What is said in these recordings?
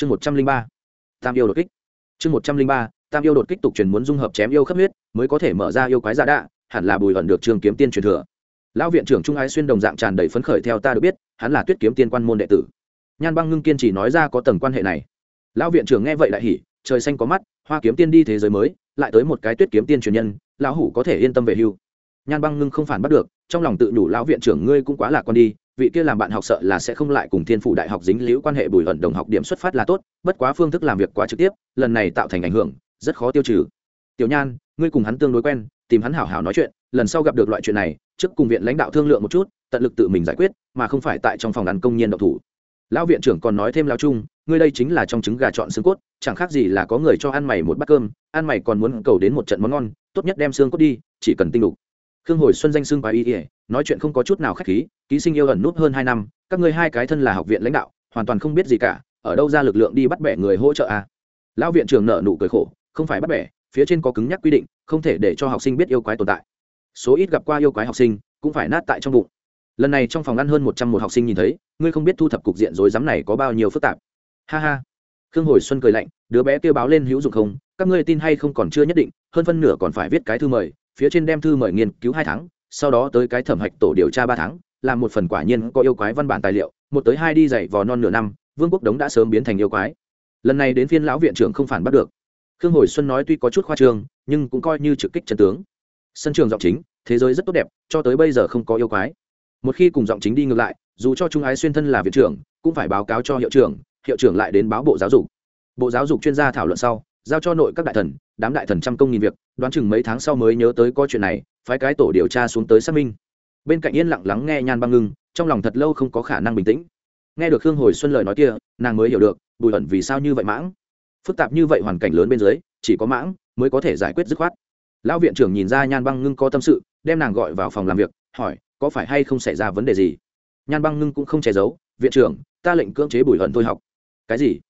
chương một trăm linh ba, tam yêu đột kích. Chương một trăm linh ba, tam yêu đột kích tục truyền muốn dung hợp chém yêu khắp huyết, mới có thể mở ra yêu quái giả đạ, hẳn là bùi ẩn được trường kiếm tiên truyền thừa. Lão viện trưởng trung ái xuyên đồng dạng tràn đầy phấn khởi theo ta được biết, hắn là tuyết kiếm tiên quan môn đệ tử. Nhan băng ngưng kiên chỉ nói ra có tầng quan hệ này. Lão viện trưởng nghe vậy lại hỉ, trời xanh có mắt, hoa kiếm tiên đi thế giới mới, lại tới một cái tuyết kiếm tiên truyền nhân, lão hủ có thể yên tâm về hưu. Nhan băng ngưng không phản bắt được, trong lòng tự nhủ lão viện trưởng ngươi cũng quá lạc quan đi vị kia làm bạn học sợ là sẽ không lại cùng thiên phủ đại học dính liễu quan hệ bùi ẩn đồng học điểm xuất phát là tốt, bất quá phương thức làm việc quá trực tiếp, lần này tạo thành ảnh hưởng, rất khó tiêu trừ. Tiểu nhan, ngươi cùng hắn tương đối quen, tìm hắn hảo hảo nói chuyện, lần sau gặp được loại chuyện này, trước cùng viện lãnh đạo thương lượng một chút, tận lực tự mình giải quyết, mà không phải tại trong phòng ăn công nhân độc thủ. Lão viện trưởng còn nói thêm lao chung ngươi đây chính là trong trứng gà chọn xương cốt, chẳng khác gì là có người cho ăn mày một bát cơm, ăn mày còn muốn cầu đến một trận món ngon, tốt nhất đem xương cốt đi, chỉ cần tinh đục khương hồi xuân danh xưng quá y ỉa nói chuyện không có chút nào khách khí, ký sinh yêu ẩn nút hơn hai năm, các ngươi hai cái thân là học viện lãnh đạo, hoàn toàn không biết gì cả, ở đâu ra lực lượng đi bắt bẻ người hỗ trợ à? lão viện trưởng nợ nụ cười khổ, không phải bắt bẻ, phía trên có cứng nhắc quy định, không thể để cho học sinh biết yêu quái tồn tại. Số ít gặp qua yêu quái học sinh, cũng phải nát tại trong bụng. Lần này trong phòng ăn hơn một trăm một học sinh nhìn thấy, ngươi không biết thu thập cục diện rối rắm này có bao nhiêu phức tạp. Ha ha. Khương hồi xuân cười lạnh, đứa bé kêu báo lên hữu dụng không, các ngươi tin hay không còn chưa nhất định, hơn phân nửa còn phải viết cái thư mời phía trên đem thư mời nghiên cứu hai tháng, sau đó tới cái thẩm hạch tổ điều tra ba tháng làm một phần quả nhiên có yêu quái văn bản tài liệu, một tới hai đi dạy vò non nửa năm, vương quốc đống đã sớm biến thành yêu quái. Lần này đến phiên lão viện trưởng không phản bắt được. Khương hồi xuân nói tuy có chút khoa trương, nhưng cũng coi như trực kích chân tướng. Sân trường giọng chính, thế giới rất tốt đẹp, cho tới bây giờ không có yêu quái. Một khi cùng giọng chính đi ngược lại, dù cho trung ái xuyên thân là viện trưởng, cũng phải báo cáo cho hiệu trưởng hiệu trưởng lại đến báo bộ giáo dục. Bộ giáo dục chuyên gia thảo luận sau, giao cho nội các đại thần đám đại thần trăm công nghìn việc, đoán chừng mấy tháng sau mới nhớ tới có chuyện này, phái cái tổ điều tra xuống tới xác minh. Bên cạnh yên lặng lắng nghe nhan băng ngưng, trong lòng thật lâu không có khả năng bình tĩnh. Nghe được hương hồi xuân lời nói kia, nàng mới hiểu được, bùi ẩn vì sao như vậy mãng. Phức tạp như vậy hoàn cảnh lớn bên dưới, chỉ có mãng mới có thể giải quyết dứt khoát. Lão viện trưởng nhìn ra nhan băng ngưng có tâm sự, đem nàng gọi vào phòng làm việc, hỏi, có phải hay không xảy ra vấn đề gì? Nhan băng ngưng cũng không che giấu, viện trưởng, ta lệnh cưỡng chế bùi ẩn thôi học. Cái gì?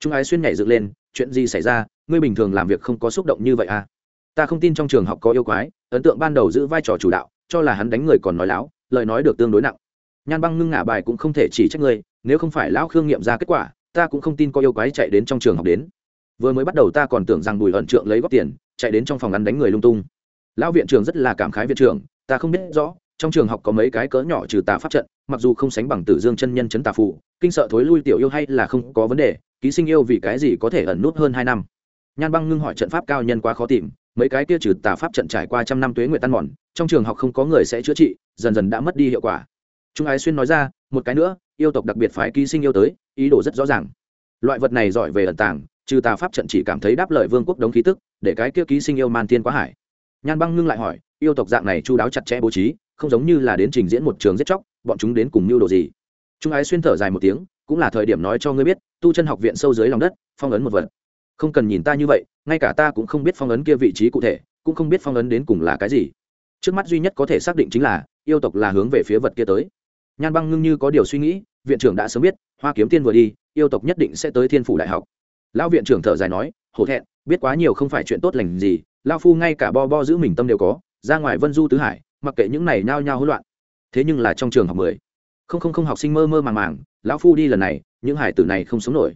Trung ái xuyên nhảy dựng lên, chuyện gì xảy ra? Ngươi bình thường làm việc không có xúc động như vậy à? Ta không tin trong trường học có yêu quái, ấn tượng ban đầu giữ vai trò chủ đạo, cho là hắn đánh người còn nói láo, lời nói được tương đối nặng. Nhan băng ngưng ngả bài cũng không thể chỉ trách ngươi, nếu không phải lão khương nghiệm ra kết quả, ta cũng không tin có yêu quái chạy đến trong trường học đến. Vừa mới bắt đầu ta còn tưởng rằng bùi ẩn trượng lấy góp tiền, chạy đến trong phòng ăn đánh người lung tung. Lão viện trưởng rất là cảm khái viện trưởng, ta không biết rõ, trong trường học có mấy cái cỡ nhỏ trừ tà pháp trận, mặc dù không sánh bằng tử dương chân nhân chấn tà phụ kinh sợ thối lui tiểu yêu hay là không có vấn đề, ký sinh yêu vì cái gì có thể ẩn nút hơn hai năm nhan băng ngưng hỏi trận pháp cao nhân quá khó tìm, mấy cái kia trừ tà pháp trận trải qua trăm năm tuế nguyệt tan mòn, trong trường học không có người sẽ chữa trị, dần dần đã mất đi hiệu quả. Trung ái xuyên nói ra, một cái nữa, yêu tộc đặc biệt phái ký sinh yêu tới, ý đồ rất rõ ràng. Loại vật này giỏi về ẩn tàng, trừ tà pháp trận chỉ cảm thấy đáp lời vương quốc đống khí tức, để cái kia ký sinh yêu man tiên quá hải. Nhan băng ngưng lại hỏi, yêu tộc dạng này chu đáo chặt chẽ bố trí, không giống như là đến trình diễn một trường giết chóc, bọn chúng đến cùng mưu đồ gì? Trung ái xuyên thở dài một tiếng, cũng là thời điểm nói cho ngươi biết, tu chân học viện sâu dưới lòng đất, phong ấn một vật không cần nhìn ta như vậy, ngay cả ta cũng không biết phong ấn kia vị trí cụ thể, cũng không biết phong ấn đến cùng là cái gì. Trước mắt duy nhất có thể xác định chính là, yêu tộc là hướng về phía vật kia tới. Nhan băng ngưng như có điều suy nghĩ, viện trưởng đã sớm biết, hoa kiếm tiên vừa đi, yêu tộc nhất định sẽ tới thiên phủ đại học. Lão viện trưởng thở dài nói, hổ thẹn, biết quá nhiều không phải chuyện tốt lành gì lao phu ngay cả bo bo giữ mình tâm đều có, ra ngoài vân du tứ hải, mặc kệ những này nhao nhao hỗn loạn. Thế nhưng là trong trường học mười, không không không học sinh mơ mơ màng màng, lão phu đi lần này, những hải tử này không sống nổi.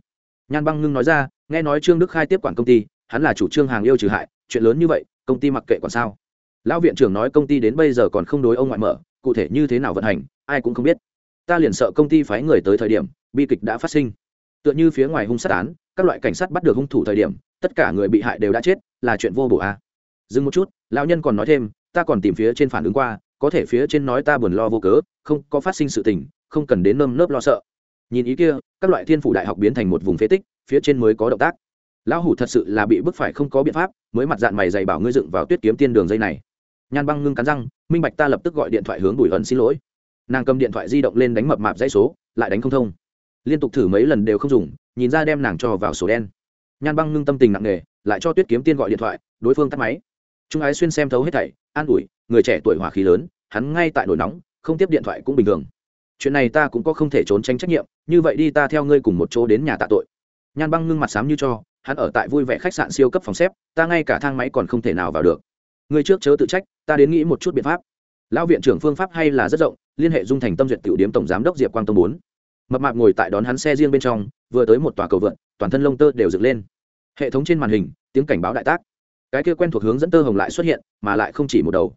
Nhan băng ngưng nói ra nghe nói trương đức khai tiếp quản công ty, hắn là chủ trương hàng yêu trừ hại, chuyện lớn như vậy, công ty mặc kệ còn sao. Lão viện trưởng nói công ty đến bây giờ còn không đối ông ngoại mở, cụ thể như thế nào vận hành, ai cũng không biết. Ta liền sợ công ty phái người tới thời điểm, bi kịch đã phát sinh. Tựa như phía ngoài hung sát án, các loại cảnh sát bắt được hung thủ thời điểm, tất cả người bị hại đều đã chết, là chuyện vô bổ a. À. dừng một chút, lão nhân còn nói thêm, ta còn tìm phía trên phản ứng qua, có thể phía trên nói ta buồn lo vô cớ, không có phát sinh sự tình, không cần đến nơm nớp lo sợ nhìn ý kia, các loại thiên phủ đại học biến thành một vùng phế tích, phía trên mới có động tác. Lão hủ thật sự là bị bức phải không có biện pháp, mới mặt dạng mày dày bảo ngươi dựng vào tuyết kiếm tiên đường dây này. Nhan băng ngưng cắn răng, minh bạch ta lập tức gọi điện thoại hướng bùi ẩn xin lỗi. Nàng cầm điện thoại di động lên đánh mập mạp dãy số, lại đánh không thông. Liên tục thử mấy lần đều không dùng, nhìn ra đem nàng cho vào sổ đen. Nhan băng ngưng tâm tình nặng nề, lại cho tuyết kiếm tiên gọi điện thoại, đối phương tắt máy. Trung ái xuyên xem thấu hết thảy, an ủi, người trẻ tuổi hỏa khí lớn, hắn ngay tại nổi nóng, không tiếp điện thoại cũng bình thường chuyện này ta cũng có không thể trốn tránh trách nhiệm, như vậy đi ta theo ngươi cùng một chỗ đến nhà tạ tội. Nhan băng ngưng mặt sám như cho, hắn ở tại vui vẻ khách sạn siêu cấp phòng xếp, ta ngay cả thang máy còn không thể nào vào được. Ngươi trước chớ tự trách, ta đến nghĩ một chút biện pháp. Lão viện trưởng phương pháp hay là rất rộng, liên hệ dung thành tâm duyệt tiểu điếm tổng giám đốc diệp quang tông bốn. Mập mạp ngồi tại đón hắn xe riêng bên trong, vừa tới một tòa cầu vượt toàn thân lông tơ đều dựng lên. Hệ thống trên màn hình, tiếng cảnh báo đại tác. Cái kia quen thuộc hướng dẫn tơ hồng lại xuất hiện, mà lại không chỉ một đầu.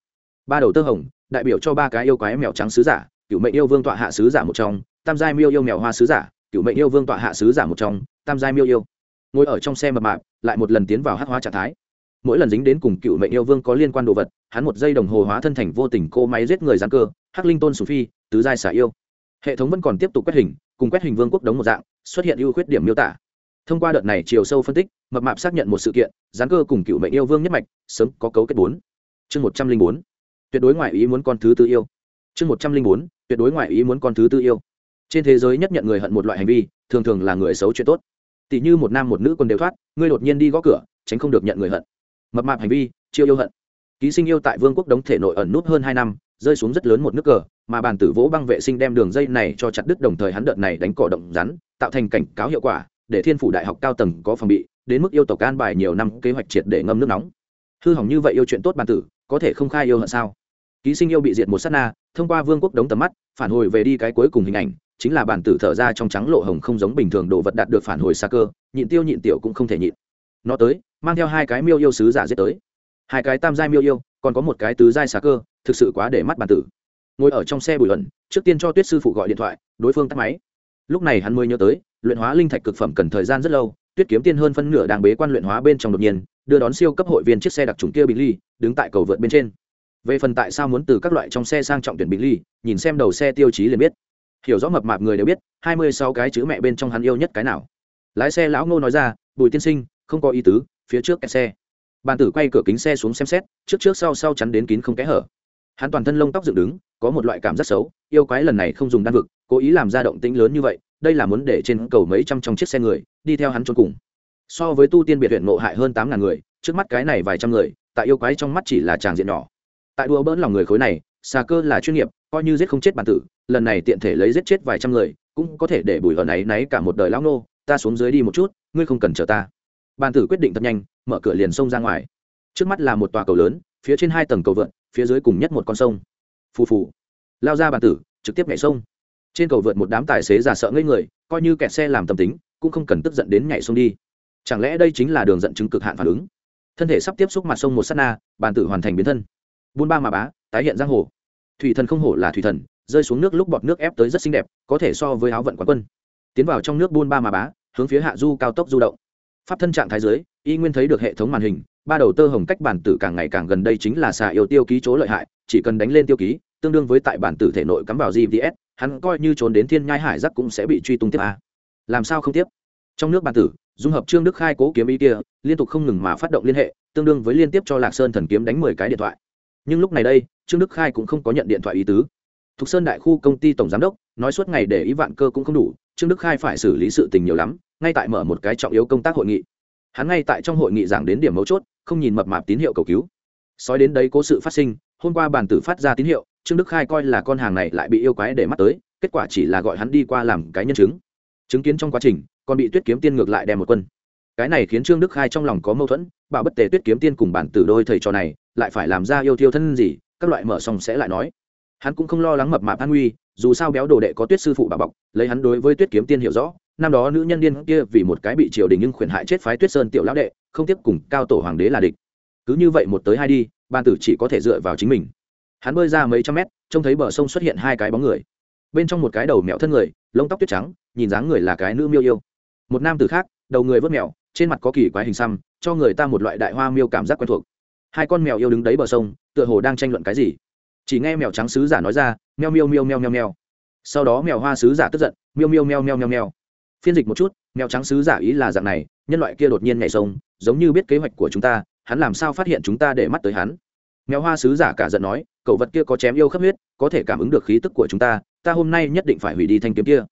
Ba đầu tơ hồng, đại biểu cho ba cái yêu quái mèo trắng sứ giả cựu mệnh yêu vương tọa hạ sứ giả một trong, tam giai miêu yêu mèo hoa sứ giả, cựu mệnh yêu vương tọa hạ sứ giả một trong, tam giai miêu yêu. Ngồi ở trong xe mập mạp, lại một lần tiến vào hát hóa trạng thái. Mỗi lần dính đến cùng cựu mệnh yêu vương có liên quan đồ vật, hắn một giây đồng hồ hóa thân thành vô tình cô máy giết người gián cơ, hắc linh tôn sù phi, tứ giai xả yêu. Hệ thống vẫn còn tiếp tục quét hình, cùng quét hình vương quốc đống một dạng, xuất hiện ưu khuyết điểm miêu tả. Thông qua đợt này chiều sâu phân tích, mập mạp xác nhận một sự kiện gián cơ cùng cựu mệnh yêu vương nhất mạch, sớm có cấu kết bốn. Chương một trăm linh bốn. Tuyệt đối ngoại ý muốn con thứ tư yêu. Chương một trăm linh bốn tuyệt đối ngoại ý muốn con thứ tư yêu. Trên thế giới nhất nhận người hận một loại hành vi, thường thường là người xấu chuyện tốt. Tỷ như một nam một nữ còn đều thoát, ngươi đột nhiên đi gõ cửa, tránh không được nhận người hận. Mập mạp hành vi, chiêu yêu hận. Ký sinh yêu tại vương quốc đống thể nội ẩn nút hơn hai năm, rơi xuống rất lớn một nước cờ, mà bàn tử vỗ băng vệ sinh đem đường dây này cho chặt đứt đồng thời hắn đợt này đánh cỏ động rắn, tạo thành cảnh cáo hiệu quả, để thiên phủ đại học cao tầng có phòng bị, đến mức yêu tộc an bài nhiều năm kế hoạch triệt để ngâm nước nóng. Hư hỏng như vậy yêu chuyện tốt bàn tử, có thể không khai yêu hận sao? Ký sinh yêu bị diệt một sát na, thông qua vương quốc đống tầm mắt, phản hồi về đi cái cuối cùng hình ảnh, chính là bản tử thở ra trong trắng lộ hồng không giống bình thường đồ vật đạt được phản hồi xa cơ, nhịn tiêu nhịn tiểu cũng không thể nhịn. Nó tới, mang theo hai cái miêu yêu sứ giả giết tới. Hai cái tam giai miêu yêu, còn có một cái tứ giai xa cơ, thực sự quá để mắt bản tử. Ngồi ở trong xe bùi luận, trước tiên cho tuyết sư phụ gọi điện thoại, đối phương tắt máy. Lúc này hắn mới nhớ tới, luyện hóa linh thạch cực phẩm cần thời gian rất lâu, tuyết kiếm tiên hơn phân nửa đang bế quan luyện hóa bên trong đột nhiên, đưa đón siêu cấp hội viên chiếc xe đặc trùng kia bị ly, đứng tại cầu vượt bên trên về phần tại sao muốn từ các loại trong xe sang trọng tuyển bị ly, nhìn xem đầu xe tiêu chí liền biết. Hiểu rõ mập mạp người đều biết, hai mươi sáu cái chữ mẹ bên trong hắn yêu nhất cái nào. Lái xe lão ngô nói ra, bùi tiên sinh, không có ý tứ, phía trước kẹt xe. Bàn tử quay cửa kính xe xuống xem xét, trước trước sau sau chắn đến kín không kẽ hở. Hắn toàn thân lông tóc dựng đứng, có một loại cảm giác xấu, yêu quái lần này không dùng đan vực, cố ý làm ra động tĩnh lớn như vậy, đây là muốn để trên cầu mấy trăm trong chiếc xe người, đi theo hắn trốn cùng. So với tu tiên biệt huyện ngộ hại hơn tám ngàn người, trước mắt cái này vài trăm người, tại yêu quái trong mắt chỉ là tràng diện nhỏ tại đua bỡn lòng người khối này xà cơ là chuyên nghiệp, coi như giết không chết bản tử, lần này tiện thể lấy giết chết vài trăm người, cũng có thể để bùi ở náy náy cả một đời lão nô, ta xuống dưới đi một chút, ngươi không cần chờ ta. Bàn tử quyết định thật nhanh, mở cửa liền xông ra ngoài. Trước mắt là một tòa cầu lớn, phía trên hai tầng cầu vượt phía dưới cùng nhất một con sông. Phù phù. Lao ra bàn tử, trực tiếp nhảy sông. Trên cầu vượt một đám tài xế giả sợ ngây người, coi như kẹt xe làm tâm tính, cũng không cần tức giận đến nhảy sông đi. Chẳng lẽ đây chính là đường dẫn chứng cực hạn phản ứng? Thân thể sắp tiếp xúc mặt sông một s á t na bàn tử hoàn thành biến thân buôn ba mà bá tái hiện giang hồ. Thủy thần không hổ là thủy thần rơi xuống nước lúc bọt nước ép tới rất xinh đẹp có thể so với áo vận quán quân. Tiến vào trong nước buôn ba mà bá hướng phía hạ du cao tốc du động. Pháp thân trạng thái dưới, y nguyên thấy được hệ thống màn hình ba đầu tơ hồng cách bản tử càng ngày càng gần đây chính là xà yêu tiêu ký chỗ lợi hại chỉ cần đánh lên tiêu ký tương đương với tại bản tử thể nội cắm vào gps hắn coi như trốn đến thiên nhai hải giắc cũng sẽ bị truy tung tiếp a. Làm sao không tiếp? Trong nước bản tử dung hợp trương đức khai cố kiếm ý kia liên tục không ngừng mà phát động liên hệ tương đương với liên tiếp cho lạc sơn thần kiếm đánh mười cái điện thoại nhưng lúc này đây, trương đức khai cũng không có nhận điện thoại ý tứ. Thục sơn đại khu công ty tổng giám đốc, nói suốt ngày để ý vạn cơ cũng không đủ, trương đức khai phải xử lý sự tình nhiều lắm, ngay tại mở một cái trọng yếu công tác hội nghị. Hắn ngay tại trong hội nghị giảng đến điểm mấu chốt, không nhìn mập mạp tín hiệu cầu cứu. Sói đến đấy cố sự phát sinh, hôm qua bàn tử phát ra tín hiệu, trương đức khai coi là con hàng này lại bị yêu quái để mắt tới, kết quả chỉ là gọi hắn đi qua làm cái nhân chứng. Chứng kiến trong quá trình, còn bị tuyết kiếm tiên ngược lại đem một quân. Cái này khiến trương đức khai trong lòng có mâu thuẫn bảo bất tề tuyết kiếm tiên cùng bản tử đôi thầy trò này lại phải làm ra yêu thiêu thân gì, các loại mở xong sẽ lại nói. Hắn cũng không lo lắng mập mạp an nguy, dù sao béo đồ đệ có tuyết sư phụ bà bọc, lấy hắn đối với tuyết kiếm tiên hiểu rõ, năm đó nữ nhân điên kia vì một cái bị triều đình nhưng khuyển hại chết phái tuyết sơn tiểu lão đệ, không tiếp cùng cao tổ hoàng đế là địch. Cứ như vậy một tới hai đi, ban tử chỉ có thể dựa vào chính mình. Hắn bơi ra mấy trăm mét, trông thấy bờ sông xuất hiện hai cái bóng người. Bên trong một cái đầu mẹo thân người, lông tóc tuyết trắng, nhìn dáng người là cái nữ miêu yêu. Một nam tử khác, đầu người vớt mèo, trên mặt có kỳ quái hình xăm, cho người ta một loại đại hoa miêu cảm giác quen thuộc hai con mèo yêu đứng đấy bờ sông tựa hồ đang tranh luận cái gì chỉ nghe mèo trắng sứ giả nói ra meo miêu miêu meo meo meo sau đó mèo hoa sứ giả tức giận miêu miêu meo meo meo meo phiên dịch một chút mèo trắng sứ giả ý là dạng này nhân loại kia đột nhiên nhảy sông giống như biết kế hoạch của chúng ta hắn làm sao phát hiện chúng ta để mắt tới hắn mèo hoa sứ giả cả giận nói cậu vật kia có chém yêu khắp huyết có thể cảm ứng được khí tức của chúng ta ta hôm nay nhất định phải hủy đi thanh kiếm kia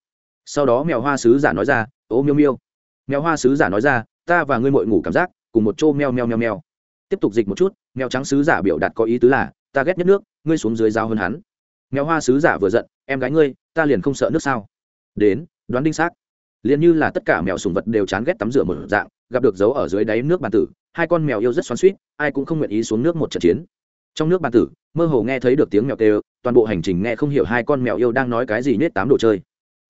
sau đó mèo hoa sứ giả nói ra ô miêu miêu mèo hoa sứ giả nói ra ta và ngươi mội ngủ cảm giác cùng một chỗ meo meo meo meo tiếp tục dịch một chút, mèo trắng sứ giả biểu đạt có ý tứ là, ta ghét nhất nước, ngươi xuống dưới giao hơn hắn. Mèo hoa sứ giả vừa giận, em gái ngươi, ta liền không sợ nước sao? Đến, đoán đinh xác. Liền như là tất cả mèo sùng vật đều chán ghét tắm rửa một dạng, gặp được dấu ở dưới đáy nước bàn tử, hai con mèo yêu rất xoắn suýt ai cũng không nguyện ý xuống nước một trận chiến. Trong nước bàn tử, mơ hồ nghe thấy được tiếng mèo kêu, toàn bộ hành trình nghe không hiểu hai con mèo yêu đang nói cái gì nết tám đồ chơi.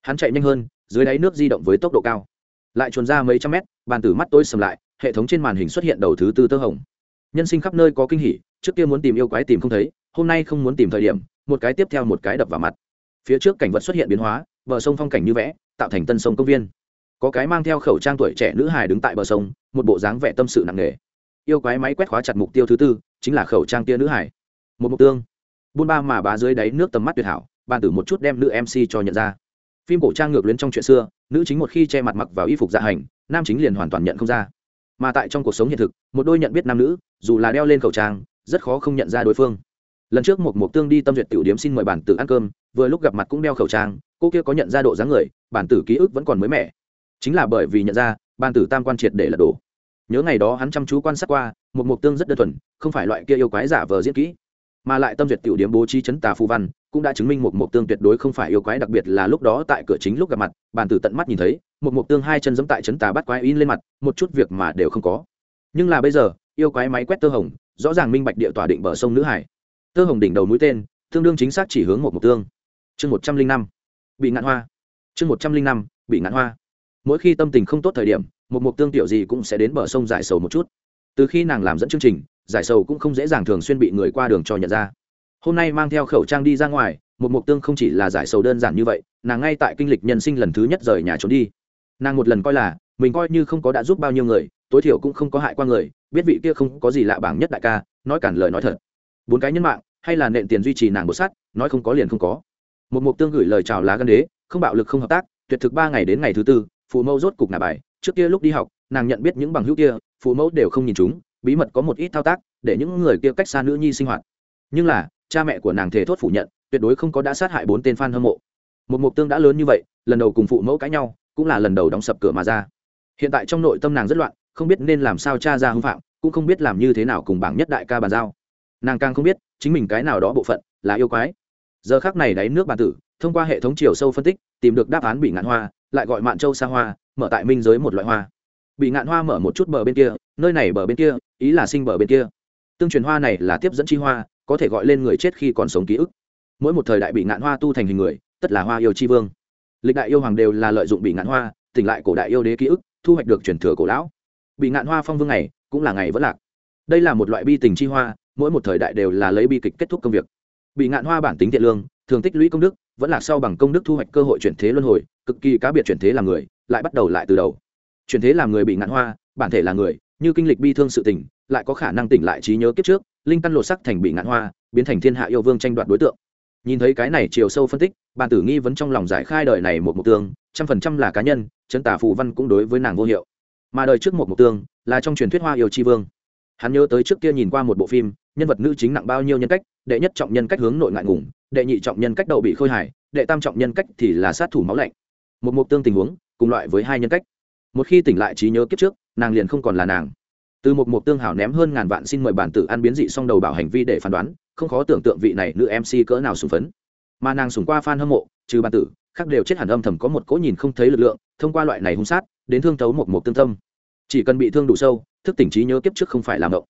Hắn chạy nhanh hơn, dưới đáy nước di động với tốc độ cao. Lại chuồn ra mấy trăm mét, bàn tử mắt tôi sầm lại, hệ thống trên màn hình xuất hiện đầu thứ tư tơ hồng nhân sinh khắp nơi có kinh hỉ, trước kia muốn tìm yêu quái tìm không thấy, hôm nay không muốn tìm thời điểm, một cái tiếp theo một cái đập vào mặt. Phía trước cảnh vật xuất hiện biến hóa, bờ sông phong cảnh như vẽ, tạo thành tân sông công viên. Có cái mang theo khẩu trang tuổi trẻ nữ hài đứng tại bờ sông, một bộ dáng vẻ tâm sự nặng nề. Yêu quái máy quét khóa chặt mục tiêu thứ tư, chính là khẩu trang tia nữ hải một mục tương. Buôn ba mà bá dưới đáy nước tầm mắt tuyệt hảo, bàn tử một chút đem nữ mc cho nhận ra. Phim cổ trang ngược luyến trong chuyện xưa, nữ chính một khi che mặt mặc vào y phục dạ hành, nam chính liền hoàn toàn nhận không ra mà tại trong cuộc sống hiện thực, một đôi nhận biết nam nữ, dù là đeo lên khẩu trang, rất khó không nhận ra đối phương. Lần trước một mục tương đi tâm duyệt tiểu điếm xin mời bản tử ăn cơm, vừa lúc gặp mặt cũng đeo khẩu trang, cô kia có nhận ra độ dáng người, bản tử ký ức vẫn còn mới mẻ. Chính là bởi vì nhận ra, bản tử tam quan triệt để lật đổ nhớ ngày đó hắn chăm chú quan sát qua một mục tương rất đơn thuần, không phải loại kia yêu quái giả vờ diễn kỹ, mà lại tâm duyệt tiểu điếm bố trí chấn tà phù văn cũng đã chứng minh một mục tương tuyệt đối không phải yêu quái, đặc biệt là lúc đó tại cửa chính lúc gặp mặt bản tử tận mắt nhìn thấy, một mục tương hai chân giẫm tại chấn tà bắt quái in lên mặt, một chút việc mà đều không có. Nhưng là bây giờ, yêu quái máy quét tơ hồng, rõ ràng minh bạch địa tỏa định bờ sông nữ hải. Tơ hồng đỉnh đầu mũi tên, tương đương chính xác chỉ hướng một mục tương. Chương một trăm linh năm, bị ngạn hoa. Chương một trăm linh năm, bị ngạn hoa. Mỗi khi tâm tình không tốt thời điểm, một mục tương tiểu gì cũng sẽ đến bờ sông giải sầu một chút. Từ khi nàng làm dẫn chương trình, giải sầu cũng không dễ dàng thường xuyên bị người qua đường cho nhận ra hôm nay mang theo khẩu trang đi ra ngoài, một mục tương không chỉ là giải sầu đơn giản như vậy, nàng ngay tại kinh lịch nhân sinh lần thứ nhất rời nhà trốn đi. Nàng một lần coi là, mình coi như không có đã giúp bao nhiêu người, tối thiểu cũng không có hại qua người, biết vị kia không có gì lạ bảng nhất đại ca, nói cản lời nói thật. Bốn cái nhân mạng, hay là nện tiền duy trì nàng bột sát, nói không có liền không có. Một mục tương gửi lời chào lá gân đế, không bạo lực không hợp tác, tuyệt thực ba ngày đến ngày thứ tư, phụ mẫu rốt cục nạ bài, trước kia lúc đi học, nàng nhận biết những bằng hữu kia, phụ mẫu đều không nhìn chúng, bí mật có một ít thao tác, để những người kia cách xa nữ nhi sinh hoạt. Nhưng là cha mẹ của nàng thề thốt phủ nhận, tuyệt đối không có đã sát hại bốn tên f a n hâm mộ. Một mục tương đã lớn như vậy, lần đầu cùng phụ mẫu cãi nhau, cũng là lần đầu đóng sập cửa mà ra. Hiện tại trong nội tâm nàng rất loạn, không biết nên làm sao cha ra hưng phạm, cũng không biết làm như thế nào cùng bảng nhất đại ca bàn giao. Nàng càng không biết, chính mình cái nào đó bộ phận là yêu quái. Giờ khác này đáy nước bàn tử, thông qua hệ thống chiều sâu phân tích, tìm được đáp án bị ngạn hoa, lại gọi mạn châu xa hoa, mở tại minh giới một loại hoa. Bị ngạn hoa mở một chút bờ bên kia, nơi này bờ bên kia, ý là sinh bờ bên kia. Tương truyền hoa này là tiếp dẫn chi hoa có thể gọi lên người chết khi còn sống ký ức. Mỗi một thời đại bị ngạn hoa tu thành hình người, tất là hoa yêu chi vương. Lịch đại yêu hoàng đều là lợi dụng bị ngạn hoa, tỉnh lại cổ đại yêu đế ký ức, thu hoạch được truyền thừa cổ lão. Bị ngạn hoa phong vương này cũng là ngày vẫn lạc. Đây là một loại bi tình chi hoa, mỗi một thời đại đều là lấy bi kịch kết thúc công việc. Bị ngạn hoa bản tính thiện lương, thường tích lũy công đức, vẫn lạc sau bằng công đức thu hoạch cơ hội chuyển thế luân hồi, cực kỳ cá biệt chuyển thế làm người, lại bắt đầu lại từ đầu. Chuyển thế làm người bị ngạn hoa, bản thể là người, như kinh lịch bi thương sự tình lại có khả năng tỉnh lại trí nhớ kiếp trước linh căn lột sắc thành bị ngạn hoa, biến thành thiên hạ yêu vương tranh đoạt đối tượng. Nhìn thấy cái này chiều sâu phân tích bàn tử nghi vấn trong lòng giải khai đời này một mục tương, trăm phần trăm là cá nhân chân tả phù văn cũng đối với nàng vô hiệu. Mà đời trước một mục tương, là trong truyền thuyết hoa yêu tri vương. Hắn nhớ tới trước kia nhìn qua một bộ phim, nhân vật nữ chính nặng bao nhiêu nhân cách, đệ nhất trọng nhân cách hướng nội ngại ngùng, đệ nhị trọng nhân cách đậu bị khôi hài, đệ tam trọng nhân cách thì là sát thủ máu lạnh. Một mục tương tình huống, cùng loại với hai nhân cách. Một khi tỉnh lại trí nhớ kiếp trước, nàng liền không còn là nàng từ một mục tương hảo ném hơn ngàn vạn xin mời bản tử ăn biến dị xong đầu bảo hành vi để phán đoán, không khó tưởng tượng vị này nữ mc cỡ nào sùng phấn. Mà nàng sùng qua f a n hâm mộ, trừ bản tử, khác đều chết hẳn âm thầm có một cỗ nhìn không thấy lực lượng, thông qua loại này hung sát, đến thương thấu một mục tương tâm. Chỉ cần bị thương đủ sâu, thức tỉnh trí nhớ kiếp trước không phải làm động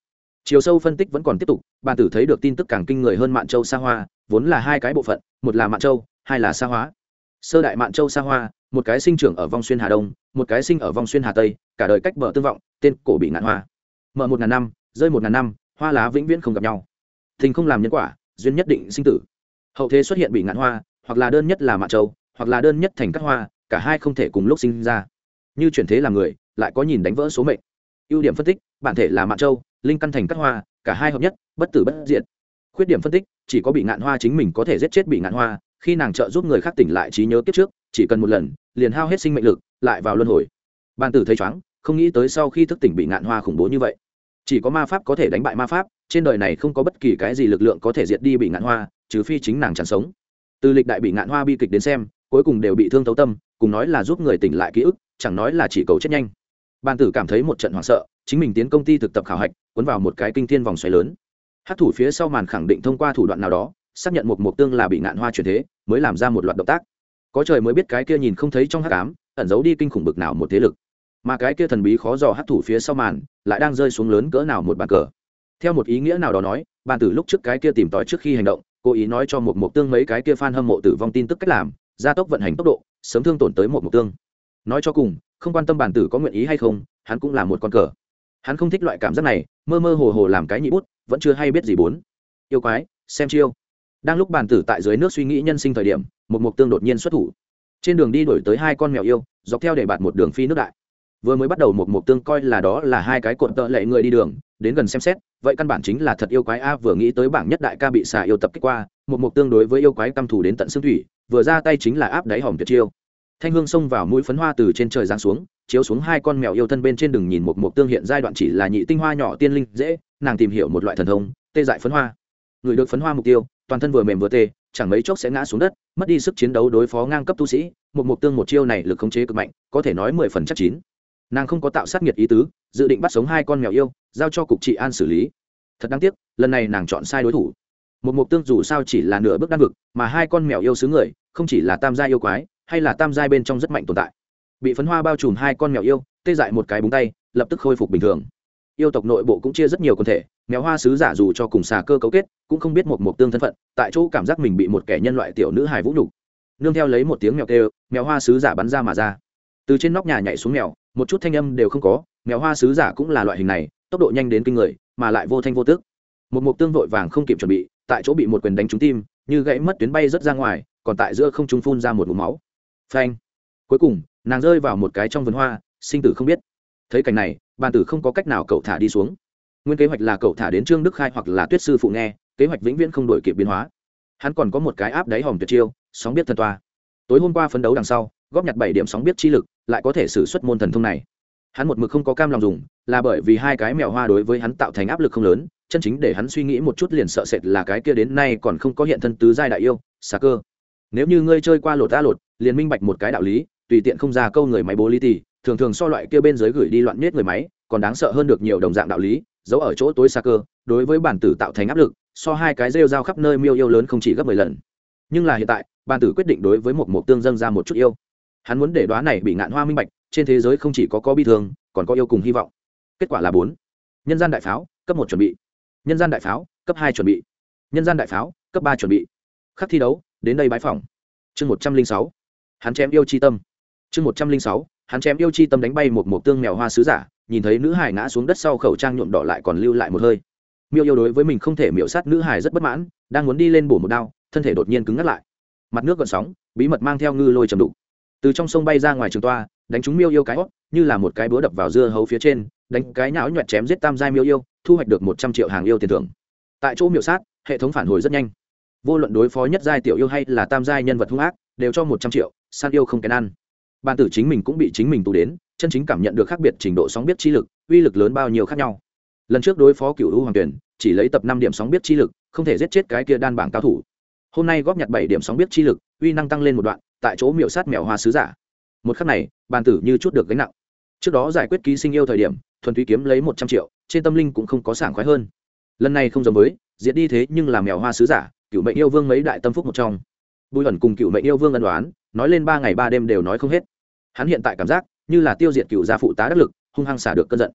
chiều sâu phân tích vẫn còn tiếp tục, bản tử thấy được tin tức càng kinh người hơn mạn châu sa hoa, vốn là hai cái bộ phận, một là mạn châu, hai là sa hóa sơ đại mạn châu sa hoa, một cái sinh trưởng ở vong xuyên hà đông, một cái sinh ở vong xuyên hà tây, cả đời cách bờ tương vọng, tên cổ bị ngạn hoa mở một ngàn năm, rơi một ngàn năm, hoa lá vĩnh viễn không gặp nhau. Thình không làm nhân quả, duyên nhất định sinh tử. Hậu thế xuất hiện bị ngạn hoa, hoặc là đơn nhất là mạ châu, hoặc là đơn nhất thành các hoa, cả hai không thể cùng lúc sinh ra. Như chuyển thế làm người, lại có nhìn đánh vỡ số mệnh. Ưu điểm phân tích, bản thể là mạ châu, linh căn thành các hoa, cả hai hợp nhất, bất tử bất diện khuyết điểm phân tích, chỉ có bị ngạn hoa chính mình có thể giết chết bị ngạn hoa, khi nàng trợ giúp người khác tỉnh lại trí nhớ kiếp trước, chỉ cần một lần, liền hao hết sinh mệnh lực, lại vào luân hồi. Ban tử thấy chóng không nghĩ tới sau khi thức tỉnh bị ngạn hoa khủng bố như vậy chỉ có ma pháp có thể đánh bại ma pháp, trên đời này không có bất kỳ cái gì lực lượng có thể diệt đi bị ngạn hoa, trừ phi chính nàng chẳng sống. Từ lịch đại bị ngạn hoa bi kịch đến xem, cuối cùng đều bị thương tấu tâm, cùng nói là giúp người tỉnh lại ký ức, chẳng nói là chỉ cầu chết nhanh. Ban tử cảm thấy một trận hoảng sợ, chính mình tiến công ty thực tập khảo hạch, cuốn vào một cái kinh thiên vòng xoáy lớn. Hát thủ phía sau màn khẳng định thông qua thủ đoạn nào đó, xác nhận một mục tương là bị ngạn hoa chuyển thế, mới làm ra một loạt động tác. Có trời mới biết cái kia nhìn không thấy trong hát cám ẩn giấu đi kinh khủng bực nào một thế lực mà cái kia thần bí khó dò hát thủ phía sau màn lại đang rơi xuống lớn cỡ nào một bàn cờ. Theo một ý nghĩa nào đó nói, bàn tử lúc trước cái kia tìm tòi trước khi hành động, cố ý nói cho một mục tương mấy cái kia f a n hâm mộ tử vong tin tức cách làm, gia tốc vận hành tốc độ, sớm thương tổn tới một mục tương. Nói cho cùng, không quan tâm bản tử có nguyện ý hay không, hắn cũng là một con cờ. Hắn không thích loại cảm giác này, mơ mơ hồ hồ làm cái nhị bút, vẫn chưa hay biết gì bốn. Yêu quái, xem chiêu. Đang lúc bàn tử tại dưới nước suy nghĩ nhân sinh thời điểm, một mục tương đột nhiên xuất thủ. Trên đường đi đổi tới hai con mèo yêu, dọc theo để bạt một đường phi nước đại vừa mới bắt đầu một mục tương coi là đó là hai cái cuộn tợ lệ người đi đường, đến gần xem xét, vậy căn bản chính là thật yêu quái a vừa nghĩ tới bảng nhất đại ca bị xà yêu tập kích qua, một mục tương đối với yêu quái căm thù đến tận xương thủy, vừa ra tay chính là áp đáy hòm tuyệt chiêu. Thanh hương xông vào mũi phấn hoa từ trên trời giáng xuống, chiếu xuống hai con mèo yêu thân bên trên đường nhìn một mục tương hiện giai đoạn chỉ là nhị tinh hoa nhỏ tiên linh dễ, nàng tìm hiểu một loại thần thông, tê dại phấn hoa. Người được phấn hoa mục tiêu, toàn thân vừa mềm vừa tê, chẳng mấy chốc sẽ ngã xuống đất, mất đi sức chiến đấu đối phó ngang cấp tu sĩ, một mục tương một chiêu này lực khống chế cực mạnh, có thể nói mười phần chắc chín nàng không có tạo sát nhiệt ý tứ, dự định bắt sống hai con mèo yêu, giao cho cục trị an xử lý. Thật đáng tiếc, lần này nàng chọn sai đối thủ. Một mục tương dù sao chỉ là nửa bước đan vực, mà hai con mèo yêu xứ người, không chỉ là tam gia yêu quái, hay là tam gia bên trong rất mạnh tồn tại. Bị phấn hoa bao trùm hai con mèo yêu, tê dại một cái búng tay, lập tức khôi phục bình thường. Yêu tộc nội bộ cũng chia rất nhiều quần thể, mèo hoa sứ giả dù cho cùng xà cơ cấu kết, cũng không biết một mục tương thân phận, tại chỗ cảm giác mình bị một kẻ nhân loại tiểu nữ hài vũ nhục. Nương theo lấy một tiếng mèo kêu, mèo hoa sứ giả bắn ra mà ra. Từ trên nóc nhà nhảy xuống mèo một chút thanh âm đều không có, mèo hoa sứ giả cũng là loại hình này, tốc độ nhanh đến kinh người, mà lại vô thanh vô tức. Một mục tương vội vàng không kịp chuẩn bị, tại chỗ bị một quyền đánh trúng tim, như gãy mất tuyến bay rất ra ngoài, còn tại giữa không trung phun ra một vùng máu. Phanh! Cuối cùng, nàng rơi vào một cái trong vườn hoa, sinh tử không biết. Thấy cảnh này, bàn tử không có cách nào cậu thả đi xuống. Nguyên kế hoạch là cậu thả đến trương đức khai hoặc là tuyết sư phụ nghe, kế hoạch vĩnh viễn không đổi kịp biến hóa. Hắn còn có một cái áp đáy hòm tuyệt chiêu, sóng biết thần toa. Tối hôm qua phấn đấu đằng sau, góp nhặt bảy điểm sóng biết chi lực lại có thể xử xuất môn thần thông này. Hắn một mực không có cam lòng dùng, là bởi vì hai cái mèo hoa đối với hắn tạo thành áp lực không lớn, chân chính để hắn suy nghĩ một chút liền sợ sệt là cái kia đến nay còn không có hiện thân tứ giai đại yêu, xà cơ. Nếu như ngươi chơi qua lột ta lột, liền minh bạch một cái đạo lý, tùy tiện không ra câu người máy bố lý tì, thường thường so loại kia bên dưới gửi đi loạn miết người máy, còn đáng sợ hơn được nhiều đồng dạng đạo lý, giấu ở chỗ tối xa cơ, đối với bản tử tạo thành áp lực, so hai cái rêu dao khắp nơi miêu yêu lớn không chỉ gấp mười lần. Nhưng là hiện tại, bản tử quyết định đối với một mục tương dâng ra một chút yêu hắn muốn để đoá này bị ngạn hoa minh bạch, trên thế giới không chỉ có có bi thương, còn có yêu cùng hy vọng. Kết quả là bốn. Nhân gian đại pháo, cấp một chuẩn bị. Nhân gian đại pháo, cấp hai chuẩn bị. Nhân gian đại pháo, cấp ba chuẩn bị. Khắc thi đấu, đến đây bãi phòng chương một trăm linh sáu. Hắn chém yêu chi tâm. Chương một trăm linh sáu. Hắn chém yêu chi tâm đánh bay một mộc tương mèo hoa sứ giả, nhìn thấy nữ hải ngã xuống đất sau khẩu trang nhuộm đỏ lại còn lưu lại một hơi. Miêu yêu đối với mình không thể miễu sát nữ hải rất bất mãn, đang muốn đi lên bổ một đao, thân thể đột nhiên cứng ngắt lại. Mặt nước gợn sóng, bí mật mang theo ngư lôi trầm đục từ trong sông bay ra ngoài trường toa, đánh trúng miêu yêu cái hót như là một cái búa đập vào dưa hấu phía trên, đánh cái não nhoẹt chém giết tam giai miêu yêu, thu hoạch được một trăm triệu hàng yêu tiền thưởng. Tại chỗ miểu sát, hệ thống phản hồi rất nhanh. Vô luận đối phó nhất giai tiểu yêu hay là tam giai nhân vật hung ác, đều cho một trăm triệu, san yêu không kén ăn. Ban tử chính mình cũng bị chính mình tù đến, chân chính cảm nhận được khác biệt trình độ sóng biết chi lực, uy lực lớn bao nhiêu khác nhau. Lần trước đối phó cựu u hoàng tuyển, chỉ lấy tập năm điểm sóng biết chi lực, không thể giết chết cái kia đan bảng cao thủ. Hôm nay góp nhặt bảy điểm sóng biết chi lực, uy năng tăng lên một đoạn tại chỗ miểu sát mèo hoa sứ giả. Một khắc này, bàn tử như chút được gánh nặng. Trước đó giải quyết ký sinh yêu thời điểm, thuần túy kiếm lấy một trăm triệu, trên tâm linh cũng không có sảng khoái hơn. Lần này không giống với, diệt đi thế nhưng là mèo hoa sứ giả, cựu mệnh yêu vương mấy đại tâm phúc một trong. Bùi ẩn cùng cựu mệnh yêu vương ân đoán nói lên ba ngày ba đêm đều nói không hết. Hắn hiện tại cảm giác, như là tiêu diệt cựu gia phụ tá đắc lực, hung hăng xả được cơn giận.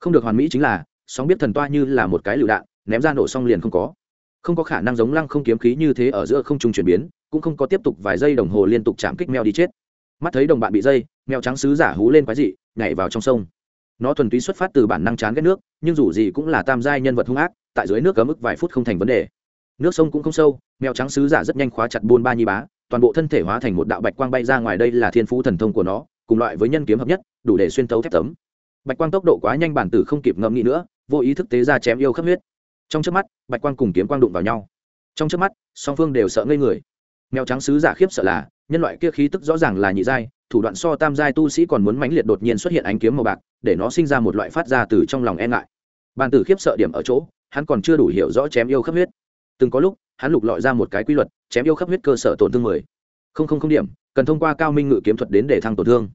Không được hoàn mỹ chính là, sóng biết thần toa như là một cái lựu đạn, ném ra nổ xong liền không có. Không có khả năng giống lăng không kiếm khí như thế ở giữa không trung chuyển biến cũng không có tiếp tục vài giây đồng hồ liên tục chạm kích mèo đi chết. Mắt thấy đồng bạn bị dây, mèo trắng sứ giả hú lên quái dị, nhảy vào trong sông. Nó thuần túy xuất phát từ bản năng chán ghét nước, nhưng dù gì cũng là tam giai nhân vật hung ác, tại dưới nước cấm ức vài phút không thành vấn đề. Nước sông cũng không sâu, mèo trắng sứ giả rất nhanh khóa chặt buôn ba nhi bá, toàn bộ thân thể hóa thành một đạo bạch quang bay ra ngoài đây là thiên phú thần thông của nó, cùng loại với nhân kiếm hợp nhất, đủ để xuyên tấu thép tấm. Bạch quang tốc độ quá nhanh bản tử không kịp ngẫm nghĩ nữa, vô ý thức tế ra chém yêu khắp huyết. Trong trước mắt, bạch quang cùng kiếm quang đụng vào nhau. Trong trước mắt, song phương đều sợ ngây người mèo trắng sứ giả khiếp sợ là, nhân loại kia khí tức rõ ràng là nhị giai, thủ đoạn so tam giai tu sĩ còn muốn mãnh liệt đột nhiên xuất hiện ánh kiếm màu bạc, để nó sinh ra một loại phát ra từ trong lòng e ngại. Bàn tử khiếp sợ điểm ở chỗ, hắn còn chưa đủ hiểu rõ chém yêu khắp huyết. Từng có lúc, hắn lục lọi ra một cái quy luật, chém yêu khắp huyết cơ sở tổn thương mười. Không không không điểm, cần thông qua cao minh ngự kiếm thuật đến để thăng tổn thương.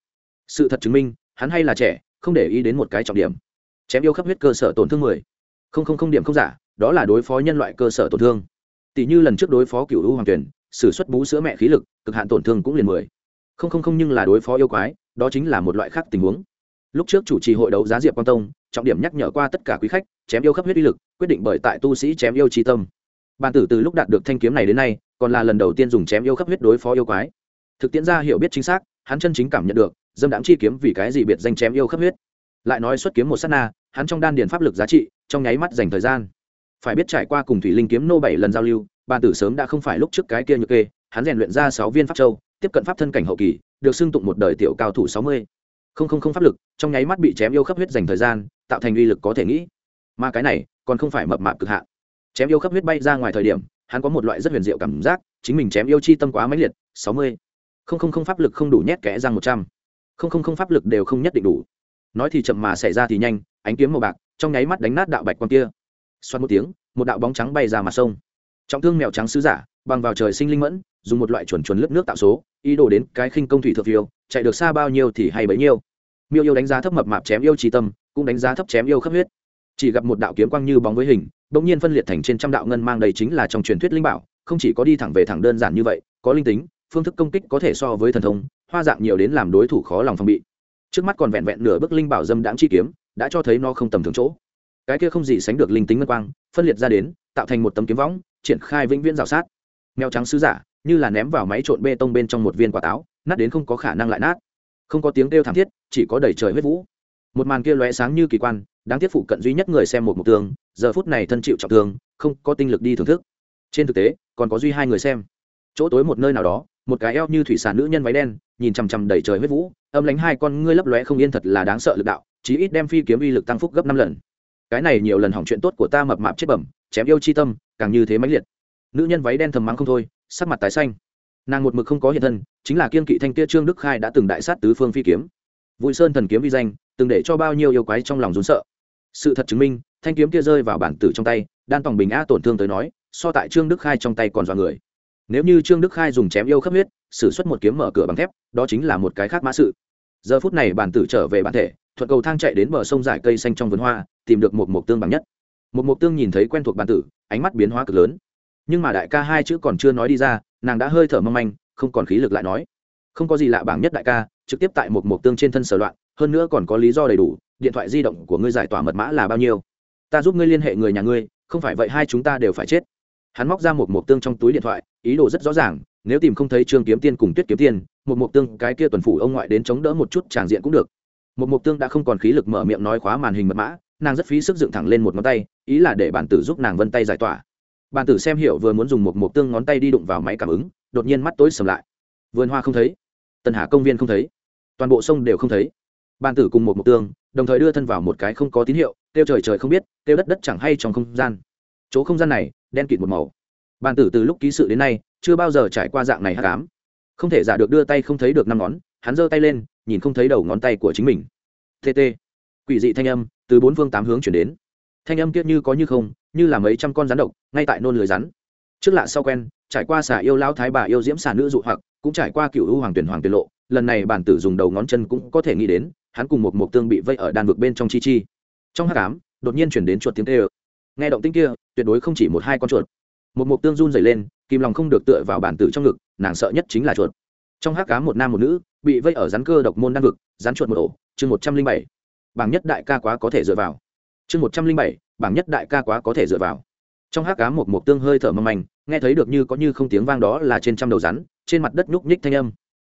Sự thật chứng minh, hắn hay là trẻ, không để ý đến một cái trọng điểm. Chém yêu khắp huyết cơ sở tổn thương mười. Không không không điểm không giả, đó là đối phó nhân loại cơ sở tổn thương. Tỷ như lần trước đối phó cựu u hoàng tuyển s ử suất bú sữa mẹ khí lực, cực hạn tổn thương cũng liền mười. Không không không nhưng là đối phó yêu quái, đó chính là một loại khác tình huống. Lúc trước chủ trì hội đấu giá diệp quang tông, trọng điểm nhắc nhở qua tất cả quý khách, chém yêu khắp huyết uy lực, quyết định bởi tại tu sĩ chém yêu tri tâm. Bàn tử từ lúc đạt được thanh kiếm này đến nay, còn là lần đầu tiên dùng chém yêu khắp huyết đối phó yêu quái. Thực tiễn ra hiểu biết chính xác, hắn chân chính cảm nhận được, dâm đãng chi kiếm vì cái gì biệt danh chém yêu khắp huyết. Lại nói xuất kiếm một sát na, hắn trong đan điền pháp lực giá trị, trong nháy mắt dành thời gian. Phải biết trải qua cùng thủy linh kiếm nô bảy lần giao lưu bàn tử sớm đã không phải lúc trước cái kia như kê, hắn rèn luyện ra sáu viên pháp châu, tiếp cận pháp thân cảnh hậu kỳ, được xưng tụng một đời tiểu cao thủ sáu mươi. Không không không pháp lực, trong nháy mắt bị chém yêu khắp huyết dành thời gian, tạo thành uy lực có thể nghĩ. Mà cái này, còn không phải mập mạp cực hạn. Chém yêu khắp huyết bay ra ngoài thời điểm, hắn có một loại rất huyền diệu cảm giác, chính mình chém yêu chi tâm quá mãnh liệt, sáu mươi. Không không không pháp lực không đủ nhét kẽ răng một trăm. Không không không pháp lực đều không nhất định đủ. Nói thì chậm mà xảy ra thì nhanh, ánh kiếm màu bạc, trong nháy mắt đánh nát đạo bạch quan kia. Xoắn một tiếng, một đạo bóng trắng bay ra mặt sông trọng thương mèo trắng sứ giả, bằng vào trời sinh linh mẫn, dùng một loại chuẩn chuẩn lớp nước tạo số, ý đồ đến cái khinh công thủy thượng phiêu, chạy được xa bao nhiêu thì hay bấy nhiêu. Miêu yêu đánh giá thấp mập mạp chém yêu trí tâm, cũng đánh giá thấp chém yêu khắp huyết. Chỉ gặp một đạo kiếm quang như bóng với hình bỗng nhiên phân liệt thành trên trăm đạo ngân mang đầy chính là trong truyền thuyết linh bảo, không chỉ có đi thẳng về thẳng đơn giản như vậy, có linh tính, phương thức công kích có thể so với thần thông, hoa dạng nhiều đến làm đối thủ khó lòng phòng bị. Trước mắt còn vẹn vẹn nửa bức linh bảo dâm đãng chi kiếm, đã cho thấy nó không tầm thường chỗ. Cái kia không gì sánh được linh tính ngân quang, phân liệt ra đến, tạo thành một tấm kiếm võng triển khai vĩnh viễn rào sát. Mèo trắng sứ giả, như là ném vào máy trộn bê tông bên trong một viên quả táo, nát đến không có khả năng lại nát. Không có tiếng kêu thảm thiết, chỉ có đầy trời huyết vũ. Một màn kia lóe sáng như kỳ quan, đáng tiếc phụ cận duy nhất người xem một mục tường, giờ phút này thân chịu trọng thương, không có tinh lực đi thưởng thức. Trên thực tế, còn có duy hai người xem. Chỗ tối một nơi nào đó, một cái eo như thủy sản nữ nhân váy đen, nhìn chằm chằm đầy trời huyết vũ, âm lánh hai con ngươi lấp lóe không yên thật là đáng sợ lực đạo, chí ít đem phi kiếm uy lực tăng phúc gấp năm lần. Cái này nhiều lần hỏng chuyện tốt của ta mập mạp chết bẩm chém yêu chi tâm, càng như thế mãnh liệt. Nữ nhân váy đen thầm mắng không thôi, sắc mặt tái xanh. Nàng một mực không có hiện thân, chính là kiên kỵ thanh kia trương đức khai đã từng đại sát tứ phương phi kiếm. Vui sơn thần kiếm vi danh, từng để cho bao nhiêu yêu quái trong lòng rốn sợ. Sự thật chứng minh, thanh kiếm kia rơi vào bản tử trong tay, đan tòng bình a tổn thương tới nói, so tại trương đức khai trong tay còn dọa người. Nếu như trương đức khai dùng chém yêu khắp huyết xử suất một kiếm mở cửa bằng thép, đó chính là một cái khác mã sự. Giờ phút này bản tử trở về bản thể, thuận cầu thang chạy đến bờ sông dải cây xanh trong vườn hoa, tìm được một mục tương bằng nhất một mục tương nhìn thấy quen thuộc bản tử, ánh mắt biến hóa cực lớn. Nhưng mà đại ca hai chữ còn chưa nói đi ra, nàng đã hơi thở mong manh, không còn khí lực lại nói. Không có gì lạ bảng nhất đại ca, trực tiếp tại một mục tương trên thân sở loạn, hơn nữa còn có lý do đầy đủ, điện thoại di động của ngươi giải tỏa mật mã là bao nhiêu? Ta giúp ngươi liên hệ người nhà ngươi, không phải vậy hai chúng ta đều phải chết. Hắn móc ra một mục tương trong túi điện thoại, ý đồ rất rõ ràng, nếu tìm không thấy trương kiếm tiên cùng tuyết kiếm tiên một mục tương cái kia tuần phủ ông ngoại đến chống đỡ một chút tràng diện cũng được. Một mục tương đã không còn khí lực mở miệng nói khóa màn hình mật mã nàng rất phí sức dựng thẳng lên một ngón tay, ý là để bản tử giúp nàng vân tay giải tỏa. Bản tử xem hiểu vừa muốn dùng một mộc tương ngón tay đi đụng vào máy cảm ứng, đột nhiên mắt tối sầm lại. Vườn hoa không thấy tần hà công viên không thấy, toàn bộ sông đều không thấy. Bản tử cùng một mộc tương, đồng thời đưa thân vào một cái không có tín hiệu tiêu trời trời không biết tiêu đất đất chẳng hay trong không gian. Chỗ không gian này, đen kịt một màu. Bản tử từ lúc ký sự đến nay, chưa bao giờ trải qua dạng này hát cám không thể giả được đưa tay không thấy được năm ngón, hắn giơ tay lên, nhìn không thấy đầu ngón tay của chính mình. Tt quỷ dị thanh âm từ bốn phương tám hướng chuyển đến. Thanh âm kiết như có như không, như là mấy trăm con rắn độc, ngay tại nôn lưới rắn. Trước lạ sau quen, trải qua xả yêu lao thái bà yêu diễm xả nữ dụ hoặc, cũng trải qua cựu ưu hoàng tuyển hoàng tuyệt lộ, lần này bản tử dùng đầu ngón chân cũng có thể nghĩ đến, hắn cùng một mục tương bị vây ở đan vực bên trong chi chi. Trong hát cám đột nhiên chuyển đến chuột tiếng tê ơ nghe động tinh kia, tuyệt đối không chỉ một hai con chuột. Một mục tương run dày lên kim lòng không được tựa vào bản tử trong ngực, nàng sợ nhất chính là chuột. Trong hát cám một nam một nữ, bị vây ở rắn cơ độc môn đan vực, rắn chuột một ổ, chương một trăm linh bảy bảng nhất đại ca quá có thể dựa vào. Chương một trăm linh bảy, bảng nhất đại ca quá có thể dựa vào. Trong hát cá một mục tương hơi thở mâm manh, nghe thấy được như có như không tiếng vang đó là trên trăm đầu rắn, trên mặt đất nhúc nhích thanh âm.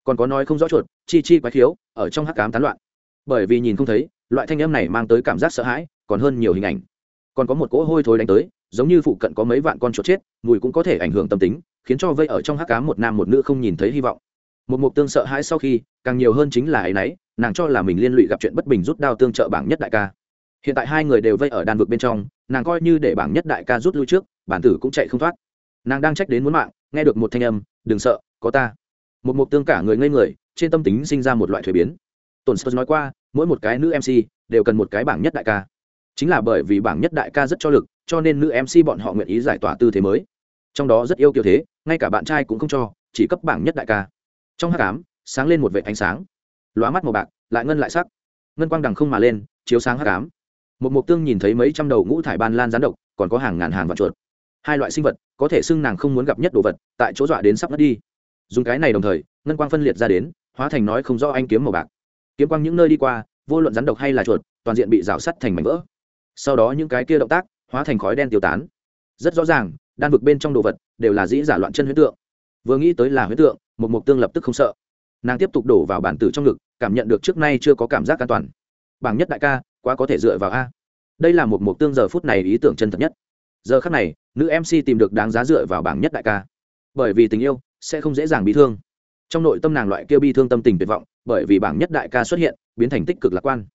Còn có nói không rõ chuột, chi chi quái khiếu, ở trong hắc cám tán loạn. Bởi vì nhìn không thấy, loại thanh âm này mang tới cảm giác sợ hãi, còn hơn nhiều hình ảnh. Còn có một cỗ hôi thối đánh tới, giống như phụ cận có mấy vạn con chuột chết, mùi cũng có thể ảnh hưởng tâm tính, khiến cho vây ở trong hắc cám một nam một nữ không nhìn thấy hy vọng. Một mục tương sợ hãi sau khi, càng nhiều hơn chính là ấy nấy nàng cho là mình liên lụy gặp chuyện bất bình rút đao tương trợ bảng nhất đại ca. Hiện tại hai người đều vây ở đàn vực bên trong, nàng coi như để bảng nhất đại ca rút lui trước, bản tử cũng chạy không thoát. Nàng đang trách đến muốn mạng, nghe được một thanh âm, đừng sợ, có ta. Một mục tương cả người ngây người, trên tâm tính sinh ra một loại thuế biến. Tổn sơ nói qua, mỗi một cái nữ mc đều cần một cái bảng nhất đại ca. Chính là bởi vì bảng nhất đại ca rất cho lực, cho nên nữ mc bọn họ nguyện ý giải tỏa tư thế mới. Trong đó rất yêu kiểu thế, ngay cả bạn trai cũng không cho, chỉ cấp bảng nhất đại ca. Trong hát cám sáng lên một vệ ánh sáng lóa mắt màu bạc, lại ngân lại sắc. Ngân quang đằng không mà lên, chiếu sáng hắc ám. một mục tương nhìn thấy mấy trăm đầu ngũ thải ban lan rán độc, còn có hàng ngàn hàng vạn chuột. Hai loại sinh vật, có thể xưng nàng không muốn gặp nhất đồ vật, tại chỗ dọa đến sắp mất đi. Dùng cái này đồng thời, ngân quang phân liệt ra đến, hóa thành nói không rõ anh kiếm màu bạc. Kiếm quang những nơi đi qua, vô luận rắn độc hay là chuột, toàn diện bị rào sắt thành mảnh vỡ. Sau đó những cái kia động tác, hóa thành khói đen tiêu tán. Rất rõ ràng, đan vực bên trong đồ vật, đều là dĩ giả loạn chân huyết tượng. Vừa nghĩ tới là huyết tượng một mục tương lập tức không sợ. Nàng tiếp tục đổ vào bản tử trong ngực cảm nhận được trước nay chưa có cảm giác an toàn. Bảng nhất đại ca, quá có thể dựa vào a. Đây là một mục tương giờ phút này ý tưởng chân thật nhất. Giờ khắc này, nữ mc tìm được đáng giá dựa vào bảng nhất đại ca. Bởi vì tình yêu sẽ không dễ dàng bị thương. Trong nội tâm nàng loại kia bi thương tâm tình tuyệt vọng, bởi vì bảng nhất đại ca xuất hiện, biến thành tích cực lạc quan.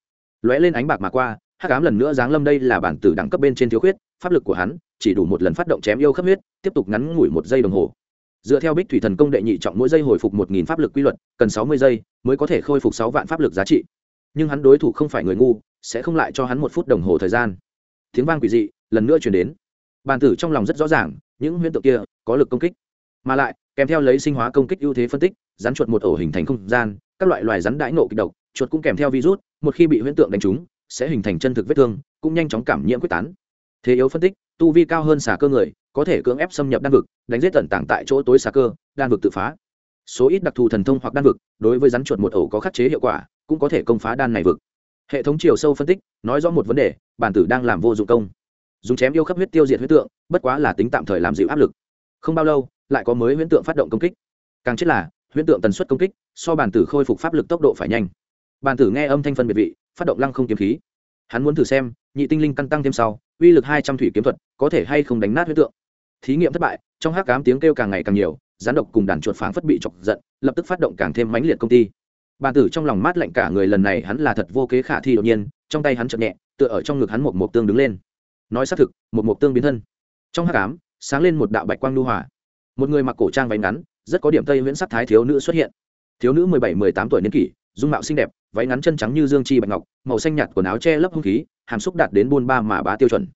Lóe lên ánh bạc mà qua hát cám lần nữa giáng lâm đây là bản tử đẳng cấp bên trên thiếu khuyết, pháp lực của hắn chỉ đủ một lần phát động chém yêu khắp huyết, tiếp tục ngắn ngủi một giây đồng hồ dựa theo bích thủy thần công đệ nhị trọng mỗi giây hồi phục một nghìn pháp lực quy luật, cần sáu mươi giây mới có thể khôi phục sáu vạn pháp lực giá trị. Nhưng hắn đối thủ không phải người ngu, sẽ không lại cho hắn một phút đồng hồ thời gian. Tiếng vang quỷ dị lần nữa chuyển đến. Bàn tử trong lòng rất rõ ràng, những huyễn tượng kia có lực công kích. Mà lại, kèm theo lấy sinh hóa công kích ưu thế phân tích, rắn chuột một ổ hình thành không gian, các loại loài rắn đãi nộ kịch độc, chuột cũng kèm theo virus, một khi bị huyễn tượng đánh trúng, sẽ hình thành chân thực vết thương, cũng nhanh chóng cảm nhiễm quyết tán. Thế yếu phân tích, tu vi cao hơn xả cơ người có thể cưỡng ép xâm nhập đan vực, đánh giết tận tảng tại chỗ tối xa cơ, đan vực tự phá. Số ít đặc thù thần thông hoặc đan vực, đối với rắn chuột một ổ có khắc chế hiệu quả, cũng có thể công phá đan này vực. Hệ thống chiều sâu phân tích, nói rõ một vấn đề, bản tử đang làm vô dụng công. Dùng chém yêu khắp huyết tiêu diệt huyết tượng, bất quá là tính tạm thời làm dịu áp lực. Không bao lâu, lại có mới huyễn tượng phát động công kích. Càng chết là, huyễn tượng tần suất công kích, so bản tử khôi phục pháp lực tốc độ phải nhanh. Bản tử nghe âm thanh phân biệt vị, phát động lăng không kiếm khí. Hắn muốn thử xem, nhị tinh linh căn tăng thêm sau, uy lực hai trăm thủy kiếm thuật, có thể hay không đánh nát huyễn tượng thí nghiệm thất bại, trong hát cám tiếng kêu càng ngày càng nhiều, gián độc cùng đàn chuột phảng phất bị chọc giận, lập tức phát động càng thêm mãnh liệt công ty. Bàn tử trong lòng mát lạnh cả người lần này hắn là thật vô kế khả thi đột nhiên, trong tay hắn chậm nhẹ, tựa ở trong ngực hắn một mộc tương đứng lên. Nói xác thực, một mộc tương biến thân. Trong hát cám sáng lên một đạo bạch quang lưu hỏa một người mặc cổ trang váy ngắn, rất có điểm tây nguyễn sắc thái thiếu nữ xuất hiện. Thiếu nữ mười bảy, mười tám tuổi niên kỷ, dung mạo xinh đẹp, váy ngắn chân trắng như dương chi bạch ngọc, màu xanh nhạt quần áo che lấp hung khí, hàm xúc đạt đến buôn ba mà bá tiêu chuẩn.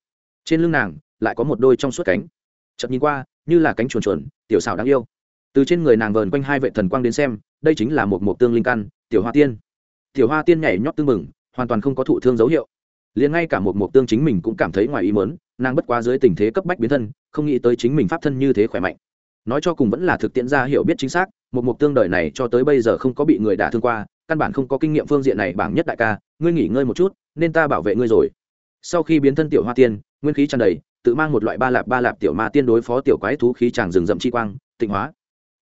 Trên lưng nàng, lại có một đôi trong suốt cánh chợt nhìn qua, như là cánh chuồn chuồn, tiểu xảo đáng yêu. Từ trên người nàng vờn quanh hai vệ thần quang đến xem, đây chính là một mộc tương linh căn, tiểu hoa tiên. Tiểu hoa tiên nhảy nhót tương mừng hoàn toàn không có thụ thương dấu hiệu. Liền ngay cả một mộc tương chính mình cũng cảm thấy ngoài ý mớn nàng bất quá dưới tình thế cấp bách biến thân, không nghĩ tới chính mình pháp thân như thế khỏe mạnh. Nói cho cùng vẫn là thực tiễn ra hiểu biết chính xác, một mục tương đời này cho tới bây giờ không có bị người đả thương qua, căn bản không có kinh nghiệm phương diện này bảng nhất đại ca, ngươi nghỉ ngơi một chút, nên ta bảo vệ ngươi rồi. Sau khi biến thân tiểu hoa tiên, nguyên khí tràn đầy tự mang một loại ba lạp ba lạp tiểu ma tiên đối phó tiểu quái thú khí tràng rừng rậm chi quang, tịnh hóa.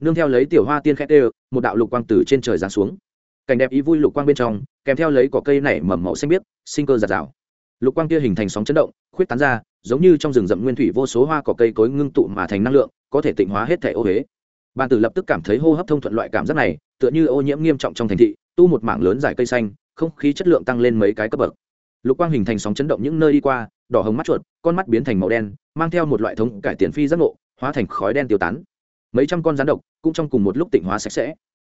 Nương theo lấy tiểu hoa tiên khét ê một đạo lục quang từ trên trời giáng xuống. Cảnh đẹp ý vui lục quang bên trong, kèm theo lấy cỏ cây nảy mầm màu xanh biếc, sinh cơ giạt rào. Lục quang kia hình thành sóng chấn động, khuyết tán ra, giống như trong rừng rậm nguyên thủy vô số hoa cỏ cây cối ngưng tụ mà thành năng lượng, có thể tịnh hóa hết thể ô huế bàn tử lập tức cảm thấy hô hấp thông thuận loại cảm giác này, tựa như ô nhiễm nghiêm trọng trong thành thị, tu một mảng lớn dài cây xanh, không khí chất lượng tăng lên mấy cái cấp bậc. Lục quang hình thành sóng chấn động những nơi đi qua đỏ hồng mắt chuột, con mắt biến thành màu đen, mang theo một loại thống cải tiền phi giác ngộ, hóa thành khói đen tiêu tán. Mấy trăm con rắn độc cũng trong cùng một lúc tịnh hóa sạch sẽ.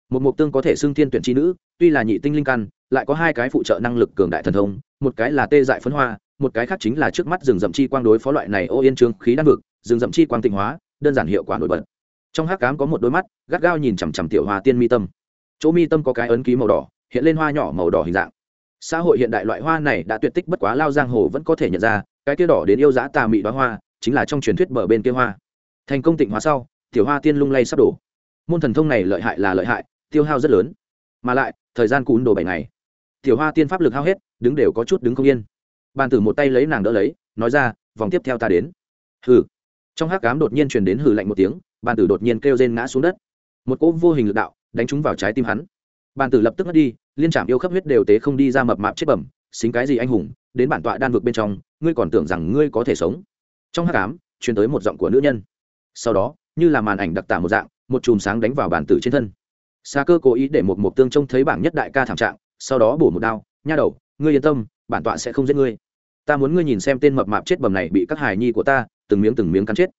Một mục tương có thể xưng thiên tuyển chi nữ, tuy là nhị tinh linh căn, lại có hai cái phụ trợ năng lực cường đại thần thông, một cái là tê dại phấn hoa, một cái khác chính là trước mắt rừng rậm chi quang đối phó loại này ô yên trương khí đan vực, rừng rậm chi quang tịnh hóa, đơn giản hiệu quả nổi bật. Trong hát cám có một đôi mắt, gắt gao nhìn chằm chằm tiểu hoa tiên mi tâm. Chỗ mi tâm có cái ấn ký màu đỏ, hiện lên hoa nhỏ màu đỏ hình dạng xã hội hiện đại loại hoa này đã tuyệt tích bất quá lao giang hồ vẫn có thể nhận ra, cái kia đỏ đến yêu giá tà mị đoá hoa, chính là trong truyền thuyết bờ bên kia hoa. Thành công tịnh hóa sau, tiểu hoa tiên lung lay sắp đổ. Môn thần thông này lợi hại là lợi hại, tiêu hao rất lớn. Mà lại, thời gian cún đồ bảy ngày. Tiểu hoa tiên pháp lực hao hết, đứng đều có chút đứng không yên. Bàn tử một tay lấy nàng đỡ lấy, nói ra, vòng tiếp theo ta đến. Hừ. Trong hát cám đột nhiên truyền đến hừ lạnh một tiếng, bàn tử đột nhiên kêu rên ngã xuống đất. Một cỗ vô hình lực đạo đánh trúng vào trái tim hắn bàn tử lập tức ngất đi, liên trạm yêu khắp huyết đều tế không đi ra mập mạp chết bẩm, xính cái gì anh hùng, đến bản tọa đan vực bên trong, ngươi còn tưởng rằng ngươi có thể sống? Trong hát cám truyền tới một giọng của nữ nhân. Sau đó, như là màn ảnh đặc tả một dạng, một chùm sáng đánh vào bàn tử trên thân. Xa cơ cố ý để một mục tương trông thấy bảng nhất đại ca thảm trạng, sau đó bổ một đao, nha đầu, ngươi yên tâm, bản tọa sẽ không giết ngươi. Ta muốn ngươi nhìn xem tên mập mạp chết bầm này bị các hài nhi của ta, từng miếng từng miếng cắn chết.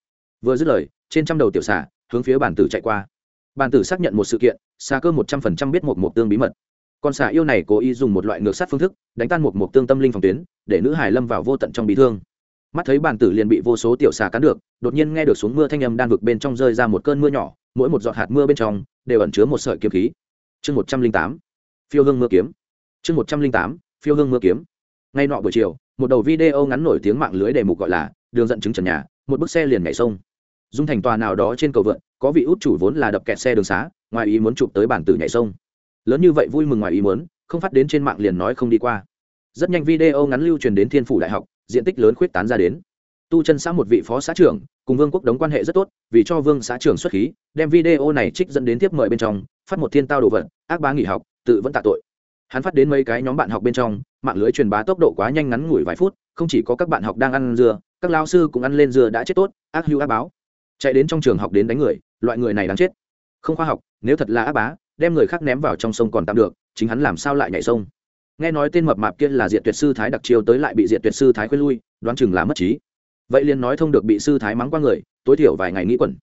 Vừa dứt lời, trên trăm đầu tiểu xà hướng phía bản tử chạy qua bàn tử xác nhận một sự kiện xà cơ một trăm phần trăm biết một mộc tương bí mật. Con xà yêu này cố ý dùng một loại ngược sát phương thức, đánh tan một mộc tương tâm linh phòng tuyến, để nữ hải lâm vào vô tận trong bị thương. Mắt thấy bàn tử liền bị vô số tiểu xà cắn được, đột nhiên nghe được xuống mưa thanh âm đan vực bên trong rơi ra một cơn mưa nhỏ, mỗi một giọt hạt mưa bên trong, đều ẩn chứa một sợi kiếm khí. Chương một trăm linh tám, phiêu hương mưa kiếm. Chương một trăm linh tám, phiêu hương mưa kiếm. Ngay nọ buổi chiều, một đầu video ngắn nổi tiếng mạng lưới đề mục gọi là đường dẫn chứng trần nhà, một bức xe liền nhảy sông dung thành tòa nào đó trên cầu vượn, có vị út chủ vốn là đập kẹt xe đường xá, ngoài ý muốn chụp tới bản tử nhảy sông. Lớn như vậy vui mừng ngoài ý muốn, không phát đến trên mạng liền nói không đi qua. Rất nhanh video ngắn lưu truyền đến thiên phủ đại học, diện tích lớn khuyết tán ra đến. Tu chân xã một vị phó xã trưởng, cùng vương quốc đống quan hệ rất tốt, vì cho vương xã trưởng xuất khí, đem video này trích dẫn đến tiếp mời bên trong, phát một thiên tao đồ vật, ác bá nghỉ học, tự vẫn tạ tội. Hắn phát đến mấy cái nhóm bạn học bên trong, mạng lưới truyền bá tốc độ quá nhanh ngắn ngủi vài phút, không chỉ có các bạn học đang ăn dưa, các lao sư cũng ăn lên dưa đã chết tốt, ác hữu ác báo chạy đến trong trường học đến đánh người, loại người này đáng chết. Không khoa học, nếu thật là ác bá, đem người khác ném vào trong sông còn tạm được, chính hắn làm sao lại nhảy sông? Nghe nói tên mập mạp kia là diệt tuyệt sư thái đặc chiêu tới lại bị diệt tuyệt sư thái khuyên lui, đoán chừng là mất trí. Vậy liền nói thông được bị sư thái mắng qua người, tối thiểu vài ngày nghĩ quẩn.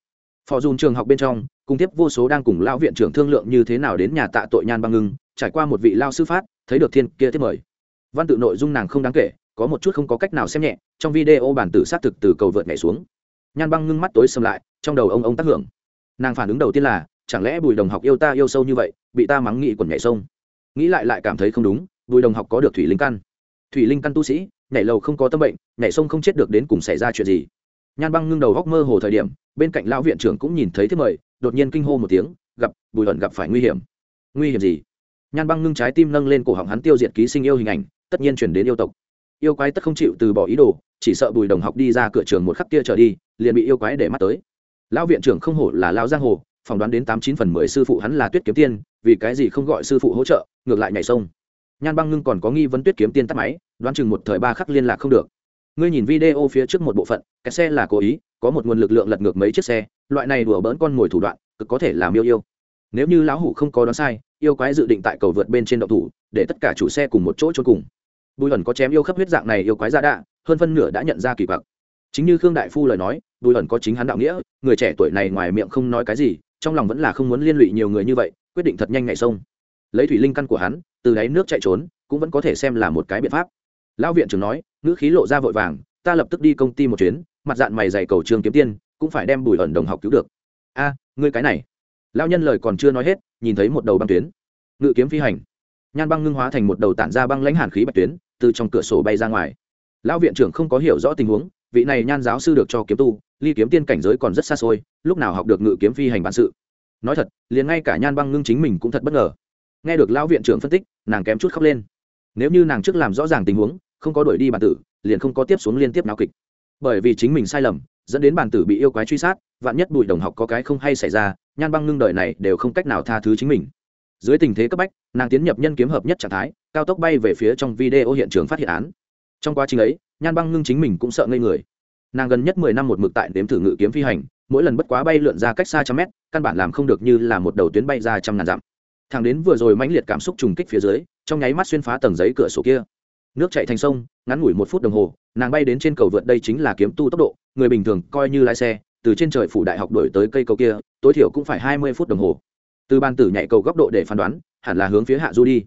Phò dùn trường học bên trong, cùng tiếp vô số đang cùng lão viện trưởng thương lượng như thế nào đến nhà tạ tội nhan băng ngưng, trải qua một vị lao sư phát, thấy được thiên kia tiếp mời. Văn tự nội dung nàng không đáng kể, có một chút không có cách nào xem nhẹ, trong video bản tử xác thực từ cầu vượt nhảy xuống nhan băng ngưng mắt tối xâm lại, trong đầu ông ông tác hưởng. Nàng phản ứng đầu tiên là, chẳng lẽ bùi đồng học yêu ta yêu sâu như vậy, bị ta mắng nghị quần nhảy sông? Nghĩ lại lại cảm thấy không đúng, bùi đồng học có được thủy linh căn. Thủy linh căn tu sĩ, nhảy lầu không có tâm bệnh, nhảy sông không chết được đến cùng xảy ra chuyện gì. Nhan băng ngưng đầu góc mơ hồ thời điểm, bên cạnh lão viện trưởng cũng nhìn thấy thiết mời, đột nhiên kinh hô một tiếng, gặp, bùi ẩn gặp phải nguy hiểm. Nguy hiểm gì? Nhan băng ngưng trái tim nâng lên cổ họng hắn tiêu diệt ký sinh yêu hình ảnh, tất nhiên chuyển đến yêu tộc. Yêu quái tất không chịu từ bỏ ý đồ, chỉ sợ bùi đồng học đi ra cửa trường một khắc kia trở đi liền bị yêu quái để mắt tới. Lão viện trưởng không hổ là lão giang hồ, phỏng đoán đến tám chín phần mười sư phụ hắn là tuyết kiếm tiên, vì cái gì không gọi sư phụ hỗ trợ, ngược lại nhảy sông. Nhan băng ngưng còn có nghi vấn tuyết kiếm tiên tắt máy, đoán chừng một thời ba khắc liên lạc không được. Ngươi nhìn video phía trước một bộ phận, cái xe là cố ý, có một nguồn lực lượng lật ngược mấy chiếc xe, loại này đùa bỡn con ngồi thủ đoạn, cực có thể làm yêu yêu. Nếu như lão hủ không có đoán sai, yêu quái dự định tại cầu vượt bên trên động thủ, để tất cả chủ xe cùng một chỗ trốn cùng. Bùi ẩn có chém yêu khắp huyết dạng này yêu quái ra đạ, hơn phân nửa đã nhận ra kỳ quặc chính như khương đại phu lời nói, bùi ẩn có chính hắn đạo nghĩa, người trẻ tuổi này ngoài miệng không nói cái gì, trong lòng vẫn là không muốn liên lụy nhiều người như vậy, quyết định thật nhanh ngày sông. Lấy thủy linh căn của hắn, từ đáy nước chạy trốn, cũng vẫn có thể xem là một cái biện pháp. Lão viện trưởng nói, ngữ khí lộ ra vội vàng, ta lập tức đi công ty một chuyến, mặt dạng mày dày cầu trường kiếm tiên, cũng phải đem bùi ẩn đồng học cứu được. A, ngươi cái này. Lão nhân lời còn chưa nói hết, nhìn thấy một đầu băng tuyến. Ngự kiếm phi hành. Nhan băng ngưng hóa thành một đầu tản ra băng lãnh hàn khí bạch tuyến, từ trong cửa sổ bay ra ngoài. Lão viện trưởng không có hiểu rõ tình huống vị này nhan giáo sư được cho kiếm tu, ly kiếm tiên cảnh giới còn rất xa xôi, lúc nào học được ngự kiếm phi hành bản sự. Nói thật, liền ngay cả nhan băng ngưng chính mình cũng thật bất ngờ. Nghe được lão viện trưởng phân tích, nàng kém chút khóc lên. Nếu như nàng trước làm rõ ràng tình huống, không có đuổi đi bản tử, liền không có tiếp xuống liên tiếp náo kịch. Bởi vì chính mình sai lầm, dẫn đến bản tử bị yêu quái truy sát, vạn nhất bụi đồng học có cái không hay xảy ra, nhan băng ngưng đời này đều không cách nào tha thứ chính mình. Dưới tình thế cấp bách, nàng tiến nhập nhân kiếm hợp nhất trạng thái, cao tốc bay về phía trong video hiện trường phát hiện án. Trong quá trình ấy nhan băng ngưng chính mình cũng sợ ngây người. Nàng gần nhất mười năm một mực tại đếm thử ngự kiếm phi hành, mỗi lần bất quá bay lượn ra cách xa trăm mét, căn bản làm không được như là một đầu tuyến bay ra trăm ngàn dặm. Thằng đến vừa rồi mãnh liệt cảm xúc trùng kích phía dưới, trong nháy mắt xuyên phá tầng giấy cửa sổ kia. Nước chạy thành sông, ngắn ngủi một phút đồng hồ, nàng bay đến trên cầu vượt đây chính là kiếm tu tốc độ, người bình thường coi như lái xe, từ trên trời phủ đại học đổi tới cây cầu kia, tối thiểu cũng phải hai mươi phút đồng hồ. Từ ban tử nhảy cầu góc độ để phán đoán, hẳn là hướng phía hạ du đi.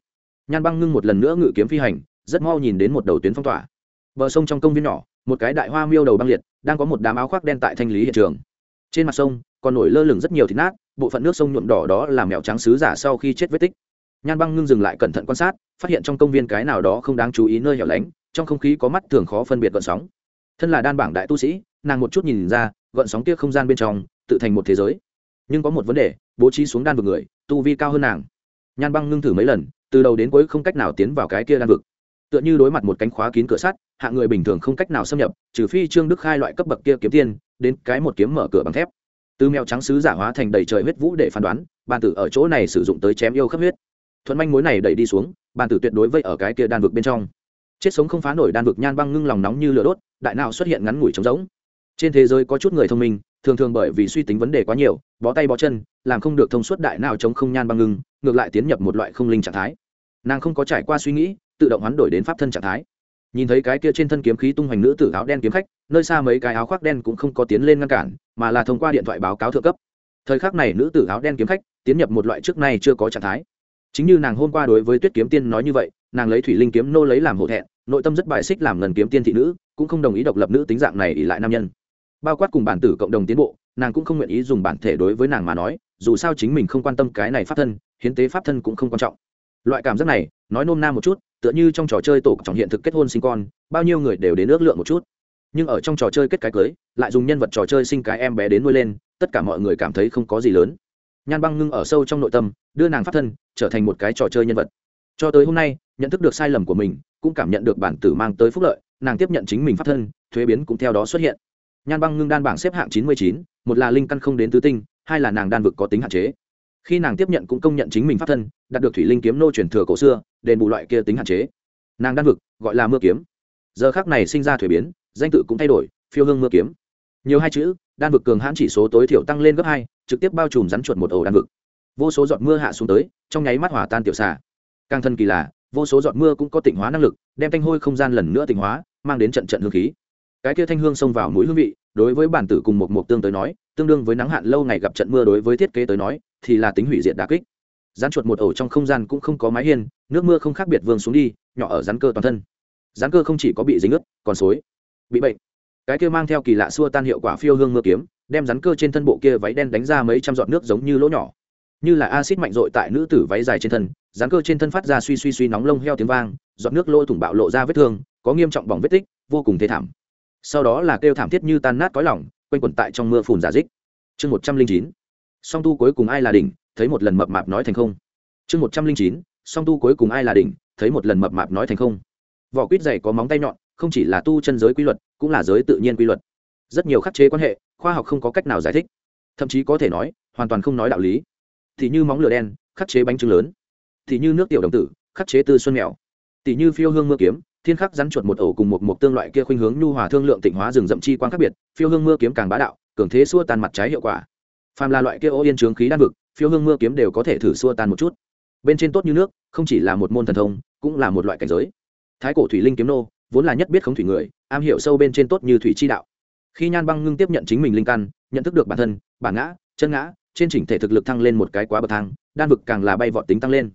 Nhan băng ngưng một lần nữa ngự kiếm phi hành, rất mau nhìn đến một đầu tuyến phong tỏa bờ sông trong công viên nhỏ, một cái đại hoa miêu đầu băng liệt, đang có một đám áo khoác đen tại thanh lý hiện trường. Trên mặt sông, còn nổi lơ lửng rất nhiều thịt nát, bộ phận nước sông nhuộm đỏ đó là mèo trắng sứ giả sau khi chết vết tích. Nhan băng ngưng dừng lại cẩn thận quan sát, phát hiện trong công viên cái nào đó không đáng chú ý nơi hẻo lánh, trong không khí có mắt thường khó phân biệt gọn sóng. Thân là đan bảng đại tu sĩ, nàng một chút nhìn ra gọn sóng kia không gian bên trong, tự thành một thế giới. Nhưng có một vấn đề, bố trí xuống đan vực người, tu vi cao hơn nàng. Nhan băng ngưng thử mấy lần, từ đầu đến cuối không cách nào tiến vào cái kia đan vực tựa như đối mặt một cánh khóa kín cửa sắt, hạ người bình thường không cách nào xâm nhập, trừ phi trương đức khai loại cấp bậc kia kiếm tiên, đến cái một kiếm mở cửa bằng thép. Từ mèo trắng sứ giả hóa thành đầy trời huyết vũ để phán đoán, bàn tử ở chỗ này sử dụng tới chém yêu khắp huyết. Thuận manh mối này đẩy đi xuống, bàn tử tuyệt đối vây ở cái kia đan vực bên trong. Chết sống không phá nổi đan vực nhan băng ngưng lòng nóng như lửa đốt, đại nào xuất hiện ngắn ngủi trống rỗng. Trên thế giới có chút người thông minh, thường thường bởi vì suy tính vấn đề quá nhiều, bó tay bó chân, làm không được thông suốt đại nào chống không nhan băng ngưng, ngược lại tiến nhập một loại không linh trạng thái. Nàng không có trải qua suy nghĩ tự động hoán đổi đến pháp thân trạng thái. Nhìn thấy cái kia trên thân kiếm khí tung hoành nữ tử áo đen kiếm khách, nơi xa mấy cái áo khoác đen cũng không có tiến lên ngăn cản, mà là thông qua điện thoại báo cáo thượng cấp. Thời khắc này nữ tử áo đen kiếm khách tiến nhập một loại trước nay chưa có trạng thái. Chính như nàng hôm qua đối với tuyết kiếm tiên nói như vậy, nàng lấy thủy linh kiếm nô lấy làm hộ thẹn, nội tâm rất bài xích làm ngần kiếm tiên thị nữ, cũng không đồng ý độc lập nữ tính dạng này ỉ lại nam nhân. Bao quát cùng bản tử cộng đồng tiến bộ, nàng cũng không nguyện ý dùng bản thể đối với nàng mà nói, dù sao chính mình không quan tâm cái này pháp thân, hiến tế pháp thân cũng không quan trọng. Loại cảm giác này nói nôm na một chút, tựa như trong trò chơi tổ trọng hiện thực kết hôn sinh con, bao nhiêu người đều đến ước lượng một chút. Nhưng ở trong trò chơi kết cái cưới, lại dùng nhân vật trò chơi sinh cái em bé đến nuôi lên, tất cả mọi người cảm thấy không có gì lớn. Nhan băng ngưng ở sâu trong nội tâm, đưa nàng pháp thân, trở thành một cái trò chơi nhân vật. Cho tới hôm nay, nhận thức được sai lầm của mình, cũng cảm nhận được bản tử mang tới phúc lợi, nàng tiếp nhận chính mình pháp thân, thuế biến cũng theo đó xuất hiện. Nhan băng ngưng đan bảng xếp hạng chín mươi chín, một là linh căn không đến tứ tinh, hai là nàng đan vực có tính hạn chế khi nàng tiếp nhận cũng công nhận chính mình pháp thân đạt được thủy linh kiếm nô truyền thừa cổ xưa đền bù loại kia tính hạn chế. Nàng đan vực gọi là mưa kiếm. Giờ khác này sinh ra thuế biến danh tự cũng thay đổi phiêu hương mưa kiếm. Nhiều hai chữ đan vực cường hãn chỉ số tối thiểu tăng lên gấp hai trực tiếp bao trùm rắn chuột một ổ đan vực. Vô số giọt mưa hạ xuống tới trong nháy mắt hỏa tan tiểu xà. Càng thân kỳ lạ, vô số giọt mưa cũng có tỉnh hóa năng lực đem thanh hôi không gian lần nữa tỉnh hóa mang đến trận trận hương khí. Cái kia thanh hương xông vào mũi hương vị đối với bản tử cùng một mục tương tới nói, tương đương với nắng hạn lâu ngày gặp trận mưa đối với thiết kế tới nói, thì là tính hủy diệt đà kích. Rắn chuột một ổ trong không gian cũng không có mái hiên, nước mưa không khác biệt vương xuống đi, nhỏ ở rắn cơ toàn thân. Rắn cơ không chỉ có bị dính ướt, còn xối, bị bệnh. Cái kia mang theo kỳ lạ xua tan hiệu quả phiêu hương mưa kiếm, đem rắn cơ trên thân bộ kia váy đen đánh ra mấy trăm giọt nước giống như lỗ nhỏ. Như là acid mạnh dội tại nữ tử váy dài trên thân rắn cơ trên thân phát ra suy suy suy nóng lông heo tiếng vang, giọt nước lỗ thủng bạo lộ ra vết thương, có nghiêm trọng bỏng vết tích, vô cùng thê thảm sau đó là kêu thảm thiết như tan nát cõi lỏng quanh quẩn tại trong mưa phùn giả dích. Chương một trăm linh chín, song tu cuối cùng ai là đỉnh, thấy một lần mập mạp nói thành không. Chương một trăm linh chín, song tu cuối cùng ai là đỉnh, thấy một lần mập mạp nói thành không. Vỏ quýt dày có móng tay nhọn, không chỉ là tu chân giới quy luật, cũng là giới tự nhiên quy luật. Rất nhiều khắc chế quan hệ, khoa học không có cách nào giải thích. Thậm chí có thể nói, hoàn toàn không nói đạo lý. Thì như móng lửa đen, khắc chế bánh trưng lớn. Thì như nước tiểu đồng tử, khắc chế tư xuân mèo. Tỷ như phiêu hương mưa kiếm thiên khắc rắn chuột một ổ cùng một một tương loại kia khuynh hướng nhu hòa thương lượng tịnh hóa rừng rậm chi quan khác biệt, phiêu hương mưa kiếm càng bá đạo, cường thế xua tan mặt trái hiệu quả. Phàm là loại kia ô yên trướng khí đan vực, phiêu hương mưa kiếm đều có thể thử xua tan một chút. Bên trên tốt như nước, không chỉ là một môn thần thông, cũng là một loại cảnh giới. Thái cổ thủy linh kiếm nô, vốn là nhất biết không thủy người, am hiểu sâu bên trên tốt như thủy chi đạo. Khi nhan băng ngưng tiếp nhận chính mình linh căn, nhận thức được bản thân, bản ngã, chân ngã, trên chỉnh thể thực lực thăng lên một cái quá bậc thang, đan vực càng là bay vọt tính tăng lên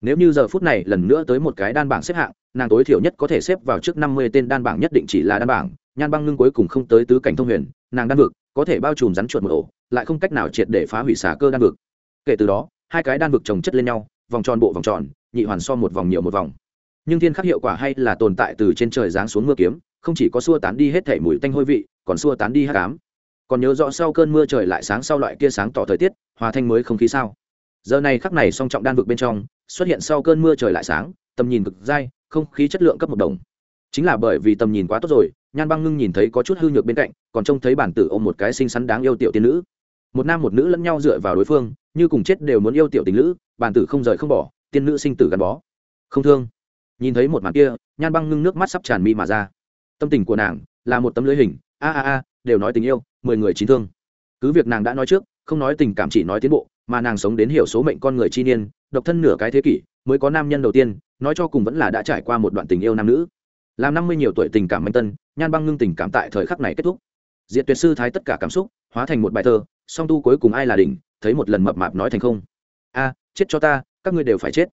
nếu như giờ phút này lần nữa tới một cái đan bảng xếp hạng, nàng tối thiểu nhất có thể xếp vào trước năm mươi tên đan bảng nhất định chỉ là đan bảng, nhan băng ngưng cuối cùng không tới tứ cảnh thông huyền, nàng đan vực, có thể bao trùm rắn chuột một ổ, lại không cách nào triệt để phá hủy xả cơ đan vực. Kể từ đó, hai cái đan vực trồng chất lên nhau, vòng tròn bộ vòng tròn, nhị hoàn so một vòng nhiều một vòng. Nhưng thiên khắc hiệu quả hay là tồn tại từ trên trời giáng xuống mưa kiếm, không chỉ có xua tán đi hết thể mùi tanh hôi vị, còn xua tán đi hát cám còn nhớ rõ sau cơn mưa trời lại sáng sau loại kia sáng tỏ thời tiết, hòa thanh mới không khí sao? Giờ này khắc này song trọng đan vực bên trong, xuất hiện sau cơn mưa trời lại sáng, tầm nhìn cực dai, không khí chất lượng cấp một đồng. Chính là bởi vì tầm nhìn quá tốt rồi, nhan băng ngưng nhìn thấy có chút hư nhược bên cạnh, còn trông thấy bản tử ôm một cái xinh xắn đáng yêu tiểu tiên nữ. Một nam một nữ lẫn nhau dựa vào đối phương, như cùng chết đều muốn yêu tiểu tình nữ bản tử không rời không bỏ, tiên nữ sinh tử gắn bó. Không thương. Nhìn thấy một màn kia, nhan băng ngưng nước mắt sắp tràn mi mà ra. Tâm tình của nàng là một tấm lưới hình, a a a, đều nói tình yêu, mười người chín thương. Cứ việc nàng đã nói trước, không nói tình cảm chỉ nói tiến bộ mà nàng sống đến hiểu số mệnh con người chi niên, độc thân nửa cái thế kỷ, mới có nam nhân đầu tiên, nói cho cùng vẫn là đã trải qua một đoạn tình yêu nam nữ. Làm năm mươi nhiều tuổi tình cảm manh tân, nhan băng ngưng tình cảm tại thời khắc này kết thúc. Diện tuyệt sư thái tất cả cảm xúc, hóa thành một bài thơ, song tu cuối cùng ai là đỉnh, thấy một lần mập mạp nói thành không. A, chết cho ta, các ngươi đều phải chết.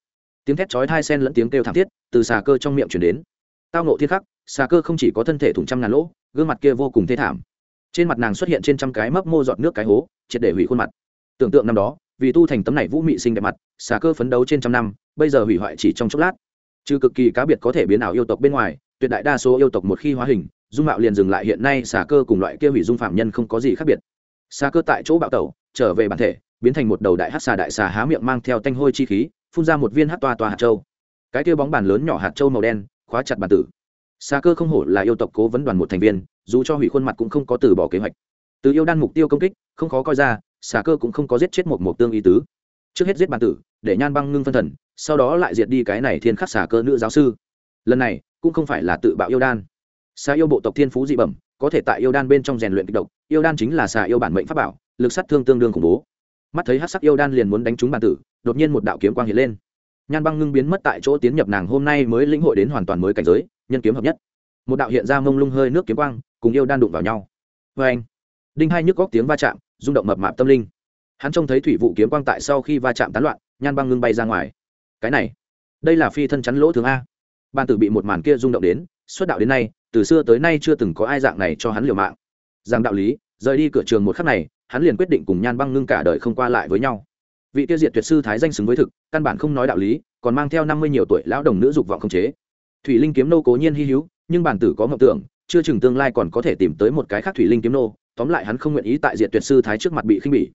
Tiếng thét chói hai sen lẫn tiếng kêu thảm thiết, từ xà cơ trong miệng chuyển đến. Tao nộ thiên khắc, xà cơ không chỉ có thân thể thủng trăm ngàn lỗ, gương mặt kia vô cùng thê thảm. Trên mặt nàng xuất hiện trên trăm cái mấp mô giọt nước cái hố, triệt để hủy khuôn mặt. Tưởng tượng năm đó vì tu thành tấm này vũ mị sinh đẹp mặt, xà cơ phấn đấu trên trăm năm, bây giờ hủy hoại chỉ trong chốc lát. Trừ cực kỳ cá biệt có thể biến ảo yêu tộc bên ngoài, tuyệt đại đa số yêu tộc một khi hóa hình, dung mạo liền dừng lại hiện nay xà cơ cùng loại kia hủy dung phạm nhân không có gì khác biệt. Xà cơ tại chỗ bạo tẩu, trở về bản thể, biến thành một đầu đại hát xà đại xà há miệng mang theo tanh hôi chi khí, phun ra một viên hát toa toa hạt châu. Cái kia bóng bàn lớn nhỏ hạt châu màu đen, khóa chặt bản tử. Xà cơ không hổ là yêu tộc cố vấn đoàn một thành viên, dù cho hủy khuôn mặt cũng không có từ bỏ kế hoạch. Từ yêu đan mục tiêu công kích, không khó coi ra xà cơ cũng không có giết chết một mộc tương ý tứ. Trước hết giết bàn tử, để nhan băng ngưng phân thần, sau đó lại diệt đi cái này thiên khắc xà cơ nữ giáo sư. Lần này, cũng không phải là tự bạo yêu đan. Xà yêu bộ tộc thiên phú dị bẩm, có thể tại yêu đan bên trong rèn luyện kịch độc, yêu đan chính là xà yêu bản mệnh pháp bảo, lực sát thương tương đương khủng bố. Mắt thấy hát sắc yêu đan liền muốn đánh trúng bàn tử, đột nhiên một đạo kiếm quang hiện lên. Nhan băng ngưng biến mất tại chỗ tiến nhập nàng hôm nay mới lĩnh hội đến hoàn toàn mới cảnh giới, nhân kiếm hợp nhất. Một đạo hiện ra mông lung hơi nước kiếm quang, cùng yêu đan đụng vào nhau. Vê anh đinh hai nhức góc tiếng va chạm rung động mập mạp tâm linh. Hắn trông thấy thủy vụ kiếm quang tại sau khi va chạm tán loạn, nhan băng ngưng bay ra ngoài. Cái này, đây là phi thân chắn lỗ thường a. Ban tử bị một màn kia rung động đến, xuất đạo đến nay, từ xưa tới nay chưa từng có ai dạng này cho hắn liều mạng. Rằng đạo lý, rời đi cửa trường một khắc này, hắn liền quyết định cùng nhan băng ngưng cả đời không qua lại với nhau. Vị tiêu diệt tuyệt sư thái danh xứng với thực, căn bản không nói đạo lý, còn mang theo năm mươi nhiều tuổi lão đồng nữ dục vọng không chế. Thủy linh kiếm nô cố nhiên hy hữu, nhưng bản tử có mộng tưởng, chưa chừng tương lai còn có thể tìm tới một cái khác thủy linh kiếm nô tóm lại hắn không nguyện ý tại diện tuyệt sư thái trước mặt bị khinh bỉ.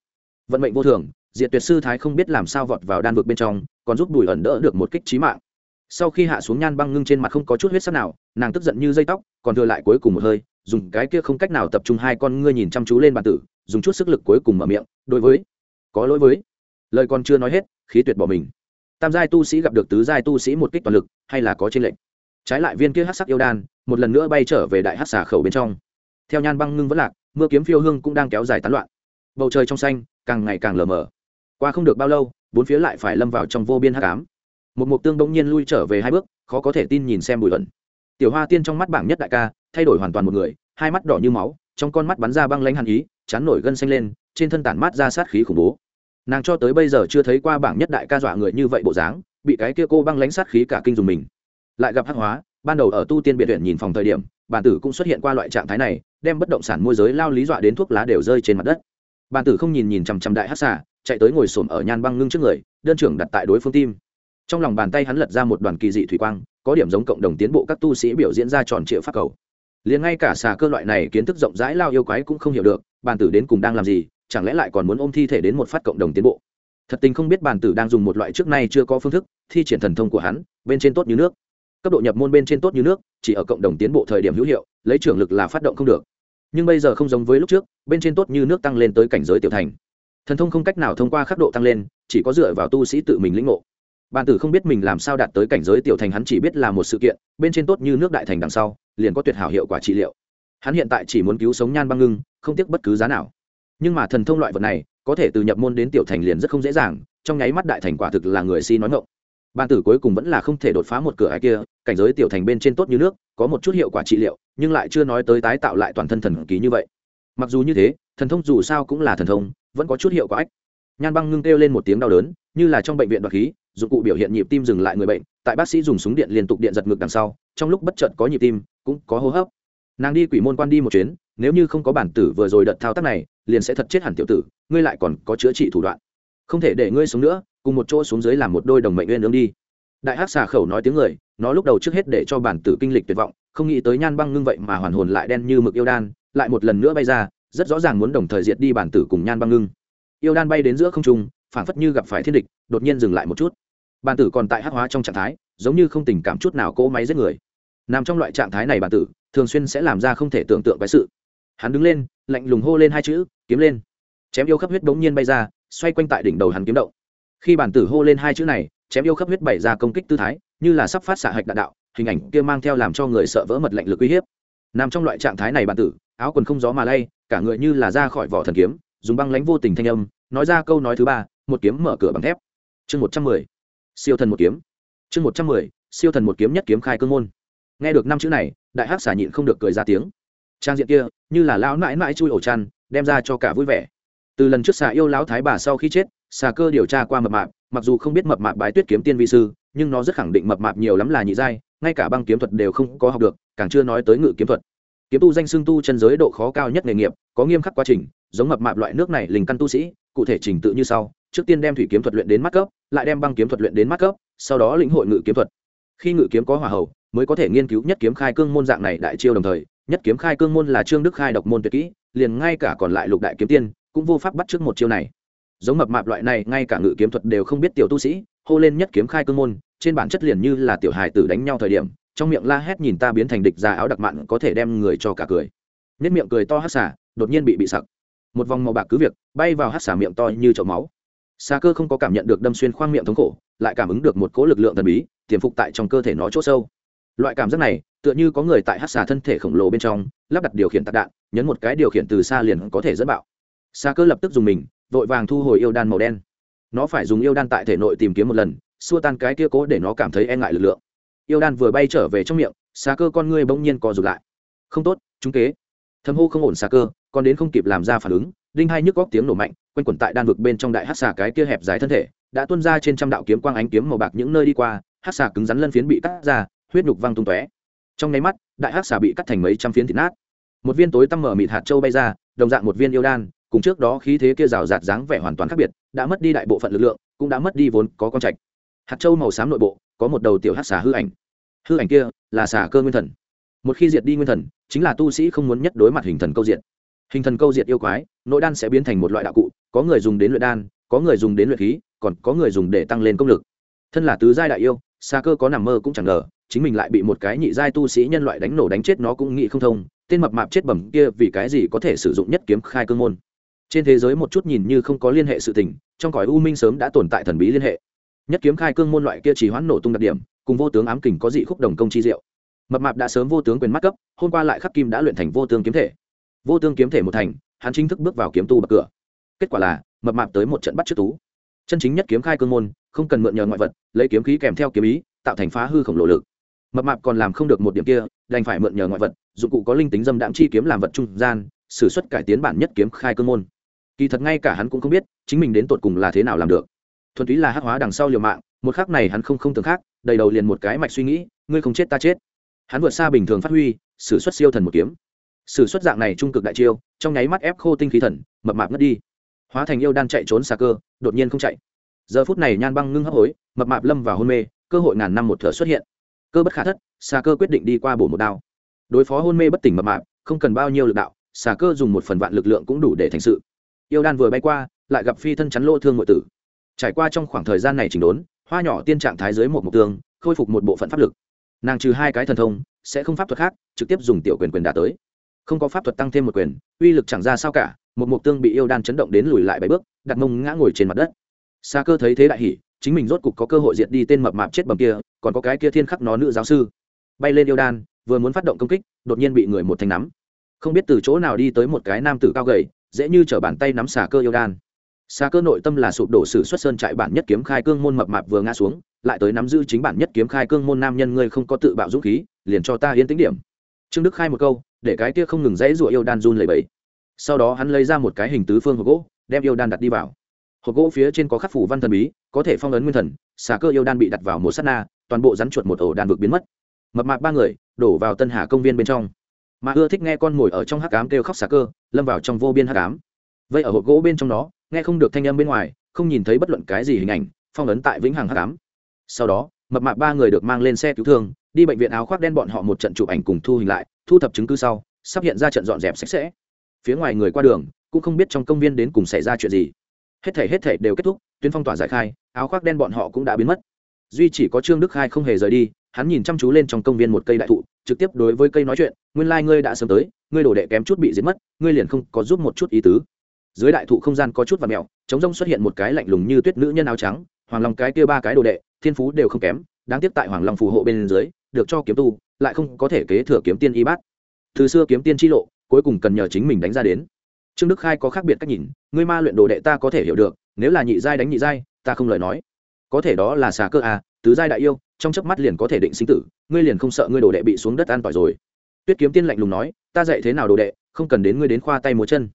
Vận mệnh vô thường, diệt tuyệt sư thái không biết làm sao vọt vào đan vực bên trong, còn giúp bùi ẩn đỡ được một kích trí mạng. Sau khi hạ xuống nhan băng ngưng trên mặt không có chút huyết sắc nào, nàng tức giận như dây tóc, còn thừa lại cuối cùng một hơi, dùng cái kia không cách nào tập trung hai con ngươi nhìn chăm chú lên bàn tử, dùng chút sức lực cuối cùng mở miệng, đối với, có lỗi với. Lời còn chưa nói hết, khí tuyệt bỏ mình. Tam giai tu sĩ gặp được tứ giai tu sĩ một kích toàn lực, hay là có trên lệnh trái lại viên kia hát sắc yêu đan, một lần nữa bay trở về đại hát xà khẩu bên trong theo nhan băng ngưng vẫn lạc, mưa kiếm phiêu hương cũng đang kéo dài tán loạn. Bầu trời trong xanh càng ngày càng lờ mờ. Qua không được bao lâu, bốn phía lại phải lâm vào trong vô biên hát cám một mục tương bỗng nhiên lui trở về hai bước, khó có thể tin nhìn xem bùi luận tiểu hoa tiên trong mắt bảng nhất đại ca, thay đổi hoàn toàn một người, hai mắt đỏ như máu, trong con mắt bắn ra băng lanh hàn ý, chán nổi gân xanh lên, trên thân tản mát ra sát khí khủng bố. Nàng cho tới bây giờ chưa thấy qua bảng nhất đại ca dọa người như vậy bộ dáng, bị cái kia cô băng lánh sát khí cả kinh dùng mình. Lại gặp hắc hóa, ban đầu ở tu tiên biệt viện nhìn phòng thời điểm, bản tử cũng xuất hiện qua loại trạng thái này đem bất động sản môi giới lao lý dọa đến thuốc lá đều rơi trên mặt đất. Bàn tử không nhìn nhìn chằm chằm đại hát xả chạy tới ngồi xổm ở nhan băng ngưng trước người, đơn trưởng đặt tại đối phương tim. Trong lòng bàn tay hắn lật ra một đoàn kỳ dị thủy quang, có điểm giống cộng đồng tiến bộ các tu sĩ biểu diễn ra tròn triệu pháp cầu. Liền ngay cả xà cơ loại này kiến thức rộng rãi lao yêu quái cũng không hiểu được, bàn tử đến cùng đang làm gì, chẳng lẽ lại còn muốn ôm thi thể đến một phát cộng đồng tiến bộ? Thật tình không biết bàn tử đang dùng một loại trước nay chưa có phương thức, thi triển thần thông của hắn, bên trên tốt như nước. Cấp độ nhập môn bên trên tốt như nước, chỉ ở cộng đồng tiến bộ thời điểm hữu hiệu, lấy trưởng lực là phát động không được nhưng bây giờ không giống với lúc trước, bên trên tốt như nước tăng lên tới cảnh giới tiểu thành. Thần thông không cách nào thông qua khắc độ tăng lên, chỉ có dựa vào tu sĩ tự mình lĩnh ngộ. Bàn tử không biết mình làm sao đạt tới cảnh giới tiểu thành, hắn chỉ biết là một sự kiện, bên trên tốt như nước đại thành đằng sau, liền có tuyệt hảo hiệu quả trị liệu. Hắn hiện tại chỉ muốn cứu sống nhan băng ngưng, không tiếc bất cứ giá nào. Nhưng mà thần thông loại vật này, có thể từ nhập môn đến tiểu thành liền rất không dễ dàng, trong nháy mắt đại thành quả thực là người si nói ngộng ban tử cuối cùng vẫn là không thể đột phá một cửa ai kia, cảnh giới tiểu thành bên trên tốt như nước, có một chút hiệu quả trị liệu, nhưng lại chưa nói tới tái tạo lại toàn thân thần ký như vậy. Mặc dù như thế, thần thông dù sao cũng là thần thông, vẫn có chút hiệu quả ách. Nhan băng ngưng kêu lên một tiếng đau đớn, như là trong bệnh viện đoạt khí, dụng cụ biểu hiện nhịp tim dừng lại người bệnh, tại bác sĩ dùng súng điện liên tục điện giật ngực đằng sau, trong lúc bất chợt có nhịp tim, cũng có hô hấp. Nàng đi quỷ môn quan đi một chuyến, nếu như không có bản tử vừa rồi đợt thao tác này, liền sẽ thật chết hẳn tiểu tử, ngươi lại còn có chữa trị thủ đoạn không thể để ngươi sống nữa, cùng một chỗ xuống dưới làm một đôi đồng mệnh uyên ương đi. Đại hắc xà khẩu nói tiếng người, nó lúc đầu trước hết để cho bản tử kinh lịch tuyệt vọng, không nghĩ tới nhan băng ngưng vậy mà hoàn hồn lại đen như mực yêu đan, lại một lần nữa bay ra, rất rõ ràng muốn đồng thời diệt đi bản tử cùng nhan băng ngưng. Yêu đan bay đến giữa không trung, phảng phất như gặp phải thiên địch, đột nhiên dừng lại một chút. Bản tử còn tại hắc hóa trong trạng thái, giống như không tình cảm chút nào cỗ máy giết người. Nằm trong loại trạng thái này bản tử, thường xuyên sẽ làm ra không thể tưởng tượng cái sự. Hắn đứng lên, lạnh lùng hô lên hai chữ, kiếm lên chém yêu khắp huyết bỗng nhiên bay ra, xoay quanh tại đỉnh đầu hắn kiếm động. Khi bản tử hô lên hai chữ này, chém yêu khắp huyết bày ra công kích tư thái, như là sắp phát xạ hạch đạn đạo, hình ảnh kia mang theo làm cho người sợ vỡ mật lạnh lực uy hiếp. Nằm trong loại trạng thái này bản tử, áo quần không gió mà lay, cả người như là ra khỏi vỏ thần kiếm, dùng băng lánh vô tình thanh âm, nói ra câu nói thứ ba, một kiếm mở cửa bằng thép. Chương một trăm mười, siêu thần một kiếm. Chương một trăm mười, siêu thần một kiếm nhất kiếm khai cương môn. Nghe được năm chữ này, đại hắc xả nhịn không được cười ra tiếng. Trang diện kia, như là lão mãi mãi chui ổ chăn, đem ra cho cả vui vẻ từ lần trước xà yêu lão thái bà sau khi chết, xà cơ điều tra qua mập mạp, mặc dù không biết mập mạp bái tuyết kiếm tiên vi sư, nhưng nó rất khẳng định mập mạp nhiều lắm là nhị giai, ngay cả băng kiếm thuật đều không có học được, càng chưa nói tới ngự kiếm thuật. Kiếm tu danh xưng tu chân giới độ khó cao nhất nghề nghiệp, có nghiêm khắc quá trình, giống mập mạp loại nước này lình căn tu sĩ, cụ thể trình tự như sau, trước tiên đem thủy kiếm thuật luyện đến mắt cấp, lại đem băng kiếm thuật luyện đến mắt cấp, sau đó lĩnh hội ngự kiếm thuật. Khi ngự kiếm có hỏa hậu mới có thể nghiên cứu nhất kiếm khai cương môn dạng này đại chiêu đồng thời, nhất kiếm khai cương môn là trương đức khai độc môn tuyệt kỹ, liền ngay cả còn lại lục đại kiếm tiên cũng vô pháp bắt trước một chiêu này. Giống mập mạp loại này, ngay cả ngự kiếm thuật đều không biết tiểu tu sĩ, hô lên nhất kiếm khai cương môn, trên bản chất liền như là tiểu hài tử đánh nhau thời điểm, trong miệng la hét nhìn ta biến thành địch ra áo đặc mặn có thể đem người cho cả cười. Nết miệng cười to hát xả, đột nhiên bị bị sặc. Một vòng màu bạc cứ việc, bay vào hát xả miệng to như chậu máu. Xa cơ không có cảm nhận được đâm xuyên khoang miệng thống khổ, lại cảm ứng được một cỗ lực lượng thần bí, tiềm phục tại trong cơ thể nó chỗ sâu. Loại cảm giác này, tựa như có người tại hát xà thân thể khổng lồ bên trong, lắp đặt điều khiển tạc đạn, nhấn một cái điều khiển từ xa liền có thể dẫn bạo xa cơ lập tức dùng mình, vội vàng thu hồi yêu đan màu đen. Nó phải dùng yêu đan tại thể nội tìm kiếm một lần, xua tan cái kia cố để nó cảm thấy e ngại lực lượng. Yêu đan vừa bay trở về trong miệng xa cơ con ngươi bỗng nhiên co rụt lại. Không tốt, chúng kế. Thâm hô không ổn xa cơ còn đến không kịp làm ra phản ứng, đinh hai nhức góc tiếng nổ mạnh, quanh quẩn tại đan vực bên trong đại hát xà cái kia hẹp dài thân thể, đã tuôn ra trên trăm đạo kiếm quang ánh kiếm màu bạc những nơi đi qua hát xà cứng rắn lân phiến bị cắt ra, huyết nhục văng tung tóe. Trong nháy mắt, đại hát xà bị cắt thành mấy trăm phiến thịt nát. Một viên tối tăm mở mịt hạt châu bay ra, đồng dạng một viên yêu đan cùng trước đó khí thế kia rào rạt dáng vẻ hoàn toàn khác biệt, đã mất đi đại bộ phận lực lượng, cũng đã mất đi vốn có con trạch. Hạt châu màu xám nội bộ, có một đầu tiểu hát xà hư ảnh. Hư ảnh kia là xà cơ nguyên thần. Một khi diệt đi nguyên thần, chính là tu sĩ không muốn nhất đối mặt hình thần câu diệt. Hình thần câu diệt yêu quái, nội đan sẽ biến thành một loại đạo cụ, có người dùng đến luyện đan, có người dùng đến luyện khí, còn có người dùng để tăng lên công lực. Thân là tứ giai đại yêu xa cơ có nằm mơ cũng chẳng ngờ, chính mình lại bị một cái nhị giai tu sĩ nhân loại đánh nổ đánh chết nó cũng nghĩ không thông, tên mập mạp chết bẩm kia vì cái gì có thể sử dụng nhất kiếm khai cương môn trên thế giới một chút nhìn như không có liên hệ sự tình, trong cõi u minh sớm đã tồn tại thần bí liên hệ. Nhất kiếm khai cương môn loại kia chỉ hoãn nổ tung đặc điểm, cùng vô tướng ám kình có dị khúc đồng công chi diệu. Mập mạp đã sớm vô tướng quyền mắt cấp, hôm qua lại khắc kim đã luyện thành vô tướng kiếm thể. Vô tướng kiếm thể một thành, hắn chính thức bước vào kiếm tu bậc cửa. Kết quả là, mập mạp tới một trận bắt trước tú. Chân chính nhất kiếm khai cương môn, không cần mượn nhờ ngoại vật, lấy kiếm khí kèm theo kiếm ý, tạo thành phá hư khổng lồ lực. Mập mạp còn làm không được một điểm kia, đành phải mượn nhờ ngoại vật, dụng cụ có linh tính dâm đạm chi kiếm làm vật trung gian s ử suất cải tiến bản nhất kiếm khai cương môn kỳ thật ngay cả hắn cũng không biết, chính mình đến tột cùng là thế nào làm được. Thuần túy là hắc hóa đằng sau liều mạng, một khác này hắn không không tưởng khác, đầy đầu liền một cái mạch suy nghĩ, ngươi không chết ta chết. Hắn vượt xa bình thường phát huy s ử suất siêu thần một kiếm. S ử suất dạng này trung cực đại chiêu, trong nháy mắt ép khô tinh khí thần, mập mạp ngất đi. Hóa thành yêu đan chạy trốn xa cơ, đột nhiên không chạy. Giờ phút này nhan băng ngưng hấp hối, mập mạp lâm vào hôn mê, cơ hội ngàn năm một thở xuất hiện. Cơ bất khả thất, xa cơ quyết định đi qua bổ một đao. Đối phó hôn mê bất tỉnh mập mạp, không cần bao nhiêu lực đạo xà cơ dùng một phần vạn lực lượng cũng đủ để thành sự yêu đan vừa bay qua, lại gặp phi thân chắn lô thương ngội tử. Trải qua trong khoảng thời gian này chỉnh đốn, hoa nhỏ tiên trạng thái dưới một mục tương, khôi phục một bộ phận pháp lực. Nàng trừ hai cái thần thông, sẽ không pháp thuật khác, trực tiếp dùng tiểu quyền quyền đả tới. Không có pháp thuật tăng thêm một quyền, uy lực chẳng ra sao cả, một mục tương bị yêu đan chấn động đến lùi lại bảy bước, đặt mông ngã ngồi trên mặt đất. Xa cơ thấy thế đại hỉ, chính mình rốt cục có cơ hội diệt đi tên mập mạp chết bầm kia, còn có cái kia thiên khắc nó nữ giáo sư. Bay lên yêu đan, vừa muốn phát động công kích, đột nhiên bị người một thanh nắm. Không biết từ chỗ nào đi tới một cái nam tử cao gầy dễ như t bàn tay nắm xà cơ yêu đan. Xà cơ nội tâm là sụp đổ sử xuất sơn trại bản nhất kiếm khai cương môn mập mạp vừa ngã xuống, lại tới nắm giữ chính bản nhất kiếm khai cương môn nam nhân ngươi không có tự bạo dũng khí, liền cho ta yên tính điểm. Trương đức khai một câu, để cái kia không ngừng dãy rụa yêu đan run lầy bẫy sau đó hắn lấy ra một cái hình tứ phương hộp gỗ, đem yêu đan đặt đi vào. Hộp gỗ phía trên có khắc phủ văn thần bí, có thể phong ấn nguyên thần, xà cơ yêu đan bị đặt vào một s á t na, toàn bộ rắn chuột một ổ đàn vực biến mất. Mập mạp ba người, đổ vào tân hà công viên bên trong mà ưa thích nghe con ngồi ở trong hắc cám kêu khóc xà cơ, lâm vào trong vô biên hắc cám vậy ở hộp gỗ bên trong đó, nghe không được thanh âm bên ngoài, không nhìn thấy bất luận cái gì hình ảnh, phong ấn tại vĩnh hằng hắc cám sau đó, mập mạp ba người được mang lên xe cứu thương, đi bệnh viện áo khoác đen bọn họ một trận chụp ảnh cùng thu hình lại, thu thập chứng cứ sau, sắp hiện ra trận dọn dẹp sạch sẽ. Phía ngoài người qua đường, cũng không biết trong công viên đến cùng xảy ra chuyện gì. Hết thể hết thể đều kết thúc, tuyến phong tỏa giải khai, áo khoác đen bọn họ cũng đã biến mất. Duy chỉ có trương đức khai không hề rời đi hắn nhìn chăm chú lên trong công viên một cây đại thụ, trực tiếp đối với cây nói chuyện, nguyên lai、like、ngươi đã sớm tới, ngươi đổ đệ kém chút bị giết mất, ngươi liền không có giúp một chút ý tứ. Dưới đại thụ không gian có chút và mẹo chống rông xuất hiện một cái lạnh lùng như tuyết nữ nhân áo trắng, hoàng long cái kia ba cái đồ đệ, thiên phú đều không kém, đáng tiếc tại hoàng long phù hộ bên dưới, được cho kiếm tu, lại không có thể kế thừa kiếm tiên y bát. Từ xưa kiếm tiên tri lộ, cuối cùng cần nhờ chính mình đánh ra đến. Trương đức khai có khác biệt cách nhìn, ngươi ma luyện đồ đệ ta có thể hiểu được, nếu là nhị giai đánh nhị giai, ta không lời nói. Có thể đó là xà cơ à tứ giai đại yêu trong chớp mắt liền có thể định sinh tử, ngươi liền không sợ ngươi đồ đệ bị xuống đất an tỏi rồi. Tuyết kiếm tiên lạnh lùng nói, ta dạy thế nào đồ đệ, không cần đến ngươi đến khoa tay múa chân.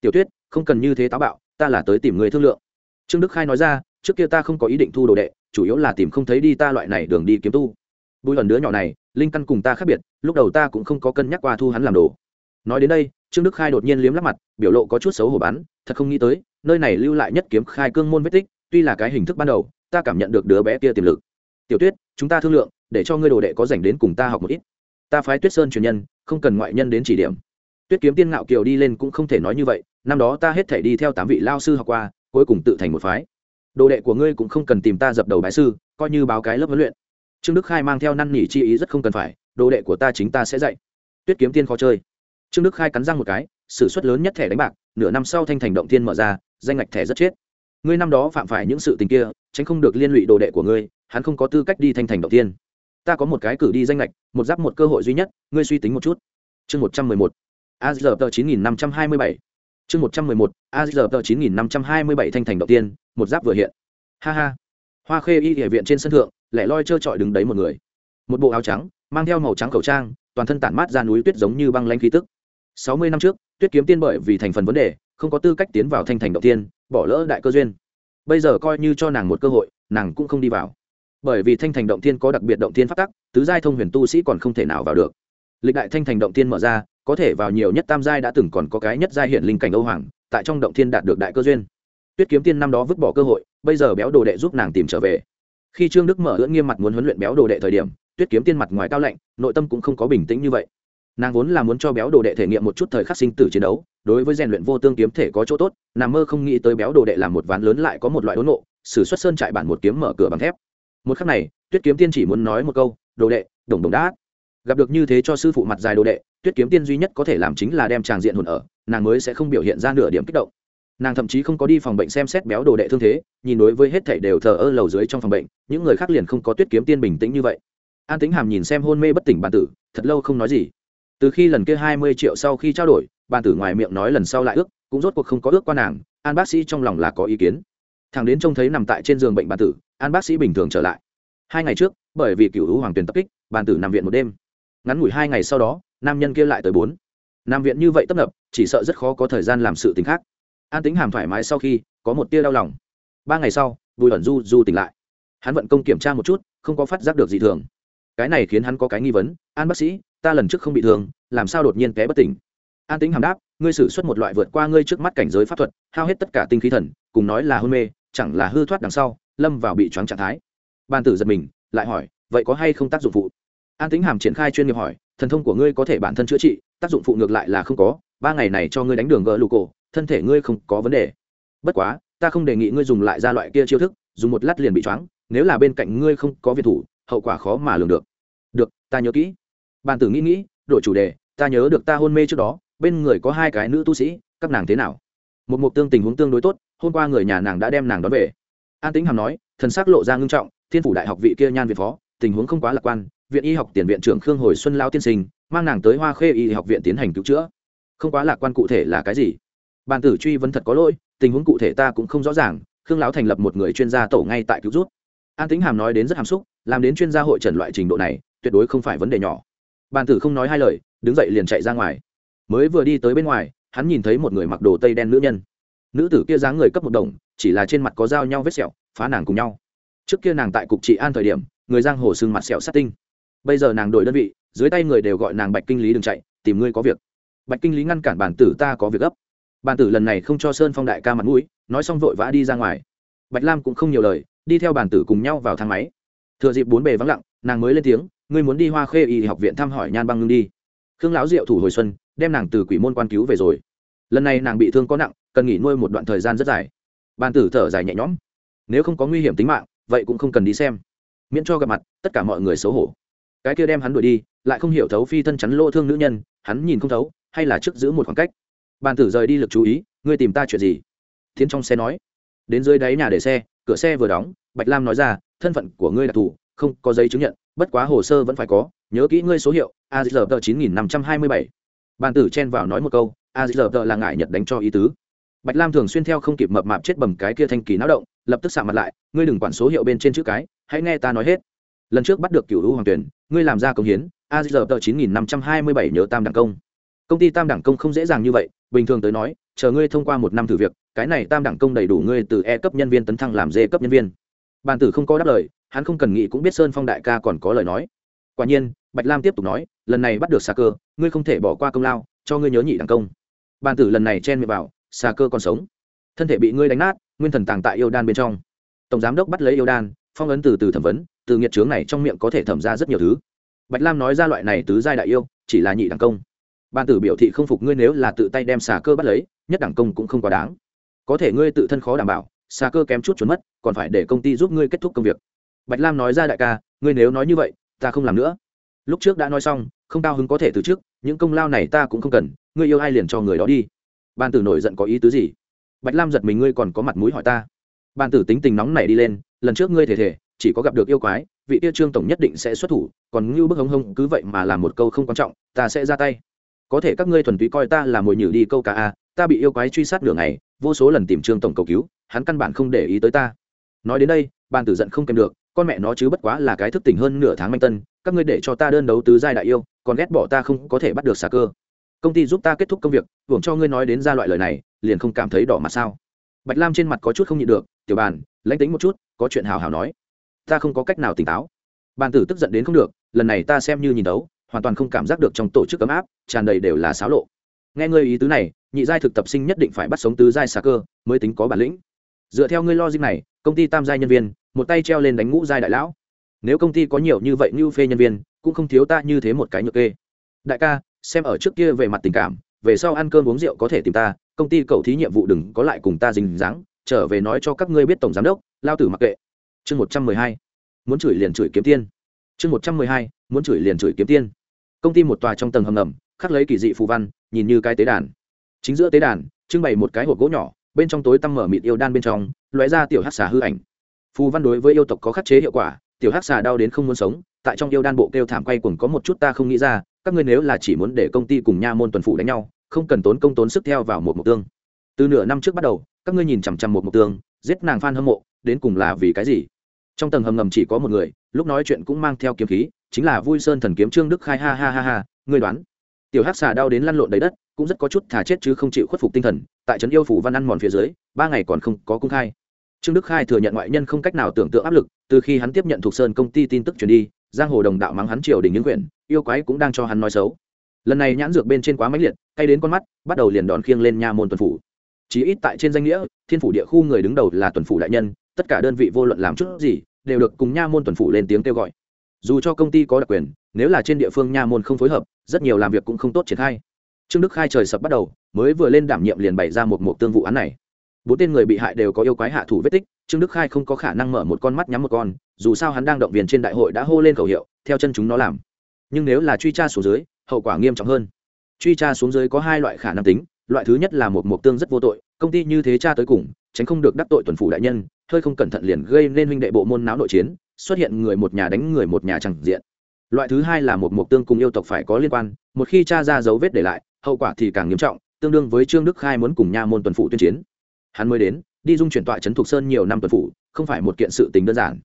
Tiểu tuyết, không cần như thế táo bạo, ta là tới tìm người thương lượng. Trương đức khai nói ra, trước kia ta không có ý định thu đồ đệ, chủ yếu là tìm không thấy đi ta loại này đường đi kiếm tu. Bùi lần đứa nhỏ này, linh căn cùng ta khác biệt, lúc đầu ta cũng không có cân nhắc qua thu hắn làm đồ. Nói đến đây, trương đức khai đột nhiên liếm lắp mặt, biểu lộ có chút xấu hổ bán thật không nghĩ tới, nơi này lưu lại nhất kiếm khai cương môn vết tích, tuy là cái hình thức ban đầu, ta cảm nhận được đứa bé kia tiềm lực tiểu tuyết, chúng ta thương lượng, để cho ngươi đồ đệ có dành đến cùng ta học một ít. Ta phái tuyết sơn truyền nhân, không cần ngoại nhân đến chỉ điểm. Tuyết kiếm tiên ngạo kiều đi lên cũng không thể nói như vậy, năm đó ta hết thể đi theo tám vị lao sư học qua, cuối cùng tự thành một phái. Đồ đệ của ngươi cũng không cần tìm ta dập đầu bái sư, coi như báo cái lớp huấn luyện. Trương đức khai mang theo năn nỉ chi ý rất không cần phải, đồ đệ của ta chính ta sẽ dạy. Tuyết kiếm tiên khó chơi. Trương đức khai cắn răng một cái s ử suất lớn nhất thẻ đánh bạc, nửa năm sau thanh thành động tiên mở ra, danh ngạch thẻ rất chết. Ngươi năm đó phạm phải những sự tình kia tránh không được liên lụy đồ đệ của ngươi, hắn không có tư cách đi thanh thành động tiên ta có một cái cử đi danh lệch một giáp một cơ hội duy nhất, ngươi suy tính một chút. Chương một trăm mười một, a giờ tờ chín nghìn năm trăm hai mươi bảy. Chương một trăm mười một, a giờ tờ chín nghìn năm trăm hai mươi bảy thanh thành động tiên một giáp vừa hiện. Ha ha. Hoa khê y địa viện trên sân thượng, lẻ loi trơ trọi đứng đấy một người. Một bộ áo trắng, mang theo màu trắng khẩu trang, toàn thân tản mát ra núi tuyết giống như băng lanh khí tức. Sáu mươi năm trước, tuyết kiếm tiên bởi vì thành phần vấn đề, không có tư cách tiến vào thanh thành động tiên bỏ lỡ đại cơ duyên bây giờ coi như cho nàng một cơ hội, nàng cũng không đi vào. Bởi vì thanh thành động tiên có đặc biệt động tiên phát tắc, tứ giai thông huyền tu sĩ còn không thể nào vào được. Lịch đại thanh thành động tiên mở ra, có thể vào nhiều nhất tam giai đã từng còn có cái nhất giai hiện linh cảnh âu hoàng, tại trong động thiên đạt được đại cơ duyên. Tuyết kiếm tiên năm đó vứt bỏ cơ hội, bây giờ béo đồ đệ giúp nàng tìm trở về. Khi trương đức mở ưỡn nghiêm mặt muốn huấn luyện béo đồ đệ thời điểm, tuyết kiếm tiên mặt ngoài cao lạnh, nội tâm cũng không có bình tĩnh như vậy nàng vốn là muốn cho béo đồ đệ thể nghiệm một chút thời khắc sinh tử chiến đấu, đối với rèn luyện vô tương kiếm thể có chỗ tốt, nàng mơ không nghĩ tới béo đồ đệ làm một ván lớn lại có một loại đốn nộ, sử xuất sơn trại bản một kiếm mở cửa bằng thép. Một khắc này, tuyết kiếm tiên chỉ muốn nói một câu, đồ đệ, đồng đồng đã. gặp được như thế cho sư phụ mặt dài đồ đệ, tuyết kiếm tiên duy nhất có thể làm chính là đem tràng diện hồn ở, nàng mới sẽ không biểu hiện ra nửa điểm kích động. Nàng thậm chí không có đi phòng bệnh xem xét béo đồ đệ thương thế, nhìn đối với hết thảy đều thờ ơ lầu dưới trong phòng bệnh, những người khác liền không có tuyết kiếm tiên bình tĩnh như vậy. An tính hàm nhìn xem hôn mê bất tỉnh bản tử, thật lâu không nói gì từ khi lần kia hai mươi triệu sau khi trao đổi bàn tử ngoài miệng nói lần sau lại ước, cũng rốt cuộc không có ước qua nàng, an bác sĩ trong lòng là có ý kiến. Thằng đến trông thấy nằm tại trên giường bệnh bàn tử, an bác sĩ bình thường trở lại. Hai ngày trước, bởi vì cựu hữu hoàng tuyền tập kích bàn tử nằm viện một đêm. Ngắn ngủi hai ngày sau đó, nam nhân kia lại tới bốn. Nằm viện như vậy tấp nập, chỉ sợ rất khó có thời gian làm sự t khác. An tính hàm thoải mái sau khi, có một tia đau lòng. Ba ngày sau, bùi ẩn du du tỉnh lại. Hắn vận công kiểm tra một chút, không có phát giác được gì thường. Cái này khiến hắn có cái nghi vấn, an bác sĩ ta lần trước không bị thương, làm sao đột nhiên té bất tỉnh? An tính hàm đáp, ngươi xử suất một loại vượt qua ngươi trước mắt cảnh giới pháp thuật, hao hết tất cả tinh khí thần, cùng nói là hôn mê, chẳng là hư thoát đằng sau, lâm vào bị choáng trạng thái. Ban tử giật mình, lại hỏi, vậy có hay không tác dụng phụ? An tính hàm triển khai chuyên nghiệp hỏi, thần thông của ngươi có thể bản thân chữa trị, tác dụng phụ ngược lại là không có, ba ngày này cho ngươi đánh đường gỡ lụ cổ, thân thể ngươi không có vấn đề. Bất quá, ta không đề nghị ngươi dùng lại ra loại kia chiêu thức, dùng một lát liền bị choáng, nếu là bên cạnh ngươi không có việt thủ, hậu quả khó mà lường được. Được, ta nhớ kỹ bàn tử nghĩ nghĩ, đổi chủ đề, ta nhớ được ta hôn mê trước đó, bên người có hai cái nữ tu sĩ, các nàng thế nào? Một mục tương tình huống tương đối tốt, hôm qua người nhà nàng đã đem nàng đón về. An tính hàm nói, thần sắc lộ ra ngưng trọng, thiên phủ đại học vị kia nhan việt phó, tình huống không quá lạc quan, viện y học tiền viện trưởng khương hồi xuân lao tiên sinh, mang nàng tới hoa khê y học viện tiến hành cứu chữa. Không quá lạc quan cụ thể là cái gì? Bàn tử truy vấn thật có lỗi, tình huống cụ thể ta cũng không rõ ràng, khương lão thành lập một người chuyên gia tổ ngay tại cứu rút an tính hàm nói đến rất hàm xúc, làm đến chuyên gia hội trần loại trình độ này, tuyệt đối không phải vấn đề nhỏ bàn tử không nói hai lời, đứng dậy liền chạy ra ngoài. Mới vừa đi tới bên ngoài, hắn nhìn thấy một người mặc đồ tây đen nữ nhân. Nữ tử kia dáng người cấp một đồng, chỉ là trên mặt có dao nhau vết sẹo, phá nàng cùng nhau. Trước kia nàng tại cục trị an thời điểm, người giang hồ sưng mặt sẹo sát tinh. Bây giờ nàng đổi đơn vị, dưới tay người đều gọi nàng bạch kinh lý đừng chạy, tìm ngươi có việc. Bạch kinh lý ngăn cản bản tử ta có việc gấp. Bản tử lần này không cho sơn phong đại ca mặt mũi, nói xong vội vã đi ra ngoài. Bạch lam cũng không nhiều lời, đi theo bản tử cùng nhau vào thang máy. Thừa dịp bốn bề vắng lặng, nàng mới lên tiếng ngươi muốn đi hoa khê y học viện thăm hỏi nhan băng ngưng đi. Khương lão diệu thủ hồi xuân, đem nàng từ quỷ môn quan cứu về rồi. Lần này nàng bị thương có nặng, cần nghỉ nuôi một đoạn thời gian rất dài. Bàn tử thở dài nhẹ nhõm. Nếu không có nguy hiểm tính mạng, vậy cũng không cần đi xem. Miễn cho gặp mặt, tất cả mọi người xấu hổ. Cái kia đem hắn đuổi đi, lại không hiểu thấu phi thân chắn lỗ thương nữ nhân, hắn nhìn không thấu, hay là trước giữ một khoảng cách. Bàn tử rời đi lực chú ý, ngươi tìm ta chuyện gì? Tiến trong xe nói. Đến dưới đáy nhà để xe, cửa xe vừa đóng, bạch lam nói ra, thân phận của ngươi đặc thù không có giấy chứng nhận, bất quá hồ sơ vẫn phải có, nhớ kỹ ngươi số hiệu, a chín nghìn năm trăm hai mươi bảy. Bàn tử chen vào nói một câu, a là ngại nhật đánh cho ý tứ. Bạch lam thường xuyên theo không kịp mập mạp chết bầm cái kia thanh kỳ náo động, lập tức xạ mặt lại, ngươi đừng quản số hiệu bên trên chữ cái, hãy nghe ta nói hết. Lần trước bắt được cựu hữu hoàng tuyển, ngươi làm ra công hiến, a chín nghìn năm trăm hai mươi bảy nhớ tam đẳng công. Công ty tam đẳng công không dễ dàng như vậy, bình thường tới nói, chờ ngươi thông qua một năm thử việc, cái này tam đẳng công đầy đủ ngươi từ e cấp nhân viên tấn thăng làm d cấp nhân viên. Bàn tử không có đáp lời hắn không cần nghĩ cũng biết sơn phong đại ca còn có lời nói quả nhiên bạch lam tiếp tục nói lần này bắt được xà cơ ngươi không thể bỏ qua công lao cho ngươi nhớ nhị đẳng công bàn tử lần này chen miệng vào xà cơ còn sống thân thể bị ngươi đánh nát nguyên thần tàng tại yêu đan bên trong tổng giám đốc bắt lấy yêu đan phong ấn từ từ thẩm vấn từ nghiệt trướng này trong miệng có thể thẩm ra rất nhiều thứ bạch lam nói ra loại này tứ giai đại yêu chỉ là nhị đẳng công ban tử biểu thị không phục ngươi nếu là tự tay đem xà cơ bắt lấy nhất đẳng công cũng không quá đáng có thể ngươi tự thân khó đảm bảo xà cơ kém chút trốn mất còn phải để công ty giúp ngươi kết thúc công việc bạch lam nói ra đại ca, ngươi nếu nói như vậy, ta không làm nữa. Lúc trước đã nói xong, không cao hứng có thể từ trước, những công lao này ta cũng không cần, ngươi yêu ai liền cho người đó đi. Ban tử nổi giận có ý tứ gì? Bạch lam giật mình, ngươi còn có mặt mũi hỏi ta. Ban tử tính tình nóng này đi lên, lần trước ngươi thể thể chỉ có gặp được yêu quái, vị tiêu trương tổng nhất định sẽ xuất thủ, còn ngưu bức hống hông cứ vậy mà làm một câu không quan trọng, ta sẽ ra tay. Có thể các ngươi thuần túy coi ta là mồi nhử đi câu cả a à, ta bị yêu quái truy sát nửa ngày, vô số lần tìm trương tổng cầu cứu, hắn căn bản không để ý tới ta. Nói đến đây, ban tử giận không kèm được con mẹ nó chứ bất quá là cái thức tỉnh hơn nửa tháng manh tân, các ngươi để cho ta đơn đấu tứ giai đại yêu, còn ghét bỏ ta không có thể bắt được xà cơ. Công ty giúp ta kết thúc công việc, hưởng cho ngươi nói đến ra loại lời này, liền không cảm thấy đỏ mặt sao? Bạch lam trên mặt có chút không nhịn được, tiểu bàn, lãnh tính một chút, có chuyện hào hào nói. Ta không có cách nào tỉnh táo. Bàn tử tức giận đến không được, lần này ta xem như nhìn đấu, hoàn toàn không cảm giác được trong tổ chức ấm áp, tràn đầy đều là xáo lộ. Nghe ngươi ý tứ này, nhị giai thực tập sinh nhất định phải bắt sống tứ giai xà cơ, mới tính có bản lĩnh. Dựa theo ngươi logic này, công ty tam giai nhân viên một tay treo lên đánh ngũ giai đại lão. Nếu công ty có nhiều như vậy như phê nhân viên, cũng không thiếu ta như thế một cái nhược kê. Đại ca, xem ở trước kia về mặt tình cảm, về sau ăn cơm uống rượu có thể tìm ta, công ty cầu thí nhiệm vụ đừng có lại cùng ta dính dáng, trở về nói cho các ngươi biết tổng giám đốc, lao tử mặc kệ. Chương một trăm mười hai, muốn chửi liền chửi kiếm tiên. Chương một trăm mười hai, muốn chửi liền chửi kiếm tiên. Công ty một tòa trong tầng hầm ngầm, khắc lấy kỳ dị phù văn, nhìn như cái tế đàn. Chính giữa tế đàn, trưng bày một cái hộp gỗ nhỏ, bên trong tối tăm mở mịt yêu đan bên trong, lóe ra tiểu hắc xà hư ảnh phù văn đối với yêu tộc có khắc chế hiệu quả, tiểu hắc xà đau đến không muốn sống, tại trong yêu đan bộ kêu thảm quay cuồng có một chút ta không nghĩ ra, các ngươi nếu là chỉ muốn để công ty cùng nha môn tuần phủ đánh nhau, không cần tốn công tốn sức theo vào một mục tương. Từ nửa năm trước bắt đầu, các ngươi nhìn chằm chằm một mục tương, giết nàng phan hâm mộ, đến cùng là vì cái gì? Trong tầng hầm ngầm chỉ có một người, lúc nói chuyện cũng mang theo kiếm khí, chính là vui sơn thần kiếm trương đức khai, ha ha ha ha, ngươi đoán. Tiểu hắc xà đau đến lăn lộn đầy đất, cũng rất có chút thả chết chứ không chịu khuất phục tinh thần, tại trấn yêu phủ văn ăn mòn phía dưới, ba ngày còn không có công khai trương đức khai thừa nhận ngoại nhân không cách nào tưởng tượng áp lực, từ khi hắn tiếp nhận thuộc sơn công ty tin tức truyền đi, giang hồ đồng đạo mắng hắn triều đình những quyển, yêu quái cũng đang cho hắn nói xấu. Lần này nhãn dược bên trên quá mãnh liệt, cay đến con mắt, bắt đầu liền đòn khiêng lên nha môn tuần phủ. Chí ít tại trên danh nghĩa, thiên phủ địa khu người đứng đầu là tuần phủ đại nhân, tất cả đơn vị vô luận làm chút gì, đều được cùng nha môn tuần phủ lên tiếng kêu gọi. Dù cho công ty có đặc quyền, nếu là trên địa phương nha môn không phối hợp, rất nhiều làm việc cũng không tốt triển khai. Trương đức khai trời sập bắt đầu, mới vừa lên đảm nhiệm liền bày ra một mục tương vụ án này bốn tên người bị hại đều có yêu quái hạ thủ vết tích, trương đức khai không có khả năng mở một con mắt nhắm một con, dù sao hắn đang động viên trên đại hội đã hô lên khẩu hiệu, theo chân chúng nó làm. Nhưng nếu là truy tra xuống dưới, hậu quả nghiêm trọng hơn. Truy tra xuống dưới có hai loại khả năng tính, loại thứ nhất là một mục tương rất vô tội, công ty như thế cha tới cùng, tránh không được đắc tội tuần phủ đại nhân, hơi không cẩn thận liền gây nên huynh đệ bộ môn náo nội chiến, xuất hiện người một nhà đánh người một nhà chẳng diện. Loại thứ hai là một mục tương cùng yêu tộc phải có liên quan, một khi cha ra dấu vết để lại, hậu quả thì càng nghiêm trọng, tương đương với trương đức khai muốn cùng nha môn tuần phủ tuyên chiến hắn mới đến, đi dung chuyển tọa trấn thục sơn nhiều năm tuần phủ, không phải một kiện sự tình đơn giản.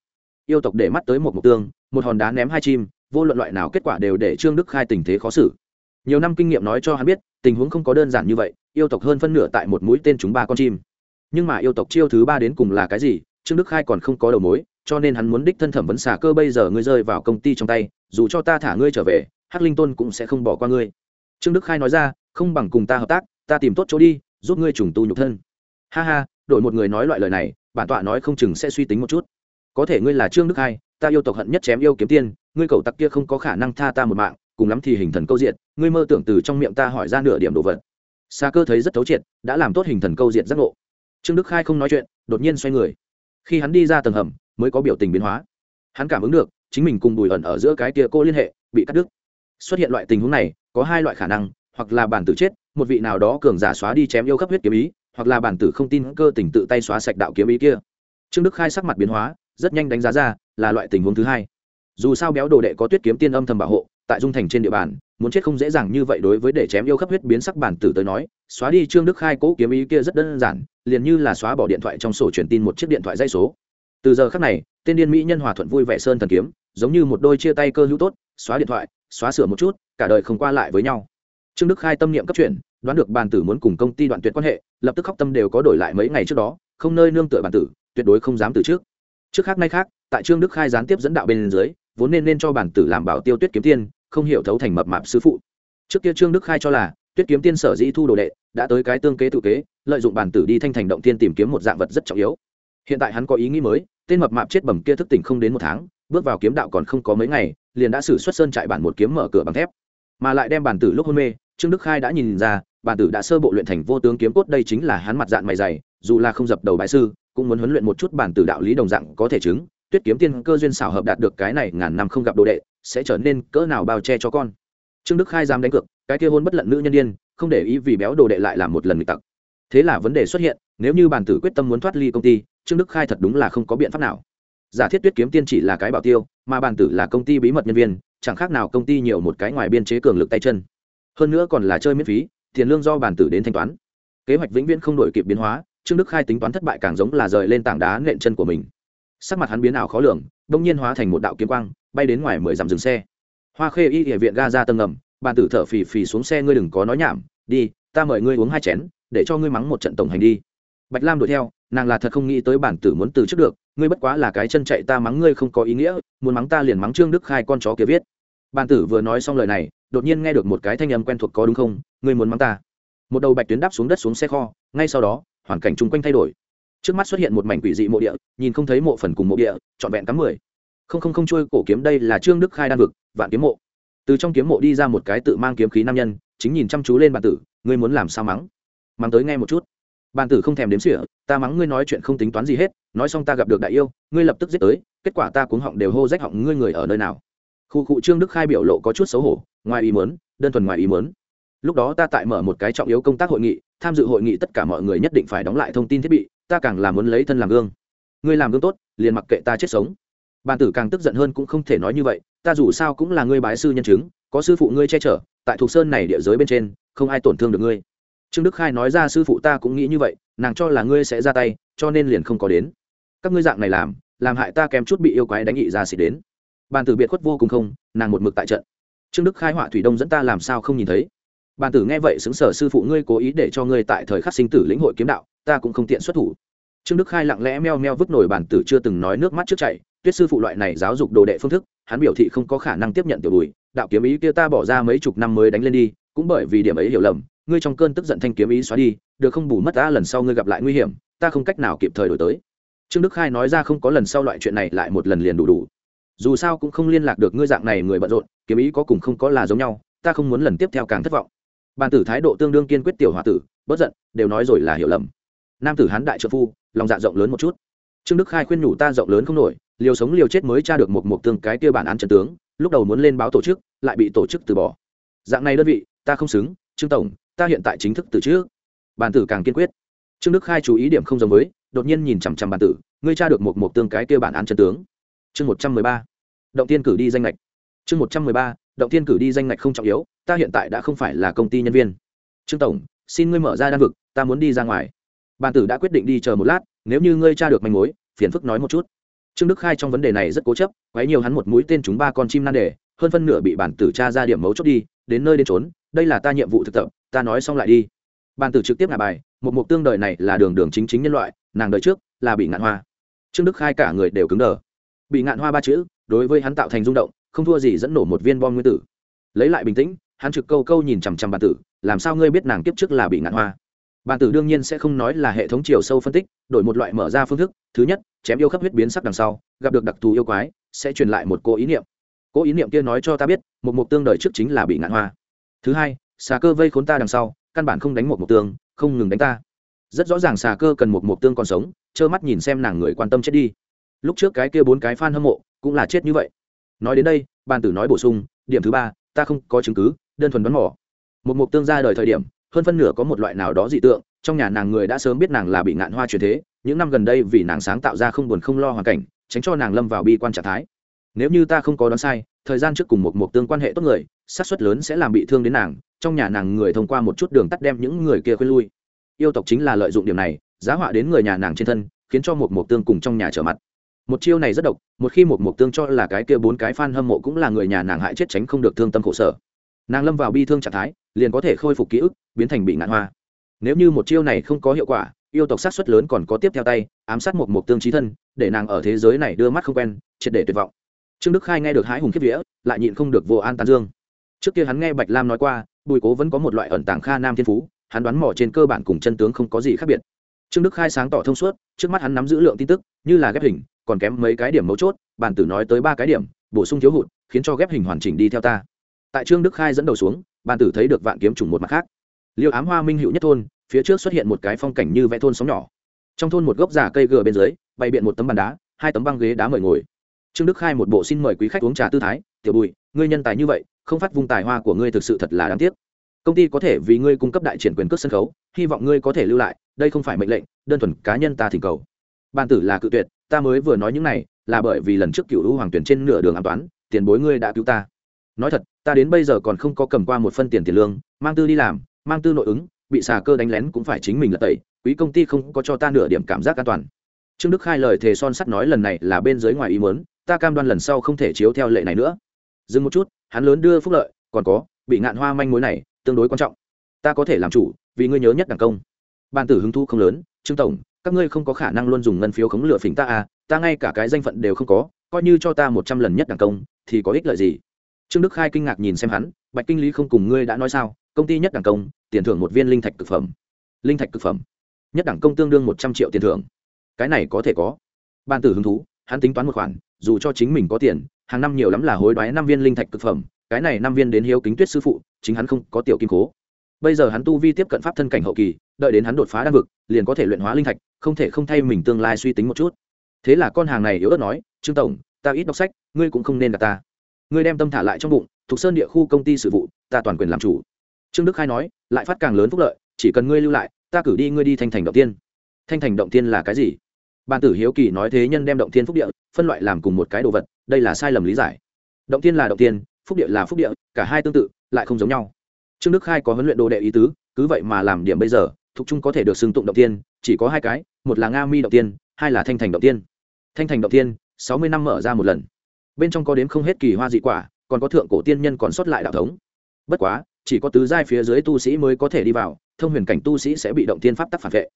Yêu tộc để mắt tới một mục tương, một hòn đá ném hai chim, vô luận loại nào kết quả đều để trương đức khai tình thế khó xử. Nhiều năm kinh nghiệm nói cho hắn biết, tình huống không có đơn giản như vậy, yêu tộc hơn phân nửa tại một mũi tên chúng ba con chim. Nhưng mà yêu tộc chiêu thứ ba đến cùng là cái gì, trương đức khai còn không có đầu mối, cho nên hắn muốn đích thân thẩm vấn xà cơ bây giờ ngươi rơi vào công ty trong tay, dù cho ta thả ngươi trở về, hắc linh tôn cũng sẽ không bỏ qua ngươi. Trương đức khai nói ra, không bằng cùng ta hợp tác, ta tìm tốt chỗ đi, giúp ngươi trùng tu nhục thân ha ha, đổi một người nói loại lời này, bản tọa nói không chừng sẽ suy tính một chút. Có thể ngươi là trương đức khai ta yêu tộc hận nhất chém yêu kiếm tiên, ngươi cầu tặc kia không có khả năng tha ta một mạng, cùng lắm thì hình thần câu diện ngươi mơ tưởng từ trong miệng ta hỏi ra nửa điểm đồ vật. Xa cơ thấy rất thấu triệt, đã làm tốt hình thần câu diện giác ngộ. Trương đức khai không nói chuyện, đột nhiên xoay người. Khi hắn đi ra tầng hầm, mới có biểu tình biến hóa. Hắn cảm ứng được, chính mình cùng bùi ẩn ở giữa cái tia cô liên hệ, bị cắt đứt. Xuất hiện loại tình huống này, có hai loại khả năng, hoặc là bản tử chết, một vị nào đó cường giả xóa đi chém yêu khắp huyết kiếm ý hoặc là bản tử không tin cơ tình tự tay xóa sạch đạo kiếm ý kia. Trương đức khai sắc mặt biến hóa, rất nhanh đánh giá ra, là loại tình huống thứ hai. Dù sao béo đồ đệ có tuyết kiếm tiên âm thầm bảo hộ, tại dung thành trên địa bàn, muốn chết không dễ dàng như vậy đối với để chém yêu khắp huyết biến sắc bản tử tới nói, xóa đi trương đức khai cố kiếm ý kia rất đơn giản, liền như là xóa bỏ điện thoại trong sổ truyền tin một chiếc điện thoại dây số. Từ giờ khắc này, tên điên mỹ nhân hòa thuận vui vẻ sơn thần kiếm, giống như một đôi chia tay cơ hữu tốt, xóa điện thoại, xóa sửa một chút, cả đời không qua lại với nhau. Trương đức khai tâm niệm cấp chuyển đoán được bàn tử muốn cùng công ty đoạn tuyệt quan hệ, lập tức khóc tâm đều có đổi lại mấy ngày trước đó, không nơi nương tựa bàn tử, tuyệt đối không dám từ trước. Trước khác nay khác, tại trương đức khai gián tiếp dẫn đạo bên dưới, vốn nên nên cho bản tử làm bảo tiêu tuyết kiếm tiên, không hiểu thấu thành mập mạp sư phụ. Trước kia trương đức khai cho là, tuyết kiếm tiên sở dĩ thu đồ đệ, đã tới cái tương kế tự kế, lợi dụng bản tử đi thanh thành động tiên tìm kiếm một dạng vật rất trọng yếu. Hiện tại hắn có ý nghĩ mới, tên mập mạp chết bẩm kia thức tỉnh không đến một tháng, bước vào kiếm đạo còn không có mấy ngày, liền đã xử xuất sơn trại bản một kiếm mở cửa bằng thép. Mà lại đem bản tử lúc hôn mê trương đức khai đã nhìn ra bản tử đã sơ bộ luyện thành vô tướng kiếm cốt đây chính là hắn mặt dạng mày dày, dù là không dập đầu bại sư, cũng muốn huấn luyện một chút bản tử đạo lý đồng dạng có thể chứng, tuyết kiếm tiên cơ duyên xảo hợp đạt được cái này ngàn năm không gặp đồ đệ, sẽ trở nên cỡ nào bao che cho con. Trương đức khai dám đánh cược, cái kia hôn bất lận nữ nhân đ i ê n không để ý vì béo đồ đệ lại làm một lần bị tặc. Thế là vấn đề xuất hiện, nếu như bản tử quyết tâm muốn thoát ly công ty, trương đức khai thật đúng là không có biện pháp nào. Giả thiết tuyết kiếm tiên chỉ là cái bảo tiêu, mà bản tử là công ty bí mật nhân viên, chẳng khác nào công ty nhiều một cái ngoài biên chế cường lực tay chân hơn nữa còn là chơi miễn phí, tiền lương do bản tử đến thanh toán. Kế hoạch vĩnh viễn không đổi kịp biến hóa, trương đức khai tính toán thất bại càng giống là rời lên tảng đá nện chân của mình. Sắc mặt hắn biến ảo khó lường, đông nhiên hóa thành một đạo kiếm quang, bay đến ngoài mười dặm dừng xe. Hoa khê y địa viện ga ra tầng ngầm bàn tử thở phì phì xuống xe, ngươi đừng có nói nhảm, đi, ta mời ngươi uống hai chén, để cho ngươi mắng một trận tổng hành đi. Bạch lam đuổi theo, nàng là thật không nghĩ tới bản tử muốn từ trước được, ngươi bất quá là cái chân chạy ta mắng ngươi không có ý nghĩa, muốn mắng ta liền mắng trương đức khai con chó kia viết. Bản tử vừa nói xong lời này đột nhiên nghe được một cái thanh âm quen thuộc có đúng không? Ngươi muốn mắng ta. Một đầu bạch tuyến đáp xuống đất xuống xe kho, ngay sau đó, hoàn cảnh chung quanh thay đổi. Trước mắt xuất hiện một mảnh quỷ dị mộ địa, nhìn không thấy mộ phần cùng mộ địa, trọn vẹn tám mươi không không không trôi cổ kiếm đây là trương đức khai đan vực, vạn kiếm mộ. Từ trong kiếm mộ đi ra một cái tự mang kiếm khí nam nhân, chính nhìn chăm chú lên bàn tử, ngươi muốn làm sao mắng? Mắng tới nghe một chút. Bàn tử không thèm đếm xỉa, ta mắng ngươi nói chuyện không tính toán gì hết, nói xong ta gặp được đại yêu, ngươi lập tức giết tới, kết quả ta cuống họng đều hô rách họng ngươi người ở nơi nào khu cụ trương đức khai biểu lộ có chút xấu hổ, ngoài ý mớn đơn thuần ngoài ý mớn lúc đó ta tại mở một cái trọng yếu công tác hội nghị, tham dự hội nghị tất cả mọi người nhất định phải đóng lại thông tin thiết bị, ta càng là muốn lấy thân làm gương. Ngươi làm gương tốt, liền mặc kệ ta chết sống. Bàn tử càng tức giận hơn cũng không thể nói như vậy, ta dù sao cũng là ngươi bái sư nhân chứng, có sư phụ ngươi che chở, tại thuộc sơn này địa giới bên trên, không ai tổn thương được ngươi. Trương đức khai nói ra sư phụ ta cũng nghĩ như vậy, nàng cho là ngươi sẽ ra tay, cho nên liền không có đến. Các ngươi dạng này làm làm hại ta kém chút bị yêu quái đánh nghị ra xịt đến bàn tử biệt khuất vô cùng không, nàng một mực tại trận. Trương đức khai họa thủy đông dẫn ta làm sao không nhìn thấy? Bàn tử nghe vậy xứng sở sư phụ ngươi cố ý để cho ngươi tại thời khắc sinh tử lĩnh hội kiếm đạo, ta cũng không tiện xuất thủ. Trương đức khai lặng lẽ meo meo vứt nổi bàn tử chưa từng nói nước mắt trước chạy tuyết sư phụ loại này giáo dục đồ đệ phương thức, hắn biểu thị không có khả năng tiếp nhận tiểu bùi, đạo kiếm ý kia ta bỏ ra mấy chục năm mới đánh lên đi, cũng bởi vì điểm ấy hiểu lầm, ngươi trong cơn tức giận thanh kiếm ý xóa đi, được không bù mất ta lần sau ngươi gặp lại nguy hiểm, ta không cách nào kịp thời đổi tới. Trương đức khai nói ra không có lần sau loại chuyện này lại một lần liền đủ đủ dù sao cũng không liên lạc được ngươi dạng này người bận rộn, kiếm ý có cùng không có là giống nhau, ta không muốn lần tiếp theo càng thất vọng. Bàn tử thái độ tương đương kiên quyết tiểu h tử bất giận, đều nói rồi là hiểu lầm. Nam tử hán đại trợ phu, lòng dạ rộng lớn một chút. Trương đức khai khuyên nhủ ta rộng lớn không nổi, liều sống liều chết mới tra được một mục tương cái kia bản án trận tướng, lúc đầu muốn lên báo tổ chức, lại bị tổ chức từ bỏ. Dạng này đơn vị, ta không xứng, trương tổng, ta hiện tại chính thức từ trước. Bàn tử càng kiên quyết. Trương đức khai chú ý điểm không giống với, đột nhiên nhìn chằm chằm bàn tử, ngươi tra được một mục tương cái kia bản án trận tướng chương một trăm mười ba, động tiên cử đi danh lệch chương một trăm mười ba, động tiên cử đi danh lệch không trọng yếu, ta hiện tại đã không phải là công ty nhân viên. trương tổng, xin ngươi mở ra đan vực, ta muốn đi ra ngoài. bàn tử đã quyết định đi chờ một lát, nếu như ngươi tra được manh mối, phiền phức nói một chút. trương đức khai trong vấn đề này rất cố chấp, quấy nhiều hắn một mũi tên chúng ba con chim nan đề, hơn phân nửa bị bản tử tra ra điểm mấu chốt đi, đến nơi đến trốn đây là ta nhiệm vụ thực tập, ta nói xong lại đi. bản tử trực tiếp ngả bài, một mục tương đời này là đường đường chính chính nhân loại, nàng đời trước là bị ngạn hoa. trương đức khai cả người đều cứng đờ bị ngạn hoa ba chữ, đối với hắn tạo thành rung động, không thua gì dẫn nổ một viên bom nguyên tử. Lấy lại bình tĩnh, hắn trực câu câu nhìn chằm chằm bàn tử, làm sao ngươi biết nàng kiếp trước là bị ngạn hoa? Bàn tử đương nhiên sẽ không nói là hệ thống chiều sâu phân tích, đổi một loại mở ra phương thức, thứ nhất, chém yêu khắp huyết biến sắc đằng sau, gặp được đặc thù yêu quái, sẽ truyền lại một cô ý niệm. Cô ý niệm kia nói cho ta biết, một mục tương đời trước chính là bị ngạn hoa. Thứ hai, xà cơ vây khốn ta đằng sau, căn bản không đánh một mục tương, không ngừng đánh ta. Rất rõ ràng xà cơ cần một mục tương còn sống, trơ mắt nhìn xem nàng người quan tâm chết đi lúc trước cái kia bốn cái f a n hâm mộ cũng là chết như vậy. Nói đến đây, bàn tử nói bổ sung, điểm thứ ba, ta không có chứng cứ, đơn thuần đoán mỏ một mục tương ra đời thời điểm, hơn phân nửa có một loại nào đó dị tượng, trong nhà nàng người đã sớm biết nàng là bị ngạn hoa truyền thế, những năm gần đây vì nàng sáng tạo ra không buồn không lo hoàn cảnh, tránh cho nàng lâm vào bi quan trạng thái. Nếu như ta không có đoán sai, thời gian trước cùng một mục tương quan hệ tốt người sát suất lớn sẽ làm bị thương đến nàng, trong nhà nàng người thông qua một chút đường tắt đem những người kia khuyên lui. Yêu tộc chính là lợi dụng điểm này, giá họa đến người nhà nàng trên thân, khiến cho một mục tương cùng trong nhà trở mặt một chiêu này rất độc, một khi một mục tương cho là cái kia bốn cái f a n hâm mộ cũng là người nhà nàng hại chết tránh không được thương tâm khổ sở. Nàng lâm vào bi thương trạng thái, liền có thể khôi phục ký ức, biến thành bị ngạn hoa. Nếu như một chiêu này không có hiệu quả, yêu tộc sát xuất lớn còn có tiếp theo tay, ám sát một mục tương trí thân, để nàng ở thế giới này đưa mắt không quen, triệt để tuyệt vọng. Trương đức khai nghe được hái hùng kiếp vía, lại nhịn không được vô an tán dương. Trước kia hắn nghe bạch lam nói qua, bùi cố vẫn có một loại ẩn tàng kha nam thiên phú, hắn đoán mò trên cơ bản cùng chân tướng không có gì khác biệt. Trương đức khai sáng tỏ thông suốt, trước mắt hắn nắm giữ lượng tin tức, như là ghép hình còn kém mấy cái điểm mấu chốt, bản tử nói tới ba cái điểm, bổ sung thiếu hụt, khiến cho ghép hình hoàn chỉnh đi theo ta. Tại trương đức khai dẫn đầu xuống, bản tử thấy được vạn kiếm trùng một mặt khác. Liêu ám hoa minh hữu nhất thôn, phía trước xuất hiện một cái phong cảnh như vẽ thôn sóng nhỏ. Trong thôn một gốc giả cây gừa bên dưới, bày biện một tấm bàn đá, hai tấm băng ghế đá mời ngồi. Trương đức khai một bộ xin mời quý khách uống trà tư thái, tiểu bùi, ngươi nhân tài như vậy, không phát vung tài hoa của ngươi thực sự thật là đáng tiếc. Công ty có thể vì ngươi cung cấp đại triển quyền cước sân khấu, hy vọng ngươi có thể lưu lại, đây không phải mệnh lệnh, đơn thuần cá nhân ta thỉnh cầu. Bàn tử là cự tuyệt ta mới vừa nói những này, là bởi vì lần trước cựu hữu hoàng tuyển trên nửa đường an toán, tiền bối ngươi đã cứu ta. Nói thật, ta đến bây giờ còn không có cầm qua một phân tiền tiền lương, mang tư đi làm, mang tư nội ứng, bị xà cơ đánh lén cũng phải chính mình là tẩy, quý công ty không có cho ta nửa điểm cảm giác an toàn. Trương đức khai lời thề son sắt nói lần này là bên dưới ngoài ý muốn, ta cam đoan lần sau không thể chiếu theo lệ này nữa. Dừng một chút, hắn lớn đưa phúc lợi, còn có, bị ngạn hoa manh mối này, tương đối quan trọng. Ta có thể làm chủ, vì ngươi nhớ nhất đảng công. Ban tử hứng thu không lớn, trương tổng các ngươi không có khả năng luôn dùng ngân phiếu khống lửa phỉnh ta à ta ngay cả cái danh phận đều không có, coi như cho ta một trăm lần nhất đảng công, thì có ích lợi gì? Trương đức khai kinh ngạc nhìn xem hắn, bạch kinh lý không cùng ngươi đã nói sao, công ty nhất đảng công, tiền thưởng một viên linh thạch thực phẩm. Linh thạch thực phẩm. Nhất đảng công tương đương một trăm triệu tiền thưởng. Cái này có thể có. Ban tử hứng thú, hắn tính toán một khoản, dù cho chính mình có tiền, hàng năm nhiều lắm là hối đoái năm viên linh thạch thực phẩm, cái này năm viên đến hiếu kính tuyết sư phụ, chính hắn không có tiểu kim cố. Bây giờ hắn tu vi tiếp cận pháp thân cảnh hậu kỳ đợi đến hắn đột phá đan vực, liền có thể luyện hóa linh thạch, không thể không thay mình tương lai suy tính một chút. Thế là con hàng này yếu ớt nói, trương tổng, ta ít đọc sách, ngươi cũng không nên gặp ta. Ngươi đem tâm thả lại trong bụng, thuộc sơn địa khu công ty sự vụ, ta toàn quyền làm chủ. Trương đức khai nói, lại phát càng lớn phúc lợi, chỉ cần ngươi lưu lại, ta cử đi ngươi đi thanh thành động tiên thanh thành động tiên là cái gì? Bàn tử hiếu kỳ nói thế nhân đem động tiên phúc địa, phân loại làm cùng một cái đồ vật, đây là sai lầm lý giải. Động tiên là động tiên phúc địa là phúc địa, cả hai tương tự, lại không giống nhau. Trương đức khai có huấn luyện đồ đệ ý tứ, cứ vậy mà làm điểm bây giờ thuộc trung có thể được xưng tụng động tiên, chỉ có hai cái, một là nga mi động tiên, hai là thanh thành động tiên. Thanh thành động tiên, sáu mươi năm mở ra một lần. Bên trong có đến không hết kỳ hoa dị quả, còn có thượng cổ tiên nhân còn sót lại đạo thống. Bất quá, chỉ có tứ giai phía dưới tu sĩ mới có thể đi vào, thông huyền cảnh tu sĩ sẽ bị động tiên pháp tắc phản vệ.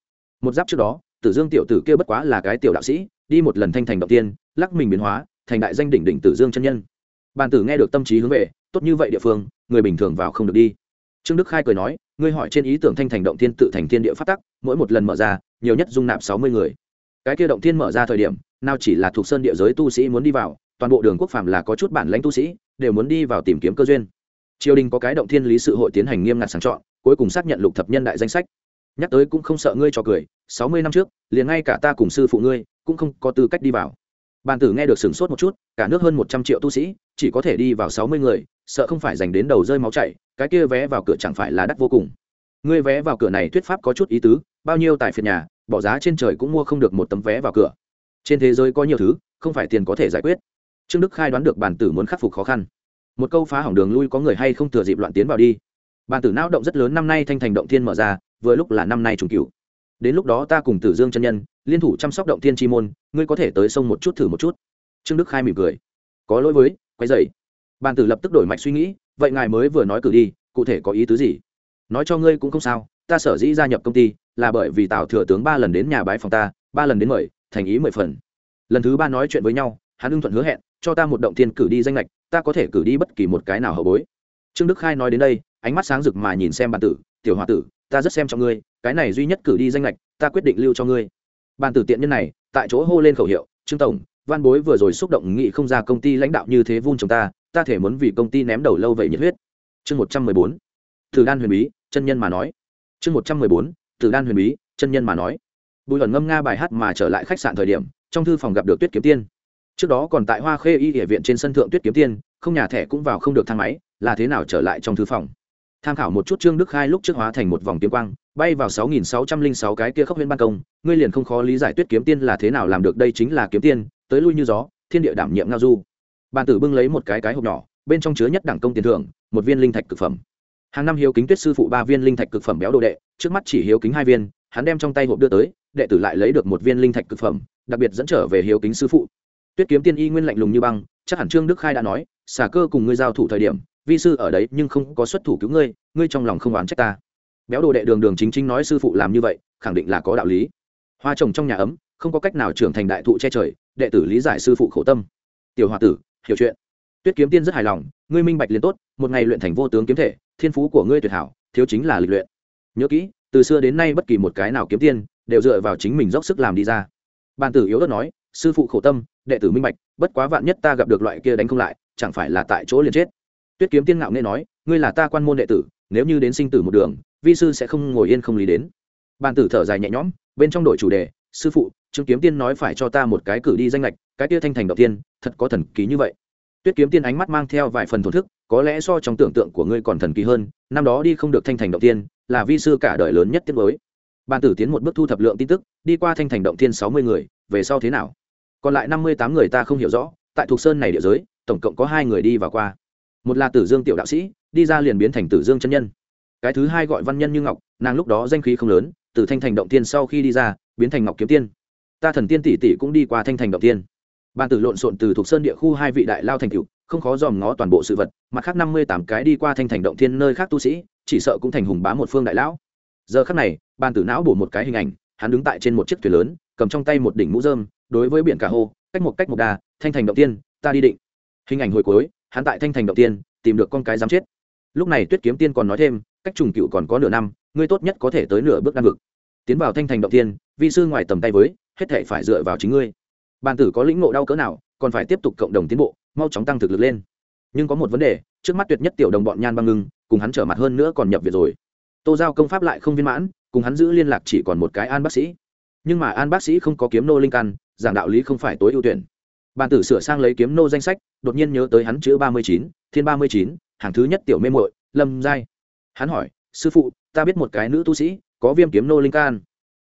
Một giáp trước đó, tử dương tiểu tử kia bất quá là cái tiểu đạo sĩ, đi một lần thanh thành động tiên, lắc mình biến hóa, thành đại danh đỉnh đỉnh tử dương chân nhân. Bàn tử nghe được tâm trí hướng về, tốt như vậy địa phương, người bình thường vào không được đi trương đức khai cười nói, ngươi hỏi trên ý tưởng thanh thành động thiên tự thành thiên địa phát tắc, mỗi một lần mở ra, nhiều nhất dung nạp sáu mươi người. Cái kia động thiên mở ra thời điểm, nào chỉ là thuộc sơn địa giới tu sĩ muốn đi vào, toàn bộ đường quốc phạm là có chút bản lãnh tu sĩ, đều muốn đi vào tìm kiếm cơ duyên. Triều đình có cái động thiên lý sự hội tiến hành nghiêm ngặt sàng chọn, cuối cùng xác nhận lục thập nhân đại danh sách. Nhắc tới cũng không sợ ngươi cho cười, sáu mươi năm trước, liền ngay cả ta cùng sư phụ ngươi, cũng không có tư cách đi vào bàn tử nghe được sửng sốt một chút, cả nước hơn một trăm triệu tu sĩ, chỉ có thể đi vào sáu mươi người, sợ không phải dành đến đầu rơi máu chảy, cái kia vé vào cửa chẳng phải là đắt vô cùng. Ngươi vé vào cửa này thuyết pháp có chút ý tứ, bao nhiêu tại phiệt nhà, bỏ giá trên trời cũng mua không được một tấm vé vào cửa. Trên thế giới có nhiều thứ, không phải tiền có thể giải quyết. Trương đức khai đoán được Bàn tử muốn khắc phục khó khăn. Một câu phá hỏng đường lui có người hay không thừa dịp loạn tiến vào đi. Bàn tử não động rất lớn năm nay thanh thành động thiên mở ra, vừa lúc là năm nay trùng cửu đến lúc đó ta cùng tử dương chân nhân, liên thủ chăm sóc động thiên chi môn, ngươi có thể tới sông một chút thử một chút. Trương đức khai mỉm cười. Có lỗi với quay dậy bàn tử lập tức đổi mạch suy nghĩ, vậy ngài mới vừa nói cử đi, cụ thể có ý tứ gì? Nói cho ngươi cũng không sao, ta sở dĩ gia nhập công ty là bởi vì tào thừa tướng ba lần đến nhà bái phòng ta, ba lần đến mời, thành ý mười phần. Lần thứ ba nói chuyện với nhau, hắn ưng thuận hứa hẹn, cho ta một động thiên cử đi danh lệch ta có thể cử đi bất kỳ một cái nào hậu bối. Trương đức khai nói đến đây, ánh mắt sáng rực mà nhìn xem bàn tử tiểu h tử, ta rất xem trọng ngươi, cái này duy nhất cử đi danh lệch, ta quyết định lưu cho ngươi. Bàn tử tiện nhân này, tại chỗ hô lên khẩu hiệu, trương tổng, văn bối vừa rồi xúc động nghị không ra công ty lãnh đạo như thế vun chồng ta ta thể muốn vì công ty ném đầu lâu vậy nhiệt huyết. Chương một trăm mười bốn, thử đan huyền bí, chân nhân mà nói. Chương một trăm mười bốn, thử đan huyền bí, chân nhân mà nói. Bùi ẩn ngâm nga bài hát mà trở lại khách sạn thời điểm, trong thư phòng gặp được tuyết kiếm tiên. Trước đó còn tại hoa khê y địa viện trên sân thượng tuyết kiếm tiên, không nhà thẻ cũng vào không được thang máy, là thế nào trở lại trong thư phòng? Tham khảo một chút trương đức khai lúc trước hóa thành một vòng kiếm quang, bay vào sáu nghìn sáu trăm linh sáu cái kia khốc huyễn ban công, ngươi liền không khó lý giải tuyết kiếm tiên là thế nào làm được đây chính là kiếm tiên, tới lui như gió, thiên địa đảm nhiệm ngao du. Bàn tử bưng lấy một cái cái hộp nhỏ, bên trong chứa nhất đẳng công tiền thưởng, một viên linh thạch cực phẩm. Hàng năm hiếu kính tuyết sư phụ ba viên linh thạch cực phẩm béo đồ đệ, trước mắt chỉ hiếu kính hai viên, hắn đem trong tay hộp đưa tới, đệ tử lại lấy được một viên linh thạch cực phẩm, đặc biệt dẫn trở về hiếu kính sư phụ. Tuyết kiếm tiên y nguyên lạnh lùng như băng, chắc hẳn trương đức khai đã nói xả cơ cùng ngươi giao thủ thời điểm vi sư ở đấy nhưng không có xuất thủ cứu ngươi ngươi trong lòng không oán trách ta. Béo đồ đệ đường đường chính chính nói sư phụ làm như vậy, khẳng định là có đạo lý. Hoa trồng trong nhà ấm, không có cách nào trưởng thành đại thụ che trời, đệ tử lý giải sư phụ khổ tâm. Tiểu h tử, hiểu chuyện. Tuyết kiếm tiên rất hài lòng, ngươi minh bạch liền tốt, một ngày luyện thành vô tướng kiếm thể, thiên phú của ngươi tuyệt hảo, thiếu chính là lịch luyện. Nhớ kỹ, từ xưa đến nay bất kỳ một cái nào kiếm tiên, đều dựa vào chính mình dốc sức làm đi ra. Bàn tử yếu đất nói, sư phụ khổ tâm, đệ tử minh bạch, bất quá vạn nhất ta gặp được loại kia đánh không lại, chẳng phải là tại chỗ liền chết tuyết kiếm tiên ngạo nghe nói, ngươi là ta quan môn đệ tử, nếu như đến sinh tử một đường, vi sư sẽ không ngồi yên không lý đến. Bàn tử thở dài nhẹ nhõm, bên trong đội chủ đề, sư phụ, trương kiếm tiên nói phải cho ta một cái cử đi danh lệch cái kia thanh thành đầu tiên, thật có thần ký như vậy. Tuyết kiếm tiên ánh mắt mang theo vài phần thổn thức, có lẽ so trong tưởng tượng của ngươi còn thần kỳ hơn, năm đó đi không được thanh thành động tiên, là vi sư cả đời lớn nhất tiết mới. Bàn tử tiến một bước thu thập lượng tin tức, đi qua thanh thành động tiên sáu mươi người, về sau thế nào? Còn lại năm mươi tám người ta không hiểu rõ, tại thuộc sơn này địa giới, tổng cộng có hai người đi và qua một là tử dương tiểu đạo sĩ, đi ra liền biến thành tử dương chân nhân. Cái thứ hai gọi văn nhân như ngọc, nàng lúc đó danh khí không lớn, từ thanh thành động tiên sau khi đi ra, biến thành ngọc kiếm tiên. Ta thần tiên tỷ tỷ cũng đi qua thanh thành động tiên bàn tử lộn xộn từ thuộc sơn địa khu hai vị đại lao thành cựu không khó dòm ngó toàn bộ sự vật, mặt khác năm mươi tám cái đi qua thanh thành động thiên nơi khác tu sĩ, chỉ sợ cũng thành hùng bá một phương đại lão. Giờ khác này, bàn tử não bổ một cái hình ảnh, hắn đứng tại trên một chiếc thuyền lớn, cầm trong tay một đỉnh mũ dơm đối với biển cả hô, cách một cách một đà, thanh thành động tiên ta đi định. Hình ảnh hồi cuối hắn tại thanh thành động tiên, tìm được con cái dám chết. Lúc này tuyết kiếm tiên còn nói thêm, cách trùng cựu còn có nửa năm, ngươi tốt nhất có thể tới nửa bước đan vực. Tiến vào thanh thành động tiên, vi sư ngoài tầm tay với, hết thể phải dựa vào chính ngươi. Bàn tử có lĩnh ngộ đau cỡ nào, còn phải tiếp tục cộng đồng tiến bộ, mau chóng tăng thực lực lên. Nhưng có một vấn đề, trước mắt tuyệt nhất tiểu đồng bọn nhan băng ngưng, cùng hắn trở mặt hơn nữa còn nhập viện rồi. Tô giao công pháp lại không viên mãn, cùng hắn giữ liên lạc chỉ còn một cái an bác sĩ. Nhưng mà an bác sĩ không có kiếm nô linh căn, giảng đạo lý không phải tối ưu tuyển. Bàn tử sửa sang lấy kiếm nô danh sách đột nhiên nhớ tới hắn chữ ba mươi chín, thiên ba mươi chín, hàng thứ nhất tiểu mê muội, lâm giai. Hắn hỏi, sư phụ, ta biết một cái nữ tu sĩ, có viêm kiếm nô linh can.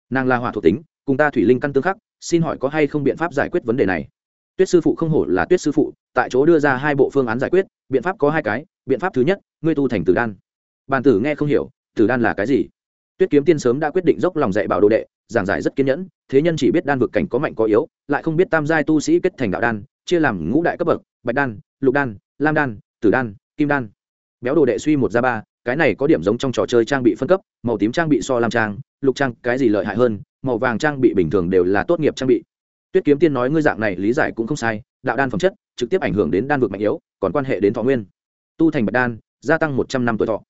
Nàng là hỏa thuộc tính, cùng ta thủy linh căn tương khắc, xin hỏi có hay không biện pháp giải quyết vấn đề này? Tuyết sư phụ không hổ là tuyết sư phụ, tại chỗ đưa ra hai bộ phương án giải quyết, biện pháp có hai cái, biện pháp thứ nhất, ngươi tu thành tử đan. Bàn tử nghe không hiểu, tử đan là cái gì? Tuyết kiếm tiên sớm đã quyết định dốc lòng dạy bảo đồ đệ, giảng giải rất kiên nhẫn, thế nhân chỉ biết đan vực cảnh có mạnh có yếu, lại không biết tam giai tu sĩ kết thành đạo đan chia làm ngũ đại cấp bậc, bạch đan, lục đan, lam đan, tử đan, kim đan. Béo đồ đệ suy một ra ba, cái này có điểm giống trong trò chơi trang bị phân cấp, màu tím trang bị so lam trang, lục trang, cái gì lợi hại hơn, màu vàng trang bị bình thường đều là tốt nghiệp trang bị. Tuyết kiếm tiên nói ngươi dạng này lý giải cũng không sai, đạo đan phẩm chất, trực tiếp ảnh hưởng đến đan vực mạnh yếu, còn quan hệ đến thọ nguyên. Tu thành bạch đan, gia tăng một trăm năm tuổi thọ.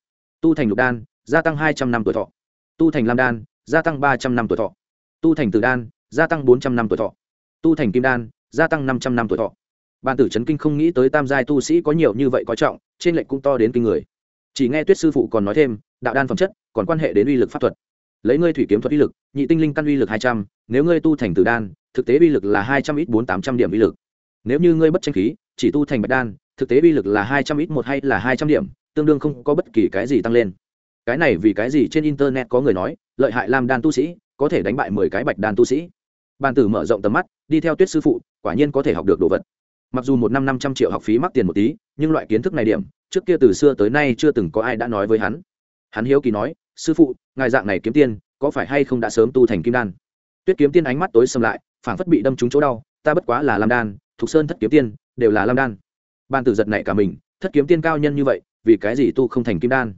Tu thành lục đan, gia tăng hai trăm năm tuổi thọ. Tu thành lam đan, gia tăng ba trăm năm tuổi thọ. Tu thành tử đan, gia tăng bốn trăm năm tuổi thọ. Tu thành kim đan gia tăng năm trăm năm tuổi thọ. Ban tử Chấn kinh không nghĩ tới tam giai tu sĩ có nhiều như vậy có trọng, trên lệnh cũng to đến kinh người. Chỉ nghe tuyết sư phụ còn nói thêm, đạo đan phẩm chất, còn quan hệ đến uy lực pháp thuật. Lấy ngươi thủy kiếm thuật uy lực, nhị tinh linh căn uy lực hai trăm, nếu ngươi tu thành tử đan, thực tế uy lực là hai trăm ít bốn tám trăm điểm uy lực. Nếu như ngươi bất tranh khí, chỉ tu thành bạch đan, thực tế uy lực là hai trăm ít một hay là hai trăm điểm, tương đương không có bất kỳ cái gì tăng lên. Cái này vì cái gì trên internet có người nói, lợi hại làm đan tu sĩ, có thể đánh bại mười cái bạch đan tu sĩ. Bàn tử mở rộng tầm mắt đi theo tuyết sư phụ, quả nhiên có thể học được đồ vật. Mặc dù một năm năm trăm triệu học phí mắc tiền một tí, nhưng loại kiến thức này điểm, trước kia từ xưa tới nay chưa từng có ai đã nói với hắn. Hắn hiếu kỳ nói, sư phụ, ngài dạng này kiếm tiên có phải hay không đã sớm tu thành kim đan? Tuyết kiếm tiên ánh mắt tối xâm lại, phảng phất bị đâm trúng chỗ đau, ta bất quá là lam đan, thục sơn thất kiếm tiên, đều là lam đan. Ban tử giật này cả mình, thất kiếm tiên cao nhân như vậy, vì cái gì tu không thành kim đan?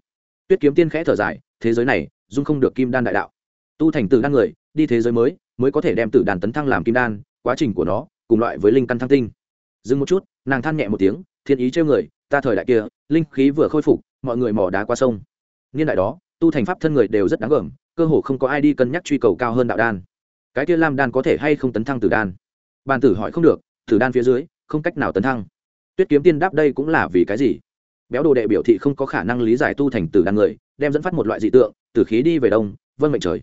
Tuyết kiếm tiên khẽ thở dài, thế giới này, dung không được kim đan đại đạo. Tu thành tử đan người, đi thế giới mới mới có thể đem tử đàn tấn thăng làm kim đan quá trình của nó, cùng loại với linh căn thăng tinh. Dừng một chút, nàng than nhẹ một tiếng, thiên ý trêu người, ta thời đại kia, linh khí vừa khôi phục, mọi người mò đá qua sông. Niên đại đó, tu thành pháp thân người đều rất đáng gờm, cơ hồ không có ai đi cân nhắc truy cầu cao hơn đạo đan. Cái kia lam đan có thể hay không tấn thăng tử đan? Bàn tử hỏi không được, tử đan phía dưới, không cách nào tấn thăng. Tuyết kiếm tiên đáp đây cũng là vì cái gì? Béo đồ đệ biểu thị không có khả năng lý giải tu thành tử đan người, đem dẫn phát một loại dị tượng, tử khí đi về đông, vân mệnh trời.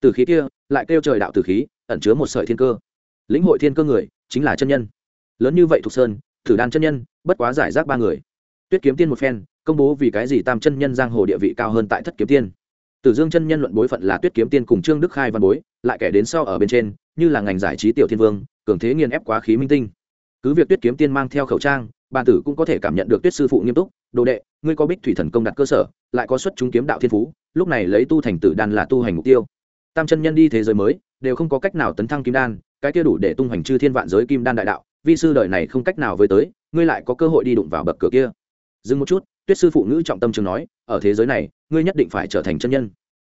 Tử khí kia, lại kêu trời đạo tử khí, ẩn chứa một sợi thiên cơ lĩnh hội thiên cơ người chính là chân nhân. Lớn như vậy thuộc sơn tử đan chân nhân, bất quá giải rác ba người. Tuyết kiếm tiên một phen, công bố vì cái gì tam chân nhân giang hồ địa vị cao hơn tại thất kiếm tiên. Tử dương chân nhân luận bối phận là tuyết kiếm tiên cùng trương đức khai văn bối, lại kẻ đến sau ở bên trên, như là ngành giải trí tiểu thiên vương, cường thế nghiền ép quá khí minh tinh. Cứ việc tuyết kiếm tiên mang theo khẩu trang, bàn tử cũng có thể cảm nhận được tuyết sư phụ nghiêm túc, đồ đệ, ngươi có bích thủy thần công đặt cơ sở, lại có xuất chúng kiếm đạo thiên phú, lúc này lấy tu thành tử đan là tu hành mục tiêu. Tam chân nhân đi thế giới mới, đều không có cách nào tấn thăng kim đan cái kia đủ để tung hoành chư thiên vạn giới kim đan đại đạo, vi sư đời này không cách nào với tới, ngươi lại có cơ hội đi đụng vào bậc cửa kia. Dừng một chút, tuyết sư phụ ngữ trọng tâm trường nói, ở thế giới này, ngươi nhất định phải trở thành chân nhân.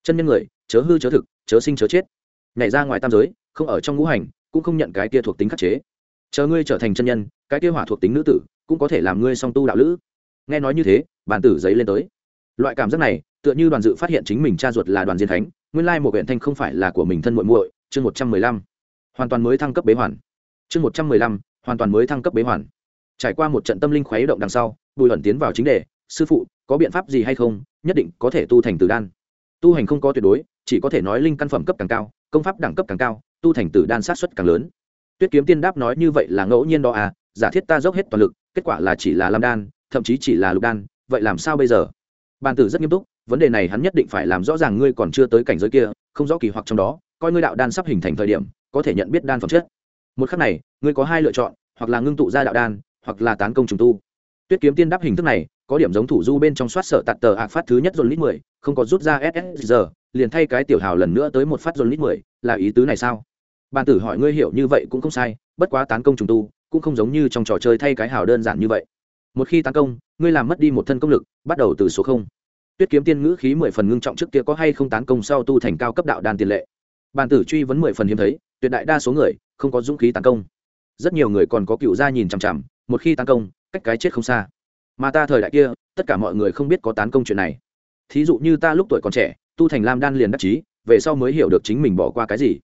Chân nhân người, chớ hư chớ thực, chớ sinh chớ chết. Nhảy ra ngoài tam giới, không ở trong ngũ hành, cũng không nhận cái kia thuộc tính khắc chế. Chờ ngươi trở thành chân nhân, cái kia hỏa thuộc tính nữ tử, cũng có thể làm ngươi song tu đạo lữ. Nghe nói như thế bàn tử giấy lên tới. Loại cảm giác này, tựa như đoàn dự phát hiện chính mình cha ruột là đoàn diên thánh, nguyên lai một huyện thanh không phải là của mình thân muội muội, chương một trăm mười lăm hoàn toàn mới thăng cấp bế hoàn. Chương một trăm mười lăm, hoàn toàn mới thăng cấp bế hoàn. Trải qua một trận tâm linh khuấy động đằng sau, bùi ẩn tiến vào chính đề, sư phụ, có biện pháp gì hay không? Nhất định có thể tu thành tử đan. Tu hành không có tuyệt đối, chỉ có thể nói linh căn phẩm cấp càng cao, công pháp đẳng cấp càng cao, tu thành tử đan sát xuất càng lớn. Tuyết kiếm tiên đáp nói như vậy là ngẫu nhiên đó à giả thiết ta dốc hết toàn lực, kết quả là chỉ là lam đan, thậm chí chỉ là lục đan, vậy làm sao bây giờ? Bàn tử rất nghiêm túc, vấn đề này hắn nhất định phải làm rõ ràng ngươi còn chưa tới cảnh giới kia, không rõ kỳ hoặc trong đó, coi ngươi đạo đan sắp hình thành thời điểm có thể nhận biết đan phẩm chất. Một khắc này, ngươi có hai lựa chọn, hoặc là ngưng tụ ra đạo đan, hoặc là tán công trùng tu. Tuyết kiếm tiên đáp hình thức này, có điểm giống thủ du bên trong soát sở tạt tờ ạc phát thứ nhất dồn lít mười, không có rút ra ssg liền thay cái tiểu hào lần nữa tới một phát dồn lít mười, là ý tứ này sao? Bàn tử hỏi ngươi hiểu như vậy cũng không sai, bất quá tán công trùng tu, cũng không giống như trong trò chơi thay cái hào đơn giản như vậy. Một khi tấn công, ngươi làm mất đi một thân công lực, bắt đầu từ số không. Tuyết kiếm tiên ngữ khí mười phần ngưng trọng trước kia có hay không tán công sau tu thành cao cấp đạo đan tiền lệ. Bàn tử truy vấn mười phần hiếm thấy tuyệt đại đa số người không có dũng khí tấn công. Rất nhiều người còn có cựu gia nhìn chằm chằm, một khi tấn công, cách cái chết không xa. Mà ta thời đại kia, tất cả mọi người không biết có tán công chuyện này. Thí dụ như ta lúc tuổi còn trẻ, tu thành lam đan liền đắc chí, về sau mới hiểu được chính mình bỏ qua cái gì.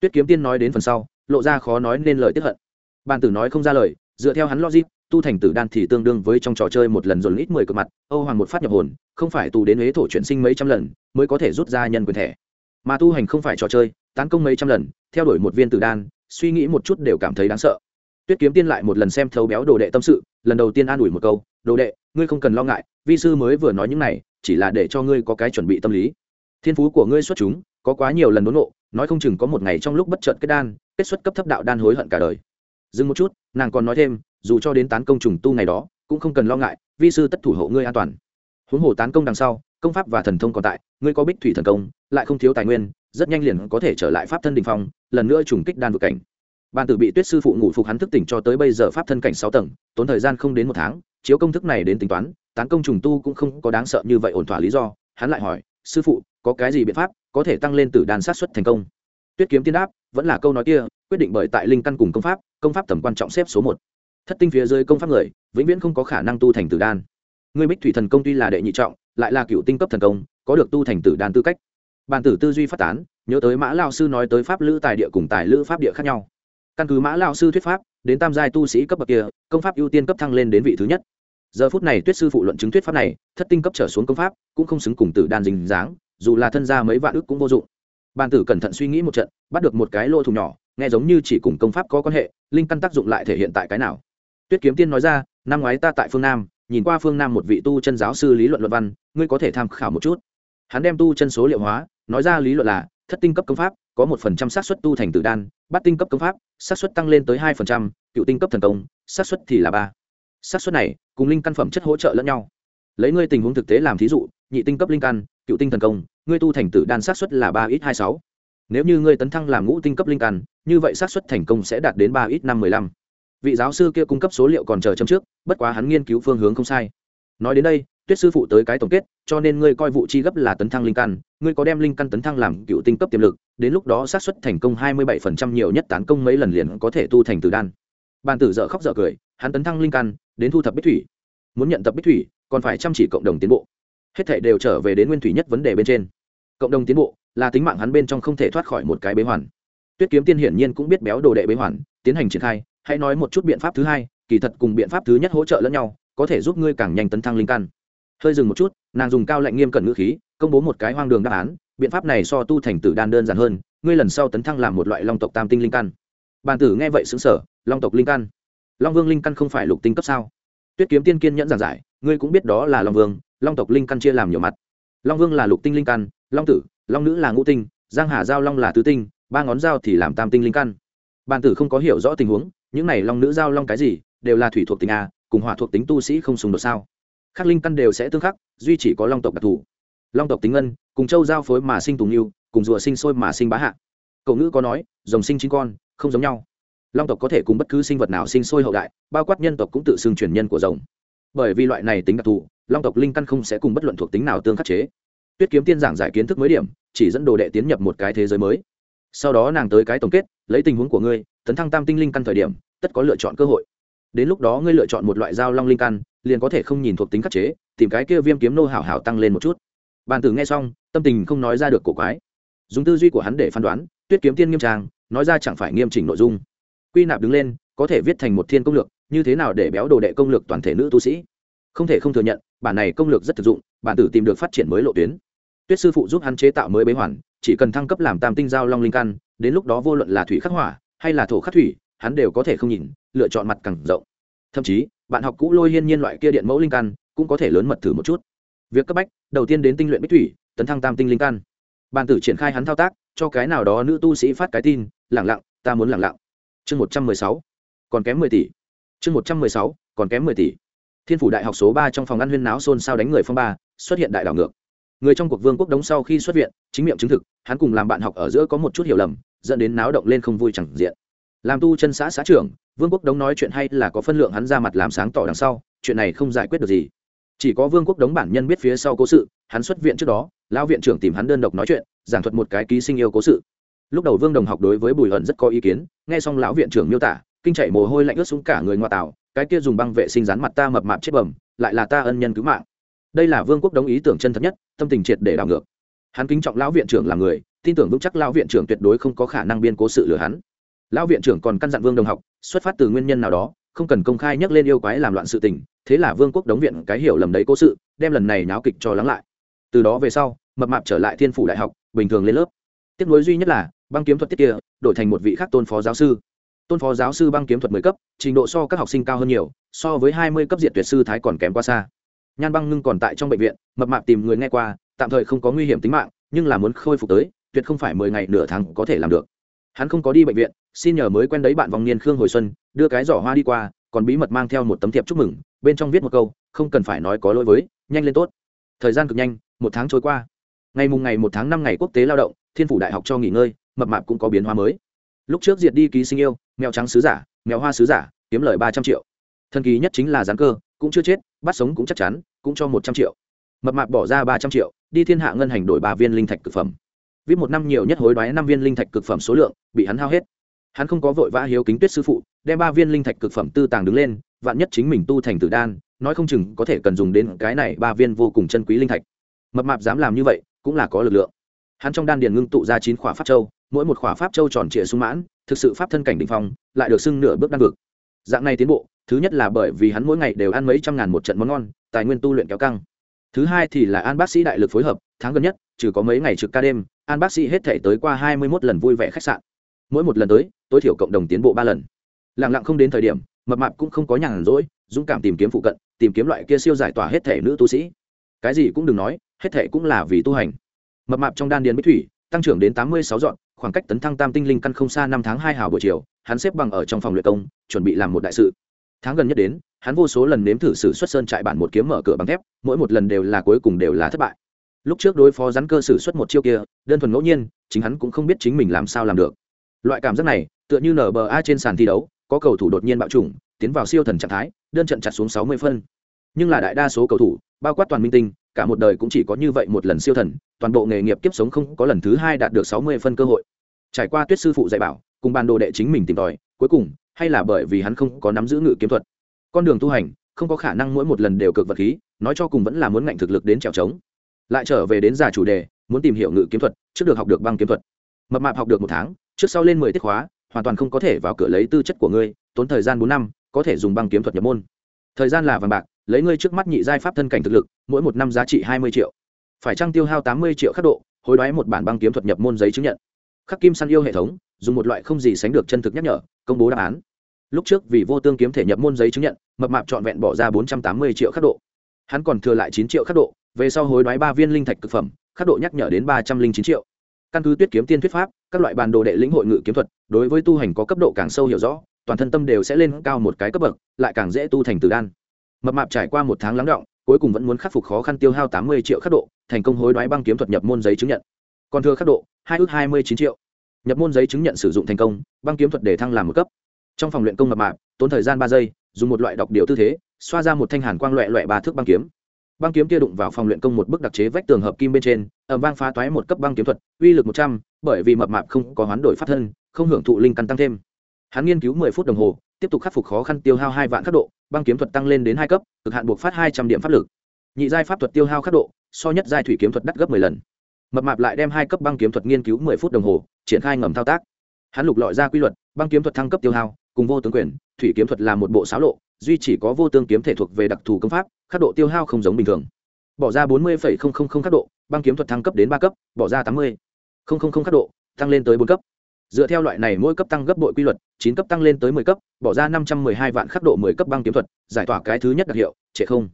Tuyết kiếm tiên nói đến phần sau, lộ ra khó nói nên lời tiếp hận. Bàn tử nói không ra lời, dựa theo hắn logic, tu thành tử đan thì tương đương với trong trò chơi một lần dồn ít mười cực mặt, âu hoàng một phát nhập hồn, không phải tù đến huế thổ chuyển sinh mấy trăm lần, mới có thể rút ra nhân quyền thẻ. Mà tu hành không phải trò chơi tán công mấy trăm lần, theo đuổi một viên tử đan, suy nghĩ một chút đều cảm thấy đáng sợ. Tuyết kiếm tiên lại một lần xem thấu béo đồ đệ tâm sự, lần đầu tiên an ủi một câu, đồ đệ, ngươi không cần lo ngại, vi sư mới vừa nói những này, chỉ là để cho ngươi có cái chuẩn bị tâm lý. Thiên phú của ngươi xuất chúng, có quá nhiều lần đốn nộ, nói không chừng có một ngày trong lúc bất chợt kết đan, kết xuất cấp thấp đạo đan hối hận cả đời. Dừng một chút, nàng còn nói thêm, dù cho đến tán công trùng tu ngày đó, cũng không cần lo ngại, vi sư tất thủ hộ ngươi an toàn. Huống hồ tán công đằng sau, công pháp và thần thông còn tại, ngươi có bích thủy thần công, lại không thiếu tài nguyên rất nhanh liền có thể trở lại pháp thân đình phong, lần nữa trùng kích đan vực cảnh. Ban tử bị tuyết sư phụ ngủ phục hắn thức tỉnh cho tới bây giờ pháp thân cảnh sáu tầng, tốn thời gian không đến một tháng, chiếu công thức này đến tính toán, tán công trùng tu cũng không có đáng sợ như vậy ổn thỏa lý do, hắn lại hỏi, sư phụ, có cái gì biện pháp có thể tăng lên tử đàn sát xuất thành công? Tuyết kiếm tiên đáp, vẫn là câu nói kia, quyết định bởi tại linh căn cùng công pháp công pháp tầm quan trọng xếp số một. Thất tinh phía dưới công pháp người, vĩnh viễn không có khả năng tu thành tử đan. Ngươi bích thủy thần công tuy là đệ nhị trọng, lại là cựu tinh cấp thần công, có được tu thành tử đan tư cách bàn tử tư duy phát tán, nhớ tới mã lao sư nói tới pháp lữ tài địa cùng tài lữ pháp địa khác nhau. Căn cứ mã lao sư thuyết pháp, đến tam giai tu sĩ cấp bậc kia, công pháp ưu tiên cấp thăng lên đến vị thứ nhất. Giờ phút này tuyết sư phụ luận chứng thuyết pháp này, thất tinh cấp trở xuống công pháp, cũng không xứng cùng tử đan dình dáng, dù là thân gia mấy vạn ức cũng vô dụng. Bàn tử cẩn thận suy nghĩ một trận, bắt được một cái lô thùng nhỏ, nghe giống như chỉ cùng công pháp có quan hệ, linh căn tác dụng lại thể hiện tại cái nào. Tuyết kiếm tiên nói ra, năm ngoái ta tại phương nam, nhìn qua phương nam một vị tu chân giáo sư lý luận luận văn, ngươi có thể tham khảo một chút. Hắn đem tu chân số liệu hóa nói ra lý luận là, thất tinh cấp công pháp, có một phần trăm xác suất tu thành tử đan, bát tinh cấp công pháp, xác suất tăng lên tới hai phần trăm, cựu tinh cấp thần công, xác suất thì là ba. Xác suất này, cùng linh căn phẩm chất hỗ trợ lẫn nhau. Lấy ngươi tình huống thực tế làm thí dụ, nhị tinh cấp linh căn, cựu tinh thần công, ngươi tu thành tử đan xác suất là ba ít hai sáu. Nếu như ngươi tấn thăng làm ngũ tinh cấp linh căn, như vậy xác suất thành công sẽ đạt đến ba ít năm mười lăm. Vị giáo sư kia cung cấp số liệu còn chờ chấm trước, bất quá hắn nghiên cứu phương hướng không sai. Nói đến đây tuyết sư phụ tới cái tổng kết, cho nên ngươi coi vụ chi gấp là tấn thăng linh căn, ngươi có đem linh căn tấn thăng làm cựu tinh cấp tiềm lực, đến lúc đó xác suất thành công hai mươi bảy phần trăm nhiều nhất tán công mấy lần liền có thể tu thành từ đan. Bàn tử dở khóc dở cười, hắn tấn thăng linh căn, đến thu thập bích thủy. Muốn nhận tập bích thủy, còn phải chăm chỉ cộng đồng tiến bộ. Hết thể đều trở về đến nguyên thủy nhất vấn đề bên trên. Cộng đồng tiến bộ là tính mạng hắn bên trong không thể thoát khỏi một cái bế hoàn. Tuyết kiếm tiên hiển nhiên cũng biết béo đồ đệ bế hoàn, tiến hành triển khai, hãy nói một chút biện pháp thứ hai, kỳ thật cùng biện pháp thứ nhất hỗ trợ lẫn nhau, có thể giúp ngươi càng nhanh tấn thăng linh căn hơi dừng một chút, nàng dùng cao lạnh nghiêm cẩn ngữ khí, công bố một cái hoang đường đáp án, biện pháp này so tu thành tử đan đơn giản hơn, ngươi lần sau tấn thăng làm một loại long tộc tam tinh linh căn. Bàn tử nghe vậy xứng sở long tộc linh căn. Long vương linh căn không phải lục tinh cấp sao? Tuyết kiếm tiên kiên nhẫn giảng giải, ngươi cũng biết đó là long vương, long tộc linh căn chia làm nhiều mặt. Long vương là lục tinh linh căn, long tử, long nữ là ngũ tinh, giang hà giao long là tứ tinh, ba ngón dao thì làm tam tinh linh căn. Bàn tử không có hiểu rõ tình huống, những này long nữ giao long cái gì, đều là thủy thuộc tính a, cùng hỏa thuộc tính tu sĩ không xung đột sao? Khắc linh căn đều sẽ tương khắc, duy chỉ có long tộc đặc thù. Long tộc tính ngân, cùng châu giao phối mà sinh tùng yêu, cùng rùa sinh sôi mà sinh bá hạ. Cậu ngữ có nói, rồng sinh chín con, không giống nhau. Long tộc có thể cùng bất cứ sinh vật nào sinh sôi hậu đại, bao quát nhân tộc cũng tự xưng truyền nhân của rồng. Bởi vì loại này tính đặc thù, long tộc linh căn không sẽ cùng bất luận thuộc tính nào tương khắc chế. Tuyết kiếm tiên giảng giải kiến thức mới điểm, chỉ dẫn đồ đệ tiến nhập một cái thế giới mới. Sau đó nàng tới cái tổng kết, lấy tình huống của ngươi, tấn thăng tam tinh linh căn thời điểm, tất có lựa chọn cơ hội. Đến lúc đó ngươi lựa chọn một loại dao long linh căn liền có thể không nhìn thuộc tính khắc chế, tìm cái kia viêm kiếm nô hảo hảo tăng lên một chút. Bàn tử nghe xong, tâm tình không nói ra được cổ quái. Dùng tư duy của hắn để phán đoán, tuyết kiếm tiên nghiêm trang, nói ra chẳng phải nghiêm chỉnh nội dung. Quy nạp đứng lên, có thể viết thành một thiên công lược, như thế nào để béo đồ đệ công lược toàn thể nữ tu sĩ? Không thể không thừa nhận, bản này công lược rất thực dụng, bản tử tìm được phát triển mới lộ tuyến. Tuyết sư phụ giúp hắn chế tạo mới bế hoàn, chỉ cần thăng cấp làm tam tinh giao long linh căn, đến lúc đó vô luận là thủy khắc hỏa, hay là thổ khắc thủy, hắn đều có thể không nhìn, lựa chọn mặt càng rộng. Thậm chí bạn học cũ lôi hiên nhiên loại kia điện mẫu linh căn cũng có thể lớn mật thử một chút. Việc cấp bách, đầu tiên đến tinh luyện bích thủy, tấn thăng tam tinh linh căn. Bàn tử triển khai hắn thao tác, cho cái nào đó nữ tu sĩ phát cái tin, lẳng lặng, ta muốn lẳng lặng. Chương một trăm mười sáu, còn kém mười tỷ. Chương một trăm mười sáu, còn kém mười tỷ. Thiên phủ đại học số ba trong phòng ăn huyên náo xôn xao đánh người phong ba, xuất hiện đại đảo ngược. Người trong cuộc vương quốc đống sau khi xuất viện, chính miệng chứng thực, hắn cùng làm bạn học ở giữa có một chút hiểu lầm, dẫn đến náo động lên không vui chẳng diện. Làm tu chân xã xã trưởng vương quốc đống nói chuyện hay là có phân lượng hắn ra mặt làm sáng tỏ đằng sau, chuyện này không giải quyết được gì. Chỉ có vương quốc đống bản nhân biết phía sau cố sự, hắn xuất viện trước đó, lão viện trưởng tìm hắn đơn độc nói chuyện, giảng thuật một cái ký sinh yêu cố sự. Lúc đầu vương đồng học đối với bùi ẩn rất có ý kiến, nghe xong lão viện trưởng miêu tả, kinh chạy mồ hôi lạnh ướt xuống cả người ngoại tảo, cái kia dùng băng vệ sinh rán mặt ta mập mạp chết bầm, lại là ta ân nhân cứu mạng. Đây là vương quốc đống ý tưởng chân thật nhất, tâm tình triệt để đảo ngược. Hắn kính trọng lão viện trưởng là người, tin tưởng vững chắc lão viện trưởng tuyệt đối không có khả năng biên cố sự lừa hắn lão viện trưởng còn căn dặn vương đồng học, xuất phát từ nguyên nhân nào đó, không cần công khai nhắc lên yêu quái làm loạn sự tình, thế là vương quốc đóng viện cái hiểu lầm đấy cố sự, đem lần này náo kịch cho lắng lại. Từ đó về sau, mập mạp trở lại thiên phủ đại học, bình thường lên lớp. Tiếc nối duy nhất là, băng kiếm thuật tiết kia, đổi thành một vị khác tôn phó giáo sư. Tôn phó giáo sư băng kiếm thuật mười cấp, trình độ so các học sinh cao hơn nhiều, so với hai mươi cấp diệt tuyệt sư thái còn kém quá xa. Nhan băng ngưng còn tại trong bệnh viện, mập mạp tìm người nghe qua, tạm thời không có nguy hiểm tính mạng, nhưng là muốn khôi phục tới, tuyệt không phải mười ngày nửa tháng có thể làm được hắn không có đi bệnh viện, xin nhờ mới quen đấy bạn vòng niên khương hồi xuân, đưa cái giỏ hoa đi qua, còn bí mật mang theo một tấm thiệp chúc mừng, bên trong viết một câu, không cần phải nói có lỗi với, nhanh lên tốt. Thời gian cực nhanh, một tháng trôi qua. Ngày mùng ngày một tháng năm ngày quốc tế lao động, thiên phủ đại học cho nghỉ ngơi, mập mạp cũng có biến hóa mới. Lúc trước diệt đi ký sinh yêu, mèo trắng sứ giả, mèo hoa sứ giả, kiếm lời ba trăm triệu. Thần kỳ nhất chính là gián cơ, cũng chưa chết, bắt sống cũng chắc chắn, cũng cho một trăm triệu. Mập mạp bỏ ra ba trăm triệu, đi thiên hạ ngân hành đổi ba viên linh thạch cực phẩm viết một năm nhiều nhất hối đoái năm viên linh thạch cực phẩm số lượng, bị hắn hao hết. Hắn không có vội vã hiếu kính tuyết sư phụ, đem ba viên linh thạch cực phẩm tư tàng đứng lên, vạn nhất chính mình tu thành tử đan, nói không chừng có thể cần dùng đến cái này ba viên vô cùng chân quý linh thạch. Mập mạp dám làm như vậy, cũng là có lực lượng. Hắn trong đan điền ngưng tụ ra chín khỏa pháp châu, mỗi một khỏa pháp châu tròn trịa sung mãn, thực sự pháp thân cảnh định phong, lại được xưng nửa bước đan vực. Dạng này tiến bộ, thứ nhất là bởi vì hắn mỗi ngày đều ăn mấy trăm ngàn một trận món ngon, tài nguyên tu luyện kéo căng. Thứ hai thì là an bác sĩ đại lực phối hợp, tháng gần nhất, trừ có mấy ngày trực ca đêm an bác sĩ hết thể tới qua hai mươi mốt lần vui vẻ khách sạn. Mỗi một lần tới, tối thiểu cộng đồng tiến bộ ba lần. Lẳng lặng không đến thời điểm, mập mạp cũng không có nhàn rỗi, dũng cảm tìm kiếm phụ cận, tìm kiếm loại kia siêu giải tỏa hết thể nữ tu sĩ. Cái gì cũng đừng nói, hết thể cũng là vì tu hành. Mập mạp trong đan điền bích thủy, tăng trưởng đến tám mươi sáu dọn, khoảng cách tấn thăng tam tinh linh căn không xa năm tháng hai hào buổi chiều, hắn xếp bằng ở trong phòng luyện công, chuẩn bị làm một đại sự. Tháng gần nhất đến, hắn vô số lần nếm thử sử xuất sơn trại bản một kiếm mở cửa bằng thép, mỗi một lần đều là cuối cùng đều là thất bại lúc trước đối phó rắn cơ sử xuất một chiêu kia, đơn thuần ngẫu nhiên, chính hắn cũng không biết chính mình làm sao làm được. Loại cảm giác này, tựa như nở bờ a trên sàn thi đấu, có cầu thủ đột nhiên bạo trùng tiến vào siêu thần trạng thái, đơn trận chặt xuống sáu mươi phân. Nhưng là đại đa số cầu thủ, bao quát toàn minh tinh, cả một đời cũng chỉ có như vậy một lần siêu thần, toàn bộ nghề nghiệp kiếp sống không có lần thứ hai đạt được sáu mươi phân cơ hội. Trải qua tuyết sư phụ dạy bảo, cùng bàn đồ đệ chính mình tìm tòi, cuối cùng, hay là bởi vì hắn không có nắm giữ ngự kiếm thuật. Con đường tu hành, không có khả năng mỗi một lần đều cực vật khí, nói cho cùng vẫn là muốn ngạnh thực lực đến trèo trống lại trở về đến già chủ đề, muốn tìm hiểu ngự kiếm thuật, trước được học được băng kiếm thuật. Mập mạp học được một tháng, trước sau lên mười tiết khóa, hoàn toàn không có thể vào cửa lấy tư chất của ngươi, tốn thời gian bốn năm, có thể dùng băng kiếm thuật nhập môn. Thời gian là vàng bạc, lấy ngươi trước mắt nhị giai pháp thân cảnh thực lực, mỗi một năm giá trị hai mươi triệu. Phải trăng tiêu hao tám mươi triệu khắc độ, hối đoái một bản băng kiếm thuật nhập môn giấy chứng nhận. Khắc kim săn yêu hệ thống, dùng một loại không gì sánh được chân thực nhắc nhở, công bố đáp án. Lúc trước vì vô tương kiếm thể nhập môn giấy chứng nhận, mập mạp trọn vẹn bỏ ra bốn trăm tám mươi triệu khắc độ hắn còn thừa lại chín triệu khắc độ, về sau hối đoái ba viên linh thạch cực phẩm, khắc độ nhắc nhở đến ba trăm linh chín triệu. Căn cứ tuyết kiếm tiên thuyết pháp, các loại bàn đồ đệ lĩnh hội ngự kiếm thuật, đối với tu hành có cấp độ càng sâu hiểu rõ, toàn thân tâm đều sẽ lên cao một cái cấp bậc, lại càng dễ tu thành từ đan. Mập mạp trải qua một tháng lắng động, cuối cùng vẫn muốn khắc phục khó khăn tiêu hao tám mươi triệu khắc độ, thành công hối đoái băng kiếm thuật nhập môn giấy chứng nhận. Còn thừa khắc độ, hai ước hai mươi chín triệu. Nhập môn giấy chứng nhận sử dụng thành công, băng kiếm thuật để thăng làm một cấp. Trong phòng luyện công mập mạp, tốn thời gian ba giây dùng một loại đọc điệu tư thế, xoa ra một thanh hàn quang loẹ loẹ ba thước băng kiếm. Băng kiếm kia đụng vào phòng luyện công một bức đặc chế vách tường hợp kim bên trên ẩm vang phá toái một cấp băng kiếm thuật, uy lực một trăm, bởi vì mập mạp không có hoán đổi phát thân, không hưởng thụ linh căn tăng thêm. Hắn nghiên cứu mười phút đồng hồ, tiếp tục khắc phục khó khăn tiêu hao hai vạn khắc độ, băng kiếm thuật tăng lên đến hai cấp, cực hạn buộc phát hai trăm điểm pháp lực. Nhị giai pháp thuật tiêu hao khắc độ, so nhất giai thủy kiếm thuật đắt gấp mười lần. Mập mạp lại đem hai cấp băng kiếm thuật nghiên cứu mười phút đồng hồ, triển khai ngầm thao tác. Hắn lục lọi ra quy luật băng kiếm thuật thăng cấp tiêu hao, cùng vô tướng quyền, thủy kiếm thuật là một bộ xáo lộ, duy chỉ có vô tương kiếm thể thuộc về đặc thù công pháp, khắc độ tiêu hao không giống bình thường. Bỏ ra bốn mươi khắc độ, băng kiếm thuật thăng cấp đến ba cấp, bỏ ra tám mươi khắc độ tăng lên tới bốn cấp. Dựa theo loại này mỗi cấp tăng gấp bội quy luật, chín cấp tăng lên tới mười cấp, bỏ ra năm trăm mười hai vạn khắc độ mười cấp băng kiếm thuật, giải tỏa cái thứ nhất đặc hiệu, trệ không.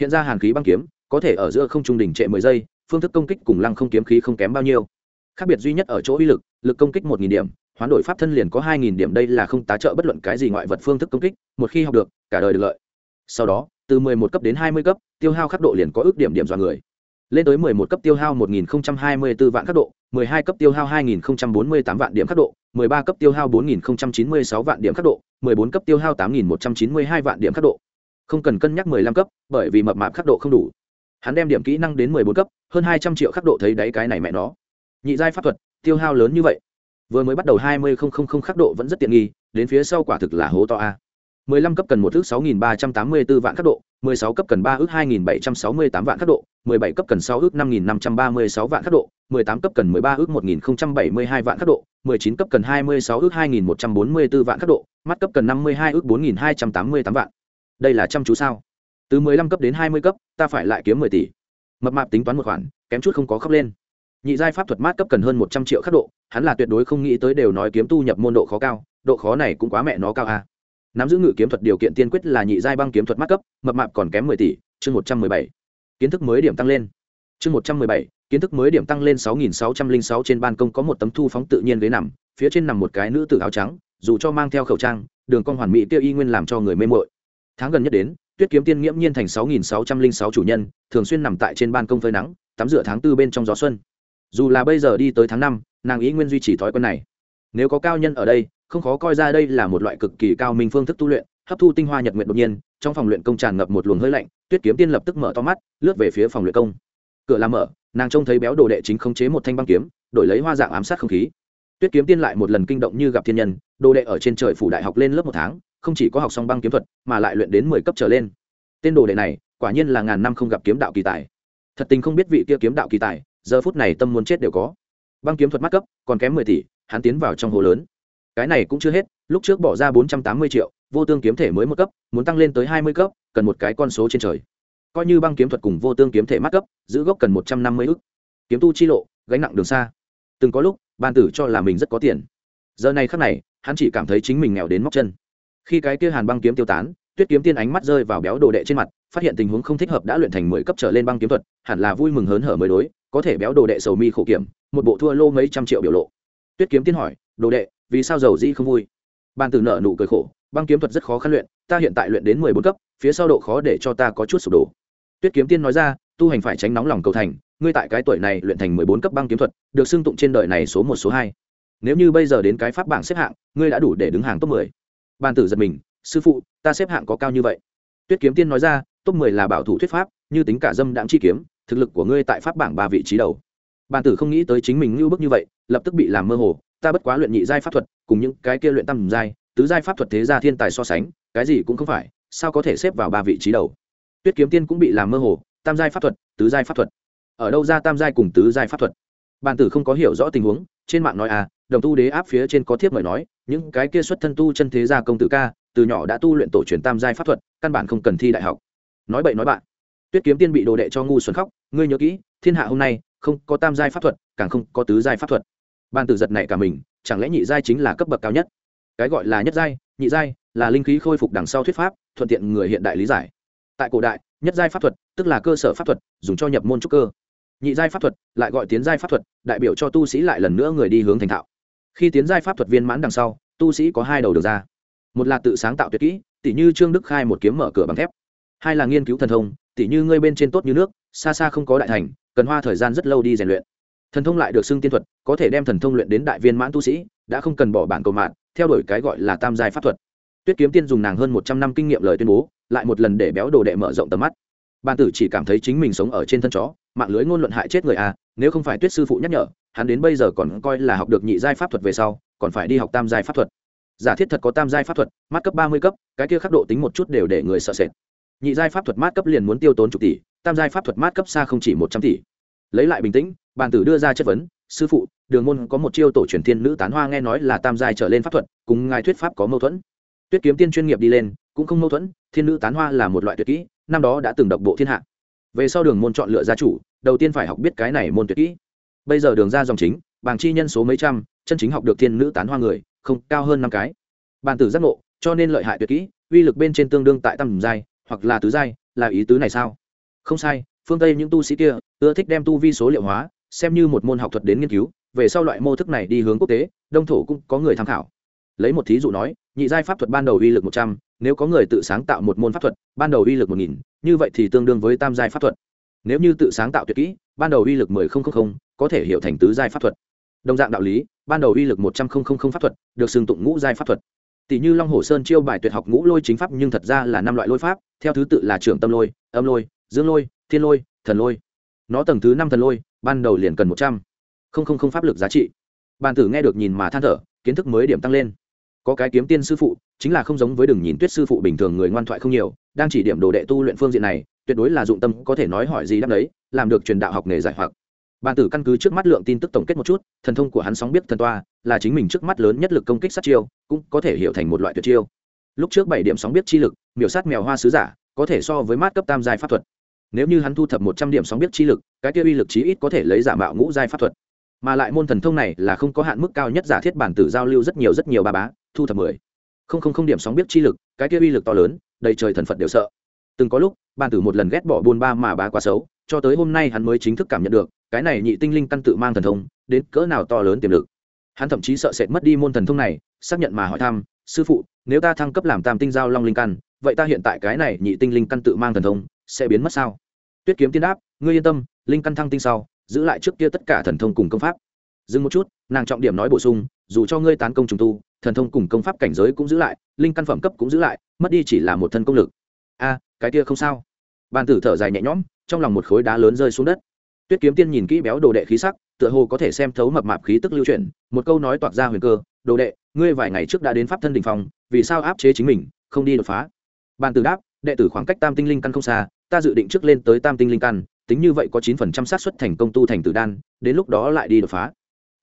Hiện ra hàn khí băng kiếm, có thể ở giữa không trung đỉnh trệ mười giây, phương thức công kích cùng lăng không kiếm khí không kém bao nhiêu. Khác biệt duy nhất ở chỗ uy lực lực công kích một nghìn điểm hoán đổi pháp thân liền có hai nghìn điểm đây là không tá trợ bất luận cái gì ngoại vật phương thức công kích, một khi học được, cả đời được lợi. Sau đó, từ mười một cấp đến hai mươi cấp, tiêu hao khắc độ liền có ước điểm điểm dọa người. Lên tới mười một cấp tiêu hao một nghìn hai mươi 1024 vạn khắc độ, mười hai cấp tiêu hao hai nghìn bốn mươi tám vạn điểm khắc độ, mười ba cấp tiêu hao bốn nghìn chín mươi sáu vạn điểm khắc độ, mười bốn cấp tiêu hao tám nghìn một trăm chín mươi hai vạn điểm khắc độ. Không cần cân nhắc mười lăm cấp, bởi vì mập mạp khắc độ không đủ. Hắn đem điểm kỹ năng đến mười bốn cấp, hơn hai trăm triệu khắc độ thấy đáy cái này mẹ nó. Nhị giai pháp thuật, tiêu hao lớn như vậy vừa mới bắt đầu hai mươi không không không khắc độ vẫn rất tiện nghi, đến phía sau quả thực là hố to a. mười lăm cấp cần một ước sáu nghìn ba trăm tám mươi 6 vạn khắc độ, mười sáu cấp cần ba ước hai nghìn bảy trăm sáu mươi tám vạn khắc độ, mười bảy cấp cần sáu ước năm nghìn năm trăm ba mươi sáu vạn khắc độ, mười tám cấp cần mười ba ước một nghìn không trăm bảy mươi hai vạn khắc độ, mười chín cấp cần hai mươi sáu ước hai nghìn một trăm bốn mươi 2144 vạn khắc độ, mắt cấp cần năm mươi hai ước bốn nghìn hai trăm tám mươi tám vạn. Đây là chăm chú sao? Từ mười lăm cấp đến hai mươi cấp, ta phải lại kiếm mười tỷ. Mập mạp tính toán một khoản, kém chút không có khóc lên nhị giai pháp thuật mát cấp cần hơn một trăm triệu khắc độ, hắn là tuyệt đối không nghĩ tới đều nói kiếm tu nhập môn độ khó cao, độ khó này cũng quá mẹ nó cao a à. nắm giữ ngự kiếm thuật điều kiện tiên quyết là nhị giai băng kiếm thuật mát cấp, mập mạp còn kém mười tỷ, chương một trăm mười bảy. Kiến thức mới điểm tăng lên. Chương một trăm mười bảy, kiến thức mới điểm tăng lên sáu nghìn sáu trăm linh sáu trên ban công có một tấm thu phóng tự nhiên ghế nằm, phía trên nằm một cái nữ tử áo trắng, dù cho mang theo khẩu trang, đường cong hoàn mỹ tiêu y nguyên làm cho người mê mội tháng gần nhất đến, tuyết kiếm tiên nghiễm nhiên thành sáu nghìn sáu trăm linh sáu chủ nhân, thường xuyên nằm tại trên ban công phơi nắng, tắm rửa tháng tư bên trong gió xuân dù là bây giờ đi tới tháng năm, nàng ý nguyên duy trì thói quen này. Nếu có cao nhân ở đây, không khó coi ra đây là một loại cực kỳ cao minh phương thức tu luyện, hấp thu tinh hoa nhật nguyện đột nhiên, trong phòng luyện công tràn ngập một luồng hơi lạnh, tuyết kiếm tiên lập tức mở to mắt, lướt về phía phòng luyện công. Cửa làm mở, nàng trông thấy béo đồ đệ chính khống chế một thanh băng kiếm, đổi lấy hoa dạng ám sát không khí. Tuyết kiếm tiên lại một lần kinh động như gặp thiên nhân, đồ đệ ở trên trời phủ đại học lên lớp một tháng, không chỉ có học xong băng kiếm thuật, mà lại luyện đến mười cấp trở lên. Tên đồ đệ này, quả nhiên là ngàn năm không gặp kiếm đạo kỳ tài. Thật tình không biết vị kia kiếm đạo kỳ tài giờ phút này tâm muốn chết đều có. Băng kiếm thuật mắt cấp, còn kém mười tỷ, hắn tiến vào trong hồ lớn. Cái này cũng chưa hết, lúc trước bỏ ra bốn trăm tám mươi triệu, vô tương kiếm thể mới một cấp, muốn tăng lên tới hai mươi cấp, cần một cái con số trên trời. Coi như băng kiếm thuật cùng vô tương kiếm thể mắt cấp, giữ gốc cần một trăm năm mươi ức. Kiếm tu chi lộ, gánh nặng đường xa. Từng có lúc, ban tử cho là mình rất có tiền. Giờ này khắc này, hắn chỉ cảm thấy chính mình nghèo đến móc chân. Khi cái kia hàn băng kiếm tiêu tán tuyết kiếm tiên ánh mắt rơi vào béo đồ đệ trên mặt, phát hiện tình huống không thích hợp đã luyện thành mười cấp trở lên băng kiếm thuật, hẳn là vui mừng hớn hở mới đối, có thể béo đồ đệ sầu mi khổ kiểm, một bộ thua lô mấy trăm triệu biểu lộ. Tuyết kiếm tiên hỏi, đồ đệ, vì sao giàu dĩ không vui? Ban tử nợ nụ cười khổ, băng kiếm thuật rất khó khăn luyện, ta hiện tại luyện đến mười bốn cấp, phía sau độ khó để cho ta có chút sụp đổ. Tuyết kiếm tiên nói ra, tu hành phải tránh nóng lòng cầu thành, ngươi tại cái tuổi này luyện thành mười bốn cấp băng kiếm thuật, được xưng tụng trên đời này số một, số hai. Nếu như bây giờ đến cái pháp bảng xếp hạng, ngươi đã đủ để đứng hàng top mười. Ban tử giật mình sư phụ, ta xếp hạng có cao như vậy. Tuyết kiếm tiên nói ra, top mười là bảo thủ thuyết pháp, như tính cả dâm đạm chi kiếm, thực lực của ngươi tại pháp bảng ba vị trí đầu. Bàn tử không nghĩ tới chính mình ngưu bức như vậy, lập tức bị làm mơ hồ, ta bất quá luyện nhị giai pháp thuật, cùng những cái kia luyện tam giai, tứ giai pháp thuật thế gia thiên tài so sánh, cái gì cũng không phải, sao có thể xếp vào ba vị trí đầu? Tuyết kiếm tiên cũng bị làm mơ hồ, tam giai pháp thuật, tứ giai pháp thuật. Ở đâu ra tam giai cùng tứ giai pháp thuật? Bàn tử không có hiểu rõ tình huống, trên mạng nói à đồng tu đế áp phía trên có thiếp mời nói, những cái kia xuất thân tu chân thế gia công tử ca từ nhỏ đã tu luyện tổ truyền tam giai pháp thuật, căn bản không cần thi đại học. Nói bậy nói bạn. Tuyết kiếm tiên bị đồ đệ cho ngu xuân khóc, ngươi nhớ kỹ, thiên hạ hôm nay, không có tam giai pháp thuật, càng không có tứ giai pháp thuật. Ban tử giật này cả mình, chẳng lẽ nhị giai chính là cấp bậc cao nhất? Cái gọi là nhất giai, nhị giai là linh khí khôi phục đằng sau thuyết pháp, thuận tiện người hiện đại lý giải. Tại cổ đại, nhất giai pháp thuật, tức là cơ sở pháp thuật, dùng cho nhập môn trúc cơ. Nhị giai pháp thuật, lại gọi tiến giai pháp thuật, đại biểu cho tu sĩ lại lần nữa người đi hướng thành thạo. Khi tiến giai pháp thuật viên mãn đằng sau, tu sĩ có hai đầu được ra một là tự sáng tạo tuyệt kỹ tỷ như trương đức khai một kiếm mở cửa bằng thép. Hai là nghiên cứu thần thông tỷ như ngươi bên trên tốt như nước, xa xa không có đại thành, cần hoa thời gian rất lâu đi rèn luyện. Thần thông lại được xưng tiên thuật, có thể đem thần thông luyện đến đại viên mãn tu sĩ, đã không cần bỏ bản cầu mạng, theo đuổi cái gọi là tam giai pháp thuật. Tuyết kiếm tiên dùng nàng hơn một trăm năm kinh nghiệm lời tuyên bố, lại một lần để béo đồ đệ mở rộng tầm mắt. Ban tử chỉ cảm thấy chính mình sống ở trên thân chó, mạng lưới ngôn luận hại chết người à nếu không phải tuyết sư phụ nhắc nhở, hắn đến bây giờ còn coi là học được nhị giai pháp thuật về sau, còn phải đi học tam giai pháp thuật giả thiết thật có tam giai pháp thuật, mát cấp ba mươi cấp, cái kia khắc độ tính một chút đều để người sợ sệt. Nhị giai pháp thuật mát cấp liền muốn tiêu tốn chục tỷ, tam giai pháp thuật mát cấp xa không chỉ một trăm tỷ. Lấy lại bình tĩnh, bàn tử đưa ra chất vấn, sư phụ, đường môn có một chiêu tổ truyền thiên nữ tán hoa nghe nói là tam giai trở lên pháp thuật, cùng ngài thuyết pháp có mâu thuẫn. Tuyết kiếm tiên chuyên nghiệp đi lên, cũng không mâu thuẫn, thiên nữ tán hoa là một loại tuyệt kỹ, năm đó đã từng độc bộ thiên hạ. Về sau đường môn chọn lựa gia chủ, đầu tiên phải học biết cái này môn tuyệt kỹ. Bây giờ đường ra dòng chính bảng chi nhân số mấy trăm, chân chính học được thiên nữ tán hoa người không, cao hơn năm cái. Bàn tử giác ngộ, cho nên lợi hại tuyệt kỹ, uy lực bên trên tương đương tại tầm giai, hoặc là tứ giai, là ý tứ này sao? Không sai, phương tây những tu sĩ kia, ưa thích đem tu vi số liệu hóa, xem như một môn học thuật đến nghiên cứu, về sau loại mô thức này đi hướng quốc tế, đông thổ cũng có người tham khảo. Lấy một thí dụ nói, nhị giai pháp thuật ban đầu uy lực một trăm, nếu có người tự sáng tạo một môn pháp thuật, ban đầu uy lực một nghìn, như vậy thì tương đương với tam giai pháp thuật. Nếu như tự sáng tạo tuyệt kỹ, ban đầu uy lực mười không không không, có thể hiểu thành tứ giai pháp thuật đồng dạng đạo lý, ban đầu uy lực một trăm không không không pháp thuật, được xưng tụng ngũ giai pháp thuật. Tỷ như long hồ sơn chiêu bài tuyệt học ngũ lôi chính pháp nhưng thật ra là năm loại lôi pháp, theo thứ tự là trưởng tâm lôi, âm lôi, dương lôi, thiên lôi, thần lôi. Nó tầng thứ năm thần lôi, ban đầu liền cần một trăm không không không pháp lực giá trị. Bàn tử nghe được nhìn mà than thở, kiến thức mới điểm tăng lên. Có cái kiếm tiên sư phụ, chính là không giống với đừng nhìn tuyết sư phụ bình thường người ngoan thoại không nhiều, đang chỉ điểm đồ đệ tu luyện phương diện này, tuyệt đối là dụng tâm có thể nói hỏi gì đáp đấy, làm được truyền đạo học nghề giải hoặc bàn tử căn cứ trước mắt lượng tin tức tổng kết một chút, thần thông của hắn sóng biết thần toa, là chính mình trước mắt lớn nhất lực công kích sát chiêu, cũng có thể hiểu thành một loại tuyệt chiêu. Lúc trước bảy điểm sóng biết chi lực, miểu sát mèo hoa sứ giả, có thể so với mát cấp tam giai pháp thuật. Nếu như hắn thu thập một trăm điểm sóng biết chi lực, cái kia uy lực chí ít có thể lấy giả mạo ngũ giai pháp thuật. Mà lại môn thần thông này là không có hạn mức cao nhất giả thiết bản tử giao lưu rất nhiều rất nhiều ba bá, thu thập mười. Không không không điểm sóng biết chi lực, cái kia uy lực to lớn, đầy trời thần phật đều sợ. Từng có lúc ban tử một lần ghét bỏ buôn ba mà bá quá xấu, cho tới hôm nay hắn mới chính thức cảm nhận được cái này nhị tinh linh căn tự mang thần thông, đến cỡ nào to lớn tiềm lực. Hắn thậm chí sợ sệt mất đi môn thần thông này, xác nhận mà hỏi thăm, sư phụ, nếu ta thăng cấp làm tam tinh giao long linh căn, vậy ta hiện tại cái này nhị tinh linh căn tự mang thần thông sẽ biến mất sao? Tuyết kiếm tiên đáp, ngươi yên tâm, linh căn thăng tinh sau, giữ lại trước kia tất cả thần thông cùng công pháp. Dừng một chút, nàng trọng điểm nói bổ sung, dù cho ngươi tán công trùng tu, thần thông cùng công pháp cảnh giới cũng giữ lại, linh căn phẩm cấp cũng giữ lại, mất đi chỉ là một thân công lực. A, cái kia không sao. Bàn tử thở dài nhẹ nhõm, trong lòng một khối đá lớn rơi xuống đất tuyết kiếm tiên nhìn kỹ béo đồ đệ khí sắc, tựa hồ có thể xem thấu mập mạp khí tức lưu chuyển, một câu nói toạc ra huyền cơ, đồ đệ, ngươi vài ngày trước đã đến pháp thân đình phòng, vì sao áp chế chính mình, không đi đột phá? Bàn tử đáp, đệ tử khoảng cách tam tinh linh căn không xa, ta dự định trước lên tới tam tinh linh căn, tính như vậy có chín phần trăm xác suất thành công tu thành tử đan, đến lúc đó lại đi đột phá.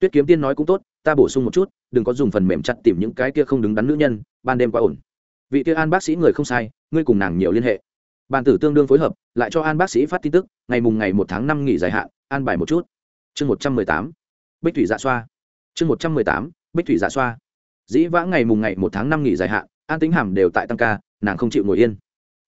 Tuyết kiếm tiên nói cũng tốt, ta bổ sung một chút, đừng có dùng phần mềm chặt tìm những cái kia không đứng đắn nữ nhân, ban đêm quá ổn. Vị kia an bác sĩ người không sai, ngươi cùng nàng nhiều liên hệ bàn tử tương đương phối hợp, lại cho an bác sĩ phát tin tức, ngày mùng ngày một tháng năm nghỉ dài hạn, an bài một chút. Chương một trăm mười tám. Bích thủy dạ xoa. Chương một trăm mười tám, bích thủy dạ xoa. Dĩ vãng ngày mùng ngày một tháng năm nghỉ dài hạn, an tính hàm đều tại tăng ca, nàng không chịu ngồi yên.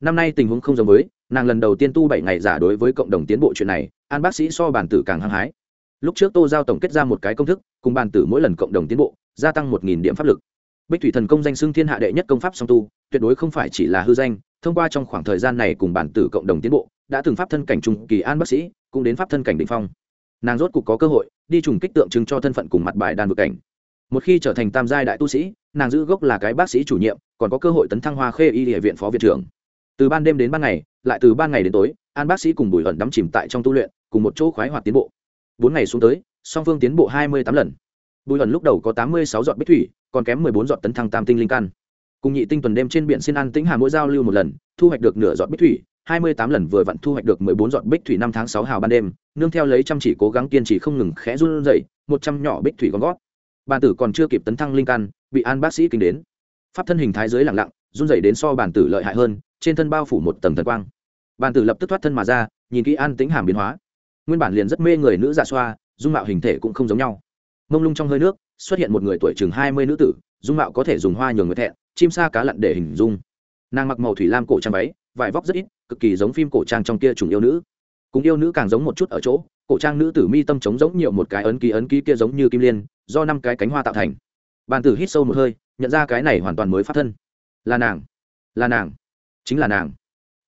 Năm nay tình huống không giống với, nàng lần đầu tiên tu bảy ngày giả đối với cộng đồng tiến bộ chuyện này, an bác sĩ so bàn tử càng hăng hái. Lúc trước tô giao tổng kết ra một cái công thức, cùng bàn tử mỗi lần cộng đồng tiến bộ, gia tăng một nghìn điểm pháp lực. Bích thủy thần công danh xưng thiên hạ đệ nhất công pháp song tu, tuyệt đối không phải chỉ là hư danh thông qua trong khoảng thời gian này cùng bản tử cộng đồng tiến bộ, đã từng pháp thân cảnh trung kỳ an bác sĩ, cũng đến pháp thân cảnh định phong. Nàng rốt cục có cơ hội đi trùng kích tượng trưng cho thân phận cùng mặt bài đan vực cảnh. Một khi trở thành tam giai đại tu sĩ, nàng giữ gốc là cái bác sĩ chủ nhiệm, còn có cơ hội tấn thăng hoa khê y địa viện phó viện trưởng. Từ ban đêm đến ban ngày, lại từ ban ngày đến tối, an bác sĩ cùng bùi ẩn đắm chìm tại trong tu luyện, cùng một chỗ khoái hoạt tiến bộ. Bốn ngày xuống tới, song phương tiến bộ hai mươi tám lần. Bùi ẩn lúc đầu có tám mươi sáu giọt bích thủy, còn kém mười bốn giọt tấn thăng tam tinh linh căn cùng nhị tinh tuần đêm trên biển xin ăn tĩnh hà mỗi giao lưu một lần, thu hoạch được nửa giọt bích thủy, hai mươi tám lần vừa vặn thu hoạch được mười bốn giọt bích thủy năm tháng sáu hào ban đêm, nương theo lấy chăm chỉ cố gắng kiên trì không ngừng khẽ run rẩy, một trăm nhỏ bích thủy con gót bàn tử còn chưa kịp tấn thăng linh căn, bị an bác sĩ kinh đến. Pháp thân hình thái dưới lẳng lặng, run rẩy đến so bàn tử lợi hại hơn, trên thân bao phủ một tầng thần quang. Bàn tử lập tức thoát thân mà ra, nhìn kỹ an tính hàm biến hóa. Nguyên bản liền rất mê người nữ dạ xoa, dung mạo hình thể cũng không giống nhau. Mông lung trong hơi nước, xuất hiện một người tuổi chừng hai mươi nữ tử, dung mạo có thể dùng hoa nhường người thẹn chim sa cá lặn để hình dung. Nàng mặc màu thủy lam cổ trang váy, vải vóc rất ít, cực kỳ giống phim cổ trang trong kia trùng yêu nữ. Cùng yêu nữ càng giống một chút ở chỗ, cổ trang nữ tử mi tâm trống giống nhiều một cái ấn ký ấn ký kia giống như kim liên, do năm cái cánh hoa tạo thành. Bàn tử hít sâu một hơi, nhận ra cái này hoàn toàn mới phát thân. Là nàng. Là nàng. Chính là nàng.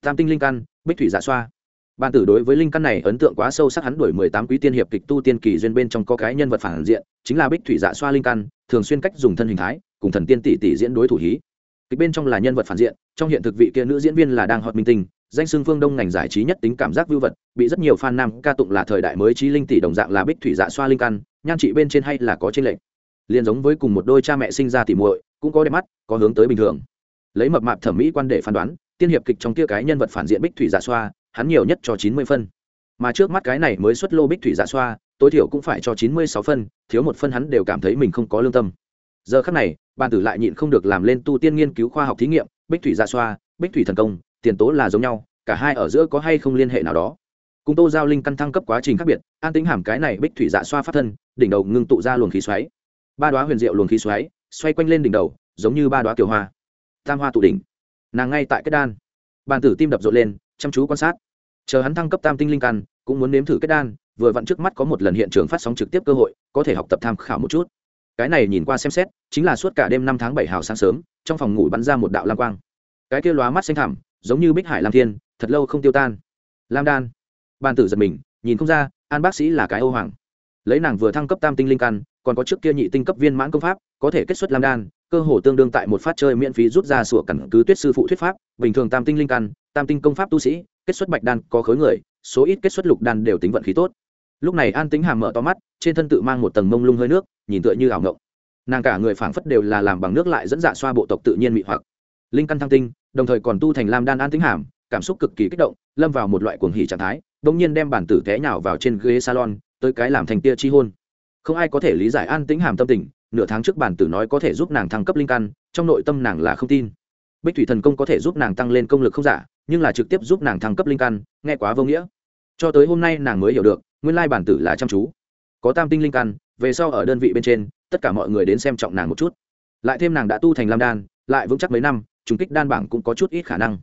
Tam tinh linh căn, bích thủy giả xoa bàn tử đối với linh căn này ấn tượng quá sâu sắc, hắn đuổi mười tám quý tiên hiệp kịch tu tiên kỳ duyên bên trong có cái nhân vật phản diện, chính là bích thủy dạ xoa linh căn, thường xuyên cách dùng thân hình thái, cùng thần tiên tỷ tỷ diễn đối thủ hí. Kịch bên trong là nhân vật phản diện, trong hiện thực vị kia nữ diễn viên là đang hot minh tinh, danh xưng phương đông ngành giải trí nhất tính cảm giác vưu vật, bị rất nhiều fan nam ca tụng là thời đại mới trí linh tỷ đồng dạng là bích thủy dạ xoa linh căn, nhan trị bên trên hay là có trên lệnh liền giống với cùng một đôi cha mẹ sinh ra tỉ muội, cũng có đẹp mắt, có hướng tới bình thường. Lấy mập mạp thẩm mỹ quan để phán đoán, tiên hiệp kịch trong kia cái nhân vật phản diện bích thủy dạ xoa hắn nhiều nhất cho chín mươi phân. Mà trước mắt cái này mới xuất lô bích thủy giả xoa, tối thiểu cũng phải cho chín mươi sáu phân, thiếu một phân hắn đều cảm thấy mình không có lương tâm. Giờ khắc này, bàn tử lại nhịn không được làm lên tu tiên nghiên cứu khoa học thí nghiệm, bích thủy giả xoa, bích thủy thần công, tiền tố là giống nhau, cả hai ở giữa có hay không liên hệ nào đó. Cùng tô giao linh căn thăng cấp quá trình khác biệt, an tính hàm cái này bích thủy dạ xoa phát thân, đỉnh đầu ngưng tụ ra luồng khí xoáy. Ba đoá huyền diệu luồng khí xoáy, xoay quanh lên đỉnh đầu, giống như ba đoá kiều hoa. Tam hoa tụ đỉnh. Nàng ngay tại kết đan. Bàn tử tim đập rộn lên chăm chú quan sát. Chờ hắn thăng cấp tam tinh linh căn, cũng muốn nếm thử kết đan, vừa vặn trước mắt có một lần hiện trường phát sóng trực tiếp cơ hội, có thể học tập tham khảo một chút. Cái này nhìn qua xem xét, chính là suốt cả đêm năm tháng bảy hào sáng sớm, trong phòng ngủ bắn ra một đạo lam quang. Cái kia lóa mắt xanh thẳm, giống như bích hải lam thiên, thật lâu không tiêu tan. Lam đan. Ban tử giật mình, nhìn không ra, an bác sĩ là cái ô hoàng. Lấy nàng vừa thăng cấp tam tinh linh căn, còn có trước kia nhị tinh cấp viên mãn công pháp, có thể kết xuất lam đan cơ hồ tương đương tại một phát chơi miễn phí rút ra sủa cẩn cứ tuyết sư phụ thuyết pháp, bình thường tam tinh linh căn, tam tinh công pháp tu sĩ, kết xuất bạch đan có khối người, số ít kết xuất lục đan đều tính vận khí tốt. Lúc này an tính hàm mở to mắt, trên thân tự mang một tầng mông lung hơi nước, nhìn tựa như ảo ngộng. Nàng cả người phảng phất đều là làm bằng nước lại dẫn dạ xoa bộ tộc tự nhiên mị hoặc. Linh căn thăng tinh, đồng thời còn tu thành lam đan an tính hàm, cảm xúc cực kỳ kích động, lâm vào một loại cuồng hỉ trạng thái, bỗng nhiên đem bản tử té nhào vào trên ghế salon, tới cái làm thành tia chi hôn. Không ai có thể lý giải an tính hàm tâm tình nửa tháng trước bản tử nói có thể giúp nàng thăng cấp linh căn, trong nội tâm nàng là không tin. Bích thủy thần công có thể giúp nàng tăng lên công lực không giả, nhưng là trực tiếp giúp nàng thăng cấp linh căn, nghe quá vô nghĩa. Cho tới hôm nay nàng mới hiểu được, nguyên lai bản tử là chăm chú. Có tam tinh linh căn, về sau ở đơn vị bên trên, tất cả mọi người đến xem trọng nàng một chút. Lại thêm nàng đã tu thành lam đan, lại vững chắc mấy năm, trùng kích đan bảng cũng có chút ít khả năng.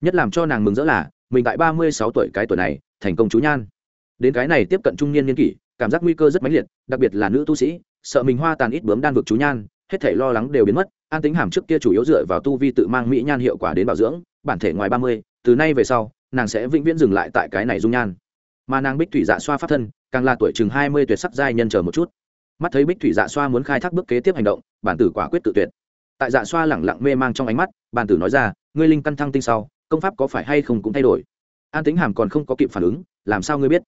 Nhất làm cho nàng mừng rỡ là, mình tại ba mươi sáu tuổi cái tuổi này, thành công chú nhan. Đến cái này tiếp cận trung niên niên kỷ cảm giác nguy cơ rất mãnh liệt, đặc biệt là nữ tu sĩ, sợ mình hoa tàn ít bướm đan vực chú nhan, hết thể lo lắng đều biến mất, an tính hàm trước kia chủ yếu dựa vào tu vi tự mang mỹ nhan hiệu quả đến bảo dưỡng, bản thể ngoài ba mươi, từ nay về sau, nàng sẽ vĩnh viễn dừng lại tại cái này dung nhan. Mà nàng bích thủy dạ xoa pháp thân, càng là tuổi chừng hai mươi tuyệt sắc giai nhân chờ một chút. Mắt thấy bích thủy dạ xoa muốn khai thác bước kế tiếp hành động, bản tử quả quyết tự tuyệt. Tại dạ xoa lẳng lặng mê mang trong ánh mắt, bản tử nói ra, ngươi linh căn thăng tinh sau, công pháp có phải hay không cũng thay đổi? An tính hàm còn không có kịp phản ứng, làm sao ngươi biết?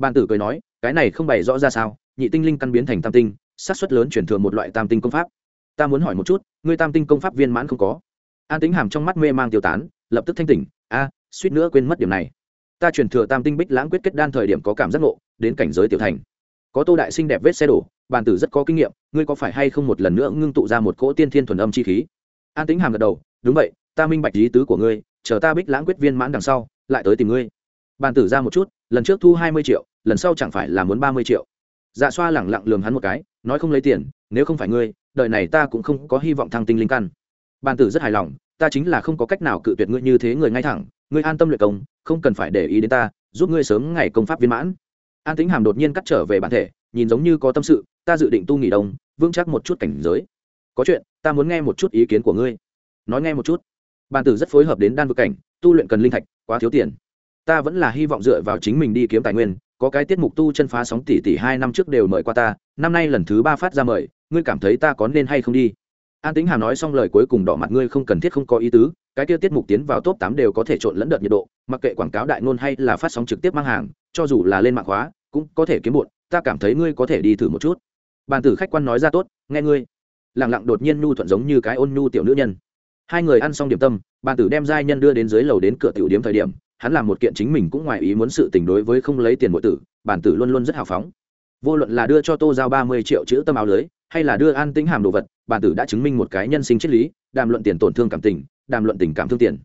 Bàn tử cười nói, cái này không bày rõ ra sao, nhị tinh linh căn biến thành tam tinh sát suất lớn chuyển thừa một loại tam tinh công pháp. Ta muốn hỏi một chút, ngươi tam tinh công pháp viên mãn không có? An tính hàm trong mắt mê mang tiêu tán, lập tức thanh tỉnh, a, suýt nữa quên mất điểm này. Ta chuyển thừa tam tinh bích lãng quyết kết đan thời điểm có cảm giác ngộ, đến cảnh giới tiểu thành. Có tô đại sinh đẹp vết xe đổ, bàn tử rất có kinh nghiệm, ngươi có phải hay không một lần nữa ngưng tụ ra một cỗ tiên thiên thuần âm chi khí? An tính hàm gật đầu, đúng vậy, ta minh bạch lý tứ của ngươi, chờ ta bích lãng quyết viên mãn đằng sau, lại tới tìm ngươi. Bàn tử ra một chút lần trước thu hai mươi triệu, lần sau chẳng phải là muốn ba mươi triệu. Dạ xoa lẳng lặng lường hắn một cái, nói không lấy tiền, nếu không phải ngươi, đời này ta cũng không có hy vọng thăng tinh linh căn. Bàn tử rất hài lòng, ta chính là không có cách nào cự tuyệt ngươi như thế người ngay thẳng, ngươi an tâm luyện công, không cần phải để ý đến ta, giúp ngươi sớm ngày công pháp viên mãn. An tính hàm đột nhiên cắt trở về bản thể, nhìn giống như có tâm sự, ta dự định tu nghỉ đông, vững chắc một chút cảnh giới. Có chuyện, ta muốn nghe một chút ý kiến của ngươi. Nói nghe một chút. Bàn tử rất phối hợp đến đan vực cảnh, tu luyện cần linh thạch, quá thiếu tiền ta vẫn là hy vọng dựa vào chính mình đi kiếm tài nguyên, có cái tiết mục tu chân phá sóng tỷ tỷ hai năm trước đều mời qua ta, năm nay lần thứ ba phát ra mời, ngươi cảm thấy ta có nên hay không đi? An tính hà nói xong lời cuối cùng đỏ mặt ngươi không cần thiết không có ý tứ, cái kia tiết mục tiến vào top tám đều có thể trộn lẫn đợt nhiệt độ, mặc kệ quảng cáo đại ngôn hay là phát sóng trực tiếp mang hàng, cho dù là lên mạng hóa, cũng có thể kiếm bụn ta cảm thấy ngươi có thể đi thử một chút. Bàn tử khách quan nói ra tốt, nghe ngươi. Lẳng lặng đột nhiên nhu thuận giống như cái ôn nhu tiểu nữ nhân. Hai người ăn xong điểm tâm, bàn tử đem giai nhân đưa đến dưới lầu đến cửa tiểu điếm thời điểm hắn làm một kiện chính mình cũng ngoài ý muốn sự tình đối với không lấy tiền mỗi tử, bản tử luôn luôn rất hào phóng. Vô luận là đưa cho tô giao ba mươi triệu chữ tâm áo lưới, hay là đưa an tĩnh hàm đồ vật, bản tử đã chứng minh một cái nhân sinh triết lý, đàm luận tiền tổn thương cảm tình, đàm luận tình cảm thương tiền.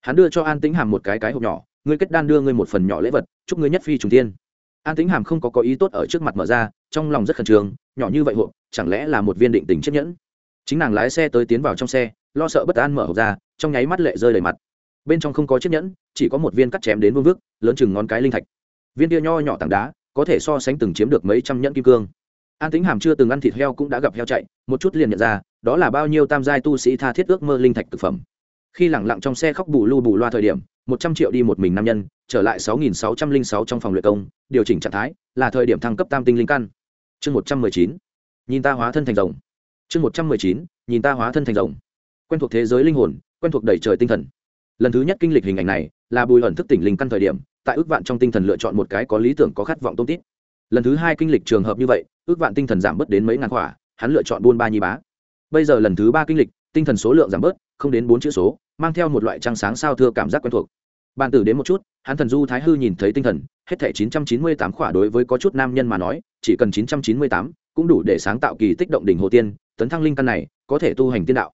Hắn đưa cho an tĩnh hàm một cái cái hộp nhỏ, ngươi kết đan đưa ngươi một phần nhỏ lễ vật, chúc ngươi nhất phi trùng tiên an tĩnh hàm không có có ý tốt ở trước mặt mở ra, trong lòng rất khẩn trương, nhỏ như vậy hộp, chẳng lẽ là một viên định tình chiếc nhẫn? Chính nàng lái xe tới tiến vào trong xe, lo sợ bất an mở hộp ra, trong nháy mắt lệ rơi đầy mặt bên trong không có chiếc nhẫn, chỉ có một viên cắt chém đến vương vức, lớn chừng ngón cái linh thạch. Viên kia nho nhỏ tảng đá, có thể so sánh từng chiếm được mấy trăm nhẫn kim cương. An tính hàm chưa từng ăn thịt heo cũng đã gặp heo chạy, một chút liền nhận ra, đó là bao nhiêu tam giai tu sĩ tha thiết ước mơ linh thạch thực phẩm. Khi lẳng lặng trong xe khóc bù lu bù loa thời điểm, một trăm triệu đi một mình nam nhân, trở lại sáu nghìn sáu trăm linh sáu trong phòng luyện công, điều chỉnh trạng thái, là thời điểm thăng cấp tam tinh linh căn. Chương một trăm mười chín, nhìn ta hóa thân thành rồng. Chương một trăm mười chín, nhìn ta hóa thân thành rồng. Quen thuộc thế giới linh hồn, quen thuộc đầy trời tinh thần lần thứ nhất kinh lịch hình ảnh này là bùi ẩn thức tỉnh linh căn thời điểm, tại ước vạn trong tinh thần lựa chọn một cái có lý tưởng, có khát vọng tôm tít. Lần thứ hai kinh lịch trường hợp như vậy, ước vạn tinh thần giảm bớt đến mấy ngàn khỏa hắn lựa chọn buôn ba nhi bá. Bây giờ lần thứ ba kinh lịch, tinh thần số lượng giảm bớt, không đến bốn chữ số, mang theo một loại trăng sáng sao thưa cảm giác quen thuộc. Bàn tử đến một chút, hắn thần du thái hư nhìn thấy tinh thần, hết thẻ chín trăm chín mươi tám khỏa đối với có chút nam nhân mà nói, chỉ cần chín trăm chín mươi tám cũng đủ để sáng tạo kỳ tích động đỉnh hồ tiên, tấn thăng linh căn này, có thể tu hành tiên đạo.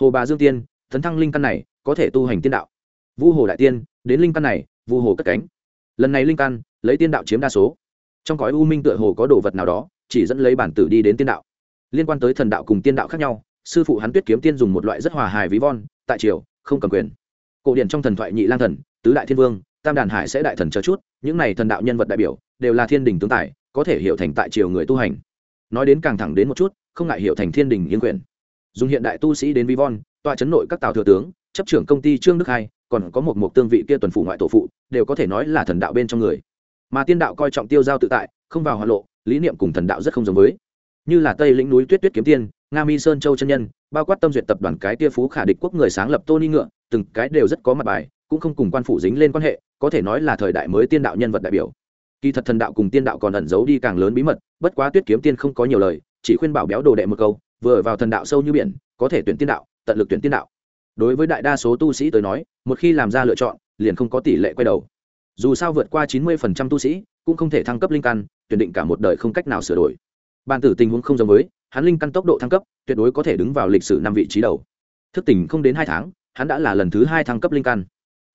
Hồ bà dương tiên, tấn thăng linh căn này có thể tu hành tiên đạo. Vu hồ đại tiên, đến linh căn này, vu hồ cất cánh. Lần này linh căn, lấy tiên đạo chiếm đa số. Trong cõi u minh tựa hồ có đồ vật nào đó, chỉ dẫn lấy bản tử đi đến tiên đạo. Liên quan tới thần đạo cùng tiên đạo khác nhau, sư phụ hắn tuyết kiếm tiên dùng một loại rất hòa hài ví von, tại triều, không cầm quyền. Cổ điển trong thần thoại nhị lang thần, tứ đại thiên vương, tam đàn hải sẽ đại thần chờ chút, những này thần đạo nhân vật đại biểu, đều là thiên đình tướng tài, có thể hiểu thành tại triều người tu hành. Nói đến càng thẳng đến một chút, không ngại hiểu thành thiên đình yên quyền. Dùng hiện đại tu sĩ đến vi von, tọa chấn nội các tàu thừa tướng chấp trưởng công ty trương đức hai, còn có một mục tương vị kia tuần phủ ngoại tổ phụ, đều có thể nói là thần đạo bên trong người. Mà tiên đạo coi trọng tiêu giao tự tại, không vào hoa lộ, lý niệm cùng thần đạo rất không giống với. Như là tây lĩnh núi tuyết tuyết kiếm tiên, nga mi sơn châu chân nhân, bao quát tâm duyệt tập đoàn cái tia phú khả địch quốc người sáng lập tony ngựa, từng cái đều rất có mặt bài, cũng không cùng quan phủ dính lên quan hệ, có thể nói là thời đại mới tiên đạo nhân vật đại biểu. Kỳ thật thần đạo cùng tiên đạo còn ẩn giấu đi càng lớn bí mật, bất quá tuyết kiếm tiên không có nhiều lời, chỉ khuyên bảo béo đồ đệ một câu, vừa vào thần đạo sâu như biển, có thể tuyển tiên đạo, tận lực tuyển tiên đạo đối với đại đa số tu sĩ tới nói, một khi làm ra lựa chọn, liền không có tỷ lệ quay đầu. Dù sao vượt qua chín mươi tu sĩ, cũng không thể thăng cấp linh căn, tuyển định cả một đời không cách nào sửa đổi. Bàn tử tình huống không giống với, hắn linh căn tốc độ thăng cấp, tuyệt đối có thể đứng vào lịch sử năm vị trí đầu. Thức tỉnh không đến hai tháng, hắn đã là lần thứ hai thăng cấp linh căn.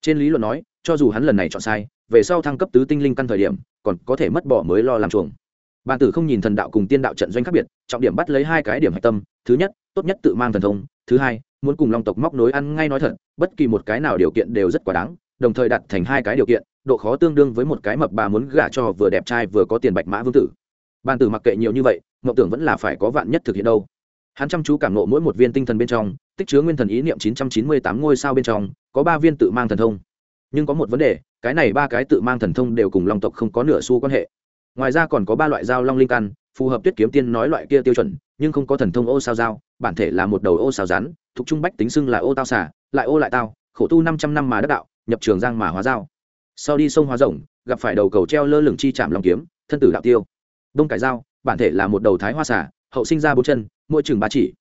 Trên lý luận nói, cho dù hắn lần này chọn sai, về sau thăng cấp tứ tinh linh căn thời điểm, còn có thể mất bỏ mới lo làm chuồng bàn tử không nhìn thần đạo cùng tiên đạo trận doanh khác biệt, trọng điểm bắt lấy hai cái điểm hạch tâm, thứ nhất, tốt nhất tự mang thần thông, thứ hai, muốn cùng long tộc móc nối ăn ngay nói thật, bất kỳ một cái nào điều kiện đều rất quá đáng, đồng thời đặt thành hai cái điều kiện, độ khó tương đương với một cái mập bà muốn gả cho vừa đẹp trai vừa có tiền bạch mã vương tử. Bàn tử mặc kệ nhiều như vậy, mộng tưởng vẫn là phải có vạn nhất thực hiện đâu. Hắn chăm chú cảm nộ mỗi một viên tinh thần bên trong, tích chứa nguyên thần ý niệm 998 ngôi sao bên trong, có ba viên tự mang thần thông. Nhưng có một vấn đề, cái này ba cái tự mang thần thông đều cùng long tộc không có nửa xu quan hệ ngoài ra còn có ba loại dao long linh căn, phù hợp tuyết kiếm tiên nói loại kia tiêu chuẩn, nhưng không có thần thông ô sao dao bản thể là một đầu ô sao rắn, thuộc trung bách tính xưng là ô tao xả lại ô lại tao, khổ tu 500 năm mà đắc đạo, nhập trường giang mà hóa dao sau đi sông hóa rồng, gặp phải đầu cầu treo lơ lửng chi chạm long kiếm, thân tử đạo tiêu. Đông cải dao bản thể là một đầu thái hoa xả hậu sinh ra bốn chân, mỗi chừng ba chỉ.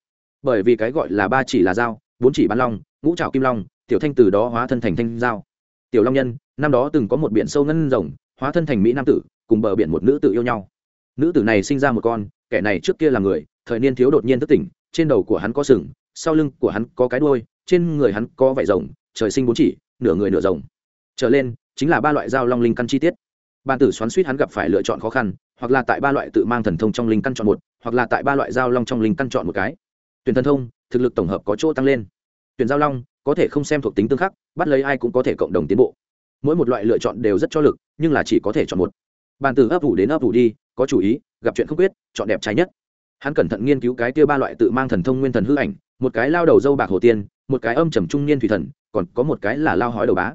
Bởi vì cái gọi là ba chỉ là dao bốn chỉ bán long, ngũ trào kim long, tiểu thanh từ đó hóa thân thành thanh dao tiểu long nhân, năm đó từng có một biển sâu ngân rồng hóa thân thành mỹ nam tử, cùng bờ biển một nữ tử yêu nhau. Nữ tử này sinh ra một con, kẻ này trước kia là người, thời niên thiếu đột nhiên thức tỉnh, trên đầu của hắn có sừng, sau lưng của hắn có cái đuôi, trên người hắn có vảy rồng, trời sinh bốn chỉ, nửa người nửa rồng. Trở lên, chính là ba loại dao long linh căn chi tiết. Ban tử xoắn suýt hắn gặp phải lựa chọn khó khăn, hoặc là tại ba loại tự mang thần thông trong linh căn chọn một, hoặc là tại ba loại dao long trong linh căn chọn một cái. Tuyển thần thông, thực lực tổng hợp có chỗ tăng lên. Tuyển giao long, có thể không xem thuộc tính tương khắc, bắt lấy ai cũng có thể cộng đồng tiến bộ mỗi một loại lựa chọn đều rất cho lực, nhưng là chỉ có thể chọn một. Bàn từ ấp ủ đến ấp ủ đi, có chủ ý, gặp chuyện không quyết, chọn đẹp trái nhất. Hắn cẩn thận nghiên cứu cái kia ba loại tự mang thần thông nguyên thần hư ảnh, một cái lao đầu dâu bạc hồ tiên, một cái âm trầm trung niên thủy thần, còn có một cái là lao hói đầu bá.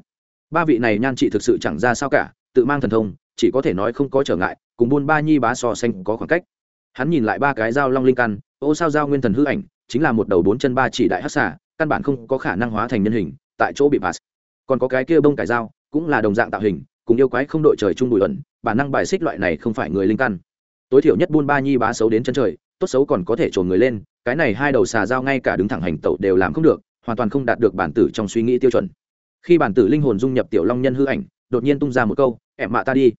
Ba vị này nhan trị thực sự chẳng ra sao cả, tự mang thần thông, chỉ có thể nói không có trở ngại, cùng buôn ba nhi bá so xanh có khoảng cách. Hắn nhìn lại ba cái dao long linh căn, ô sao dao nguyên thần hư ảnh, chính là một đầu bốn chân ba chỉ đại hắc xà, căn bản không có khả năng hóa thành nhân hình, tại chỗ bị pass còn có cái kia bông cải dao cũng là đồng dạng tạo hình, cùng yêu quái không đội trời chung bùi ẩn bản năng bài xích loại này không phải người linh căn. Tối thiểu nhất buôn ba nhi bá xấu đến chân trời, tốt xấu còn có thể trồn người lên, cái này hai đầu xà dao ngay cả đứng thẳng hành tẩu đều làm không được, hoàn toàn không đạt được bản tử trong suy nghĩ tiêu chuẩn. Khi bản tử linh hồn dung nhập tiểu long nhân hư ảnh, đột nhiên tung ra một câu, em mạ ta đi.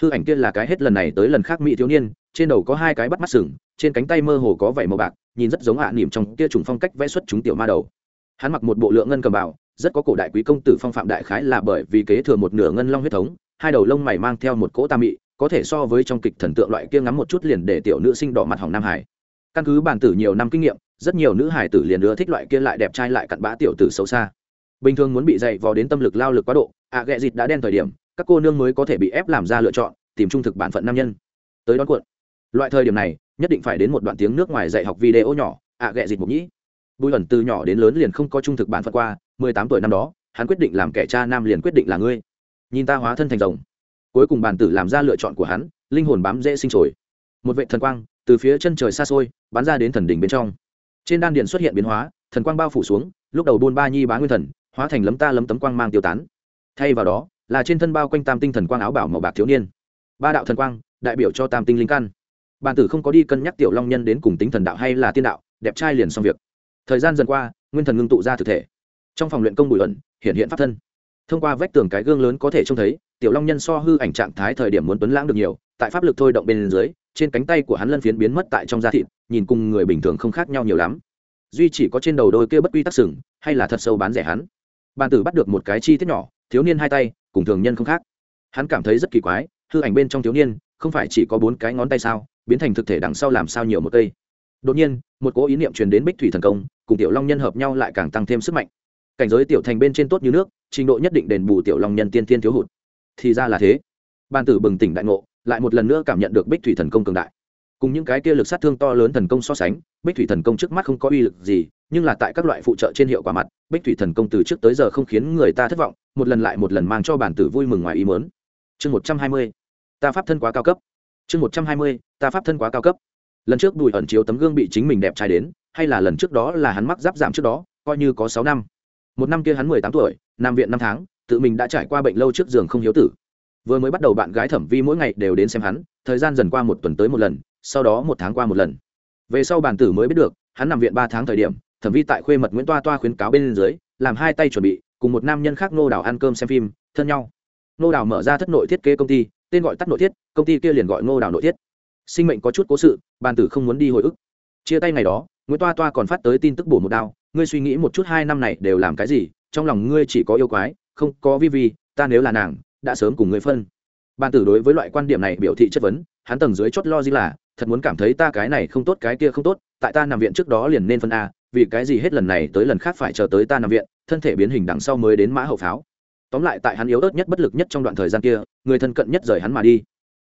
Hư ảnh kia là cái hết lần này tới lần khác mỹ thiếu niên, trên đầu có hai cái bắt mắt sừng, trên cánh tay mơ hồ có vảy màu bạc, nhìn rất giống hạ à nỉm trong kia trùng phong cách vẽ xuất chúng tiểu ma đầu. Hắn mặc một bộ lượng ngân cầm bảo rất có cổ đại quý công tử phong phạm đại khái là bởi vì kế thừa một nửa ngân long huyết thống, hai đầu lông mày mang theo một cỗ tam mị, có thể so với trong kịch thần tượng loại kia ngắm một chút liền để tiểu nữ sinh đỏ mặt hỏng nam hải. Căn cứ bản tử nhiều năm kinh nghiệm, rất nhiều nữ hải tử liền ưa thích loại kia lại đẹp trai lại cặn bã tiểu tử xấu xa. Bình thường muốn bị dạy vò đến tâm lực lao lực quá độ, ạ à ghẹ dịt đã đen thời điểm, các cô nương mới có thể bị ép làm ra lựa chọn, tìm trung thực bản phận nam nhân. Tới đón cuộn. Loại thời điểm này, nhất định phải đến một đoạn tiếng nước ngoài dạy học video nhỏ, ạ à ghẹ dịt mục nhĩ bùi ẩn từ nhỏ đến lớn liền không có trung thực bản phận qua, mười tám tuổi năm đó, hắn quyết định làm kẻ cha nam liền quyết định là ngươi. Nhìn ta hóa thân thành rồng. Cuối cùng bản tử làm ra lựa chọn của hắn, linh hồn bám dễ sinh trồi một vệ thần quang từ phía chân trời xa xôi, bắn ra đến thần đỉnh bên trong. Trên đan điện xuất hiện biến hóa, thần quang bao phủ xuống, lúc đầu buôn ba nhi bá nguyên thần, hóa thành lấm ta lấm tấm quang mang tiêu tán. Thay vào đó, là trên thân bao quanh tam tinh thần quang áo bảo màu bạc thiếu niên. Ba đạo thần quang, đại biểu cho tam tinh linh căn. Bàn tử không có đi cân nhắc tiểu long nhân đến cùng tính thần đạo hay là tiên đạo, đẹp trai liền xong việc thời gian dần qua, nguyên thần ngưng tụ ra thực thể. Trong phòng luyện công bùi ẩn, hiện hiện pháp thân. Thông qua vách tường cái gương lớn có thể trông thấy, tiểu long nhân so hư ảnh trạng thái thời điểm muốn tuấn lãng được nhiều, tại pháp lực thôi động bên dưới, trên cánh tay của hắn lân phiến biến mất tại trong da thịt, nhìn cùng người bình thường không khác nhau nhiều lắm. Duy chỉ có trên đầu đôi kia bất quy tắc sừng, hay là thật sâu bán rẻ hắn. Bàn tử bắt được một cái chi tiết nhỏ, thiếu niên hai tay, cùng thường nhân không khác. Hắn cảm thấy rất kỳ quái, hư ảnh bên trong thiếu niên, không phải chỉ có bốn cái ngón tay sao, biến thành thực thể đằng sau làm sao nhiều một cây. Đột nhiên một cố ý niệm truyền đến bích thủy thần công, cùng tiểu long nhân hợp nhau lại càng tăng thêm sức mạnh. Cảnh giới tiểu thành bên trên tốt như nước, trình độ nhất định đền bù tiểu long nhân tiên tiên thiếu hụt. Thì ra là thế. Ban tử bừng tỉnh đại ngộ, lại một lần nữa cảm nhận được bích thủy thần công cường đại. Cùng những cái kia lực sát thương to lớn thần công so sánh, bích thủy thần công trước mắt không có uy lực gì, nhưng là tại các loại phụ trợ trên hiệu quả mặt, bích thủy thần công từ trước tới giờ không khiến người ta thất vọng, một lần lại một lần mang cho bản tử vui mừng ngoài ý mớn chương một trăm hai mươi, ta pháp thân quá cao cấp. Chương một trăm hai mươi, ta pháp thân quá cao cấp lần trước bùi ẩn chiếu tấm gương bị chính mình đẹp trai đến, hay là lần trước đó là hắn mắc giáp giảm trước đó, coi như có sáu năm. Một năm kia hắn mười tám tuổi nằm viện năm tháng, tự mình đã trải qua bệnh lâu trước giường không hiếu tử. Vừa mới bắt đầu bạn gái thẩm vi mỗi ngày đều đến xem hắn, thời gian dần qua một tuần tới một lần, sau đó một tháng qua một lần. Về sau bản tử mới biết được, hắn nằm viện ba tháng thời điểm, thẩm vi tại khuê mật nguyễn toa toa khuyến cáo bên dưới, làm hai tay chuẩn bị, cùng một nam nhân khác nô đào ăn cơm xem phim, thân nhau. Nô đào mở ra thất nội thiết kế công ty, tên gọi tắt nội thiết, công ty kia liền gọi nô đào nội thiết sinh mệnh có chút cố sự, bàn tử không muốn đi hồi ức. Chia tay ngày đó, nguyễn toa toa còn phát tới tin tức bổ một đao, ngươi suy nghĩ một chút hai năm này đều làm cái gì, trong lòng ngươi chỉ có yêu quái, không có vi vi, ta nếu là nàng, đã sớm cùng ngươi phân. Bàn tử đối với loại quan điểm này biểu thị chất vấn, hắn tầng dưới chót lo gì là, thật muốn cảm thấy ta cái này không tốt, cái kia không tốt, tại ta nằm viện trước đó liền nên phân a, vì cái gì hết lần này tới lần khác phải chờ tới ta nằm viện, thân thể biến hình đằng sau mới đến mã hậu pháo. Tóm lại tại hắn yếu ớt nhất bất lực nhất trong đoạn thời gian kia, người thân cận nhất rời hắn mà đi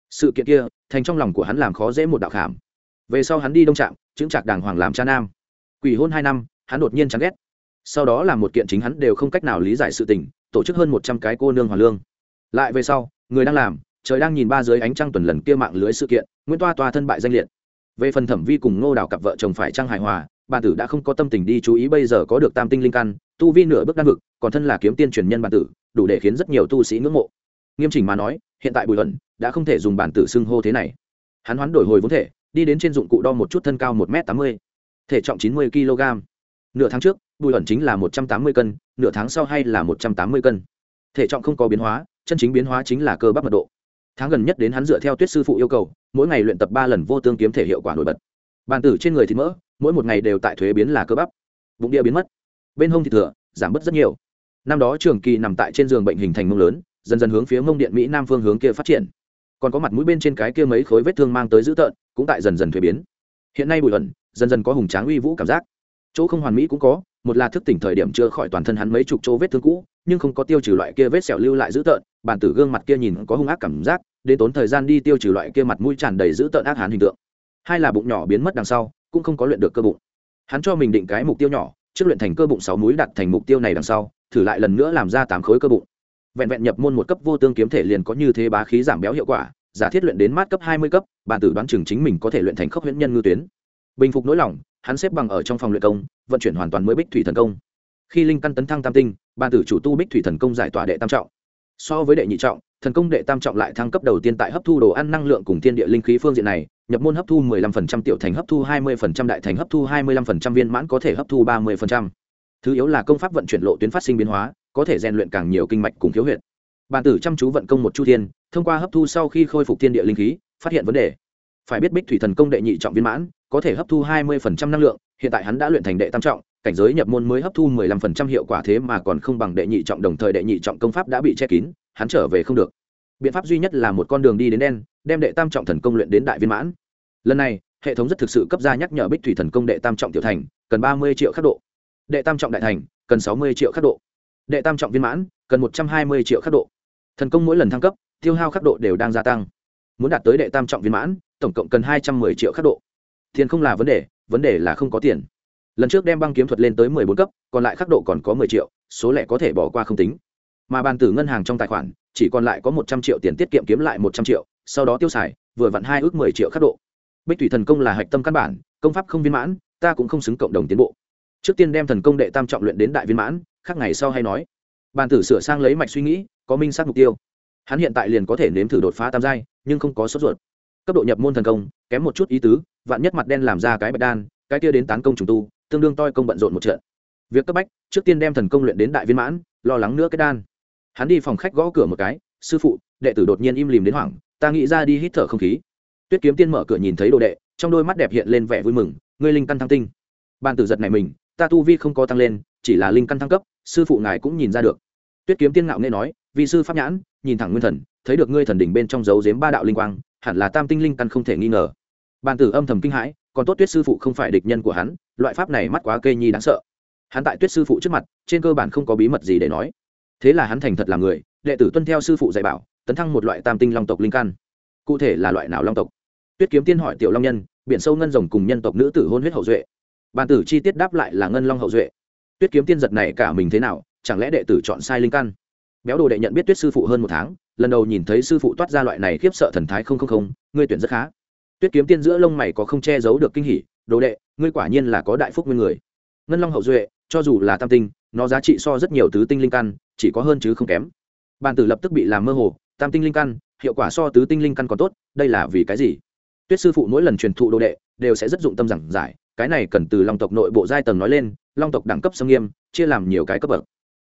sự kiện kia, thành trong lòng của hắn làm khó dễ một đạo khảm. Về sau hắn đi đông trạm chứng trạc đàng hoàng làm cha nam. Quỷ hôn hai năm, hắn đột nhiên chán ghét. Sau đó là một kiện chính hắn đều không cách nào lý giải sự tình, tổ chức hơn một trăm cái cô nương hoàn lương. Lại về sau, người đang làm, trời đang nhìn ba dưới ánh trăng tuần lần kia mạng lưới sự kiện nguyễn toa toa thân bại danh liệt. Về phần thẩm vi cùng ngô đào cặp vợ chồng phải trăng hài hòa bản tử đã không có tâm tình đi chú ý bây giờ có được tam tinh linh căn, tu vi nửa bước đan vực, còn thân là kiếm tiên truyền nhân bản tử, đủ để khiến rất nhiều tu sĩ ngưỡng mộ nghiêm chỉnh mà nói, hiện tại bùi luận đã không thể dùng bản tử xưng hô thế này. Hắn hoán đổi hồi vốn thể, đi đến trên dụng cụ đo một chút thân cao một m tám mươi, thể trọng chín mươi kg nửa tháng trước, bùi ẩn chính là một trăm tám mươi cân, nửa tháng sau hay là một trăm tám mươi cân. Thể trọng không có biến hóa, chân chính biến hóa chính là cơ bắp mật độ. Tháng gần nhất đến hắn dựa theo tuyết sư phụ yêu cầu, mỗi ngày luyện tập ba lần vô tương kiếm thể hiệu quả nổi bật. Bàn tử trên người thịt mỡ, mỗi một ngày đều tại thuế biến là cơ bắp. Bụng địa biến mất, bên hông thịt thừa, giảm bớt rất nhiều. Năm đó trường kỳ nằm tại trên giường bệnh hình thành mông lớn dần dần hướng phía mông điện mỹ nam phương hướng kia phát triển. Còn có mặt mũi bên trên cái kia mấy khối vết thương mang tới dữ tợn, cũng tại dần dần thuế biến. Hiện nay bùi ẩn, dần dần có hùng tráng uy vũ cảm giác. Chỗ không hoàn mỹ cũng có, một là thức tỉnh thời điểm chưa khỏi toàn thân hắn mấy chục chỗ vết thương cũ, nhưng không có tiêu trừ loại kia vết sẹo lưu lại dữ tợn, bản tử gương mặt kia nhìn có hung ác cảm giác, đến tốn thời gian đi tiêu trừ loại kia mặt mũi tràn đầy dữ tợn ác hán hình tượng. Hai là bụng nhỏ biến mất đằng sau, cũng không có luyện được cơ bụng. Hắn cho mình định cái mục tiêu nhỏ, trước luyện thành cơ bụng sáu múi đặt thành mục tiêu này đằng sau, thử lại lần nữa làm ra tám khối cơ bụng vẹn vẹn nhập môn một cấp vô tương kiếm thể liền có như thế bá khí giảm béo hiệu quả, giả thiết luyện đến mát cấp hai mươi cấp, bản tử đoán chừng chính mình có thể luyện thành khốc huyễn nhân ngư tuyến. Bình phục nỗi lòng, hắn xếp bằng ở trong phòng luyện công, vận chuyển hoàn toàn mới bích thủy thần công. Khi linh căn tấn thăng tam tinh, bản tử chủ tu bích thủy thần công giải tỏa đệ tam trọng. So với đệ nhị trọng, thần công đệ tam trọng lại thăng cấp đầu tiên tại hấp thu đồ ăn năng lượng cùng thiên địa linh khí phương diện này, nhập môn hấp thu 15% tiểu thành hấp thu 20% đại thành hấp thu 25% viên mãn có thể hấp thu 30%. thứ yếu là công pháp vận chuyển lộ tuyến phát sinh biến hóa có thể rèn luyện càng nhiều kinh mạch cùng thiếu huyệt. Bản tử chăm chú vận công một chu thiên, thông qua hấp thu sau khi khôi phục thiên địa linh khí, phát hiện vấn đề. Phải biết bích thủy thần công đệ nhị trọng viên mãn, có thể hấp thu 20% năng lượng, hiện tại hắn đã luyện thành đệ tam trọng, cảnh giới nhập môn mới hấp thu 15% hiệu quả thế mà còn không bằng đệ nhị trọng, đồng thời đệ nhị trọng công pháp đã bị che kín, hắn trở về không được. Biện pháp duy nhất là một con đường đi đến đen, đem đệ tam trọng thần công luyện đến đại viên mãn. Lần này, hệ thống rất thực sự cấp ra nhắc nhở bích thủy thần công đệ tam trọng tiểu thành, cần ba mươi triệu khắc độ. Đệ tam trọng đại thành, cần sáu mươi triệu khắc độ đệ tam trọng viên mãn, cần một trăm hai mươi triệu khắc độ. Thần công mỗi lần thăng cấp, tiêu hao khắc độ đều đang gia tăng. Muốn đạt tới đệ tam trọng viên mãn, tổng cộng cần hai trăm m ư ơ i triệu khắc độ. Tiền không là vấn đề vấn đề là không có tiền. Lần trước đem băng kiếm thuật lên tới mười bốn cấp, còn lại khắc độ còn có mười triệu, số lẻ có thể bỏ qua không tính. Mà bàn tử ngân hàng trong tài khoản, chỉ còn lại có một trăm triệu tiền tiết kiệm kiếm lại một trăm triệu, sau đó tiêu xài, vừa vặn hai ước mười triệu khắc độ. Bích thủy thần công là hạch tâm căn bản, công pháp không viên mãn, ta cũng không xứng cộng đồng tiến bộ. Trước tiên đem thần công đệ tam trọng luyện đến đại viên mãn khác ngày sau hay nói. Bàn tử sửa sang lấy mạch suy nghĩ, có minh sát mục tiêu. Hắn hiện tại liền có thể nếm thử đột phá tam giai, nhưng không có sốt ruột. Cấp độ nhập môn thần công, kém một chút ý tứ, vạn nhất mặt đen làm ra cái bạch đan, cái kia đến tán công trùng tu, tương đương toi công bận rộn một trận. Việc cấp bách, trước tiên đem thần công luyện đến đại viên mãn, lo lắng nữa cái đan. Hắn đi phòng khách gõ cửa một cái, sư phụ, đệ tử đột nhiên im lìm đến hoảng, ta nghĩ ra đi hít thở không khí. Tuyết kiếm tiên mở cửa nhìn thấy đồ đệ, trong đôi mắt đẹp hiện lên vẻ vui mừng, ngươi linh căn thăng tinh. Ban tử giật này mình, ta tu vi không có tăng lên chỉ là linh căn thăng cấp, sư phụ ngài cũng nhìn ra được. Tuyết kiếm tiên ngạo nghe nói vị sư pháp nhãn, nhìn thẳng nguyên thần, thấy được ngươi thần đỉnh bên trong dấu dếm ba đạo linh quang, hẳn là tam tinh linh căn không thể nghi ngờ. Bàn tử âm thầm kinh hãi, còn tốt tuyết sư phụ không phải địch nhân của hắn, loại pháp này mắt quá kê nhi đáng sợ. Hắn tại tuyết sư phụ trước mặt, trên cơ bản không có bí mật gì để nói. Thế là hắn thành thật làm người, đệ tử tuân theo sư phụ dạy bảo, tấn thăng một loại tam tinh long tộc linh căn. Cụ thể là loại nào long tộc? Tuyết kiếm tiên hỏi tiểu long nhân, biển sâu ngân rồng cùng nhân tộc nữ tử hôn huyết hậu duệ. Bàn tử chi tiết đáp lại là ngân long hậu duệ tuyết kiếm tiên giật này cả mình thế nào, chẳng lẽ đệ tử chọn sai linh căn? Béo đồ đệ nhận biết tuyết sư phụ hơn một tháng, lần đầu nhìn thấy sư phụ toát ra loại này khiếp sợ thần thái không không không, ngươi tuyển rất khá. Tuyết kiếm tiên giữa lông mày có không che giấu được kinh hỉ, đồ đệ, ngươi quả nhiên là có đại phúc nguyên người. Ngân long hậu duệ, cho dù là tam tinh, nó giá trị so rất nhiều tứ tinh linh căn, chỉ có hơn chứ không kém. Bàn tử lập tức bị làm mơ hồ, tam tinh linh căn, hiệu quả so tứ tinh linh căn còn tốt, đây là vì cái gì? Tuyết sư phụ mỗi lần truyền thụ đồ đệ, đều sẽ rất dụng tâm giảng giải cái này cần từ long tộc nội bộ giai tầng nói lên, long tộc đẳng cấp xâm nghiêm, chia làm nhiều cái cấp bậc.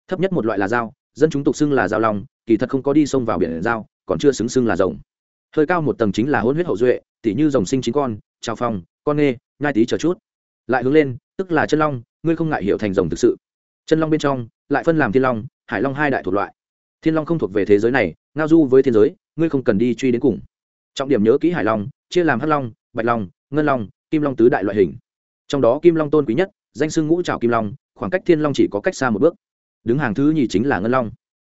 Thấp nhất một loại là dao, dân chúng tục xưng là dao long, kỳ thật không có đi sông vào biển dao, còn chưa xứng xưng là rồng. Hơi cao một tầng chính là hôn huyết hậu duệ, tỉ như rồng sinh chính con, trào phong, con nghê, nhai tí chờ chút. Lại hướng lên, tức là chân long, ngươi không ngại hiểu thành rồng thực sự. Chân long bên trong, lại phân làm thiên long, hải long hai đại thuộc loại. Thiên long không thuộc về thế giới này, ngao du với thiên giới, ngươi không cần đi truy đến cùng. Trọng điểm nhớ kỹ hải long, chia làm hắc long, bạch long, ngân long, kim long tứ đại loại hình trong đó kim long tôn quý nhất, danh sưng ngũ trào kim long, khoảng cách thiên long chỉ có cách xa một bước. Đứng hàng thứ nhì chính là ngân long.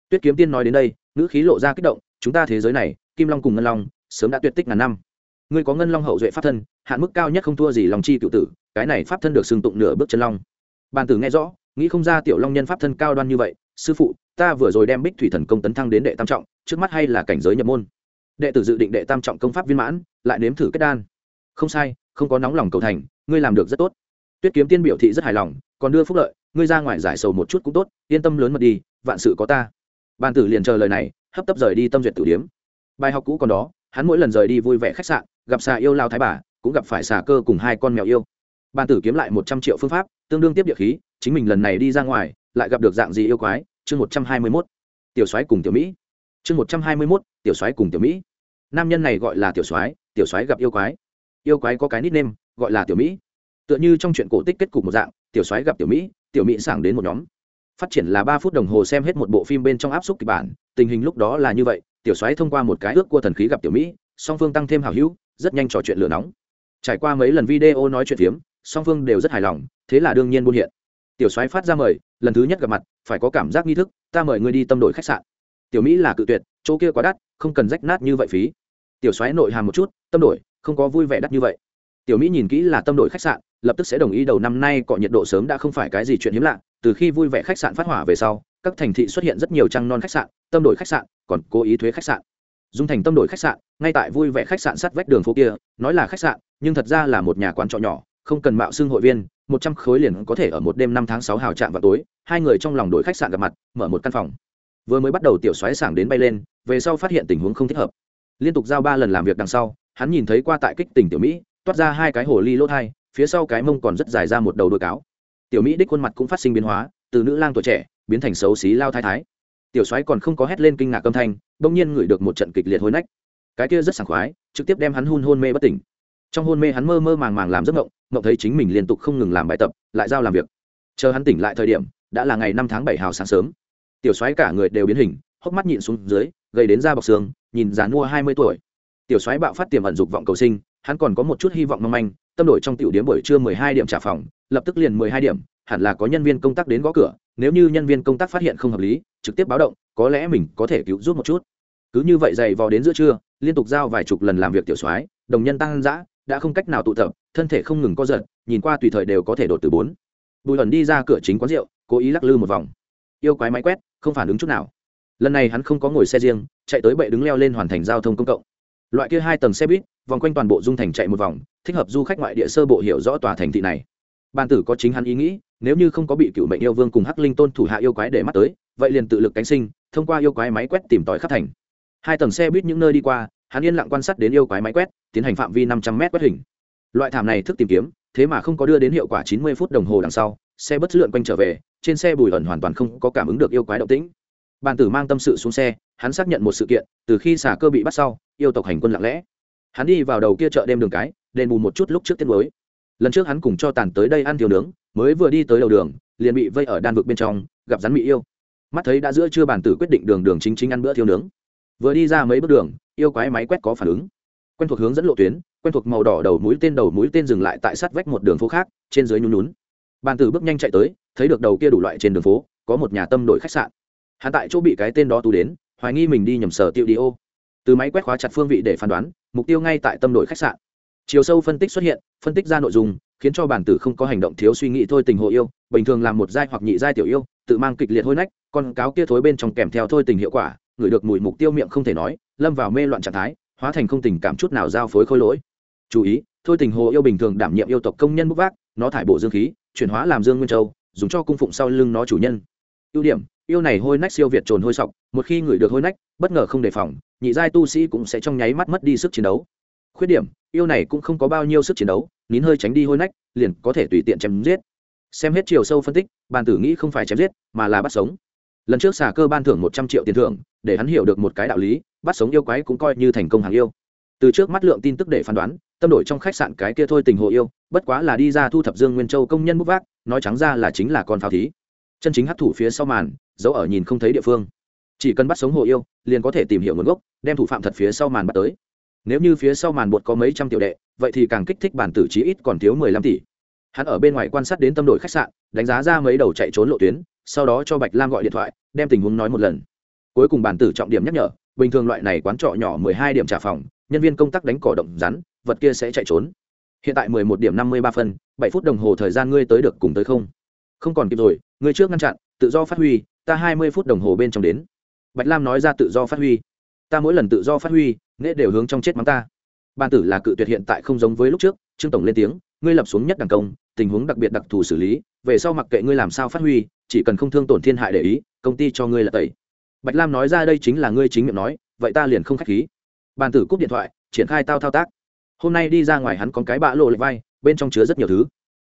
Tuyết kiếm tiên nói đến đây, ngữ khí lộ ra kích động, chúng ta thế giới này, kim long cùng ngân long, sớm đã tuyệt tích ngàn năm. Ngươi có ngân long hậu duệ pháp thân, hạn mức cao nhất không thua gì lòng chi cựu tử, cái này pháp thân được xưng tụng nửa bước chân long. Bàn tử nghe rõ, nghĩ không ra tiểu long nhân pháp thân cao đoan như vậy, sư phụ, ta vừa rồi đem bích thủy thần công tấn thăng đến đệ tam trọng, trước mắt hay là cảnh giới nhập môn. Đệ tử dự định đệ tam trọng công pháp viên mãn, lại nếm thử kết đan. Không sai, không có nóng lòng cầu thành ngươi làm được rất tốt. Tuyết kiếm tiên biểu thị rất hài lòng, còn đưa phúc lợi, ngươi ra ngoài giải sầu một chút cũng tốt, yên tâm lớn mật đi, vạn sự có ta. Bàn tử liền chờ lời này, hấp tấp rời đi tâm duyệt tử điếm. Bài học cũ còn đó, hắn mỗi lần rời đi vui vẻ khách sạn, gặp xà yêu lao thái bà, cũng gặp phải xà cơ cùng hai con mèo yêu. Bàn tử kiếm lại một trăm triệu phương pháp, tương đương tiếp địa khí, chính mình lần này đi ra ngoài, lại gặp được dạng gì yêu quái, chương một trăm hai mươi mốt. Tiểu soái cùng tiểu mỹ. Chương một trăm hai mươi mốt, tiểu soái cùng tiểu mỹ. Nam nhân này gọi là tiểu soái tiểu soái gặp yêu quái. Yêu quái có cái nít nêm gọi là tiểu mỹ. Tựa như trong chuyện cổ tích kết cục một dạng, tiểu soái gặp tiểu mỹ tiểu mỹ sảng đến một nhóm. Phát triển là ba phút đồng hồ xem hết một bộ phim bên trong áp suất kịch bản, tình hình lúc đó là như vậy, tiểu soái thông qua một cái ước của thần khí gặp tiểu mỹ, song phương tăng thêm hào hữu, rất nhanh trò chuyện lửa nóng. Trải qua mấy lần video nói chuyện phiếm, song phương đều rất hài lòng, thế là đương nhiên buôn hiện. Tiểu soái phát ra mời, lần thứ nhất gặp mặt, phải có cảm giác nghi thức, ta mời ngươi đi tâm đổi khách sạn. Tiểu mỹ là cự tuyệt, chỗ kia quá đắt, không cần rách nát như vậy phí. Tiểu soái nội hàm một chút, tâm đổi không có vui vẻ đắt như vậy tiểu mỹ nhìn kỹ là tâm đội khách sạn, lập tức sẽ đồng ý đầu năm nay cọ nhiệt độ sớm đã không phải cái gì chuyện hiếm lạ, từ khi vui vẻ khách sạn phát hỏa về sau, các thành thị xuất hiện rất nhiều trăng non khách sạn, tâm đổi khách sạn, còn cố ý thuế khách sạn. Dung thành tâm đổi khách sạn, ngay tại vui vẻ khách sạn sát vách đường phố kia, nói là khách sạn, nhưng thật ra là một nhà quán trọ nhỏ, không cần mạo xưng hội viên, một trăm khối liền có thể ở một đêm năm tháng sáu hào trạm vào tối, hai người trong lòng đổi khách sạn gặp mặt, mở một căn phòng. Vừa mới bắt đầu tiểu xoáy sảng đến bay lên, về sau phát hiện tình huống không thích hợp. Liên tục giao ba lần làm việc đằng sau, hắn nhìn thấy qua tại kích tỉnh tiểu mỹ toát ra hai cái hồ ly lốt hai phía sau cái mông còn rất dài ra một đầu đôi cáo. Tiểu mỹ đích khuôn mặt cũng phát sinh biến hóa, từ nữ lang tuổi trẻ biến thành xấu xí lao thái thái. Tiểu soái còn không có hét lên kinh ngạc âm thanh, bỗng nhiên ngửi được một trận kịch liệt hối nách. Cái kia rất sảng khoái, trực tiếp đem hắn hun hôn mê bất tỉnh. Trong hôn mê hắn mơ mơ màng màng làm giấc mộng mộng thấy chính mình liên tục không ngừng làm bài tập, lại giao làm việc. Chờ hắn tỉnh lại thời điểm, đã là ngày năm tháng bảy hào sáng sớm. Tiểu soái cả người đều biến hình, hốc mắt nhịn xuống dưới gây đến da bọc xương, nhìn dàn mua hai mươi tuổi. Tiểu soái bạo phát tiềm ẩn dục vọng cầu sinh hắn còn có một chút hy vọng mong manh, tâm đổi trong tiểu điểm buổi trưa mười hai điểm trả phòng, lập tức liền mười hai điểm, hẳn là có nhân viên công tác đến gõ cửa, nếu như nhân viên công tác phát hiện không hợp lý, trực tiếp báo động, có lẽ mình có thể cứu giúp một chút. Cứ như vậy dày vò đến giữa trưa, liên tục giao vài chục lần làm việc tiểu soái, đồng nhân tăng dã, đã không cách nào tụ tập, thân thể không ngừng co giật, nhìn qua tùy thời đều có thể đột từ bốn. Bùi ẩn đi ra cửa chính quán rượu, cố ý lắc lư một vòng. Yêu quái máy quét, không phản ứng chút nào. Lần này hắn không có ngồi xe riêng, chạy tới bệ đứng leo lên hoàn thành giao thông công cộng loại kia hai tầng xe buýt, vòng quanh toàn bộ dung thành chạy một vòng, thích hợp du khách ngoại địa sơ bộ hiểu rõ tòa thành thị này. Ban tử có chính hắn ý nghĩ, nếu như không có bị cựu mệnh yêu vương cùng hắc linh tôn thủ hạ yêu quái để mắt tới, vậy liền tự lực cánh sinh, thông qua yêu quái máy quét tìm tòi khắp thành. Hai tầng xe buýt những nơi đi qua, hắn yên lặng quan sát đến yêu quái máy quét, tiến hành phạm vi năm trăm m quét hình. Loại thảm này thức tìm kiếm, thế mà không có đưa đến hiệu quả chín mươi phút đồng hồ đằng sau, xe bất lượn quanh trở về, trên xe bùi ẩn hoàn toàn không có cảm ứng được yêu quái động tĩnh bàn tử mang tâm sự xuống xe, hắn xác nhận một sự kiện, từ khi xả cơ bị bắt sau, yêu tộc hành quân lặng lẽ. Hắn đi vào đầu kia chợ đêm đường cái, đền bù một chút lúc trước tiết mới. Lần trước hắn cùng cho tàn tới đây ăn thiếu nướng, mới vừa đi tới đầu đường, liền bị vây ở đan vực bên trong, gặp rắn mỹ yêu. Mắt thấy đã giữa chưa bàn tử quyết định đường đường chính chính ăn bữa thiếu nướng. Vừa đi ra mấy bước đường, yêu quái máy quét có phản ứng. Quen thuộc hướng dẫn lộ tuyến, quen thuộc màu đỏ đầu mũi tên đầu mũi tên dừng lại tại sát vách một đường phố khác, trên dưới nhún nhún. Bàn tử bước nhanh chạy tới, thấy được đầu kia đủ loại trên đường phố, có một nhà tâm đổi khách sạn hắn tại chỗ bị cái tên đó tú đến, hoài nghi mình đi nhầm sở tiệu đi ô. Từ máy quét khóa chặt phương vị để phán đoán, mục tiêu ngay tại tâm đội khách sạn. Chiều sâu phân tích xuất hiện, phân tích ra nội dung, khiến cho bản tử không có hành động thiếu suy nghĩ thôi tình hộ yêu, bình thường làm một giai hoặc nhị giai tiểu yêu, tự mang kịch liệt hôi nách, con cáo kia thối bên trong kèm theo thôi tình hiệu quả ngửi được mùi mục tiêu miệng không thể nói, lâm vào mê loạn trạng thái, hóa thành không tình cảm chút nào giao phối khôi lỗi. Chú ý, thôi tình hồ yêu bình thường đảm nhiệm yêu tộc công nhân bốc vác, nó thải bộ dương khí, chuyển hóa làm dương nguyên châu, dùng cho cung phụng sau lưng nó chủ nhân. Ưu điểm yêu này hôi nách siêu việt trồn hôi sọc, một khi ngửi được hôi nách, bất ngờ không đề phòng, nhị giai tu sĩ cũng sẽ trong nháy mắt mất đi sức chiến đấu. Khuyết điểm, yêu này cũng không có bao nhiêu sức chiến đấu, nín hơi tránh đi hôi nách, liền có thể tùy tiện chém giết. Xem hết chiều sâu phân tích, bàn tử nghĩ không phải chém giết, mà là bắt sống. Lần trước xà cơ ban thưởng một trăm triệu tiền thưởng, để hắn hiểu được một cái đạo lý, bắt sống yêu quái cũng coi như thành công hàng yêu. Từ trước mắt lượng tin tức để phán đoán, tâm đổi trong khách sạn cái kia thôi tình hồ yêu, bất quá là đi ra thu thập dương nguyên châu công nhân bút vác, nói trắng ra là chính là con pháo thí chân chính hấp thủ phía sau màn giấu ở nhìn không thấy địa phương. Chỉ cần bắt sống hồ yêu, liền có thể tìm hiểu nguồn gốc, đem thủ phạm thật phía sau màn bắt tới. Nếu như phía sau màn bột có mấy trăm tiểu đệ, vậy thì càng kích thích bản tử trí ít còn thiếu mười lăm tỷ. Hắn ở bên ngoài quan sát đến tâm đội khách sạn, đánh giá ra mấy đầu chạy trốn lộ tuyến, sau đó cho bạch lam gọi điện thoại, đem tình huống nói một lần. Cuối cùng bản tử trọng điểm nhắc nhở, bình thường loại này quán trọ nhỏ mười hai điểm trả phòng, nhân viên công tác đánh cỏ động rắn, vật kia sẽ chạy trốn. Hiện tại mười một điểm năm mươi ba phân, bảy phút đồng hồ thời gian ngươi tới được cùng tới không? Không còn kịp rồi, ngươi trước ngăn chặn, tự do phát huy, ta hai mươi phút đồng hồ bên trong đến. Bạch lam nói ra tự do phát huy. Ta mỗi lần tự do phát huy nghệ đều hướng trong chết mắng ta. Ban tử là cự tuyệt hiện tại không giống với lúc trước, trương tổng lên tiếng, ngươi lập xuống nhất đẳng công, tình huống đặc biệt đặc thù xử lý, về sau mặc kệ ngươi làm sao phát huy, chỉ cần không thương tổn thiên hại để ý, công ty cho ngươi là tẩy. Bạch lam nói ra đây chính là ngươi chính miệng nói, vậy ta liền không k h á c h khí. Bàn tử cúp điện thoại, triển khai tao thao tác. Hôm nay đi ra ngoài hắn có cái bã lộ lệch vai, bên trong chứa rất nhiều thứ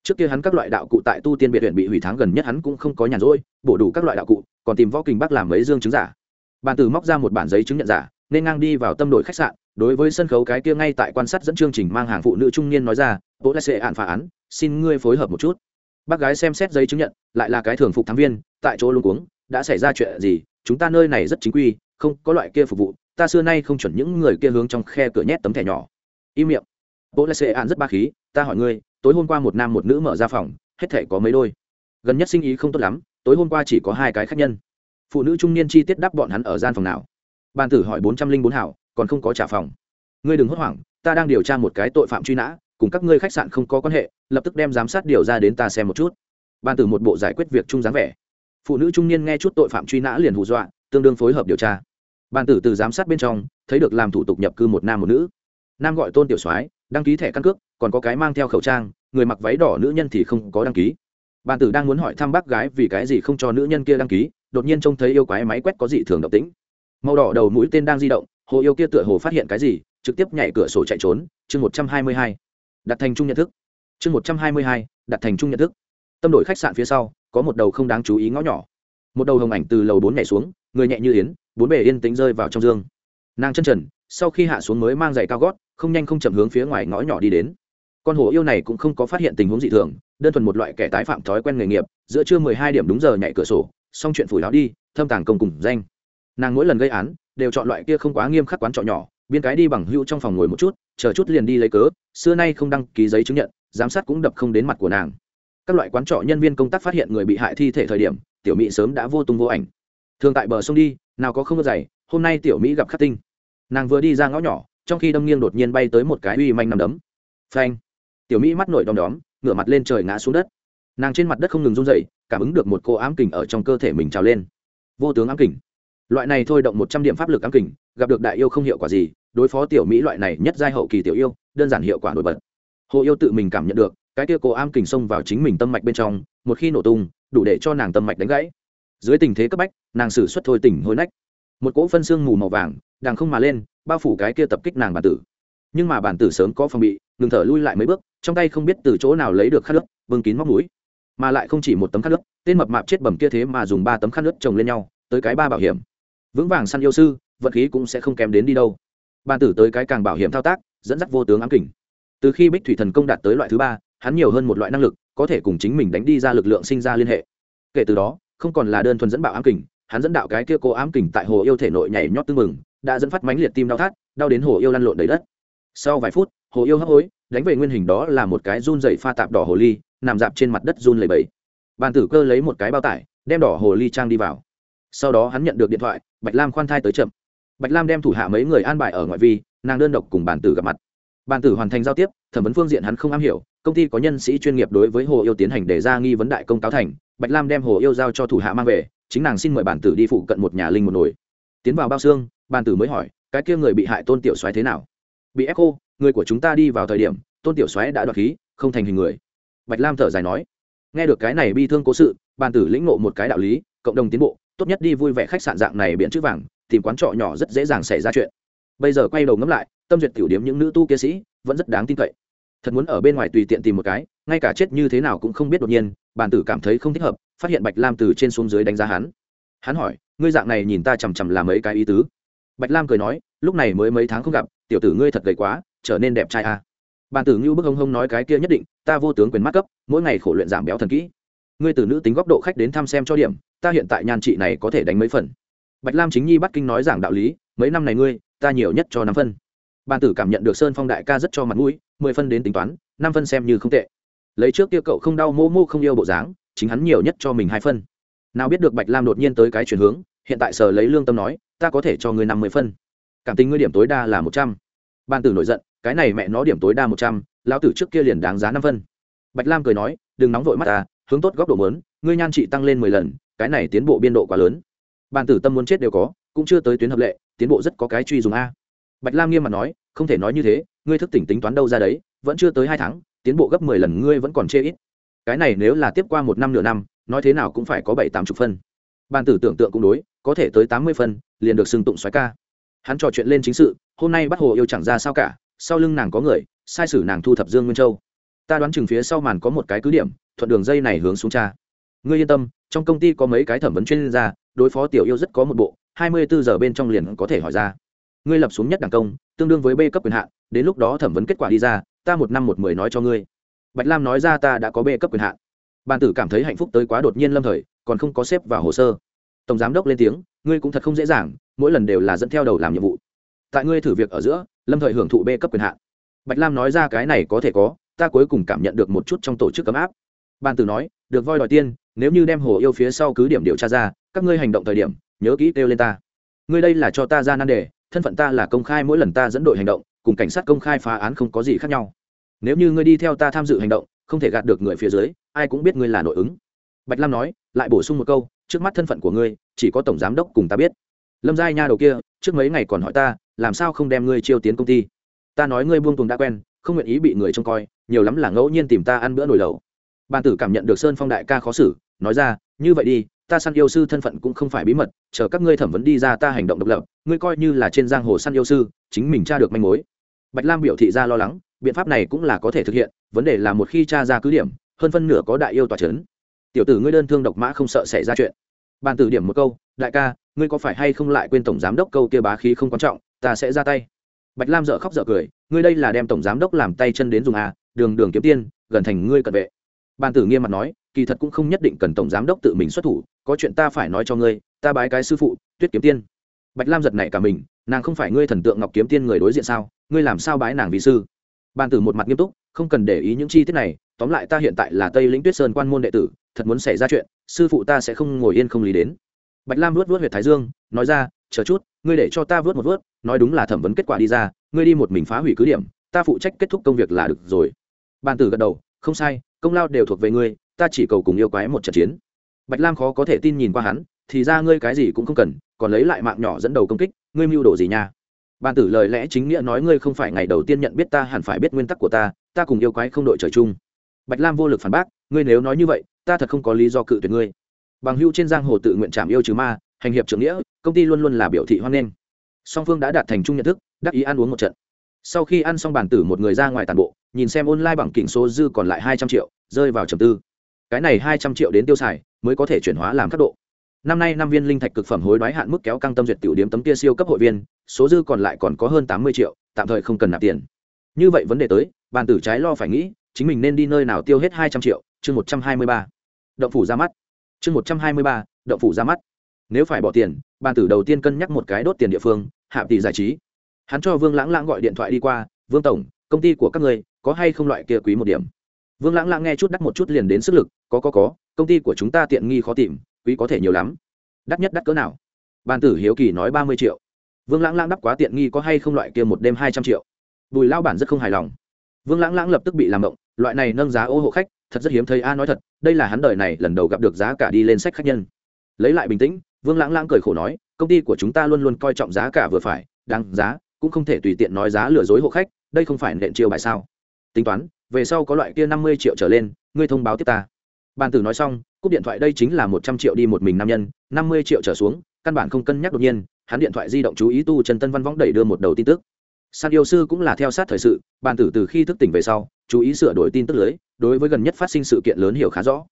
trước kia hắn các loại đạo cụ tại tu tiên biệt huyện bị hủy tháng gần nhất hắn cũng không có nhàn rỗi, bổ đủ các loại đạo cụ, còn tìm võ kình bác làm mấy dương chứng giả. Bàn tử móc ra một bản giấy chứng nhận giả, nên ngang đi vào tâm đội khách sạn, đối với sân khấu cái kia ngay tại quan sát dẫn chương trình mang hàng phụ nữ trung niên nói ra bố lại sẽ ạn phá án, xin ngươi phối hợp một chút. Bác gái xem xét giấy chứng nhận, lại là cái thường phục thám viên, tại chỗ luôn cuống, đã xảy ra chuyện gì? Chúng ta nơi này rất chính quy, không có loại kia phục vụ, ta xưa nay không chuẩn những người kia hướng trong khe cửa nhét tấm thẻ nhỏ. Im miệng. Bố lại sẽ ạn rất ba khí, ta hỏi ngươi tối hôm qua một nam một nữ mở ra phòng, hết thể có mấy đôi. Gần nhất sinh ý không tốt lắm, tối hôm qua chỉ có hai cái khách nhân. Phụ nữ trung niên chi tiết đáp bọn hắn ở gian phòng nào? Ban tử hỏi bốn trăm linh bốn hảo, còn không có trả phòng. Ngươi đừng hốt hoảng, ta đang điều tra một cái tội phạm truy nã, cùng các ngươi khách sạn không có quan hệ, lập tức đem giám sát điều ra đến ta xem một chút. Ban tử một bộ giải quyết việc chung dáng vẻ. Phụ nữ trung niên nghe chút tội phạm truy nã liền hù dọa, tương đương phối hợp điều tra. Ban tử từ giám sát bên trong, thấy được làm thủ tục nhập cư một nam một nữ. Nam gọi tôn tiểu soái đăng ký thẻ căn cước, còn có cái mang theo khẩu trang, người mặc váy đỏ nữ nhân thì không có đăng ký. Bàn tử đang muốn hỏi thăm bác gái vì cái gì không cho nữ nhân kia đăng ký, đột nhiên trông thấy yêu quái máy quét có gì thường độc tính. màu đỏ đầu mũi tên đang di động, hồ yêu kia tựa hồ phát hiện cái gì, trực tiếp nhảy cửa sổ chạy trốn, chương một trăm hai mươi hai. Đặt thành chung nhận thức. Chương một trăm hai mươi hai đặt thành chung nhận thức. Tâm đổi khách sạn phía sau, có một đầu không đáng chú ý ngõ nhỏ. Một đầu hồng ảnh từ lầu bốn nhảy xuống, người nhẹ như yến, bốn bề yên tính rơi vào trong dương. Nàng chân trần sau khi hạ xuống mới mang giày cao gót, không nhanh không chậm hướng phía ngoài ngõ nhỏ đi đến. Con hổ yêu này cũng không có phát hiện tình huống dị thường, đơn thuần một loại kẻ tái phạm thói quen nghề nghiệp, giữa trưa mười hai điểm đúng giờ nhảy cửa sổ, xong chuyện phủi láo đi, thâm tàng công cùng danh. Nàng mỗi lần gây án, đều chọn loại kia không quá nghiêm khắc quán trọ nhỏ, biên cái đi bằng hữu trong phòng ngồi một chút, chờ chút liền đi lấy cớ, xưa nay không đăng ký giấy chứng nhận, giám sát cũng đập không đến mặt của nàng. Các loại quán trọ nhân viên công tác phát hiện người bị hại thi thể thời điểm, tiểu mỹ sớm đã vô tung vô ảnh. Thường tại bờ sông đi, nào có không có giày, hôm nay tiểu mỹ gặp khắc tinh nàng vừa đi ra ngõ nhỏ, trong khi đâm nghiêng đột nhiên bay tới một cái uy manh nằm đấm. Phanh! Tiểu mỹ mắt nổi đom đóm, ngửa mặt lên trời ngã xuống đất. Nàng trên mặt đất không ngừng run dậy cảm ứng được một cô ám kình ở trong cơ thể mình trào lên. Vô tướng ám kình. Loại này thôi động một trăm điểm pháp lực ám kình, gặp được đại yêu không hiệu quả gì, đối phó tiểu mỹ loại này nhất giai hậu kỳ tiểu yêu, đơn giản hiệu quả nổi bật. Hồ yêu tự mình cảm nhận được, cái kia cô ám kình xông vào chính mình tâm mạch bên trong, một khi nổ tung, đủ để cho nàng tâm mạch đánh gãy. Dưới tình thế cấp bách, nàng xử suất thôi tỉnh hôi nách. Một cỗ phân xương mù màu vàng đàng không mà lên, bao phủ cái kia tập kích nàng bản tử. Nhưng mà bản tử sớm có phòng bị, ngừng thở lui lại mấy bước, trong tay không biết từ chỗ nào lấy được khát nước vương kín móc mũi. Mà lại không chỉ một tấm khát nước tên mập mạp chết bầm kia thế mà dùng ba tấm khát nước chồng lên nhau, tới cái ba bảo hiểm. Vững vàng săn yêu sư vật khí cũng sẽ không kém đến đi đâu. Bản tử tới cái càng bảo hiểm thao tác, dẫn dắt vô tướng ám kình. Từ khi bích thủy thần công đạt tới loại thứ ba, hắn nhiều hơn một loại năng lực, có thể cùng chính mình đánh đi ra lực lượng sinh ra liên hệ. Kể từ đó, không còn là đơn thuần dẫn bảo ám kình, hắn dẫn đạo cái kia cô ám kình tại hồ yêu thể nội nhảy nhót tương mừng đã dẫn phát mãnh liệt tim đau thắt, đau đến hồ yêu lăn lộn đầy đất. Sau vài phút, hồ yêu hấp hối, đánh về nguyên hình đó là một cái run dày pha tạp đỏ hồ ly, nằm dạp trên mặt đất run lầy bẫy bàn tử cơ lấy một cái bao tải, đem đỏ hồ ly trang đi vào. Sau đó hắn nhận được điện thoại, bạch lam khoan thai tới chậm. Bạch lam đem thủ hạ mấy người an bài ở ngoại vi, nàng đơn độc cùng bàn tử gặp mặt. Bàn tử hoàn thành giao tiếp, thẩm vấn phương diện hắn không am hiểu, công ty có nhân sĩ chuyên nghiệp đối với hồ yêu tiến hành đề ra nghi vấn đại công cáo thành. Bạch lam đem hồ yêu giao cho thủ hạ mang về, chính nàng xin mời bản tử đi phụ cận một nhà linh một nồi. Tiến vào bao xương bàn tử mới hỏi, cái kia người bị hại tôn tiểu xoáy thế nào? Bị ép cô người của chúng ta đi vào thời điểm, tôn tiểu xoáy đã đoạt khí, không thành hình người. Bạch lam thở dài nói. Nghe được cái này bi thương cố sự, bàn tử lĩnh ngộ một cái đạo lý, cộng đồng tiến bộ, tốt nhất đi vui vẻ khách sạn dạng này biện chữ vàng, tìm quán trọ nhỏ rất dễ dàng xảy ra chuyện. Bây giờ quay đầu ngẫm lại, tâm duyệt tiểu điểm những nữ tu kia sĩ, vẫn rất đáng tin cậy. Thật muốn ở bên ngoài tùy tiện tìm một cái, ngay cả chết như thế nào cũng không biết đột nhiên, bàn tử cảm thấy không thích hợp, phát hiện bạch lam từ trên xuống dưới đánh giá hắn. Hắn hỏi, ngươi dạng này nhìn ta chằm chằm làm mấy cái ý tứ? Bạch lam cười nói, lúc này mới mấy tháng không gặp, tiểu tử ngươi thật gầy quá, trở nên đẹp trai à. bàn tử ngưu bức hông hông nói cái kia nhất định, ta vô tướng quyền mắt cấp, mỗi ngày khổ luyện giảm béo thần kỹ. Ngươi từ nữ tính góc độ khách đến thăm xem cho điểm, ta hiện tại nhan trị này có thể đánh mấy phần. Bạch lam chính nhi bắt kinh nói giảng đạo lý, mấy năm này ngươi, ta nhiều nhất cho năm phân. Bàn tử cảm nhận được sơn phong đại ca rất cho mặt mũi, mười phân đến tính toán, năm phân xem như không tệ. Lấy trước kia cậu không đau mô mô không yêu bộ dáng, chính hắn nhiều nhất cho mình hai phân. Nào biết được bạch lam đột nhiên tới cái chuyển hướng, hiện tại sờ lấy lương tâm nói ta có thể cho ngươi năm mươi phân. Cảm tình ngươi điểm tối đa là một trăm. Ban tử nổi giận, cái này mẹ nó điểm tối đa một trăm, lão tử trước kia liền đáng giá năm phân. Bạch lam cười nói, đừng nóng vội mắt ta, hướng tốt góc độ mớn ngươi nhan trị tăng lên mười lần, cái này tiến bộ biên độ quá lớn. Ban tử tâm muốn chết đều có, cũng chưa tới tuyến hợp lệ, tiến bộ rất có cái truy dùng a. Bạch lam nghiêm mặt nói, không thể nói như thế, ngươi thức tỉnh tính toán đâu ra đấy, vẫn chưa tới hai tháng, tiến bộ gấp mười lần ngươi vẫn còn chê ít. Cái này nếu là tiếp qua một năm nửa năm, nói thế nào cũng phải có bảy tám chục phân. Ban tử tưởng tượng cũng đối có thể tới tám mươi phân, liền được xưng tụng xoáy ca. Hắn trò chuyện lên chính sự, hôm nay bắt hồ yêu chẳng ra sao cả, sau lưng nàng có người, sai sử nàng thu thập dương nguyên châu. Ta đoán chừng phía sau màn có một cái cứ điểm, thuận đường dây này hướng xuống cha. Ngươi yên tâm, trong công ty có mấy cái thẩm vấn chuyên gia, đối phó tiểu yêu rất có một bộ, hai mươi bốn giờ bên trong liền có thể hỏi ra. Ngươi lập xuống nhất đảng công, tương đương với b cấp quyền hạn, đến lúc đó thẩm vấn kết quả đi ra, ta một năm một mười nói cho ngươi. Bạch lam nói ra ta đã có b cấp quyền hạn. Bàn tử cảm thấy hạnh phúc tới quá đột nhiên lâm thời, còn không có xếp vào hồ sơ tổng giám đốc lên tiếng, ngươi cũng thật không dễ dàng, mỗi lần đều là dẫn theo đầu làm nhiệm vụ. Tại ngươi thử việc ở giữa, lâm thời hưởng thụ b cấp quyền hạn. Bạch lam nói ra cái này có thể có, ta cuối cùng cảm nhận được một chút trong tổ chức ấm áp. Ban tử nói, được voi đòi tiên, nếu như đem hồ yêu phía sau cứ điểm điều tra ra, các ngươi hành động thời điểm, nhớ kỹ kêu lên ta. Ngươi đây là cho ta ra nan đề, thân phận ta là công khai mỗi lần ta dẫn đội hành động, cùng cảnh sát công khai phá án không có gì khác nhau. Nếu như ngươi đi theo ta tham dự hành động, không thể gạt được người phía dưới, ai cũng biết ngươi là nội ứng. Bạch lam nói, lại bổ sung một câu trước mắt thân phận của ngươi, chỉ có tổng giám đốc cùng ta biết. Lâm giai nha đầu kia, trước mấy ngày còn hỏi ta, làm sao không đem ngươi chiêu tiến công ty? Ta nói ngươi buông tuồng đã quen, không nguyện ý bị người trông coi, nhiều lắm là ngẫu nhiên tìm ta ăn bữa nồi lẩu. Bàn tử cảm nhận được sơn phong đại ca khó xử, nói ra, như vậy đi, ta săn yêu sư thân phận cũng không phải bí mật, chờ các ngươi thẩm vấn đi ra ta hành động độc lập, ngươi coi như là trên giang hồ săn yêu sư, chính mình tra được manh mối. Bạch lam biểu thị ra lo lắng, biện pháp này cũng là có thể thực hiện, vấn đề là một khi tra ra cứ điểm, hơn phân nửa có đại yêu tòa c h ấ n tiểu tử ngươi đơn thương độc mã không sợ xảy ra chuyện. Bàn tử điểm một câu, đại ca, ngươi có phải hay không lại quên tổng giám đốc câu kia bá khí không quan trọng, ta sẽ ra tay. Bạch lam dợ khóc dợ cười, ngươi đây là đem tổng giám đốc làm tay chân đến dùng à đường đường kiếm tiên, gần thành ngươi cận vệ. Bàn tử nghiêm mặt nói, kỳ thật cũng không nhất định cần tổng giám đốc tự mình xuất thủ, có chuyện ta phải nói cho ngươi, ta bái cái sư phụ, tuyết kiếm tiên. Bạch lam giật nảy cả mình, nàng không phải ngươi thần tượng ngọc kiếm tiên người đối diện sao, ngươi làm sao bái nàng vì sư? Bàn tử một mặt nghiêm túc, không cần để ý những chi tiết này tóm lại ta hiện tại là tây lĩnh tuyết sơn quan môn đệ tử, thật muốn xảy ra chuyện, sư phụ ta sẽ không ngồi yên không lý đến. Bạch lam vuốt vuốt huyệt thái dương, nói ra, chờ chút, ngươi để cho ta vớt một vớt nói đúng là thẩm vấn kết quả đi ra, ngươi đi một mình phá hủy cứ điểm, ta phụ trách kết thúc công việc là được rồi. Bàn tử gật đầu, không sai, công lao đều thuộc về ngươi, ta chỉ cầu cùng yêu quái một trận chiến. Bạch lam khó có thể tin nhìn qua hắn, thì ra ngươi cái gì cũng không cần, còn lấy lại mạng nhỏ dẫn đầu công kích, ngươi mưu đồ gì nha? Bàn tử lời lẽ chính nghĩa nói, ngươi không phải ngày đầu tiên nhận biết ta, hẳn phải biết nguyên tắc của ta ta cùng yêu quái không đội trời chung bạch lam vô lực phản bác, ngươi nếu nói như vậy, ta thật không có lý do cự tuyệt ngươi. Bằng hưu trên giang hồ tự nguyện trảm yêu trừ ma, hành hiệp trưởng nghĩa, công ty luôn luôn là biểu thị hoan nghênh. Song phương đã đạt thành chung nhận thức, đắc ý ăn uống một trận. Sau khi ăn xong bàn tử một người ra ngoài tàn bộ, nhìn xem online bằng kỉnh số dư còn lại hai trăm triệu, rơi vào trầm tư. Cái này hai trăm triệu đến tiêu xài, mới có thể chuyển hóa làm các độ. Năm nay năm viên linh thạch cực phẩm hối đoái hạn mức kéo căng tâm duyệt tiểu điểm tấm kia siêu cấp hội viên, số dư còn lại còn có hơn tám mươi triệu, tạm thời không cần nạp tiền. Như vậy vấn đề tới bàn tử trái lo phải nghĩ chính mình nên đi nơi nào tiêu hết hai trăm triệu, chương một trăm hai mươi ba. Động phủ ra mắt. Chương một trăm hai mươi ba, động phủ ra mắt. Nếu phải bỏ tiền, bàn tử đầu tiên cân nhắc một cái đốt tiền địa phương, hạ tỷ giải trí. Hắn cho vương lãng lãng gọi điện thoại đi qua, vương tổng, công ty của các người có hay không loại kia quý một điểm? Vương lãng lãng nghe chút đắt một chút liền đến sức lực, có có có, công ty của chúng ta tiện nghi khó tìm, quý có thể nhiều lắm. Đắt nhất đắt cỡ nào? Ban tử hiếu kỳ nói ba mươi triệu. Vương lãng lãng đắp quá tiện nghi có hay không loại kia một đêm hai trăm triệu. Bùi lao bản rất không hài lòng vương lãng lãng lập tức bị làm động loại này nâng giá ô hộ khách, thật rất hiếm thấy. A nói thật, đây là hắn đời này lần đầu gặp được giá cả đi lên sách khách nhân. Lấy lại bình tĩnh, vương lãng lãng cười khổ nói, công ty của chúng ta luôn luôn coi trọng giá cả vừa phải, đáng giá, cũng không thể tùy tiện nói giá lừa dối hộ khách, đây không phải nện chiêu bài sao? Tính toán, về sau có loại kia năm mươi triệu trở lên, ngươi thông báo tiếp ta. Bàn tử nói xong, cúp điện thoại, đây chính là một trăm triệu đi một mình nam nhân, năm mươi triệu trở xuống, căn bản không cân nhắc đột nhiên, hắn điện thoại di động chú ý tu trần tân văn võng đẩy đưa một đầu tin tức san yêu sư cũng là theo sát thời sự, bàn tử từ khi thức tỉnh về sau, chú ý sửa đổi tin tức lưới, đối với gần nhất phát sinh sự kiện lớn hiểu khá rõ.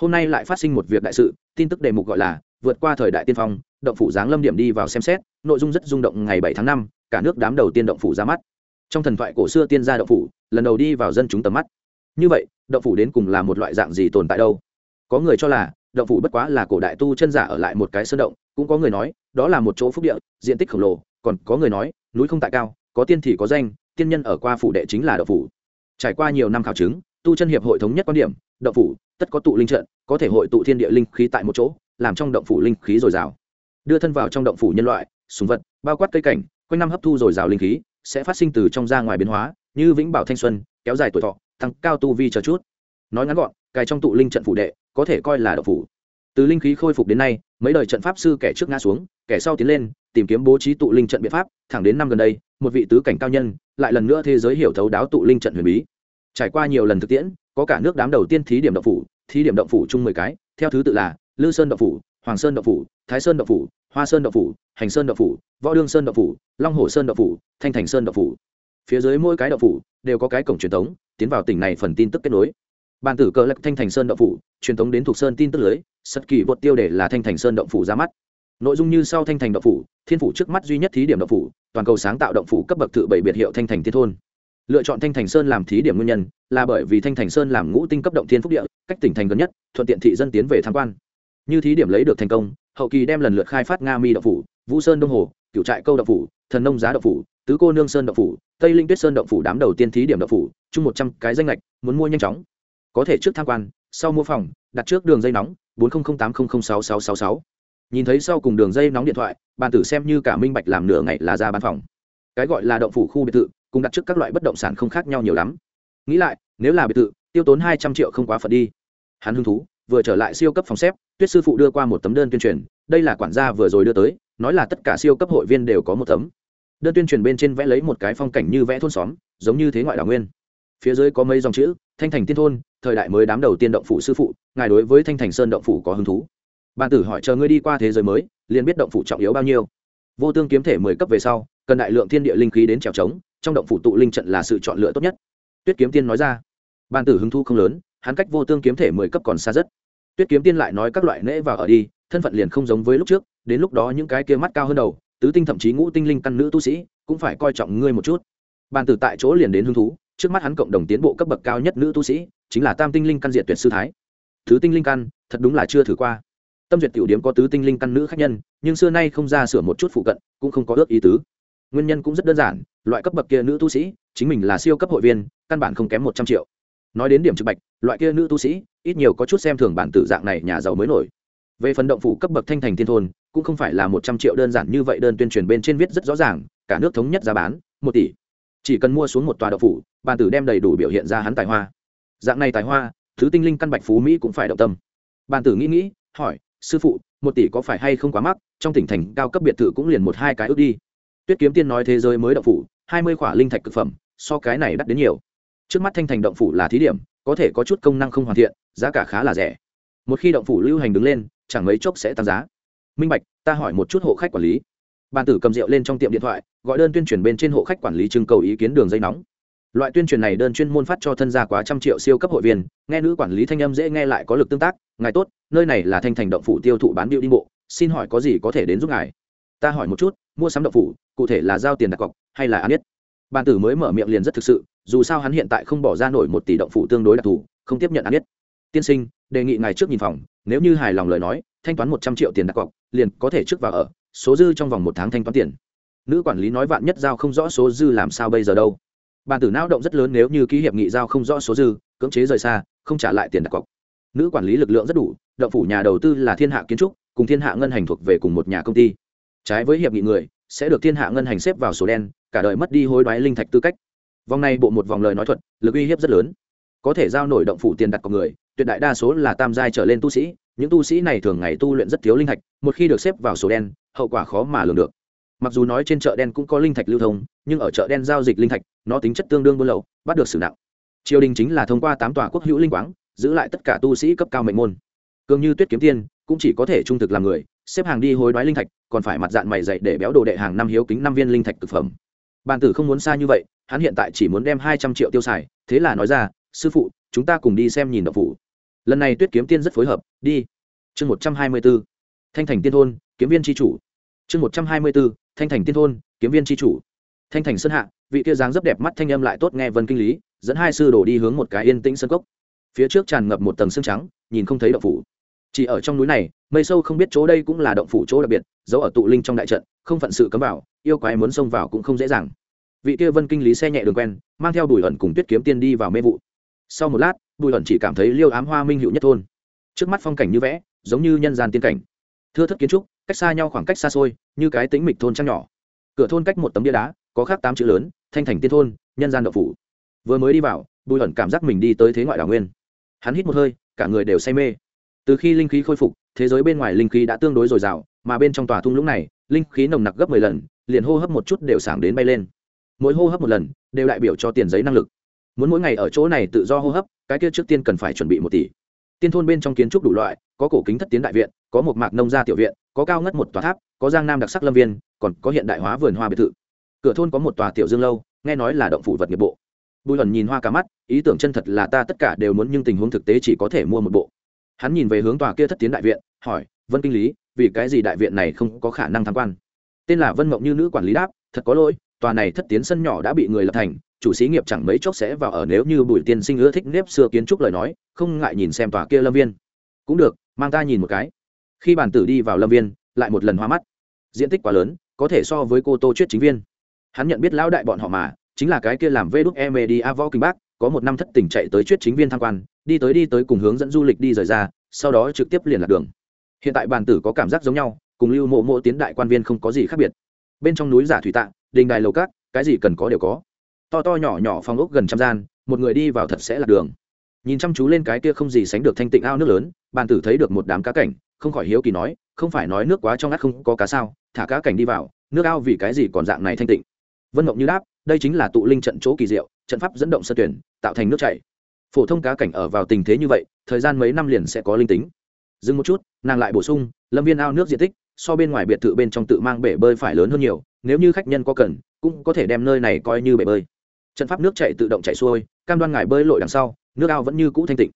Hôm nay lại phát sinh một việc đại sự, tin tức đề mục gọi là, vượt qua thời đại tiên phong, động phủ giáng lâm điểm đi vào xem xét, nội dung rất rung động ngày bảy tháng năm, cả nước đám đầu tiên động phủ ra mắt. Trong thần thoại cổ xưa tiên gia động phủ, lần đầu đi vào dân chúng tầm mắt. Như vậy, động phủ đến cùng là một loại dạng gì tồn tại đâu? Có người cho là, động phủ bất quá là cổ đại tu chân giả ở lại một cái sơn động, cũng có người nói, đó là một chỗ phúc địa, diện tích khổng lồ, còn có người nói, núi không tại cao có tiên thì có danh, tiên nhân ở qua phủ đệ chính là động phủ. Trải qua nhiều năm khảo chứng, tu chân hiệp hội thống nhất quan điểm động phủ, tất có tụ linh trận, có thể hội tụ thiên địa linh khí tại một chỗ, làm trong động phủ linh khí dồi dào. Đưa thân vào trong động phủ nhân loại súng vật, bao quát cây cảnh, quanh năm hấp thu dồi dào linh khí, sẽ phát sinh từ trong ra ngoài biến hóa, như vĩnh bảo thanh xuân, kéo dài tuổi thọ, tăng cao tu vi chờ chút. Nói ngắn gọn cài trong tụ linh trận phủ đệ, có thể coi là động phủ. Từ linh khí khôi phục đến nay, mấy đời trận pháp sư kẻ trước ngã xuống, kẻ sau tiến lên, tìm kiếm bố trí tụ linh trận biện pháp, thẳng đến năm gần đây một vị tứ cảnh cao nhân lại lần nữa thế giới hiểu thấu đáo tụ linh trận huyền bí trải qua nhiều lần thực tiễn có cả nước đám đầu tiên thí điểm động phủ thí điểm động phủ chung mười cái theo thứ tự là lư sơn động phủ hoàng sơn động phủ thái sơn động phủ hoa sơn động phủ hành sơn động phủ võ đương sơn động phủ long hồ sơn động phủ thanh thành sơn động phủ phía dưới mỗi cái động phủ đều có cái cổng truyền thống tiến vào tỉnh này phần tin tức kết nối bàn tử cờ lạc thanh thành sơn động phủ truyền thống đến thuộc sơn tin tức lưới sật kỳ bột tiêu để là thanh thành sơn động phủ ra mắt nội dung như sau thanh thành động phủ, thiên phủ trước mắt duy nhất thí điểm động phủ, toàn cầu sáng tạo động phủ cấp bậc tự bảy biệt hiệu thanh thành thiên thôn. Lựa chọn thanh thành sơn làm thí điểm nguyên nhân là bởi vì thanh thành sơn làm ngũ tinh cấp động thiên phúc địa, cách tỉnh thành gần nhất, thuận tiện thị dân tiến về tham quan. Như thí điểm lấy được thành công, hậu kỳ đem lần lượt khai phát nga mi động phủ, vũ sơn đông hồ cựu trại câu động phủ, thần nông giá động phủ, tứ cô nương sơn động phủ, tây linh tuyết sơn động phủ đám đầu tiên thí điểm động phủ, chung một trăm cái danh lệch muốn mua nhanh chóng. Có thể trước tham quan, sau mua phòng, đặt trước đường dây nóng, bốn nghìn tám trăm linh sáu sáu sáu sáu nhìn thấy sau cùng đường dây nóng điện thoại, bàn tử xem như cả minh bạch làm nửa ngày là ra bán phòng. Cái gọi là động phủ khu biệt thự, cùng đặt trước các loại bất động sản không khác nhau nhiều lắm. Nghĩ lại, nếu là biệt thự, tiêu tốn hai trăm triệu không quá phật đi. Hắn hứng thú, vừa trở lại siêu cấp phòng xếp, tuyết sư phụ đưa qua một tấm đơn tuyên truyền, đây là quản gia vừa rồi đưa tới, nói là tất cả siêu cấp hội viên đều có một tấm. Đơn tuyên truyền bên trên vẽ lấy một cái phong cảnh như vẽ thôn xóm, giống như thế ngoại đảo nguyên. Phía dưới có mấy dòng chữ, thanh thành tiên thôn, thời đại mới đám đầu tiên động phủ sư phụ, ngài đối với thanh thành sơn động phủ có hứng thú bàn tử hỏi chờ ngươi đi qua thế giới mới, liền biết động phủ trọng yếu bao nhiêu. Vô tương kiếm thể mười cấp về sau, cần đại lượng thiên địa linh khí đến trèo trống, trong động phủ tụ linh trận là sự chọn lựa tốt nhất. Tuyết kiếm tiên nói ra. Bàn tử hứng thu không lớn, hắn cách vô tương kiếm thể mười cấp còn xa rất. Tuyết kiếm tiên lại nói các loại nễ vào ở đi, thân phận liền không giống với lúc trước, đến lúc đó những cái kia mắt cao hơn đầu, tứ tinh thậm chí ngũ tinh linh căn nữ tu sĩ, cũng phải coi trọng ngươi một chút. Bàn tử tại chỗ liền đến hứng thú, trước mắt hắn cộng đồng tiến bộ cấp bậc cao nhất nữ tu sĩ, chính là tam tinh linh căn diện tuyệt sư thái. Thứ tinh linh căn, thật đúng là chưa thử qua tâm duyệt tiểu điếm có tứ tinh linh căn nữ khách nhân, nhưng xưa nay không ra sửa một chút phụ cận, cũng không có ước ý tứ. Nguyên nhân cũng rất đơn giản, loại cấp bậc kia nữ tu sĩ, chính mình là siêu cấp hội viên, căn bản không kém một trăm triệu. Nói đến điểm trực bạch, loại kia nữ tu sĩ, ít nhiều có chút xem thường bản tử dạng này nhà giàu mới nổi. Về phần động phủ cấp bậc thanh thành thiên thôn, cũng không phải là một trăm triệu đơn giản như vậy đơn tuyên truyền bên trên viết rất rõ ràng, cả nước thống nhất giá bán, một tỷ. Chỉ cần mua xuống một tòa động phủ, bản tử đem đầy đủ biểu hiện ra hắn tài hoa. Dạng này tài hoa, thứ tinh linh căn bạch phú mỹ cũng phải động tâm. Bản tử nghĩ nghĩ, hỏi sư phụ, một tỷ có phải hay không quá mắc, trong tỉnh thành cao cấp biệt thự cũng liền một hai cái ước đi. Tuyết kiếm tiên nói thế giới mới động phủ, hai mươi khỏa linh thạch cực phẩm, so cái này đắt đến nhiều. Trước mắt thanh thành động phủ là thí điểm, có thể có chút công năng không hoàn thiện, giá cả khá là rẻ. Một khi động phủ lưu hành đứng lên, chẳng mấy chốc sẽ tăng giá. Minh bạch, ta hỏi một chút hộ khách quản lý. Bàn tử cầm rượu lên trong tiệm điện thoại, gọi đơn tuyên truyền bên trên hộ khách quản lý trưng cầu ý kiến đường dây nóng loại tuyên truyền này đơn chuyên môn phát cho thân gia quá trăm triệu siêu cấp hội viên, nghe nữ quản lý thanh âm dễ nghe lại có lực tương tác, ngài tốt, nơi này là thanh thành động phủ tiêu thụ bán điệu đi bộ, xin hỏi có gì có thể đến giúp ngài? Ta hỏi một chút, mua sắm động phủ, cụ thể là giao tiền đặt cọc hay là ăn biết bàn tử mới mở miệng liền rất thực sự, dù sao hắn hiện tại không bỏ ra nổi một tỷ động phủ tương đối đặc thù, không tiếp nhận ăn biết tiên sinh, đề nghị ngài trước nhìn phòng, nếu như hài lòng lời nói, thanh toán một trăm triệu tiền đặt cọc, liền có thể trước vào ở, số dư trong vòng một tháng thanh toán tiền. Nữ quản lý nói vạn nhất giao không rõ số dư làm sao bây giờ đâu bàn tử não động rất lớn nếu như ký hiệp nghị giao không rõ số dư, cưỡng chế rời xa, không trả lại tiền đặt cọc. Nữ quản lý lực lượng rất đủ, động phủ nhà đầu tư là thiên hạ kiến trúc, cùng thiên hạ ngân hành thuộc về cùng một nhà công ty. Trái với hiệp nghị người, sẽ được thiên hạ ngân hành xếp vào số đen, cả đời mất đi hối đoái linh thạch tư cách. Vòng này bộ một vòng lời nói thuật, lực uy hiếp rất lớn. Có thể giao nổi động phủ tiền đặt cọc người, tuyệt đại đa số là tam giai trở lên tu sĩ, những tu sĩ này thường ngày tu luyện rất thiếu linh thạch, một khi được xếp vào số đen, hậu quả khó mà lường được mặc dù nói trên chợ đen cũng có linh thạch lưu thông, nhưng ở chợ đen giao dịch linh thạch, nó tính chất tương đương buôn lậu, bắt được xử nặng. Triều đình chính là thông qua tám tòa quốc hữu linh quáng, giữ lại tất cả tu sĩ cấp cao mệnh môn. Cường như tuyết kiếm tiên, cũng chỉ có thể trung thực làm người, xếp hàng đi hối đoái linh thạch, còn phải mặt dạng mày dạy để béo đồ đệ hàng năm hiếu kính năm viên linh thạch thực phẩm. Bàn tử không muốn xa như vậy, hắn hiện tại chỉ muốn đem hai trăm triệu tiêu xài, thế là nói ra, sư phụ, chúng ta cùng đi xem nhìn đậu phủ. Lần này tuyết kiếm tiên rất phối hợp, đi. Chương một trăm hai mươi b ố thanh thành tiên thôn, kiếm viên tri chủ. Chương một trăm hai mươi b ố thanh thành tiên thôn, kiếm viên tri chủ. Thanh thành sơn hạ, vị kia dáng rất đẹp mắt thanh âm lại tốt nghe vân kinh lý, dẫn hai sư đổ đi hướng một cái yên tĩnh sân cốc. Phía trước tràn ngập một tầng xương trắng, nhìn không thấy động phủ. Chỉ ở trong núi này, mây sâu không biết chỗ đây cũng là động phủ chỗ đặc biệt giấu ở tụ linh trong đại trận, không phận sự cấm vào, yêu quái muốn xông vào cũng không dễ dàng. Vị kia vân kinh lý xe nhẹ đường quen, mang theo bùi ẩn cùng tuyết kiếm tiên đi vào mê vụ. Sau một lát, bùi ẩn chỉ cảm thấy liêu ám hoa minh hữu nhất thôn. Trước mắt phong cảnh như vẽ, giống như nhân gian tiên cảnh. Thưa thất kiến trúc cách xa nhau khoảng cách xa xôi, như cái tính mịch thôn trăng nhỏ. Cửa thôn cách một tấm bia đá, có khác tám chữ lớn, thanh thành tiên thôn, nhân gian đậu phủ. Vừa mới đi vào, bùi ẩn cảm giác mình đi tới thế ngoại đảo nguyên. Hắn hít một hơi, cả người đều say mê. Từ khi linh khí khôi phục, thế giới bên ngoài linh khí đã tương đối dồi dào, mà bên trong tòa thung lũng này, linh khí nồng nặc gấp mười lần, liền hô hấp một chút đều sảng đến bay lên. Mỗi hô hấp một lần, đều đại biểu cho tiền giấy năng lực. Muốn mỗi ngày ở chỗ này tự do hô hấp, cái kia trước tiên cần phải chuẩn bị một tỷ tiên thôn bên trong kiến trúc đủ loại, có cổ kính thất tiến đại viện, có một mạc nông gia tiểu viện, có cao ngất một tòa tháp, có giang nam đặc sắc lâm viên, còn có hiện đại hóa vườn hoa biệt thự. Cửa thôn có một tòa tiểu dương lâu, nghe nói là động phủ vật nghiệp bộ. Bùi hẩn nhìn hoa cả mắt, ý tưởng chân thật là ta tất cả đều muốn nhưng tình huống thực tế chỉ có thể mua một bộ. Hắn nhìn về hướng tòa kia thất tiến đại viện, hỏi, vân kinh lý, vì cái gì đại viện này không có khả năng tham quan? Tên là vân mộng như nữ quản lý đáp, thật có lỗi, tòa này thất tiến sân nhỏ đã bị người lập thành chủ xí nghiệp chẳng mấy chốc sẽ vào ở nếu như bùi tiên sinh ưa thích nếp xưa kiến trúc lời nói, không ngại nhìn xem tòa kia lâm viên. Cũng được, mang ta nhìn một cái. Khi bản tử đi vào lâm viên, lại một lần hoa mắt. Diện tích quá lớn, có thể so với cô tô chuyết chính viên. Hắn nhận biết lão đại bọn họ mà, chính là cái kia làm vê đúc e media võ kinh bác, có một năm thất tình chạy tới chuyết chính viên tham quan, đi tới đi tới cùng hướng dẫn du lịch đi rời ra, sau đó trực tiếp liền lạc đường. Hiện tại bàn tử có cảm giác giống nhau, cùng lưu mộ mộ tiến đại quan viên không có gì khác biệt. Bên trong núi giả thủy tạ, đình đài lầu cát cái gì cần có đều có to to nhỏ nhỏ phòng ốc gần trăm gian, một người đi vào thật sẽ là đường. Nhìn chăm chú lên cái kia không gì sánh được thanh tịnh ao nước lớn, bàn tử thấy được một đám cá cảnh, không khỏi hiếu kỳ nói, không phải nói nước quá trong ngắt không có cá sao, thả cá cảnh đi vào, nước ao vì cái gì còn dạng này thanh tịnh? Vân mộng như đáp, đây chính là tụ linh trận chỗ kỳ diệu, trận pháp dẫn động sơ tuyển, tạo thành nước chảy. Phổ thông cá cảnh ở vào tình thế như vậy, thời gian mấy năm liền sẽ có linh tính. Dừng một chút, nàng lại bổ sung, lâm viên ao nước diện tích, so bên ngoài biệt thự bên trong tự mang bể bơi phải lớn hơn nhiều, nếu như khách nhân có cần, cũng có thể đem nơi này coi như bể bơi trận pháp nước chạy tự động chạy xuôi, cam đoan ngài bơi lội đằng sau, nước ao vẫn như cũ thanh tịnh.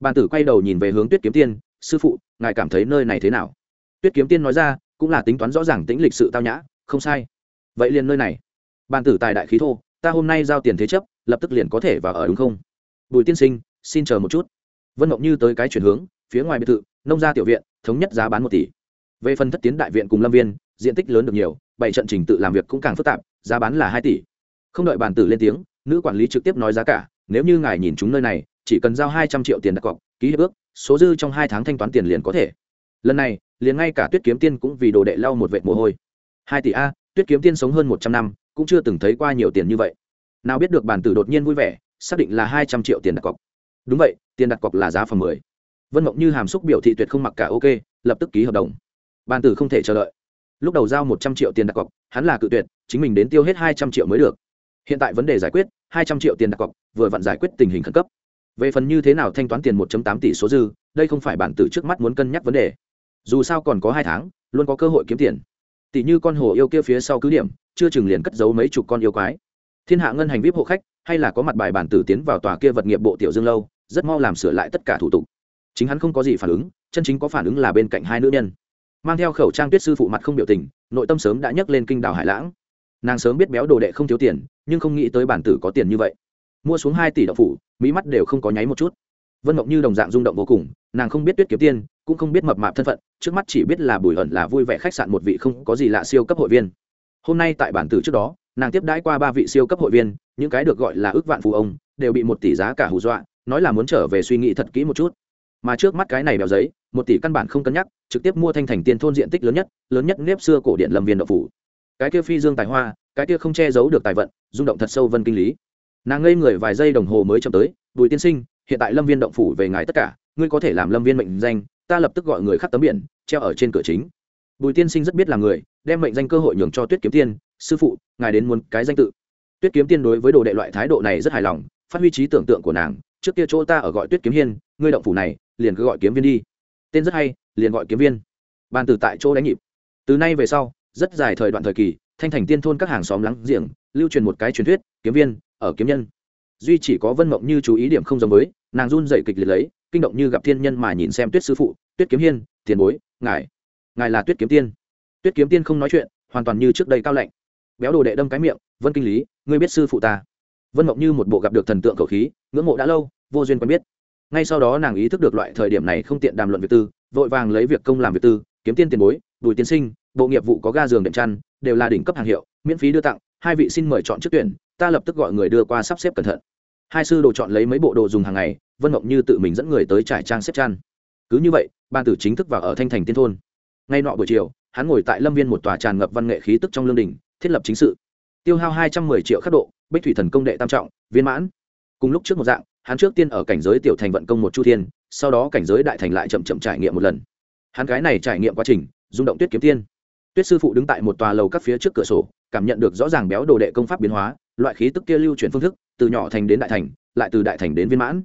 Bàn tử quay đầu nhìn về hướng tuyết kiếm tiên, sư phụ, ngài cảm thấy nơi này thế nào? Tuyết kiếm tiên nói ra, cũng là tính toán rõ ràng tính lịch sự tao nhã, không sai. Vậy liền nơi này. Bàn tử tài đại khí thô, ta hôm nay giao tiền thế chấp, lập tức liền có thể vào ở đúng không? Bùi tiên sinh, xin chờ một chút. Vân ngọc như tới cái chuyển hướng, phía ngoài biệt thự, nông gia tiểu viện, thống nhất giá bán một tỷ. Về phần thất tiến đại viện cùng lâm viên, diện tích lớn được nhiều, bảy trận trình tự làm việc cũng càng phức tạp, giá bán là hai tỷ không đợi bàn tử lên tiếng, nữ quản lý trực tiếp nói giá cả, nếu như ngài nhìn chúng nơi này, chỉ cần giao hai trăm triệu tiền đặt cọc, ký hiệp ước, số dư trong hai tháng thanh toán tiền liền có thể. Lần này, liền ngay cả tuyết kiếm tiên cũng vì đồ đệ lau một vệt mồ hôi. Hai tỷ a, tuyết kiếm tiên sống hơn một trăm năm, cũng chưa từng thấy qua nhiều tiền như vậy. Nào biết được bản tử đột nhiên vui vẻ, xác định là hai trăm triệu tiền đặt cọc. Đúng vậy, tiền đặt cọc là giá phần mười. Vân mộng như hàm xúc biểu thị tuyệt không mặc cả ok, lập tức ký hợp đồng. Bản tử không thể chờ đợi. Lúc đầu giao một trăm triệu tiền đặt cọc, hắn là cự tuyệt, chính mình đến tiêu hết hai trăm triệu mới được hiện tại vấn đề giải quyết, hai trăm triệu tiền đặt cọc, vừa vặn giải quyết tình hình khẩn cấp. Về phần như thế nào thanh toán tiền một tám tỷ số dư, đây không phải bản tử trước mắt muốn cân nhắc vấn đề. Dù sao còn có hai tháng, luôn có cơ hội kiếm tiền. Tỷ như con hồ yêu kia phía sau cứ điểm, chưa chừng liền cất giấu mấy chục con yêu quái. Thiên hạ ngân hành vip hộ khách, hay là có mặt bài bản tử tiến vào tòa kia vật nghiệp bộ tiểu dương lâu, rất mau làm sửa lại tất cả thủ tục. Chính hắn không có gì phản ứng, chân chính có phản ứng là bên cạnh hai nữ nhân. Mang theo khẩu trang tuyết sư phụ mặt không biểu tình, nội tâm sớm đã nhấc lên kinh đảo hải lãng nàng sớm biết béo đồ đệ không thiếu tiền nhưng không nghĩ tới bản tử có tiền như vậy. Mua xuống hai tỷ đậu phủ mỹ mắt đều không có nháy một chút. Vân mộng như đồng dạng rung động vô cùng nàng không biết tuyết kiếm tiên, cũng không biết mập mạp thân phận trước mắt chỉ biết là bùi ẩn là vui vẻ khách sạn một vị không có gì lạ siêu cấp hội viên. Hôm nay tại bản tử trước đó nàng tiếp đãi qua ba vị siêu cấp hội viên những cái được gọi là ước vạn phù ông đều bị một tỷ giá cả hù dọa nói là muốn trở về suy nghĩ thật kỹ một chút. Mà trước mắt cái này bèo giấy một tỷ căn bản không cân nhắc trực tiếp mua thanh thành tiên thôn diện tích lớn nhất lớn nhất nếp xưa cổ điện lâm viên đậu phủ cái kia phi dương tài hoa, cái kia không che giấu được tài vận, rung động thật sâu vân kinh lý. Nàng ngây người vài giây đồng hồ mới chậm tới, bùi tiên sinh, hiện tại lâm viên động phủ về ngài tất cả, ngươi có thể làm lâm viên mệnh danh, ta lập tức gọi người khắc tấm biển, treo ở trên cửa chính. Bùi tiên sinh rất biết là người, đem mệnh danh cơ hội nhường cho tuyết kiếm tiên, sư phụ, ngài đến muốn cái danh tự. Tuyết kiếm tiên đối với đồ đệ loại thái độ này rất hài lòng, phát huy trí tưởng tượng của nàng, trước kia chỗ ta ở gọi tuyết kiếm hiên, ngươi động phủ này, liền cứ gọi kiếm viên đi. Tên rất hay, liền gọi kiếm viên. Bàn từ tại chỗ đánh nhịp. Từ nay về sau rất dài thời đoạn thời kỳ, thanh thành tiên thôn các hàng xóm lắng giềng, lưu truyền một cái truyền thuyết, kiếm viên, ở kiếm nhân. Duy chỉ có vân mộng như chú ý điểm không giống với, nàng run dậy kịch liệt lấy, kinh động như gặp thiên nhân mà nhìn xem tuyết sư phụ, tuyết kiếm hiên, tiền bối, ngài. Ngài là tuyết kiếm tiên. Tuyết kiếm tiên không nói chuyện, hoàn toàn như trước đây cao lạnh. Béo đồ đệ đâm cái miệng, vân kinh lý, ngươi biết sư phụ ta? Vân mộng như một bộ gặp được thần tượng khẩu khí, ngưỡng mộ đã lâu, vô duyên quen biết. Ngay sau đó nàng ý thức được loại thời điểm này không tiện đàm luận việc tư, vội vàng lấy việc công làm việc tư, kiếm tiên tiền bối, bùi tiên sinh bộ nghiệp vụ có ga giường đệm chăn, đều là đỉnh cấp hàng hiệu, miễn phí đưa tặng, hai vị xin mời chọn trước tuyển, ta lập tức gọi người đưa qua sắp xếp cẩn thận. Hai sư đồ chọn lấy mấy bộ đồ dùng hàng ngày, vân mộng như tự mình dẫn người tới trải trang xếp chăn. Cứ như vậy, ban tử chính thức vào ở thanh thành tiên thôn. Ngay nọ buổi chiều, hắn ngồi tại lâm viên một tòa tràn ngập văn nghệ khí tức trong lương đình, thiết lập chính sự. Tiêu hao hai trăm mười triệu khắc độ, bích thủy thần công đệ tam trọng, viên mãn. Cùng lúc trước một dạng, hắn trước tiên ở cảnh giới tiểu thành vận công một chu thiên, sau đó cảnh giới đại thành lại chậm chậm trải nghiệm một lần. Hắn cái này trải nghiệm quá trình, rung động tuyết kiếm tiên tuyết sư phụ đứng tại một tòa lầu các phía trước cửa sổ, cảm nhận được rõ ràng béo đồ đệ công pháp biến hóa, loại khí tức kia lưu chuyển phương thức, từ nhỏ thành đến đại thành, lại từ đại thành đến viên mãn.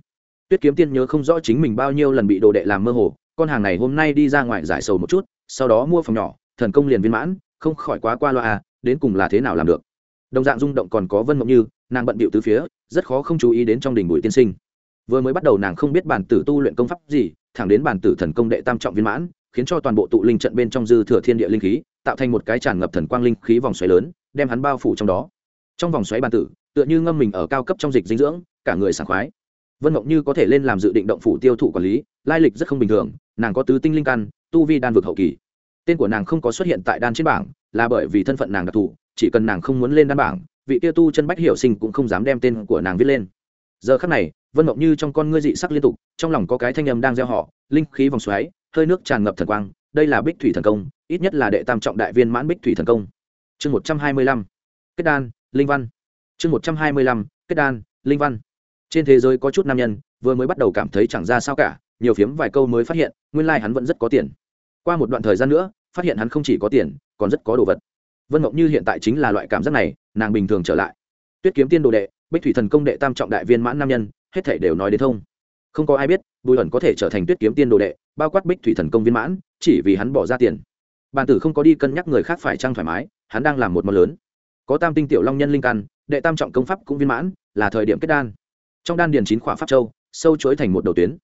Tuyết kiếm tiên nhớ không rõ chính mình bao nhiêu lần bị đồ đệ làm mơ hồ, con hàng này hôm nay đi ra ngoài giải sầu một chút, sau đó mua phòng nhỏ, thần công liền viên mãn, không khỏi quá qua loa à đến cùng là thế nào làm được. Đồng dạng rung động còn có vân mộng như, nàng bận bịu từ phía, rất khó không chú ý đến trong đình bụi tiên sinh. Vừa mới bắt đầu nàng không biết bản tử tu luyện công pháp gì, thẳng đến bản tử thần công đệ tam trọng viên mãn khiến cho toàn bộ tụ linh trận bên trong dư thừa thiên địa linh khí, tạo thành một cái tràn ngập thần quang linh khí vòng xoáy lớn, đem hắn bao phủ trong đó. Trong vòng xoáy bàn tử, tựa như ngâm mình ở cao cấp trong dịch dinh dưỡng, cả người sảng khoái. Vân mộng như có thể lên làm dự định động phủ tiêu thụ quản lý, lai lịch rất không bình thường, nàng có tứ tinh linh căn, tu vi đan vực hậu kỳ. Tên của nàng không có xuất hiện tại đan trên bảng, là bởi vì thân phận nàng đặc thù, chỉ cần nàng không muốn lên đan bảng, vị tiêu tu chân bách hiểu sinh cũng không dám đem tên của nàng viết lên. Giờ khắc này, vân mộng như trong con ngươi dị sắc liên tục, trong lòng có cái thanh âm đang gieo họ, linh khí vòng xoáy hơi nước tràn ngập thần quang, đây là bích thủy thần công, ít nhất là đệ tam trọng đại viên mãn bích thủy thần công. Chương một trăm hai mươi lăm, kết đan, linh văn. Chương một trăm hai mươi lăm, kết đan, linh văn. Trên thế giới có chút nam nhân, vừa mới bắt đầu cảm thấy chẳng ra sao cả, nhiều phiếm vài câu mới phát hiện, nguyên lai hắn vẫn rất có tiền. Qua một đoạn thời gian nữa, phát hiện hắn không chỉ có tiền, còn rất có đồ vật. Vân mộng như hiện tại chính là loại cảm giác này, nàng bình thường trở lại. Tuyết kiếm tiên đồ đệ, bích thủy thần công đệ tam trọng đại viên mãn nam nhân, hết thể đều nói đến thông. Không có ai biết, bùi ẩn có thể trở thành tuyết kiếm tiên đồ đệ bao quát bích thủy thần công viên mãn, chỉ vì hắn bỏ ra tiền. Bàn tử không có đi cân nhắc người khác phải trăng thoải mái, hắn đang làm một món lớn. Có tam tinh tiểu long nhân linh căn, đệ tam trọng công pháp cũng viên mãn, là thời điểm kết đan. Trong đan điền chín khỏa pháp châu, sâu chuối thành một đầu tuyến.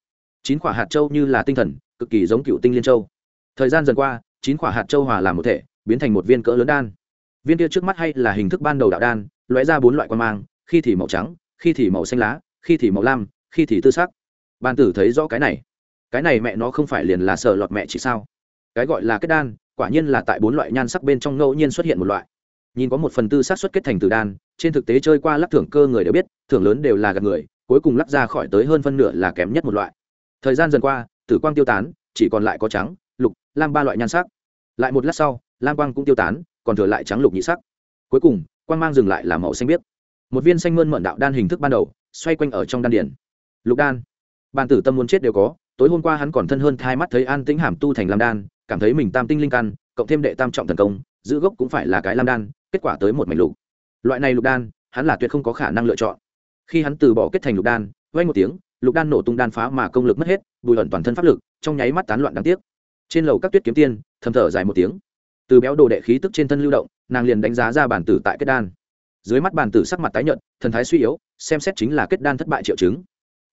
Chín khỏa hạt châu như là tinh thần, cực kỳ giống cựu tinh liên châu. Thời gian dần qua, chín khỏa hạt châu hòa làm một thể, biến thành một viên cỡ lớn đan. Viên kia trước mắt hay là hình thức ban đầu đạo đan, lóe ra bốn loại quan mang, khi thì màu trắng, khi thì màu xanh lá, khi thì màu lam, khi thì tư sắc. Ban tử thấy rõ cái này cái này mẹ nó không phải liền là sợ lọt mẹ chỉ sao? Cái gọi là kết đan, quả nhiên là tại bốn loại nhan sắc bên trong ngẫu nhiên xuất hiện một loại. Nhìn có một phần tư sát xuất kết thành từ đan, trên thực tế chơi qua lắc thưởng cơ người đều biết, thưởng lớn đều là gạt người, cuối cùng lắc ra khỏi tới hơn phân nửa là kém nhất một loại. Thời gian dần qua, tử quang tiêu tán, chỉ còn lại có trắng, lục, lam ba loại nhan sắc. Lại một lát sau, lam quang cũng tiêu tán, còn thừa lại trắng lục nhị sắc. Cuối cùng, quang mang dừng lại là màu xanh biếc. Một viên xanh mơn mận đạo đan hình thức ban đầu, xoay quanh ở trong đan điển lục đan. Bàn tử tâm muốn chết đều có tối hôm qua hắn còn thân hơn thai mắt thấy an tĩnh hàm tu thành lam đan, cảm thấy mình tam tinh linh căn, cộng thêm đệ tam trọng thần công, giữ gốc cũng phải là cái lam đan, kết quả tới một mảnh lục. Loại này lục đan, hắn là tuyệt không có khả năng lựa chọn. Khi hắn từ bỏ kết thành lục đan vay một tiếng, lục đan nổ tung đan phá mà công lực mất hết, bùi ẩn toàn thân pháp lực, trong nháy mắt tán loạn đáng tiếc. Trên lầu các tuyết kiếm tiên, thầm thở dài một tiếng. Từ béo đồ đệ khí tức trên thân lưu động, nàng liền đánh giá ra bản tử tại kết đan. Dưới mắt bản tử sắc mặt tái nhợt, thần thái suy yếu, xem xét chính là kết đan thất bại triệu chứng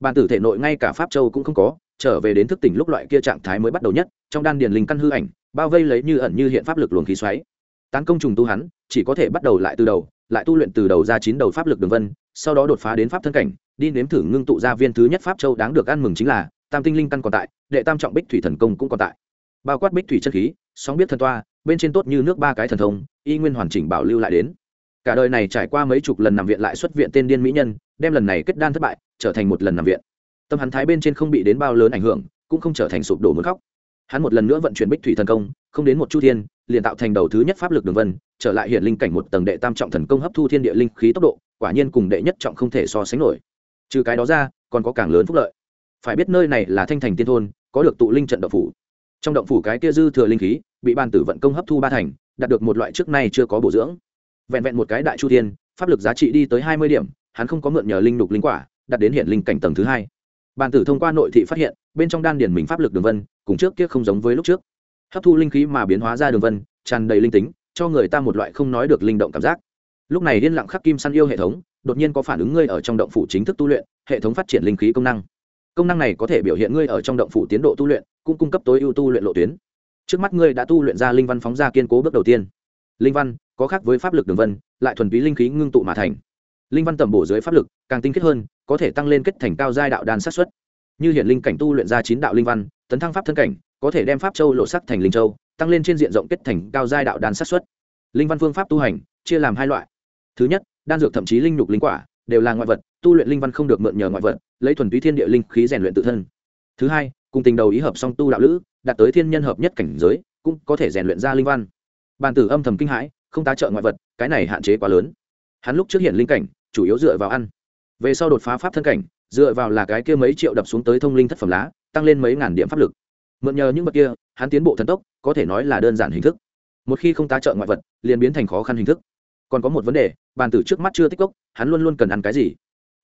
bản tử thể nội ngay cả pháp châu cũng không có, trở về đến thức tỉnh lúc loại kia trạng thái mới bắt đầu nhất, trong đan điền linh căn hư ảnh, bao vây lấy như ẩn như hiện pháp lực luồng khí xoáy. Tán công trùng tu hắn, chỉ có thể bắt đầu lại từ đầu, lại tu luyện từ đầu ra chín đầu pháp lực đường vân, sau đó đột phá đến pháp thân cảnh, đi nếm thử ngưng tụ ra viên thứ nhất pháp châu đáng được ăn mừng chính là, tam tinh linh căn còn tại, đệ tam trọng bích thủy thần công cũng còn tại. Bao quát bích thủy chất khí, sóng biết thần toa, bên trên tốt như nước ba cái thần thông, y nguyên hoàn chỉnh bảo lưu lại đến. Cả đời này trải qua mấy chục lần nằm viện lại xuất viện tên điên mỹ nhân đem lần này kết đan thất bại trở thành một lần nằm viện. Tâm hắn thái bên trên không bị đến bao lớn ảnh hưởng, cũng không trở thành sụp đổ muốn khóc. Hắn một lần nữa vận chuyển bích thủy thần công, không đến một chu thiên, liền tạo thành đầu thứ nhất pháp lực đường vân, trở lại hiện linh cảnh một tầng đệ tam trọng thần công hấp thu thiên địa linh khí tốc độ, quả nhiên cùng đệ nhất trọng không thể so sánh nổi. Trừ cái đó ra, còn có càng lớn phúc lợi. Phải biết nơi này là thanh thành tiên thôn, có được tụ linh trận động phủ. Trong động phủ cái kia dư thừa linh khí, bị ban tử vận công hấp thu ba thành, đạt được một loại trước nay chưa có bổ dưỡng. Vẹn vẹn một cái đại chu thiên, pháp lực giá trị đi tới hai mươi điểm hắn không có mượn nhờ linh nục linh quả đạt đến hiện linh cảnh tầng thứ hai. Bàn tử thông qua nội thị phát hiện, bên trong đan điển mình pháp lực đường vân, cùng trước kia không giống với lúc trước. Hấp thu linh khí mà biến hóa ra đường vân, tràn đầy linh tính, cho người ta một loại không nói được linh động cảm giác. Lúc này liên lặng khắc kim săn yêu hệ thống, đột nhiên có phản ứng ngươi ở trong động phủ chính thức tu luyện, hệ thống phát triển linh khí công năng. Công năng này có thể biểu hiện ngươi ở trong động phủ tiến độ tu luyện, cũng cung cấp tối ưu tu luyện lộ tuyến. Trước mắt ngươi đã tu luyện ra linh văn phóng ra kiên cố bước đầu tiên. Linh văn có khác với pháp lực đường vân, lại thuần túy linh khí ngưng tụ mà thành linh văn tầm bổ dưới pháp lực, càng tinh kết hơn, có thể tăng lên kết thành cao giai đạo đan sát xuất. Như hiện linh cảnh tu luyện ra chín đạo linh văn, tấn thăng pháp thân cảnh, có thể đem pháp châu lộ sắc thành linh châu, tăng lên trên diện rộng kết thành cao giai đạo đan sát xuất. Linh văn phương pháp tu hành, chia làm hai loại. Thứ nhất, đan dược thậm chí linh nhục linh quả, đều là ngoại vật, tu luyện linh văn không được mượn nhờ ngoại vật, lấy thuần túy thiên địa linh khí rèn luyện tự thân. Thứ hai, cùng tình đầu ý hợp song tu đạo lữ, đạt tới thiên nhân hợp nhất cảnh giới, cũng có thể rèn luyện ra linh văn. Bàn tử âm thầm kinh hãi, không tá trợ ngoại vật, cái này hạn chế quá lớn. Hắn lúc trước hiện linh cảnh chủ yếu dựa vào ăn. Về sau đột phá pháp thân cảnh, dựa vào là cái kia mấy triệu đập xuống tới thông linh thất phẩm lá, tăng lên mấy ngàn điểm pháp lực. Mượn nhờ những vật kia, hắn tiến bộ thần tốc, có thể nói là đơn giản hình thức. Một khi không tá trợ ngoại vật, liền biến thành khó khăn hình thức. Còn có một vấn đề, bàn tử trước mắt chưa tích cốc, hắn luôn luôn cần ăn cái gì?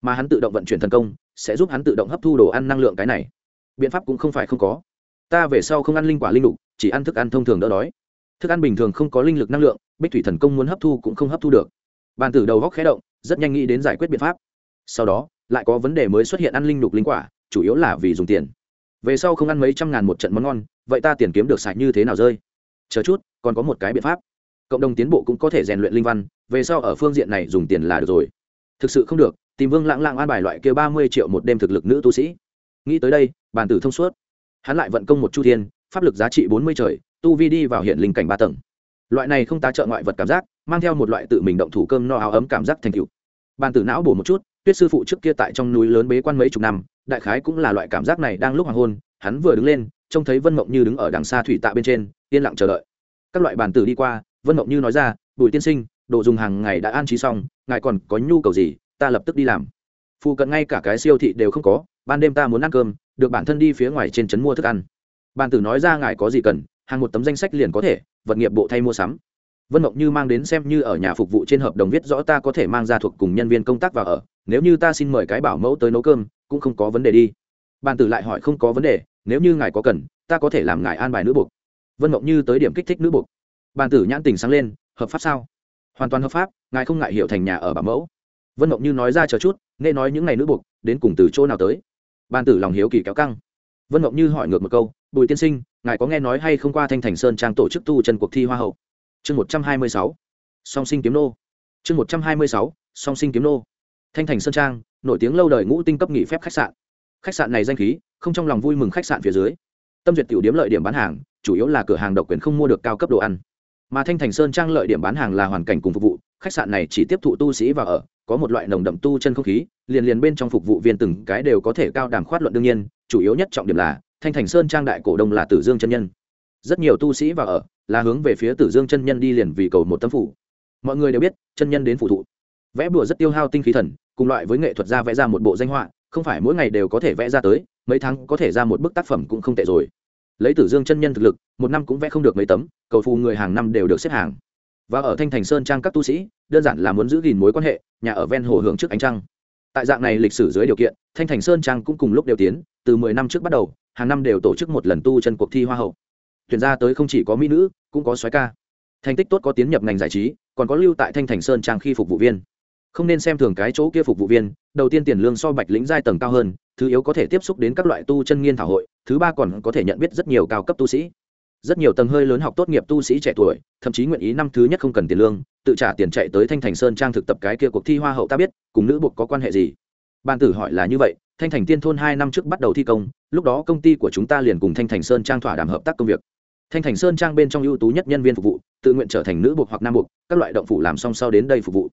Mà hắn tự động vận chuyển thần công, sẽ giúp hắn tự động hấp thu đồ ăn năng lượng cái này. Biện pháp cũng không phải không có. Ta về sau không ăn linh quả linh đục chỉ ăn thức ăn thông thường đỡ đói. Thức ăn bình thường không có linh lực năng lượng, bích thủy thần công muốn hấp thu cũng không hấp thu được bàn tử đầu góc khé động, rất nhanh nghĩ đến giải quyết biện pháp. Sau đó, lại có vấn đề mới xuất hiện ăn linh đục linh quả, chủ yếu là vì dùng tiền. Về sau không ăn mấy trăm ngàn một trận món ngon, vậy ta tiền kiếm được sạch như thế nào rơi? Chờ chút, còn có một cái biện pháp. Cộng đồng tiến bộ cũng có thể rèn luyện linh văn, về sau ở phương diện này dùng tiền là được rồi. Thực sự không được, tìm vương lãng lãng an bài loại kia ba mươi triệu một đêm thực lực nữ tu sĩ. Nghĩ tới đây, bàn tử thông suốt. Hắn lại vận công một chu thiên, pháp lực giá trị bốn mươi trời, tu vi đi vào hiện linh cảnh ba tầng loại này không tá trợ ngoại vật cảm giác, mang theo một loại tự mình động thủ cơm no áo ấm cảm giác thành cựu bàn tử não bổ một chút, tuyết sư phụ trước kia tại trong núi lớn bế quan mấy chục năm, đại khái cũng là loại cảm giác này đang lúc hoàng hôn, hắn vừa đứng lên, trông thấy vân mộng như đứng ở đằng xa thủy tạ bên trên, yên lặng chờ đợi. Các loại bàn tử đi qua, vân mộng như nói ra, bùi tiên sinh, đồ dùng hàng ngày đã an trí xong, ngài còn có nhu cầu gì, ta lập tức đi làm. Phụ cận ngay cả cái siêu thị đều không có, ban đêm ta muốn ăn cơm, được bản thân đi phía ngoài trên trấn mua thức ăn. Bàn tử nói ra, ngài có gì cần, hàng một tấm danh sách liền có thể vật nghiệp bộ thay mua sắm. Vân mộng như mang đến xem như ở nhà phục vụ trên hợp đồng viết rõ ta có thể mang ra thuộc cùng nhân viên công tác vào ở, nếu như ta xin mời cái bảo mẫu tới nấu cơm, cũng không có vấn đề đi. Bàn tử lại hỏi không có vấn đề, nếu như ngài có cần, ta có thể làm ngài an bài nữ buộc. Vân mộng như tới điểm kích thích nữ buộc. Bàn tử nhãn tình sáng lên, hợp pháp sao? Hoàn toàn hợp pháp, ngài không ngại hiểu thành nhà ở bảo mẫu. Vân mộng như nói ra chờ chút, nghe nói những ngày nữ buộc, đến cùng từ chỗ nào tới? Bàn tử lòng hiếu kỳ kéo căng vân mộng như hỏi ngược một câu, bùi tiên sinh, ngài có nghe nói hay không qua thanh thành sơn trang tổ chức tu chân cuộc thi hoa hậu? Chương một trăm hai mươi sáu, song sinh kiếm nô. Chương một trăm hai mươi sáu, song sinh kiếm nô. Thanh thành sơn trang, nổi tiếng lâu đời ngũ tinh cấp nghỉ phép khách sạn. Khách sạn này danh khí, không trong lòng vui mừng khách sạn phía dưới. Tâm duyệt tiểu điếm lợi điểm bán hàng, chủ yếu là cửa hàng độc quyền không mua được cao cấp đồ ăn. Mà thanh thành sơn trang lợi điểm bán hàng là hoàn cảnh cùng phục vụ, khách sạn này chỉ tiếp thụ tu sĩ và ở có một loại nồng đậm tu chân không khí, liền liền bên trong phục vụ viên từng cái đều có thể cao đàm khoát luận đương nhiên, chủ yếu nhất trọng điểm là, thanh thành sơn trang đại cổ đông là tử dương chân nhân. Rất nhiều tu sĩ và ở, là hướng về phía tử dương chân nhân đi liền vì cầu một tấm phủ. Mọi người đều biết, chân nhân đến phụ thụ. Vẽ bùa rất tiêu hao tinh khí thần, cùng loại với nghệ thuật gia vẽ ra một bộ danh họa, không phải mỗi ngày đều có thể vẽ ra tới, mấy tháng có thể ra một bức tác phẩm cũng không tệ rồi. Lấy tử dương chân nhân thực lực, một năm cũng vẽ không được mấy tấm, cầu phù người hàng năm đều được xếp hàng và ở thanh thành sơn trang các tu sĩ, đơn giản là muốn giữ gìn mối quan hệ, nhà ở ven hồ hưởng trước ánh trăng. Tại dạng này lịch sử dưới điều kiện, thanh thành sơn trang cũng cùng lúc đều tiến, từ mười năm trước bắt đầu, hàng năm đều tổ chức một lần tu chân cuộc thi hoa hậu. Tuyển ra tới không chỉ có mỹ nữ, cũng có soái ca. Thành tích tốt có tiến nhập ngành giải trí, còn có lưu tại thanh thành sơn trang khi phục vụ viên. Không nên xem thường cái chỗ kia phục vụ viên, đầu tiên tiền lương so bạch lĩnh giai tầng cao hơn, thứ yếu có thể tiếp xúc đến các loại tu chân nghiên thảo hội, thứ ba còn có thể nhận biết rất nhiều cao cấp tu sĩ rất nhiều tầng hơi lớn học tốt nghiệp tu sĩ trẻ tuổi, thậm chí nguyện ý năm thứ nhất không cần tiền lương, tự trả tiền chạy tới thanh thành sơn trang thực tập cái kia cuộc thi hoa hậu ta biết, cùng nữ buộc có quan hệ gì? Ban tử hỏi là như vậy, thanh thành tiên thôn hai năm trước bắt đầu thi công, lúc đó công ty của chúng ta liền cùng thanh thành sơn trang thỏa đàm hợp tác công việc. Thanh thành sơn trang bên trong ưu tú nhất nhân viên phục vụ, tự nguyện trở thành nữ buộc hoặc nam buộc, các loại động phủ làm xong sau đến đây phục vụ.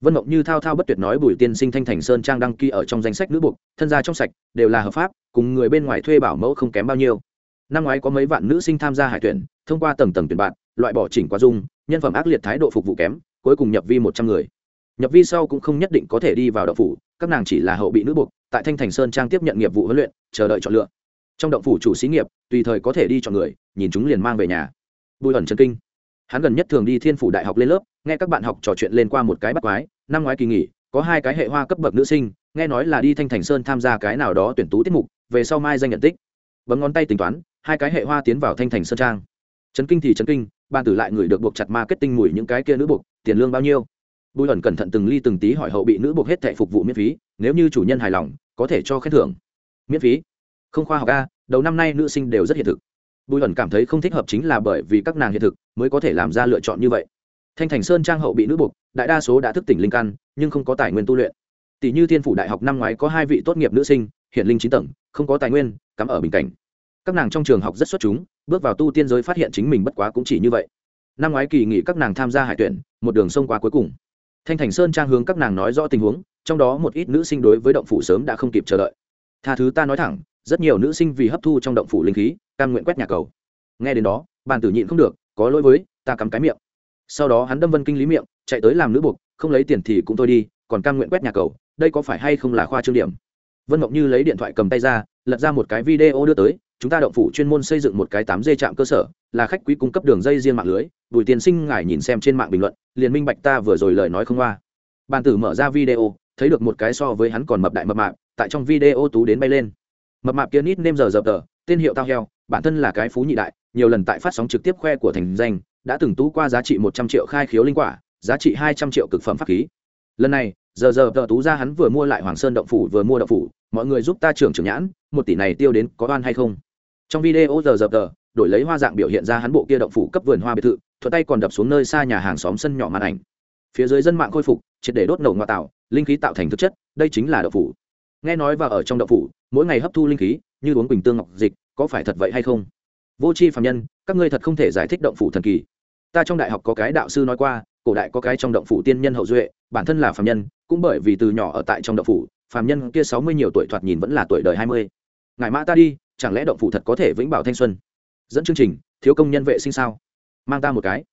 Vân mộng như thao thao bất tuyệt nói bùi tiên sinh thanh thành sơn trang đăng ký ở trong danh sách nữ buộc, thân gia trong sạch, đều là hợp pháp, cùng người bên ngoài thuê bảo mẫu không kém bao nhiêu năm ngoái có mấy vạn nữ sinh tham gia hải tuyển, thông qua tầng tầng tuyển bạn, loại bỏ chỉnh qua dung, nhân phẩm ác liệt thái độ phục vụ kém, cuối cùng nhập vi một trăm người. Nhập vi sau cũng không nhất định có thể đi vào động phủ, các nàng chỉ là hậu bị nữ buộc, tại thanh thành sơn trang tiếp nhận nghiệp vụ huấn luyện, chờ đợi chọn lựa. Trong động phủ chủ xí nghiệp, tùy thời có thể đi chọn người, nhìn chúng liền mang về nhà. Bùi ẩn chân kinh. Hắn gần nhất thường đi thiên phủ đại học lên lớp, nghe các bạn học trò chuyện lên qua một cái bắt quái, năm ngoái kỳ nghỉ, có hai cái hệ hoa cấp bậc nữ sinh, nghe nói là đi thanh thành sơn tham gia cái nào đó tuyển tú tiết mục, về sau mai danh nhận tích. Bấm ngón tay tính toán hai cái hệ hoa tiến vào thanh thành sơn trang. Trấn kinh thì trấn kinh ban tử lại người được buộc chặt mà kết tinh mùi những cái kia nữ buộc, tiền lương bao nhiêu. Bùi ẩn cẩn thận từng ly từng tí hỏi hậu bị nữ buộc hết thệ phục vụ miễn phí, nếu như chủ nhân hài lòng, có thể cho khen thưởng. Miễn phí? Không khoa học a, đầu năm nay nữ sinh đều rất hiện thực. Bùi ẩn cảm thấy không thích hợp chính là bởi vì các nàng hiện thực mới có thể làm ra lựa chọn như vậy. Thanh thành sơn trang hậu bị nữ buộc, đại đa số đã thức tỉnh linh căn, nhưng không có tài nguyên tu luyện. Tỷ như thiên phủ đại học năm ngoái có hai vị tốt nghiệp nữ sinh, hiện linh chín tầng, không có tài nguyên, cắm ở bình cảnh các nàng trong trường học rất xuất chúng, bước vào tu tiên giới phát hiện chính mình bất quá cũng chỉ như vậy. Năm ngoái kỳ nghỉ các nàng tham gia hải tuyển, một đường sông qua cuối cùng. Thanh thành sơn trang hướng các nàng nói rõ tình huống, trong đó một ít nữ sinh đối với động phủ sớm đã không kịp chờ đợi. Tha thứ ta nói thẳng, rất nhiều nữ sinh vì hấp thu trong động phủ linh khí, cam nguyện quét nhà cầu. Nghe đến đó, bàn tử nhịn không được, có lỗi với, ta cắm cái miệng. Sau đó hắn đâm vân kinh lý miệng, chạy tới làm nữ buộc, không lấy tiền thì cũng thôi đi, còn cam nguyện quét nhà cầu, đây có phải hay không là khoa trương điểm? Vân mộng như lấy điện thoại cầm tay ra, lật ra một cái video đưa tới chúng ta động phủ chuyên môn xây dựng một cái tám dây trạm cơ sở, là khách quý cung cấp đường dây riêng mạng lưới, bùi tiền sinh ngài nhìn xem trên mạng bình luận, liền minh bạch ta vừa rồi lời nói không qua bàn tử mở ra video, thấy được một cái so với hắn còn mập đại mập mạp, tại trong video tú đến bay lên. Mập mạp kia nít nêm giờ dập tờ, tên hiệu tao heo, bản thân là cái phú nhị đại, nhiều lần tại phát sóng trực tiếp khoe của thành danh, đã từng tú qua giá trị một trăm triệu khai khiếu linh quả, giá trị hai trăm triệu cực phẩm pháp khí. Lần này, giờ giờ tờ tú ra hắn vừa mua lại hoàng sơn động phủ vừa mua động phủ, mọi người giúp ta trưởng trưởng nhãn, một tỷ này tiêu đến có oan hay không? Trong video giờ giờ tờ đổi lấy hoa dạng biểu hiện ra hắn bộ kia động phủ cấp vườn hoa biệt thự, thuận tay còn đập xuống nơi xa nhà hàng xóm sân nhỏ màn ảnh. Phía dưới dân mạng khôi phục, triệt để đốt nổ ngoại tạo, linh khí tạo thành thực chất, đây chính là động phủ. Nghe nói và ở trong động phủ, mỗi ngày hấp thu linh khí, như uống bình tương ngọc dịch, có phải thật vậy hay không? Vô tri phạm nhân, các ngươi thật không thể giải thích động phủ thần kỳ. Ta trong đại học có cái đạo sư nói qua, cổ đại có cái trong động phủ tiên nhân hậu duệ, bản thân là phạm nhân, cũng bởi vì từ nhỏ ở tại trong động phủ phạm nhân kia sáu mươi nhiều tuổi thoạt nhìn vẫn là tuổi đời hai mươi. Ngài mã ta đi chẳng lẽ động phủ thật có thể vĩnh bảo thanh xuân? Dẫn chương trình, thiếu công nhân vệ sinh sao? Mang ta một cái.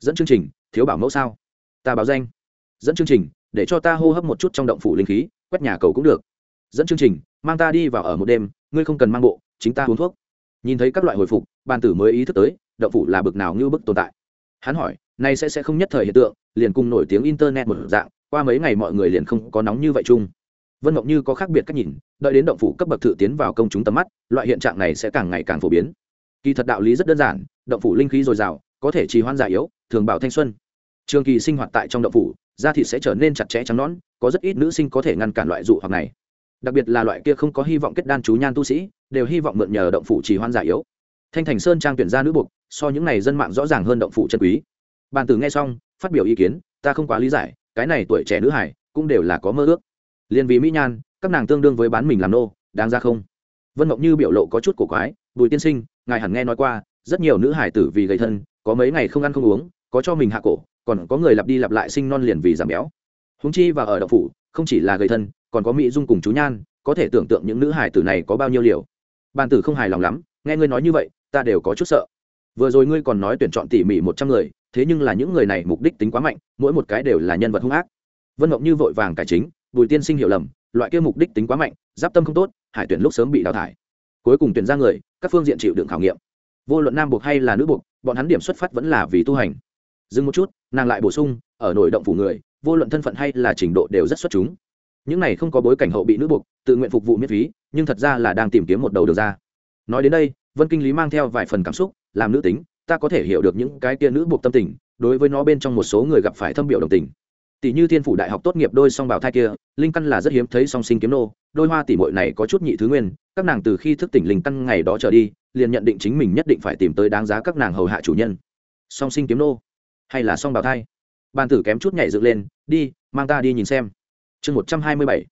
Dẫn chương trình, thiếu bảo mẫu sao? Ta báo danh. Dẫn chương trình, để cho ta hô hấp một chút trong động phủ linh khí, quét nhà cầu cũng được. Dẫn chương trình, mang ta đi vào ở một đêm, ngươi không cần mang bộ, chính ta uống thuốc. Nhìn thấy các loại hồi phục, bàn tử mới ý thức tới, động phủ là bực nào như bức tồn tại. Hắn hỏi, nay sẽ sẽ không nhất thời hiện tượng, liền cùng nổi tiếng internet một dạng, qua mấy ngày mọi người liền không có nóng như vậy chung? Vân mộng như có khác biệt cách nhìn, đợi đến động phủ cấp bậc thự tiến vào công chúng tầm mắt, loại hiện trạng này sẽ càng ngày càng phổ biến. Kỳ thật đạo lý rất đơn giản, động phủ linh khí dồi dào, có thể trì hoãn già yếu, thường bảo thanh xuân. Trường kỳ sinh hoạt tại trong động phủ, da thịt sẽ trở nên chặt chẽ trắng nón có rất ít nữ sinh có thể ngăn cản loại dụ hoặc này. Đặc biệt là loại kia không có hy vọng kết đan chú nhan tu sĩ, đều hy vọng mượn nhờ động phủ trì hoãn già yếu. Thanh thành sơn trang tuyển ra nữ buộc, so những này dân mạng rõ ràng hơn động phủ chân quý. Bàn tử nghe xong, phát biểu ý kiến, ta không quá lý giải, cái này tuổi trẻ nữ hải cũng đều là có mơ ước liền vì mỹ nhan, các nàng tương đương với bán mình làm nô, đáng ra không? Vân mộng như biểu lộ có chút cổ quái, bùi tiên sinh, ngài hẳn nghe nói qua, rất nhiều nữ hải tử vì gầy thân, có mấy ngày không ăn không uống, có cho mình hạ cổ, còn có người lặp đi lặp lại sinh non liền vì giảm béo. Húng chi và ở đậu phủ, không chỉ là gầy thân, còn có mỹ dung cùng chú nhan, có thể tưởng tượng những nữ hải tử này có bao nhiêu liều. Bàn tử không hài lòng lắm, nghe ngươi nói như vậy, ta đều có chút sợ. Vừa rồi ngươi còn nói tuyển chọn tỉ mỉ một trăm người, thế nhưng là những người này mục đích tính quá mạnh, mỗi một cái đều là nhân vật hung ác. Vân mộng như vội vàng cải chính bùi tiên sinh hiểu lầm, loại kia mục đích tính quá mạnh, giáp tâm không tốt, hải tuyển lúc sớm bị đào thải. Cuối cùng tuyển ra người, các phương diện chịu đựng khảo nghiệm. Vô luận nam buộc hay là nữ buộc, bọn hắn điểm xuất phát vẫn là vì tu hành. Dừng một chút, nàng lại bổ sung, ở nổi động phủ người, vô luận thân phận hay là trình độ đều rất xuất chúng. Những này không có bối cảnh hậu bị nữ buộc, tự nguyện phục vụ miễn phí, nhưng thật ra là đang tìm kiếm một đầu được ra. Nói đến đây, vân kinh lý mang theo vài phần cảm xúc, làm nữ tính, ta có thể hiểu được những cái kia nữ buộc tâm tình, đối với nó bên trong một số người gặp phải thâm biểu đồng tình tỷ như thiên phủ đại học tốt nghiệp đôi song bào thai kia, linh căn là rất hiếm thấy song sinh kiếm nô, đôi hoa tỷ muội này có chút nhị thứ nguyên, các nàng từ khi thức tỉnh linh căn ngày đó trở đi, liền nhận định chính mình nhất định phải tìm tới đáng giá các nàng hầu hạ chủ nhân. Song sinh kiếm nô? Hay là song bào thai? Bàn tử kém chút nhảy dựng lên, đi, mang ta đi nhìn xem. Chương một trăm hai mươi bảy.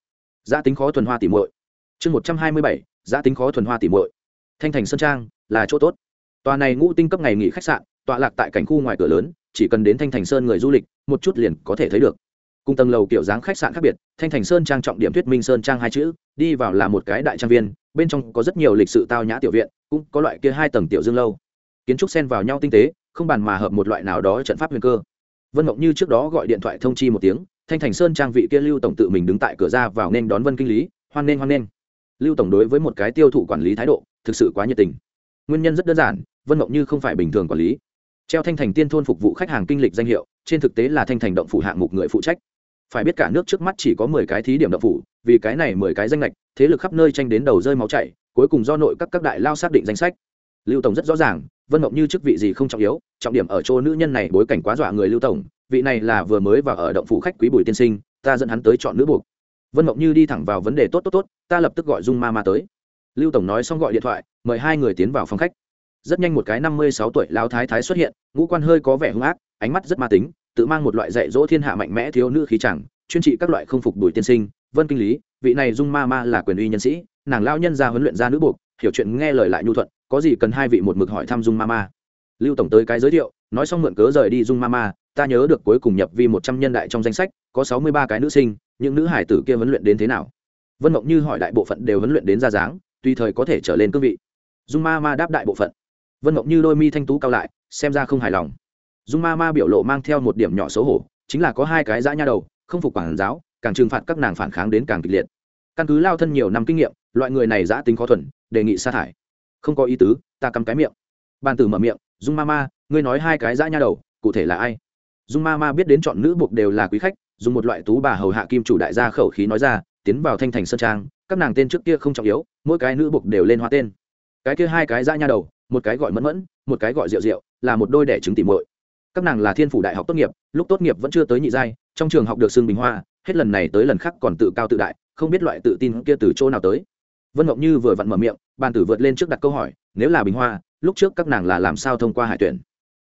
Giá tính khó thuần hoa tỷ muội. Chương một trăm hai mươi bảy. Giá tính khó thuần hoa tỷ muội. Thanh thành sơn trang là chỗ tốt. Tòa này ngũ tinh cấp ngày nghỉ khách sạn, tọa lạc tại cảnh khu ngoài cửa lớn chỉ cần đến thanh thành sơn người du lịch, một chút liền có thể thấy được. Cùng tầng lầu kiểu dáng khách sạn khác biệt, thanh thành sơn trang trọng điểm thuyết minh sơn trang hai chữ, đi vào là một cái đại trang viên, bên trong có rất nhiều lịch sự tao nhã tiểu viện, cũng có loại kia hai tầng tiểu dương lâu. Kiến trúc xen vào nhau tinh tế, không bàn mà hợp một loại nào đó trận pháp huyền cơ. Vân mộng như trước đó gọi điện thoại thông chi một tiếng, thanh thành sơn trang vị kia lưu tổng tự mình đứng tại cửa ra vào nên đón vân kinh lý, hoan nghênh hoan nghênh lưu tổng đối với một cái tiêu thụ quản lý thái độ, thực sự quá nhiệt tình. Nguyên nhân rất đơn giản, vân mộng như không phải bình thường quản lý treo thanh thành tiên thôn phục vụ khách hàng kinh lịch danh hiệu, trên thực tế là thanh thành động phủ hạng mục người phụ trách. Phải biết cả nước trước mắt chỉ có mười cái thí điểm động phủ, vì cái này mười cái danh lệch thế lực khắp nơi tranh đến đầu rơi máu chảy, cuối cùng do nội các các đại lao xác định danh sách. Lưu tổng rất rõ ràng, vân mộng như chức vị gì không trọng yếu, trọng điểm ở chỗ nữ nhân này bối cảnh quá dọa người lưu tổng, vị này là vừa mới vào ở động phủ khách quý bùi tiên sinh, ta dẫn hắn tới chọn nữ buộc. Vân mộng như đi thẳng vào vấn đề tốt tốt tốt, ta lập tức gọi dung ma ma tới. Lưu tổng nói xong gọi điện thoại, mời hai người tiến vào phòng khách rất nhanh một cái năm mươi sáu tuổi lao thái thái xuất hiện, ngũ quan hơi có vẻ hung ác, ánh mắt rất ma tính, tự mang một loại dạy dỗ thiên hạ mạnh mẽ thiếu nữ khí chẳng, chuyên trị các loại không phục đuổi tiên sinh, vân kinh lý, vị này dung ma ma là quyền uy nhân sĩ, nàng lao nhân ra huấn luyện ra nữ buộc, hiểu chuyện nghe lời lại nhu thuận, có gì cần hai vị một mực hỏi thăm dung ma ma. Lưu tổng tới cái giới thiệu, nói xong mượn cớ rời đi dung ma ma, ta nhớ được cuối cùng nhập vi một trăm nhân đại trong danh sách, có sáu mươi ba cái nữ sinh, những nữ hải tử kia huấn luyện đến thế nào? Vân mộng như hỏi đại bộ phận đều huấn luyện đến ra dáng, tùy thời có thể trở lên cương vị. Dung ma ma đáp đại bộ phận vân mộng như đôi mi thanh tú cao lại, xem ra không hài lòng. Dung ma ma biểu lộ mang theo một điểm nhỏ xấu hổ, chính là có hai cái dã nha đầu, không phục quản giáo, càng trừng phạt các nàng phản kháng đến càng kịch liệt. Căn cứ lao thân nhiều năm kinh nghiệm, loại người này giã tính khó thuần, đề nghị sa thải. Không có ý tứ, ta cắm cái miệng. Bàn tử mở miệng, dung ma ma, ngươi nói hai cái dã nha đầu, cụ thể là ai? Dung ma ma biết đến chọn nữ buộc đều là quý khách, dùng một loại tú bà hầu hạ kim chủ đại gia khẩu khí nói ra, tiến vào thanh thành sơn trang, các nàng tên trước kia không trọng yếu, mỗi cái nữ buộc đều lên hoa tên. Cái kia hai cái dã nha đầu một cái gọi mẫn mẫn, một cái gọi rượu rượu, là một đôi đẻ trứng tìm muội. Các nàng là thiên phủ đại học tốt nghiệp, lúc tốt nghiệp vẫn chưa tới nhị giai, trong trường học được xưng bình hoa, hết lần này tới lần khác còn tự cao tự đại, không biết loại tự tin kia từ chỗ nào tới. Vân ngọc như vừa vặn mở miệng, bàn tử vượt lên trước đặt câu hỏi, nếu là bình hoa, lúc trước các nàng là làm sao thông qua hải tuyển?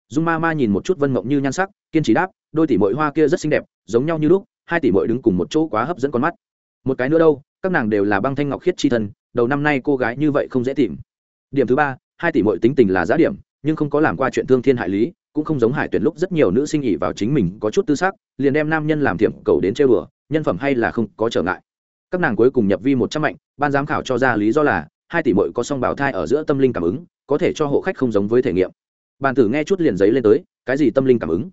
Dung ma ma nhìn một chút vân ngọc như nhan sắc, kiên trì đáp, đôi tỷ mội hoa kia rất xinh đẹp, giống nhau như lúc, hai tỷ mội đứng cùng một chỗ quá hấp dẫn con mắt. Một cái nữa đâu, các nàng đều là băng thanh ngọc khiết chi thân, đầu năm nay cô gái như vậy không dễ tìm. Điểm thứ ba hai tỷ mọi tính tình là giá điểm, nhưng không có làm qua chuyện thương thiên hại lý, cũng không giống hải tuyển lúc rất nhiều nữ sinh nghỉ vào chính mình có chút tư sắc, liền đem nam nhân làm thiểm cầu đến chơi bừa nhân phẩm hay là không có trở ngại. Các nàng cuối cùng nhập vi một trăm mạnh, ban giám khảo cho ra lý do là, hai tỷ mội có song bảo thai ở giữa tâm linh cảm ứng, có thể cho hộ khách không giống với thể nghiệm. Bàn tử nghe chút liền giấy lên tới, cái gì tâm linh cảm ứng?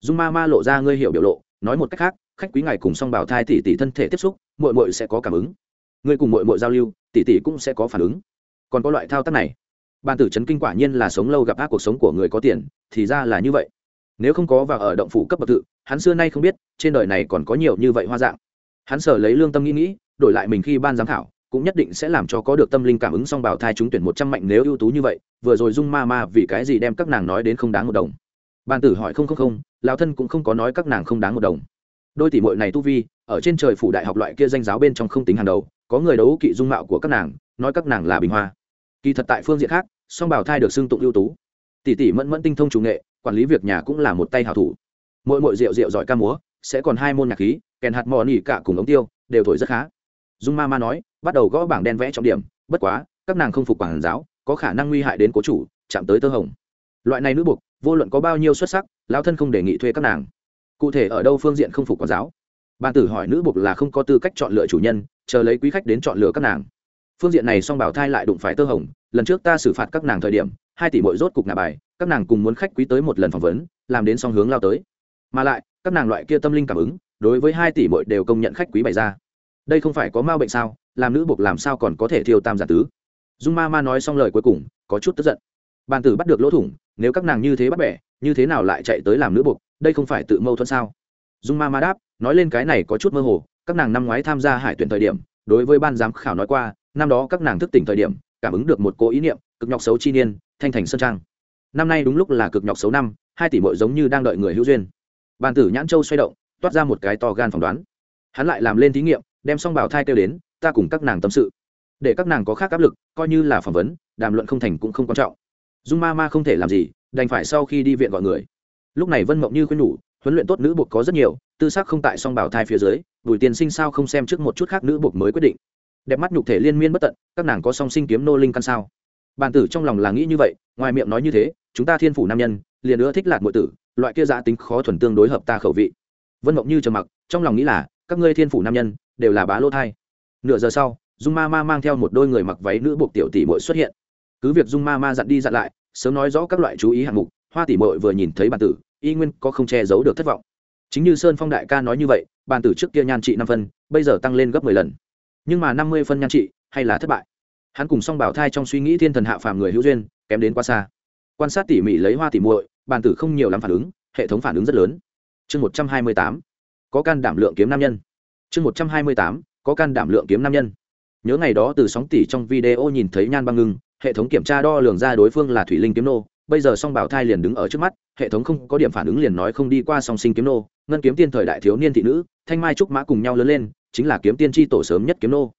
Dung ma ma lộ ra ngươi hiểu biểu lộ, nói một cách khác, khách quý ngài cùng song bảo thai tỷ tỷ thân thể tiếp xúc mội mội sẽ có cảm ứng. Ngươi cùng mội mội giao lưu, tỷ tỷ cũng sẽ có phản ứng. Còn có loại thao tác này bàn tử chấn kinh quả nhiên là sống lâu gặp ác cuộc sống của người có tiền, thì ra là như vậy. Nếu không có và ở động phủ cấp bậc tự, hắn xưa nay không biết, trên đời này còn có nhiều như vậy hoa dạng. Hắn sở lấy lương tâm nghĩ nghĩ, đổi lại mình khi ban giám khảo, cũng nhất định sẽ làm cho có được tâm linh cảm ứng song bảo thai chúng tuyển một trăm mạnh nếu ưu tú như vậy, vừa rồi dung ma ma vì cái gì đem các nàng nói đến không đáng một đồng. Bàn tử hỏi không không không, lão thân cũng không có nói các nàng không đáng một đồng. Đôi tỷ muội này tu vi, ở trên trời phủ đại học loại kia danh giáo bên trong không tính hàng đầu, có người đấu kỵ dung mạo của các nàng, nói các nàng là bình hoa kỳ thật tại phương diện khác, song bảo thai được xưng tụng ưu tú. Tỷ tỷ mẫn mẫn tinh thông chủ nghệ, quản lý việc nhà cũng là một tay hảo thủ. Mỗi mỗi rượu rượu giỏi ca múa, sẽ còn hai môn nhạc khí, kèn hạt mò nỉ cả cùng ống tiêu, đều thổi rất khá. Dung ma ma nói, bắt đầu gõ bảng đen vẽ trọng điểm, bất quá, các nàng không phục quản giáo, có khả năng nguy hại đến cố chủ, chạm tới tơ hồng. Loại này nữ buộc vô luận có bao nhiêu xuất sắc, lão thân không đề nghị thuê các nàng. Cụ thể ở đâu phương diện không phục quản giáo? Bàn tử hỏi nữ buộc là không có tư cách chọn lựa chủ nhân, chờ lấy quý khách đến chọn lựa các nàng phương diện này song bảo thai lại đụng phải tơ hồng, lần trước ta xử phạt các nàng thời điểm, hai tỷ bội rốt cục nạ bài, các nàng cùng muốn khách quý tới một lần phỏng vấn, làm đến song hướng lao tới. Mà lại, các nàng loại kia tâm linh cảm ứng, đối với hai tỷ bội đều công nhận khách quý bày ra. Đây không phải có ma bệnh sao, làm nữ buộc làm sao còn có thể thiêu tam giả tứ? Dung ma ma nói xong lời cuối cùng, có chút tức giận. Bàn tử bắt được lỗ thủng, nếu các nàng như thế bắt bẻ, như thế nào lại chạy tới làm nữ buộc, đây không phải tự mâu thuẫn sao? Dung ma ma đáp, nói lên cái này có chút mơ hồ, các nàng năm ngoái tham gia hải tuyển thời điểm, đối với ban giám khảo nói qua năm đó các nàng thức tỉnh thời điểm, cảm ứng được một cố ý niệm, cực nhọc xấu chi niên, thanh thành sơn trang. Năm nay đúng lúc là cực nhọc xấu năm, hai tỷ mội giống như đang đợi người hữu duyên. Bàn tử nhãn châu xoay động, toát ra một cái to gan phỏng đoán. Hắn lại làm lên thí nghiệm, đem xong bảo thai kêu đến, ta cùng các nàng tâm sự. Để các nàng có khác áp lực, coi như là phỏng vấn, đàm luận không thành cũng không quan trọng. Dung ma ma không thể làm gì, đành phải sau khi đi viện gọi người. Lúc này vân mộng như khuyên nhủ, huấn luyện tốt nữ buộc có rất nhiều, tư xác không tại song bảo thai phía dưới, bùi tiền sinh sao không xem trước một chút khác nữ buộc mới quyết định đẹp mắt nhục thể liên miên bất tận, các nàng có song sinh kiếm nô linh căn sao? Bàn tử trong lòng là nghĩ như vậy, ngoài miệng nói như thế, chúng ta thiên phủ nam nhân, liền nữa thích lạc mọi tử, loại kia giã tính khó thuần tương đối hợp ta khẩu vị. Vân mộng như trầm mặc, trong lòng nghĩ là, các ngươi thiên phủ nam nhân, đều là bá lô thai. Nửa giờ sau, dung ma ma mang theo một đôi người mặc váy nữ buộc tiểu tỷ mội xuất hiện. Cứ việc dung ma ma dặn đi dặn lại, sớm nói rõ các loại chú ý hạng mục, hoa tỷ mội vừa nhìn thấy bàn tử, y nguyên có không che giấu được thất vọng. Chính như sơn phong đại ca nói như vậy bàn tử trước kia nhan trị năm phân, bây giờ tăng lên gấp mười lần nhưng mà năm mươi phân nhan trị, hay là thất bại? Hắn cùng song bảo thai trong suy nghĩ thiên thần hạ phàm người hữu duyên, kém đến quá xa. Quan sát tỉ mỉ lấy hoa tỉ muội, bàn tử không nhiều lắm phản ứng, hệ thống phản ứng rất lớn. Chương một trăm hai mươi tám, có can đảm lượng kiếm nam nhân. Chương một trăm hai mươi tám, có can đảm lượng kiếm nam nhân. Nhớ ngày đó từ sóng tỉ trong video nhìn thấy nhan băng ngưng, hệ thống kiểm tra đo lường ra đối phương là thủy linh kiếm nô, bây giờ song bảo thai liền đứng ở trước mắt, hệ thống không có điểm phản ứng liền nói không đi qua song sinh kiếm nô, ngân kiếm tiên thời đại thiếu niên thị nữ, thanh mai trúc mã cùng nhau lớn lên chính là kiếm tiên tri tổ sớm nhất kiếm nô.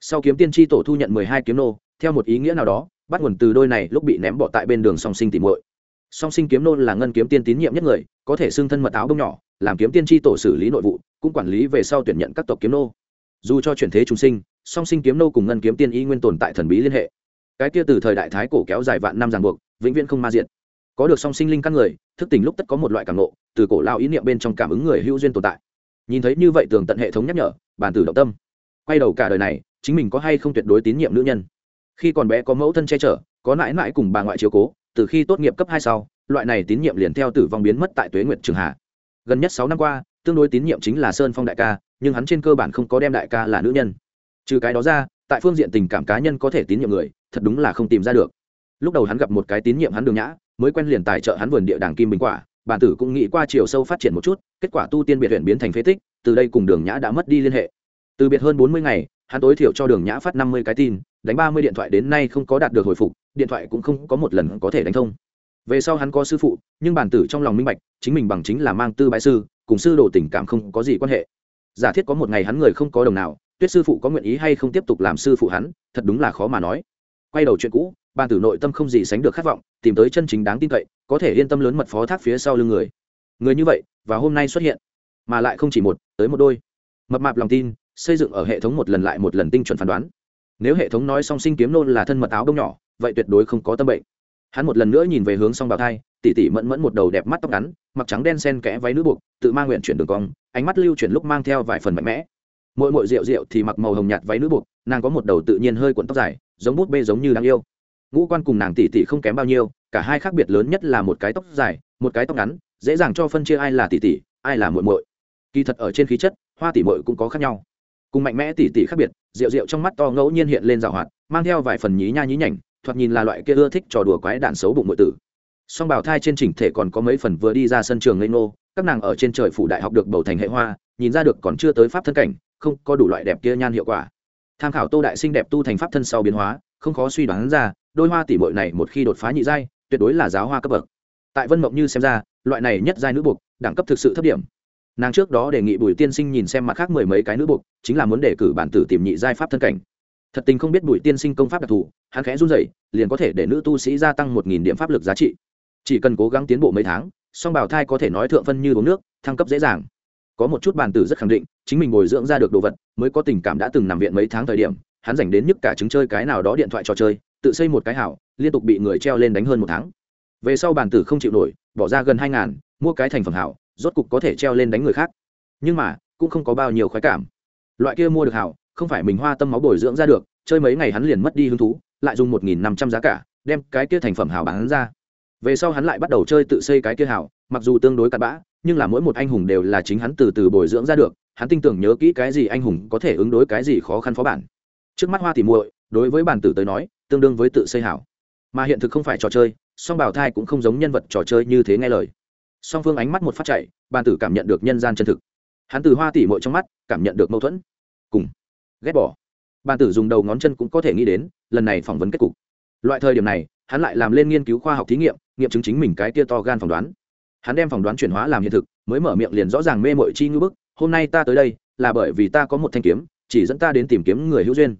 Sau kiếm tiên tri tổ thu nhận mười hai kiếm nô, theo một ý nghĩa nào đó, bắt nguồn từ đôi này lúc bị ném bỏ tại bên đường song sinh tìm muội. Song sinh kiếm nô là ngân kiếm tiên tín nhiệm nhất người, có thể xưng thân mật áo bông nhỏ, làm kiếm tiên tri tổ xử lý nội vụ, cũng quản lý về sau tuyển nhận các tộc kiếm nô. Dù cho chuyển thế chúng sinh, song sinh kiếm nô cùng ngân kiếm tiên y nguyên tồn tại thần bí liên hệ. Cái kia từ thời đại thái cổ kéo dài vạn năm ràng buộc, vĩnh viễn không ma diện có được song sinh linh căn người, thức tỉnh lúc tất có một loại cảm nộ từ cổ lao ý niệm bên trong cảm ứng người hữu duyên tồn tại nhìn thấy như vậy tường tận hệ thống nhắc nhở, bản tử động tâm. Quay đầu cả đời này, chính mình có hay không tuyệt đối tín nhiệm nữ nhân? Khi còn bé có mẫu thân che chở, có mãi mãi cùng bà ngoại chiếu cố, từ khi tốt nghiệp cấp hai sau, loại này tín nhiệm liền theo tử vong biến mất tại tuế nguyệt trường hạ. Gần nhất sáu năm qua, tương đối tín nhiệm chính là sơn phong đại ca, nhưng hắn trên cơ bản không có đem đại ca là nữ nhân. Trừ cái đó ra, tại phương diện tình cảm cá nhân có thể tín nhiệm người, thật đúng là không tìm ra được. Lúc đầu hắn gặp một cái tín nhiệm hắn đường nhã, mới quen liền tài trợ hắn vườn địa đàng kim bình quả bản tử cũng nghĩ qua chiều sâu phát triển một chút, kết quả tu tiên biệt huyện biến thành phế tích, từ đây cùng đường nhã đã mất đi liên hệ. Từ biệt hơn bốn mươi ngày, hắn tối thiểu cho đường nhã phát năm mươi cái tin, đánh ba mươi điện thoại đến nay không có đạt được hồi phục, điện thoại cũng không có một lần có thể đánh thông. Về sau hắn có sư phụ, nhưng bản tử trong lòng minh bạch, chính mình bằng chính là mang tư bãi sư, cùng sư đồ tình cảm không có gì quan hệ. Giả thiết có một ngày hắn người không có đồng nào, tuyết sư phụ có nguyện ý hay không tiếp tục làm sư phụ hắn, thật đúng là khó mà nói quay đầu chuyện cũ, bàn tử nội tâm không gì sánh được khát vọng, tìm tới chân chính đáng tin cậy, có thể yên tâm lớn mật phó thác phía sau lưng người. Người như vậy, và hôm nay xuất hiện, mà lại không chỉ một, tới một đôi. Mập mạp lòng tin, xây dựng ở hệ thống một lần lại một lần tinh chuẩn phán đoán. Nếu hệ thống nói song sinh kiếm nôn là thân mật áo đông nhỏ, vậy tuyệt đối không có tâm bệnh. Hắn một lần nữa nhìn về hướng song bào thai, tỉ tỉ mẫn mẫn một đầu đẹp mắt tóc ngắn, mặc trắng đen sen kẽ váy nữ buộc, tự mang nguyện chuyển đường cong, ánh mắt lưu chuyển lúc mang theo vài phần mạnh mẽ. Mỗi mỗi rượu rượu thì mặc màu hồng nhạt váy nữ buộc, nàng có một đầu tự nhiên hơi cuộn tóc dài giống bút bê giống như đáng yêu. Ngũ quan cùng nàng tỷ tỷ không kém bao nhiêu, cả hai khác biệt lớn nhất là một cái tóc dài, một cái tóc ngắn, dễ dàng cho phân chia ai là tỷ tỷ, ai là muội muội. Kỳ thật ở trên khí chất, hoa tỷ muội cũng có khác nhau. Cùng mạnh mẽ tỷ tỷ khác biệt, rượu rượu trong mắt to ngẫu nhiên hiện lên rào hoạt, mang theo vài phần nhí nha nhí nhảnh, thoạt nhìn là loại kia ưa thích trò đùa quái đạn xấu bụng muội tử. Song bào thai trên chỉnh thể còn có mấy phần vừa đi ra sân trường lên nô các nàng ở trên trời phủ đại học được bầu thành hệ hoa, nhìn ra được còn chưa tới pháp thân cảnh, không có đủ loại đẹp kia nhan hiệu quả tham khảo tô đại sinh đẹp tu thành pháp thân sau biến hóa, không khó suy đoán ra, đôi hoa tỷ bội này một khi đột phá nhị giai, tuyệt đối là giáo hoa cấp bậc. Tại vân mộng như xem ra, loại này nhất giai nữ buộc đẳng cấp thực sự thấp điểm. Nàng trước đó đề nghị bùi tiên sinh nhìn xem mặt khác mười mấy cái nữ buộc chính là muốn đề cử bản tử tìm nhị giai pháp thân cảnh. Thật tình không biết bùi tiên sinh công pháp đặc thù, hắn khẽ run rẩy, liền có thể để nữ tu sĩ gia tăng một nghìn điểm pháp lực giá trị. Chỉ cần cố gắng tiến bộ mấy tháng, song bào thai có thể nói thượng phân như uống nước, thăng cấp dễ dàng có một chút bàn tử rất khẳng định, chính mình bồi dưỡng ra được đồ vật, mới có tình cảm đã từng nằm viện mấy tháng thời điểm, hắn dành đến nhức cả chứng chơi cái nào đó điện thoại trò chơi, tự xây một cái hảo, liên tục bị người treo lên đánh hơn một tháng. Về sau bàn tử không chịu nổi, bỏ ra gần hai ngàn, mua cái thành phẩm hảo, rốt cục có thể treo lên đánh người khác. Nhưng mà, cũng không có bao nhiêu khoái cảm. Loại kia mua được hảo, không phải mình hoa tâm máu bồi dưỡng ra được, chơi mấy ngày hắn liền mất đi hứng thú, lại dùng một nghìn năm trăm giá cả, đem cái kia thành phẩm hảo bán ra. Về sau hắn lại bắt đầu chơi tự xây cái kia hảo, mặc dù tương đối cặn bã nhưng là mỗi một anh hùng đều là chính hắn từ từ bồi dưỡng ra được, hắn tin tưởng nhớ kỹ cái gì anh hùng có thể ứng đối cái gì khó khăn phó bản. Trước mắt hoa thì muội, đối với bản tử tới nói, tương đương với tự xây hảo. Mà hiện thực không phải trò chơi, song bảo thai cũng không giống nhân vật trò chơi như thế nghe lời. Song phương ánh mắt một phát chạy, bản tử cảm nhận được nhân gian chân thực. Hắn từ hoa tỉ muội trong mắt, cảm nhận được mâu thuẫn. Cùng ghét bỏ. Bản tử dùng đầu ngón chân cũng có thể nghĩ đến, lần này phỏng vấn kết cục. Loại thời điểm này, hắn lại làm lên nghiên cứu khoa học thí nghiệm nghiệm chứng chính mình cái tia to gan phỏng đoán hắn đem phỏng đoán chuyển hóa làm hiện thực, mới mở miệng liền rõ ràng mê mội chi ngư bức, hôm nay ta tới đây, là bởi vì ta có một thanh kiếm, chỉ dẫn ta đến tìm kiếm người hữu duyên.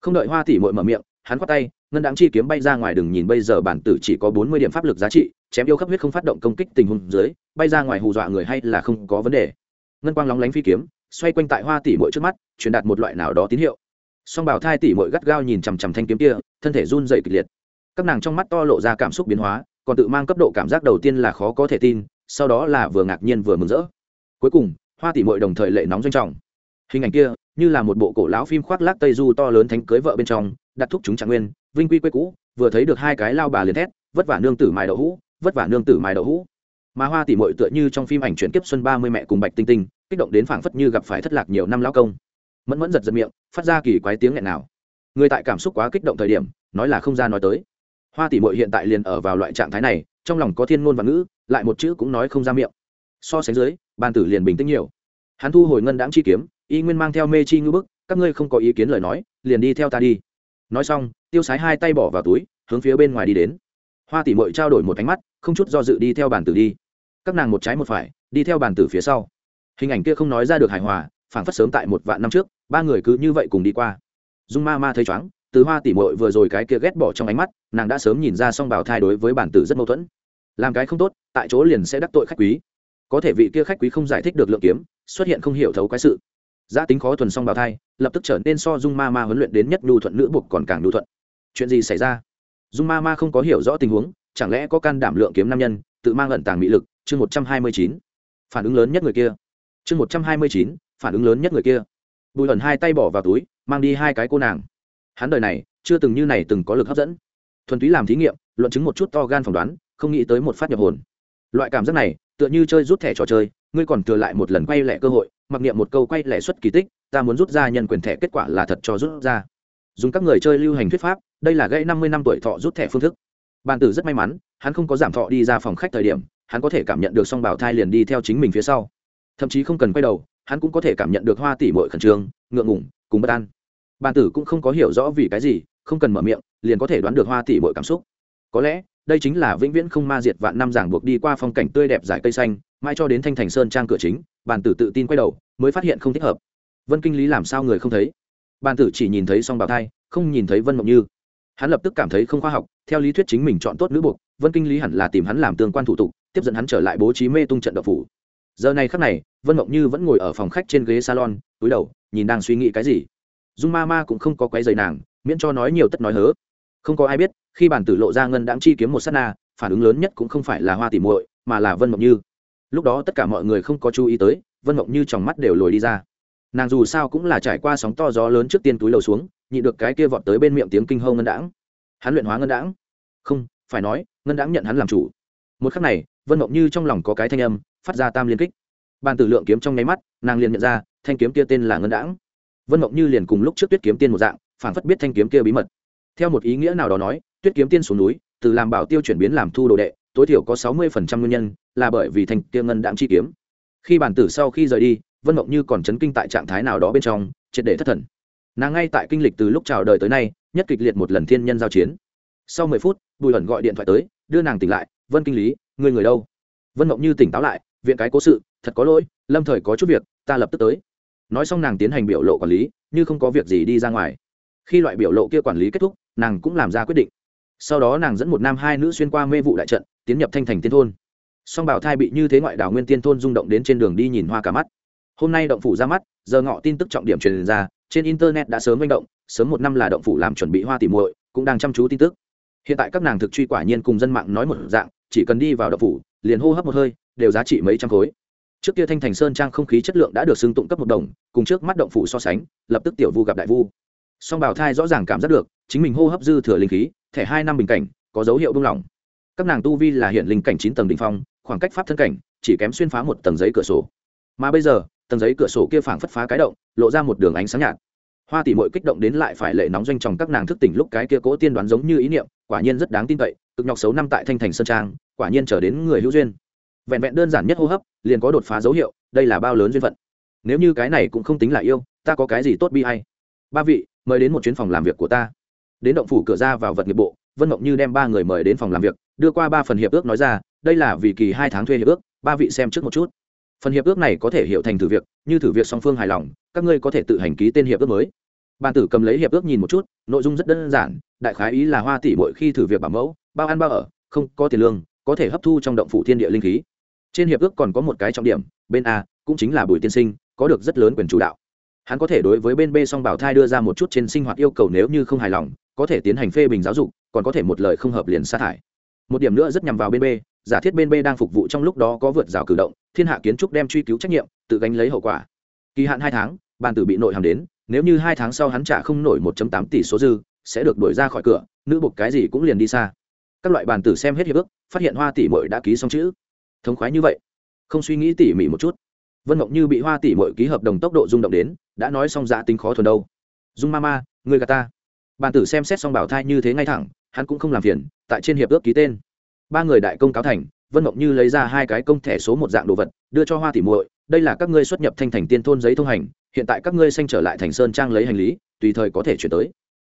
Không đợi hoa tỷ mội mở miệng, hắn khoát tay, ngân đáng chi kiếm bay ra ngoài đừng nhìn bây giờ bản tử chỉ có bốn mươi điểm pháp lực giá trị, chém yêu khắp huyết không phát động công kích tình huống dưới, bay ra ngoài hù dọa người hay là không có vấn đề. Ngân quang lóng lánh phi kiếm, xoay quanh tại hoa tỷ mội trước mắt, truyền đạt một loại nào đó tín hiệu. Song bảo thai tỷ mội gắt gao nhìn chằm chằm thanh kiếm kia, thân thể run dậy kịch liệt. Các nàng trong mắt to lộ ra cảm xúc biến hóa còn tự mang cấp độ cảm giác đầu tiên là khó có thể tin, sau đó là vừa ngạc nhiên vừa mừng rỡ. Cuối cùng, hoa tỷ mội đồng thời lệ nóng doanh trọng. Hình ảnh kia, như là một bộ cổ lão phim khoác lác tây du to lớn thánh cưới vợ bên trong, đặt thúc chúng trạng nguyên, vinh quy quê cũ, vừa thấy được hai cái lao bà liền thét, vất vả nương tử mài đậu hũ, vất vả nương tử mài đậu hũ. Mà hoa tỷ mội tựa như trong phim ảnh chuyển kiếp xuân ba mươi mẹ cùng bạch tinh tinh, kích động đến phảng phất như gặp phải thất lạc nhiều năm lao công. Mẫn mẫn giật giật miệng, phát ra kỳ quái tiếng nghẹn nào. Người tại cảm xúc quá kích động thời điểm, nói là không ra nói tới hoa tỷ mội hiện tại liền ở vào loại trạng thái này, trong lòng có thiên ngôn và ngữ, lại một chữ cũng nói không ra miệng. So sánh dưới ban tử liền bình tĩnh nhiều. Hắn thu hồi ngân đáng chi kiếm, y nguyên mang theo mê chi ngư bức, các ngươi không có ý kiến lời nói, liền đi theo ta đi. Nói xong, tiêu sái hai tay bỏ vào túi, hướng phía bên ngoài đi đến. Hoa tỷ mội trao đổi một ánh mắt, không chút do dự đi theo bàn tử đi. Các nàng một trái một phải, đi theo bàn tử phía sau. Hình ảnh kia không nói ra được hài hòa, phảng phất sớm tại một vạn năm trước, ba người cứ như vậy cùng đi qua. Dung ma ma thấy chóng từ hoa tỷ mội vừa rồi cái kia ghét bỏ trong ánh mắt, nàng đã sớm nhìn ra song bảo thai đối với bản tử rất mâu thuẫn. Làm cái không tốt, tại chỗ liền sẽ đắc tội khách quý. Có thể vị kia khách quý không giải thích được lượng kiếm, xuất hiện không hiểu thấu cái sự. Gia tính khó thuần song bào thai, lập tức trở nên so dung ma ma huấn luyện đến nhất nhu thuận, nữ buộc còn càng nhu thuận. Chuyện gì xảy ra? Dung ma ma không có hiểu rõ tình huống, chẳng lẽ có can đảm lượng kiếm nam nhân, tự mang lận tàng mỹ lực? Chương một trăm hai mươi chín. Phản ứng lớn nhất người kia. Chương một trăm hai mươi chín, phản ứng lớn nhất người kia. Bùi ẩn hai tay bỏ vào túi, mang đi hai cái cô nàng hắn đời này chưa từng như này từng có lực hấp dẫn. Thuần túy làm thí nghiệm, luận chứng một chút to gan phỏng đoán, không nghĩ tới một phát nhập hồn. Loại cảm giác này, tựa như chơi rút thẻ trò chơi, ngươi còn thừa lại một lần quay lẻ cơ hội, mặc niệm một câu quay lẻ xuất kỳ tích, ta muốn rút ra nhân quyền thẻ kết quả là thật cho rút ra. Dùng các người chơi lưu hành thuyết pháp, đây là gây năm mươi năm tuổi thọ rút thẻ phương thức. Bàn tử rất may mắn, hắn không có giảm thọ đi ra phòng khách thời điểm, hắn có thể cảm nhận được song bảo thai liền đi theo chính mình phía sau. Thậm chí không cần quay đầu, hắn cũng có thể cảm nhận được hoa tỷ mội khẩn trương, ngượng ngủng cùng bất an bàn tử cũng không có hiểu rõ vì cái gì, không cần mở miệng, liền có thể đoán được hoa tỷ mội cảm xúc. Có lẽ, đây chính là vĩnh viễn không ma diệt vạn năm giảng buộc đi qua phong cảnh tươi đẹp dải cây xanh mai cho đến thanh thành sơn trang cửa chính, bàn tử tự tin quay đầu, mới phát hiện không thích hợp. Vân kinh lý làm sao người không thấy? Bàn tử chỉ nhìn thấy song bảo thai, không nhìn thấy vân mộng như. Hắn lập tức cảm thấy không khoa học, theo lý thuyết chính mình chọn tốt nữ buộc, vân kinh lý hẳn là tìm hắn làm tương quan thủ tục, tiếp dẫn hắn trở lại bố trí mê tung trận độc phủ. Giờ này khắc này, vân mộng như vẫn ngồi ở phòng khách trên ghế salon, túi đầu, nhìn đang suy nghĩ cái gì dung ma ma cũng không có quấy giày nàng, miễn cho nói nhiều tất nói hớ. Không có ai biết, khi bản tử lộ ra ngân đáng chi kiếm một s á t na, phản ứng lớn nhất cũng không phải là hoa tỉ muội, mà là vân mộng như. Lúc đó tất cả mọi người không có chú ý tới, vân mộng như trong mắt đều lồi đi ra. Nàng dù sao cũng là trải qua sóng to gió lớn trước tiên túi lầu xuống nhị được cái kia vọt tới bên miệng tiếng kinh hâu ngân đãng. Hắn luyện hóa ngân đãng. Không, phải nói, ngân đãng nhận hắn làm chủ. Một khắc này, vân mộng như trong lòng có cái thanh âm, phát ra tam liên kích. Bàn tử lượng kiếm trong nháy mắt, nàng liền nhận ra, thanh kiếm kia tên là ngân đãng vân mộng như liền cùng lúc trước tuyết kiếm tiên một dạng phản phất biết thanh kiếm kia bí mật. Theo một ý nghĩa nào đó nói, tuyết kiếm tiên xuống núi, từ làm bảo tiêu chuyển biến làm thu đồ đệ, tối thiểu có sáu mươi phần trăm nguyên nhân là bởi vì thanh tiêu ngân đạm chi kiếm. Khi bản tử sau khi rời đi, vân mộng như còn chấn kinh tại trạng thái nào đó bên trong, triệt để thất thần. Nàng ngay tại kinh lịch từ lúc chào đời tới nay, nhất kịch liệt một lần thiên nhân giao chiến. Sau mười phút, bùi hẩn gọi điện thoại tới, đưa nàng tỉnh lại, vân kinh lý người người đâu? Vân mộng như tỉnh táo lại, viện cái cố sự, thật có lỗi, lâm thời có chút việc, ta lập tức tới nói xong nàng tiến hành biểu lộ quản lý, như không có việc gì đi ra ngoài. Khi loại biểu lộ kia quản lý kết thúc, nàng cũng làm ra quyết định. Sau đó nàng dẫn một nam hai nữ xuyên qua mê vụ đại trận, tiến nhập thanh thành tiên thôn. Song bảo thai bị như thế ngoại đảo nguyên tiên thôn rung động đến trên đường đi nhìn hoa cả mắt. Hôm nay động phủ ra mắt, giờ ngọ tin tức trọng điểm truyền ra, trên internet đã sớm manh động, sớm một năm là động phủ làm chuẩn bị hoa tỉ muội, cũng đang chăm chú tin tức. Hiện tại các nàng thực truy quả nhiên cùng dân mạng nói một dạng, chỉ cần đi vào động phủ, liền hô hấp một hơi, đều giá trị mấy trăm khối trước kia thanh thành sơn trang không khí chất lượng đã được xưng tụng cấp một đồng, cùng trước mắt động phủ so sánh, lập tức tiểu vu gặp đại vu. Song bảo thai rõ ràng cảm giác được, chính mình hô hấp dư thừa linh khí, thẻ hai năm bình cảnh, có dấu hiệu buông lỏng. Các nàng tu vi là hiện linh cảnh chín tầng đ ỉ n h phong, khoảng cách pháp thân cảnh, chỉ kém xuyên phá một tầng giấy cửa sổ. Mà bây giờ, tầng giấy cửa sổ kia phảng phất phá cái động, lộ ra một đường ánh sáng nhạt. Hoa tỷ mội kích động đến lại phải lệ nóng doanh tròng các nàng thức tỉnh lúc cái kia cố tiên đoán giống như ý niệm, quả nhiên rất đáng tin cậy, cực nhọc xấu năm tại thanh thành sơn trang, quả nhiên trở đến người hữu duyên vẹn vẹn đơn giản nhất hô hấp, liền có đột phá dấu hiệu, đây là bao lớn duyên phận. Nếu như cái này cũng không tính là yêu, ta có cái gì tốt bi hay? Ba vị, mời đến một chuyến phòng làm việc của ta. Đến động phủ cửa ra vào vật nghiệp bộ, vân mộng như đem ba người mời đến phòng làm việc, đưa qua ba phần hiệp ước nói ra, đây là vì kỳ hai tháng thuê hiệp ước, ba vị xem trước một chút. Phần hiệp ước này có thể hiểu thành thử việc, như thử việc song phương hài lòng, các ngươi có thể tự hành ký tên hiệp ước mới. Bàn tử cầm lấy hiệp ước nhìn một chút, nội dung rất đơn giản, đại khái ý là hoa tỷ mỗi khi thử việc bảo mẫu, bao ăn bao ở, không có tiền lương, có thể hấp thu trong động phủ thiên địa linh khí trên hiệp ước còn có một cái trọng điểm, bên a cũng chính là bùi tiên sinh, có được rất lớn quyền chủ đạo. Hắn có thể đối với bên b song bảo thai đưa ra một chút trên sinh hoạt yêu cầu nếu như không hài lòng, có thể tiến hành phê bình giáo dục, còn có thể một lời không hợp liền sa thải. Một điểm nữa rất nhằm vào bên b, giả thiết bên b đang phục vụ trong lúc đó có vượt rào cử động, thiên hạ kiến trúc đem truy cứu trách nhiệm, tự gánh lấy hậu quả. Kỳ hạn hai tháng, bàn tử bị nội hàm đến, nếu như hai tháng sau hắn trả không nổi một tám tỷ số dư, sẽ được đuổi ra khỏi cửa, nữ buộc cái gì cũng liền đi xa. Các loại bàn tử xem hết hiệp ước, phát hiện hoa tỷ mội đã ký xong chữ thống khoái như vậy? Không suy nghĩ tỉ mỉ một chút. Vân mộng như bị hoa tỷ mọi ký hợp đồng tốc độ rung động đến, đã nói xong giá tính khó thuần đâu. Dung ma ma người gà ta. Bàn tử xem xét xong bảo thai như thế ngay thẳng, hắn cũng không làm phiền, tại trên hiệp ước ký tên. Ba người đại công cáo thành, vân mộng như lấy ra hai cái công thẻ số một dạng đồ vật, đưa cho hoa tỷ muội, đây là các ngươi xuất nhập thanh thành tiên thôn giấy thông hành, hiện tại các ngươi xanh trở lại thành sơn trang lấy hành lý, tùy thời có thể chuyển tới.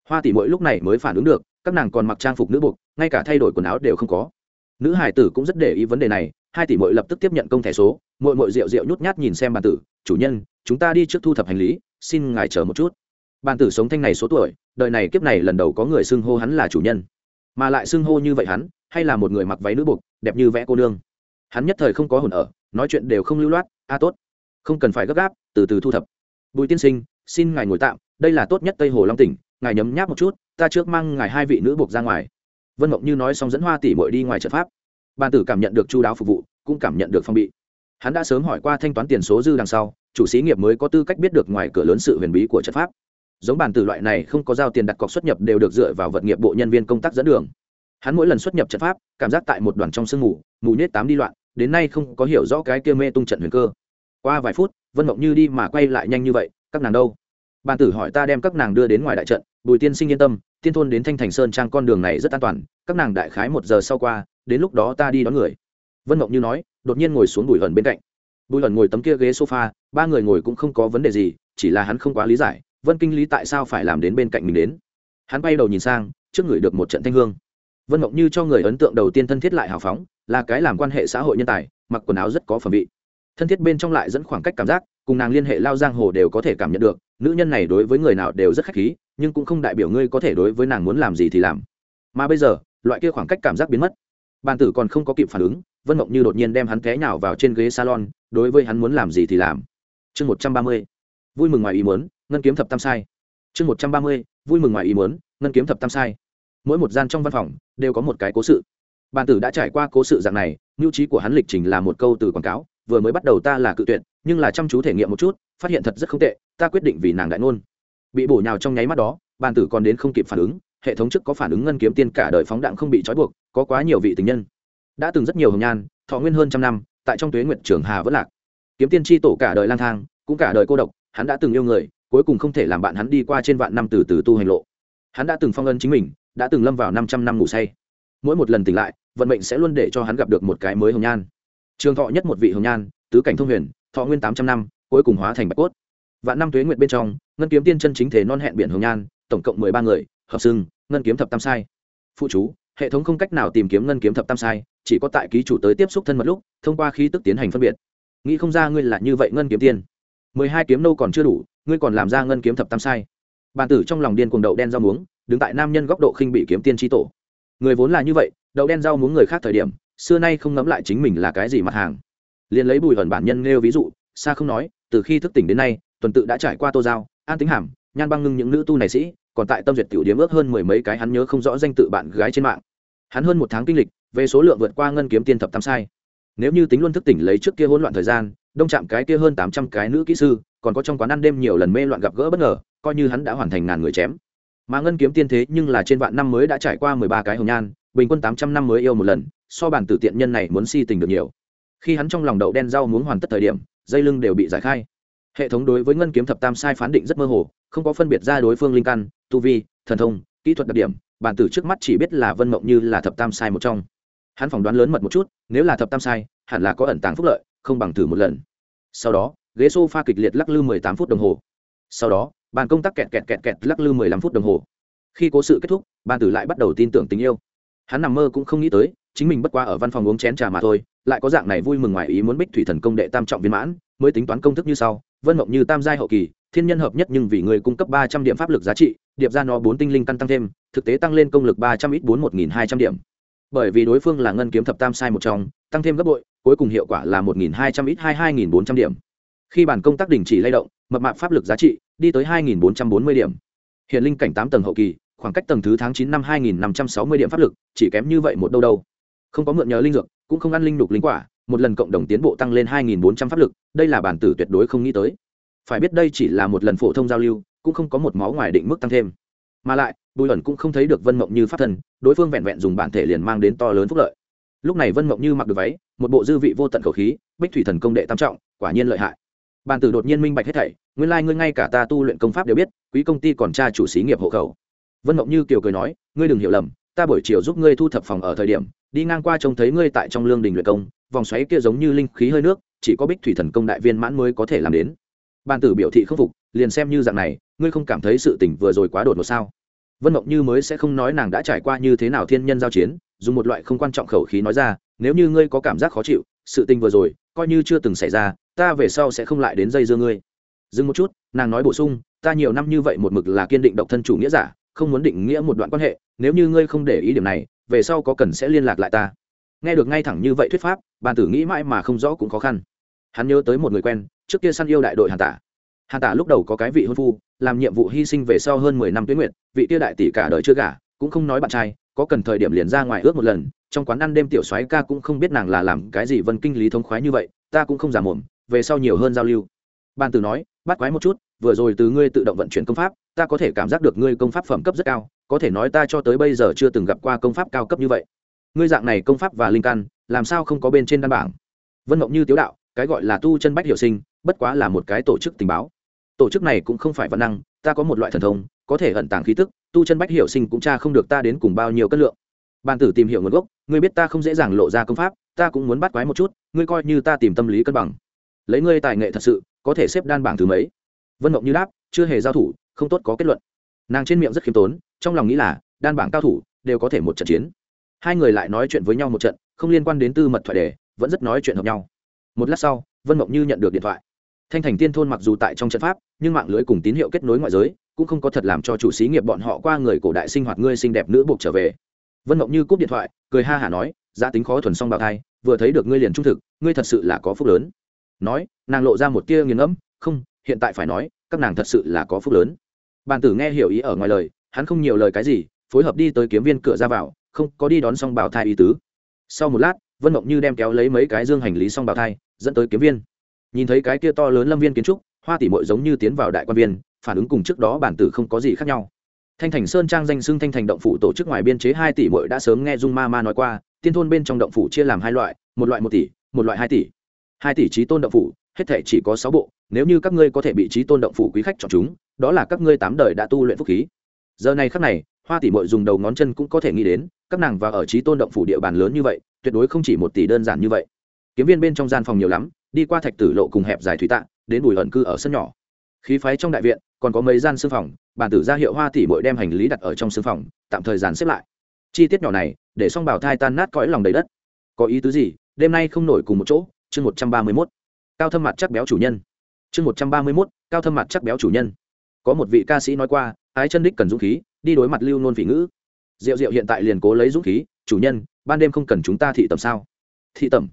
Hoa tỷ muội lúc này mới phản ứng được, các nàng còn mặc trang phục nữ buộc, ngay cả thay đổi quần áo đều không có. Nữ hải tử cũng rất để ý vấn đề này hai tỷ muội lập tức tiếp nhận công thẻ số, muội muội rượu rượu nhút nhát nhìn xem bàn tử, chủ nhân, chúng ta đi trước thu thập hành lý, xin ngài chờ một chút. Bàn tử sống thanh này số tuổi, đời này kiếp này lần đầu có người xưng hô hắn là chủ nhân. Mà lại xưng hô như vậy hắn, hay là một người mặc váy nữ buộc, đẹp như vẽ cô nương. Hắn nhất thời không có hồn ở, nói chuyện đều không lưu loát, a, tốt. Không cần phải gấp gáp, từ từ thu thập. Bùi tiên sinh, xin ngài ngồi tạm, đây là tốt nhất tây hồ long tỉnh, ngài nhấm nháp một chút, ta trước mang ngài hai vị nữ buộc ra ngoài. Vân mộng như nói xong dẫn hoa tỷ bội đi ngoài trận pháp bàn tử cảm nhận được chu đáo phục vụ, cũng cảm nhận được phong bị. Hắn đã sớm hỏi qua thanh toán tiền số dư đằng sau, chủ sĩ nghiệp mới có tư cách biết được ngoài cửa lớn sự huyền bí của trận pháp. Giống bàn tử loại này không có giao tiền đặt cọc xuất nhập đều được dựa vào vật nghiệp bộ nhân viên công tác dẫn đường. Hắn mỗi lần xuất nhập trận pháp, cảm giác tại một đoàn trong sương mù mù nhết tám đi loạn, đến nay không có hiểu rõ cái kia mê tung trận huyền cơ. Qua vài phút, vân mộng như đi mà quay lại nhanh như vậy, các nàng đâu? Bàn tử hỏi, ta đem các nàng đưa đến ngoài đại trận, bùi tiên sinh yên tâm, tiên thôn đến thanh thành sơn trang con đường này rất an toàn các nàng đại khái một giờ sau qua, đến lúc đó ta đi đón người. Vân mộng như nói, đột nhiên ngồi xuống bùi hẩn bên cạnh. Bùi hẩn ngồi tấm kia ghế sofa, ba người ngồi cũng không có vấn đề gì, chỉ là hắn không quá lý giải, vân kinh lý tại sao phải làm đến bên cạnh mình đến. Hắn bay đầu nhìn sang, trước người được một trận thanh hương. Vân mộng như cho người ấn tượng đầu tiên thân thiết lại hào phóng, là cái làm quan hệ xã hội nhân tài, mặc quần áo rất có phẩm vị. Thân thiết bên trong lại dẫn khoảng cách cảm giác, cùng nàng liên hệ lao giang hồ đều có thể cảm nhận được, nữ nhân này đối với người nào đều rất khách khí, nhưng cũng không đại biểu ngươi có thể đối với nàng muốn làm gì thì làm. Mà bây giờ loại kia khoảng cách cảm giác biến mất. Bàn tử còn không có kịp phản ứng, vân mộng như đột nhiên đem hắn té nhào vào trên ghế salon, đối với hắn muốn làm gì thì làm. Chương một trăm ba mươi, vui mừng ngoài ý muốn, ngân kiếm thập tam sai. Chương một trăm ba mươi, vui mừng ngoài ý muốn, ngân kiếm thập tam sai. Mỗi một gian trong văn phòng đều có một cái cố sự. Bàn tử đã trải qua cố sự dạng này mưu trí của hắn lịch trình là một câu từ quảng cáo, vừa mới bắt đầu ta là cự tuyệt, nhưng là chăm chú thể nghiệm một chút, phát hiện thật rất không tệ, ta quyết định vì nàng đại ngôn. Bị bổ nhào trong nháy mắt đó, bàn tử còn đến không kịp phản ứng hệ thống trước có phản ứng ngân kiếm tiên cả đời phóng đạn không bị trói buộc, có quá nhiều vị tình nhân. Đã từng rất nhiều hồng nhan, thọ nguyên hơn trăm năm, tại trong tuế nguyệt trường hà vẫn lạc. Kiếm tiên tri tổ cả đời lang thang, cũng cả đời cô độc, hắn đã từng yêu người, cuối cùng không thể làm bạn hắn đi qua trên vạn năm từ từ tu hành lộ. Hắn đã từng phong ân chính mình, đã từng lâm vào năm trăm năm ngủ say. Mỗi một lần tỉnh lại, vận mệnh sẽ luôn để cho hắn gặp được một cái mới hồng nhan. Trường thọ nhất một vị hồng nhan, tứ cảnh thông huyền, thọ nguyên tám trăm năm, cuối cùng hóa thành bạch cốt. Vạn năm tuế nguyện bên trong, ngân kiếm tiên chân chính thể non hẹn biển hồng nhan, tổng cộng mười ba người, hợp xưng ngân kiếm thập tam sai. Phụ chú, hệ thống không cách nào tìm kiếm ngân kiếm thập tam sai, chỉ có tại ký chủ tới tiếp xúc thân mật lúc, thông qua khí tức tiến hành phân biệt. Nghĩ không ra ngươi là như vậy ngân kiếm tiên. Mười hai kiếm nâu còn chưa đủ, ngươi còn làm ra ngân kiếm thập tam sai. Bàn tử trong lòng điên cuồng đậu đen rau muống, đứng tại nam nhân góc độ khinh bị kiếm tiên tri tổ. Người vốn là như vậy, đậu đen rau muống người khác thời điểm, xưa nay không ngẫm lại chính mình là cái gì mặt hàng. Liền lấy bùi ẩn bản nhân nêu ví dụ, xa không nói, từ khi thức tỉnh đến nay, tuần tự đã trải qua tô giao, an tính hàm, nhan băng ngưng những nữ tu này sĩ còn tại tâm duyệt tiểu điếm ước hơn mười mấy cái hắn nhớ không rõ danh tự bạn gái trên mạng. Hắn hơn một tháng kinh lịch, về số lượng vượt qua ngân kiếm tiên thập tam sai. Nếu như tính luôn thức tỉnh lấy trước kia hỗn loạn thời gian, đông chạm cái kia hơn tám trăm cái nữ kỹ sư, còn có trong quán ăn đêm nhiều lần mê loạn gặp gỡ bất ngờ, coi như hắn đã hoàn thành ngàn người chém. Mà ngân kiếm tiên thế nhưng là trên vạn năm mới đã trải qua mười ba cái hồng nhan, bình quân tám trăm năm mới yêu một lần, so bản tử tiện nhân này muốn si tình được nhiều. Khi hắn trong lòng đậu đen rau muốn hoàn tất thời điểm, dây lưng đều bị giải khai. Hệ thống đối với ngân kiếm thập tam sai phán định rất mơ hồ, không có phân biệt ra đối phương linh căn tu vi, thần thông, kỹ thuật đặc điểm, bản tử trước mắt chỉ biết là vân mộng như là thập tam sai một trong. Hắn phỏng đoán lớn mật một chút, nếu là thập tam sai, hẳn là có ẩn tàng phúc lợi, không bằng thử một lần. Sau đó, ghế s o f a kịch liệt lắc lư mười tám phút đồng hồ. Sau đó, bàn công tác kẹt kẹt kẹt kẹt lắc lư mười lăm phút đồng hồ. Khi cố sự kết thúc, bàn tử lại bắt đầu tin tưởng tình yêu. Hắn nằm mơ cũng không nghĩ tới, chính mình bất qua ở văn phòng uống chén trà mà thôi, lại có dạng này vui mừng ngoài ý muốn bích thủy thần công đệ tam trọng viên mãn, mới tính toán công thức như sau, vân mộng như tam giai hậu kỳ, thiên nhân hợp nhất nhưng vì người cung cấp ba trăm điểm pháp lực giá trị điệp ra nó bốn tinh linh căn tăng thêm, thực tế tăng lên công lực ba trăm ít bốn một nghìn hai trăm điểm. Bởi vì đối phương là ngân kiếm thập tam sai một trong, tăng thêm gấp bội, cuối cùng hiệu quả là một nghìn hai trăm ít hai hai nghìn bốn trăm điểm. Khi bản công tác đình chỉ lay động, mập mạp pháp lực giá trị đi tới hai nghìn bốn trăm bốn mươi điểm. Hiện linh cảnh tám tầng hậu kỳ, khoảng cách tầng thứ tháng chín năm hai nghìn năm trăm sáu mươi điểm pháp lực, chỉ kém như vậy một đâu đâu. Không có mượn nhờ linh dược, cũng không ăn linh đục linh quả, một lần cộng đồng tiến bộ tăng lên hai nghìn bốn trăm pháp lực, đây là bản tử tuyệt đối không nghĩ tới. Phải biết đây chỉ là một lần phổ thông giao lưu cũng không có một máu ngoài định mức tăng thêm. Mà lại, bùi ẩn cũng không thấy được vân mộng như pháp thần đối phương vẹn vẹn dùng bản thể liền mang đến to lớn phúc lợi. Lúc này vân mộng như mặc được váy, một bộ dư vị vô tận khẩu khí, bích thủy thần công đệ tam trọng, quả nhiên lợi hại. Bàn tử đột nhiên minh bạch hết thảy, nguyên lai、like、ngươi ngay cả ta tu luyện công pháp đều biết, quý công ty còn tra chủ xí nghiệp hộ khẩu. Vân mộng như kiều cười nói, ngươi đừng hiểu lầm, ta buổi chiều giúp ngươi thu thập phòng ở thời điểm, đi ngang qua trông thấy ngươi tại trong lương đình luyện công, vòng xoáy kia giống như linh khí hơi nước, chỉ có bích thủy thần công đại viên mãn mới có thể làm đến. Bàn tử biểu thị khâm phục liền xem như dạng này, ngươi không cảm thấy sự tỉnh vừa rồi quá đột một sao? Vân mộng như mới sẽ không nói nàng đã trải qua như thế nào thiên nhân giao chiến, dùng một loại không quan trọng khẩu khí nói ra, nếu như ngươi có cảm giác khó chịu, sự tình vừa rồi, coi như chưa từng xảy ra, ta về sau sẽ không lại đến dây dưa ngươi. Dừng một chút, nàng nói bổ sung, ta nhiều năm như vậy một mực là kiên định độc thân chủ nghĩa giả, không muốn định nghĩa một đoạn quan hệ, nếu như ngươi không để ý điểm này, về sau có cần sẽ liên lạc lại ta. Nghe được ngay thẳng như vậy thuyết pháp, bàn tử nghĩ mãi mà không rõ cũng khó khăn. Hắn nhớ tới một người quen, trước kia săn yêu đại đội hàn tả hàn tả lúc đầu có cái vị hôn phu, làm nhiệm vụ hy sinh về sau hơn mười năm tuyến nguyện vị kia đại tỷ cả đời chưa gả, cũng không nói bạn trai, có cần thời điểm liền ra ngoài ước một lần, trong quán ăn đêm tiểu soái ca cũng không biết nàng là làm cái gì vân kinh lý thông khoái như vậy, ta cũng không giả mồm, về sau nhiều hơn giao lưu. Ban tử nói, bắt quái một chút, vừa rồi từ ngươi tự động vận chuyển công pháp, ta có thể cảm giác được ngươi công pháp phẩm cấp rất cao, có thể nói ta cho tới bây giờ chưa từng gặp qua công pháp cao cấp như vậy. Ngươi dạng này công pháp và linh căn, làm sao không có bên trên đan bảng? Vân mộng như tiếu đạo, cái gọi là tu chân bách hiểu sinh, bất quá là một cái tổ chức tình báo tổ chức này cũng không phải văn năng, ta có một loại thần thông, có thể ẩn tàng khí tức, tu chân bách hiểu sinh cũng cha không được ta đến cùng bao nhiêu cân lượng. Bàn tử tìm hiểu nguồn gốc, ngươi biết ta không dễ dàng lộ ra công pháp, ta cũng muốn bắt quái một chút, ngươi coi như ta tìm tâm lý cân bằng. Lấy ngươi tài nghệ thật sự, có thể xếp đan bảng thứ mấy? Vân mộng như đáp, chưa hề giao thủ, không tốt có kết luận. Nàng trên miệng rất khiêm tốn, trong lòng nghĩ là, đan bảng cao thủ, đều có thể một trận chiến. Hai người lại nói chuyện với nhau một trận, không liên quan đến tư mật thoại đề, vẫn rất nói chuyện hợp nhau. Một lát sau, vân mộng như nhận được điện thoại thanh thành tiên thôn mặc dù tại trong trận pháp, nhưng mạng lưới cùng tín hiệu kết nối ngoại giới, cũng không có thật làm cho chủ xí nghiệp bọn họ qua người cổ đại sinh hoạt ngươi xinh đẹp nữ buộc trở về. Vân mộng như cúp điện thoại, cười ha hả nói, giá tính khó thuần song bào thai vừa thấy được ngươi liền trung thực, ngươi thật sự là có phúc lớn. Nói, nàng lộ ra một tia nghiền ngẫm, không, hiện tại phải nói, các nàng thật sự là có phúc lớn. Bàn tử nghe hiểu ý ở ngoài lời, hắn không nhiều lời cái gì, phối hợp đi tới kiếm viên cửa ra vào, không có đi đón xong bào thai ý tứ. Sau một lát, vân mộng như đem kéo lấy mấy cái dương hành lý xong bào thai, dẫn tới kiếm viên nhìn thấy cái kia to lớn lâm viên kiến trúc, hoa tỷ mội giống như tiến vào đại quan viên, phản ứng cùng trước đó bản tử không có gì khác nhau. Thanh thành sơn trang danh xưng thanh thành động phủ tổ chức ngoài biên chế hai tỷ mội đã sớm nghe dung ma ma nói qua, tiên thôn bên trong động phủ chia làm hai loại, một loại một tỷ, một loại hai tỷ. Hai tỷ trí tôn động phủ, hết thể chỉ có sáu bộ, nếu như các ngươi có thể bị trí tôn động phủ quý khách chọn chúng, đó là các ngươi tám đời đã tu luyện phúc khí. Giờ này khắc này, hoa tỷ mội dùng đầu ngón chân cũng có thể nghĩ đến, các nàng và ở trí tôn động phủ địa bàn lớn như vậy, tuyệt đối không chỉ một tỷ đơn giản như vậy. Kiếm viên bên trong gian phòng nhiều lắm đi qua thạch tử lộ cùng hẹp dài thủy tạ, đến bùi ẩn cư ở sân nhỏ. Khí phái trong đại viện, còn có mấy gian sư phòng, bản tử ra hiệu hoa tỷ bội đem hành lý đặt ở trong sư phòng, tạm thời dàn xếp lại. Chi tiết nhỏ này, để xong bảo thai tan nát cõi lòng đầy đất. Có ý tứ gì? Đêm nay không nổi cùng một chỗ, chương một trăm ba mươi mốt. Cao thâm mặt chắc béo chủ nhân. Chương một trăm ba mươi mốt, cao thâm mặt chắc béo chủ nhân. Có một vị ca sĩ nói qua, ái chân đích cần dũng khí, đi đối mặt lưu nôn phỉ ngữ. Diệu diệu hiện tại liền cố lấy dũng khí, chủ nhân, ban đêm không cần chúng ta thị tầm sao? Thị tầm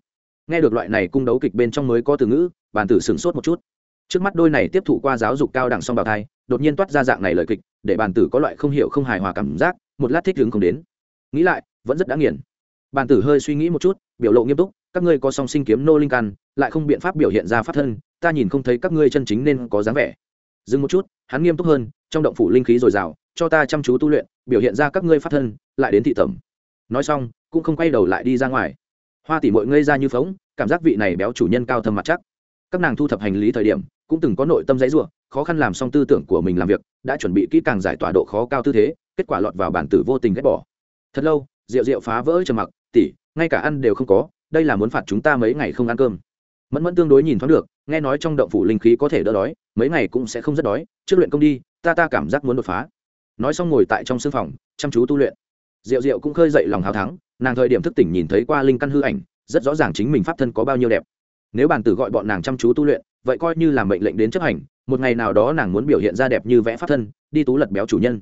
nghe được loại này cung đấu kịch bên trong mới có từ ngữ, bàn tử sửng sốt một chút. Trước mắt đôi này tiếp thụ qua giáo dục cao đẳng song bào thai, đột nhiên toát ra dạng này lời kịch, để bàn tử có loại không hiểu không hài hòa cảm giác, một lát thích hứng không đến. Nghĩ lại, vẫn rất đã nghiền. Bàn tử hơi suy nghĩ một chút, biểu lộ nghiêm túc, các ngươi có song sinh kiếm nô linh căn, lại không biện pháp biểu hiện ra pháp thân, ta nhìn không thấy các ngươi chân chính nên có dáng vẻ. Dừng một chút, hắn nghiêm túc hơn, trong động phủ linh khí dồi dào, cho ta chăm chú tu luyện, biểu hiện ra các ngươi pháp thân, lại đến thị tẩm. Nói xong, cũng không quay đầu lại đi ra ngoài hoa tỷ mội ngây ra như phóng, cảm giác vị này béo chủ nhân cao thâm mặt chắc. Các nàng thu thập hành lý thời điểm, cũng từng có nội tâm giấy n khó khăn làm xong tư tưởng của mình làm việc, đã chuẩn bị kỹ càng giải tỏa độ khó cao tư thế, kết quả lọt vào bản tử vô tình ghét bỏ. Thật lâu rượu rượu phá vỡ trầm mặc tỉ ngay cả ăn đều không có, đây là muốn phạt chúng ta mấy ngày không ăn cơm. Mẫn mẫn tương đối nhìn thoáng được, nghe nói trong động phủ linh khí có thể đỡ đói, mấy ngày cũng sẽ không rất đói, trước luyện công đi, ta ta cảm giác muốn đột phá. Nói xong ngồi tại trong sưng phòng, chăm chú tu luyện. Rượu rượu cũng khơi dậy lòng hào thắng nàng thời điểm thức tỉnh nhìn thấy qua linh căn hư ảnh, rất rõ ràng chính mình pháp thân có bao nhiêu đẹp. Nếu bàn tử gọi bọn nàng chăm chú tu luyện, vậy coi như là mệnh lệnh đến chấp hành, một ngày nào đó nàng muốn biểu hiện ra đẹp như vẽ pháp thân, đi tú lật béo chủ nhân.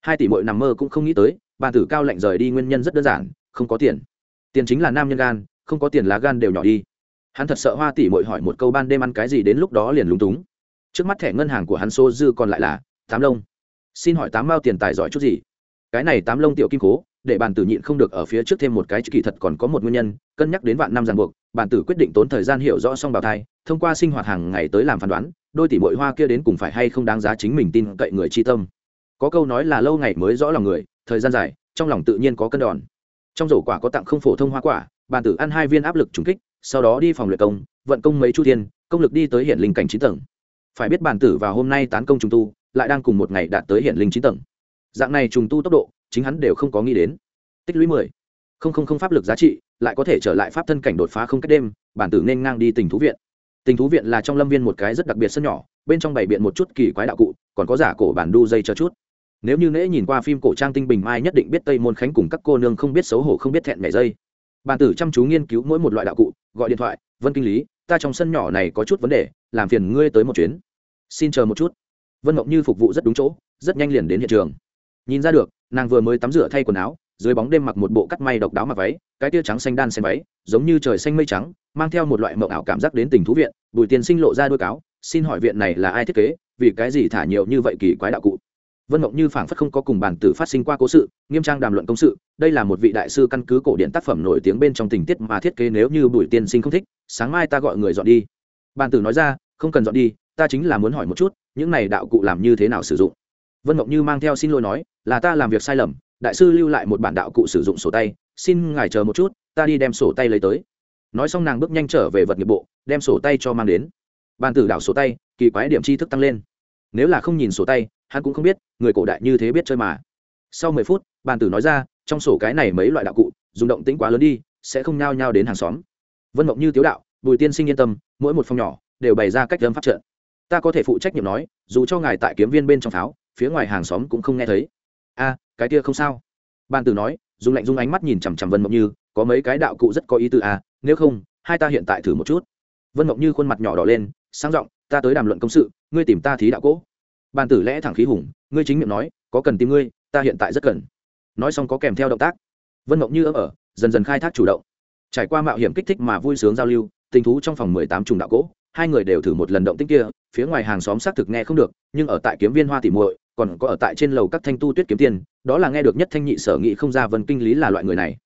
Hai tỷ mội nằm mơ cũng không nghĩ tới bàn tử cao lệnh rời đi nguyên nhân rất đơn giản, không có tiền. Tiền chính là nam nhân gan, không có tiền lá gan đều nhỏ đi. Hắn thật sợ hoa tỷ mội hỏi một câu ban đêm ăn cái gì đến lúc đó liền lúng túng. Trước mắt thẻ ngân hàng của hắn số dư còn lại là tám lông. Xin hỏi tám mao tiền tài giỏi chút gì? Cái này tám lông tiểu kim cố để bản tử nhịn không được ở phía trước thêm một cái, kỳ thật còn có một nguyên nhân, cân nhắc đến vạn năm ràng buộc, bản tử quyết định tốn thời gian hiểu rõ xong bào thai, thông qua sinh hoạt hàng ngày tới làm phán đoán, đôi tỷ mội hoa kia đến cùng phải hay không đáng giá chính mình tin cậy người chi tâm. Có câu nói là lâu ngày mới rõ lòng người, thời gian dài, trong lòng tự nhiên có cân đòn. Trong rổ quả có tặng không phổ thông hoa quả, bản tử ăn hai viên áp lực trùng kích, sau đó đi phòng luyện công, vận công mấy chu thiên, công lực đi tới hiện linh cảnh chín tầng. Phải biết bản tử vào hôm nay tán công trùng tu, lại đang cùng một ngày đạt tới hiện linh chín tầng. Dạng này trùng tu tốc độ chính hắn đều không có nghĩ đến. Tích lũy mười. Không không không pháp lực giá trị, lại có thể trở lại pháp thân cảnh đột phá không cách đêm, bản tử nên ngang đi tình thú viện. Tình thú viện là trong lâm viên một cái rất đặc biệt sân nhỏ, bên trong bày biện một chút kỳ quái đạo cụ, còn có giả cổ bản đu dây cho chút. Nếu như nễ nhìn qua phim cổ trang tinh bình mai nhất định biết tây môn khánh cùng các cô nương không biết xấu hổ không biết thẹn mẻ dây. Bản tử chăm chú nghiên cứu mỗi một loại đạo cụ, gọi điện thoại, vân kinh lý, ta trong sân nhỏ này có chút vấn đề, làm phiền ngươi tới một chuyến. Xin chờ một chút. Vân mộng như phục vụ rất đúng chỗ, rất nhanh liền đến hiện trường nhìn ra được, nàng vừa mới tắm rửa thay quần áo, dưới bóng đêm mặc một bộ cắt may độc đáo mặc váy, cái tia trắng xanh đan xen váy, giống như trời xanh mây trắng, mang theo một loại mộng ảo cảm giác đến tình thú viện. Bùi tiên sinh lộ ra đôi cáo, xin hỏi viện này là ai thiết kế, vì cái gì thả nhiều như vậy kỳ quái đạo cụ? Vân mộng như phảng phất không có cùng bản tử phát sinh qua cố sự, nghiêm trang đàm luận công sự, đây là một vị đại sư căn cứ cổ điện tác phẩm nổi tiếng bên trong tình tiết mà thiết kế nếu như bùi tiên sinh không thích, sáng mai ta gọi người dọn đi. Bản tử nói ra, không cần dọn đi, ta chính là muốn hỏi một chút, những này đạo cụ làm như thế nào sử dụng? Vân mộng như mang theo xin lỗi nói, là ta làm việc sai lầm, đại sư lưu lại một bản đạo cụ sử dụng sổ tay, xin ngài chờ một chút, ta đi đem sổ tay lấy tới. Nói xong nàng bước nhanh trở về vật nghiệp bộ, đem sổ tay cho mang đến. Bàn tử đảo sổ tay, kỳ quái điểm tri thức tăng lên. Nếu là không nhìn sổ tay, hắn cũng không biết, người cổ đại như thế biết chơi mà. Sau mười phút, bàn tử nói ra, trong sổ cái này mấy loại đạo cụ, dùng động tĩnh quá lớn đi, sẽ không nhao nhao đến hàng xóm. Vân mộng như tiếu đạo, bùi tiên sinh yên tâm, mỗi một phòng nhỏ đều bày ra cách lâm pháp trận. Ta có thể phụ trách nhiệm nói, dù cho ngài tại kiếm viên bên trong pháo phía ngoài hàng xóm cũng không nghe thấy. A, cái kia không sao. Ban tử nói, dùng lạnh dung ánh mắt nhìn chằm chằm vân mộng như, có mấy cái đạo cụ rất có ý tư a à, nếu không, hai ta hiện tại thử một chút. Vân mộng như khuôn mặt nhỏ đỏ lên, sang giọng, ta tới đàm luận công sự, ngươi tìm ta thí đạo cỗ Ban tử lẽ thẳng khí hùng, ngươi chính miệng nói, có cần tìm ngươi, ta hiện tại rất cần. Nói xong có kèm theo động tác. Vân mộng như ấp ở, dần dần khai thác chủ động. Trải qua mạo hiểm kích thích mà vui sướng giao lưu, tình thú trong phòng mười tám trùng đạo cỗ hai người đều thử một lần động tích kia, phía ngoài hàng xóm xác thực nghe không được, nhưng ở tại kiếm viên hoa tỉ muội còn có ở tại trên lầu các thanh tu tuyết kiếm tiền đó là nghe được nhất thanh nhị sở nghị không ra vân kinh lý là loại người này.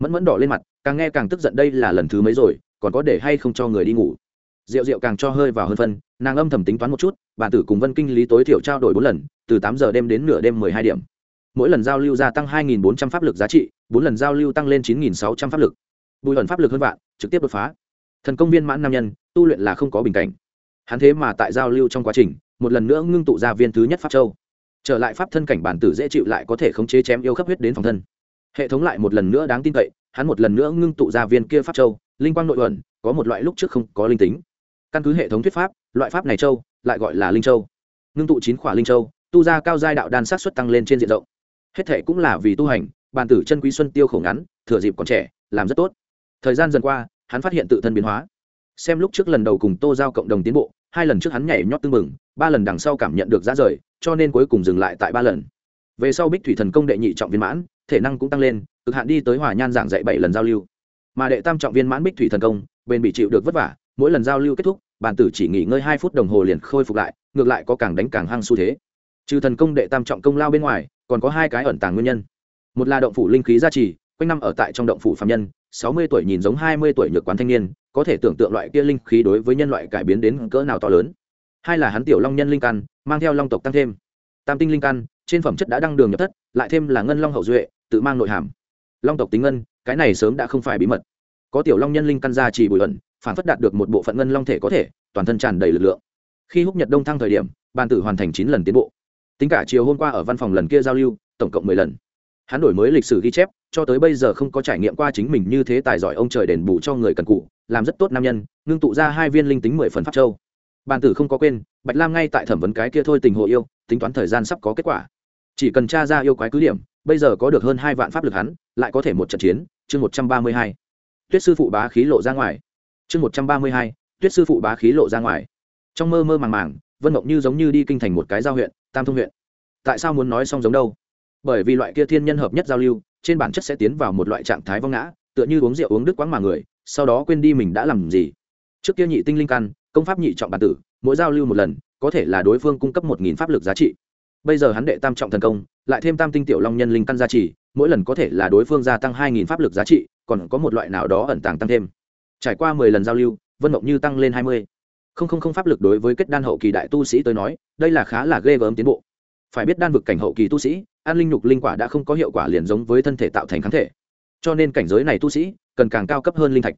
Mẫn mẫn đỏ lên mặt, càng nghe càng tức giận đây là lần thứ mấy rồi, còn có để hay không cho người đi ngủ. Rượu rượu càng cho hơi vào hơn phân, nàng âm thầm tính toán một chút bản tử cùng vân kinh lý tối thiểu trao đổi bốn lần, từ tám giờ đêm đến nửa đêm mười hai điểm. Mỗi lần giao lưu gia tăng hai nghìn bốn trăm pháp lực giá trị, bốn lần giao lưu tăng lên chín nghìn sáu trăm pháp lực. Bùi ẩn pháp lực hơn vạn, trực tiếp đột phá. Thần công viên mãn nam nhân, tu luyện là không có bình cảnh. Hắn thế mà tại giao lưu trong quá trình, một lần nữa ngưng tụ ra viên thứ nhất pháp châu trở lại pháp thân cảnh bản tử dễ chịu lại có thể khống chế chém yêu khắp huyết đến phòng thân. Hệ thống lại một lần nữa đáng tin cậy, hắn một lần nữa ngưng tụ ra viên kia pháp châu, linh quang nội ẩn có một loại lúc trước không có linh tính. Căn cứ hệ thống thuyết pháp, loại pháp này châu lại gọi là linh châu. Ngưng tụ chín khỏa linh châu, tu ra cao giai đạo đan sát xuất tăng lên trên diện rộng. Hết thể cũng là vì tu hành bàn tử chân quý xuân tiêu khổ ngắn, thừa dịp còn trẻ, làm rất tốt. Thời gian dần qua, hắn phát hiện tự thân biến hóa. Xem lúc trước lần đầu cùng tô giao cộng đồng tiến bộ, hai lần trước hắn nhảy nhót tưng bừng, ba lần đằng sau cảm nhận được ra rời cho nên cuối cùng dừng lại tại ba lần. Về sau bích thủy thần công đệ nhị trọng viên mãn, thể năng cũng tăng lên, cực hạn đi tới hòa nhan giảng dạy bảy lần giao lưu. Mà đệ tam trọng viên mãn bích thủy thần công bên bị chịu được vất vả, mỗi lần giao lưu kết thúc bản tử chỉ nghỉ ngơi hai phút đồng hồ liền khôi phục lại, ngược lại có càng đánh càng hăng xu thế. Trừ thần công đệ tam trọng công lao bên ngoài, còn có hai cái ẩn tàng nguyên nhân. Một là động phủ linh khí gia trì, quanh năm ở tại trong động phủ phạm nhân, sáu mươi tuổi nhìn giống hai mươi tuổi nhược quán thanh niên, có thể tưởng tượng loại kia linh khí đối với nhân loại cải biến đến cỡ nào to lớn hai là hắn tiểu long nhân linh căn, mang theo long tộc tăng thêm. Tam tinh linh căn, trên phẩm chất đã đăng đường nhập thất, lại thêm là ngân long hậu duệ, tự mang nội hàm. Long tộc tính ngân, cái này sớm đã không phải bí mật. Có tiểu long nhân linh căn ra chỉ bùi ẩn, phản phất đạt được một bộ phận ngân long thể có thể, toàn thân tràn đầy lực lượng. Khi húc nhật đông thăng thời điểm, bàn tử hoàn thành chín lần tiến bộ. Tính cả chiều hôm qua ở văn phòng lần kia giao lưu, tổng cộng mười lần. Hắn đổi mới lịch sử ghi chép, cho tới bây giờ không có trải nghiệm qua chính mình như thế tài giỏi ông trời đền bù cho người cần cụ, làm rất tốt nam nhân, ngưng tụ ra hai viên linh tính mười phần pháp châu bàn tử không có quên, bạch lam ngay tại thẩm vấn cái kia thôi tình hộ yêu, tính toán thời gian sắp có kết quả. Chỉ cần tra ra yêu quái cứ điểm, bây giờ có được hơn hai vạn pháp lực hắn, lại có thể một trận chiến, chương một trăm ba mươi hai. Tuyết sư phụ bá khí lộ ra ngoài. Chương một trăm ba mươi hai, tuyết sư phụ bá khí lộ ra ngoài. Trong mơ mơ màng màng, vân mộng như giống như đi kinh thành một cái giao huyện, tam thông huyện. Tại sao muốn nói xong giống đâu? Bởi vì loại kia thiên nhân hợp nhất giao lưu, trên bản chất sẽ tiến vào một loại trạng thái vong ngã, tựa như uống rượu uống đứt quãng mà người, sau đó quên đi mình đã làm gì. Trước kia nhị tinh linh căn công pháp nhị trọng bản tử, mỗi giao lưu một lần, có thể là đối phương cung cấp một nghìn pháp lực giá trị. Bây giờ hắn đệ tam trọng thần công, lại thêm tam tinh tiểu long nhân linh căn giá trị mỗi lần có thể là đối phương gia tăng hai nghìn pháp lực giá trị, còn có một loại nào đó ẩn tàng tăng thêm. Trải qua mười lần giao lưu, vân mộng như tăng lên hai mươi. Không không không pháp lực đối với kết đan hậu kỳ đại tu sĩ tới nói, đây là khá là ghê gớm tiến bộ. Phải biết đan vực cảnh hậu kỳ tu sĩ, an linh nhục linh quả đã không có hiệu quả liền giống với thân thể tạo thành kháng thể. Cho nên cảnh giới này tu sĩ, cần càng cao cấp hơn linh thạch.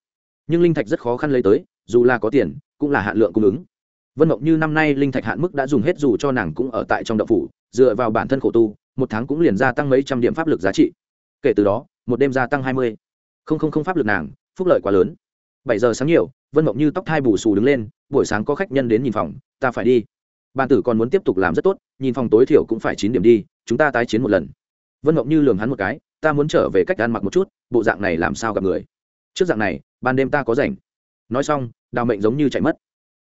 Nhưng linh thạch rất khó khăn lấy tới dù là có tiền, cũng là hạn lượng cung ứng. Vân mộng như năm nay linh thạch hạn mức đã dùng hết dù cho nàng cũng ở tại trong đậu phủ, dựa vào bản thân khổ tu, một tháng cũng liền gia tăng mấy trăm điểm pháp lực giá trị. Kể từ đó, một đêm gia tăng hai mươi. Không không không pháp lực nàng, phúc lợi quá lớn. Bảy giờ sáng nhiều, vân mộng như tóc thai bù xù đứng lên, buổi sáng có khách nhân đến nhìn phòng, ta phải đi. Bàn tử còn muốn tiếp tục làm rất tốt, nhìn phòng tối thiểu cũng phải chín điểm đi, chúng ta tái chiến một lần. Vân mộng như lường hắn một cái, ta muốn trở về cách ăn mặc một chút, bộ dạng này làm sao gặp người? Trước dạng này, ban đêm ta có rảnh nói xong, đào mệnh giống như chạy mất.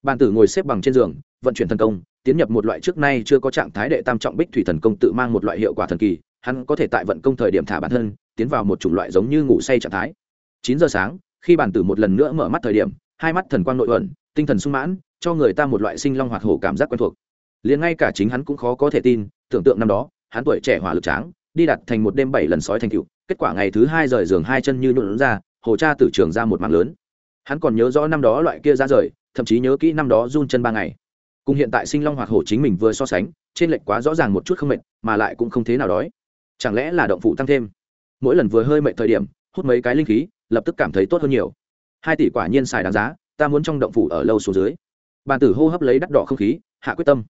Bàn tử ngồi xếp bằng trên giường, vận chuyển thần công, tiến nhập một loại trước nay chưa có trạng thái đệ tam trọng bích thủy thần công tự mang một loại hiệu quả thần kỳ, hắn có thể tại vận công thời điểm thả bản thân, tiến vào một chủng loại giống như ngủ say trạng thái. Chín giờ sáng, khi bàn tử một lần nữa mở mắt thời điểm, hai mắt thần quang nội ẩn, tinh thần sung mãn, cho người ta một loại sinh long hoạt hổ cảm giác quen thuộc. Liền ngay cả chính hắn cũng khó có thể tin, tưởng tượng năm đó, hắn tuổi trẻ hỏa lực tráng, đi đặt thành một đêm bảy lần sói thành cựu kết quả ngày thứ hai rời giường hai chân như nhuộn ra, hồ cha từ trường ra một mạng lớn hắn còn nhớ rõ năm đó loại kia ra rời, thậm chí nhớ kỹ năm đó run chân ba ngày. Cùng hiện tại sinh long hoặc hổ chính mình vừa so sánh, trên lệch quá rõ ràng một chút không mệt, mà lại cũng không thế nào đói. Chẳng lẽ là động phụ tăng thêm? Mỗi lần vừa hơi mệt thời điểm, hút mấy cái linh khí, lập tức cảm thấy tốt hơn nhiều. Hai tỷ quả nhiên xài đáng giá, ta muốn trong động phủ ở lâu xuống dưới. Bàn tử hô hấp lấy đắt đỏ không khí, hạ quyết tâm.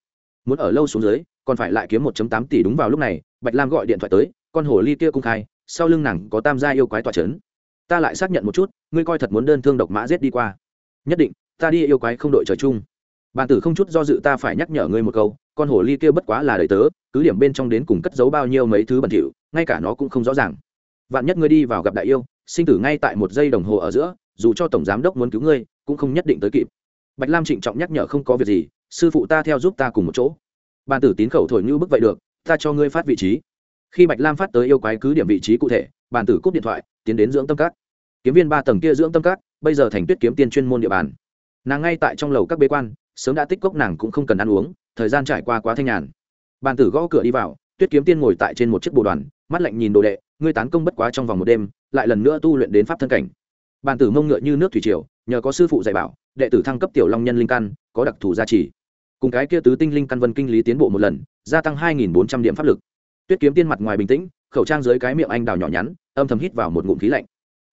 Muốn ở lâu xuống dưới, còn phải lại kiếm 1 tám tỷ đúng vào lúc này, bạch lam gọi điện thoại tới, con hồ ly kia cung khai, sau lưng nàng có tam gia yêu quái tọa chấn ta lại xác nhận một chút, ngươi coi thật muốn đơn thương độc mã giết đi qua. Nhất định, ta đi yêu quái không đội trời chung. Bàn tử không chút do dự ta phải nhắc nhở ngươi một câu, con hồ ly kia bất quá là đời tớ, cứ điểm bên trong đến cùng cất giấu bao nhiêu mấy thứ bẩn thỉu, ngay cả nó cũng không rõ ràng. Vạn nhất ngươi đi vào gặp đại yêu, sinh tử ngay tại một giây đồng hồ ở giữa, dù cho tổng giám đốc muốn cứu ngươi, cũng không nhất định tới kịp. Bạch lam trịnh trọng nhắc nhở không có việc gì, sư phụ ta theo giúp ta cùng một chỗ. Bàn tử tín khẩu thổi như bức vậy được, ta cho ngươi phát vị trí. Khi bạch lam phát tới yêu quái cứ điểm vị trí cụ thể, bàn tử cúp điện thoại, tiến đến dưỡng tâm các kiếm viên ba tầng kia dưỡng tâm các, bây giờ thành tuyết kiếm tiên chuyên môn địa bàn. Nàng ngay tại trong lầu các bế quan, sớm đã tích cốc nàng cũng không cần ăn uống, thời gian trải qua quá thanh nhàn. Bàn tử gõ cửa đi vào, tuyết kiếm tiên ngồi tại trên một chiếc bồ đoàn, mắt lạnh nhìn đồ đệ, ngươi tán công bất quá trong vòng một đêm, lại lần nữa tu luyện đến pháp thân cảnh. Bàn tử mông ngựa như nước thủy triều, nhờ có sư phụ dạy bảo, đệ tử thăng cấp tiểu long nhân linh căn, có đặc thù gia trì. Cùng cái kia tứ tinh linh căn vân kinh lý tiến bộ một lần, gia tăng hai bốn trăm điểm pháp lực. Tuyết kiếm tiên mặt ngoài bình tĩnh, khẩu trang dưới cái miệng anh đào nhỏ nhắn, âm thầm hít vào một ngụm khí lạnh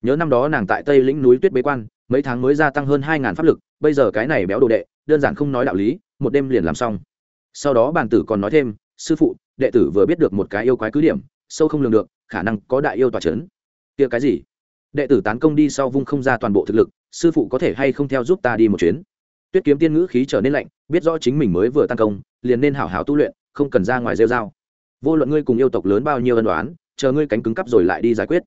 nhớ năm đó nàng tại tây lĩnh núi tuyết bế quan, mấy tháng mới gia tăng hơn hai ngàn pháp lực, bây giờ cái này béo đồ đệ, đơn giản không nói đạo lý, một đêm liền làm xong. Sau đó bàn tử còn nói thêm, sư phụ, đệ tử vừa biết được một cái yêu quái cứ điểm, sâu không lường được, khả năng có đại yêu tòa c h ấ n kia cái gì? Đệ tử tán công đi sau vung không ra toàn bộ thực lực, sư phụ có thể hay không theo giúp ta đi một chuyến? Tuyết kiếm tiên ngữ khí trở nên lạnh, biết rõ chính mình mới vừa tăng công, liền nên hảo hảo tu luyện, không cần ra ngoài rêu dao vô luận ngươi cùng yêu tộc lớn bao nhiêu ân đoán chờ ngươi cánh cứng cắp rồi lại đi giải quyết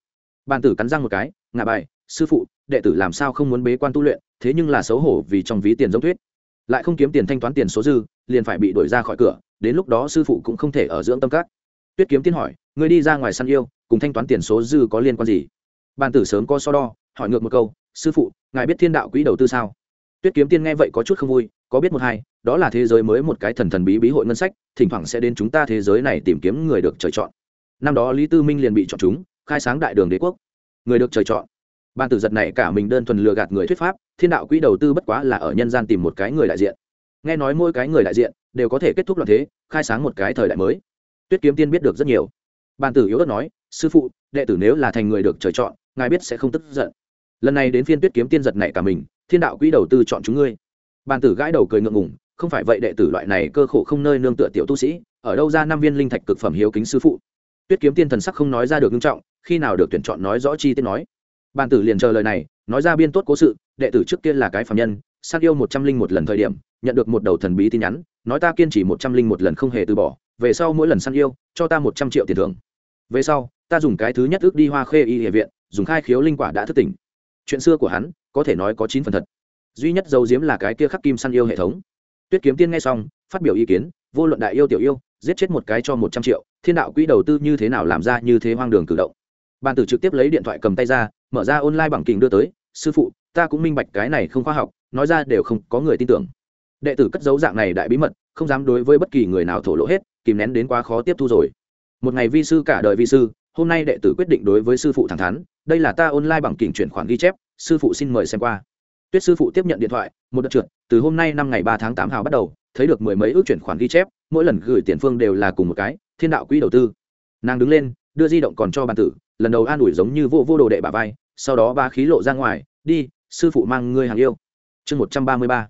bàn tử cắn răng một cái, ngạ bài, sư phụ, đệ tử làm sao không muốn bế quan tu luyện, thế nhưng là xấu hổ vì trong ví tiền giống thuyết. Lại không kiếm tiền thanh toán tiền số dư, liền phải bị đuổi ra khỏi cửa, đến lúc đó sư phụ cũng không thể ở dưỡng tâm các. Tuyết kiếm tiên hỏi người đi ra ngoài săn yêu, cùng thanh toán tiền số dư có liên quan gì? Bàn tử sớm có so đo, hỏi ngược một câu, sư phụ, ngài biết thiên đạo quỹ đầu tư sao? Tuyết kiếm tiên nghe vậy có chút không vui, có biết một hai, đó là thế giới mới một cái thần thần bí bí hội ngân sách, thỉnh thoảng sẽ đến chúng ta thế giới này tìm kiếm người được trời chọn. Năm đó lý tư minh liền bị chọn chúng khai sáng đại đường đế quốc. Người được trời chọn. Ban tử giật này cả mình đơn thuần lừa gạt người thuyết pháp, thiên đạo quỹ đầu tư bất quá là ở nhân gian tìm một cái người đại diện. Nghe nói mỗi cái người đại diện đều có thể kết thúc loạn thế, khai sáng một cái thời đại mới. Tuyết kiếm tiên biết được rất nhiều. Ban tử yếu ớt nói, sư phụ, đệ tử nếu là thành người được trời chọn, ngài biết sẽ không tức giận. Lần này đến phiên tuyết kiếm tiên giật này cả mình, thiên đạo quỹ đầu tư chọn chúng ngươi. Ban tử gãi đầu cười ngượng ngùng, không phải vậy đệ tử loại này cơ khổ không nơi nương tựa tiểu tu sĩ, ở đâu ra năm viên linh thạch cực phẩm hiếu kính sư phụ? Tuyết kiếm tiên thần sắc không nói ra được nghiêm trọng khi nào được tuyển chọn nói rõ chi tiết nói. Bàn tử liền chờ lời này, nói ra biên tốt cố sự, đệ tử trước kia là cái phạm nhân săn yêu một trăm linh một lần thời điểm, nhận được một đầu thần bí tin nhắn, nói ta kiên trì một trăm linh một lần không hề từ bỏ, về sau mỗi lần săn yêu, cho ta một trăm triệu tiền thưởng. Về sau, ta dùng cái thứ nhất ước đi hoa khê y hệ viện, dùng khai khiếu linh quả đã thức tỉnh. Chuyện xưa của hắn, có thể nói có chín phần thật. Duy nhất dấu diếm là cái kia khắc kim săn yêu hệ thống. Tuyết kiếm tiên nghe xong, phát biểu ý kiến, vô luận đại yêu tiểu yêu, giết chết một cái cho một trăm triệu, thiên đạo quỹ đầu tư như thế nào làm ra như thế hoang đường cử động bàn tử trực tiếp lấy điện thoại cầm tay ra, mở ra online bằng kình đưa tới, sư phụ, ta cũng minh bạch cái này không khoa học, nói ra đều không có người tin tưởng. Đệ tử cất dấu dạng này đại bí mật, không dám đối với bất kỳ người nào thổ lộ hết, kìm nén đến quá khó tiếp thu rồi. Một ngày vi sư cả đời vi sư, hôm nay đệ tử quyết định đối với sư phụ thẳng thắn, đây là ta online bằng kình chuyển khoản ghi chép, sư phụ xin mời xem qua. Tuyết sư phụ tiếp nhận điện thoại, một đợt trượt, từ hôm nay năm ngày ba tháng tám hào bắt đầu, thấy được mười mấy ước chuyển khoản ghi chép, mỗi lần gửi tiền phương đều là cùng một cái, thiên đạo quỹ đầu tư. Nàng đứng lên đưa di động còn cho bàn tử, lần đầu an ủi giống như vô vô đồ đệ bà vai, sau đó ba khí lộ ra ngoài, đi, sư phụ mang ngươi hàng yêu. Chương một trăm ba mươi ba.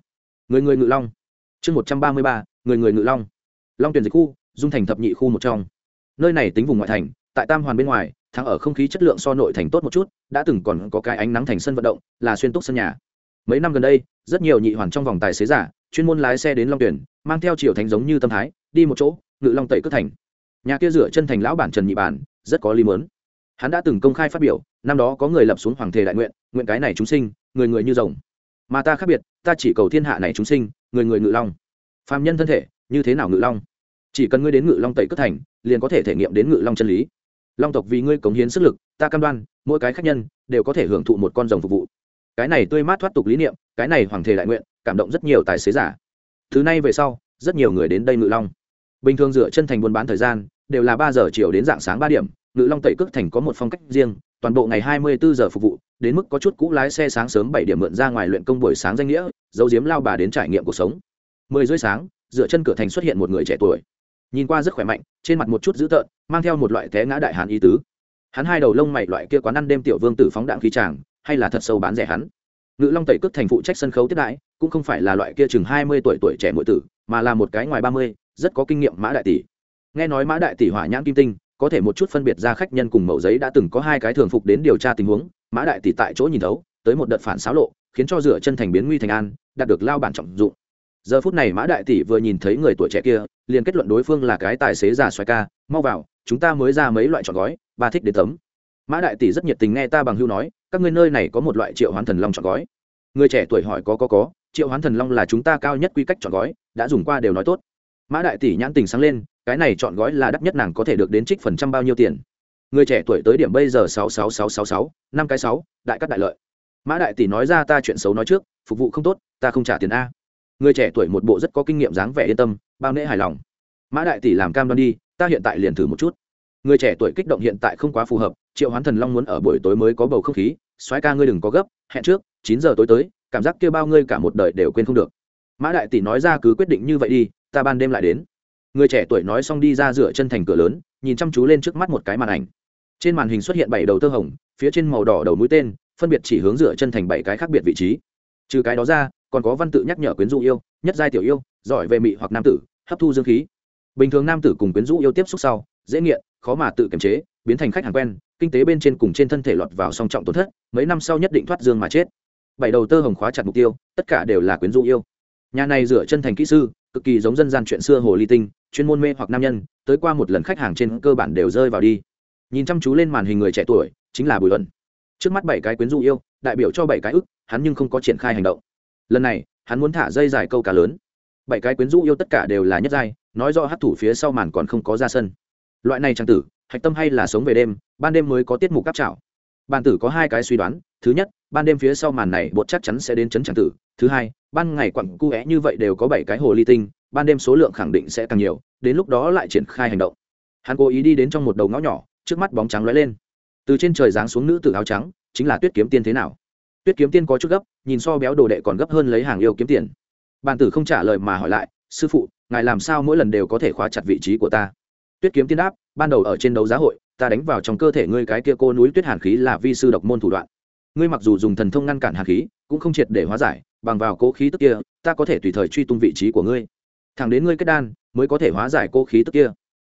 Người người ngự long. Chương một trăm ba mươi ba. Người người ngự long. Long tuyển dịch khu, dung thành thập nhị khu một trong. Nơi này tính vùng ngoại thành, tại tam hoàn bên ngoài, thắng ở không khí chất lượng so nội thành tốt một chút, đã từng còn có cái ánh nắng thành sân vận động, là xuyên túc sân nhà. Mấy năm gần đây, rất nhiều nhị hoàn trong vòng tài xế giả, chuyên môn lái xe đến long tuyển, mang theo chiều thành giống như tâm thái, đi một chỗ, ngự long tẩy cất thành. Nhà kia rửa chân thành lão bản trần nhị bản rất có lý mớn hắn đã từng công khai phát biểu, năm đó có người lập xuống hoàng thể đại nguyện nguyện cái này chúng sinh, người người như rồng. Mà ta khác biệt, ta chỉ cầu thiên hạ này chúng sinh, người người ngự long. Phàm nhân thân thể, như thế nào ngự long? Chỉ cần ngươi đến ngự long tẩy cất thành, liền có thể thể nghiệm đến ngự long chân lý. Long tộc vì ngươi cống hiến sức lực, ta cam đoan, mỗi cái khách nhân đều có thể hưởng thụ một con rồng phục vụ. Cái này tươi mát thoát tục lý niệm, cái này hoàng thể đại nguyện, cảm động rất nhiều tài xế giả. Thứ này về sau, rất nhiều người đến đây ngự long. Bình thường dựa chân thành buôn bán thời gian đều là ba giờ chiều đến dạng sáng ba điểm, ngự long tẩy cước thành có một phong cách riêng, toàn bộ ngày hai mươi bốn giờ phục vụ, đến mức có chút cũ lái xe sáng sớm bảy điểm mượn ra ngoài luyện công buổi sáng danh nghĩa dấu diếm lao bà đến trải nghiệm cuộc sống. Mười rưỡi sáng, dựa chân cửa thành xuất hiện một người trẻ tuổi. Nhìn qua rất khỏe mạnh, trên mặt một chút dữ tợn, mang theo một loại té ngã đại hàn y tứ. Hắn hai đầu lông mày loại kia quán ăn đêm tiểu vương tử phóng đạn khí tràng hay là thật sâu bán rẻ hắn. Ngự long tẩy cước thành phụ trách sân khấu tiếp đãi, cũng không phải là loại kia chừng hai mươi tuổi tuổi trẻ mỗi tử, mà là một cái ngoài ba mươi, rất có kinh nghiệm mã đại tỷ nghe nói mã đại tỷ hỏa nhãn kim tinh, có thể một chút phân biệt ra khách nhân cùng mẫu giấy đã từng có hai cái thường phục đến điều tra tình huống, mã đại tỷ tại chỗ nhìn thấu, tới một đợt phản xáo lộ, khiến cho rửa chân thành biến nguy thành an, đạt được lao bản trọng dụng. Giờ phút này mã đại tỷ vừa nhìn thấy người tuổi trẻ kia, liền kết luận đối phương là cái tài xế già xoài ca, mau vào, chúng ta mới ra mấy loại chọn gói bà thích đến tấm. Mã đại tỷ rất nhiệt tình nghe ta bằng hưu nói, các ngươi nơi này có một loại triệu hoán thần long chọn gói. Người trẻ tuổi hỏi, có có có, triệu hoán thần long là chúng ta cao nhất quy cách chọn gói, đã dùng qua đều nói tốt. Mã đại tỷ nhãn tình sáng lên cái này chọn gói là đắt nhất nàng có thể được đến trích phần trăm bao nhiêu tiền? Người trẻ tuổi tới điểm bây giờ sáu sáu sáu sáu sáu, năm cái sáu, đại cắt đại lợi. Mã đại tỷ nói ra ta chuyện xấu nói trước, phục vụ không tốt, ta không trả tiền a. Người trẻ tuổi một bộ rất có kinh nghiệm dáng vẻ yên tâm, bao nễ hài lòng. Mã đại tỷ làm cam đoan đi, ta hiện tại liền thử một chút. Người trẻ tuổi kích động hiện tại không quá phù hợp, triệu hoán thần long muốn ở buổi tối mới có bầu không khí xoáy ca ngươi đừng có gấp, hẹn trước, chín giờ tối tới, cảm giác kêu bao ngươi cả một đời đều quên không được. Mã đại tỷ nói ra cứ quyết định như vậy đi, ta ban đêm lại đến người trẻ tuổi nói xong đi ra rửa chân thành cửa lớn, nhìn chăm chú lên trước mắt một cái màn ảnh. Trên màn hình xuất hiện bảy đầu tơ hồng, phía trên màu đỏ đầu mũi tên, phân biệt chỉ hướng rửa chân thành bảy cái khác biệt vị trí. Trừ cái đó ra, còn có văn tự nhắc nhở quyến rũ yêu, nhất giai tiểu yêu, giỏi về mị hoặc nam tử, hấp thu dương khí. Bình thường nam tử cùng quyến rũ yêu tiếp xúc sau, dễ nghiện, khó mà tự kiềm chế, biến thành khách hàng quen, kinh tế bên trên cùng trên thân thể lọt vào song trọng tổn thất, mấy năm sau nhất định thoát dương mà chết. Bảy đầu tơ hồng khóa chặt mục tiêu, tất cả đều là quyến rũ yêu. Nhà này rửa chân thành kỹ sư, cực kỳ giống dân gian chuyện xưa hồ ly tinh chuyên môn mê hoặc nam nhân, tới qua một lần khách hàng trên cơ bản đều rơi vào đi. Nhìn chăm chú lên màn hình người trẻ tuổi, chính là bùi luận. Trước mắt bảy cái quyến rũ yêu, đại biểu cho bảy cái ức, hắn nhưng không có triển khai hành động. Lần này, hắn muốn thả dây dài câu cá lớn. Bảy cái quyến rũ yêu tất cả đều là nhất giai, nói do hát thủ phía sau màn còn không có ra sân. Loại này trang tử, hạch tâm hay là sống về đêm, ban đêm mới có tiết mục cáp trào ban tử có hai cái suy đoán, thứ nhất, ban đêm phía sau màn này bột chắc chắn sẽ đến chấn tràng tử, thứ hai, ban ngày quặng cu é như vậy đều có bảy cái hồ ly tinh ban đêm số lượng khẳng định sẽ càng nhiều, đến lúc đó lại triển khai hành động. Hắn cố ý đi đến trong một đầu ngõ nhỏ, trước mắt bóng trắng lóe lên. Từ trên trời giáng xuống nữ tử áo trắng, chính là tuyết kiếm tiên thế nào? Tuyết kiếm tiên có chút gấp, nhìn so béo đồ đệ còn gấp hơn lấy hàng yêu kiếm tiền. Bàn tử không trả lời mà hỏi lại, sư phụ, ngài làm sao mỗi lần đều có thể khóa chặt vị trí của ta? Tuyết kiếm tiên đáp, ban đầu ở trên đấu giá hội, ta đánh vào trong cơ thể ngươi cái kia cô núi tuyết hàn khí là vi sư độc môn thủ đoạn. Ngươi mặc dù dùng thần thông ngăn cản hàn khí, cũng không triệt để hóa giải, bằng vào cố khí tức kia, ta có thể tùy thời truy tung vị trí của ngươi thẳng đến ngươi kết đan, mới có thể hóa giải cố khí tức kia.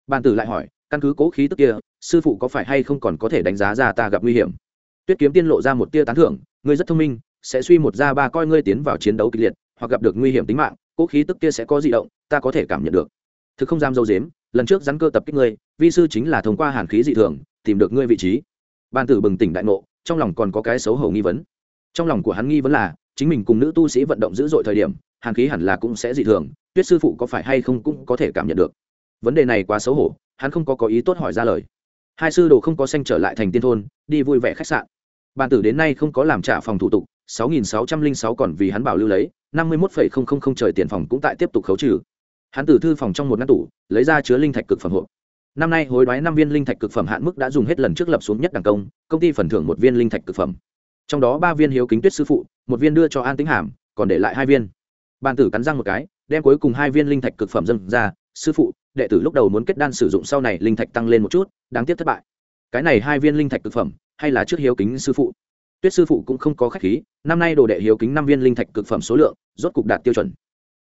Bàn tử lại hỏi, căn cứ cố khí tức kia, sư phụ có phải hay không còn có thể đánh giá ra ta gặp nguy hiểm? Tuyết kiếm tiên lộ ra một tia tán thưởng, ngươi rất thông minh, sẽ suy một ra ba coi ngươi tiến vào chiến đấu kịch liệt, hoặc gặp được nguy hiểm tính mạng, cố khí tức kia sẽ có di động, ta có thể cảm nhận được. Thực không dám dâu dếm, lần trước rắn cơ tập kích ngươi, vi sư chính là thông qua hàn khí dị thường, tìm được ngươi vị trí. Ban tử bừng tỉnh đại ngộ, trong lòng còn có cái xấu hổ nghi vấn. Trong lòng của hắn nghi vấn là, chính mình cùng nữ tu sĩ vận động dữ dội thời điểm hàn khí hẳn là cũng sẽ dị thường, tuyết sư phụ có phải hay không cũng có thể cảm nhận được. Vấn đề này quá xấu hổ, hắn không có có ý tốt hỏi ra lời. Hai sư đồ không có xanh trở lại thành tiên thôn, đi vui vẻ khách sạn. Bàn tử đến nay không có làm trả phòng thủ tục, sáu nghìn sáu trăm linh sáu còn vì hắn bảo lưu lấy, năm mươi một phẩy không không không trời tiền phòng cũng tại tiếp tục khấu trừ. Hắn từ thư phòng trong một ngăn tủ, lấy ra chứa linh thạch cực phẩm hộp. Năm nay hối đoái năm viên linh thạch cực phẩm hạn mức đã dùng hết lần trước lập xuống nhất đẳng công công ty phần thưởng một viên linh thạch cực phẩm. Trong đó ba viên hiếu kính tuyết sư phụ, một viên đưa cho an tính hàm, còn để lại hai viên bàn tử cắn răng một cái, đem cuối cùng hai viên linh thạch cực phẩm dâng ra. Sư phụ, đệ tử lúc đầu muốn kết đan sử dụng, sau này linh thạch tăng lên một chút, đáng tiếc thất bại. Cái này hai viên linh thạch cực phẩm, hay là trước hiếu kính sư phụ? Tuyết sư phụ cũng không có khách khí, năm nay đồ đệ hiếu kính năm viên linh thạch cực phẩm số lượng, rốt cục đạt tiêu chuẩn.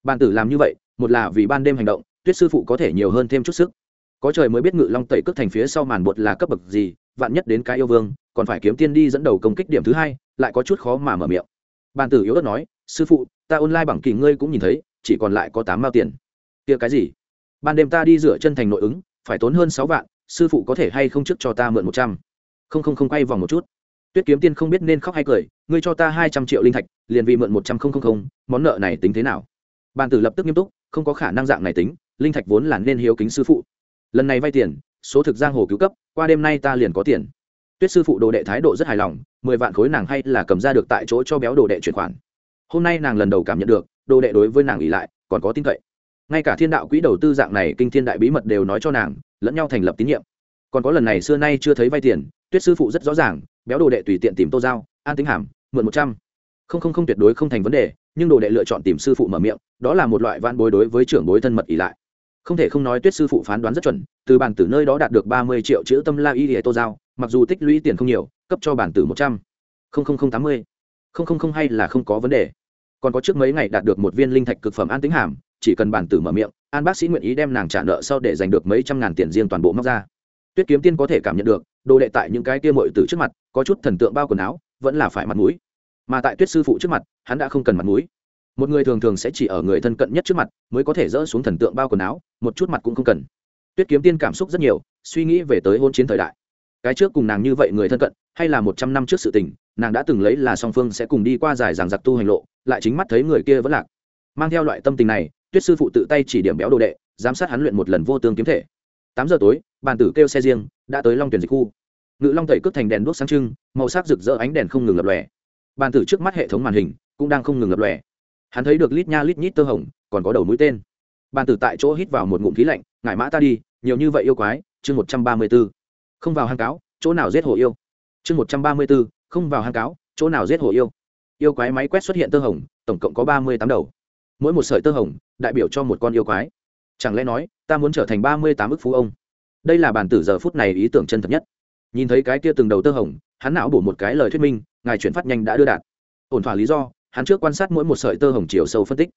Bàn tử làm như vậy, một là vì ban đêm hành động, tuyết sư phụ có thể nhiều hơn thêm chút sức. Có trời mới biết ngự long tẩy cước thành phía sau màn bột là cấp bậc gì, vạn nhất đến cái yêu vương, còn phải kiếm tiên đi dẫn đầu công kích điểm thứ hai, lại có chút khó mà mở miệng. Bàn tử yếu ớt nói sư phụ, ta online bằng kỳ ngươi cũng nhìn thấy, chỉ còn lại có tám mao tiền. Kia cái gì? Ban đêm ta đi rửa chân thành nội ứng, phải tốn hơn sáu vạn, sư phụ có thể hay không trước cho ta mượn một trăm? Không không không, quay vòng một chút. Tuyết kiếm tiên không biết nên khóc hay cười, ngươi cho ta hai trăm triệu linh thạch, liền vì mượn một trăm không không không, món nợ này tính thế nào? Bàn tử lập tức nghiêm túc, không có khả năng dạng này tính, linh thạch vốn là nên hiếu kính sư phụ. Lần này vay tiền, số thực giang hồ cứu cấp, qua đêm nay ta liền có tiền. Tuyết sư phụ đồ đệ thái độ rất hài lòng, mười vạn khối nàng hay là cầm ra được tại chỗ cho béo đồ đệ chuyển khoản hôm nay nàng lần đầu cảm nhận được, đồ đệ đối với nàng ỉ lại, còn có tin cậy. Ngay cả thiên đạo quỹ đầu tư dạng này kinh thiên đại bí mật đều nói cho nàng, lẫn nhau thành lập tín nhiệm. Còn có lần này xưa nay chưa thấy vay tiền, tuyết sư phụ rất rõ ràng, béo đồ đệ tùy tiện tìm tô giao, an tính hàm, mượn một trăm. Không không không tuyệt đối không thành vấn đề, nhưng đồ đệ lựa chọn tìm sư phụ mở miệng, đó là một loại van bối đối với trưởng bối thân mật ỉ lại. Không thể không nói tuyết sư phụ phán đoán rất chuẩn, từ bản tử nơi đó đạt được ba mươi triệu chữ tâm la y hệ tô giao, mặc dù tích lũy tiền không nhiều, cấp cho bản tử một trăm. Linh tám mươi. Hay là không có vấn đề còn có trước mấy ngày đạt được một viên linh thạch cực phẩm an tính hàm, chỉ cần bản tử mở miệng, an bác sĩ nguyện ý đem nàng trả nợ sau để giành được mấy trăm ngàn tiền riêng toàn bộ móc ra. Tuyết kiếm tiên có thể cảm nhận được, đồ đệ tại những cái kia mội từ trước mặt, có chút thần tượng bao quần áo, vẫn là phải mặt mũi. Mà tại tuyết sư phụ trước mặt, hắn đã không cần mặt mũi. Một người thường thường sẽ chỉ ở người thân cận nhất trước mặt, mới có thể dỡ xuống thần tượng bao quần áo, một chút mặt cũng không cần. Tuyết kiếm tiên cảm xúc rất nhiều, suy nghĩ về tới hôn chiến thời đại. Cái trước cùng nàng như vậy người thân cận, hay là một trăm năm trước sự tình nàng đã từng lấy là song phương sẽ cùng đi qua dài giảng giặc tu hành lộ, lại chính mắt thấy người kia vẫn lạc. Mang theo loại tâm tình này, tuyết sư phụ tự tay chỉ điểm béo đồ đệ, giám sát hắn luyện một lần vô tương kiếm thể. Tám giờ tối, bàn tử kêu xe riêng, đã tới long tuyển dịch khu. Ngự long tẩy cướp thành đèn đuốc sáng trưng, màu sắc rực rỡ ánh đèn không ngừng lập lòe. Bàn tử trước mắt hệ thống màn hình cũng đang không ngừng lập lòe. Hắn thấy được lít nha lít nhít tơ hồng, còn có đầu mũi tên. Bàn tử tại chỗ hít vào một ngụm khí lạnh ngại mã ta đi, nhiều như vậy yêu quái. Chương một trăm ba mươi b ố không vào hang cáo, chỗ nào giết hồ yêu? Chương một trăm ba mươi b ố không vào hang cáo, chỗ nào giết hồ yêu. Yêu quái máy quét xuất hiện tơ hồng, tổng cộng có ba mươi tám đầu. Mỗi một sợi tơ hồng, đại biểu cho một con yêu quái. Chẳng lẽ nói, ta muốn trở thành ba mươi tám ức phú ông? Đây là bản tử giờ phút này ý tưởng chân thật nhất. Nhìn thấy cái kia từng đầu tơ hồng, hắn não bổ một cái lời thuyết minh, ngài chuyển phát nhanh đã đưa đạt. Ổn thỏa lý do, hắn trước quan sát mỗi một sợi tơ hồng chiều sâu phân tích.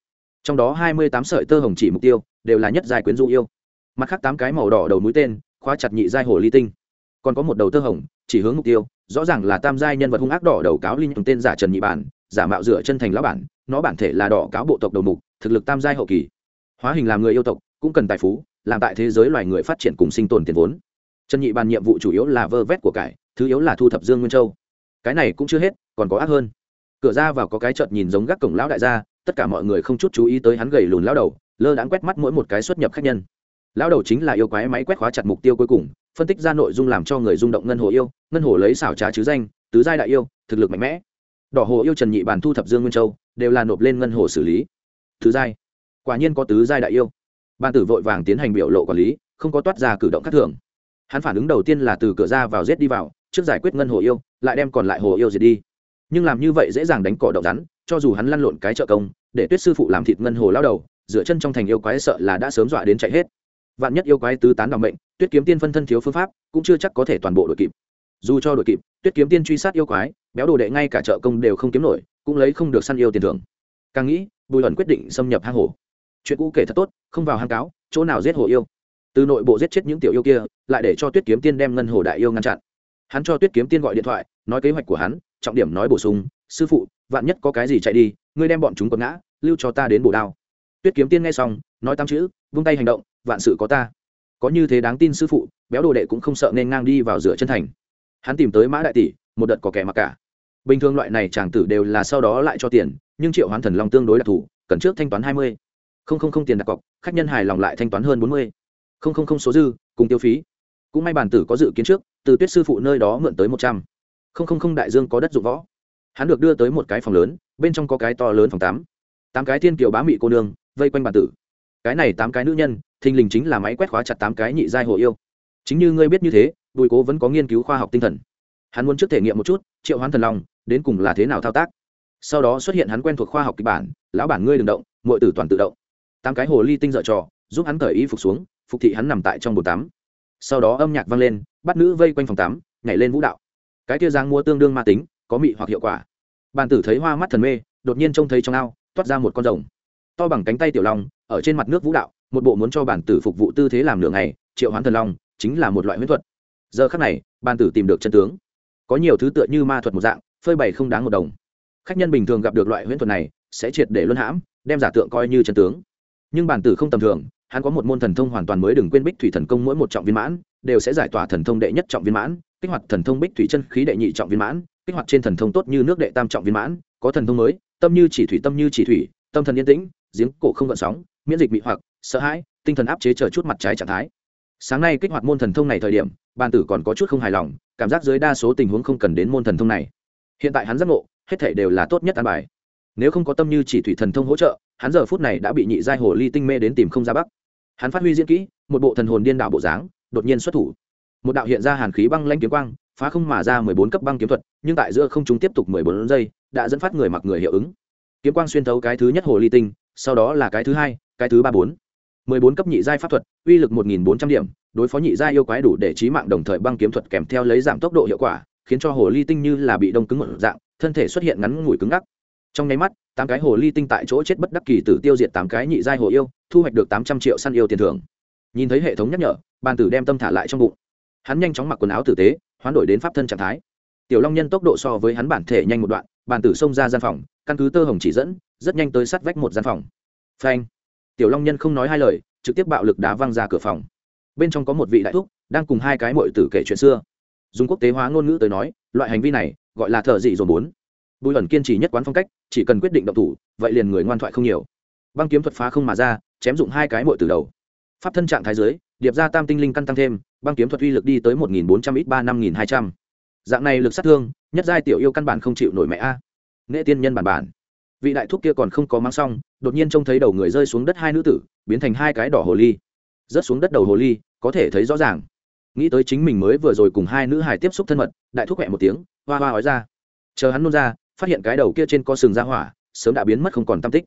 Trong đó hai mươi tám sợi tơ hồng chỉ mục tiêu, đều là nhất giai quyến du yêu. Mặt khác tám cái màu đỏ đầu mũi tên, khóa chặt nhị giai hồ ly tinh. Còn có một đầu tơ hồng, chỉ hướng mục tiêu rõ ràng là tam giai nhân vật hung ác đỏ đầu cáo linh tên giả trần nhị bản, giả mạo dựa chân thành lão bản, nó bản thể là đỏ cáo bộ tộc đầu mục, thực lực tam giai hậu kỳ. Hóa hình làm người yêu tộc, cũng cần tài phú, làm tại thế giới loài người phát triển cùng sinh tồn tiền vốn. Trần nhị bàn nhiệm vụ chủ yếu là vơ vét của cải, thứ yếu là thu thập dương nguyên châu. Cái này cũng chưa hết, còn có ác hơn. Cửa ra vào có cái chợt nhìn giống gác cổng lão đại gia, tất cả mọi người không chút chú ý tới hắn gầy lùn lão đầu, lơ đãng quét mắt mỗi một cái xuất nhập khách nhân. Lão đầu chính là yêu quái máy quét khóa chặt mục tiêu cuối cùng phân tích ra nội dung làm cho người rung động ngân hồ yêu, ngân hồ lấy xảo trá chứ danh, tứ giai đại yêu, thực lực mạnh mẽ. Đỏ hồ yêu trần nhị bàn thu thập dương nguyên châu, đều là nộp lên ngân hồ xử lý. Thứ giai. Quả nhiên có tứ giai đại yêu. Ban tử vội vàng tiến hành biểu lộ quản lý, không có toát ra cử động khác thường. Hắn phản ứng đầu tiên là từ cửa ra vào rết đi vào, trước giải quyết ngân hồ yêu, lại đem còn lại hồ yêu diệt đi. Nhưng làm như vậy dễ dàng đánh cỏ động rắn, cho dù hắn lăn lộn cái trợ công, để tuyết sư phụ làm thịt ngân hồ lao đầu, dựa chân trong thành yêu quái sợ là đã sớm dọa đến chạy hết. Vạn nhất yêu quái tứ tán đ ỏ n mệnh tuyết kiếm tiên phân thân thiếu phương pháp, cũng chưa chắc có thể toàn bộ đội kịp. Dù cho đội kịp, tuyết kiếm tiên truy sát yêu quái, béo đồ đệ ngay cả trợ công đều không kiếm nổi, cũng lấy không được săn yêu tiền thưởng. Càng nghĩ, bùi ẩn quyết định xâm nhập hang hổ. chuyện cũ kể thật tốt, không vào hang cáo, chỗ nào giết hồ yêu. Từ nội bộ giết chết những tiểu yêu kia, lại để cho tuyết kiếm tiên đem ngân hồ đại yêu ngăn chặn. Hắn cho tuyết kiếm tiên gọi điện thoại, nói kế hoạch của hắn, trọng điểm nói bổ sung, sư phụ, vạn nhất có cái gì chạy đi, ngươi đem bọn chúng quật ngã, lưu cho ta đến bổ đao. Tuyết kiếm tiên nghe xong, nói tám chữ, vung tay hành động, vạn sự có ta có như thế đáng tin sư phụ, béo đồ đệ cũng không sợ nên ngang đi vào giữa chân thành. Hắn tìm tới mã đại tỷ, một đợt có kẻ mặc cả. Bình thường loại này chàng tử đều là sau đó lại cho tiền, nhưng triệu hoán thần long tương đối đặc thù, cần trước thanh toán hai mươi. Không không không tiền đặt cọc, khách nhân hài lòng lại thanh toán hơn bốn mươi. Không không không số dư, cùng tiêu phí. Cũng may bản tử có dự kiến trước, từ tuyết sư phụ nơi đó mượn tới một trăm. Không không không đại dương có đất dụng võ. Hắn được đưa tới một cái phòng lớn, bên trong có cái to lớn phòng tám. Tám cái thiên kiều bá mị cô nương, vây quanh bản tử cái này tám cái nữ nhân, thình lình chính là máy quét khóa chặt tám cái nhị giai hồ yêu. Chính như ngươi biết như thế, bùi cố vẫn có nghiên cứu khoa học tinh thần. Hắn muốn trước thể nghiệm một chút, triệu hoán thần long đến cùng là thế nào thao tác. Sau đó xuất hiện hắn quen thuộc khoa học kịch bản, lão bản ngươi đừng động mọi tử toàn tự động. Tám cái hồ ly tinh dợ trò, giúp hắn cởi y phục xuống, phục thị hắn nằm tại trong bồn tắm. Sau đó âm nhạc vang lên, bắt nữ vây quanh phòng tắm, nhảy lên vũ đạo. Cái kia giang mua tương đương ma tính, có mị hoặc hiệu quả. Bàn tử thấy hoa mắt thần mê, đột nhiên trông thấy trong ao, toát ra một con rồng. To bằng cánh tay tiểu long ở trên mặt nước vũ đạo, một bộ muốn cho bản tử phục vụ tư thế làm nửa ngày, triệu hoán thần long, chính là một loại huyễn thuật. Giờ khắc này, bản tử tìm được chân tướng. Có nhiều thứ tựa như ma thuật một dạng, phơi bày không đáng một đồng. Khách nhân bình thường gặp được loại huyễn thuật này, sẽ triệt để luân hãm, đem giả tượng coi như chân tướng. Nhưng bản tử không tầm thường, hắn có một môn thần thông hoàn toàn mới đừng quên bích thủy thần công mỗi một trọng viên mãn, đều sẽ giải tỏa thần thông đệ nhất trọng viên mãn, kích hoạt thần thông bích thủy chân khí đệ nhị trọng viên mãn, kích hoạt trên thần thông tốt như nước đệ tam trọng viên mãn, có thần thông mới, tâm như chỉ thủy, tâm như chỉ thủy, tâm thần yên tĩnh, giếng cổ không gợn sóng miễn dịch bị hoặc, sợ hãi, tinh thần áp chế chờ chút mặt trái trạng thái. Sáng nay kích hoạt môn thần thông này thời điểm bàn tử còn có chút không hài lòng, cảm giác dưới đa số tình huống không cần đến môn thần thông này. Hiện tại hắn giác ngộ, hết thể đều là tốt nhất an bài. Nếu không có tâm như chỉ thủy thần thông hỗ trợ, hắn giờ phút này đã bị nhị giai hồ ly tinh mê đến tìm không ra bắc. Hắn phát huy diễn kỹ, một bộ thần hồn điên đạo bộ dáng, đột nhiên xuất thủ. Một đạo hiện ra hàn khí băng lanh kiếm quang, phá không mà ra mười bốn cấp băng kiếm thuật, nhưng tại giữa không chúng tiếp tục mười bốn giây, đã dẫn phát người mặc người hiệu ứng. Kiếm quang xuyên thấu cái thứ nhất hồ ly tinh, sau đó là cái thứ hai cái thứ ba bốn. Mười bốn cấp nhị giai pháp thuật, uy lực một nghìn bốn trăm điểm, đối phó nhị giai yêu quái đủ để trí mạng đồng thời băng kiếm thuật kèm theo lấy giảm tốc độ hiệu quả, khiến cho hồ ly tinh như là bị đông cứng một dạng, thân thể xuất hiện ngắn ngủi cứng ngắc. Trong nháy mắt, tám cái hồ ly tinh tại chỗ chết bất đắc kỳ tử tiêu diệt tám cái nhị giai hồ yêu, thu hoạch được tám trăm triệu săn yêu tiền thưởng. Nhìn thấy hệ thống nhắc nhở, bàn tử đem tâm thả lại trong bụng. Hắn nhanh chóng mặc quần áo tử tế, hoán đổi đến pháp thân trạng thái. Tiểu long nhân tốc độ so với hắn bản thể nhanh một đoạn, bàn tử xông ra gian phòng, căn cứ tơ hồng chỉ dẫn, rất nhanh tới sát vách một gian phòng. Phanh tiểu long nhân không nói hai lời trực tiếp bạo lực đá văng ra cửa phòng. Bên trong có một vị đại thúc đang cùng hai cái mội tử kể chuyện xưa. Dùng quốc tế hóa ngôn ngữ tới nói loại hành vi này gọi là thợ dị dồn bốn. Bùi ẩn kiên trì nhất quán phong cách chỉ cần quyết định động thủ vậy liền người ngoan thoại không nhiều. Băng kiếm thuật phá không mà ra chém dụng hai cái mội từ đầu. Pháp thân trạng thái dưới, điệp ra tam tinh linh căn tăng thêm băng kiếm thuật uy lực đi tới một nghìn bốn trăm ít ba năm nghìn hai trăm. Dạng này lực sát thương nhất giai tiểu yêu căn bản không chịu nổi mẹ a. Nghệ tiên nhân bản bản vị đại thúc kia còn không có mang xong, đột nhiên trông thấy đầu người rơi xuống đất hai nữ tử, biến thành hai cái đỏ hồ ly. Rớt xuống đất đầu hồ ly, có thể thấy rõ ràng. Nghĩ tới chính mình mới vừa rồi cùng hai nữ hài tiếp xúc thân mật, đại thúc hẹ một tiếng, hoa hoa nói ra. Chờ hắn nôn ra, phát hiện cái đầu kia trên có sừng ra hỏa, sớm đã biến mất không còn tam tích.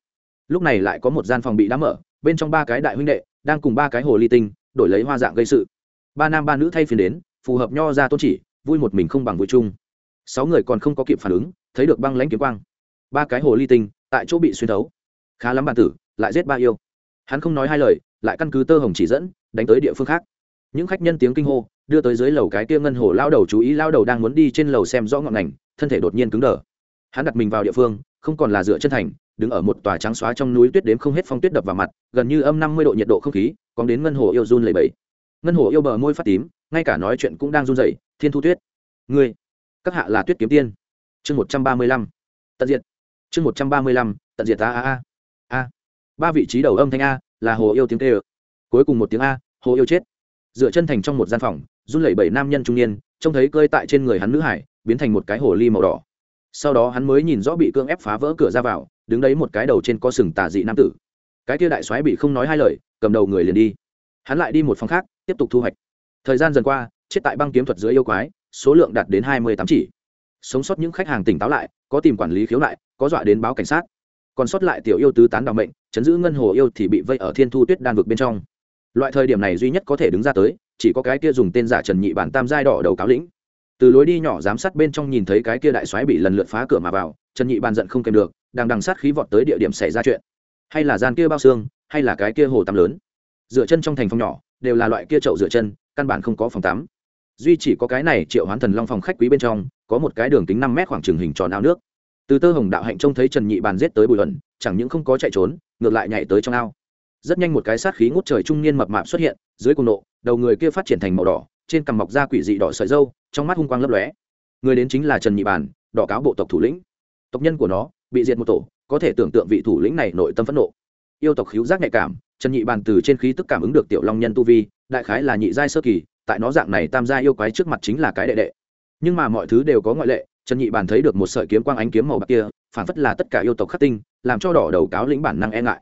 Lúc này lại có một gian phòng bị đá mở, bên trong ba cái đại huynh đệ, đang cùng ba cái hồ ly tinh, đổi lấy hoa dạng gây sự. Ba nam ba nữ thay phiên đến, phù hợp nho ra tôn chỉ, vui một mình không bằng vui chung. Sáu người còn không có kịp phản ứng, thấy được băng lãnh kiếm quang ba cái hồ ly tinh, tại chỗ bị xuyên thấu. Khá lắm bản tử, lại giết ba yêu. Hắn không nói hai lời, lại căn cứ tơ hồng chỉ dẫn, đánh tới địa phương khác. Những khách nhân tiếng kinh hô, đưa tới dưới lầu cái kia ngân hồ lao đầu chú ý lao đầu đang muốn đi trên lầu xem rõ ngọn ngành thân thể đột nhiên cứng đờ. Hắn đặt mình vào địa phương, không còn là dựa chân thành, đứng ở một tòa trắng xóa trong núi tuyết đếm không hết phong tuyết đập vào mặt, gần như âm năm mươi độ nhiệt độ không khí còn đến ngân hồ yêu run lầy bẫy ngân hồ yêu bờ môi phát tím, ngay cả nói chuyện cũng đang run rẩy, thiên thu tuyết, ngươi, các hạ là tuyết kiếm tiên. Chương một trăm ba mươi lăm. Tận diện chương một trăm ba mươi lăm, tận diệt a a a. A. Ba vị trí đầu âm thanh a là hồ yêu tiếng tê ơ cuối cùng một tiếng a, hồ yêu chết. Dựa chân thành trong một gian phòng, run lẩy bẩy nam nhân trung niên, trông thấy cơi tại trên người hắn nữ hải, biến thành một cái hồ ly màu đỏ. Sau đó hắn mới nhìn rõ bị cưỡng ép phá vỡ cửa ra vào, đứng đấy một cái đầu trên co sừng tà dị nam tử. Cái kia đại soái bị không nói hai lời, cầm đầu người liền đi. Hắn lại đi một phòng khác, tiếp tục thu hoạch. Thời gian dần qua, chết tại băng kiếm thuật dưới yêu quái, số lượng đạt đến hai mươi tám chỉ. Sống sót những khách hàng tỉnh táo lại, có tìm quản lý khiếu lại có dọa đến báo cảnh sát. Còn sót lại tiểu yêu tứ tán đ mệnh, chấn giữ ngân hồ yêu thì bị vây ở thiên thu tuyết đan vực bên trong. Loại thời điểm này duy nhất có thể đứng ra tới, chỉ có cái kia dùng tên giả trần nhị bản tam giai đỏ đầu cáo lĩnh. Từ lối đi nhỏ giám sát bên trong nhìn thấy cái kia đại soái bị lần lượt phá cửa mà vào, trần nhị bàn giận không kèm được, đang đằng sát khí vọt tới địa điểm xảy ra chuyện. Hay là gian kia bao xương, hay là cái kia hồ tắm lớn. Dựa chân trong thành phòng nhỏ, đều là loại kia chậu dựa chân, căn bản không có phòng tắm. Duy chỉ có cái này triệu hoán thần long phòng khách quý bên trong, có một cái đường kính năm mét khoảng trừng hình tròn ao nước từ tơ hồng đạo hạnh trông thấy trần nhị bàn giết tới bùi luận chẳng những không có chạy trốn, ngược lại nhảy tới trong ao. Rất nhanh một cái sát khí ngút trời trung niên mập mạp xuất hiện, dưới cùng nộ, đầu người kia phát triển thành màu đỏ, trên cằm mọc da quỷ dị đỏ sợi dâu trong mắt hung quang lấp lóe. Người đến chính là trần nhị bàn, đỏ cáo bộ tộc thủ lĩnh. Tộc nhân của nó, bị diệt một tổ, có thể tưởng tượng vị thủ lĩnh này nội tâm phẫn nộ. Yêu tộc khiếu giác nhạy cảm, trần nhị bàn từ trên khí tức cảm ứng được tiểu long nhân tu vi, đại khái là nhị giai sơ kỳ, tại nó dạng này tam gia yêu quái trước mặt chính là cái đệ đệ. Nhưng mà mọi thứ đều có ngoại lệ trần nhị bàn thấy được một sợi kiếm quang ánh kiếm màu bạc kia phản phất là tất cả yêu tộc khắc tinh, làm cho đỏ đầu cáo lĩnh bản năng e ngại.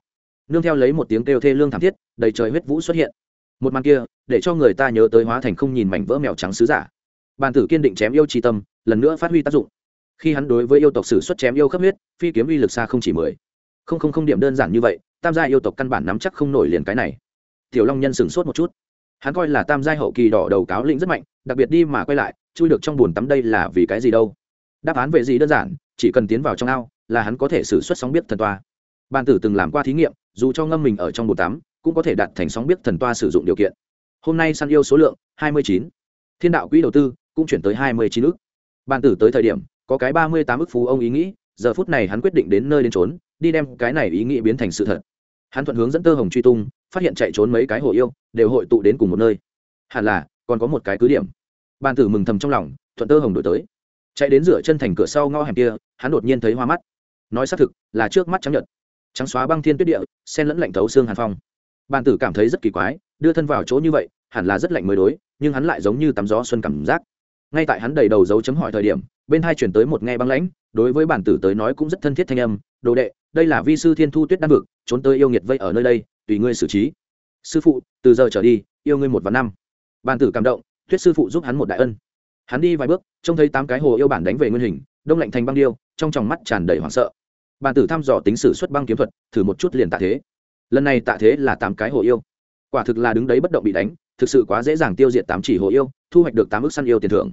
Nương theo lấy một tiếng kêu thê lương thảm thiết, đầy trời huyết vũ xuất hiện. Một màn kia, để cho người ta nhớ tới hóa thành không nhìn mảnh vỡ mèo trắng sứ giả. Bàn tử kiên định chém yêu tri tâm, lần nữa phát huy tác dụng. Khi hắn đối với yêu tộc sử xuất chém yêu khắp huyết, phi kiếm uy lực xa không chỉ mười. Không không không điểm đơn giản như vậy, tam gia yêu tộc căn bản nắm chắc không nổi liền cái này. Tiểu long nhân sửng sốt một chút. Hắn coi là tam gia hậu kỳ đỏ đầu cáo lĩnh rất mạnh, đặc biệt đi mà quay lại, chui được trong bùn tắm đây là vì cái gì đâu? Đáp án về gì đơn giản, chỉ cần tiến vào trong ao là hắn có thể xử suất sóng biết thần toa. Ban tử từng làm qua thí nghiệm, dù cho ngâm mình ở trong bồn tắm, cũng có thể đặt thành sóng biết thần toa sử dụng điều kiện. Hôm nay săn yêu số lượng, hai mươi chín. Thiên đạo quỹ đầu tư, cũng chuyển tới hai mươi chín ước ban tử tới thời điểm, có cái ba mươi tám ước phú ông ý nghĩ, giờ phút này hắn quyết định đến nơi đến trốn đi đem cái này ý nghĩ biến thành sự thật. Hắn thuận hướng dẫn tơ hồng truy tung, phát hiện chạy trốn mấy cái hồ yêu, đều hội tụ đến cùng một nơi. Hẳn là, còn có một cái cứ điểm. Ban tử mừng thầm trong lòng, thuận tơ hồng đổi tới chạy đến rửa chân thành cửa sau ngõ hẻm kia, hắn đột nhiên thấy hoa mắt. Nói xác thực, là trước mắt trắng nhật trắng xóa băng thiên tuyết địa, sen lẫn lạnh thấu xương hàn phong. Bàn tử cảm thấy rất kỳ quái, đưa thân vào chỗ như vậy, hẳn là rất lạnh mới đối, nhưng hắn lại giống như tắm gió xuân cảm giác. Ngay tại hắn đầy đầu dấu chấm hỏi thời điểm, bên hai chuyển tới một nghe băng lãnh, đối với bản tử tới nói cũng rất thân thiết thanh âm, đồ đệ, đây là vi sư thiên thu tuyết đan vực, trốn tới yêu nghiệt vây ở nơi đây, tùy ngươi xử trí. Sư phụ, từ giờ trở đi, yêu ngươi một và năm. Bản tử cảm động, tuyết sư phụ giúp hắn một đại ân hắn đi vài bước, trông thấy tám cái hồ yêu bản đánh về nguyên hình, đông lạnh thành băng điêu, trong tròng mắt tràn đầy hoảng sợ. Bàn tử thăm dò tính sử xuất băng kiếm thuật, thử một chút liền tạ thế. Lần này tạ thế là tám cái hồ yêu. Quả thực là đứng đấy bất động bị đánh, thực sự quá dễ dàng tiêu diệt tám chỉ hồ yêu, thu hoạch được tám ước săn yêu tiền thưởng.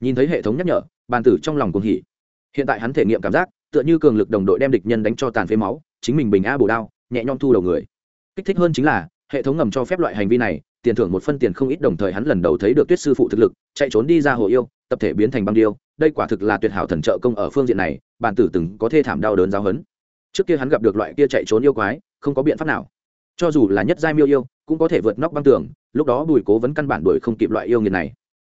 Nhìn thấy hệ thống nhắc nhở bàn tử trong lòng cuồng hỉ. Hiện tại hắn thể nghiệm cảm giác, tựa như cường lực đồng đội đem địch nhân đánh cho tàn phế máu, chính mình bình a bổ đao, nhẹ nhõm thu đầu người. Kích thích hơn chính là, hệ thống ngầm cho phép loại hành vi này tiền thưởng một phân tiền không ít đồng thời hắn lần đầu thấy được tuyết sư phụ thực lực, chạy trốn đi ra hồ yêu, tập thể biến thành băng điêu. Đây quả thực là tuyệt hảo thần trợ công ở phương diện này, bản tử từng có thê thảm đau đớn giáo hấn trước kia hắn gặp được loại kia chạy trốn yêu quái, không có biện pháp nào. Cho dù là nhất giai miêu yêu, cũng có thể vượt nóc băng tường, lúc đó bùi cố vấn căn bản đuổi không kịp loại yêu nghiệt này.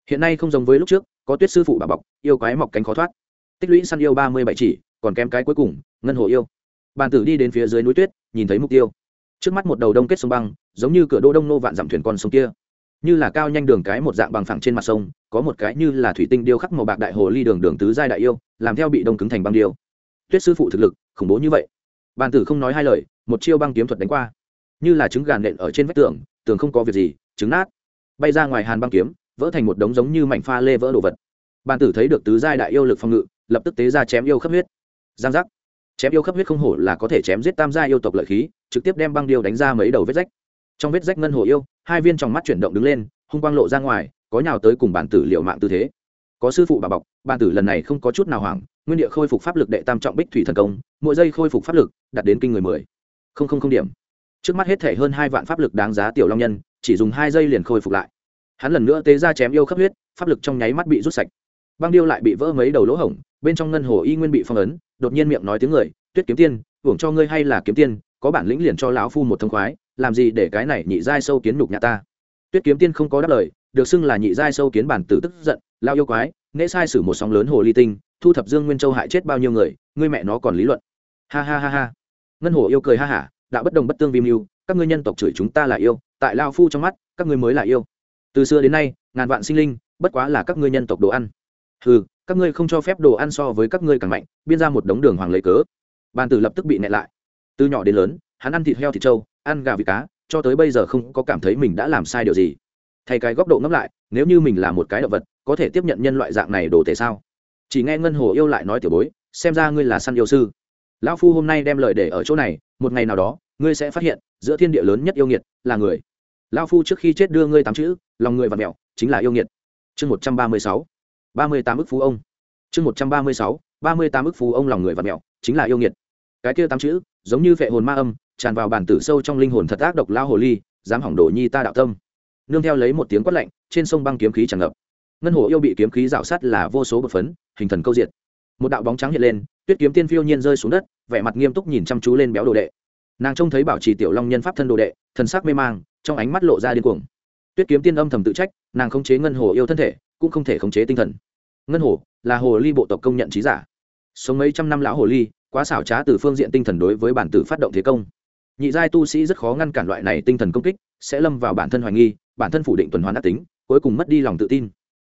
Hiện nay không giống với lúc trước, có tuyết sư phụ bà bọc, yêu quái mọc cánh khó thoát. Tích lũy săn yêu ba mươi bảy chỉ, còn kém cái cuối cùng, ngân hồ yêu. Bàn tử đi đến phía dưới núi tuyết, nhìn thấy mục tiêu trước mắt một đầu đông kết sông băng, giống như cửa đô đông nô vạn dặm thuyền con sông kia. Như là cao nhanh đường cái một dạng bằng phẳng trên mặt sông, có một cái như là thủy tinh điêu khắc màu bạc đại hồ ly đường đường tứ giai đại yêu, làm theo bị đông cứng thành băng điêu. Tuyết sư phụ thực lực, khủng bố như vậy. Bàn tử không nói hai lời, một chiêu băng kiếm thuật đánh qua. Như là trứng gàn nện ở trên vách tường tường không có việc gì, trứng nát. Bay ra ngoài hàn băng kiếm, vỡ thành một đống giống như mảnh pha lê vỡ đồ vật. Bàn tử thấy được tứ giai đại yêu lực phòng ngự, lập tức tế ra chém yêu khắp huyết. Giang giác. Chém yêu khắp huyết không hổ là có thể chém giết tam gia yêu tộc lợi khí trực tiếp đem băng điêu đánh ra mấy đầu vết rách. Trong vết rách ngân hồ yêu, hai viên trong mắt chuyển động đứng lên, hung quang lộ ra ngoài, có nhào tới cùng bản tử liệu mạng tư thế. Có sư phụ bà bọc, bản tử lần này không có chút nào hoảng, nguyên địa khôi phục pháp lực đệ tam trọng bích thủy thần công, mỗi giây khôi phục pháp lực, đạt đến kinh người mười. Không không không điểm. Trước mắt hết thể hơn hai vạn pháp lực đáng giá tiểu long nhân, chỉ dùng hai giây liền khôi phục lại. Hắn lần nữa tế ra chém yêu khắp huyết, pháp lực trong nháy mắt bị rút sạch. Băng điêu lại bị vỡ mấy đầu lỗ hổng, bên trong ngân hồ y nguyên bị phong ấn, đột nhiên miệng nói tiếng người, tuyết kiếm tiên, hưởng cho ngươi hay là kiếm tiên có bản lĩnh liền cho lão phu một thông khoái, làm gì để cái này nhị giai sâu kiến nhục nhà ta? Tuyết kiếm tiên không có đáp lời, được xưng là nhị giai sâu kiến bản tử tức giận lao yêu quái, nễ sai sử một sóng lớn hồ ly tinh, thu thập dương nguyên châu hại chết bao nhiêu người, ngươi mẹ nó còn lý luận. Ha ha ha ha. Ngân hồ yêu cười ha hả đã bất đồng bất tương vi mưu, các ngươi nhân tộc chửi chúng ta là yêu, tại lao phu trong mắt, các ngươi mới là yêu. Từ xưa đến nay, ngàn vạn sinh linh, bất quá là các ngươi nhân tộc đồ ăn. Ừ các ngươi không cho phép đồ ăn so với các ngươi càng mạnh, biên ra một đống đường hoàng lấy cớ. Bàn tử lập tức bị nẹt lại từ nhỏ đến lớn, hắn ăn thịt heo thịt trâu, ăn gà vịt cá, cho tới bây giờ không có cảm thấy mình đã làm sai điều gì. Thay cái góc độ ngẫm lại, nếu như mình là một cái động vật, có thể tiếp nhận nhân loại dạng này đồ thể sao? Chỉ nghe ngân hồ yêu lại nói tiểu bối, xem ra ngươi là săn yêu sư. Lão phu hôm nay đem lời để ở chỗ này, một ngày nào đó, ngươi sẽ phát hiện, giữa thiên địa lớn nhất yêu nghiệt là người. Lão phu trước khi chết đưa ngươi tám chữ, lòng người và mẹo, chính là yêu nghiệt. Chương một trăm ba mươi sáu, ba mươi tám ức phú ông. Chương một trăm ba mươi sáu, ba mươi tám ức phú ông lòng người và mẹo, chính là yêu nghiệt cái kia tám chữ, giống như vệ hồn ma âm, tràn vào bản tử sâu trong linh hồn thật ác độc lao hồ ly, dám hỏng đổ nhi ta đạo tâm. Nương theo lấy một tiếng quát lạnh, trên sông băng kiếm khí tràn ngập. Ngân hồ yêu bị kiếm khí rào sát là vô số bột phấn, hình thần câu diệt. Một đạo bóng trắng hiện lên, tuyết kiếm tiên phiêu nhiên rơi xuống đất, vẻ mặt nghiêm túc nhìn chăm chú lên béo đồ đệ. Nàng trông thấy bảo trì tiểu long nhân pháp thân đồ đệ, thần sắc mê mang, trong ánh mắt lộ ra điên cuồng. Tuyết kiếm tiên âm thầm tự trách, nàng không chế ngân hồ yêu thân thể, cũng không thể khống chế tinh thần. Ngân hồ là hồ ly bộ tộc công nhận trí giả. Sống mấy trăm năm lão hồ ly quá xảo trá từ phương diện tinh thần đối với bản tử phát động thế công. Nhị giai tu sĩ rất khó ngăn cản loại này tinh thần công kích, sẽ lâm vào bản thân hoài nghi, bản thân phủ định tuần hoàn ác tính, cuối cùng mất đi lòng tự tin.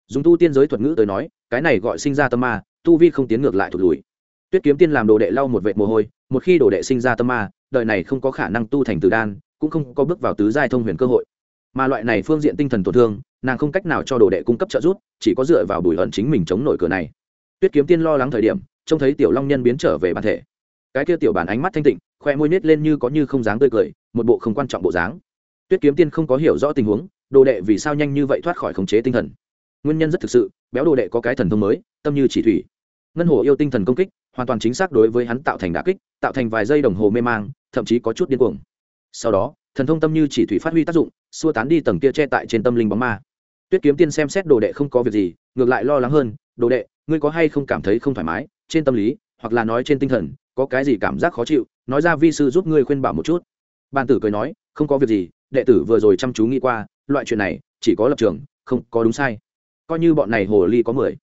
Dùng tu tiên giới thuật ngữ tới nói, cái này gọi sinh ra tâm ma, tu vi không tiến ngược lại thụt lùi. Tuyết kiếm tiên làm đồ đệ lau một vệt mồ hôi, một khi đồ đệ sinh ra tâm ma, đời này không có khả năng tu thành từ đan, cũng không có bước vào tứ giai thông huyền cơ hội. Mà loại này phương diện tinh thần tổn thương, nàng không cách nào cho đồ đệ cung cấp trợ giúp, chỉ có dựa vào bùi hận chính mình chống nổi cửa này. Tuyết kiếm tiên lo lắng thời điểm trông thấy tiểu long nhân biến trở về bản thể. Cái kia tiểu bản ánh mắt thanh tịnh, khoe môi nết lên như có như không dáng tươi cười, một bộ không quan trọng bộ dáng. Tuyết kiếm tiên không có hiểu rõ tình huống, đồ đệ vì sao nhanh như vậy thoát khỏi khống chế tinh thần. Nguyên nhân rất thực sự, béo đồ đệ có cái thần thông mới, tâm như chỉ thủy. Ngân hồ yêu tinh thần công kích, hoàn toàn chính xác đối với hắn tạo thành đà kích, tạo thành vài giây đồng hồ mê mang, thậm chí có chút điên cuồng. Sau đó, thần thông tâm như chỉ thủy phát huy tác dụng, xua tán đi tầng kia che tại trên tâm linh bóng ma. Tuyết kiếm tiên xem xét đồ đệ không có việc gì, ngược lại lo lắng hơn, đồ đệ, ngươi có hay không cảm thấy không thoải mái? Trên tâm lý, hoặc là nói trên tinh thần, có cái gì cảm giác khó chịu, nói ra vi sư giúp ngươi khuyên bảo một chút. Bàn tử cười nói, không có việc gì, đệ tử vừa rồi chăm chú nghĩ qua, loại chuyện này, chỉ có lập trường, không có đúng sai. Coi như bọn này hồ ly có mười.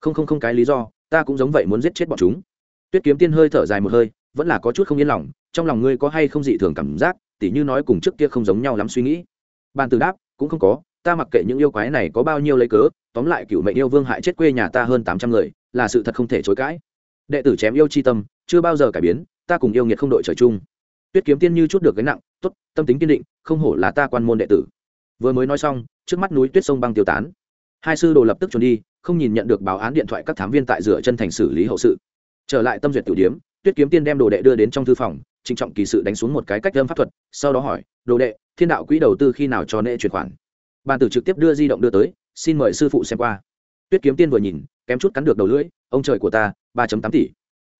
Không không không cái lý do, ta cũng giống vậy muốn giết chết bọn chúng. Tuyết kiếm tiên hơi thở dài một hơi, vẫn là có chút không yên lòng, trong lòng ngươi có hay không dị thường cảm giác, tỉ như nói cùng trước kia không giống nhau lắm suy nghĩ. Bàn tử đáp, cũng không có, ta mặc kệ những yêu quái này có bao nhiêu lấy cớ, tóm lại cựu mệnh yêu vương hại chết quê nhà ta hơn tám trăm người, là sự thật không thể chối cãi đệ tử chém yêu chi tâm, chưa bao giờ cải biến, ta cùng yêu nghiệt không đội trời chung. Tuyết kiếm tiên như chút được gánh nặng t ố t tâm tính kiên định, không hổ là ta quan môn đệ tử. Vừa mới nói xong, trước mắt núi tuyết sông băng tiêu tán. Hai sư đồ lập tức trốn đi, không nhìn nhận được báo án điện thoại các thám viên tại rửa chân thành xử lý hậu sự. Trở lại tâm duyệt tiểu điếm, tuyết kiếm tiên đem đồ đệ đưa đến trong thư phòng, trịnh trọng kỳ sự đánh xuống một cái cách lâm pháp thuật, sau đó hỏi, đồ đệ, thiên đạo quỹ đầu tư khi nào cho nệ chuyển khoản? Bàn tử trực tiếp đưa di động đưa tới, xin mời sư phụ xem qua. Tuyết kiếm tiên vừa nhìn, kém chút cắn được đầu lưỡi ông trời của ta, ba tám tỷ.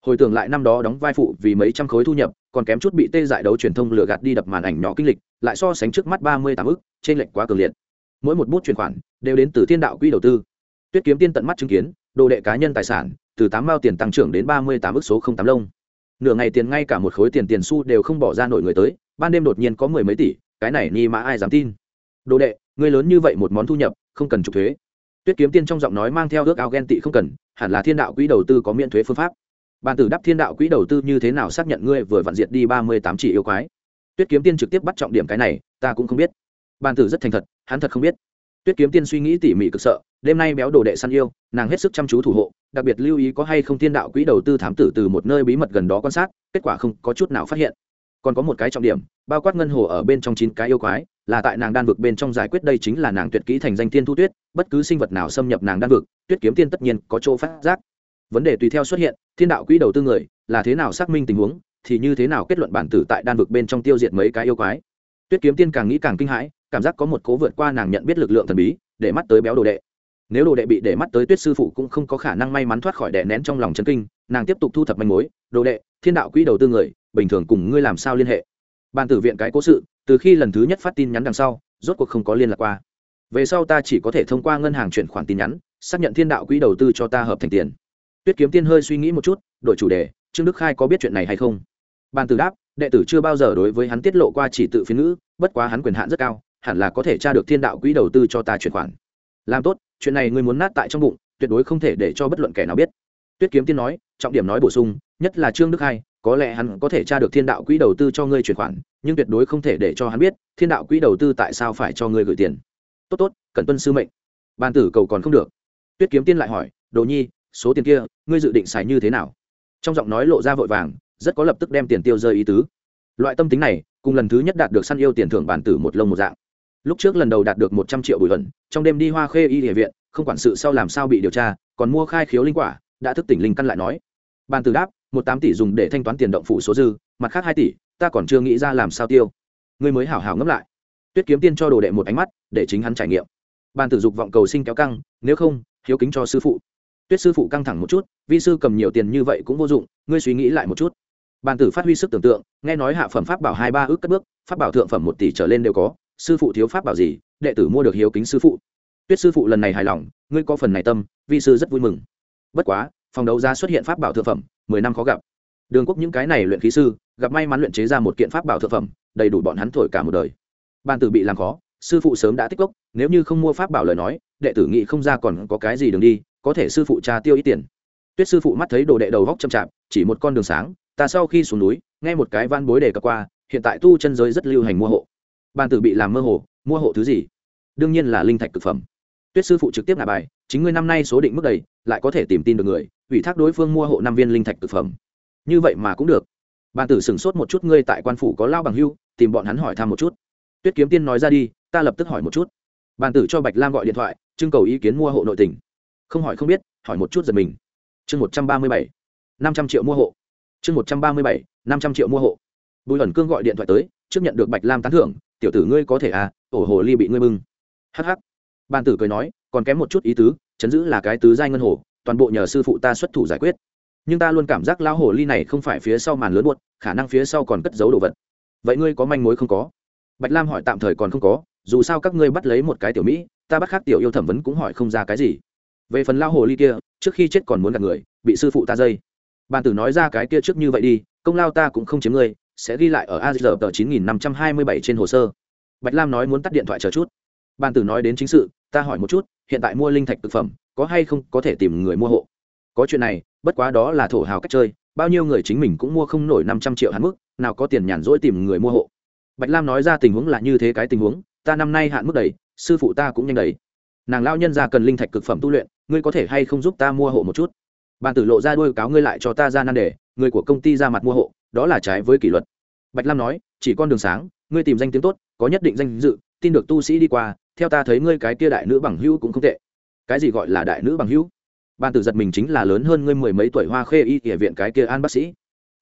Hồi tưởng lại năm đó đóng vai phụ vì mấy trăm khối thu nhập, còn kém chút bị tê dại đấu truyền thông lừa gạt đi đập màn ảnh nhỏ kinh lịch, lại so sánh trước mắt ba mươi tám ức trên lệnh quá cường liệt. Mỗi một bút chuyển khoản đều đến từ thiên đạo quỹ đầu tư. Tuyết kiếm tiên tận mắt chứng kiến, đồ đệ cá nhân tài sản, từ tám mao tiền tăng trưởng đến ba mươi tám ức số không tám lông. Nửa ngày tiền ngay cả một khối tiền tiền xu đều không bỏ ra nổi người tới, ban đêm đột nhiên có mười mấy tỷ, cái này ni mã ai dám tin? Đồ đệ, người lớn như vậy một món thu nhập, không cần trục thuế tuyết kiếm tiên trong giọng nói mang theo ước ao ghen tị không cần, hẳn là thiên đạo quỹ đầu tư có miễn thuế phương pháp. Bàn tử đáp thiên đạo quỹ đầu tư như thế nào xác nhận ngươi vừa vặn diệt đi ba mươi tám chỉ yêu quái. Tuyết kiếm tiên trực tiếp bắt trọng điểm cái này, ta cũng không biết. Bàn tử rất thành thật, hắn thật không biết. Tuyết kiếm tiên suy nghĩ tỉ mỉ cực sợ, đêm nay béo đồ đệ săn yêu, nàng hết sức chăm chú thủ hộ, đặc biệt lưu ý có hay không thiên đạo quỹ đầu tư thám tử từ một nơi bí mật gần đó quan sát, kết quả không có chút nào phát hiện. Còn có một cái trọng điểm, bao quát ngân hồ ở bên trong chín cái yêu quái là tại nàng đan vực bên trong giải quyết đây chính là nàng tuyệt kỹ thành danh thiên thu tuyết, bất cứ sinh vật nào xâm nhập nàng đan vực, tuyết kiếm tiên tất nhiên có chỗ phát giác. Vấn đề tùy theo xuất hiện, thiên đạo quỹ đầu tư người, là thế nào xác minh tình huống, thì như thế nào kết luận bản tử tại đan vực bên trong tiêu diệt mấy cái yêu quái. Tuyết kiếm tiên càng nghĩ càng kinh hãi, cảm giác có một cố vượt qua nàng nhận biết lực lượng thần bí, để mắt tới béo đồ đệ. Nếu đồ đệ bị để mắt tới tuyết sư phụ cũng không có khả năng may mắn thoát khỏi đè nén trong lòng chân kinh, nàng tiếp tục thu thập manh mối. Đồ đệ, thiên đạo quỹ đầu tư người, bình thường cùng ngươi làm sao liên hệ? Bàn tử viện cái cố sự từ khi lần thứ nhất phát tin nhắn đằng sau, rốt cuộc không có liên lạc qua. Về sau ta chỉ có thể thông qua ngân hàng chuyển khoản tin nhắn, xác nhận thiên đạo quỹ đầu tư cho ta hợp thành tiền. Tuyết kiếm tiên hơi suy nghĩ một chút, đổi chủ đề, trương đức khai có biết chuyện này hay không? Ban tử đáp, đệ tử chưa bao giờ đối với hắn tiết lộ qua chỉ tự phiên ngữ, bất quá hắn quyền hạn rất cao, hẳn là có thể tra được thiên đạo quỹ đầu tư cho ta chuyển khoản. Làm tốt, chuyện này ngươi muốn nát tại trong bụng, tuyệt đối không thể để cho bất luận kẻ nào biết. Tuyết kiếm tiên nói, trọng điểm nói bổ sung, nhất là trương đức Khai có lẽ hắn có thể tra được thiên đạo quỹ đầu tư cho ngươi chuyển khoản, nhưng tuyệt đối không thể để cho hắn biết thiên đạo quỹ đầu tư tại sao phải cho ngươi gửi tiền. Tốt tốt, cần tuân sư mệnh. Ban tử cầu còn không được. Tuyết kiếm tiên lại hỏi, đồ nhi, số tiền kia, ngươi dự định xài như thế nào? Trong giọng nói lộ ra vội vàng, rất có lập tức đem tiền tiêu rơi ý tứ. Loại tâm tính này, cùng lần thứ nhất đạt được săn yêu tiền thưởng bản tử một lông một dạng. Lúc trước lần đầu đạt được một trăm triệu bùi vẩn trong đêm đi hoa khê y địa viện, không quản sự sau làm sao bị điều tra, còn mua khai khiếu linh quả, đã thức tỉnh linh căn lại nói. Bàn tử đáp một tám tỷ dùng để thanh toán tiền động phủ số dư, mặt khác hai tỷ, ta còn chưa nghĩ ra làm sao tiêu. Ngươi mới hảo hảo ngẫm lại. Tuyết kiếm tiên cho đồ đệ một ánh mắt, để chính hắn trải nghiệm. Bàn tử dục vọng cầu sinh kéo căng, nếu không, hiếu kính cho sư phụ. Tuyết sư phụ căng thẳng một chút, vi sư cầm nhiều tiền như vậy cũng vô dụng, ngươi suy nghĩ lại một chút. Bàn tử phát huy sức tưởng tượng, nghe nói hạ phẩm pháp bảo hai ba ước cất bước, pháp bảo thượng phẩm một tỷ trở lên đều có, sư phụ thiếu pháp bảo gì, đệ tử mua được hiếu kính sư phụ. Tuyết sư phụ lần này hài lòng, ngươi có phần này tâm, vi sư rất vui mừng. Bất quá, phòng đấu giá xuất hiện pháp bảo thượng phẩm mười năm khó gặp. Đường quốc những cái này luyện khí sư, gặp may mắn luyện chế ra một kiện pháp bảo thực phẩm, đầy đủ bọn hắn thổi cả một đời. Ban tử bị làm khó, sư phụ sớm đã tích cốc, nếu như không mua pháp bảo lời nói, đệ tử nghị không ra còn có cái gì đường đi, có thể sư phụ tra tiêu ít tiền. Tuyết sư phụ mắt thấy đồ đệ đầu góc chậm chạp, chỉ một con đường sáng, ta sau khi xuống núi, nghe một cái van bối đề cập qua, hiện tại tu chân giới rất lưu hành mua hộ. Ban tử bị làm mơ hồ, mua hộ thứ gì? Đương nhiên là linh thạch thực phẩm. Tuyết sư phụ trực tiếp ngả bài, chính ngươi năm nay số định mức đầy, lại có thể tìm tin được người ủy thác đối phương mua hộ năm viên linh thạch thực phẩm. Như vậy mà cũng được. Ban tử sửng sốt một chút, ngươi tại quan phủ có lao bằng hưu, tìm bọn hắn hỏi thăm một chút. Tuyết kiếm tiên nói ra đi, ta lập tức hỏi một chút. Ban tử cho bạch lam gọi điện thoại, trưng cầu ý kiến mua hộ nội tình. Không hỏi không biết, hỏi một chút giật mình. Chương một trăm ba mươi bảy, năm trăm triệu mua hộ. Chương một trăm ba mươi bảy, năm trăm triệu mua hộ. Bùi ẩn cương gọi điện thoại tới, trước nhận được bạch lam tán thưởng, tiểu tử ngươi có thể à ổ hồ ly bị ngươi bưng. Hh ban tử cười nói, còn kém một chút ý tứ, chấn giữ là cái tứ giai ngân hồ toàn bộ nhờ sư phụ ta xuất thủ giải quyết. Nhưng ta luôn cảm giác lao hồ ly này không phải phía sau màn lớn buột khả năng phía sau còn cất giấu đồ vật. Vậy ngươi có manh mối không có? Bạch lam hỏi tạm thời còn không có, dù sao các ngươi bắt lấy một cái tiểu mỹ, ta bắt khác tiểu yêu thẩm vấn cũng hỏi không ra cái gì. Về phần lao hồ ly kia, trước khi chết còn muốn gặp người, bị sư phụ ta dây. Bàn tử nói ra cái kia trước như vậy đi, công lao ta cũng không chiếm ngươi, sẽ ghi lại ở a giờ tờ chín nghìn năm trăm hai mươi bảy trên hồ sơ. Bạch lam nói muốn tắt điện thoại chờ chút. Bàn tử nói đến chính sự, ta hỏi một chút, hiện tại mua linh thạch thực phẩm có hay không có thể tìm người mua hộ? Có chuyện này, bất quá đó là thổ hào cách chơi, bao nhiêu người chính mình cũng mua không nổi năm trăm triệu hạn mức, nào có tiền nhàn rỗi tìm người mua hộ. Bạch lam nói ra tình huống là như thế cái tình huống, ta năm nay hạn mức đầy, sư phụ ta cũng nhanh đầy. Nàng lao nhân ra cần linh thạch cực phẩm tu luyện, ngươi có thể hay không giúp ta mua hộ một chút? Bàn tử lộ ra đôi cáo ngươi lại cho ta ra nan đề, người của công ty ra mặt mua hộ, đó là trái với kỷ luật. Bạch lam nói, chỉ con đường sáng, ngươi tìm danh tiếng tốt, có nhất định danh dự, tin được tu sĩ đi qua, theo ta thấy ngươi cái kia đại nữ bằng hữu cũng không tệ cái gì gọi là đại nữ bằng hữu? Ban tử giật mình chính là lớn hơn ngươi mười mấy tuổi hoa khê y địa viện cái kia an bác sĩ.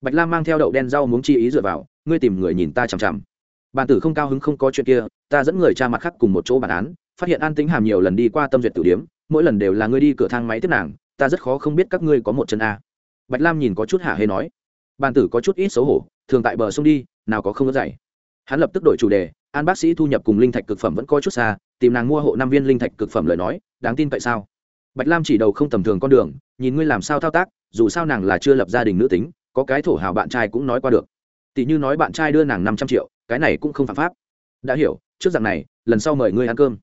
Bạch lam mang theo đậu đen rau muốn chi ý dựa vào, ngươi tìm người nhìn ta chằm chằm. Ban tử không cao hứng không có chuyện kia, ta dẫn người cha mặt khác cùng một chỗ bản án, phát hiện an tính hàm nhiều lần đi qua tâm duyệt tử điếm, mỗi lần đều là ngươi đi cửa thang máy tiếp nàng, ta rất khó không biết các ngươi có một chân a. Bạch lam nhìn có chút hạ hê nói. Ban tử có chút ít xấu hổ, thường tại bờ sông đi, nào có không có dạy. Hắn lập tức đổi chủ đề, an bác sĩ thu nhập cùng linh thạch cực phẩm vẫn có chút xa tìm nàng mua hộ năm viên linh thạch cực phẩm lời nói, đáng tin tại sao? Bạch lam chỉ đầu không tầm thường con đường, nhìn ngươi làm sao thao tác, dù sao nàng là chưa lập gia đình nữ tính, có cái thổ hào bạn trai cũng nói qua được. Tỷ như nói bạn trai đưa nàng năm trăm triệu, cái này cũng không phạm pháp. Đã hiểu, trước dạng này, lần sau mời ngươi ăn cơm.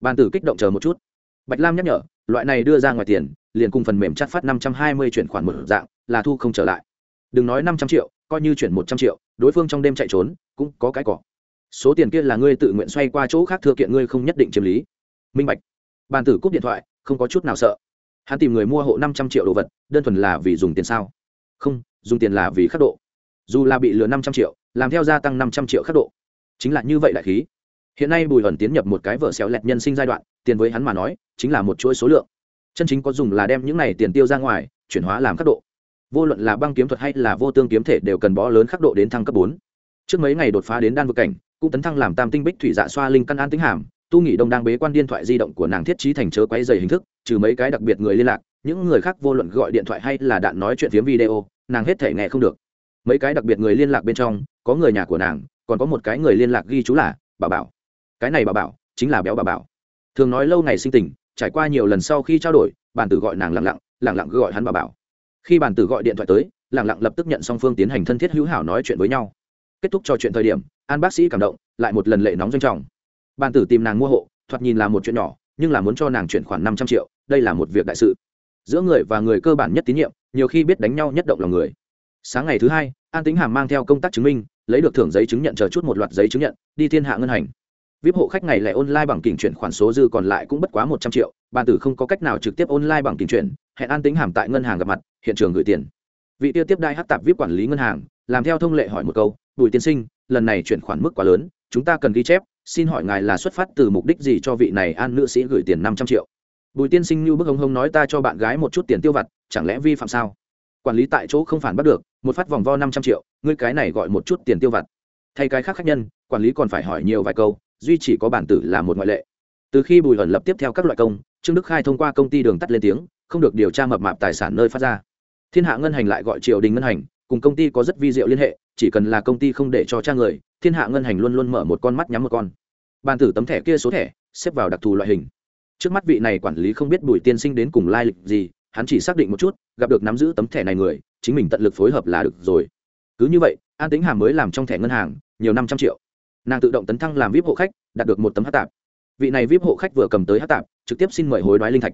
Bàn tử kích động chờ một chút. Bạch lam nhắc nhở, loại này đưa ra ngoài tiền, liền cùng phần mềm chắt phát năm trăm hai mươi chuyển khoản một dạng, là thu không trở lại. Đừng nói năm trăm triệu, coi như chuyển một trăm triệu, đối phương trong đêm chạy trốn, cũng có cái cỏ số tiền kia là ngươi tự nguyện xoay qua chỗ khác thừa kiện ngươi không nhất định chiếm lý. Minh bạch. Bàn tử cúp điện thoại, không có chút nào sợ. Hắn tìm người mua hộ năm trăm triệu đồ vật, đơn thuần là vì dùng tiền sao? Không, dùng tiền là vì khắc độ. Dù là bị lừa năm trăm triệu, làm theo gia tăng năm trăm triệu khắc độ. Chính là như vậy đại khí. Hiện nay bùi ẩn tiến nhập một cái vợ xéo lẹt nhân sinh giai đoạn, tiền với hắn mà nói, chính là một chuỗi số lượng. Chân chính có dùng là đem những này tiền tiêu ra ngoài, chuyển hóa làm khắc độ. Vô luận là băng kiếm thuật hay là vô tương kiếm thể đều cần bó lớn khắc độ đến thăng cấp bốn. Trước mấy ngày đột phá đến đan vực cảnh cũng tấn thăng làm tam tinh bích thủy dạ xoa linh căn an tính hàm, tu nghỉ đông đang bế quan điện thoại di động của nàng thiết trí thành chớ quấy dày hình thức, trừ mấy cái đặc biệt người liên lạc, những người khác vô luận gọi điện thoại hay là đạn nói chuyện phiếm video, nàng hết thể nghe không được. Mấy cái đặc biệt người liên lạc bên trong, có người nhà của nàng, còn có một cái người liên lạc ghi chú là bà bảo. Cái này bà bảo chính là béo bà bảo. Thường nói lâu ngày sinh tình, trải qua nhiều lần sau khi trao đổi bản tử gọi nàng lặng lặng lặng lặng gọi hắn bà bảo. Khi bản tử gọi điện thoại tới, lặng lặng lập tức nhận song phương tiến hành thân thiết hữu hảo nói chuyện với nhau. Kết thúc trò chuyện thời điểm an bác sĩ cảm động, lại một lần lệ nóng doanh trọng. Bàn tử tìm nàng mua hộ, thoạt nhìn là một chuyện nhỏ, nhưng là muốn cho nàng chuyển khoản năm trăm triệu, đây là một việc đại sự. Giữa người và người cơ bản nhất tín nhiệm, nhiều khi biết đánh nhau nhất động lòng người. Sáng ngày thứ hai, an tính hàm mang theo công tác chứng minh, lấy được thưởng giấy chứng nhận chờ chút một loạt giấy chứng nhận, đi thiên hạ ngân hành. Vip hộ khách ngày lại online bằng kỉnh chuyển khoản số dư còn lại cũng bất quá một trăm triệu, bàn tử không có cách nào trực tiếp online bằng kỉnh chuyển, hẹn an tính hàm tại ngân hàng gặp mặt, hiện trường gửi tiền. Vị tiêu tiếp đai hát tạp vip quản lý ngân hàng, làm theo thông lệ hỏi một câu bùi tiên sinh, lần này chuyển khoản mức quá lớn, chúng ta cần ghi chép, xin hỏi ngài là xuất phát từ mục đích gì cho vị này an nữ sĩ gửi tiền năm trăm triệu? Bùi tiên sinh như bức hồng hồng nói ta cho bạn gái một chút tiền tiêu vặt, chẳng lẽ vi phạm sao? Quản lý tại chỗ không phản bắt được, một phát vòng vo năm trăm triệu, ngươi cái này gọi một chút tiền tiêu vặt. Thay cái khác khác nhân, quản lý còn phải hỏi nhiều vài câu, duy chỉ có bản tử là một ngoại lệ. Từ khi bùi ẩn lập tiếp theo các loại công, trương đức khai thông qua công ty đường tắt lên tiếng, không được điều tra mập mạp tài sản nơi phát ra. Thiên hạ ngân hành lại gọi triều đình ngân hành cùng công ty có rất vi diệu liên hệ, chỉ cần là công ty không để cho cha người, thiên hạ ngân hành luôn luôn mở một con mắt nhắm một con. Bàn tử tấm thẻ kia số thẻ, xếp vào đặc thù loại hình. Trước mắt vị này quản lý không biết bùi tiên sinh đến cùng lai lịch gì, hắn chỉ xác định một chút, gặp được nắm giữ tấm thẻ này người, chính mình tận lực phối hợp là được rồi. Cứ như vậy, an tính hàm mới làm trong thẻ ngân hàng, nhiều năm trăm triệu. Nàng tự động tấn thăng làm vip hộ khách, đạt được một tấm hát tạp. Vị này vip hộ khách vừa cầm tới hát tạp, trực tiếp xin mời hối đoái linh thạch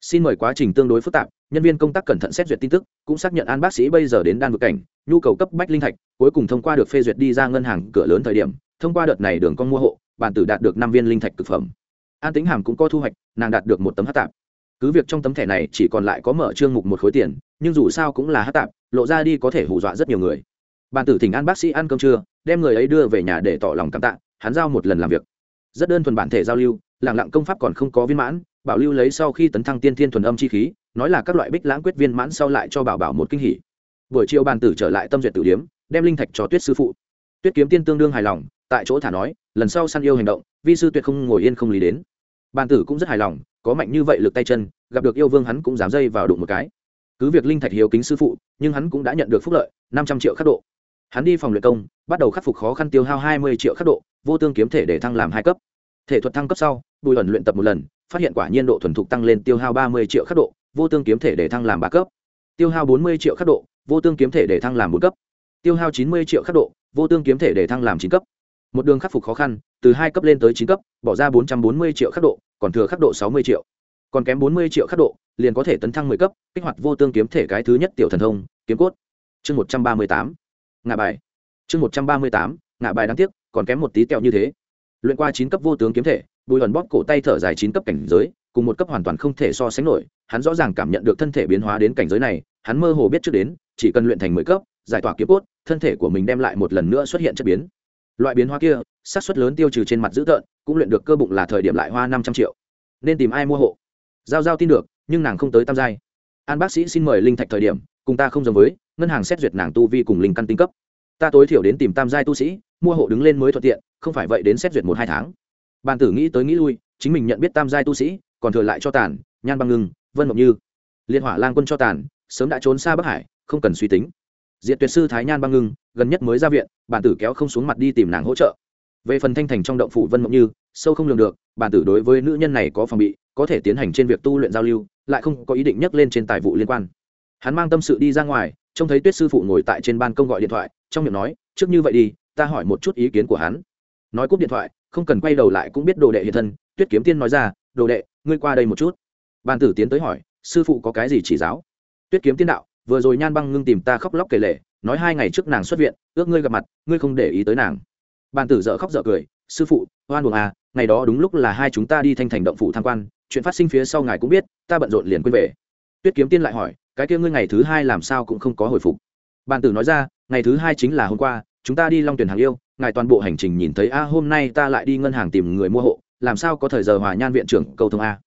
xin mời quá trình tương đối phức tạp, nhân viên công tác cẩn thận xét duyệt tin tức, cũng xác nhận an bác sĩ bây giờ đến đan vực cảnh, nhu cầu cấp bách linh thạch, cuối cùng thông qua được phê duyệt đi ra ngân hàng cửa lớn thời điểm, thông qua đợt này đường con mua hộ, bản tử đạt được năm viên linh thạch thực phẩm. An tính hàm cũng có thu hoạch, nàng đạt được một tấm hát tạp. Cứ việc trong tấm thẻ này chỉ còn lại có mở trương mục một khối tiền, nhưng dù sao cũng là hát tạp, lộ ra đi có thể hù dọa rất nhiều người. Bản tử thỉnh an bác sĩ ăn cơm trưa, đem người ấy đưa về nhà để tỏ lòng cảm tạ, hắn giao một lần làm việc. Rất đơn thuần bản thể giao lưu lẳng lặng công pháp còn không có viên mãn, bảo lưu lấy sau khi tấn thăng tiên thiên thuần âm chi khí, nói là các loại bích lãng quyết viên mãn sau lại cho bảo bảo một kinh hỉ. Buổi chiều bàn tử trở lại tâm duyệt tử điếm, đem linh thạch cho tuyết sư phụ. Tuyết kiếm tiên tương đương hài lòng, tại chỗ thả nói, lần sau săn yêu hành động, vi sư tuyệt không ngồi yên không lý đến. Bàn tử cũng rất hài lòng, có mạnh như vậy lực tay chân, gặp được yêu vương hắn cũng dám dây vào đụng một cái. Cứ việc linh thạch hiếu kính sư phụ, nhưng hắn cũng đã nhận được phúc lợi, năm trăm triệu khắc độ. Hắn đi phòng luyện công, bắt đầu khắc phục khó khăn tiêu hao hai mươi triệu khắc độ, vô tương kiếm thể để thăng làm hai cấp thể thuật thăng cấp sau, bùi ẩn luyện tập một lần, phát hiện quả nhiên độ thuần thục tăng lên tiêu hao ba mươi triệu khắc độ, vô tương kiếm thể để thăng làm ba cấp. Tiêu hao bốn mươi triệu khắc độ, vô tương kiếm thể để thăng làm bốn cấp. Tiêu hao chín mươi triệu khắc độ, vô tương kiếm thể để thăng làm chín cấp. Một đường khắc phục khó khăn, từ hai cấp lên tới chín cấp, bỏ ra bốn trăm bốn mươi triệu khắc độ, còn thừa khắc độ sáu mươi triệu. Còn kém bốn mươi triệu khắc độ, liền có thể tấn thăng mười cấp, kích hoạt vô tương kiếm thể cái thứ nhất tiểu thần thông, kiếm cốt. Chương một trăm ba mươi tám. Ngạ bài. Chương một trăm ba mươi tám. Ngạ bài đáng tiếc, còn kém một tí tẹo như thế luyện qua chín cấp vô tướng kiếm thể, bùi hòn bóp cổ tay thở dài chín cấp cảnh giới, cùng một cấp hoàn toàn không thể so sánh nổi, hắn rõ ràng cảm nhận được thân thể biến hóa đến cảnh giới này, hắn mơ hồ biết trước đến, chỉ cần luyện thành mười cấp, giải tỏa kiếm cốt, thân thể của mình đem lại một lần nữa xuất hiện chất biến. Loại biến hóa kia sát suất lớn tiêu trừ trên mặt dữ tợn, cũng luyện được cơ bụng là thời điểm lại hoa năm trăm triệu. Nên tìm ai mua hộ? Giao giao tin được, nhưng nàng không tới tam giai. An bác sĩ xin mời linh thạch thời điểm, cùng ta không giống với, ngân hàng xét duyệt nàng tu vi cùng linh căn tinh cấp ta tối thiểu đến tìm tam giai tu sĩ, mua hộ đứng lên mới thuận tiện, không phải vậy đến xét duyệt một hai tháng. Bàn tử nghĩ tới nghĩ lui, chính mình nhận biết tam giai tu sĩ, còn thừa lại cho tàn, nhan băng ngưng, vân mộng như. Liên hỏa lang quân cho tàn, sớm đã trốn xa bắc hải, không cần suy tính. Diện tuyệt sư thái nhan băng ngưng, gần nhất mới ra viện bản tử kéo không xuống mặt đi tìm nàng hỗ trợ. Về phần thanh thành trong động phủ vân mộng như, sâu không lường được bản tử đối với nữ nhân này có phòng bị, có thể tiến hành trên việc tu luyện giao lưu, lại không có ý định nhắc lên trên tài vụ liên quan. Hắn mang tâm sự đi ra ngoài, trông thấy tuyết sư phụ ngồi tại trên ban công gọi điện thoại trong miệng nói, trước như vậy đi, ta hỏi một chút ý kiến của hắn. Nói cúp điện thoại, không cần quay đầu lại cũng biết đồ đệ hiện thân, tuyết kiếm tiên nói ra, đồ đệ, ngươi qua đây một chút. Bàn tử tiến tới hỏi, sư phụ có cái gì chỉ giáo? Tuyết kiếm tiên đạo, vừa rồi nhan băng ngưng tìm ta khóc lóc kể lể, nói hai ngày trước nàng xuất viện, ước ngươi gặp mặt, ngươi không để ý tới nàng. Bàn tử dợ khóc dợ cười, sư phụ, oan buồng à ngày đó đúng lúc là hai chúng ta đi thanh thành động phủ tham quan, chuyện phát sinh phía sau ngài cũng biết, ta bận rộn liền quên về. Tuyết kiếm tiên lại hỏi, cái kia ngươi ngày thứ hai làm sao cũng không có hồi phục? Bàn tử nói ra ngày thứ hai chính là hôm qua, chúng ta đi long tuyển hàng yêu, ngài toàn bộ hành trình nhìn thấy, a, hôm nay ta lại đi ngân hàng tìm người mua hộ, làm sao có thời giờ hòa nhan viện trưởng cầu thông a?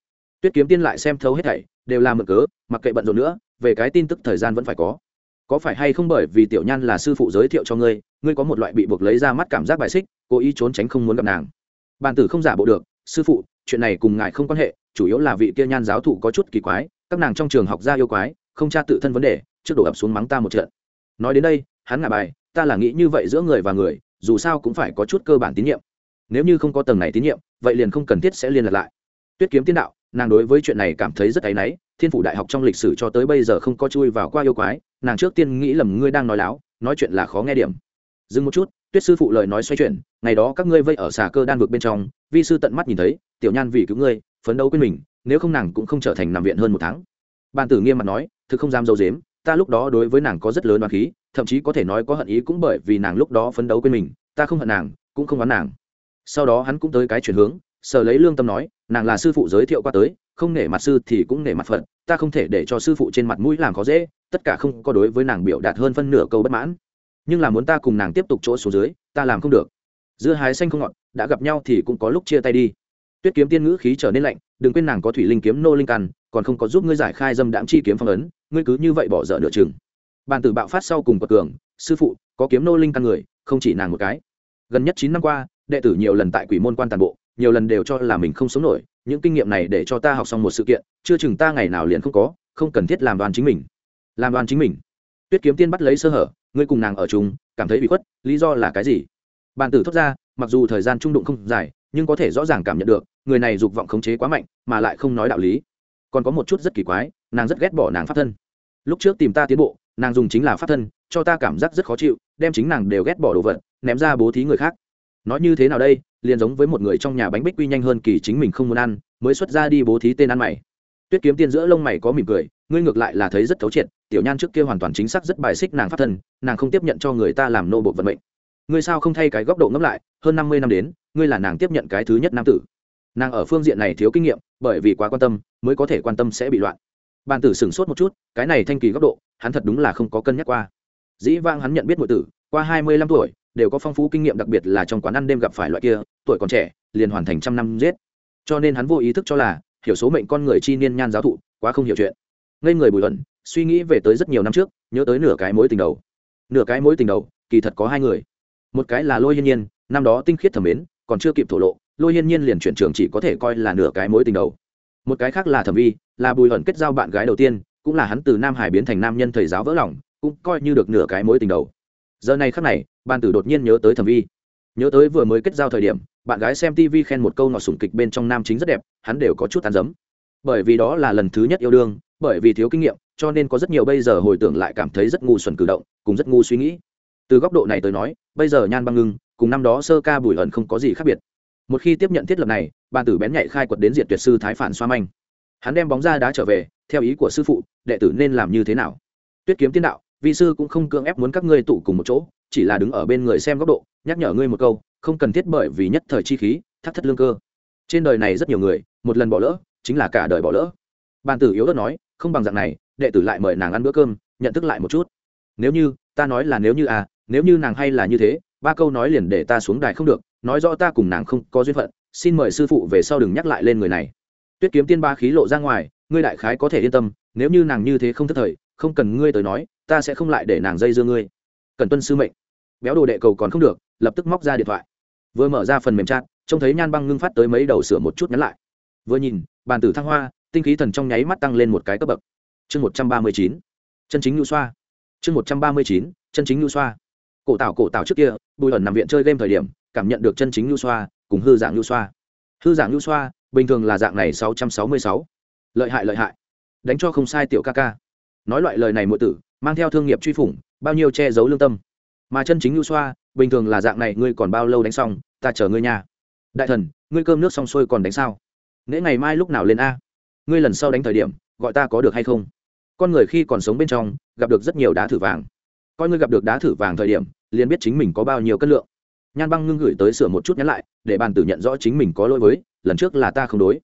Tuyết kiếm tiên lại xem thấu hết thảy, đều là mực cớ, mặc kệ bận rộn nữa, về cái tin tức thời gian vẫn phải có. Có phải hay không bởi vì tiểu nhan là sư phụ giới thiệu cho ngươi ngươi có một loại bị buộc lấy ra mắt cảm giác bài xích, cố ý trốn tránh không muốn gặp nàng? Bàn tử không giả bộ được, sư phụ, chuyện này cùng ngài không quan hệ, chủ yếu là vị kia nhan giáo thụ có chút kỳ quái, các nàng trong trường học ra yêu quái, không tra tự thân vấn đề, trước đổ ập xuống mắng ta một trận. Nói đến đây hắn ngả bài, ta là nghĩ như vậy giữa người và người, dù sao cũng phải có chút cơ bản tín nhiệm. Nếu như không có tầng này tín nhiệm, vậy liền không cần thiết sẽ liên lạc lại. Tuyết kiếm tiên đạo, nàng đối với chuyện này cảm thấy rất áy náy, thiên phủ đại học trong lịch sử cho tới bây giờ không có chui vào qua yêu quái, nàng trước tiên nghĩ lầm ngươi đang nói láo, nói chuyện là khó nghe điểm. Dừng một chút, tuyết sư phụ lời nói xoay chuyển, ngày đó các ngươi vây ở xà cơ đan vực bên trong, vi sư tận mắt nhìn thấy, tiểu nhan vì cứu ngươi, phấn đấu quên mình, nếu không nàng cũng không trở thành nằm viện hơn một tháng. Bàn tử nghiêm mặt nói, thực không dám dâu dếm ta lúc đó đối với nàng có rất lớn oán khí, thậm chí có thể nói có hận ý cũng bởi vì nàng lúc đó phấn đấu quên mình, ta không hận nàng, cũng không oán nàng. Sau đó hắn cũng tới cái chuyển hướng, sở lấy lương tâm nói, nàng là sư phụ giới thiệu qua tới, không nể mặt sư thì cũng nể mặt phận, ta không thể để cho sư phụ trên mặt mũi làm khó dễ, tất cả không có đối với nàng biểu đạt hơn phân nửa câu bất mãn. Nhưng là muốn ta cùng nàng tiếp tục chỗ xuống dưới, ta làm không được. Giữa hái xanh không ngọt, đã gặp nhau thì cũng có lúc chia tay đi. Tuyết kiếm tiên ngữ khí trở nên lạnh, đừng quên nàng có thủy linh kiếm nô linh căn, còn không có giúp ngươi giải khai dâm đạm chi kiếm phong ấn ngươi cứ như vậy bỏ dở nửa chừng. Bàn tử bạo phát sau cùng bậc cường, sư phụ, có kiếm nô linh căn người, không chỉ nàng một cái. Gần nhất chín năm qua, đệ tử nhiều lần tại quỷ môn quan toàn bộ, nhiều lần đều cho là mình không sống nổi, những kinh nghiệm này để cho ta học xong một sự kiện, chưa chừng ta ngày nào liền không có, không cần thiết làm đoàn chính mình. Làm đoàn chính mình. Tuyết kiếm tiên bắt lấy sơ hở, ngươi cùng nàng ở chung, cảm thấy bị khuất, lý do là cái gì? Bàn tử thốt ra, mặc dù thời gian trung đụng không dài, nhưng có thể rõ ràng cảm nhận được, người này dục vọng khống chế quá mạnh, mà lại không nói đạo lý. Còn có một chút rất kỳ quái, nàng rất ghét bỏ nàng pháp thân lúc trước tìm ta tiến bộ, nàng dùng chính là pháp thân, cho ta cảm giác rất khó chịu, đem chính nàng đều ghét bỏ đồ vật, ném ra bố thí người khác. Nói như thế nào đây, liền giống với một người trong nhà bánh bích quy nhanh hơn kỳ chính mình không muốn ăn, mới xuất ra đi bố thí tên ăn mày. Tuyết kiếm tiên giữa lông mày có mỉm cười, ngươi ngược lại là thấy rất thấu triệt, tiểu nhan trước kia hoàn toàn chính xác rất bài xích nàng pháp thân, nàng không tiếp nhận cho người ta làm nô bộ vận mệnh. Ngươi sao không thay cái góc độ ngẫm lại, hơn năm mươi năm đến, ngươi là nàng tiếp nhận cái thứ nhất nam tử. Nàng ở phương diện này thiếu kinh nghiệm, bởi vì quá quan tâm, mới có thể quan tâm sẽ bị loạn bàn tử sửng sốt một chút, cái này thanh kỳ góc độ, hắn thật đúng là không có cân nhắc qua. Dĩ vang hắn nhận biết mọi tử, qua hai mươi lăm tuổi, đều có phong phú kinh nghiệm đặc biệt là trong quán ăn đêm gặp phải loại kia, tuổi còn trẻ, liền hoàn thành trăm năm giết. Cho nên hắn vô ý thức cho là, hiểu số mệnh con người chi niên nhan giáo thụ, quá không hiểu chuyện. Ngây người bùi luận, suy nghĩ về tới rất nhiều năm trước, nhớ tới nửa cái mối tình đầu. Nửa cái mối tình đầu, kỳ thật có hai người. Một cái là lôi hiên nhiên, năm đó tinh khiết thẩm mến, còn chưa kịp thổ lộ, lôi hiên nhiên liền chuyển trường chỉ có thể coi là nửa cái mối tình đầu một cái khác là thẩm vi, là bùi hận kết giao bạn gái đầu tiên, cũng là hắn từ nam hải biến thành nam nhân thầy giáo vỡ lòng, cũng coi như được nửa cái mối tình đầu. Giờ này khắc này ban tử đột nhiên nhớ tới thẩm vi. Nhớ tới vừa mới kết giao thời điểm, bạn gái xem tv khen một câu ngọt sủng kịch bên trong nam chính rất đẹp, hắn đều có chút tán giấm bởi vì đó là lần thứ nhất yêu đương, bởi vì thiếu kinh nghiệm, cho nên có rất nhiều bây giờ hồi tưởng lại cảm thấy rất ngu xuẩn cử động, cùng rất ngu suy nghĩ. Từ góc độ này tới nói, bây giờ nhan băng ngưng, cùng năm đó sơ ca bùi ẩn không có gì khác biệt một khi tiếp nhận thiết lập này, bàn tử bén nhạy khai quật đến diện tuyệt sư thái phản xoa manh. Hắn đem bóng ra đá trở về, theo ý của sư phụ, đệ tử nên làm như thế nào? Tuyết kiếm tiên đạo vị sư cũng không cưỡng ép muốn các ngươi tụ cùng một chỗ, chỉ là đứng ở bên người xem góc độ, nhắc nhở ngươi một câu, không cần thiết bởi vì nhất thời chi khí, thắt thất lương cơ. Trên đời này rất nhiều người, một lần bỏ lỡ, chính là cả đời bỏ lỡ. Bàn tử yếu đất nói, không bằng dạng này, đệ tử lại mời nàng ăn bữa cơm, nhận thức lại một chút. Nếu như, ta nói là nếu như à nếu như nàng hay là như thế ba câu nói liền để ta xuống đài không được, nói rõ ta cùng nàng không có duyên phận, xin mời sư phụ về sau đừng nhắc lại lên người này. Tuyết kiếm tiên ba khí lộ ra ngoài, ngươi đại khái có thể yên tâm, nếu như nàng như thế không thất thời, không cần ngươi tới nói, ta sẽ không lại để nàng dây dưa ngươi. Cần tuân sư mệnh. Béo đồ đệ cầu còn không được, lập tức móc ra điện thoại. Vừa mở ra phần mềm chat, trông thấy nhan băng ngưng phát tới mấy đầu sửa một chút nhắn lại. Vừa nhìn, bàn tử thăng hoa, tinh khí thần trong nháy mắt tăng lên một cái cấp bậc. Chương một trăm ba mươi chín. Chân chính nhu xoa. Chương một trăm ba mươi chín, chân chính nhu xoa cổ tảo cổ tảo trước kia, bùi ẩn nằm viện chơi game thời điểm, cảm nhận được chân chính lưu xoa, cùng hư dạng lưu xoa. Hư dạng lưu xoa, bình thường là dạng này sáu trăm sáu mươi sáu. Lợi hại lợi hại. Đánh cho không sai tiểu ca ca. Nói loại lời này muội tử, mang theo thương nghiệp truy phủng, bao nhiêu che giấu lương tâm. Mà chân chính lưu xoa, bình thường là dạng này, ngươi còn bao lâu đánh xong, ta chờ ngươi nhà đại thần, ngươi cơm nước xong xuôi còn đánh sao? Nễ ngày mai lúc nào lên a? Ngươi lần sau đánh thời điểm, gọi ta có được hay không? Con người khi còn sống bên trong, gặp được rất nhiều đá thử vàng coi ngươi gặp được đá thử vàng thời điểm, liền biết chính mình có bao nhiêu cân lượng. Nhan băng ngưng gửi tới sửa một chút nhắn lại, để bàn tử nhận rõ chính mình có lỗi với, lần trước là ta không đối.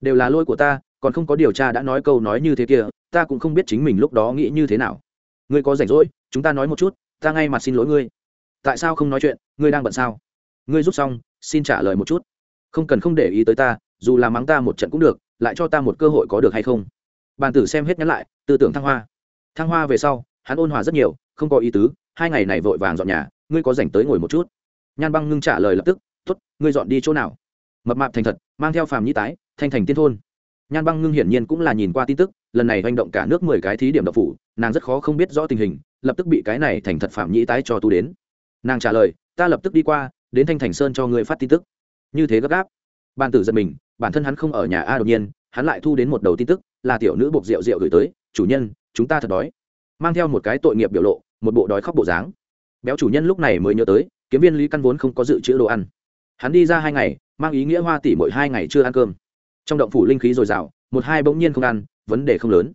Đều là lỗi của ta, còn không có điều tra đã nói câu nói như thế kia, ta cũng không biết chính mình lúc đó nghĩ như thế nào. Ngươi có rảnh rỗi, chúng ta nói một chút, ta ngay mặt xin lỗi ngươi. Tại sao không nói chuyện, ngươi đang bận sao? Ngươi rút xong, xin trả lời một chút. Không cần không để ý tới ta, dù là mắng ta một trận cũng được, lại cho ta một cơ hội có được hay không? Bàn tử xem hết nhắn lại, tư tưởng thăng hoa. Thăng hoa về sau hắn ôn hòa rất nhiều, không có ý tứ, hai ngày này vội vàng dọn nhà, ngươi có dành tới ngồi một chút. Nhan băng ngưng trả lời lập tức t ố t ngươi dọn đi chỗ nào? Mập mạp thành thật, mang theo phàm nhi tái, thanh thành tiên thôn. Nhan băng ngưng hiển nhiên cũng là nhìn qua tin tức, lần này hành động cả nước mười cái thí điểm độc phủ, nàng rất khó không biết rõ tình hình, lập tức bị cái này thành thật phạm nhĩ tái cho tu đến. Nàng trả lời, ta lập tức đi qua, đến thanh thành sơn cho ngươi phát tin tức. Như thế gấp gáp. Bàn tử giật mình, bản thân hắn không ở nhà a đột nhiên, hắn lại thu đến một đầu tin tức, là tiểu nữ buộc rượu rượu gửi tới, chủ nhân, chúng ta thật đói mang theo một cái tội nghiệp biểu lộ, một bộ đói khóc bộ dáng. Béo chủ nhân lúc này mới nhớ tới, kiếm viên lý căn vốn không có dự trữ đồ ăn. Hắn đi ra hai ngày, mang ý nghĩa hoa tỷ mỗi hai ngày chưa ăn cơm. Trong động phủ linh khí dồi dào, một hai bỗng nhiên không ăn, vấn đề không lớn.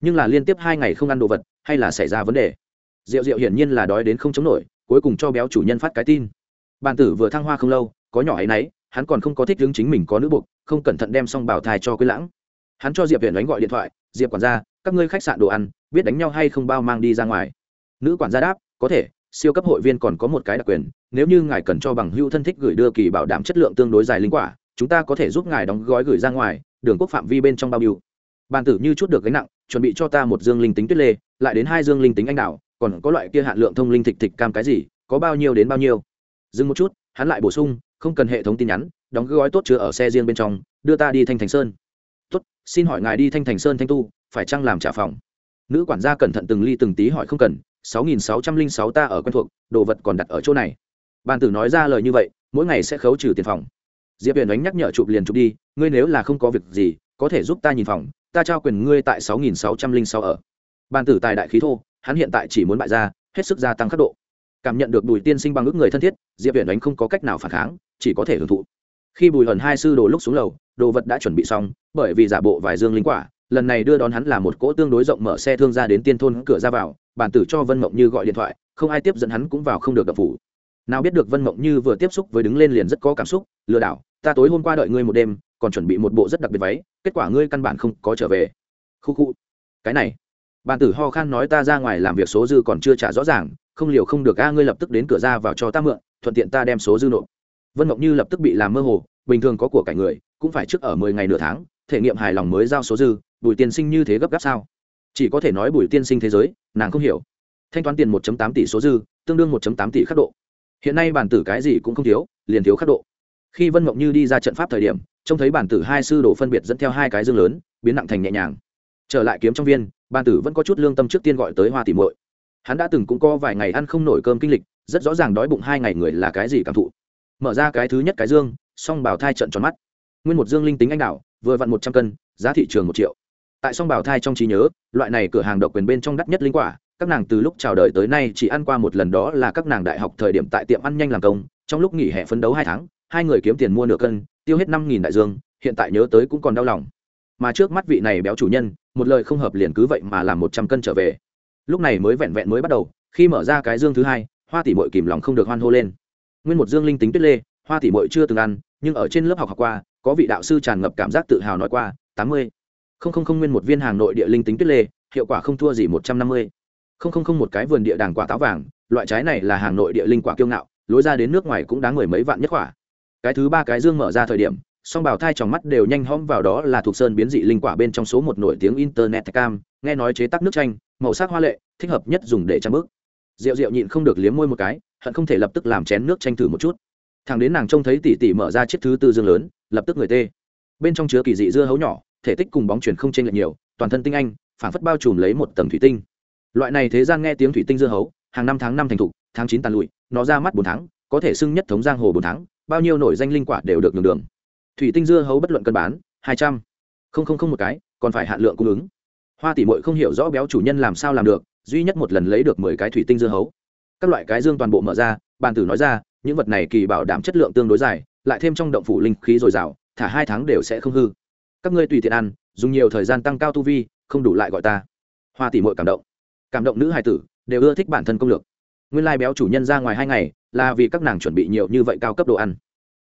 Nhưng là liên tiếp hai ngày không ăn đồ vật, hay là xảy ra vấn đề? Rượu rượu hiển nhiên là đói đến không chống nổi, cuối cùng cho béo chủ nhân phát cái tin. Bàn tử vừa thăng hoa không lâu, có nhỏ ấy nấy, hắn còn không có thích hướng chính mình có nữ buộc, không cẩn thận đem xong bảo thai cho quý lãng. Hắn cho diệp viện đánh gọi điện thoại, diệp quản gia các ngươi khách sạn đồ ăn, biết đánh nhau hay không bao mang đi ra ngoài. Nữ quản gia đáp, có thể, siêu cấp hội viên còn có một cái đặc quyền, nếu như ngài cần cho bằng hưu thân thích gửi đưa kỳ bảo đảm chất lượng tương đối dài linh quả, chúng ta có thể giúp ngài đóng gói gửi ra ngoài, đường quốc phạm vi bên trong bao biêu bàn tử như chút được gánh nặng, chuẩn bị cho ta một dương linh tính tuyết lê, lại đến hai dương linh tính anh đào, còn có loại kia hạn lượng thông linh thịt thịt cam cái gì, có bao nhiêu đến bao nhiêu. Dừng một chút, hắn lại bổ sung, không cần hệ thống tin nhắn, đóng gói tốt chứa ở xe riêng bên trong, đưa ta đi thanh thành sơn. Tốt, xin hỏi ngài đi thanh thành sơn thanh tu phải chăng làm trả phòng? Nữ quản gia cẩn thận từng ly từng tí hỏi không cần, sáu nghìn sáu trăm linh sáu ta ở quen thuộc, đồ vật còn đặt ở chỗ này. Ban tử nói ra lời như vậy, mỗi ngày sẽ khấu trừ tiền phòng. Diệp huyền đánh nhắc nhở chụp liền chụp đi, ngươi nếu là không có việc gì, có thể giúp ta nhìn phòng, ta trao quyền ngươi tại sáu nghìn sáu trăm linh sáu ở. Ban tử tài đại khí thô, hắn hiện tại chỉ muốn bại ra, hết sức gia tăng khắc độ. Cảm nhận được bùi tiên sinh bằng ước người thân thiết, diệp huyền đánh không có cách nào phản kháng, chỉ có thể hưởng thụ. Khi bùi hần hai sư đồ lúc xuống lầu, đồ vật đã chuẩn bị xong, bởi vì giả bộ vài dương linh quả lần này đưa đón hắn là một cỗ tương đối rộng mở xe thương ra đến tiên thôn cửa ra vào, bản tử cho vân mộng như gọi điện thoại, không ai tiếp dẫn hắn cũng vào không được đập phủ. Nào biết được vân mộng như vừa tiếp xúc với đứng lên liền rất có cảm xúc, lừa đảo, ta tối hôm qua đợi ngươi một đêm, còn chuẩn bị một bộ rất đặc biệt váy, kết quả ngươi căn bản không có trở về. Khu khu. Cái này. Bản tử ho khan nói, ta ra ngoài làm việc số dư còn chưa trả rõ ràng, không liều không được a, ngươi lập tức đến cửa ra vào cho ta mượn, thuận tiện ta đem số dư nộp. Vân mộng như lập tức bị làm mơ hồ, bình thường có của cải người, cũng phải trước ở mười ngày nửa tháng, thể nghiệm hài lòng mới giao số dư bùi tiên sinh như thế gấp gáp sao? Chỉ có thể nói bùi tiên sinh thế giới, nàng không hiểu. Thanh toán tiền một tám tỷ số dư, tương đương một tám tỷ khắc độ. Hiện nay bản tử cái gì cũng không thiếu, liền thiếu khắc độ. Khi vân mộng như đi ra trận pháp thời điểm, trông thấy bản tử hai sư đồ phân biệt dẫn theo hai cái dương lớn, biến nặng thành nhẹ nhàng. Trở lại kiếm trong viên, bản tử vẫn có chút lương tâm trước tiên gọi tới hoa tỉ muội. Hắn đã từng cũng có vài ngày ăn không nổi cơm kinh lịch, rất rõ ràng đói bụng hai ngày người là cái gì cảm thụ. Mở ra cái thứ nhất cái dương, song bảo thai trận tròn mắt. Nguyên một dương linh tính anh đạo vừa vặn một trăm cân, giá thị trường một triệu tại song bảo thai trong trí nhớ, loại này cửa hàng độc quyền bên trong đắt nhất linh quả, các nàng từ lúc chào đời tới nay chỉ ăn qua một lần đó là các nàng đại học thời điểm tại tiệm ăn nhanh làm công, trong lúc nghỉ hè phấn đấu hai tháng, hai người kiếm tiền mua nửa cân, tiêu hết năm nghìn đại dương, hiện tại nhớ tới cũng còn đau lòng. Mà trước mắt vị này béo chủ nhân, một lời không hợp liền cứ vậy mà làm một trăm cân trở về. Lúc này mới vẹn vẹn mới bắt đầu, khi mở ra cái dương thứ hai, hoa tỷ mội kìm lòng không được hoan hô lên. Nguyên một dương linh tính tuyết lê, hoa tỷ mội chưa từng ăn, nhưng ở trên lớp học học qua, có vị đạo sư tràn ngập cảm giác tự hào nói qua, tám mươi không không không nguyên một viên hàng nội địa linh tính tuyết lê, hiệu quả không thua gì một trăm năm mươi. Không không không một cái vườn địa đàng quả táo vàng, loại trái này là hàng nội địa linh quả kiêu ngạo, lối ra đến nước ngoài cũng đáng mười mấy vạn nhất quả. Cái thứ ba cái dương mở ra thời điểm, song bảo thai trong mắt đều nhanh hóm vào đó là thuộc sơn biến dị linh quả bên trong số một nổi tiếng internet cam, nghe nói chế tác nước chanh, màu sắc hoa lệ, thích hợp nhất dùng để trang bức. Rượu rượu nhịn không được liếm môi một cái, hận không thể lập tức làm chén nước chanh thử một chút. Thằng đến nàng trông thấy tỉ tỉ mở ra chiếc thứ tư dương lớn, lập tức người tê. Bên trong chứa kỳ dị dưa hấu nhỏ thể tích cùng bóng chuyển không chênh lệch nhiều, toàn thân tinh anh phản phất bao trùm lấy một tầng thủy tinh. Loại này thế gian nghe tiếng thủy tinh dưa hấu, hàng năm tháng năm thành thục, tháng chín tàn lụi, nó ra mắt bốn tháng, có thể xưng nhất thống giang hồ bốn tháng, bao nhiêu nổi danh linh quả đều được đường đường. Thủy tinh dưa hấu bất luận cân bán, hai trăm. Không không không một cái, còn phải hạn lượng cung ứng. Hoa tỷ muội không hiểu rõ béo chủ nhân làm sao làm được, duy nhất một lần lấy được mười cái thủy tinh dưa hấu. Các loại cái dương toàn bộ mở ra, bàn tử nói ra, những vật này kỳ bảo đảm chất lượng tương đối dài, lại thêm trong động phủ linh khí dồi dào, thả hai tháng đều sẽ không hư các ngươi tùy tiện ăn, dùng nhiều thời gian tăng cao tu vi, không đủ lại gọi ta. Hoa tỷ mội cảm động. Cảm động nữ hài tử, đều ưa thích bản thân công lược. Nguyên lai béo chủ nhân ra ngoài hai ngày, là vì các nàng chuẩn bị nhiều như vậy cao cấp đồ ăn.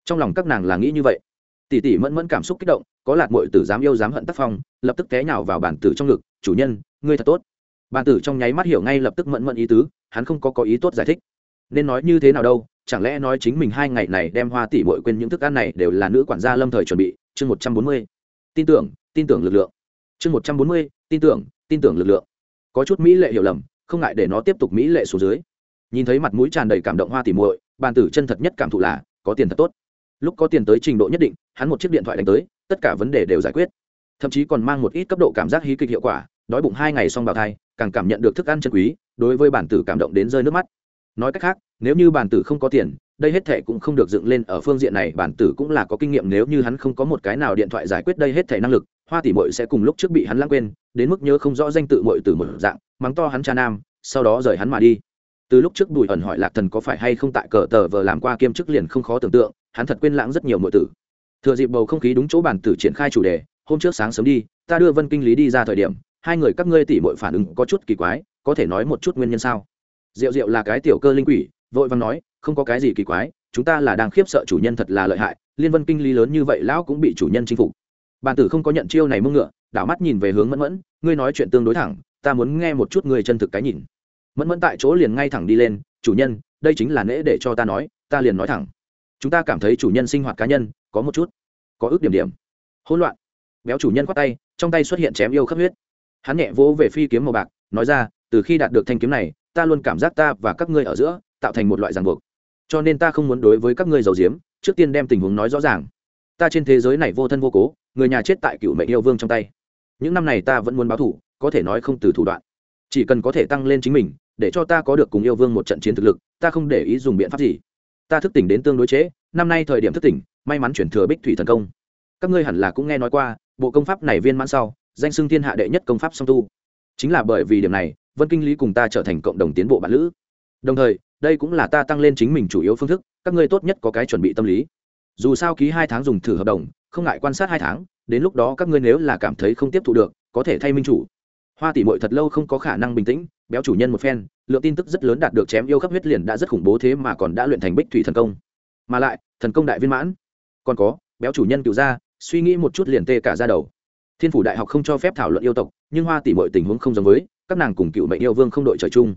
Trong lòng các nàng là nghĩ như vậy. Tỷ tỷ mẫn mẫn cảm xúc kích động, có lạt mội tử dám yêu dám hận tác phong, lập tức té nhào vào bản tử trong ngực, chủ nhân, ngươi thật tốt. Bản tử trong nháy mắt hiểu ngay lập tức mẫn mẫn ý tứ, hắn không có có ý tốt giải thích. Nên nói như thế nào đâu, chẳng lẽ nói chính mình hai ngày này đem hoa tỷ bội quên những thức ăn này đều là nữ quản gia lâm thời chuẩn bị, chương một trăm bốn mươi tin tưởng tin tưởng lực lượng. Chương một trăm bốn mươi, tin tưởng tin tưởng lực lượng. Có chút mỹ lệ hiểu lầm, không ngại để nó tiếp tục mỹ lệ xuống dưới. Nhìn thấy mặt mũi tràn đầy cảm động hoa tỉ muội, bàn tử chân thật nhất cảm thụ là, có tiền thật tốt. Lúc có tiền tới trình độ nhất định, hắn một chiếc điện thoại đánh tới, tất cả vấn đề đều giải quyết. Thậm chí còn mang một ít cấp độ cảm giác hí kịch hiệu quả, đói bụng hai ngày xong bào thai, càng cảm nhận được thức ăn chân quý, đối với bản tử cảm động đến rơi nước mắt nói cách khác, nếu như bản tử không có tiền, đây hết thệ cũng không được dựng lên ở phương diện này. Bản tử cũng là có kinh nghiệm, nếu như hắn không có một cái nào điện thoại giải quyết đây hết thệ năng lực, hoa tỷ mội sẽ cùng lúc trước bị hắn lãng quên, đến mức nhớ không rõ danh tự mội từ một dạng, mắng to hắn cha nam, sau đó rời hắn mà đi. Từ lúc trước bùi ẩn hỏi lạc thần có phải hay không tại cờ tờ vờ làm qua kiêm chức liền không khó tưởng tượng, hắn thật quên lãng rất nhiều mội tử. Thừa dịp bầu không khí đúng chỗ bản tử triển khai chủ đề, hôm trước sáng sớm đi, ta đưa vân kinh lý đi ra thời điểm, hai người các ngươi tỷ mội phản ứng có chút kỳ quái, có thể nói một chút nguyên nhân sao? Diệu diệu là cái tiểu cơ linh quỷ, vội vàng nói, không có cái gì kỳ quái, chúng ta là đang khiếp sợ chủ nhân thật là lợi hại, liên vân kinh lý lớn như vậy lão cũng bị chủ nhân chinh phục. Bản tử không có nhận chiêu này mưng ngựa, đảo mắt nhìn về hướng mẫn mẫn, ngươi nói chuyện tương đối thẳng, ta muốn nghe một chút người chân thực cái nhìn. Mẫn mẫn tại chỗ liền ngay thẳng đi lên, chủ nhân, đây chính là nễ để cho ta nói, ta liền nói thẳng. Chúng ta cảm thấy chủ nhân sinh hoạt cá nhân, có một chút, có ước điểm điểm. Hỗn loạn. Béo chủ nhân khoát tay, trong tay xuất hiện chém yêu khắp huyết. Hắn nhẹ vỗ về phi kiếm màu bạc, nói ra, từ khi đạt được thanh kiếm này ta luôn cảm giác ta và các ngươi ở giữa tạo thành một loại ràng buộc. Cho nên ta không muốn đối với các ngươi giàu diếm trước tiên đem tình huống nói rõ ràng. Ta trên thế giới này vô thân vô cố người nhà chết tại cựu mệnh yêu vương trong tay. Những năm này ta vẫn muốn báo thủ có thể nói không từ thủ đoạn. Chỉ cần có thể tăng lên chính mình để cho ta có được cùng yêu vương một trận chiến thực lực ta không để ý dùng biện pháp gì. Ta thức tỉnh đến tương đối chế, năm nay thời điểm thức tỉnh may mắn chuyển thừa bích thủy thần công. Các ngươi hẳn là cũng nghe nói qua bộ công pháp này viên mãn sau danh xưng thiên hạ đệ nhất công pháp song tu. Chính là bởi vì điểm này vân kinh lý cùng ta trở thành cộng đồng tiến bộ bản lữ. Đồng thời, đây cũng là ta tăng lên chính mình chủ yếu phương thức, các ngươi tốt nhất có cái chuẩn bị tâm lý. Dù sao ký hai tháng dùng thử hợp đồng, không ngại quan sát hai tháng, đến lúc đó các ngươi nếu là cảm thấy không tiếp thu được, có thể thay minh chủ. Hoa tỷ mội thật lâu không có khả năng bình tĩnh, béo chủ nhân một phen, lượng tin tức rất lớn đạt được chém yêu khắp huyết liền đã rất khủng bố thế mà còn đã luyện thành bích thủy thần công. Mà lại, thần công đại viên mãn. Còn có, béo chủ nhân cựu ra suy nghĩ một chút liền tê cả ra đầu. Thiên phủ đại học không cho phép thảo luận yêu tộc, nhưng hoa tỷ mội tình huống không giống với các nàng cùng cựu mệnh yêu vương không đội trời chung.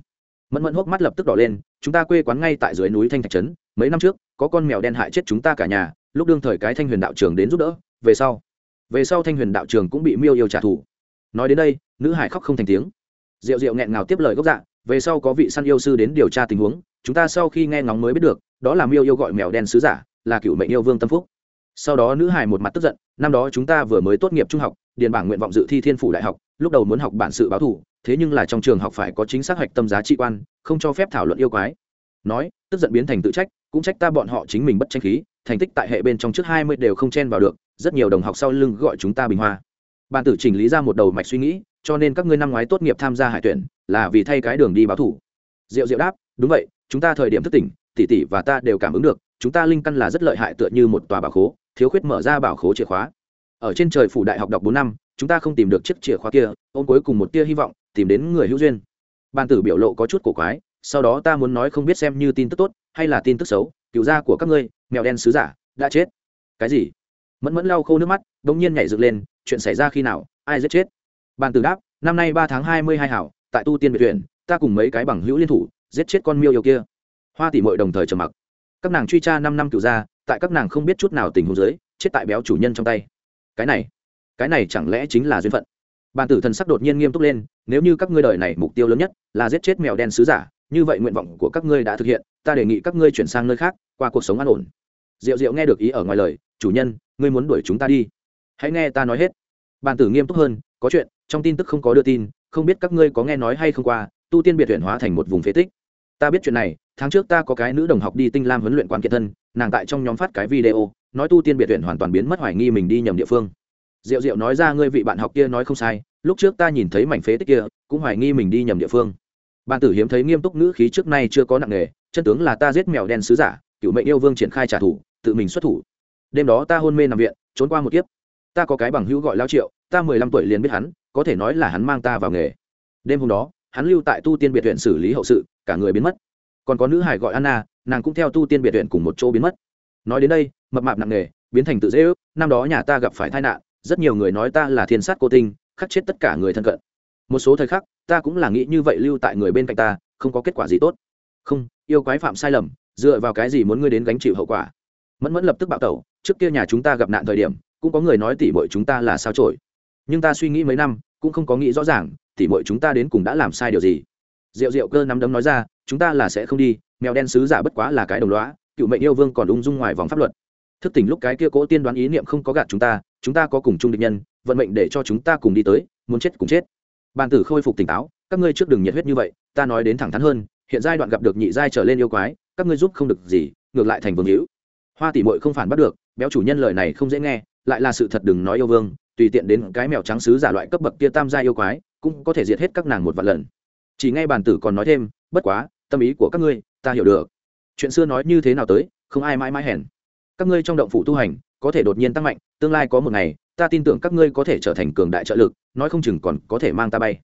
Mẫn mẫn hốc mắt lập tức đỏ lên, chúng ta quê quán ngay tại dưới núi thanh thạch trấn, mấy năm trước, có con mèo đen hại chết chúng ta cả nhà, lúc đương thời cái thanh huyền đạo trường đến giúp đỡ, về sau về sau thanh huyền đạo trường cũng bị miêu yêu trả thù. Nói đến đây, nữ hải khóc không thành tiếng. Rượu rượu nghẹn ngào tiếp lời gốc dạ về sau có vị săn yêu sư đến điều tra tình huống, chúng ta sau khi nghe ngóng mới biết được, đó là miêu yêu gọi mèo đen sứ giả, là cựu mệnh yêu vương tâm phúc. Sau đó nữ hải một mặt tức giận, năm đó chúng ta vừa mới tốt nghiệp trung học, điền bảng nguyện vọng dự thi thiên phủ đại học, lúc đầu muốn học bản sự báo thủ thế nhưng là trong trường học phải có chính xác hoạch tâm giá trị quan, không cho phép thảo luận yêu quái. Nói, tức giận biến thành tự trách, cũng trách ta bọn họ chính mình bất tranh khí, thành tích tại hệ bên trong trước hai mươi đều không chen vào được, rất nhiều đồng học sau lưng gọi chúng ta bình hoa. Ban tử chỉnh lý ra một đầu mạch suy nghĩ, cho nên các ngươi năm ngoái tốt nghiệp tham gia hải tuyển, là vì thay cái đường đi báo thủ. Diệu diệu đáp, đúng vậy, chúng ta thời điểm thức tỉnh, tỷ tỷ và ta đều cảm ứng được, chúng ta linh căn là rất lợi hại tựa như một tòa bảo khố, thiếu khuyết mở ra bảo khố chìa khóa. Ở trên trời phủ đại học đọc bốn năm, chúng ta không tìm được chiếc chìa khóa kia, ôm cuối cùng một tia hy vọng tìm đến người hữu duyên. Ban tử biểu lộ có chút cổ quái, sau đó ta muốn nói không biết xem như tin tức tốt, hay là tin tức xấu, cựu gia của các ngươi, mèo đen sứ giả, đã chết. Cái gì? Mẫn mẫn lau khô nước mắt đ ỗ n g nhiên nhảy dựng lên, chuyện xảy ra khi nào, ai giết chết? Ban tử đáp, năm nay ba tháng hai mươi hai hảo, tại tu tiên biệt tuyển ta cùng mấy cái bằng hữu liên thủ, giết chết con miêu yêu kia. Hoa tỷ mội đồng thời trầm mặc. Các nàng truy tra năm năm cựu gia, tại các nàng không biết chút nào tình huống dưới, chết tại béo chủ nhân trong tay. Cái này cái này chẳng lẽ chính là duyên phận? Bàn tử thần sắc đột nhiên nghiêm túc lên, nếu như các ngươi đời này mục tiêu lớn nhất là giết chết mèo đen sứ giả, như vậy nguyện vọng của các ngươi đã thực hiện, ta đề nghị các ngươi chuyển sang nơi khác, qua cuộc sống an ổn. Diệu diệu nghe được ý ở ngoài lời, chủ nhân, ngươi muốn đuổi chúng ta đi. Hãy nghe ta nói hết. Bàn tử nghiêm túc hơn, có chuyện, trong tin tức không có đưa tin, không biết các ngươi có nghe nói hay không qua, tu tiên biệt huyện hóa thành một vùng phế tích. Ta biết chuyện này, tháng trước ta có cái nữ đồng học đi tinh lam huấn luyện quán kiệt thân, nàng tại trong nhóm phát cái video, nói tu tiên biệt huyện hoàn toàn biến mất hoài nghi mình đi nhầm địa phương diệu diệu nói ra ngươi vị bạn học kia nói không sai, lúc trước ta nhìn thấy mảnh phế tích kia, cũng hoài nghi mình đi nhầm địa phương. Ban tử hiếm thấy nghiêm túc ngữ khí trước nay chưa có nặng nghề chân tướng là ta giết mèo đen sứ giả, cựu mệnh yêu vương triển khai trả thù, tự mình xuất thủ. Đêm đó ta hôn mê nằm viện, trốn qua một kiếp. Ta có cái bằng hữu gọi lao triệu, ta mười lăm tuổi liền biết hắn, có thể nói là hắn mang ta vào nghề. Đêm hôm đó, hắn lưu tại tu tiên biệt viện xử lý hậu sự, cả người biến mất. Còn có nữ hải gọi anna, nàng cũng theo tu tiên biệt viện cùng một chỗ biến mất. Nói đến đây, mập mạp nặng nghề biến thành tự dễ ước, năm đó nhà ta gặp phải tai nạn rất nhiều người nói ta là thiên sát cô tinh, khắc chết tất cả người thân cận. Một số thời khắc, ta cũng là nghĩ như vậy lưu tại người bên cạnh ta, không có kết quả gì tốt. Không, yêu quái phạm sai lầm, dựa vào cái gì muốn ngươi đến gánh chịu hậu quả? Mẫn mẫn lập tức bạo tẩu, trước kia nhà chúng ta gặp nạn thời điểm, cũng có người nói tỉ bội chúng ta là sao trổi nhưng ta suy nghĩ mấy năm, cũng không có nghĩ rõ ràng, tỉ bội chúng ta đến cùng đã làm sai điều gì. Rượu rượu cơ nắm đấm nói ra, chúng ta là sẽ không đi, mèo đen sứ giả bất quá là cái đồng loá cựu mệnh yêu vương còn ung dung ngoài vòng pháp luật. Thức tỉnh lúc cái kia cố tiên đoán ý niệm không có gạt chúng ta chúng ta có cùng chung địch nhân, vận mệnh để cho chúng ta cùng đi tới, muốn chết cùng chết. Bàn tử khôi phục tỉnh táo, các ngươi trước đừng nhiệt huyết như vậy, ta nói đến thẳng thắn hơn, hiện giai đoạn gặp được nhị giai trở lên yêu quái, các ngươi giúp không được gì, ngược lại thành vương hữu. Hoa tỷ mội không phản bắt được, béo chủ nhân lời này không dễ nghe, lại là sự thật đừng nói yêu vương, tùy tiện đến cái mèo trắng sứ giả loại cấp bậc kia tam gia yêu quái, cũng có thể diệt hết các nàng một vạn lần. Chỉ ngay bàn tử còn nói thêm, bất quá, tâm ý của các ngươi, ta hiểu được. Chuyện xưa nói như thế nào tới, không ai mãi mãi hèn các ngươi trong động phủ tu hành, có thể đột nhiên tăng mạnh, tương lai có một ngày, ta tin tưởng các ngươi có thể trở thành cường đại trợ lực, nói không chừng còn có thể mang ta bay.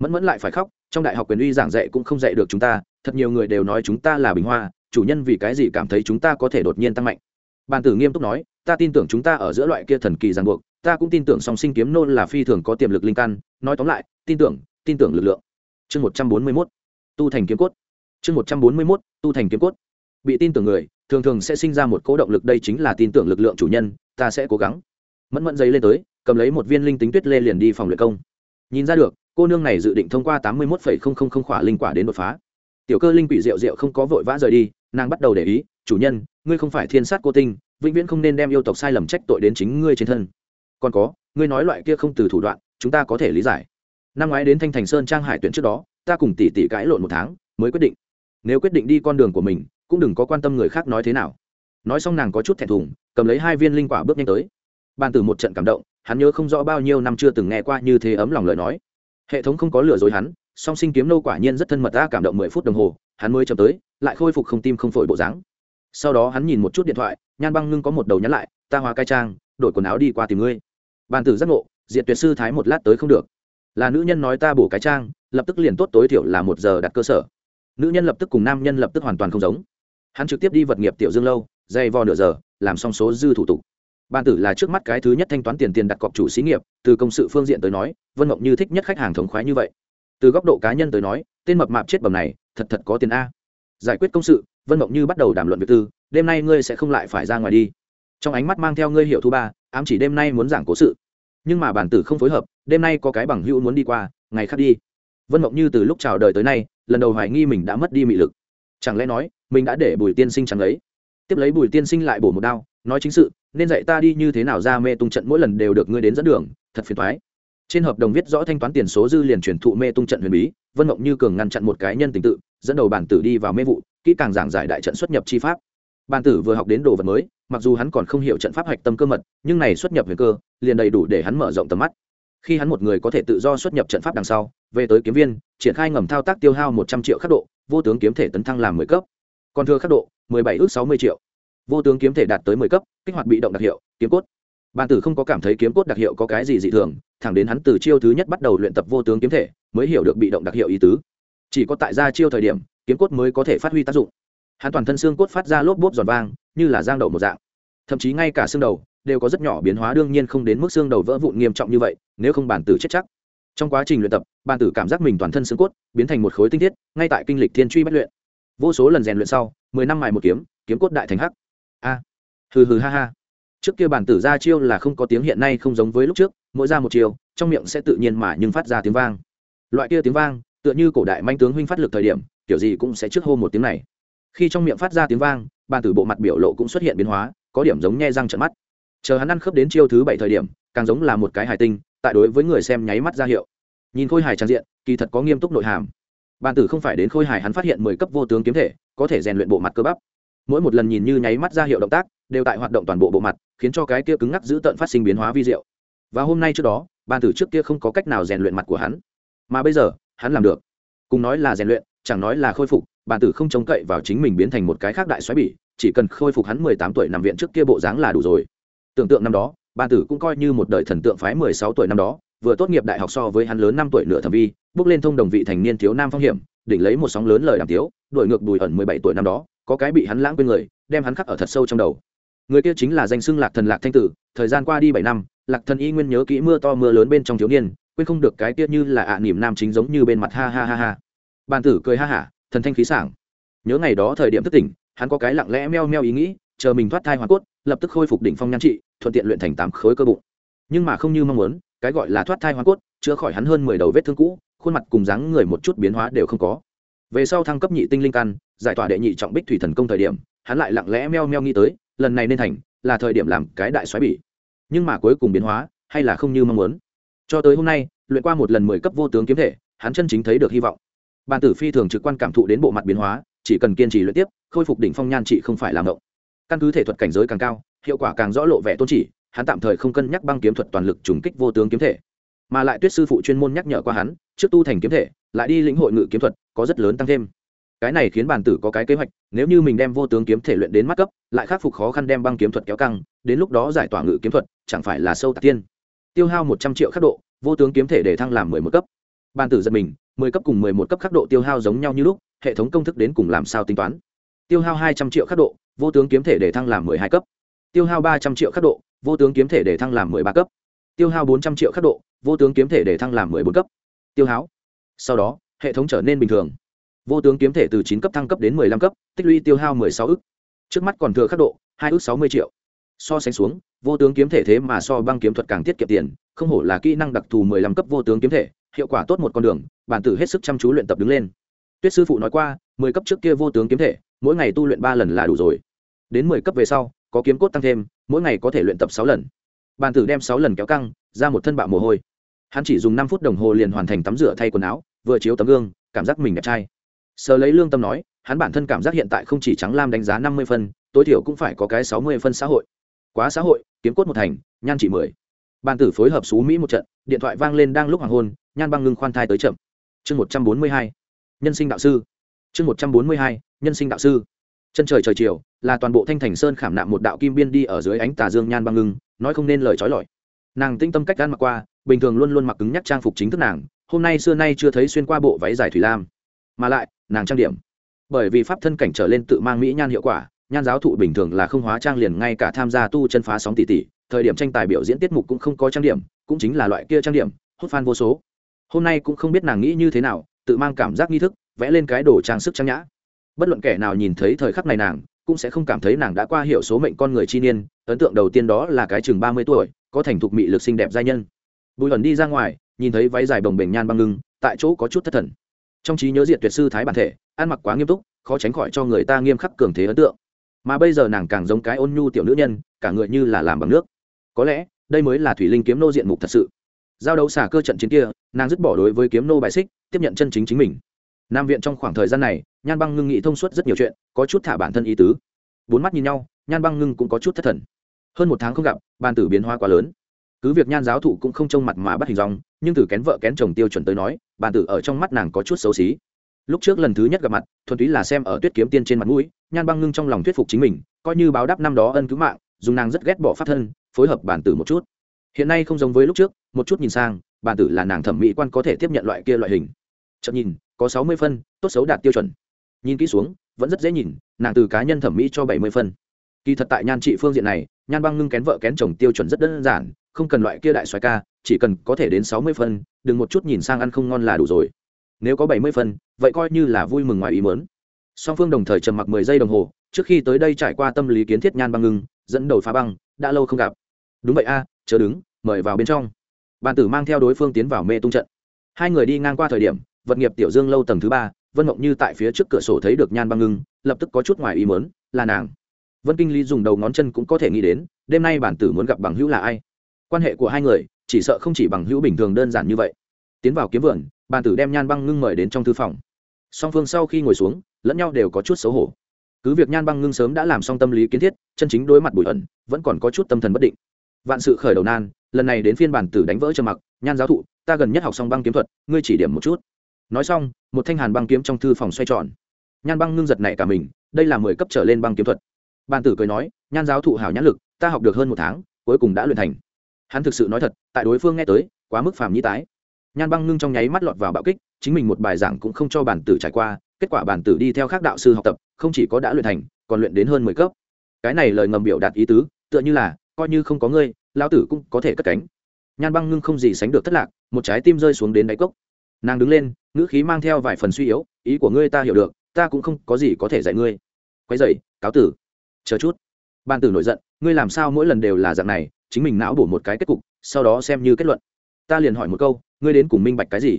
Mẫn mẫn lại phải khóc, trong đại học quyền uy giảng dạy cũng không dạy được chúng ta, thật nhiều người đều nói chúng ta là bình hoa, chủ nhân vì cái gì cảm thấy chúng ta có thể đột nhiên tăng mạnh. Bàn tử nghiêm túc nói, ta tin tưởng chúng ta ở giữa loại kia thần kỳ ràng buộc, ta cũng tin tưởng song sinh kiếm nôn là phi thường có tiềm lực linh căn, nói tóm lại, tin tưởng tin tưởng lực lượng. Chương một trăm bốn mươi mốt, tu thành kiếm cốt. Chương một trăm bốn mươi mốt, tu thành kiếm cốt. Bị tin tưởng người thường thường sẽ sinh ra một cố động lực đây chính là tin tưởng lực lượng chủ nhân, ta sẽ cố gắng. Mẫn mẫn giấy lên tới, cầm lấy một viên linh tính tuyết lê liền đi phòng luyện công. Nhìn ra được, cô nương này dự định thông qua tám mươi một khỏa linh quả đến đột phá. Tiểu cơ linh quỷ rượu rượu không có vội vã rời đi, nàng bắt đầu để ý, chủ nhân, ngươi không phải thiên sát cô tinh, vĩnh viễn không nên đem yêu tộc sai lầm trách tội đến chính ngươi trên thân. Còn có, ngươi nói loại kia không từ thủ đoạn, chúng ta có thể lý giải. Năm ngoái đến thanh thành sơn trang hải tuyển trước đó, ta cùng tỷ tỷ cãi lộn một tháng, mới quyết định. Nếu quyết định đi con đường của mình cũng đừng có quan tâm người khác nói thế nào. Nói xong nàng có chút thẹn thùng, cầm lấy hai viên linh quả bước nhanh tới. Bàn Tử một trận cảm động, hắn nhớ không rõ bao nhiêu năm chưa từng nghe qua như thế ấm lòng lời nói. Hệ thống không có lừa dối hắn, song sinh kiếm nô quả nhiên rất thân mật ta cảm động mười phút đồng hồ, hắn mới chậm tới, lại khôi phục không tim không phổi bộ dáng. Sau đó hắn nhìn một chút điện thoại, nhan băng ngưng có một đầu nhắn lại, ta hóa cai trang, đổi quần áo đi qua tìm ngươi. Bàn tử giác ngộ diện tuyệt sư thái một lát tới không được. Là nữ nhân nói ta bổ cái trang, lập tức liền tốt tối thiểu là một giờ đặt cơ sở. Nữ nhân lập tức cùng nam nhân lập tức hoàn toàn không giống hắn trực tiếp đi vật nghiệp tiểu dương lâu dây vò nửa giờ, làm xong số dư thủ tục. Ban tử là trước mắt cái thứ nhất thanh toán tiền tiền đặt cọc chủ xí nghiệp, từ công sự phương diện tới nói, vân mộng như thích nhất khách hàng thống khoái như vậy. Từ góc độ cá nhân tới nói, tên mập mạp chết bầm này, thật thật có tiền a. Giải quyết công sự, vân mộng như bắt đầu đàm luận việc tư, đêm nay ngươi sẽ không lại phải ra ngoài đi. Trong ánh mắt mang theo ngươi hiệu thu ba, ám chỉ đêm nay muốn giảng cố sự. Nhưng mà bản tử không phối hợp, đêm nay có cái bằng hữu muốn đi qua, ngày khác đi. Vân mộng như từ lúc chào đời tới nay, lần đầu hoài nghi mình đã mất đi mị lực. Chẳng lẽ nói mình đã để bùi tiên sinh chẳng lấy tiếp lấy bùi tiên sinh lại bổ một đao, nói chính sự, nên dạy ta đi như thế nào ra mê tung trận mỗi lần đều được ngươi đến dẫn đường, thật phiền thoái trên hợp đồng viết rõ thanh toán tiền số dư liền chuyển thụ mê tung trận huyền bí, vân mộng như cường ngăn chặn một cái nhân tình tự, dẫn đầu bản tử đi vào mê vụ, kỹ càng giảng giải đại trận xuất nhập chi pháp. Bản tử vừa học đến đồ vật mới, mặc dù hắn còn không hiểu trận pháp hạch tâm cơ mật, nhưng này xuất nhập huyền cơ, liền đầy đủ để hắn mở rộng tầm mắt. Khi hắn một người có thể tự do xuất nhập trận pháp đằng sau, về tới kiếm viên, triển khai ngầm thao tác tiêu hao một trăm triệu khắc độ, vô tướng kiếm thể tấn thăng làm mười cấp còn thừa khắc độ, mười bảy ước sáu mươi triệu. Vô tướng kiếm thể đạt tới mười cấp, kích hoạt bị động đặc hiệu, kiếm cốt. Bàn tử không có cảm thấy kiếm cốt đặc hiệu có cái gì dị thường, thẳng đến hắn từ chiêu thứ nhất bắt đầu luyện tập vô tướng kiếm thể, mới hiểu được bị động đặc hiệu ý tứ. Chỉ có tại ra chiêu thời điểm, kiếm cốt mới có thể phát huy tác dụng. Hắn toàn thân xương cốt phát ra lốp bốp giòn vang, như là giang đậu một dạng. Thậm chí ngay cả xương đầu, đều có rất nhỏ biến hóa đương nhiên không đến mức xương đầu vỡ vụn nghiêm trọng như vậy, nếu không bản tử chết chắc. Trong quá trình luyện tập, bản tử cảm giác mình toàn thân xương cốt biến thành một khối tinh thiết, ngay tại kinh lịch thiên truy bất luyện vô số lần rèn luyện sau, mười năm mài một kiếm kiếm cốt đại thành hắc. A, hừ hừ ha ha. Trước kia bản tử ra chiêu là không có tiếng hiện nay không giống với lúc trước, mỗi ra một chiều trong miệng sẽ tự nhiên mà nhưng phát ra tiếng vang. Loại kia tiếng vang, tựa như cổ đại manh tướng huynh phát lực thời điểm, kiểu gì cũng sẽ trước hô một tiếng này. Khi trong miệng phát ra tiếng vang, bản tử bộ mặt biểu lộ cũng xuất hiện biến hóa, có điểm giống nhe răng trận mắt. Chờ hắn ăn khớp đến chiêu thứ bảy thời điểm, càng giống là một cái hài tinh, tại đối với người xem nháy mắt ra hiệu. Nhìn khôi hài trang diện, kỳ thật có nghiêm túc nội hàm bàn tử không phải đến khôi hài hắn phát hiện mười cấp vô tướng kiếm thể, có thể rèn luyện bộ mặt cơ bắp. Mỗi một lần nhìn như nháy mắt ra hiệu động tác, đều tại hoạt động toàn bộ bộ mặt, khiến cho cái kia cứng ngắc giữ tận phát sinh biến hóa vi diệu. Và hôm nay trước đó bàn tử trước kia không có cách nào rèn luyện mặt của hắn. Mà bây giờ, hắn làm được. Cùng nói là rèn luyện, chẳng nói là khôi phục bàn tử không trông cậy vào chính mình biến thành một cái khác đại xoáy bỉ, chỉ cần khôi phục hắn mười tám tuổi nằm viện trước kia bộ dáng là đủ rồi. Tưởng tượng năm đó bàn tử cũng coi như một đời thần tượng phái mười sáu tuổi năm đó vừa tốt nghiệp đại học so với hắn lớn năm tuổi nửa thẩm vi, bước lên thông đồng vị thành niên thiếu nam phong hiểm, đỉnh lấy một sóng lớn lời đàm tiếu đổi ngược bùi ẩn mười bảy tuổi năm đó, có cái bị hắn lãng quên người, đem hắn khắc ở thật sâu trong đầu. Người kia chính là danh xưng lạc thần lạc thanh tử, thời gian qua đi bảy năm, lạc thần y nguyên nhớ kỹ mưa to mưa lớn bên trong thiếu niên, quên không được cái kia như là ạ niềm nam chính giống như bên mặt ha ha ha ha. Bàn tử cười ha hả, thần thanh khí sảng. Nhớ ngày đó thời điểm thức tỉnh, hắn có cái lặng lẽ meo meo ý nghĩ, chờ mình thoát thai hoàn cốt, lập tức khôi phục đỉnh phong nhan trị, thuận tiện luyện thành tám khối cơ bụng. Nhưng mà không như mong muốn cái gọi là thoát thai hoàn cốt, chữa khỏi hắn hơn mười đầu vết thương cũ, khuôn mặt cùng dáng người một chút biến hóa đều không có. Về sau thăng cấp nhị tinh linh căn, giải tỏa đệ nhị trọng bích thủy thần công thời điểm, hắn lại lặng lẽ meo meo nghĩ tới, lần này nên thành, là thời điểm làm cái đại xoáy bỉ. Nhưng mà cuối cùng biến hóa, hay là không như mong muốn. Cho tới hôm nay, luyện qua một lần mười cấp vô tướng kiếm thể, hắn chân chính thấy được hy vọng. Bàn tử phi thường trực quan cảm thụ đến bộ mặt biến hóa, chỉ cần kiên trì luyện tiếp, khôi phục đỉnh phong nhan trị không phải làm động căn cứ thể thuật cảnh giới càng cao, hiệu quả càng rõ lộ vẻ tôn chỉ hắn tạm thời không cân nhắc băng kiếm thuật toàn lực trùng kích vô tướng kiếm thể, mà lại tuyết sư phụ chuyên môn nhắc nhở qua hắn, trước tu thành kiếm thể, lại đi lĩnh hội ngự kiếm thuật, có rất lớn tăng thêm. Cái này khiến bàn tử có cái kế hoạch, nếu như mình đem vô tướng kiếm thể luyện đến mắt cấp, lại khắc phục khó khăn đem băng kiếm thuật kéo căng, đến lúc đó giải tỏa ngự kiếm thuật, chẳng phải là sâu tạc tiên. Tiêu hao một trăm triệu khắc độ, vô tướng kiếm thể để thăng làm mười một cấp. Bàn tử giật mình, mười cấp cùng mười một cấp khắc độ tiêu hao giống nhau như lúc, hệ thống công thức đến cùng làm sao tính toán? Tiêu hao hai trăm triệu khắc độ, vô tướng kiếm thể để thăng làm mười hai cấp tiêu hao ba trăm triệu khắc độ, vô tướng kiếm thể để thăng làm mười ba cấp. Tiêu hao bốn trăm triệu khắc độ, vô tướng kiếm thể để thăng làm mười bốn cấp. Tiêu hao. Sau đó, hệ thống trở nên bình thường. Vô tướng kiếm thể từ chín cấp thăng cấp đến mười lăm cấp, tích lũy tiêu hao mười sáu ức. Trước mắt còn thừa khắc độ, hai ước sáu mươi triệu. So sánh xuống, vô tướng kiếm thể thế mà so băng kiếm thuật càng tiết kiệm tiền, không hổ là kỹ năng đặc thù mười lăm cấp vô tướng kiếm thể, hiệu quả tốt một con đường, bản tử hết sức chăm chú luyện tập đứng lên. Tuyết sư phụ nói qua, mười cấp trước kia vô tướng kiếm thể, mỗi ngày tu luyện ba lần là đủ rồi. Đến mười cấp về sau có kiếm cốt tăng thêm, mỗi ngày có thể luyện tập sáu lần. Bàn tử đem sáu lần kéo căng, ra một thân bạo mồ hôi. Hắn chỉ dùng năm phút đồng hồ liền hoàn thành tắm rửa thay quần áo, vừa chiếu tấm gương, cảm giác mình đẹp trai. Sờ lấy lương tâm nói, hắn bản thân cảm giác hiện tại không chỉ trắng lam đánh giá năm mươi phân, tối thiểu cũng phải có cái sáu mươi phân xã hội. Quá xã hội, kiếm cốt một thành, nhan chỉ mười. Bàn tử phối hợp xú mỹ một trận, điện thoại vang lên đang lúc hoàng hôn, nhan băng ngưng khoan thai tới chậm. Chương một trăm bốn mươi hai, nhân sinh đạo sư. Chương một trăm bốn mươi hai, nhân sinh đạo sư chân trời trời chiều, là toàn bộ thanh thành sơn khảm nạm một đạo kim biên đi ở dưới ánh tà dương nhan băng ngưng, nói không nên lời trói lọi. Nàng tinh tâm cách gan mặc qua, bình thường luôn luôn mặc cứng nhắc trang phục chính thức nàng, hôm nay xưa nay chưa thấy xuyên qua bộ váy dài thủy lam. Mà lại, nàng trang điểm. Bởi vì pháp thân cảnh trở lên tự mang mỹ nhan hiệu quả, nhan giáo thụ bình thường là không hóa trang liền ngay cả tham gia tu chân phá sóng tỷ tỷ thời điểm tranh tài biểu diễn tiết mục cũng không có trang điểm, cũng chính là loại kia trang điểm hốt fan vô số. Hôm nay cũng không biết nàng nghĩ như thế nào, tự mang cảm giác nghi thức, vẽ lên cái đồ trang sức trang nhã bất luận kẻ nào nhìn thấy thời khắc này nàng, cũng sẽ không cảm thấy nàng đã qua hiểu số mệnh con người chi niên, ấn tượng đầu tiên đó là cái chừng ba mươi tuổi, có thành thục mị lực xinh đẹp giai nhân. Bùi ẩn đi ra ngoài, nhìn thấy váy dài bồng bềnh nhan băng ngưng, tại chỗ có chút thất thần. Trong trí nhớ diện tuyệt sư thái bản thể, ăn mặc quá nghiêm túc, khó tránh khỏi cho người ta nghiêm khắc cường thế ấn tượng. Mà bây giờ nàng càng giống cái ôn nhu tiểu nữ nhân, cả người như là làm bằng nước. Có lẽ, đây mới là thủy linh kiếm nô diện mục thật sự. Giao đấu xả cơ trận chiến kia, nàng dứt bỏ đối với kiếm nô bài xích, tiếp nhận chân chính chính mình nam viện trong khoảng thời gian này, nhan băng ngưng nghĩ thông suốt rất nhiều chuyện, có chút thả bản thân ý tứ. Bốn mắt nhìn nhau, nhan băng ngưng cũng có chút thất thần. Hơn một tháng không gặp ban tử biến hóa quá lớn. Cứ việc nhan giáo thụ cũng không trông mặt mà bắt hình dòng nhưng từ kén vợ kén chồng tiêu chuẩn tới nói, bàn tử ở trong mắt nàng có chút xấu xí. Lúc trước lần thứ nhất gặp mặt, thuần túy là xem ở tuyết kiếm tiên trên mặt mũi, nhan băng ngưng trong lòng thuyết phục chính mình, coi như báo đáp năm đó ân cứu mạng, dùng nàng rất ghét bỏ phát thân, phối hợp bản tử một chút. Hiện nay không giống với lúc trước, một chút nhìn sang bản tử là nàng thẩm mỹ quan có thể tiếp nhận loại kia loại hình. Chậm nhìn có sáu mươi phân, tốt xấu đạt tiêu chuẩn. Nhìn kỹ xuống, vẫn rất dễ nhìn, nàng từ cá nhân thẩm mỹ cho bảy mươi phân. Kỳ thật tại nhan trị phương diện này, nhan băng ngưng kén vợ kén chồng tiêu chuẩn rất đơn giản, không cần loại kia đại xoài ca, chỉ cần có thể đến sáu mươi phân, đừng một chút nhìn sang ăn không ngon là đủ rồi. Nếu có bảy mươi phân, vậy coi như là vui mừng ngoài ý mớn song phương đồng thời trầm mặc mười giây đồng hồ, trước khi tới đây trải qua tâm lý kiến thiết nhan băng ngưng, dẫn đầu phá băng, đã lâu không gặp. Đúng vậy a, chờ đứng, mời vào bên trong. Bàn tử mang theo đối phương tiến vào mê tung trận. Hai người đi ngang qua thời điểm vật nghiệp tiểu dương lâu tầng thứ ba, vân mộng như tại phía trước cửa sổ thấy được nhan băng ngưng, lập tức có chút ngoài ý mớn là nàng. Vân kinh lý dùng đầu ngón chân cũng có thể nghĩ đến, đêm nay bản tử muốn gặp bằng hữu là ai? Quan hệ của hai người, chỉ sợ không chỉ bằng hữu bình thường đơn giản như vậy. Tiến vào kiếm vườn, bản tử đem nhan băng ngưng mời đến trong thư phòng. Song phương sau khi ngồi xuống, lẫn nhau đều có chút xấu hổ. Cứ việc nhan băng ngưng sớm đã làm xong tâm lý kiến thiết, chân chính đối mặt bụi ẩn, vẫn còn có chút tâm thần bất định. Vạn sự khởi đầu nan, lần này đến phiên bản tử đánh vỡ trầm mặc, nhan giáo thụ, ta gần nhất học xong băng kiếm thuật, ngươi chỉ điểm một chút nói xong, một thanh hàn băng kiếm trong thư phòng xoay tròn. Nhan băng ngưng giật này cả mình, đây là mười cấp trở lên băng kiếm thuật. Bàn tử cười nói, nhan giáo thụ hảo nhãn lực, ta học được hơn một tháng, cuối cùng đã luyện thành. Hắn thực sự nói thật, tại đối phương nghe tới, quá mức phàm nhi tái. Nhan băng ngưng trong nháy mắt lọt vào bạo kích, chính mình một bài giảng cũng không cho bản tử trải qua, kết quả bản tử đi theo các đạo sư học tập, không chỉ có đã luyện thành, còn luyện đến hơn mười cấp. Cái này lời ngầm biểu đạt ý tứ, tựa như là, coi như không có ngươi lao tử cũng có thể cất cánh. Nhan băng ngưng không gì sánh được thất lạc, một trái tim rơi xuống đến đáy cốc nàng đứng lên, ngữ khí mang theo vài phần suy yếu, ý của ngươi ta hiểu được, ta cũng không có gì có thể dạy ngươi. Quay dậy cáo tử. Chờ chút. Ban tử nổi giận, ngươi làm sao mỗi lần đều là dạng này, chính mình não bổ một cái kết cục, sau đó xem như kết luận. Ta liền hỏi một câu, ngươi đến cùng minh bạch cái gì?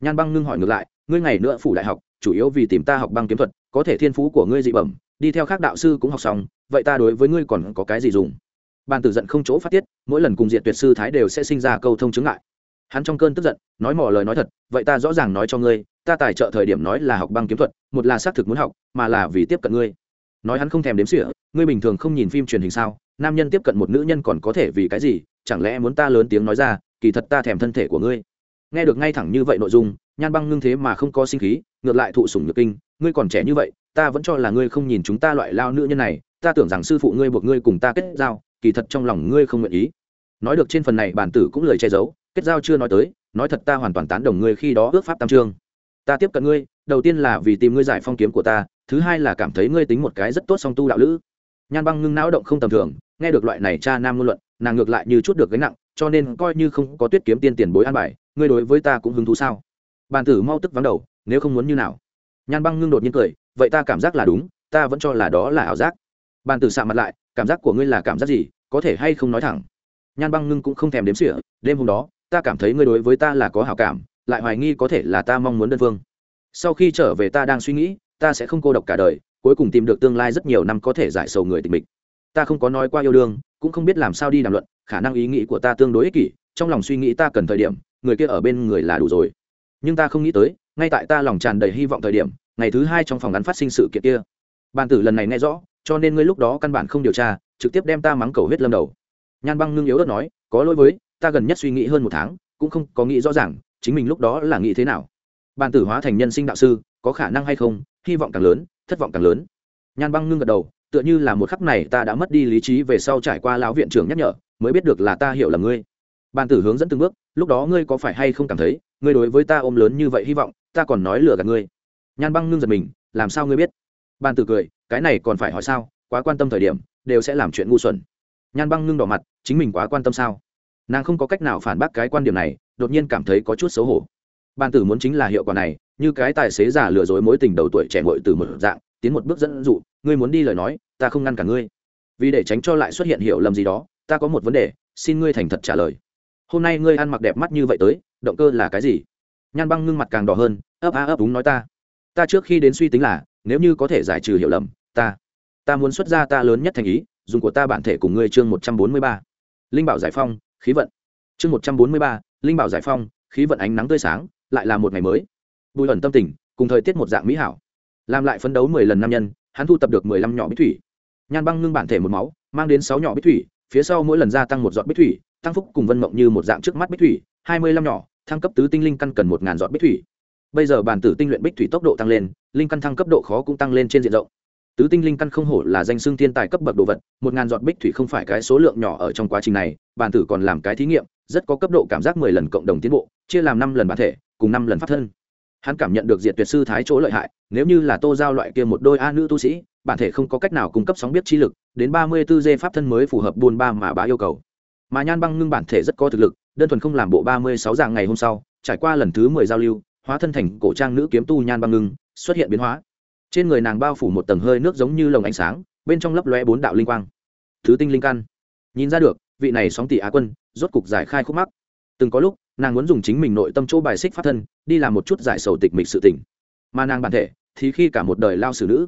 Nhan băng ngưng hỏi ngược lại, ngươi ngày nữa phủ đại học, chủ yếu vì tìm ta học băng kiếm thuật, có thể thiên phú của ngươi dị bẩm, đi theo khác đạo sư cũng học xong, vậy ta đối với ngươi còn có cái gì dùng? Ban tử giận không chỗ phát tiết, mỗi lần cùng diện tuyệt sư thái đều sẽ sinh ra câu thông chứng ngại hắn trong cơn tức giận, nói mỏ lời nói thật, vậy ta rõ ràng nói cho ngươi, ta tài trợ thời điểm nói là học băng kiếm thuật, một là xác thực muốn học, mà là vì tiếp cận ngươi. Nói hắn không thèm đếm sỉa ngươi bình thường không nhìn phim truyền hình sao? Nam nhân tiếp cận một nữ nhân còn có thể vì cái gì? Chẳng lẽ muốn ta lớn tiếng nói ra, kỳ thật ta thèm thân thể của ngươi? Nghe được ngay thẳng như vậy nội dung, nhan băng ngưng thế mà không có sinh khí, ngược lại thụ sủng nhược kinh, ngươi còn trẻ như vậy, ta vẫn cho là ngươi không nhìn chúng ta loại lao nữ nhân này, ta tưởng rằng sư phụ ngươi buộc ngươi cùng ta kết giao, kỳ thật trong lòng ngươi không nguyện ý. Nói được trên phần này, bản tử cũng lời che giấu kết giao chưa nói tới, nói thật ta hoàn toàn tán đồng ngươi khi đó ước pháp tam trương. Ta tiếp cận ngươi, đầu tiên là vì tìm ngươi giải phong kiếm của ta, thứ hai là cảm thấy ngươi tính một cái rất tốt song tu đạo lữ. Nhan băng ngưng não động không tầm thường, nghe được loại này cha nam ngôn luận, nàng ngược lại như chút được gánh nặng, cho nên coi như không có tuyết kiếm tiên tiền bối an bài, ngươi đối với ta cũng hứng thú sao? Bàn tử mau tức vắng đầu, nếu không muốn như nào? Nhan băng ngưng đột nhiên cười, vậy ta cảm giác là đúng, ta vẫn cho là đó là ảo giác. Bàn tử xạ mặt lại, cảm giác của ngươi là cảm giác gì, có thể hay không nói thẳng? Nhan băng ngưng cũng không thèm đếm xỉa, đêm hôm đó ta cảm thấy ngươi đối với ta là có hảo cảm, lại hoài nghi có thể là ta mong muốn đơn phương. Sau khi trở về ta đang suy nghĩ, ta sẽ không cô độc cả đời, cuối cùng tìm được tương lai rất nhiều năm có thể giải sầu người tình mình. Ta không có nói qua yêu đương, cũng không biết làm sao đi đàm luận, khả năng ý nghĩ của ta tương đối ích kỷ, trong lòng suy nghĩ ta cần thời điểm, người kia ở bên người là đủ rồi. Nhưng ta không nghĩ tới, ngay tại ta lòng tràn đầy hy vọng thời điểm, ngày thứ hai trong phòng ngắn phát sinh sự kiện kia. Bàn tử lần này nghe rõ, cho nên ngươi lúc đó căn bản không điều tra, trực tiếp đem ta mắng cầu huyết lâm đầu. Nhan băng ngưng yếu đất nói, có lỗi với ta gần nhất suy nghĩ hơn một tháng, cũng không có nghĩ rõ ràng, chính mình lúc đó là nghĩ thế nào. Bàn tử hóa thành nhân sinh đạo sư, có khả năng hay không? Hy vọng càng lớn, thất vọng càng lớn. Nhan băng ngưng gật đầu, tựa như là một khắc này ta đã mất đi lý trí về sau trải qua lão viện trưởng nhắc nhở, mới biết được là ta hiểu là ngươi. Bàn tử hướng dẫn từng bước, lúc đó ngươi có phải hay không cảm thấy, ngươi đối với ta ôm lớn như vậy hy vọng, ta còn nói lừa gạt ngươi. Nhan băng ngưng giật mình, làm sao ngươi biết? Bàn tử cười, cái này còn phải hỏi sao, quá quan tâm thời điểm, đều sẽ làm chuyện ngu xuẩn. Nhan băng ngưng đỏ mặt, chính mình quá quan tâm sao? Nàng không có cách nào phản bác cái quan điểm này, đột nhiên cảm thấy có chút xấu hổ. Ban tử muốn chính là hiệu quả này, như cái tài xế giả lừa dối mối tình đầu tuổi trẻ ngội từ một dạng, tiến một bước dẫn dụ, ngươi muốn đi lời nói, ta không ngăn cả ngươi. Vì để tránh cho lại xuất hiện hiểu lầm gì đó, ta có một vấn đề, xin ngươi thành thật trả lời. Hôm nay ngươi ăn mặc đẹp mắt như vậy tới, động cơ là cái gì? Nhan băng ngưng mặt càng đỏ hơn, ấp á, ấp đúng nói ta. Ta trước khi đến suy tính là, nếu như có thể giải trừ hiểu lầm, ta ta muốn xuất ra ta lớn nhất thành ý, dùng của ta bản thể cùng ngươi chương một trăm bốn mươi ba. Linh bảo giải phong khí vận. Chương một trăm bốn mươi ba, linh bảo giải phong, khí vận ánh nắng tươi sáng, lại là một ngày mới. Bùi ẩn tâm tình, cùng thời tiết một dạng mỹ hảo. Làm lại phấn đấu mười lần nam nhân, hắn thu tập được mười lăm nhỏ bích thủy. Nhan băng ngưng bản thể một máu, mang đến sáu nhỏ bích thủy, phía sau mỗi lần gia tăng một giọt bích thủy, tăng phúc cùng vân mộng như một dạng trước mắt bích thủy, hai mươi lăm nhỏ, thăng cấp tứ tinh linh căn cần một ngàn giọt bích thủy. Bây giờ bản tử tinh luyện bích thủy tốc độ tăng lên, linh căn thăng cấp độ khó cũng tăng lên trên diện rộng. Tứ tinh linh căn không hổ là danh xưng thiên tài cấp bậc đồ vật, một ngàn giọt bích thủy không phải cái số lượng nhỏ ở trong quá trình này bản tử còn làm cái thí nghiệm, rất có cấp độ cảm giác mười lần cộng đồng tiến bộ, chia làm năm lần bản thể, cùng năm lần phát thân. Hắn cảm nhận được diệt tuyệt sư thái chỗ lợi hại, nếu như là tô giao loại kia một đôi a nữ tu sĩ, bản thể không có cách nào cung cấp sóng biết chi lực, đến ba mươi 34 d pháp thân mới phù hợp buôn ba mà bá yêu cầu. Mà nhan băng ngưng bản thể rất có thực lực, đơn thuần không làm bộ ba mươi sáu dạng ngày hôm sau, trải qua lần thứ mười giao lưu, hóa thân thành cổ trang nữ kiếm tu nhan băng ngưng, xuất hiện biến hóa. Trên người nàng bao phủ một tầng hơi nước giống như lồng ánh sáng, bên trong lấp lóe bốn đạo linh quang. Thứ tinh linh căn. Nhìn ra được vị này sóng tỷ á quân, rốt cục giải khai khúc mắc. Từng có lúc, nàng muốn dùng chính mình nội tâm chỗ bài xích phát thân, đi làm một chút giải sầu tịch mịch sự tỉnh mà nàng bản thể, thì khi cả một đời lao xử nữ.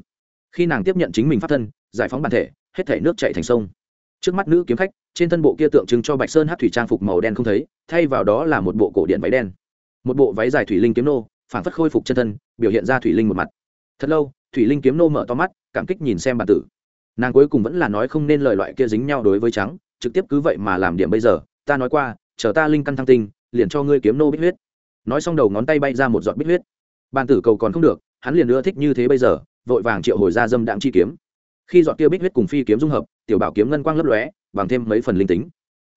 Khi nàng tiếp nhận chính mình phát thân, giải phóng bản thể, hết thể nước chạy thành sông. Trước mắt nữ kiếm khách, trên thân bộ kia tượng trưng cho bạch sơn hát thủy trang phục màu đen không thấy, thay vào đó là một bộ cổ điện váy đen. Một bộ váy dài thủy linh kiếm nô phản phất khôi phục chân thân, biểu hiện ra thủy linh một mặt. Thật lâu, thủy linh kiếm nô mở to mắt, cảm kích nhìn xem bản tử. Nàng cuối cùng vẫn là nói không nên lời loại kia dính nhau đối với trắng trực tiếp cứ vậy mà làm điểm bây giờ, ta nói qua, chờ ta linh căn thăng tinh, liền cho ngươi kiếm nô bích huyết. Nói xong đầu ngón tay bay ra một giọt bích huyết. Bàn tử cầu còn không được, hắn liền ưa thích như thế bây giờ, vội vàng triệu hồi ra dâm đạm chi kiếm. Khi giọt kia bích huyết cùng phi kiếm dung hợp, tiểu bảo kiếm ngân quang lấp lóe, bằng thêm mấy phần linh tính.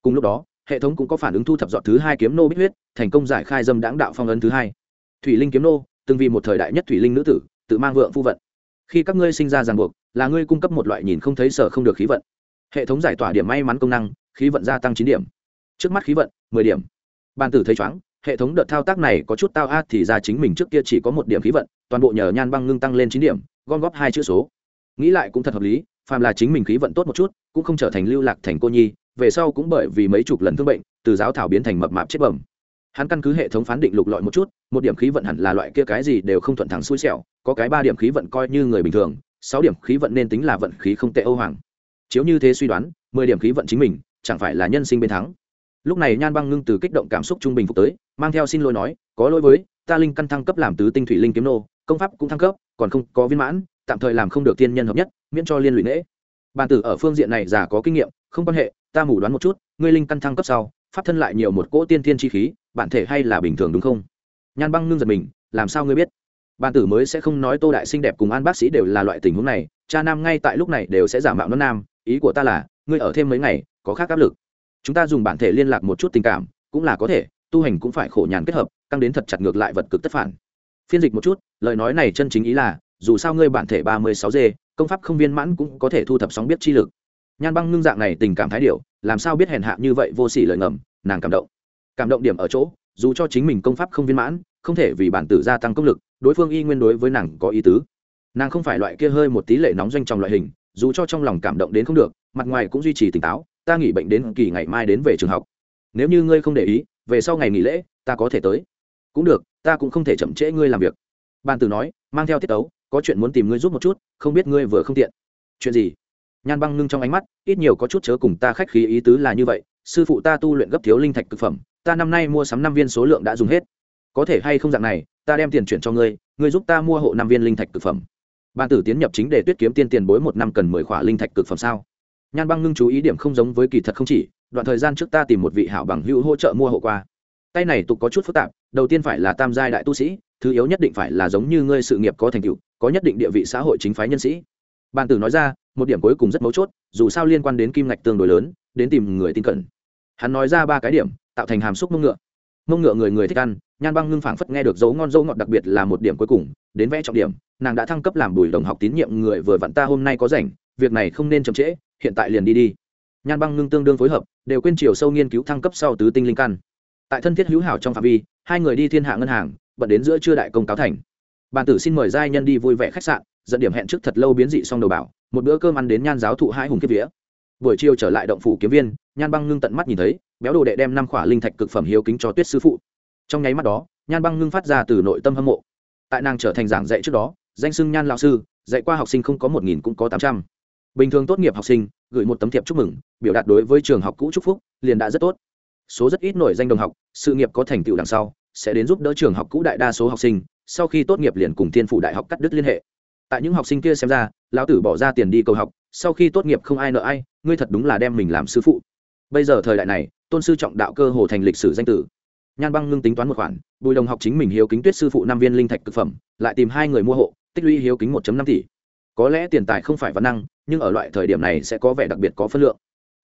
Cùng lúc đó, hệ thống cũng có phản ứng thu thập giọt thứ hai kiếm nô bích huyết, thành công giải khai dâm đáng đạo phong ấn thứ hai. Thủy linh kiếm nô, từng vì một thời đại nhất thủy linh nữ tử, tự mang vượng phu vận. Khi các ngươi sinh ra ràng buộc, là ngươi cung cấp một loại nhìn không thấy sở không được khí vận hệ thống giải tỏa điểm may mắn công năng, khí vận gia tăng chín điểm. Trước mắt khí vận, mười điểm. Bàn tử thấy chóng, hệ thống đợt thao tác này có chút tao a thì ra chính mình trước kia chỉ có một điểm khí vận, toàn bộ nhờ nhan băng ngưng tăng lên chín điểm, gom góp hai chữ số. Nghĩ lại cũng thật hợp lý, phàm là chính mình khí vận tốt một chút, cũng không trở thành lưu lạc thành cô nhi, về sau cũng bởi vì mấy chục lần thương bệnh, từ giáo thảo biến thành mập mạp chết bẩm. Hắn căn cứ hệ thống phán định lục lọi một chút, một điểm khí vận hẳn là loại kia cái gì đều không thuận thẳng xui xẻo, có cái ba điểm khí vận coi như người bình thường, sáu điểm khí vận nên tính là vận khí không tệ âu hoàng chiếu như thế suy đoán, mười điểm khí vận chính mình, chẳng phải là nhân sinh bên thắng. Lúc này nhan băng ngưng từ kích động cảm xúc trung bình phục tới, mang theo xin lỗi nói, có lỗi với, ta linh căn thăng cấp làm tứ tinh thủy linh kiếm nô, công pháp cũng thăng cấp, còn không có viên mãn, tạm thời làm không được tiên nhân hợp nhất, miễn cho liên lụy nễ. Bàn tử ở phương diện này già có kinh nghiệm, không quan hệ, ta mủ đoán một chút, ngươi linh căn thăng cấp sau, pháp thân lại nhiều một cỗ tiên thiên chi khí, bản thể hay là bình thường đúng không? Nhan băng ngưng giật mình, làm sao ngươi biết? Bàn tử mới sẽ không nói tô đại sinh đẹp cùng an bác sĩ đều là loại tình huống này, cha nam ngay tại lúc này đều sẽ giả mạo nó nam ý của ta là, ngươi ở thêm mấy ngày, có khác áp lực. Chúng ta dùng bản thể liên lạc một chút tình cảm, cũng là có thể, tu hành cũng phải khổ nhàn kết hợp, căng đến thật chặt ngược lại vật cực tất phản. Phiên dịch một chút, lời nói này chân chính ý là, dù sao ngươi bản thể ba mươi sáu d công pháp không viên mãn cũng có thể thu thập sóng biết chi lực. Nhan băng ngưng dạng này tình cảm thái điệu, làm sao biết hèn hạ như vậy vô s ỉ lợi ngầm, nàng cảm động. Cảm động điểm ở chỗ, dù cho chính mình công pháp không viên mãn, không thể vì bản tử gia tăng công lực, đối phương y nguyên đối với nàng có ý tứ. Nàng không phải loại kia hơi một tí lệ nóng doanh trong loại hình dù cho trong lòng cảm động đến không được, mặt ngoài cũng duy trì tỉnh táo, ta nghỉ bệnh đến kỳ ngày mai đến về trường học. Nếu như ngươi không để ý, về sau ngày nghỉ lễ, ta có thể tới. Cũng được, ta cũng không thể chậm trễ ngươi làm việc. Ban tử nói, mang theo tiết tấu, có chuyện muốn tìm ngươi giúp một chút, không biết ngươi vừa không tiện. Chuyện gì? Nhan băng ngưng trong ánh mắt, ít nhiều có chút chớ cùng ta khách khí, ý tứ là như vậy, sư phụ ta tu luyện gấp thiếu linh thạch thực phẩm, ta năm nay mua sắm năm viên số lượng đã dùng hết. Có thể hay không dạng này, ta đem tiền chuyển cho ngươi ngươi giúp ta mua hộ năm viên linh thạch thực phẩm bàn tử tiến nhập chính để tuyết kiếm tiên tiền bối một năm cần mười khỏa linh thạch cực phẩm sao? Nhan băng ngưng chú ý điểm không giống với kỳ thật không chỉ, đoạn thời gian trước ta tìm một vị hảo bằng hữu hỗ trợ mua hộ qua. Tay này tục có chút phức tạp, đầu tiên phải là tam giai đại tu sĩ, thứ yếu nhất định phải là giống như ngươi sự nghiệp có thành tựu, có nhất định địa vị xã hội chính phái nhân sĩ. Bàn tử nói ra, một điểm cuối cùng rất mấu chốt, dù sao liên quan đến kim ngạch tương đối lớn, đến tìm người tin cẩn. Hắn nói ra ba cái điểm, tạo thành hàm xúc mông ngựa. Mông ngựa người người thích ăn, nhan băng ngưng phảng phất nghe được dấu ngon dấu ngọt đặc biệt là một điểm cuối cùng đến vẽ trọng điểm, nàng đã thăng cấp làm bùi đồng học tín nhiệm người vừa vặn ta hôm nay có rảnh, việc này không nên chậm trễ, hiện tại liền đi đi. Nhan băng ngưng tương đương phối hợp, đều quên chiều sâu nghiên cứu thăng cấp sau tứ tinh linh căn. Tại thân thiết hữu hảo trong phạm vi, hai người đi thiên hạ ngân hàng, bận đến giữa trưa đại công cáo thành. Bàn tử xin mời giai nhân đi vui vẻ khách sạn, dẫn điểm hẹn trước thật lâu biến dị xong đầu bảo, một bữa cơm ăn đến nhan giáo thụ hai hùng kiếp vía. Buổi chiều trở lại động phủ kiếm viên, nhan băng ngưng tận mắt nhìn thấy, béo đồ đệ đem năm khỏa linh thạch cực phẩm hiếu kính cho tuyết sư phụ. Trong nháy mắt đó, nhan băng ngưng phát ra từ nội tâm hâm mộ tại nàng trở thành giảng dạy trước đó, danh sưng nhan lão sư, dạy qua học sinh không có một nghìn cũng có tám trăm. Bình thường tốt nghiệp học sinh, gửi một tấm thiệp chúc mừng, biểu đạt đối với trường học cũ chúc phúc, liền đã rất tốt. Số rất ít nổi danh đồng học, sự nghiệp có thành tựu đằng sau, sẽ đến giúp đỡ trường học cũ đại đa số học sinh, sau khi tốt nghiệp liền cùng thiên phủ đại học cắt đứt liên hệ. Tại những học sinh kia xem ra, lão tử bỏ ra tiền đi cầu học, sau khi tốt nghiệp không ai nợ ai, ngươi thật đúng là đem mình làm sư phụ. Bây giờ thời đại này, tôn sư trọng đạo cơ hồ thành lịch sử danh tử nhan băng ngưng tính toán một khoản, bùi đồng học chính mình hiếu kính tuyết sư phụ năm viên linh thạch thực phẩm, lại tìm hai người mua hộ, tích lũy hiếu kính một năm tỷ. Có lẽ tiền tài không phải văn năng, nhưng ở loại thời điểm này sẽ có vẻ đặc biệt có phân lượng.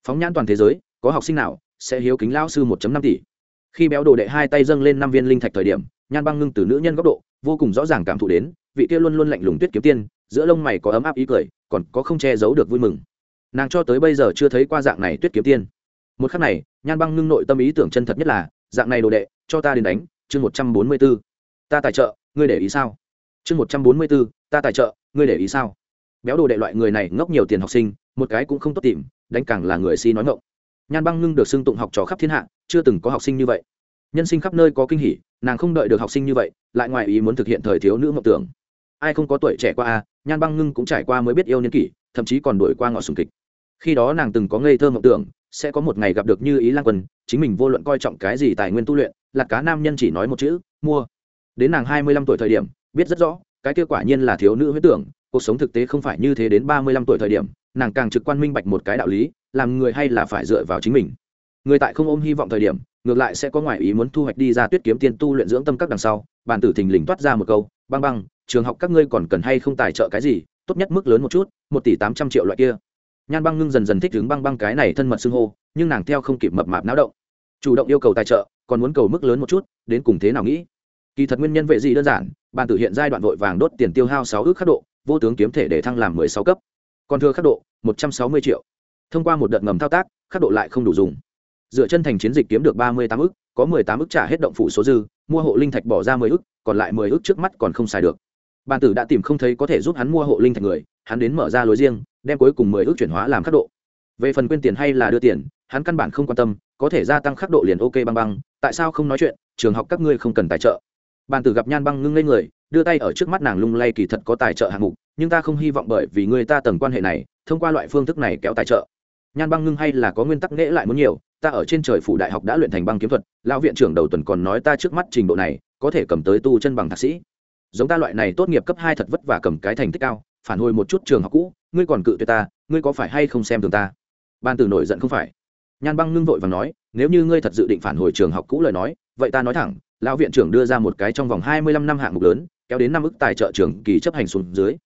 Phóng nhãn toàn thế giới, có học sinh nào sẽ hiếu kính lao sư một năm tỷ? Khi béo đồ đệ hai tay dâng lên năm viên linh thạch thời điểm, nhan băng ngưng từ nữ nhân góc độ, vô cùng rõ ràng cảm thụ đến, vị kia luôn luôn lạnh lùng tuyết kiếm tiên, giữa lông mày có ấm áp ý cười, còn có không che giấu được vui mừng. Nàng cho tới bây giờ chưa thấy qua dạng này tuyết kiếm tiên. Một khắc này, nhan băng ngưng nội tâm ý tưởng chân thật nhất là dạng này đồ đệ, cho ta đến đánh, chương một trăm bốn mươi b ố ta tài trợ, ngươi để ý sao? Chương một trăm bốn mươi b ố ta tài trợ, ngươi để ý sao? Béo đồ đệ loại người này ngốc nhiều tiền học sinh, một cái cũng không tốt tìm, đánh càng là người si nói ngộng nhan băng ngưng được xưng tụng học trò khắp thiên hạ, chưa từng có học sinh như vậy. Nhân sinh khắp nơi có kinh hỉ, nàng không đợi được học sinh như vậy, lại ngoài ý muốn thực hiện thời thiếu nữ mộng tưởng. Ai không có tuổi trẻ qua a, nhan băng ngưng cũng trải qua mới biết yêu niên kỷ, thậm chí còn đổi qua ngõ sùng kịch khi đó nàng từng có ngây thơ mộng tưởng, sẽ có một ngày gặp được như ý lan quân, chính mình vô luận coi trọng cái gì tài nguyên tu luyện là cá nam nhân chỉ nói một chữ, mua. Đến nàng hai mươi lăm tuổi thời điểm, biết rất rõ, cái kết quả nhiên là thiếu nữ huyết tưởng, cuộc sống thực tế không phải như thế đến ba mươi lăm tuổi thời điểm, nàng càng trực quan minh bạch một cái đạo lý, làm người hay là phải dựa vào chính mình. Người tại không ôm hy vọng thời điểm, ngược lại sẽ có ngoại ý muốn thu hoạch đi ra tuyết kiếm tiên tu luyện dưỡng tâm các đằng sau bàn tử thình lình toát ra một câu, băng băng, trường học các ngươi còn cần hay không tài trợ cái gì, tốt nhất mức lớn một chút, một tỷ tám trăm triệu loại kia nhan băng ngưng dần dần thích đứng băng băng cái này thân mật xưng hô, nhưng nàng theo không kịp mập mạp náo động. Chủ động yêu cầu tài trợ, còn muốn cầu mức lớn một chút, đến cùng thế nào nghĩ? Kỳ thật nguyên nhân vệ gì đơn giản, bàn tử hiện giai đoạn vội vàng đốt tiền tiêu hao sáu ước khắc độ, vô tướng kiếm thể để thăng làm mười sáu cấp. Còn thừa khắc độ, một trăm sáu mươi triệu. Thông qua một đợt ngầm thao tác, khắc độ lại không đủ dùng. Dựa chân thành chiến dịch kiếm được ba mươi tám ức có mười tám ức trả hết động phủ số dư, mua hộ linh thạch bỏ ra mười ức còn lại mười ức trước mắt còn không xài được. Bàn tử đã tìm không thấy có thể giúp hắn mua hộ linh thạch người, hắn đến mở ra lối riêng đem cuối cùng mười ước chuyển hóa làm khắc độ. Về phần quyên tiền hay là đưa tiền, hắn căn bản không quan tâm, có thể gia tăng khắc độ liền ok băng băng, tại sao không nói chuyện, trường học các ngươi không cần tài trợ. Bàn tử gặp nhan băng ngưng lên người, đưa tay ở trước mắt nàng lung lay kỳ thật có tài trợ hạng mục, nhưng ta không hy vọng bởi vì người ta tầng quan hệ này, thông qua loại phương thức này kéo tài trợ. Nhan băng ngưng hay là có nguyên tắc nghễ lại muốn nhiều, ta ở trên trời phủ đại học đã luyện thành băng kiếm thuật, lão viện trưởng đầu tuần còn nói ta trước mắt trình độ này, có thể cầm tới tu chân bằng thạc sĩ. Giống ta loại này tốt nghiệp cấp hai thật vất vả cầm cái thành tích cao phản hồi một chút trường học cũ, ngươi còn cự tuyệt ta, ngươi có phải hay không xem thường ta? Ban tử nổi giận không phải. Nhan băng ngưng vội và nói, nếu như ngươi thật dự định phản hồi trường học cũ lời nói, vậy ta nói thẳng, lão viện trưởng đưa ra một cái trong vòng hai mươi lăm năm hạng mục lớn, kéo đến năm ức tài trợ trường kỳ chấp hành xuống dưới.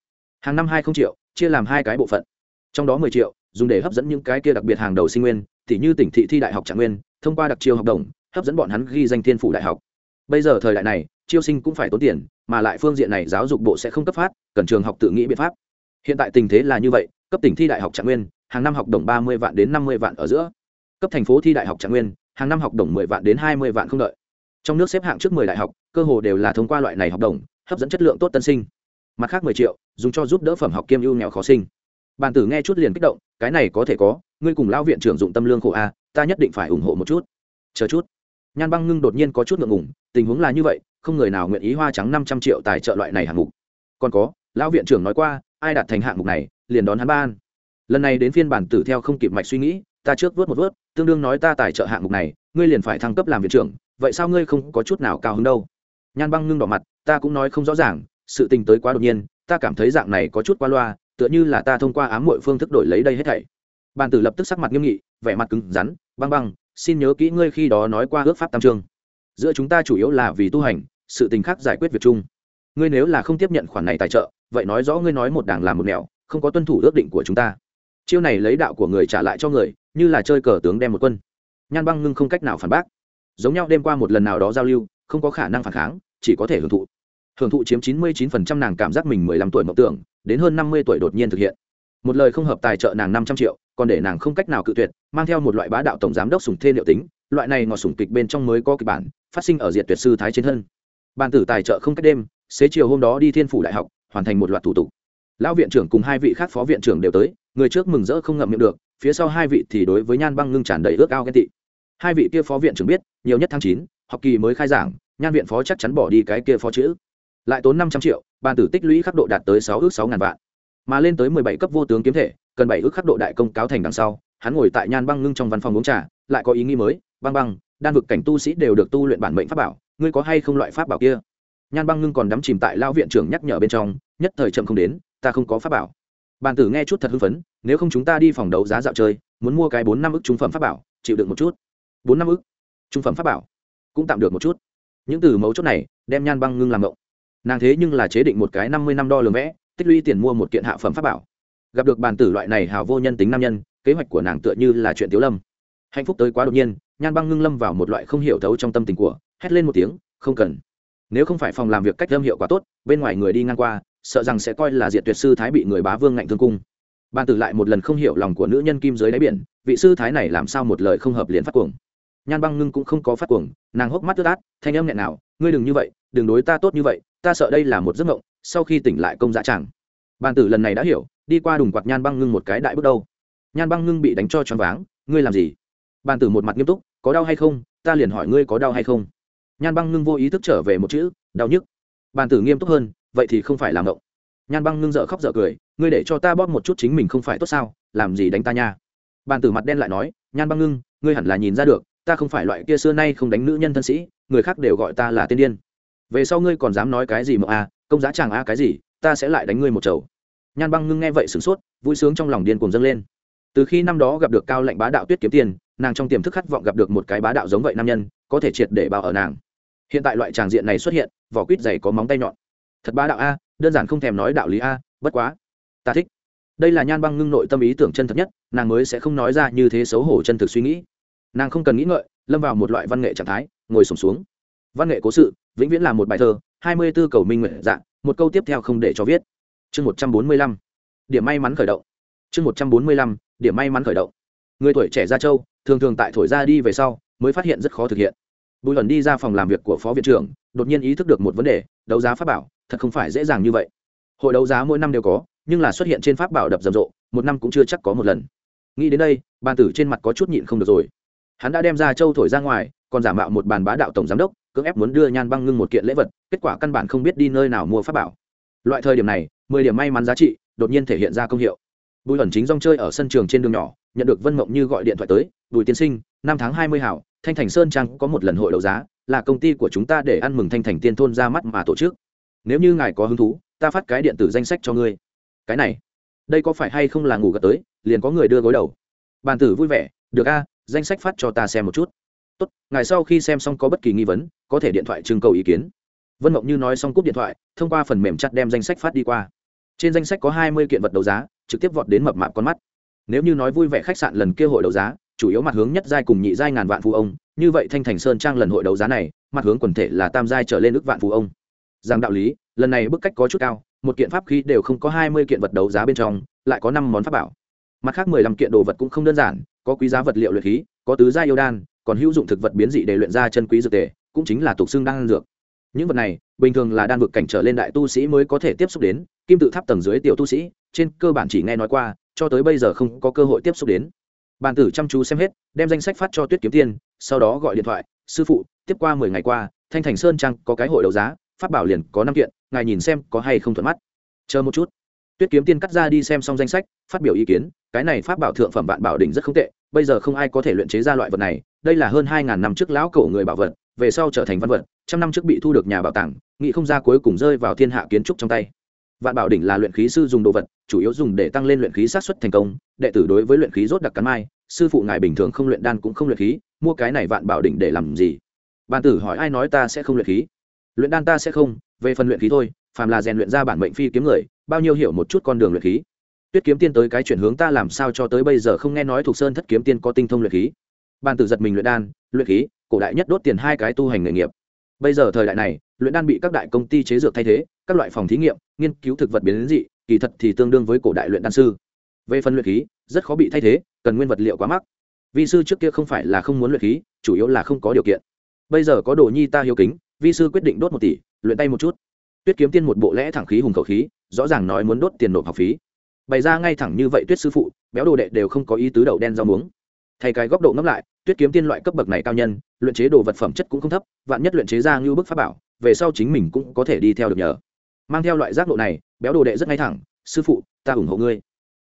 Hàng năm hai không triệu, chia làm hai cái bộ phận. Trong đó mười triệu, dùng để hấp dẫn những cái kia đặc biệt hàng đầu sinh nguyên thì như tỉnh thị thi đại học trạng nguyên, thông qua đặc chiêu học đồng, hấp dẫn bọn hắn ghi danh thiên phủ đại học. Bây giờ thời đại này chiêu sinh cũng phải tốn tiền, mà lại phương diện này giáo dục bộ sẽ không cấp phát, cần trường học tự nghĩ biện pháp. Hiện tại tình thế là như vậy, cấp tỉnh thi đại học trạng nguyên, hàng năm học đồng ba mươi vạn đến năm mươi vạn ở giữa. Cấp thành phố thi đại học trạng nguyên, hàng năm học đồng mười vạn đến hai mươi vạn không đợi. Trong nước xếp hạng trước mười đại học, cơ hồ đều là thông qua loại này học đồng, hấp dẫn chất lượng tốt tân sinh. Mặt khác mười triệu, dùng cho giúp đỡ phẩm học kiêm ưu nghèo khó sinh. Bàn tử nghe chút liền kích động, cái này có thể có, ngươi cùng lão viện trưởng dụng tâm lương khổ a, ta nhất định phải ủng hộ một chút. Chờ chút. Nhan băng ngưng đột nhiên có chút ngượng ngùng, tình huống là như vậy không người nào nguyện ý hoa trắng năm trăm triệu tài trợ loại này hạng mục. Còn có, lão viện trưởng nói qua, ai đạt thành hạng mục này, liền đón hắn ban. Lần này đến phiên bản tử theo không kịp mạch suy nghĩ, ta trước vớt một vớt, tương đương nói ta tài trợ hạng mục này, ngươi liền phải thăng cấp làm viện trưởng, vậy sao ngươi không có chút nào cao hứng đâu? Nhan băng ngưng đỏ mặt, ta cũng nói không rõ ràng, sự tình tới quá đột nhiên, ta cảm thấy dạng này có chút qua loa, tựa như là ta thông qua ám muội phương thức đổi lấy đây hết thảy. Bàn tử lập tức sắc mặt nghiêm nghị, vẻ mặt cứng rắn, băng băng, xin nhớ kỹ ngươi khi đó nói qua ước pháp tam trương giữa chúng ta chủ yếu là vì tu hành sự tình khác giải quyết việc chung. Ngươi nếu là không tiếp nhận khoản này tài trợ, vậy nói rõ ngươi nói một đảng làm một nẻo, không có tuân thủ ước định của chúng ta. Chiêu này lấy đạo của người trả lại cho người, như là chơi cờ tướng đem một quân. Nhan băng ngưng không cách nào phản bác. Giống nhau đêm qua một lần nào đó giao lưu, không có khả năng phản kháng, chỉ có thể hưởng thụ. Hưởng thụ chiếm chín mươi chín phần trăm nàng cảm giác mình mười lăm tuổi mộng tưởng, đến hơn năm mươi tuổi đột nhiên thực hiện. Một lời không hợp tài trợ nàng năm trăm triệu, còn để nàng không cách nào cự tuyệt, mang theo một loại bá đạo tổng giám đốc sùng thê liệu tính, loại này ngọt sùng kịch bên trong mới có kịch bản, phát sinh ở diện tuyệt sư thái trên thân bàn tử tài trợ không cách đêm, xế chiều hôm đó đi thiên phủ đại học, hoàn thành một loạt thủ tục. Lão viện trưởng cùng hai vị khác phó viện trưởng đều tới, người trước mừng rỡ không ngậm miệng được, phía sau hai vị thì đối với nhan băng ngưng tràn đầy ước ao ghen tị. Hai vị kia phó viện trưởng biết, nhiều nhất tháng chín, học kỳ mới khai giảng, nhan viện phó chắc chắn bỏ đi cái kia phó chữ. Lại tốn năm trăm triệu, bàn tử tích lũy khắc độ đạt tới sáu ước sáu ngàn vạn. Mà lên tới mười bảy cấp vô tướng kiếm thể, cần bảy ước khắc độ đại công cáo thành đằng sau, hắn ngồi tại nhan băng ngưng trong văn phòng uống trà, lại có ý nghĩ mới, băng băng, đan vực cảnh tu sĩ đều được tu luyện bản mệnh pháp bảo ngươi có hay không loại pháp bảo kia? Nhan băng ngưng còn đắm chìm tại lao viện trưởng nhắc nhở bên trong, nhất thời chậm không đến, ta không có pháp bảo. Bàn tử nghe chút thật hưng phấn, nếu không chúng ta đi phòng đấu giá dạo chơi, muốn mua cái bốn năm ức trung phẩm pháp bảo, chịu được một chút. Bốn năm ức trung phẩm pháp bảo, cũng tạm được một chút. Những từ mấu chốt này, đem nhan băng ngưng làm ngộng. Nàng thế nhưng là chế định một cái năm mươi năm đo lường vẽ, tích lũy tiền mua một kiện hạ phẩm pháp bảo. Gặp được bàn tử loại này hào vô nhân tính nam nhân, kế hoạch của nàng tựa như là chuyện tiếu lâm. Hạnh phúc tới quá đột nhiên, nhan băng ngưng lâm vào một loại không hiểu thấu trong tâm tình của hét lên một tiếng không cần. Nếu không phải phòng làm việc cách lâm hiệu quả tốt bên ngoài người đi ngang qua sợ rằng sẽ coi là diện tuyệt sư thái bị người bá vương ngạnh thương cung. Ban tử lại một lần không hiểu lòng của nữ nhân kim dưới đáy biển vị sư thái này làm sao một lời không hợp liền phát cuồng. Nhan băng ngưng cũng không có phát cuồng nàng hốc mắt ướt át thanh âm nghẹn nào ngươi đừng như vậy đừng đối ta tốt như vậy ta sợ đây là một giấc mộng sau khi tỉnh lại công dạ chẳng. Bàn tử lần này đã hiểu đi qua đùng quạt nhan băng ngưng một cái đại bước đầu, nhan băng ngưng bị đánh cho choáng váng ngươi làm gì? Bàn tử một mặt nghiêm túc có đau hay không? Ta liền hỏi ngươi có đau hay không? Nhan băng ngưng vô ý thức trở về một chữ đau nhức. Bàn tử nghiêm túc hơn vậy thì không phải làm ngộng. Nhan băng ngưng dợ khóc dợ cười ngươi để cho ta bóp một chút chính mình không phải tốt sao làm gì đánh ta nha. Bàn tử mặt đen lại nói nhan băng ngưng ngươi hẳn là nhìn ra được ta không phải loại kia xưa nay không đánh nữ nhân thân sĩ người khác đều gọi ta là tiên điên. Về sau ngươi còn dám nói cái gì mà a à, công giá chàng a cái gì ta sẽ lại đánh ngươi một chầu. Nhan băng ngưng nghe vậy sửng sốt vui sướng trong lòng điên cùng dâng lên. Từ khi năm đó gặp được cao lệnh bá đạo tuyết kiếm tiền nàng trong tiềm thức khát vọng gặp được một cái bá đạo giống vậy nam nhân có thể triệt để bao ở nàng hiện tại loại tràng diện này xuất hiện vỏ quýt dày có móng tay nhọn. Thật ba đạo a đơn giản không thèm nói đạo lý a bất quá. Ta thích. Đây là nhan băng ngưng nội tâm ý tưởng chân thật nhất nàng mới sẽ không nói ra như thế xấu hổ chân thực suy nghĩ. Nàng không cần nghĩ ngợi lâm vào một loại văn nghệ trạng thái ngồi sùng xuống, xuống văn nghệ cố sự vĩnh viễn là một bài thơ hai mươi b ố cầu minh nguyện dạng một câu tiếp theo không để cho viết. Chương một trăm bốn mươi lăm. Điểm may mắn khởi động. Chương một trăm bốn mươi lăm điểm may mắn khởi động. Người tuổi trẻ ra châu thường thường tại thổi ra đi về sau mới phát hiện rất khó thực hiện bùi lần đi ra phòng làm việc của phó viện trưởng, đột nhiên ý thức được một vấn đề, đấu giá pháp bảo, thật không phải dễ dàng như vậy. Hội đấu giá mỗi năm đều có, nhưng là xuất hiện trên pháp bảo đập rầm rộ, một năm cũng chưa chắc có một lần. Nghĩ đến đây, bàn tử trên mặt có chút nhịn không được rồi. Hắn đã đem ra châu thổi ra ngoài, còn giả mạo một bàn bá đạo tổng giám đốc, cưỡng ép muốn đưa nhan băng ngưng một kiện lễ vật, kết quả căn bản không biết đi nơi nào mua pháp bảo. Loại thời điểm này, mười điểm may mắn giá trị, đột nhiên thể hiện ra công hiệu. Bùi ẩn chính rong chơi ở sân trường trên đường nhỏ, nhận được vân mộng như gọi điện thoại tới, bùi tiên sinh, năm tháng hai mươi hảo thanh thành sơn trang có một lần hội đấu giá, là công ty của chúng ta để ăn mừng thanh thành tiên thôn ra mắt mà tổ chức. Nếu như ngài có hứng thú, ta phát cái điện tử danh sách cho ngươi. Cái này, đây có phải hay không là ngủ gật tới, liền có người đưa gối đầu. Bàn tử vui vẻ, được a, danh sách phát cho ta xem một chút. Tốt, ngài sau khi xem xong có bất kỳ nghi vấn, có thể điện thoại trưng cầu ý kiến. Vân mộng như nói xong cúp điện thoại, thông qua phần mềm chặt đem danh sách phát đi qua. Trên danh sách có hai mươi kiện vật đấu giá, trực tiếp vọt đến mập mạp con mắt. Nếu như nói vui vẻ khách sạn lần kia hội đấu giá chủ yếu mặt hướng nhất giai cùng nhị giai ngàn vạn phú ông. Như vậy thanh thành sơn trang lần hội đấu giá này, mặt hướng quần thể là tam giai trở lên ước vạn phú ông. Rằng đạo lý, lần này bức cách có chút cao, một kiện pháp khí đều không có hai mươi kiện vật đấu giá bên trong, lại có năm món pháp bảo. Mặt khác mười lăm kiện đồ vật cũng không đơn giản, có quý giá vật liệu luyện khí, có tứ gia yêu đan, còn hữu dụng thực vật biến dị để luyện ra chân quý dược tề, cũng chính là tục xương đan dược. Những vật này, bình thường là đan vực cảnh trở lên đại tu sĩ mới có thể tiếp xúc đến, kim tự tháp tầng dưới tiểu tu sĩ, trên cơ bản chỉ nghe nói qua, cho tới bây giờ không có cơ hội tiếp xúc đến bàn tử chăm chú xem hết, đem danh sách phát cho tuyết kiếm tiên, sau đó gọi điện thoại, sư phụ, tiếp qua mười ngày qua, thanh thành sơn trang có cái hội đấu giá phát bảo liền có năm kiện, ngài nhìn xem có hay không thuận mắt. Chờ một chút. Tuyết kiếm tiên cắt ra đi xem xong danh sách, phát biểu ý kiến, cái này pháp bảo thượng phẩm vạn bảo đỉnh rất không tệ, bây giờ không ai có thể luyện chế ra loại vật này, đây là hơn hai ngàn năm trước lão cổ người bảo vật, về sau trở thành văn vật, trăm năm trước bị thu được nhà bảo tàng nghị không ra cuối cùng rơi vào thiên hạ kiến trúc trong tay vạn bảo đỉnh là luyện khí sư dùng đồ vật, chủ yếu dùng để tăng lên luyện khí sát xuất thành công. Đệ tử đối với luyện khí rốt đặc cắn mai, sư phụ ngài bình thường không luyện đan cũng không luyện khí, mua cái này vạn bảo đỉnh để làm gì? Bàn tử hỏi ai nói ta sẽ không luyện khí? Luyện đan ta sẽ không, về phần luyện khí thôi, phàm là rèn luyện ra bản mệnh phi kiếm người, bao nhiêu hiểu một chút con đường luyện khí. Tuyết kiếm tiên tới cái chuyển hướng ta làm sao cho tới bây giờ không nghe nói thuộc sơn thất kiếm tiên có tinh thông luyện khí. Bàn tử giật mình luyện đan, luyện khí, cổ đại nhất đốt tiền hai cái tu hành nghề nghiệp. Bây giờ thời đại này luyện đan bị các đại công ty chế dược thay thế, các loại phòng thí nghiệm, nghiên cứu thực vật biến đến dị, kỳ thật thì tương đương với cổ đại luyện đan sư. Về phần luyện khí, rất khó bị thay thế, cần nguyên vật liệu quá mắc. Vi sư trước kia không phải là không muốn luyện khí, chủ yếu là không có điều kiện. Bây giờ có đồ nhi ta hiếu kính, vi sư quyết định đốt một tỷ, luyện tay một chút. Tuyết kiếm tiên một bộ lẽ thẳng khí hùng khẩu khí, rõ ràng nói muốn đốt tiền nộp học phí. Bày ra ngay thẳng như vậy tuyết sư phụ, béo đồ đệ đều không có ý tứ đầu đen rau muống. Thay cái góc độ ngẫm lại, tuyết kiếm tiên loại cấp bậc này cao nhân, luyện chế đồ vật phẩm chất cũng không thấp, vạn nhất luyện chế ra như bức pháp bảo về sau chính mình cũng có thể đi theo được nhờ. Mang theo loại giác độ này, béo đồ đệ rất ngay thẳng, sư phụ, ta ủng hộ ngươi.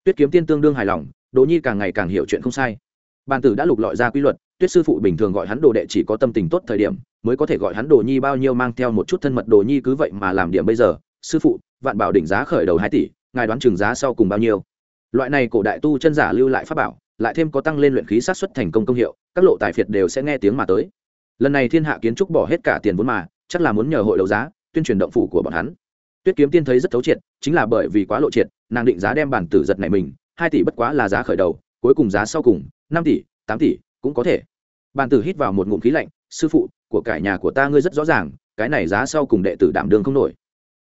Tuyết kiếm tiên tương đương hài lòng đồ nhi càng ngày càng hiểu chuyện không sai. Bàn tử đã lục lọi ra quy luật, tuyết sư phụ bình thường gọi hắn đồ đệ chỉ có tâm tình tốt thời điểm, mới có thể gọi hắn đồ nhi bao nhiêu mang theo một chút thân mật đồ nhi cứ vậy mà làm điểm bây giờ. Sư phụ, vạn bảo đỉnh giá khởi đầu hai tỷ, ngài đoán trường giá sau cùng bao nhiêu? Loại này cổ đại tu chân giả lưu lại pháp bảo, lại thêm có tăng lên luyện khí sát xuất thành công công hiệu, các lộ tài phiệt đều sẽ nghe tiếng mà tới. Lần này thiên hạ kiến trúc bỏ hết cả tiền vốn mà chắc là muốn nhờ hội đấu giá, tuyên truyền động phủ của bọn hắn. Tuyết kiếm tiên thấy rất thấu triệt, chính là bởi vì quá lộ triệt, nàng định giá đem bản tử giật này mình, hai tỷ bất quá là giá khởi đầu, cuối cùng giá sau cùng, năm tỷ, tám tỷ, cũng có thể. Bản tử hít vào một ngụm khí lạnh, sư phụ, của cải nhà của ta ngươi rất rõ ràng, cái này giá sau cùng đệ tử đảm đường không nổi.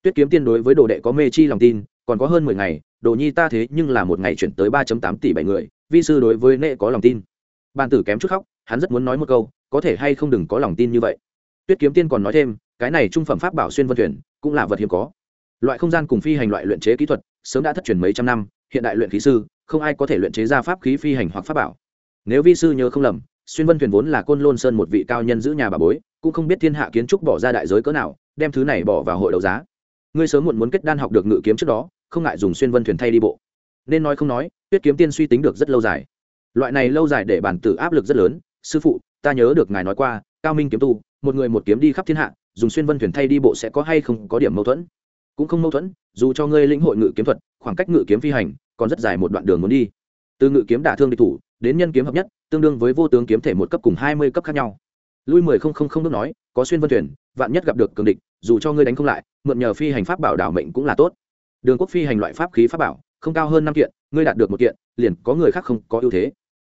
Tuyết kiếm tiên đối với đồ đệ có mê chi lòng tin, còn có hơn mười ngày, đồ nhi ta thế nhưng là một ngày chuyển tới ba tám tỷ bảy người, vi sư đối với nệ có lòng tin. Bàn tử kém chút khóc, hắn rất muốn nói một câu, có thể hay không đừng có lòng tin như vậy tuyết kiếm tiên còn nói thêm, cái này trung phẩm pháp bảo xuyên vân thuyền, cũng là vật hiếm có. Loại không gian cùng phi hành loại luyện chế kỹ thuật, sớm đã thất truyền mấy trăm năm, hiện đại luyện khí sư, không ai có thể luyện chế ra pháp khí phi hành hoặc pháp bảo. Nếu vi sư nhớ không lầm, xuyên vân thuyền vốn là côn lôn sơn một vị cao nhân giữ nhà bà bối, cũng không biết thiên hạ kiến trúc bỏ ra đại giới cỡ nào, đem thứ này bỏ vào hội đấu giá. Ngươi sớm muộn muốn kết đan học được ngự kiếm trước đó, không ngại dùng xuyên vân thuyền thay đi bộ. Nên nói không nói, tuyết kiếm tiên suy tính được rất lâu dài. Loại này lâu dài để bản tử áp lực rất lớn. Sư phụ, ta nhớ được ngài nói qua, cao minh kiếm tu một người một kiếm đi khắp thiên hạ, dùng xuyên vân thuyền thay đi bộ sẽ có hay không có điểm mâu thuẫn? Cũng không mâu thuẫn, dù cho ngươi lĩnh hội ngự kiếm thuật, khoảng cách ngự kiếm phi hành còn rất dài một đoạn đường muốn đi. Từ ngự kiếm đả thương địch thủ, đến nhân kiếm hợp nhất, tương đương với vô tướng kiếm thể một cấp cùng hai mươi cấp khác nhau. Lui mười không không không nước nói, có xuyên vân thuyền, vạn nhất gặp được cường địch, dù cho ngươi đánh không lại, mượn nhờ phi hành pháp bảo đảo mệnh cũng là tốt. Đường quốc phi hành loại pháp khí pháp bảo, không cao hơn năm kiện, ngươi đạt được một kiện, liền có người khác không có ưu thế.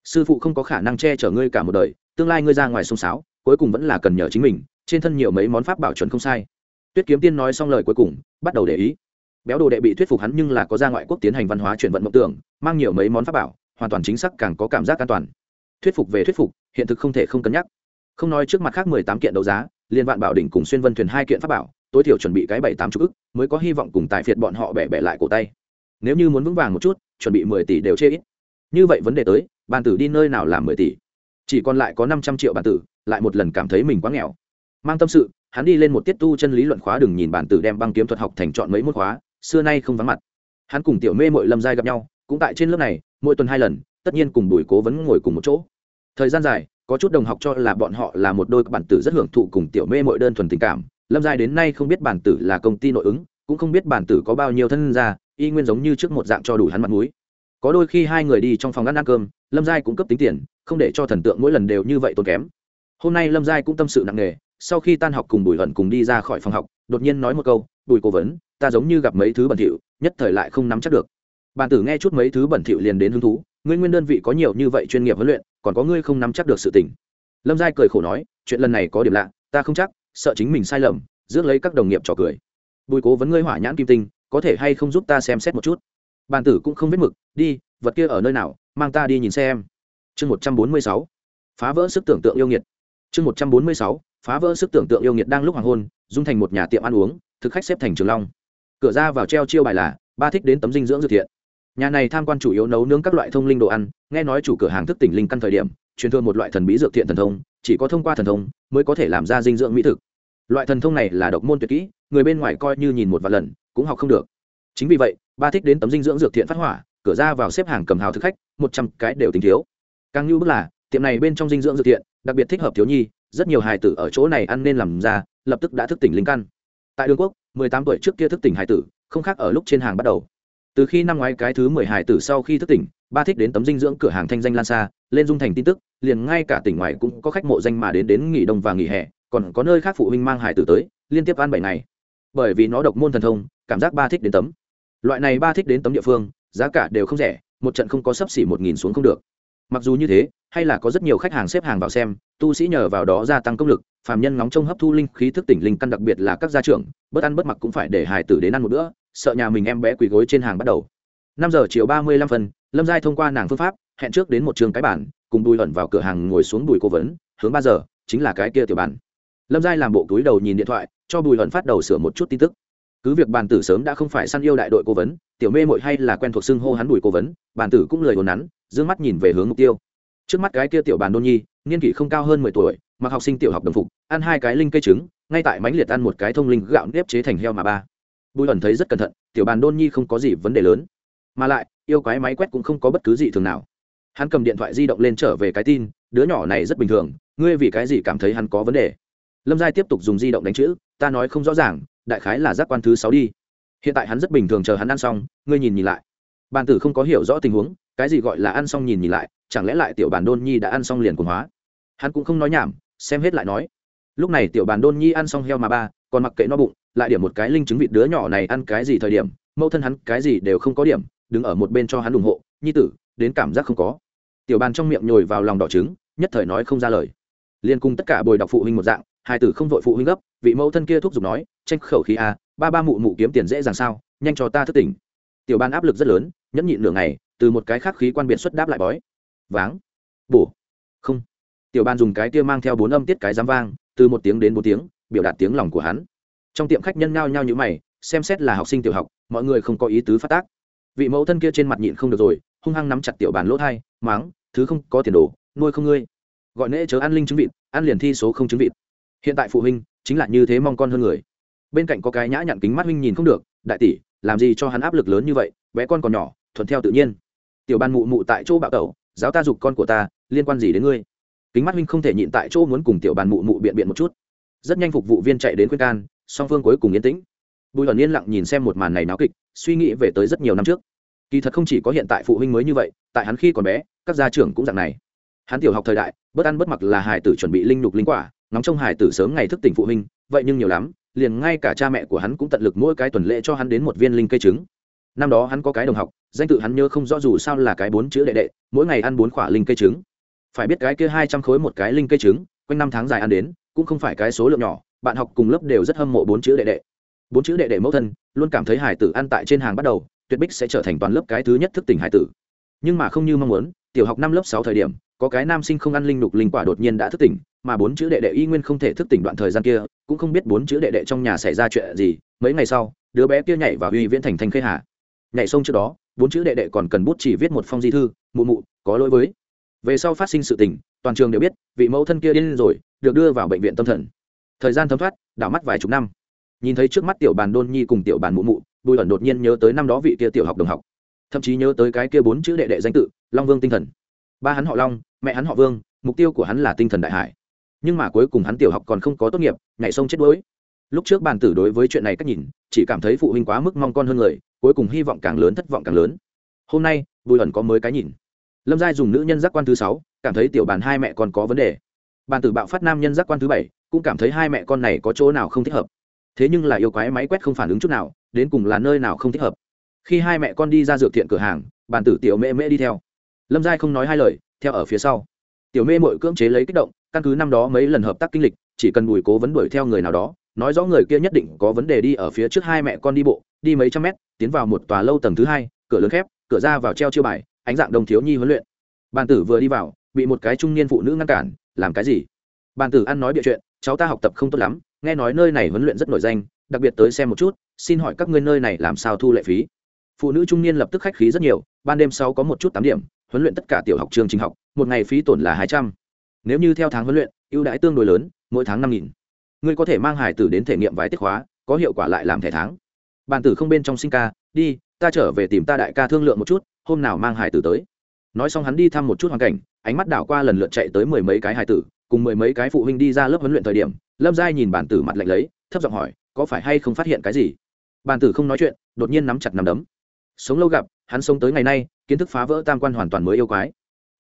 Sư phụ không có khả năng che chở ngươi cả một đời, tương lai ngươi ra ngoài sông sáo cuối cùng vẫn là cần nhờ chính mình, trên thân nhiều mấy món pháp bảo chuẩn không sai. Tuyết kiếm tiên nói xong lời cuối cùng, bắt đầu để ý. Béo đồ đệ bị thuyết phục hắn nhưng là có ra ngoại quốc tiến hành văn hóa chuyển vận mộng tưởng, mang nhiều mấy món pháp bảo, hoàn toàn chính xác càng có cảm giác an toàn. Thuyết phục về thuyết phục, hiện thực không thể không cân nhắc. Không nói trước mặt khác mười tám kiện đấu giá, liên vạn bảo đỉnh cùng xuyên vân thuyền hai kiện pháp bảo, tối thiểu chuẩn bị cái bảy tám chục ức, mới có hy vọng cùng tài phiệt bọn họ bẻ bẻ lại cổ tay. Nếu như muốn vững vàng một chút, chuẩn bị mười tỷ đều chê ít. Như vậy vấn đề tới, bàn tử đi nơi nào làm mười tỷ? Chỉ còn lại có năm trăm triệu bàn tử lại một lần cảm thấy mình quá nghèo. Mang tâm sự, hắn đi lên một tiết tu chân lý luận khóa đừng nhìn bản tử đem băng kiếm thuật học thành chọn mấy môn khóa, xưa nay không vắng mặt. Hắn cùng tiểu mê mội lâm giai gặp nhau, cũng tại trên lớp này, mỗi tuần hai lần, tất nhiên cùng bùi cố vấn ngồi cùng một chỗ. Thời gian dài, có chút đồng học cho là bọn họ là một đôi bản tử rất hưởng thụ cùng tiểu mê mội đơn thuần tình cảm. Lâm giai đến nay không biết bản tử là công ty nội ứng, cũng không biết bản tử có bao nhiêu thân ra y nguyên giống như trước một dạng cho đủ hắn mặt mũi. Có đôi khi hai người đi trong phòng ăn ăn cơm, lâm giai cũng cấp tính tiền, không để cho thần tượng mỗi lần đều như vậy tốn kém hôm nay lâm giai cũng tâm sự nặng nề, sau khi tan học cùng bùi hận cùng đi ra khỏi phòng học, đột nhiên nói một câu, bùi cố vấn, ta giống như gặp mấy thứ bẩn thỉu, nhất thời lại không nắm chắc được. Bàn tử nghe chút mấy thứ bẩn thỉu liền đến hứng thú, ngươi nguyên đơn vị có nhiều như vậy chuyên nghiệp huấn luyện, còn có ngươi không nắm chắc được sự tình. Lâm giai cười khổ nói, chuyện lần này có điểm lạ, ta không chắc, sợ chính mình sai lầm, rước lấy các đồng nghiệp trò cười. Bùi cố vấn ngươi hỏa nhãn kim tinh, có thể hay không giúp ta xem xét một chút? Bàn tử cũng không biết mực, đi, vật kia ở nơi nào, mang ta đi nhìn xem. Chương một trăm bốn mươi sáu, phá vỡ sức tưởng tượng yêu nghiệt chương một trăm bốn mươi sáu, phá vỡ sức tưởng tượng yêu nghiệt đang lúc hoàng hôn, dung thành một nhà tiệm ăn uống, thực khách xếp thành trường long. Cửa ra vào treo chiêu bài là, ba thích đến tấm dinh dưỡng dược thiện. Nhà này tham quan chủ yếu nấu nướng các loại thông linh đồ ăn, nghe nói chủ cửa hàng thức tỉnh linh căn thời điểm, truyền thừa một loại thần bí dược thiện thần thông, chỉ có thông qua thần thông, mới có thể làm ra dinh dưỡng mỹ thực. Loại thần thông này là độc môn tuyệt kỹ, người bên ngoài coi như nhìn một vài lần, cũng học không được. Chính vì vậy, ba thích đến tấm dinh dưỡng dược thiện phát hỏa, cửa ra vào xếp hàng cầm hào thực khách, một trăm cái đều tính thiếu. Càng như bức là, tiệm này bên trong dinh dưỡng dược thiện đặc biệt thích hợp thiếu nhi, rất nhiều hài tử ở chỗ này ăn nên làm ra, lập tức đã thức tỉnh linh căn. Tại đường quốc, mười tám tuổi trước kia thức tỉnh hài tử, không khác ở lúc trên hàng bắt đầu. Từ khi năm ngoái cái thứ mười hài tử sau khi thức tỉnh, ba thích đến tấm dinh dưỡng cửa hàng thanh danh lan xa lên dung thành tin tức, liền ngay cả tỉnh ngoài cũng có khách mộ danh mà đến đến nghỉ đông và nghỉ hè, còn có nơi khác phụ huynh mang hài tử tới, liên tiếp ăn bảy ngày. Bởi vì nó độc môn thần thông, cảm giác ba thích đến tấm. Loại này ba thích đến tấm địa phương, giá cả đều không rẻ, một trận không có sấp xỉ một nghìn xuống không được. Mặc dù như thế hay là có rất nhiều khách hàng xếp hàng vào xem, tu sĩ nhờ vào đó gia tăng công lực, phàm nhân ngóng trông hấp thu linh khí thức tỉnh linh căn đặc biệt là các gia trưởng, bớt ăn bớt mặc cũng phải để hải tử đến ăn một bữa, sợ nhà mình em bé quỳ gối trên hàng bắt đầu. Năm giờ chiều ba mươi lăm phân, lâm giai thông qua nàng phương pháp, hẹn trước đến một trường cái bản cùng bùi ẩn vào cửa hàng ngồi xuống bùi cố vấn, hướng ba giờ, chính là cái kia tiểu bản lâm giai làm bộ túi đầu nhìn điện thoại, cho bùi ẩn phát đầu sửa một chút tin tức. Cứ việc bàn tử sớm đã không phải săn yêu đại đội cố vấn, tiểu mê mội hay là quen thuộc xưng hô hắn bùi cố vấn, bàn tử cũng lời hồn nắn d mắt nhìn về hướng mục tiêu trước mắt cái kia tiểu bàn đôn nhi, niên kỷ không cao hơn mười tuổi, mặc học sinh tiểu học đồng phục, ăn hai cái linh cây trứng, ngay tại mánh liệt ăn một cái thông linh gạo nếp chế thành heo mà ba. Bùi ẩn thấy rất cẩn thận, tiểu bàn đôn nhi không có gì vấn đề lớn. Mà lại, yêu quái máy quét cũng không có bất cứ gì thường nào. Hắn cầm điện thoại di động lên trở về cái tin, đứa nhỏ này rất bình thường, ngươi vì cái gì cảm thấy hắn có vấn đề? Lâm giai tiếp tục dùng di động đánh chữ, ta nói không rõ ràng, đại khái là giác quan thứ sáu đi. Hiện tại hắn rất bình thường chờ hắn ăn xong, ngươi nhìn nhìn lại. Bàn tử không có hiểu rõ tình huống, cái gì gọi là ăn xong nhìn nhìn lại chẳng lẽ lại tiểu bàn đôn nhi đã ăn xong liền cuồng hóa? Hắn cũng không nói nhảm xem hết lại nói. Lúc này tiểu bàn đôn nhi ăn xong heo mà ba còn mặc kệ no bụng lại điểm một cái linh chứng vịt đứa nhỏ này ăn cái gì thời điểm mẫu thân hắn cái gì đều không có điểm đứng ở một bên cho hắn ủng hộ nhi tử đến cảm giác không có. Tiểu bàn trong miệng nhồi vào lòng đỏ trứng nhất thời nói không ra lời. Liên cung tất cả bồi đọc phụ huynh một dạng hai tử không vội phụ huynh gấp vị mẫu thân kia thúc giục nói tranh khẩu khí a à, ba ba mụ mụ kiếm tiền dễ dàng sao nhanh cho ta thức tỉnh. Tiểu ban áp lực rất lớn nhẫn nhịn nửa ngày từ một cái khác khí quan biệt xuất đáp lại bói váng. Bổ. Không. Tiểu ban dùng cái tia mang theo bốn âm tiết cái dám vang, từ một tiếng đến bốn tiếng, biểu đạt tiếng lòng của hắn. Trong tiệm khách nhân ngao nhao như mày, xem xét là học sinh tiểu học, mọi người không có ý tứ phát tác. Vị mẫu thân kia trên mặt nhịn không được rồi, hung hăng nắm chặt tiểu bàn lỗ thai, máng, thứ không có tiền đồ, nuôi không ngươi. Gọi nễ chớ ăn linh chứng vịt, ăn liền thi số không chứng vịt. Hiện tại phụ huynh, chính là như thế mong con hơn người. Bên cạnh có cái nhã nhặn kính mắt huynh nhìn không được, đại tỷ, làm gì cho hắn áp lực lớn như vậy, bé con còn nhỏ, thuận theo tự nhiên. Tiểu ban mụ mụ tại chỗ bạo tẩu giáo ta dục con của ta, liên quan gì đến ngươi? Kính mắt huynh không thể nhịn tại chỗ muốn cùng tiểu bàn mụ mụ biện biện một chút. Rất nhanh phục vụ viên chạy đến khuyên can, song phương cuối cùng yên tĩnh. Bùi ẩn yên lặng nhìn xem một màn này náo kịch, suy nghĩ về tới rất nhiều năm trước. Kỳ thật không chỉ có hiện tại phụ huynh mới như vậy, tại hắn khi còn bé, các gia trưởng cũng dạng này. Hắn tiểu học thời đại, bất ăn bất mặc là hải tử chuẩn bị linh lục linh quả nóng trong hải tử sớm ngày thức tỉnh phụ huynh, vậy nhưng nhiều lắm, liền ngay cả cha mẹ của hắn cũng tận lực mỗi cái tuần lễ cho hắn đến một viên linh cây trứng năm đó hắn có cái đồng học, danh tự hắn nhớ không rõ dù sao là cái bốn chữ đệ đệ, mỗi ngày ăn bốn quả linh cây trứng. Phải biết cái kia hai trăm khối một cái linh cây trứng, quanh năm tháng dài ăn đến, cũng không phải cái số lượng nhỏ, bạn học cùng lớp đều rất hâm mộ bốn chữ đệ đệ. Bốn chữ đệ đệ mẫu thân, luôn cảm thấy hải tử ăn tại trên hàng bắt đầu, tuyệt bích sẽ trở thành toàn lớp cái thứ nhất thức tỉnh hải tử. Nhưng mà không như mong muốn, tiểu học năm lớp sáu thời điểm, có cái nam sinh không ăn linh đục linh quả đột nhiên đã thức tỉnh, mà bốn chữ đệ đệ y nguyên không thể thức tỉnh đoạn thời gian kia, cũng không biết bốn chữ đệ đệ trong nhà xảy ra chuyện gì, mấy ngày sau, đứa bé kia nhảy vào uy viễn thành thanh khê hà nhảy sông trước đó, bốn chữ đệ đệ còn cần bút chỉ viết một phong di thư, mụ mụ, có lỗi với. Về sau phát sinh sự tình, toàn trường đều biết, vị mẫu thân kia điên rồi, được đưa vào bệnh viện tâm thần. Thời gian thấm thoát, đảo mắt vài chục năm. Nhìn thấy trước mắt tiểu bàn đôn nhi cùng tiểu bàn mụ mụ, bùi ẩn đột nhiên nhớ tới năm đó vị kia tiểu học đồng học. Thậm chí nhớ tới cái kia bốn chữ đệ đệ danh tự, long vương tinh thần. Ba hắn họ long, mẹ hắn họ vương, mục tiêu của hắn là tinh thần đại hải. Nhưng mà cuối cùng hắn tiểu học còn không có tốt nghiệp, nhảy sông chết đuối. Lúc trước bàn tử đối với chuyện này cách nhìn, chỉ cảm thấy phụ huynh quá mức mong con hơn người cuối cùng hy vọng càng lớn, thất vọng càng lớn. Hôm nay, bùi ẩn có mới cái nhìn. Lâm giai dùng nữ nhân giác quan thứ sáu, cảm thấy tiểu bàn hai mẹ con có vấn đề. Bàn tử bạo phát nam nhân giác quan thứ bảy, cũng cảm thấy hai mẹ con này có chỗ nào không thích hợp. Thế nhưng là yêu quái máy quét không phản ứng chút nào, đến cùng là nơi nào không thích hợp. Khi hai mẹ con đi ra dược thiện cửa hàng, bàn tử tiểu mễ mễ đi theo. Lâm giai không nói hai lời, theo ở phía sau. Tiểu mê mội cưỡng chế lấy kích động, căn cứ năm đó mấy lần hợp tác kinh lịch, chỉ cần bùi cố vấn đuổi theo người nào đó nói rõ người kia nhất định có vấn đề đi ở phía trước hai mẹ con đi bộ, đi mấy trăm mét, tiến vào một tòa lâu tầng thứ hai, cửa lớn khép, cửa ra vào treo chiêu bài, ánh dạng đồng thiếu nhi huấn luyện. Bàn tử vừa đi vào, bị một cái trung niên phụ nữ ngăn cản, làm cái gì? Bàn tử ăn nói bịa chuyện, cháu ta học tập không tốt lắm, nghe nói nơi này huấn luyện rất nổi danh, đặc biệt tới xem một chút, xin hỏi các ngươi nơi này làm sao thu lệ phí? Phụ nữ trung niên lập tức khách khí rất nhiều, ban đêm sau có một chút tám điểm, huấn luyện tất cả tiểu học trường trình học, một ngày phí tổn là hai trăm. Nếu như theo tháng huấn luyện, ưu đãi tương đối lớn, mỗi tháng năm nghìn ngươi có thể mang hải tử đến thể nghiệm vài tiết khóa, có hiệu quả lại làm thẻ tháng. Bàn tử không bên trong sinh ca, đi, ta trở về tìm ta đại ca thương lượng một chút, hôm nào mang hải tử tới. Nói xong hắn đi thăm một chút hoàn cảnh, ánh mắt đảo qua lần lượt chạy tới mười mấy cái hải tử, cùng mười mấy cái phụ huynh đi ra lớp huấn luyện thời điểm, lâm giai nhìn bản tử mặt lạnh lấy, thấp giọng hỏi, có phải hay không phát hiện cái gì? Bản tử không nói chuyện, đột nhiên nắm chặt nắm đấm. Sống lâu gặp, hắn sống tới ngày nay, kiến thức phá vỡ tam quan hoàn toàn mới yêu quái.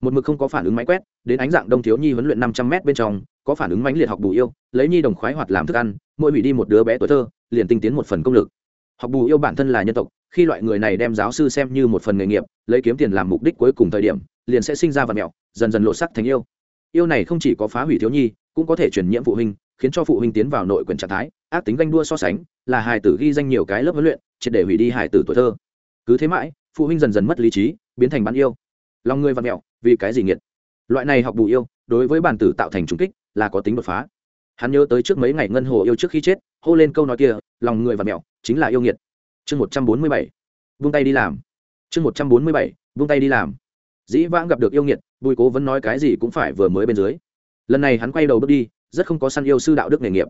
Một mực không có phản ứng máy quét, đến ánh dạng đông thiếu nhi huấn luyện năm trăm m bên trong có phản ứng mãnh liệt học bù yêu, lấy nhi đồng khoái hoạt làm thức ăn, mỗi hủy đi một đứa bé tuổi thơ, liền tinh tiến một phần công lực. Học bù yêu bản thân là nhân tộc, khi loại người này đem giáo sư xem như một phần nghề nghiệp, lấy kiếm tiền làm mục đích cuối cùng thời điểm, liền sẽ sinh ra vật mẹo, dần dần lộ sắc thành yêu. Yêu này không chỉ có phá hủy thiếu nhi, cũng có thể truyền nhiễm phụ huynh, khiến cho phụ huynh tiến vào nội quyền trạng thái, ác tính ganh đua so sánh, là hài tử ghi danh nhiều cái lớp huấn luyện, triệt để hủy đi hài tử tuổi thơ. Cứ thế mãi, phụ huynh dần dần mất lý trí, biến thành bán yêu. Lòng người văn mẹo, vì cái gì nghiệt? Loại này học bù yêu, đối với bản tử tạo thành trung kích là có tính đột phá. Hắn nhớ tới trước mấy ngày ngân hồ yêu trước khi chết, hô lên câu nói kia, lòng người và mẹo, chính là yêu nghiệt. Chương một trăm bốn mươi bảy, vung tay đi làm. Chương một trăm bốn mươi bảy, vung tay đi làm. Dĩ vãng gặp được yêu nghiệt, bùi cố vẫn nói cái gì cũng phải vừa mới bên dưới. Lần này hắn quay đầu bước đi, rất không có săn yêu sư đạo đức nghề nghiệp.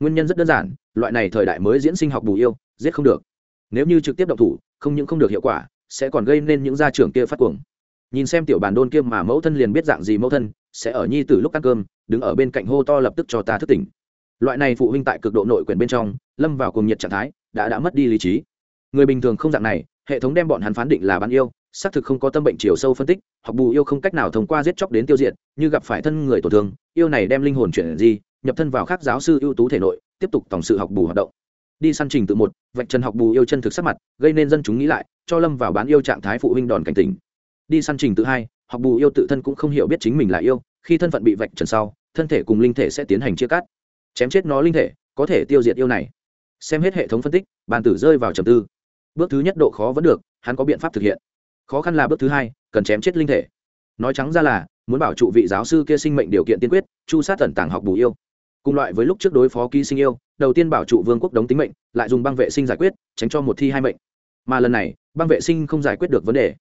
Nguyên nhân rất đơn giản, loại này thời đại mới diễn sinh học bù yêu, giết không được. Nếu như trực tiếp động thủ, không những không được hiệu quả, sẽ còn gây nên những gia trưởng kia phát cuồng nhìn xem tiểu bàn đôn kia mà mẫu thân liền biết dạng gì mẫu thân, sẽ ở nhi từ lúc ăn cơm, đứng ở bên cạnh hô to lập tức cho ta thức tỉnh. Loại này phụ huynh tại cực độ nội quyền bên trong, lâm vào cùng nhiệt trạng thái, đã đã mất đi lý trí. Người bình thường không dạng này, hệ thống đem bọn hắn phán định là bán yêu, xác thực không có tâm bệnh chiều sâu phân tích, hoặc bù yêu không cách nào thông qua giết chóc đến tiêu diệt, như gặp phải thân người tổn thương, yêu này đem linh hồn chuyển di, nhập thân vào khác giáo sư ưu tú thể nội, tiếp tục tổng sự học bù hoạt động. Đi săn trình tự một, vạch trần học bù yêu chân thực sắc mặt, gây nên dân chúng nghĩ lại, cho lâm vào bán yêu trạng thái phụ huynh đòn cảnh tỉnh đi săn trình tự hai, học bù yêu tự thân cũng không hiểu biết chính mình là yêu, khi thân phận bị vạch trần sau, thân thể cùng linh thể sẽ tiến hành chia cắt. Chém chết nó linh thể, có thể tiêu diệt yêu này. Xem hết hệ thống phân tích, bàn tử rơi vào trầm tư. Bước thứ nhất độ khó vẫn được, hắn có biện pháp thực hiện. Khó khăn là bước thứ hai, cần chém chết linh thể. Nói trắng ra là, muốn bảo trụ vị giáo sư kia sinh mệnh điều kiện tiên quyết, chu sát tần tàng học bù yêu. Cùng loại với lúc trước đối phó ký sinh yêu, đầu tiên bảo trụ vương quốc đống tính mệnh, lại dùng băng vệ sinh giải quyết, tránh cho một thi hai mệnh. Mà lần này, băng vệ sinh không giải quyết được vấn đề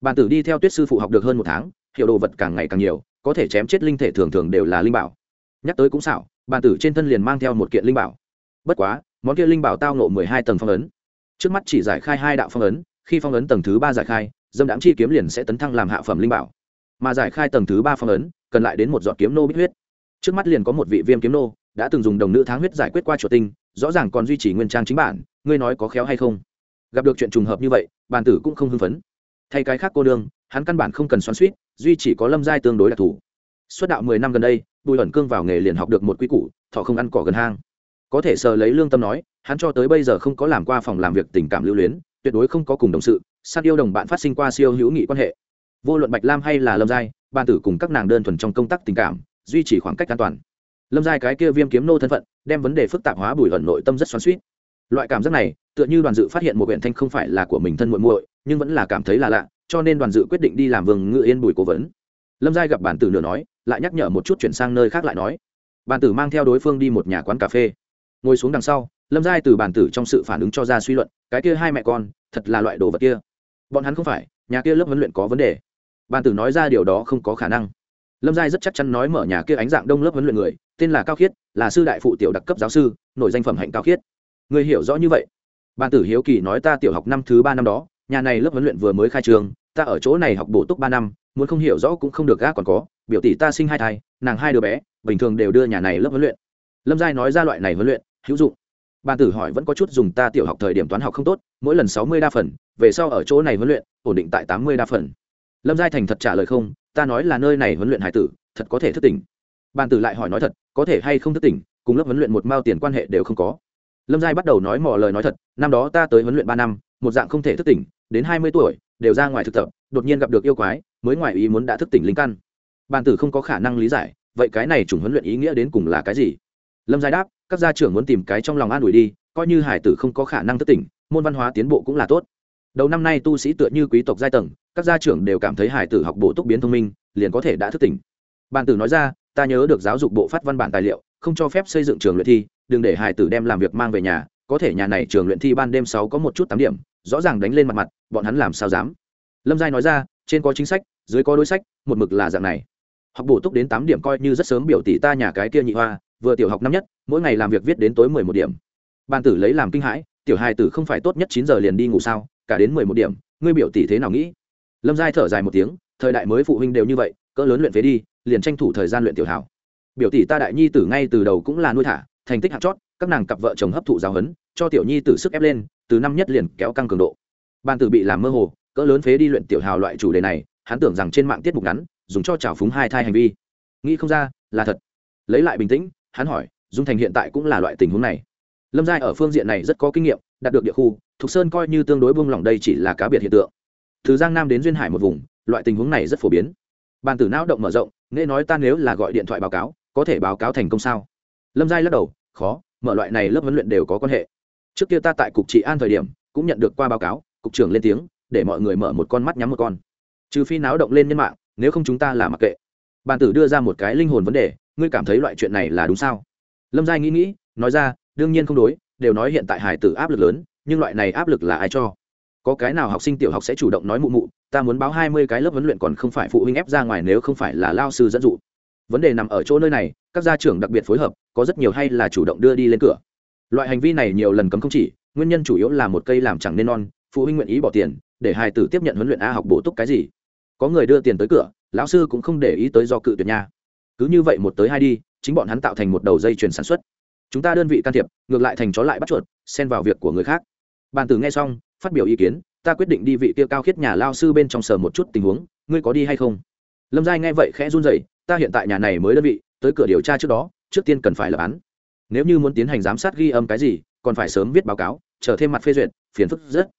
bàn tử đi theo tuyết sư phụ học được hơn một tháng hiệu đồ vật càng ngày càng nhiều, có thể chém chết linh thể thường thường đều là linh bảo. Nhắc tới cũng xảo bàn tử trên thân liền mang theo một kiện linh bảo. Bất quá, món kia linh bảo tao nộ mười hai tầng phong ấn. Trước mắt chỉ giải khai hai đạo phong ấn, khi phong ấn tầng thứ ba giải khai, dâm đáng chi kiếm liền sẽ tấn thăng làm hạ phẩm linh bảo. Mà giải khai tầng thứ ba phong ấn, cần lại đến một giọt kiếm nô bích huyết. Trước mắt liền có một vị viêm kiếm nô, đã từng dùng đồng nữ tháng huyết giải quyết qua chuột tinh, rõ ràng còn duy trì nguyên trang chính bản, ngươi nói có khéo hay không? Gặp được chuyện trùng hợp như vậy bàn tử cũng không hưng phấn thay cái khác cô đương, hắn căn bản không cần xoắn suýt, duy chỉ có lâm giai tương đối đặc thù. Suốt đạo mười năm gần đây, bùi ẩn cương vào nghề liền học được một quy củ, thọ không ăn cỏ gần hang. Có thể sờ lấy lương tâm nói, hắn cho tới bây giờ không có làm qua phòng làm việc tình cảm lưu luyến, tuyệt đối không có cùng đồng sự, sát yêu đồng bạn phát sinh qua siêu hữu nghị quan hệ. Vô luận bạch lam hay là lâm giai ban tử cùng các nàng đơn thuần trong công tác tình cảm, duy trì khoảng cách an toàn. Lâm giai cái kia viêm kiếm nô thân phận, đem vấn đề phức tạp hóa bùi ẩn nội tâm rất xoắn suýt. Loại cảm giác này, tựa như đoàn dự phát hiện một huyện thanh không phải là của mình thân muội muội nhưng vẫn là cảm thấy là lạ, cho nên đoàn dự quyết định đi làm vương ngự yên bùi cố vấn. Lâm giai gặp bản tử nửa nói, lại nhắc nhở một chút chuyển sang nơi khác lại nói. Bản tử mang theo đối phương đi một nhà quán cà phê. Ngồi xuống đằng sau, lâm giai từ bản tử trong sự phản ứng cho ra suy luận, cái kia hai mẹ con, thật là loại đồ vật kia. Bọn hắn không phải, nhà kia lớp huấn luyện có vấn đề. Bản tử nói ra điều đó không có khả năng. Lâm giai rất chắc chắn nói mở nhà kia ánh dạng đông lớp huấn luyện người, tên là cao khiết, là sư đại phụ tiểu đặc cấp giáo sư, nổi danh phẩm hạnh cao khiết. Người hiểu rõ như vậy. Bản tử hiếu kỳ nói ta tiểu học năm thứ ba năm đó nhà này lớp huấn luyện vừa mới khai trường, ta ở chỗ này học bổ túc ba năm, muốn không hiểu rõ cũng không được gác còn có, biểu tỷ ta sinh hai thai, nàng hai đứa bé, bình thường đều đưa nhà này lớp huấn luyện. Lâm giai nói ra loại này huấn luyện, hữu dụng. Bàn tử hỏi vẫn có chút dùng ta tiểu học thời điểm toán học không tốt, mỗi lần sáu mươi đa phần, về sau ở chỗ này huấn luyện, ổn định tại tám mươi đa phần. Lâm giai thành thật trả lời không, ta nói là nơi này huấn luyện hải tử, thật có thể thức tỉnh. Bàn tử lại hỏi nói thật, có thể hay không thức tỉnh, cùng lớp huấn luyện một mao tiền quan hệ đều không có. Lâm giai bắt đầu nói mò lời nói thật, năm đó ta tới huấn luyện ba năm, một dạng không thể thức tỉnh đến hai mươi tuổi, đều ra ngoài thực tập, đột nhiên gặp được yêu quái, mới ngoài ý muốn đã thức tỉnh linh căn. Bàn tử không có khả năng lý giải, vậy cái này chủng huấn luyện ý nghĩa đến cùng là cái gì? Lâm giai đáp, các gia trưởng muốn tìm cái trong lòng an ủi đi, coi như hải tử không có khả năng thức tỉnh, môn văn hóa tiến bộ cũng là tốt. Đầu năm nay tu sĩ tựa như quý tộc giai tầng, các gia trưởng đều cảm thấy hải tử học bộ túc biến thông minh, liền có thể đã thức tỉnh. Bàn tử nói ra, ta nhớ được giáo dục bộ phát văn bản tài liệu, không cho phép xây dựng trường luyện thi, đừng để hải tử đem làm việc mang về nhà, có thể nhà này trường luyện thi ban đêm sáu có một chút tám điểm rõ ràng đánh lên mặt mặt, bọn hắn làm sao dám? Lâm giai nói ra, trên có chính sách, dưới có đối sách, một mực là dạng này. Học bổ túc đến tám điểm coi như rất sớm biểu tỷ ta nhà cái kia nhị hoa, vừa tiểu học năm nhất, mỗi ngày làm việc viết đến tối mười một điểm. Ban tử lấy làm kinh hãi, tiểu hai tử không phải tốt nhất chín giờ liền đi ngủ sao, cả đến mười một điểm, ngươi biểu tỷ thế nào nghĩ? Lâm giai thở dài một tiếng, thời đại mới phụ huynh đều như vậy, cỡ lớn luyện phế đi, liền tranh thủ thời gian luyện tiểu hảo. Biểu tỷ ta đại nhi tử ngay từ đầu cũng là nuôi thả, thành tích hạt chót, các nàng cặp vợ chồng hấp thụ giáo huấn, cho tiểu nhi tử sức ép lên từ năm nhất liền kéo căng cường độ. Ban tử bị làm mơ hồ, cỡ lớn phế đi luyện tiểu hào loại chủ đề này, hắn tưởng rằng trên mạng tiết mục ngắn, dùng cho trào phúng hai thai hành vi. Nghĩ không ra, là thật. Lấy lại bình tĩnh, hắn hỏi, dung thành hiện tại cũng là loại tình huống này. Lâm giai ở phương diện này rất có kinh nghiệm, đạt được địa khu thục sơn coi như tương đối buông lỏng đây chỉ là cá biệt hiện tượng. Từ giang nam đến duyên hải một vùng, loại tình huống này rất phổ biến. Bàn tử não động mở rộng, nghe nói ta nếu là gọi điện thoại báo cáo, có thể báo cáo thành công sao? Lâm giai lắc đầu, khó, mở loại này lớp huấn luyện đều có quan hệ trước kia ta tại cục trị an thời điểm, cũng nhận được qua báo cáo, cục trưởng lên tiếng, để mọi người mở một con mắt nhắm một con. Trừ phi náo động lên nhân mạng, nếu không chúng ta là mặc kệ. Bàn tử đưa ra một cái linh hồn vấn đề, ngươi cảm thấy loại chuyện này là đúng sao? Lâm giai nghĩ nghĩ, nói ra, đương nhiên không đối, đều nói hiện tại hải tử áp lực lớn, nhưng loại này áp lực là ai cho? Có cái nào học sinh tiểu học sẽ chủ động nói mụ mụ, ta muốn báo hai mươi cái lớp huấn luyện còn không phải phụ huynh ép ra ngoài nếu không phải là lao sư dẫn dụ. Vấn đề nằm ở chỗ nơi này, các gia trưởng đặc biệt phối hợp, có rất nhiều hay là chủ động đưa đi lên cửa loại hành vi này nhiều lần cấm không chỉ, nguyên nhân chủ yếu là một cây làm chẳng nên non, phụ huynh nguyện ý bỏ tiền, để hài tử tiếp nhận huấn luyện a học bổ túc cái gì. Có người đưa tiền tới cửa, lão sư cũng không để ý tới do cự tuyệt nha. Cứ như vậy một tới hai đi, chính bọn hắn tạo thành một đầu dây chuyền sản xuất. Chúng ta đơn vị can thiệp, ngược lại thành chó lại bắt chuột, xen vào việc của người khác. Bàn tử nghe xong, phát biểu ý kiến, ta quyết định đi vị tiêu cao khiết nhà lao sư bên trong sở một chút tình huống, ngươi có đi hay không? Lâm giai nghe vậy khẽ run rẩy, ta hiện tại nhà này mới đơn vị, tới cửa điều tra trước đó, trước tiên cần phải lập án nếu như muốn tiến hành giám sát ghi âm cái gì, còn phải sớm viết báo cáo, chờ thêm mặt phê duyệt, phiền phức rất.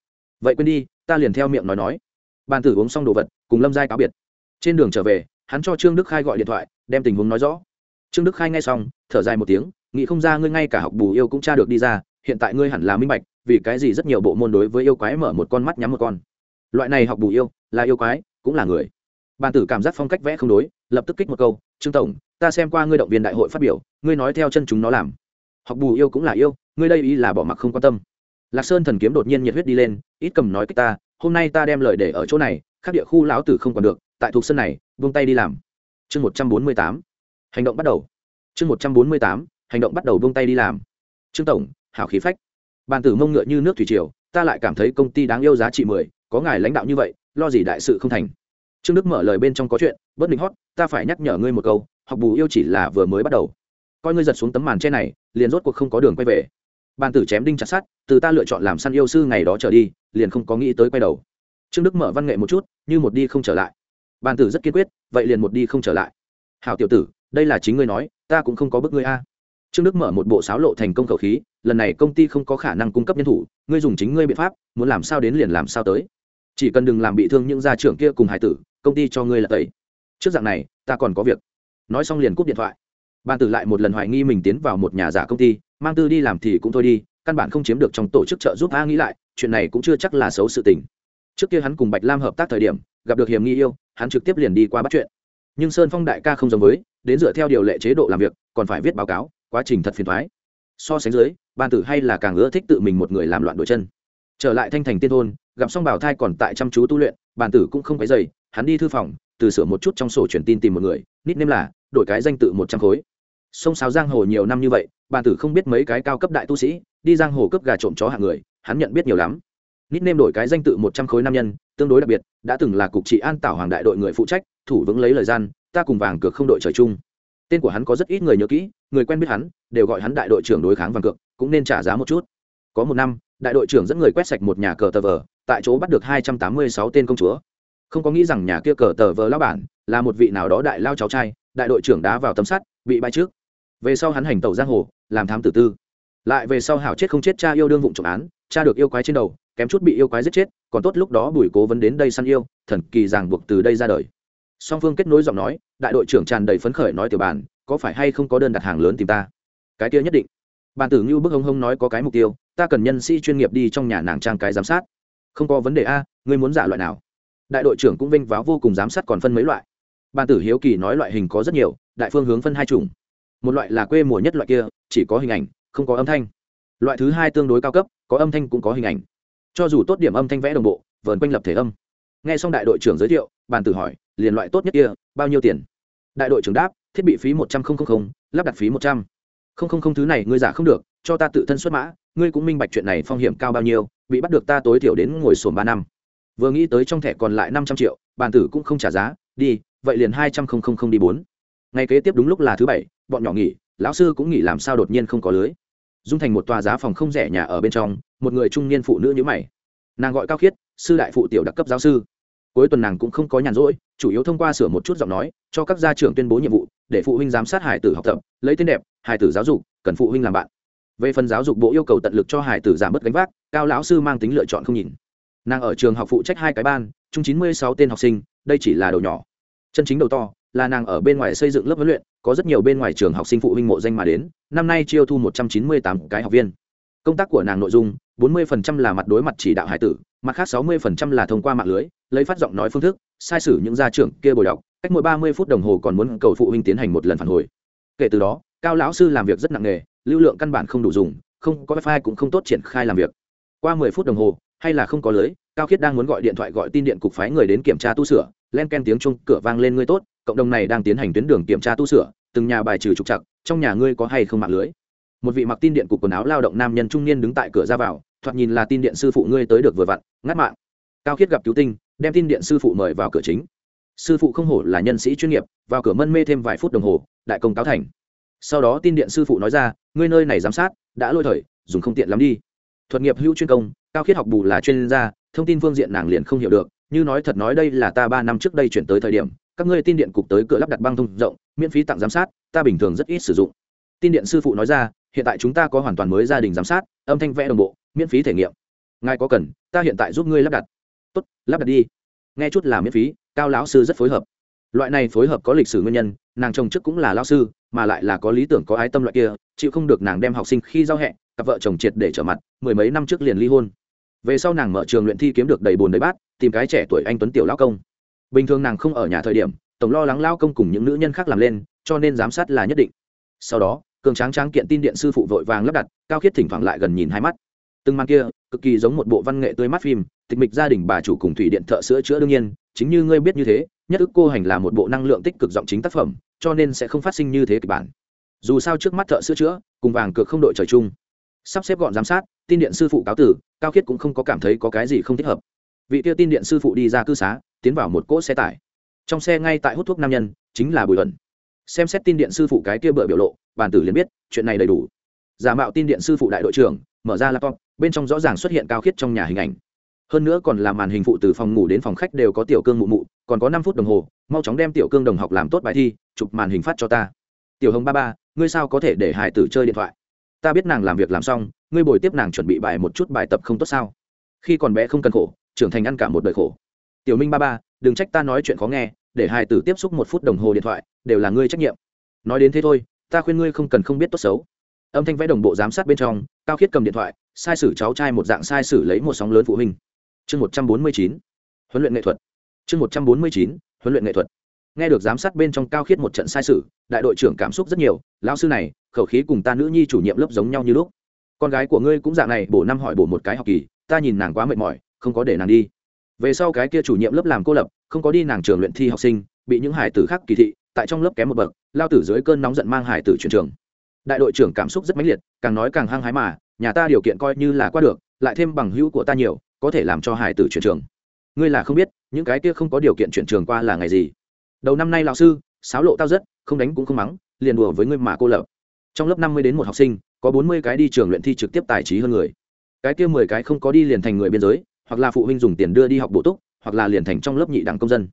Vậy quên đi, ta liền theo miệng nói nói. Bàn tử uống xong đồ vật, cùng lâm giai cáo biệt. Trên đường trở về, hắn cho trương đức khai gọi điện thoại, đem tình huống nói rõ. Trương đức khai nghe xong, thở dài một tiếng, nghĩ không ra ngươi ngay cả học bù yêu cũng tra được đi ra, hiện tại ngươi hẳn là minh bạch, vì cái gì rất nhiều bộ môn đối với yêu quái mở một con mắt nhắm một con. Loại này học bù yêu, là yêu quái, cũng là người. Bàn tử cảm giác phong cách vẽ không đối, lập tức kích một câu, trương tổng ta xem qua ngươi động viên đại hội phát biểu, ngươi nói theo chân chúng nó làm. Học bù yêu cũng là yêu, ngươi đây ý là bỏ mặc không quan tâm. Lạc sơn thần kiếm đột nhiên nhiệt huyết đi lên, ít cầm nói cách ta, hôm nay ta đem lời để ở chỗ này các địa khu lão tử không còn được, tại thuộc sân này vung tay đi làm. Chương một trăm bốn mươi tám, hành động bắt đầu. Chương một trăm bốn mươi tám, hành động bắt đầu buông tay đi làm. Trương tổng, hảo khí phách. Bàn tử mông ngựa như nước thủy triều, ta lại cảm thấy công ty đáng yêu giá trị mười, có ngài lãnh đạo như vậy, lo gì đại sự không thành. Trương đức mở lời bên trong có chuyện bất định hót, ta phải nhắc nhở ngươi một câu học bù yêu chỉ là vừa mới bắt đầu. Coi ngươi giật xuống tấm màn che này, liền rốt cuộc không có đường quay về. Bàn tử chém đinh chặt sát từ ta lựa chọn làm săn yêu sư ngày đó trở đi, liền không có nghĩ tới quay đầu. Trương đức mở văn nghệ một chút, như một đi không trở lại. Bàn tử rất kiên quyết, vậy liền một đi không trở lại. Hảo tiểu tử, đây là chính ngươi nói, ta cũng không có bức ngươi a. Trương đức mở một bộ sáo lộ thành công khẩu khí, lần này công ty không có khả năng cung cấp nhân thủ, ngươi dùng chính ngươi biện pháp, muốn làm sao đến liền làm sao tới. Chỉ cần đừng làm bị thương những gia trưởng kia cùng hải tử, công ty cho ngươi là tẩy. Trước dạng này, ta còn có việc nói xong liền cúp điện thoại. Ban tử lại một lần hoài nghi mình tiến vào một nhà giả công ty, mang tư đi làm thì cũng thôi đi, căn bản không chiếm được trong tổ chức trợ giúp a nghĩ lại, chuyện này cũng chưa chắc là xấu sự tình. Trước kia hắn cùng bạch lam hợp tác thời điểm, gặp được hiểm nghi yêu, hắn trực tiếp liền đi qua bắt chuyện. Nhưng sơn phong đại ca không giống với, đến dựa theo điều lệ chế độ làm việc, còn phải viết báo cáo, quá trình thật phiền thoái so sánh dưới ban tử hay là càng ưa thích tự mình một người làm loạn đội chân. Trở lại thanh thành tiên thôn, gặp xong bảo thai còn tại chăm chú tu luyện bàn tử cũng không quấy dày hắn đi thư phòng, từ sửa một chút trong sổ truyền tin tìm một người nít nêm là, đổi cái danh tự một trăm khối. Sông sáo giang hồ nhiều năm như vậy bàn tử không biết mấy cái cao cấp đại tu sĩ, đi giang hồ cướp gà trộm chó hạng người, hắn nhận biết nhiều lắm. Nít nêm đổi cái danh tự một trăm khối nam nhân, tương đối đặc biệt, đã từng là cục trị an tảo hoàng đại đội người phụ trách, thủ vững lấy lời gian, ta cùng vàng cược không đội trời chung. Tên của hắn có rất ít người nhớ kỹ, người quen biết hắn, đều gọi hắn đại đội trưởng đối kháng vàng cược, cũng nên trả giá một chút. Có một năm đại đội trưởng dẫn người quét sạch một nhà cờ tờ vờ tại chỗ bắt được hai trăm tám mươi sáu tên công chúa. Không có nghĩ rằng nhà kia cờ tờ vờ lao bản là một vị nào đó đại lao cháu trai đại đội trưởng đá vào tấm sắt bị bay trước. Về sau hắn hành tẩu giang hồ làm thám tử tư. Lại về sau hảo chết không chết cha yêu đương vụ trọng án cha được yêu quái trên đầu kém chút bị yêu quái giết chết còn tốt lúc đó bùi cố vấn đến đây săn yêu thần kỳ ràng buộc từ đây ra đời. Song phương kết nối giọng nói đại đội trưởng tràn đầy phấn khởi nói tiểu bản, có phải hay không có đơn đặt hàng lớn tìm ta? Cái kia nhất định. Bàn tử như bức hông hông nói có cái mục tiêu ta cần nhân sĩ chuyên nghiệp đi trong nhà nàng trang cái giám sát. Không có vấn đề a, ngươi muốn giả loại nào? Đại đội trưởng cũng vinh váo vô cùng giám sát còn phân mấy loại. Bàn tử hiếu kỳ nói loại hình có rất nhiều, đại phương hướng phân hai chủng. Một loại là quê mùa nhất loại kia, chỉ có hình ảnh, không có âm thanh. Loại thứ hai tương đối cao cấp, có âm thanh cũng có hình ảnh. Cho dù tốt điểm âm thanh vẽ đồng bộ, vờn quanh lập thể âm. Nghe xong đại đội trưởng giới thiệu, bàn tử hỏi, liền loại tốt nhất kia, bao nhiêu tiền? Đại đội trưởng đáp, thiết bị phí một trăm linh lắp đặt phí một trăm. Linh thứ này ngươi giả không được, cho ta tự thân xuất mã ngươi cũng minh bạch chuyện này phong hiểm cao bao nhiêu, bị bắt được ta tối thiểu đến ngồi sồn ba năm. Vừa nghĩ tới trong thẻ còn lại năm trăm triệu, bàn tử cũng không trả giá, đi, vậy liền hai trăm linh đi bốn. Ngày kế tiếp đúng lúc là thứ bảy, bọn nhỏ nghỉ, lão sư cũng nghỉ làm sao đột nhiên không có lưới. Dung thành một tòa giá phòng không rẻ nhà ở bên trong, một người trung niên phụ nữ nhữ mày. Nàng gọi cao khiết, sư đại phụ tiểu đặc cấp giáo sư. Cuối tuần nàng cũng không có nhàn rỗi, chủ yếu thông qua sửa một chút giọng nói, cho các gia trưởng tuyên bố nhiệm vụ, để phụ huynh giám sát hải tử học tập, lấy tên đẹp, hải tử giáo dục, cần phụ huynh làm bạn về phần giáo dục bộ yêu cầu tận lực cho hải tử giảm bớt gánh vác, cao lão sư mang tính lựa chọn không nhìn. Nàng ở trường học phụ trách hai cái ban, chung chín mươi sáu tên học sinh, đây chỉ là đầu nhỏ. Chân chính đầu to, là nàng ở bên ngoài xây dựng lớp huấn luyện, có rất nhiều bên ngoài trường học sinh phụ huynh mộ danh mà đến, năm nay chiêu thu một trăm chín mươi tám cái học viên. Công tác của nàng nội dung, bốn mươi là mặt đối mặt chỉ đạo hải tử, mặt khác sáu mươi là thông qua mạng lưới, lấy phát giọng nói phương thức, sai sử những gia trưởng kia bồi đọc, cách mỗi ba mươi phút đồng hồ còn muốn cầu phụ huynh tiến hành một lần phản hồi. Kể từ đó, cao lão sư làm việc rất nặng nề lưu lượng căn bản không đủ dùng, không có wifi cũng không tốt triển khai làm việc. Qua mười phút đồng hồ, hay là không có lưới, cao khiết đang muốn gọi điện thoại gọi tin điện cục phái người đến kiểm tra tu sửa, len ken tiếng chung cửa vang lên ngươi tốt, cộng đồng này đang tiến hành tuyến đường kiểm tra tu sửa, từng nhà bài trừ trục chặt trong nhà ngươi có hay không mạng lưới? Một vị mặc tin điện cục quần áo lao động nam nhân trung niên đứng tại cửa ra vào, thoạt nhìn là tin điện sư phụ ngươi tới được vừa vặn, ngắt mạng. Cao khiết gặp cứu tinh, đem tin điện sư phụ mời vào cửa chính. Sư phụ không hổ là nhân sĩ chuyên nghiệp, vào cửa mân mê thêm vài phút đồng hồ, đại công cáo thành sau đó tin điện sư phụ nói ra, ngươi nơi này giám sát, đã lôi thời, dùng không tiện lắm đi. Thuật nghiệp hữu chuyên công, cao khiết học bù là chuyên gia, thông tin phương diện nàng liền không hiểu được, như nói thật nói đây là ta ba năm trước đây chuyển tới thời điểm, các ngươi tin điện cục tới cửa lắp đặt băng thông rộng, miễn phí tặng giám sát, ta bình thường rất ít sử dụng. Tin điện sư phụ nói ra, hiện tại chúng ta có hoàn toàn mới gia đình giám sát, âm thanh vẽ đồng bộ, miễn phí thể nghiệm. Ngài có cần, ta hiện tại giúp ngươi lắp đặt. Tốt, lắp đặt đi. Nghe chút là miễn phí, cao lão sư rất phối hợp. Loại này phối hợp có lịch sử nguyên nhân nàng chồng trước cũng là lao sư, mà lại là có lý tưởng, có ái tâm loại kia, chịu không được nàng đem học sinh khi giao hẹn cặp vợ chồng triệt để trở mặt, mười mấy năm trước liền ly hôn. Về sau nàng mở trường luyện thi kiếm được đầy bồn đầy bát, tìm cái trẻ tuổi anh tuấn tiểu lao công. Bình thường nàng không ở nhà thời điểm, tổng lo lắng lao công cùng những nữ nhân khác làm lên, cho nên giám sát là nhất định. Sau đó, cường tráng tráng kiện tin điện sư phụ vội vàng lắp đặt, cao khiết thỉnh thoảng lại gần nhìn hai mắt. Từng màn kia, cực kỳ giống một bộ văn nghệ tươi mắt phim, tịch mịch gia đình bà chủ cùng thủy điện thợ sữa chữa đương nhiên, chính như ngươi biết như thế nhất ức cô hành là một bộ năng lượng tích cực giọng chính tác phẩm, cho nên sẽ không phát sinh như thế kịch bản. Dù sao trước mắt thợ sửa chữa, cùng vàng cược không đội trời chung. Sắp xếp gọn giám sát, tin điện sư phụ cáo tử, cao khiết cũng không có cảm thấy có cái gì không thích hợp. Vị tiêu tin điện sư phụ đi ra cư xá, tiến vào một cỗ xe tải. Trong xe ngay tại hút thuốc nam nhân, chính là bùi thuận xem xét tin điện sư phụ cái kia bựa biểu lộ, bàn tử liền biết, chuyện này đầy đủ. Giả mạo tin điện sư phụ đại đội trưởng, mở ra laptop, bên trong rõ ràng xuất hiện cao khiết trong nhà hình ảnh hơn nữa còn là màn hình phụ từ phòng ngủ đến phòng khách đều có tiểu cương mụ mụ, còn có năm phút đồng hồ, mau chóng đem tiểu cương đồng học làm tốt bài thi, chụp màn hình phát cho ta. Tiểu hồng ba ba, ngươi sao có thể để hải tử chơi điện thoại? Ta biết nàng làm việc làm xong, ngươi bồi tiếp nàng chuẩn bị bài một chút bài tập không tốt sao? Khi còn bé không cần khổ, trưởng thành ăn cả một đời khổ. Tiểu minh ba ba, đừng trách ta nói chuyện khó nghe, để hải tử tiếp xúc một phút đồng hồ điện thoại, đều là ngươi trách nhiệm. Nói đến thế thôi, ta khuyên ngươi không cần không biết tốt xấu. Âm thanh vẽ đồng bộ giám sát bên trong, cao khiết cầm điện thoại, sai sử cháu trai một dạng sai sử lấy một sóng lớn phụ huynh chương một trăm bốn mươi chín, huấn luyện nghệ thuật. Chương một trăm bốn mươi chín, huấn luyện nghệ thuật. Nghe được giám sát bên trong cao khiết một trận sai sử đại đội trưởng cảm xúc rất nhiều, lão sư này, khẩu khí cùng ta nữ nhi chủ nhiệm lớp giống nhau như lúc. Con gái của ngươi cũng dạng này, bổ năm hỏi bổ một cái học kỳ, ta nhìn nàng quá mệt mỏi, không có để nàng đi. Về sau cái kia chủ nhiệm lớp làm cô lập, không có đi nàng trường luyện thi học sinh, bị những hải tử khác kỳ thị, tại trong lớp kém một bậc, lao tử dưới cơn nóng giận mang hải tử chuyển trường. Đại đội trưởng cảm xúc rất mãnh liệt, càng nói càng hăng hái mà, nhà ta điều kiện coi như là qua được, lại thêm bằng hữu của ta nhiều có thể làm cho hải tử chuyển trường. Ngươi là không biết, những cái kia không có điều kiện chuyển trường qua là ngày gì. Đầu năm nay lão sư, sáo lộ tao rất, không đánh cũng không mắng, liền đùa với ngươi mà cô lập. Trong lớp năm mươi đến một học sinh, có bốn mươi cái đi trường luyện thi trực tiếp tài trí hơn người. Cái kia mười cái không có đi liền thành người biên giới, hoặc là phụ huynh dùng tiền đưa đi học bổ túc, hoặc là liền thành trong lớp nhị đẳng công dân.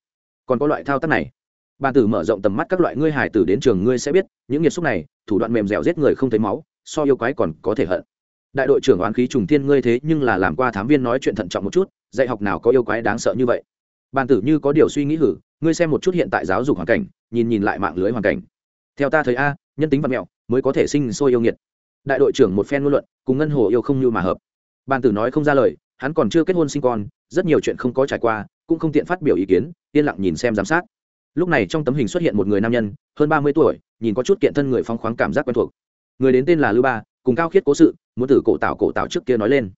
Còn có loại thao tác này. Bàn tử mở rộng tầm mắt các loại ngươi hải tử đến trường ngươi sẽ biết, những nghiệt xúc này, thủ đoạn mềm dẻo giết người không thấy máu, so yêu quái còn có thể hận đại đội trưởng oán khí trùng thiên ngươi thế nhưng là làm qua thám viên nói chuyện thận trọng một chút, dạy học nào có yêu quái đáng sợ như vậy? Bàn tử như có điều suy nghĩ hử, ngươi xem một chút hiện tại giáo dục hoàn cảnh, nhìn nhìn lại mạng lưới hoàn cảnh. Theo ta thấy a, nhân tính văn mẹo, mới có thể sinh sôi yêu nghiệt. Đại đội trưởng một phen ngôn luận, cùng ngân hồ yêu không như mà hợp. Bàn tử nói không ra lời, hắn còn chưa kết hôn sinh con, rất nhiều chuyện không có trải qua, cũng không tiện phát biểu ý kiến, yên lặng nhìn xem giám sát. Lúc này trong tấm hình xuất hiện một người nam nhân, hơn ba mươi tuổi, nhìn có chút kiện thân người phong khoáng cảm giác quen thuộc. Người đến tên là lưu ba, cùng cao khiết cố sự muốn từ cổ tạo cổ tạo trước kia nói lên.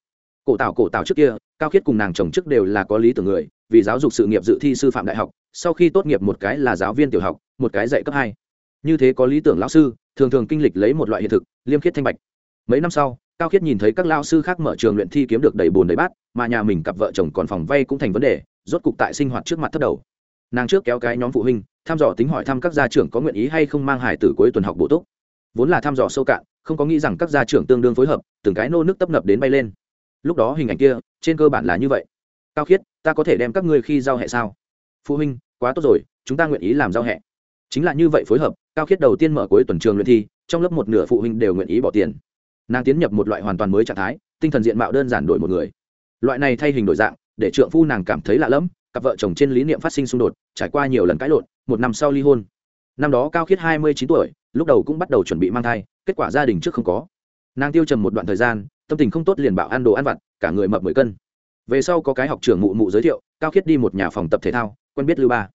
Cổ tạo cổ tạo trước kia, cao khiết cùng nàng chồng trước đều là có lý tưởng người, vì giáo dục sự nghiệp dự thi sư phạm đại học, sau khi tốt nghiệp một cái là giáo viên tiểu học, một cái dạy cấp hai. Như thế có lý tưởng lão sư, thường thường kinh lịch lấy một loại hiện thực, liêm khiết thanh bạch. Mấy năm sau, cao khiết nhìn thấy các lao sư khác mở trường luyện thi kiếm được đầy bùn đầy bát, mà nhà mình cặp vợ chồng còn phòng vay cũng thành vấn đề, rốt cục tại sinh hoạt trước mặt thất đầu. Nàng trước kéo cái nhóm phụ huynh, thăm dò tính hỏi thăm các gia trưởng có nguyện ý hay không mang hải tử cuối tuần học bổ túc vốn là thăm dò sâu cạn, không có nghĩ rằng các gia trưởng tương đương phối hợp, từng cái nô nước tấp nập đến bay lên. Lúc đó hình ảnh kia, trên cơ bản là như vậy. Cao khiết, ta có thể đem các ngươi khi giao hẹ sao? Phụ huynh, quá tốt rồi, chúng ta nguyện ý làm giao hẹ. Chính là như vậy phối hợp, cao khiết đầu tiên mở cuối tuần trường luyện thi, trong lớp một nửa phụ huynh đều nguyện ý bỏ tiền. Nàng tiến nhập một loại hoàn toàn mới trạng thái, tinh thần diện mạo đơn giản đổi một người. Loại này thay hình đổi dạng, để trượng phu nàng cảm thấy lạ lẫm, cặp vợ chồng trên lý niệm phát sinh xung đột, trải qua nhiều lần cãi lộn, một năm sau ly hôn. Năm đó cao khiết hai mươi chín tuổi lúc đầu cũng bắt đầu chuẩn bị mang thai, kết quả gia đình trước không có. Nàng tiêu trầm một đoạn thời gian, tâm tình không tốt liền bảo ăn đồ ăn vặt, cả người mập mười cân. Về sau có cái học trưởng mụ mụ giới thiệu, cao khiết đi một nhà phòng tập thể thao, quen biết lưu ba.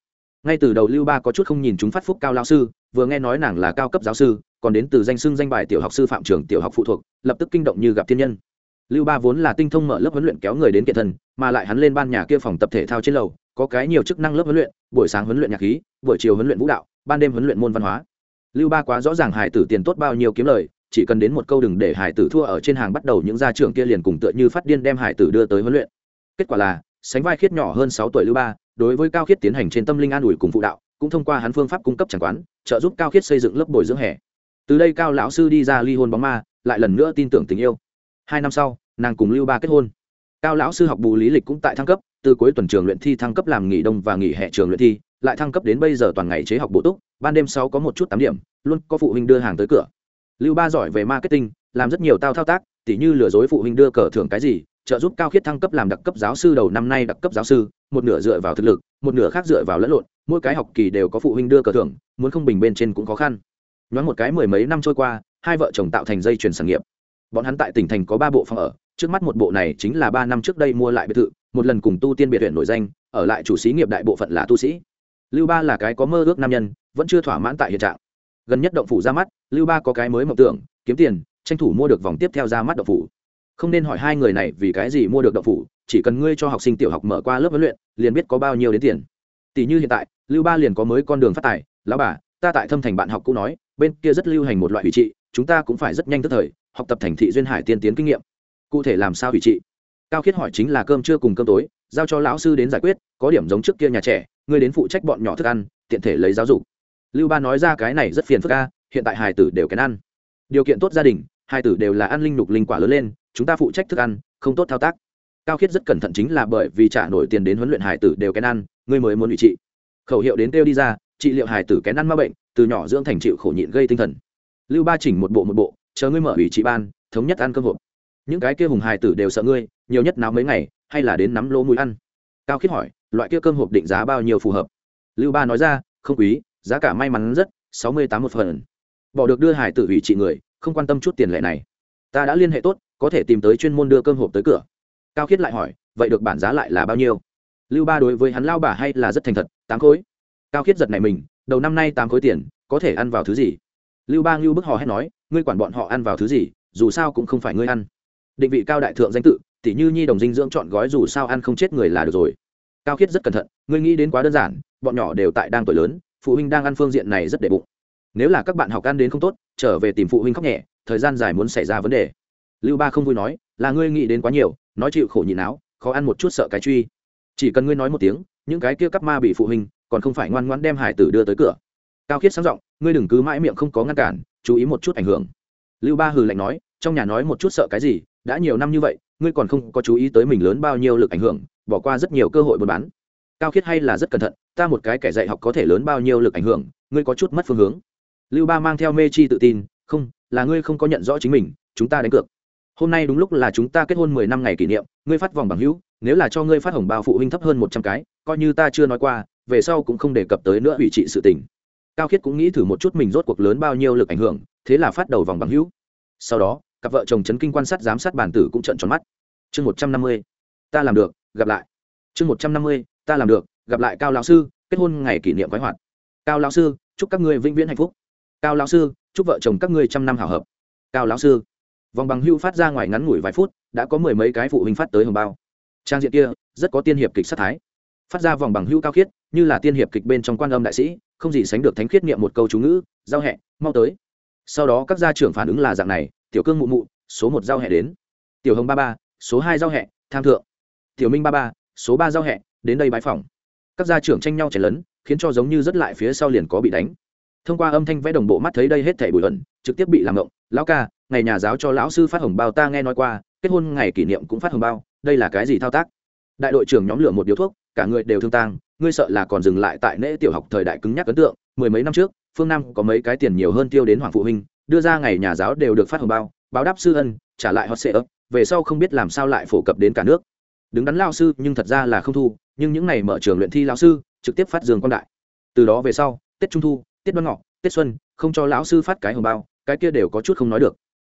Ngay từ đầu lưu ba có chút không nhìn chúng phát phúc cao lao sư, vừa nghe nói nàng là cao cấp giáo sư, còn đến từ danh xưng danh bài tiểu học sư phạm trường tiểu học phụ thuộc, lập tức kinh động như gặp thiên nhân. Lưu ba vốn là tinh thông mở lớp huấn luyện kéo người đến kiện thân, mà lại hắn lên ban nhà kia phòng tập thể thao trên lầu, có cái nhiều chức năng lớp huấn luyện, buổi sáng huấn luyện nhạc khí, buổi chiều huấn luyện vũ đạo, ban đêm huấn luyện môn văn hóa lưu ba quá rõ ràng hải tử tiền tốt bao nhiêu kiếm lời, chỉ cần đến một câu đừng để hải tử thua ở trên hàng bắt đầu những gia trưởng kia liền cùng tựa như phát điên đem hải tử đưa tới huấn luyện. Kết quả là, sánh vai khiết nhỏ hơn sáu tuổi lưu ba, đối với cao khiết tiến hành trên tâm linh an ủi cùng phụ đạo, cũng thông qua hắn phương pháp cung cấp chẳng quán, trợ giúp cao khiết xây dựng lớp bồi dưỡng hè. Từ đây cao lão sư đi ra ly hôn bóng ma, lại lần nữa tin tưởng tình yêu. Hai năm sau, nàng cùng lưu ba kết hôn. Cao lão sư học bù lý lịch cũng tại thăng cấp, từ cuối tuần trường luyện thi thăng cấp làm nghỉ đông và nghỉ hè trường luyện thi lại thăng cấp đến bây giờ toàn ngày chế học bổ túc, ban đêm sáu có một chút tám điểm, luôn có phụ huynh đưa hàng tới cửa. Lưu ba giỏi về marketing, làm rất nhiều tao thao tác, tỉ như lừa dối phụ huynh đưa cờ thưởng cái gì, trợ giúp cao khiết thăng cấp làm đặc cấp giáo sư đầu năm nay đặc cấp giáo sư, một nửa dựa vào thực lực, một nửa khác dựa vào lẫn lộn, mỗi cái học kỳ đều có phụ huynh đưa cờ thưởng, muốn không bình bên trên cũng khó khăn. Nhoáng một cái mười mấy năm trôi qua, hai vợ chồng tạo thành dây chuyền sản nghiệp. Bọn hắn tại tỉnh thành có ba bộ phòng ở, trước mắt một bộ này chính là ba năm trước đây mua lại biệt thự, một lần cùng tu tiên biệt huyện nổi danh, ở lại chủ xí nghiệp đại bộ phận là tu sĩ lưu ba là cái có mơ ước nam nhân, vẫn chưa thỏa mãn tại hiện trạng. Gần nhất động phủ ra mắt, lưu ba có cái mới mộng tưởng, kiếm tiền, tranh thủ mua được vòng tiếp theo ra mắt động phủ. Không nên hỏi hai người này vì cái gì mua được động phủ, chỉ cần ngươi cho học sinh tiểu học mở qua lớp huấn luyện, liền biết có bao nhiêu đến tiền. Tỷ như hiện tại, lưu ba liền có mới con đường phát tài, lão bà, ta tại thâm thành bạn học cũng nói, bên kia rất lưu hành một loại hủy trị, chúng ta cũng phải rất nhanh tức thời, học tập thành thị duyên hải tiên tiến kinh nghiệm. Cụ thể làm sao hủy trị? Cao khiết hỏi chính là cơm trưa cùng cơm tối, giao cho lão sư đến giải quyết, có điểm giống trước kia nhà trẻ ngươi đến phụ trách bọn nhỏ thức ăn, tiện thể lấy giáo dục. Lưu ba nói ra cái này rất phiền phức ca hiện tại hài tử đều kén ăn. Điều kiện tốt gia đình, hài tử đều là ăn linh lục linh quả lớn lên, chúng ta phụ trách thức ăn, không tốt thao tác. Cao khiết rất cẩn thận chính là bởi vì trả nổi tiền đến huấn luyện hài tử đều kén ăn, ngươi mới muốn ủy trị. Khẩu hiệu đến kêu đi ra, trị liệu hài tử kén ăn ma bệnh, từ nhỏ dưỡng thành chịu khổ nhịn gây tinh thần. Lưu ba chỉnh một bộ một bộ, chờ ngươi mở ủy trị ban, thống nhất ăn cơm hộp. Những cái kia hùng hài tử đều sợ ngươi, nhiều nhất nào mấy ngày, hay là đến nắm lỗ mũi ăn. Cao khiết hỏi loại kia cơm hộp định giá bao nhiêu phù hợp? Lưu ba nói ra, không quý, giá cả may mắn rất, sáu mươi tám một phần. Bỏ được đưa hải tử ủy trị người, không quan tâm chút tiền lệ này. Ta đã liên hệ tốt, có thể tìm tới chuyên môn đưa cơm hộp tới cửa. Cao khiết lại hỏi, vậy được bản giá lại là bao nhiêu? Lưu ba đối với hắn lao bà hay là rất thành thật, tám khối. Cao khiết giật này mình, đầu năm nay tám khối tiền, có thể ăn vào thứ gì? Lưu ba ngưu bức hò hét nói, ngươi quản bọn họ ăn vào thứ gì, dù sao cũng không phải ngươi ăn. Định vị cao đại thượng danh tự, tỉ như nhi đồng dinh dưỡng chọn gói dù sao ăn không chết người là được rồi cao khiết rất cẩn thận, ngươi nghĩ đến quá đơn giản, bọn nhỏ đều tại đang tuổi lớn, phụ huynh đang ăn phương diện này rất để bụng. Nếu là các bạn học ăn đến không tốt, trở về tìm phụ huynh khóc nhẹ, thời gian dài muốn xảy ra vấn đề. Lưu ba không vui nói, là ngươi nghĩ đến quá nhiều, nói chịu khổ nhịn áo khó ăn một chút sợ cái truy. Chỉ cần ngươi nói một tiếng, những cái kia cắp ma bị phụ huynh, còn không phải ngoan ngoãn đem hải tử đưa tới cửa. Cao khiết sáng giọng, ngươi đừng cứ mãi miệng không có ngăn cản, chú ý một chút ảnh hưởng. Lưu ba hừ lạnh nói, trong nhà nói một chút sợ cái gì, đã nhiều năm như vậy, ngươi còn không có chú ý tới mình lớn bao nhiêu lực ảnh hưởng bỏ qua rất nhiều cơ hội buôn bán. Cao khiết hay là rất cẩn thận, ta một cái kẻ dạy học có thể lớn bao nhiêu lực ảnh hưởng, ngươi có chút mất phương hướng. Lưu ba mang theo mê chi tự tin, không, là ngươi không có nhận rõ chính mình, chúng ta đánh cược. Hôm nay đúng lúc là chúng ta kết hôn mười năm ngày kỷ niệm, ngươi phát vòng bằng hữu, nếu là cho ngươi phát hồng bao phụ huynh thấp hơn một trăm cái, coi như ta chưa nói qua, về sau cũng không đề cập tới nữa ủy trị sự tình. Cao khiết cũng nghĩ thử một chút mình rốt cuộc lớn bao nhiêu lực ảnh hưởng, thế là phát đầu vòng bằng hữu. Sau đó, cặp vợ chồng chấn kinh quan sát giám sát bản tử cũng trận tròn mắt. Chương một trăm năm mươi, ta làm được gặp lại. Chương một trăm năm mươi, ta làm được, gặp lại cao lão sư, kết hôn ngày kỷ niệm quái hoạt. Cao lão sư, chúc các ngươi vĩnh viễn hạnh phúc. Cao lão sư, chúc vợ chồng các ngươi trăm năm hảo hợp. Cao lão sư, vòng bằng hưu phát ra ngoài ngắn ngủi vài phút, đã có mười mấy cái phụ huynh phát tới hồng bao. Trang diện kia, rất có tiên hiệp kịch sát thái. Phát ra vòng bằng hưu cao khiết, như là tiên hiệp kịch bên trong quan âm đại sĩ, không gì sánh được thánh khiết niệm một câu chú ngữ, giao hẹ, mau tới. Sau đó các gia trưởng phản ứng là dạng này, tiểu cương mụ mụ, số một giao hẹ đến. Tiểu hồng ba ba, số hai giao hẹ, tham thượng tiểu minh ba ba, số ba giao hẹ, đến đây bãi phòng các gia trưởng tranh nhau chảy lớn khiến cho giống như rất lại phía sau liền có bị đánh. Thông qua âm thanh vẽ đồng bộ mắt thấy đây hết thảy bụi ẩn, trực tiếp bị làm ngộng. Lão ca, ngày nhà giáo cho lão sư phát hồng bao ta nghe nói qua, kết hôn ngày kỷ niệm cũng phát hồng bao, đây là cái gì thao tác? Đại đội trưởng nhóm lửa một điếu thuốc, cả người đều thương tang, ngươi sợ là còn dừng lại tại nễ tiểu học thời đại cứng nhắc ấn tượng, mười mấy năm trước, phương nam có mấy cái tiền nhiều hơn tiêu đến hoàng phụ huynh, đưa ra ngày nhà giáo đều được phát hồng bao, báo đáp sư ân, trả lại hot sệ ấp, về sau không biết làm sao lại phổ cập đến cả nước đứng đắn lao sư nhưng thật ra là không thu, nhưng những ngày mở trường luyện thi lão sư trực tiếp phát dương quan đại. Từ đó về sau, tết trung thu, tết đoan ngọ, tết xuân, không cho lão sư phát cái hồng bao, cái kia đều có chút không nói được.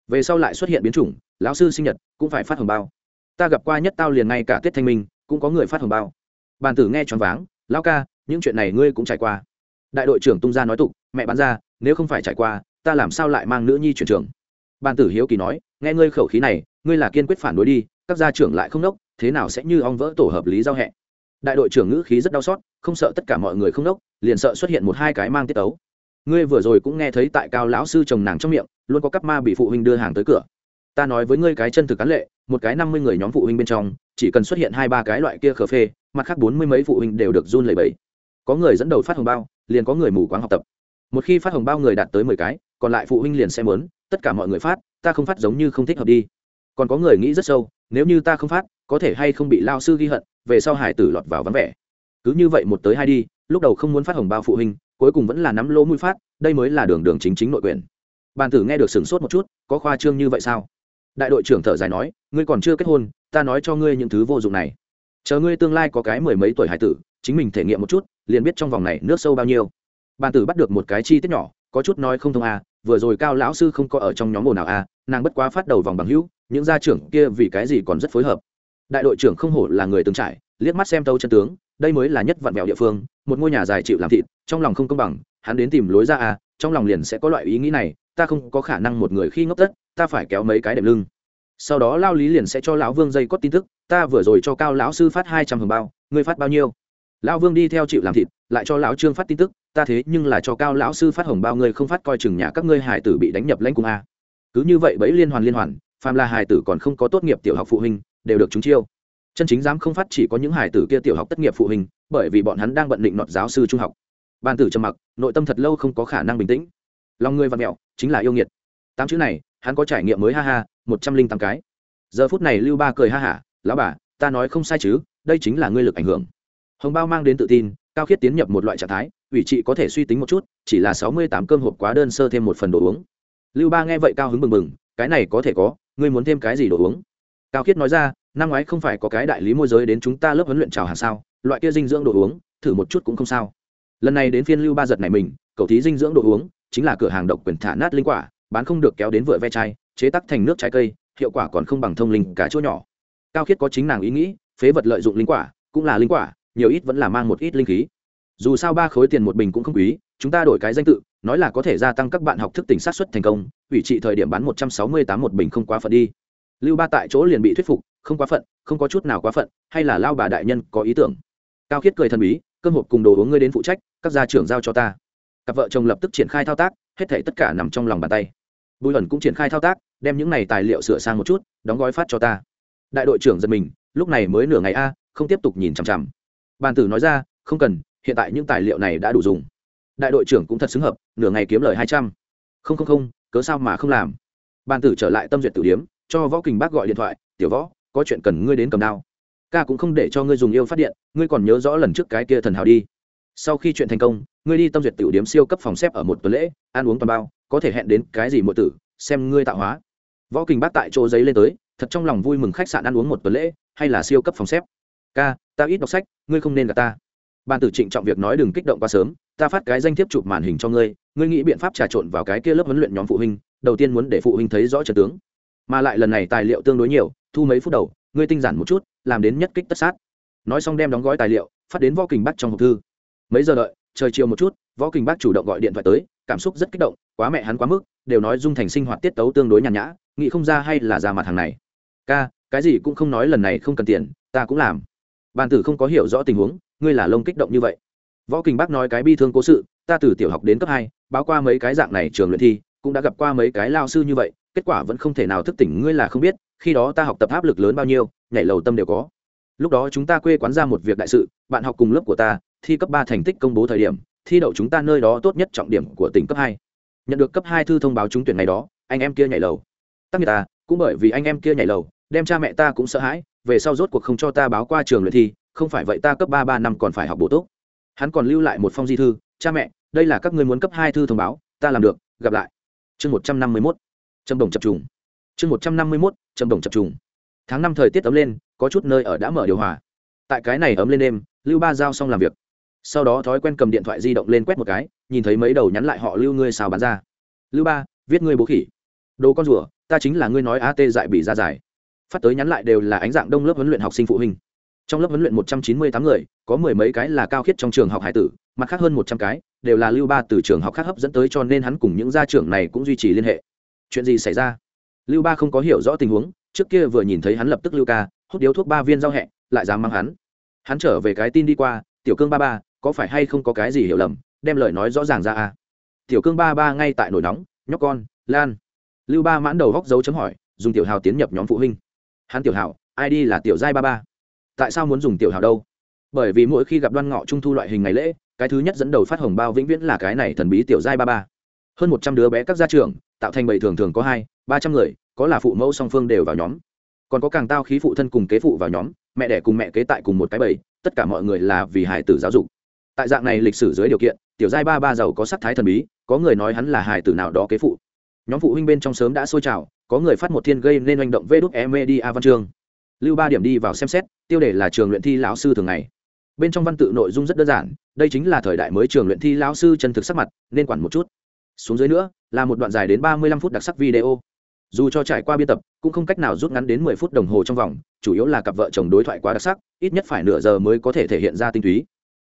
Về sau lại xuất hiện biến chủng, lão sư sinh nhật cũng phải phát hồng bao. Ta gặp qua nhất tao liền ngay cả tết thanh minh cũng có người phát hồng bao. Bàn tử nghe choáng váng, lão ca, những chuyện này ngươi cũng trải qua. Đại đội trưởng tung ra nói tục, mẹ bán ra, nếu không phải trải qua, ta làm sao lại mang nữ nhi chuyển trường? Bàn tử hiếu kỳ nói, nghe ngươi khẩu khí này, ngươi là kiên quyết phản đối đi các gia trưởng lại không đốc thế nào sẽ như ong vỡ tổ hợp lý giao hẹ? Đại đội trưởng ngữ khí rất đau xót, không sợ tất cả mọi người không đốc liền sợ xuất hiện một hai cái mang tiết ấu ngươi vừa rồi cũng nghe thấy tại cao lão sư chồng nàng trong miệng, luôn có cắp ma bị phụ huynh đưa hàng tới cửa. Ta nói với ngươi cái chân thực cán lệ, một cái năm mươi người nhóm phụ huynh bên trong, chỉ cần xuất hiện hai ba cái loại kia khờ phê, mặt khác bốn mươi mấy phụ huynh đều được run lẩy bẩy. Có người dẫn đầu phát hồng bao, liền có người mù quáng học tập. Một khi phát hồng bao người đạt tới mười cái, còn lại phụ huynh liền sẽ mớn tất cả mọi người phát, ta không phát giống như không thích hợp đi. Còn có người nghĩ rất sâu nếu như ta không phát, có thể hay không bị lao sư ghi hận, về sau hải tử lọt vào vắng vẻ. Cứ như vậy một tới hai đi, lúc đầu không muốn phát hồng bao phụ huynh, cuối cùng vẫn là nắm lỗ mũi phát, đây mới là đường đường chính chính nội quyền. Bàn tử nghe được sửng sốt một chút, có khoa trương như vậy sao? Đại đội trưởng thở dài nói, ngươi còn chưa kết hôn, ta nói cho ngươi những thứ vô dụng này. Chờ ngươi tương lai có cái mười mấy tuổi hải tử, chính mình thể nghiệm một chút, liền biết trong vòng này nước sâu bao nhiêu. Bàn tử bắt được một cái chi tiết nhỏ, có chút nói không thông à vừa rồi cao lão sư không có ở trong nhóm ồn nào à nàng bất quá phát đầu vòng bằng hữu, những gia trưởng kia vì cái gì còn rất phối hợp. Đại đội trưởng không hổ là người từng trải, liếc mắt xem tâu chân tướng, đây mới là nhất vạn vẹo địa phương, một ngôi nhà dài chịu làm thịt, trong lòng không công bằng, hắn đến tìm lối ra à trong lòng liền sẽ có loại ý nghĩ này, ta không có khả năng một người khi ngốc tất, ta phải kéo mấy cái đệm lưng. Sau đó lao lý liền sẽ cho lão vương dây cót tin tức, ta vừa rồi cho cao lão sư phát hai trăm hồng bao, ngươi phát bao nhiêu? Lão vương đi theo chịu làm thịt, lại cho lão trương phát tin tức, ta thế nhưng là cho cao lão sư phát hồng bao, ngươi không phát coi chừng nhà các ngươi hải tử bị đánh nhập lãnh cung a cứ như vậy bẫy liên hoàn liên hoàn, phàm là hải tử còn không có tốt nghiệp tiểu học phụ huynh, đều được chúng chiêu. Chân chính dám không phát chỉ có những hải tử kia tiểu học tất nghiệp phụ huynh, bởi vì bọn hắn đang bận định nọt giáo sư trung học. Ban tử trầm mặc, nội tâm thật lâu không có khả năng bình tĩnh. Lòng người và mẹo, chính là yêu nghiệt. Tám chữ này, hắn có trải nghiệm mới ha ha, một trăm linh tám cái. Giờ phút này lưu ba cười ha hả, lão bà, ta nói không sai chứ, đây chính là ngươi lực ảnh hưởng. Hồng bao mang đến tự tin, cao khiết tiến nhập một loại trạng thái, ủy trị có thể suy tính một chút, chỉ là sáu mươi tám cơm hộp quá đơn sơ thêm một phần đồ uống lưu ba nghe vậy cao hứng mừng mừng cái này có thể có, ngươi muốn thêm cái gì đồ uống? Cao khiết nói ra, năm ngoái không phải có cái đại lý môi giới đến chúng ta lớp huấn luyện chào hàng sao, loại kia dinh dưỡng đồ uống, thử một chút cũng không sao. Lần này đến phiên lưu ba giật này mình, cậu thí dinh dưỡng đồ uống, chính là cửa hàng độc quyền thả nát linh quả, bán không được kéo đến vựa ve chai, chế tắc thành nước trái cây, hiệu quả còn không bằng thông linh cả chỗ nhỏ. Cao khiết có chính nàng ý nghĩ, phế vật lợi dụng linh quả, cũng là linh quả, nhiều ít vẫn là mang một ít linh khí. Dù sao ba khối tiền một bình cũng không quý chúng ta đổi cái danh tự, nói là có thể gia tăng các bạn học thức tỉnh sát xuất thành công, ủy trị thời điểm bán một trăm sáu mươi tám một bình không quá phận đi. Lưu ba tại chỗ liền bị thuyết phục, không quá phận, không có chút nào quá phận, hay là lao bà đại nhân có ý tưởng? Cao khiết cười thần bí, cơm hộp cùng đồ uống ngươi đến phụ trách, các gia trưởng giao cho ta. Cặp vợ chồng lập tức triển khai thao tác, hết thể tất cả nằm trong lòng bàn tay. Bùi ẩn cũng triển khai thao tác, đem những này tài liệu sửa sang một chút, đóng gói phát cho ta. Đại đội trưởng giật mình, lúc này mới nửa ngày a, không tiếp tục nhìn chằm chằm. Bàn tử nói ra, không cần, hiện tại những tài liệu này đã đủ dùng đại đội trưởng cũng thật xứng hợp, nửa ngày kiếm lời hai trăm. Không không không, cớ sao mà không làm? Bàn tử trở lại tâm duyệt tử điếm, cho võ kình bác gọi điện thoại, tiểu võ, có chuyện cần ngươi đến cầm đao. Ca cũng không để cho ngươi dùng yêu phát điện, ngươi còn nhớ rõ lần trước cái kia thần hào đi. Sau khi chuyện thành công, ngươi đi tâm duyệt tiểu điếm siêu cấp phòng xếp ở một tuần lễ, ăn uống toàn bao, có thể hẹn đến cái gì mọi tử, xem ngươi tạo hóa. Võ kình bác tại chỗ giấy lên tới, thật trong lòng vui mừng khách sạn ăn uống một tuần lễ, hay là siêu cấp phòng xếp. Ca, ta ít đọc sách, ngươi không nên gặp ta ban tử trịnh trọng việc nói đừng kích động quá sớm, ta phát cái danh thiếp chụp màn hình cho ngươi ngươi nghĩ biện pháp trà trộn vào cái kia lớp huấn luyện nhóm phụ huynh, đầu tiên muốn để phụ huynh thấy rõ trận tướng. Mà lại lần này tài liệu tương đối nhiều, thu mấy phút đầu, ngươi tinh giản một chút, làm đến nhất kích tất sát. Nói xong đem đóng gói tài liệu, phát đến võ kình bắc trong hộp thư. Mấy giờ đợi, trời chiều một chút, võ kình bắc chủ động gọi điện thoại tới, cảm xúc rất kích động, quá mẹ hắn quá mức, đều nói dung thành sinh hoạt tiết tấu tương đối nhàn nhã, nghĩ không ra hay là ra mặt hàng này. Ca, cái gì cũng không nói lần này không cần tiền, ta cũng làm bàn tử không có hiểu rõ tình huống, ngươi là lông kích động như vậy. Võ kình bác nói cái bi thương cố sự, ta từ tiểu học đến cấp hai, báo qua mấy cái dạng này trường luyện thi, cũng đã gặp qua mấy cái lao sư như vậy, kết quả vẫn không thể nào thức tỉnh, ngươi là không biết, khi đó ta học tập áp lực lớn bao nhiêu, nhảy lầu tâm đều có. Lúc đó chúng ta quê quán ra một việc đại sự, bạn học cùng lớp của ta, thi cấp ba thành tích công bố thời điểm, thi đậu chúng ta nơi đó tốt nhất trọng điểm của tỉnh cấp hai. Nhận được cấp hai thư thông báo trúng tuyển ngày đó, anh em kia nhảy lầu. Tắc người ta à, cũng bởi vì anh em kia nhảy lầu, đem cha mẹ ta cũng sợ hãi về sau rốt cuộc không cho ta báo qua trường luyện thi, không phải vậy ta cấp ba ba năm còn phải học bổ túc. Hắn còn lưu lại một phong di thư, cha mẹ, đây là các ngươi muốn cấp hai thư thông báo, ta làm được, gặp lại. Chương một trăm năm mươi mốt trầm đồng chập trùng. Chương một trăm năm mươi mốt trầm đồng chập trùng. Tháng năm thời tiết ấm lên, có chút nơi ở đã mở điều hòa. Tại cái này ấm lên đêm, lưu ba giao xong làm việc. Sau đó thói quen cầm điện thoại di động lên quét một cái, nhìn thấy mấy đầu nhắn lại họ lưu, ngươi sao bán ra. Lưu ba, viết ngươi bố khỉ. Đồ con rùa, ta chính là ngươi nói at dại bị ra giải phát tới nhắn lại đều là ánh dạng đông lớp huấn luyện học sinh phụ huynh. Trong lớp huấn luyện một trăm chín mươi tám người, có mười mấy cái là cao khiết trong trường học hải tử, mặt khác hơn một trăm cái đều là lưu ba từ trường học khác hấp dẫn tới cho nên hắn cùng những gia trưởng này cũng duy trì liên hệ. Chuyện gì xảy ra? Lưu ba không có hiểu rõ tình huống, trước kia vừa nhìn thấy hắn lập tức lưu ca, hút điếu thuốc ba viên giao hẹ, lại dám mang hắn. Hắn trở về cái tin đi qua, tiểu cương ba ba, có phải hay không có cái gì hiểu lầm, đem lời nói rõ ràng ra à? Tiểu cương ba ba ngay tại nổi nóng, nhóc con, lan. Lưu ba mãn đầu góc dấu chấm hỏi, dùng tiểu hào tiến nhập nhóm phụ huynh hắn tiểu hảo id là tiểu giai ba ba. Tại sao muốn dùng tiểu hảo đâu? Bởi vì mỗi khi gặp đoan ngọ trung thu loại hình ngày lễ, cái thứ nhất dẫn đầu phát hồng bao vĩnh viễn là cái này thần bí tiểu giai ba ba. Hơn một trăm đứa bé các gia trưởng, tạo thành bầy thường thường có hai, ba trăm người, có là phụ mẫu song phương đều vào nhóm. Còn có càng tao khí phụ thân cùng kế phụ vào nhóm, mẹ đẻ cùng mẹ kế tại cùng một cái bầy, tất cả mọi người là vì hải tử giáo dục. Tại dạng này lịch sử dưới điều kiện, tiểu giai ba ba giàu có sắc thái thần bí, có người nói hắn là hải tử nào đó kế phụ. Nhóm phụ huynh bên trong sớm đã sôi trào có người phát một thiên gây nên hành động vê đúc e media văn chương. Lưu ba điểm đi vào xem xét, tiêu đề là trường luyện thi lão sư thường ngày. Bên trong văn tự nội dung rất đơn giản, đây chính là thời đại mới trường luyện thi lão sư chân thực sắc mặt, nên quản một chút. Xuống dưới nữa, là một đoạn dài đến ba mươi lăm phút đặc sắc video. Dù cho trải qua biên tập, cũng không cách nào rút ngắn đến mười phút đồng hồ trong vòng, chủ yếu là cặp vợ chồng đối thoại quá đặc sắc, ít nhất phải nửa giờ mới có thể thể hiện ra tinh túy.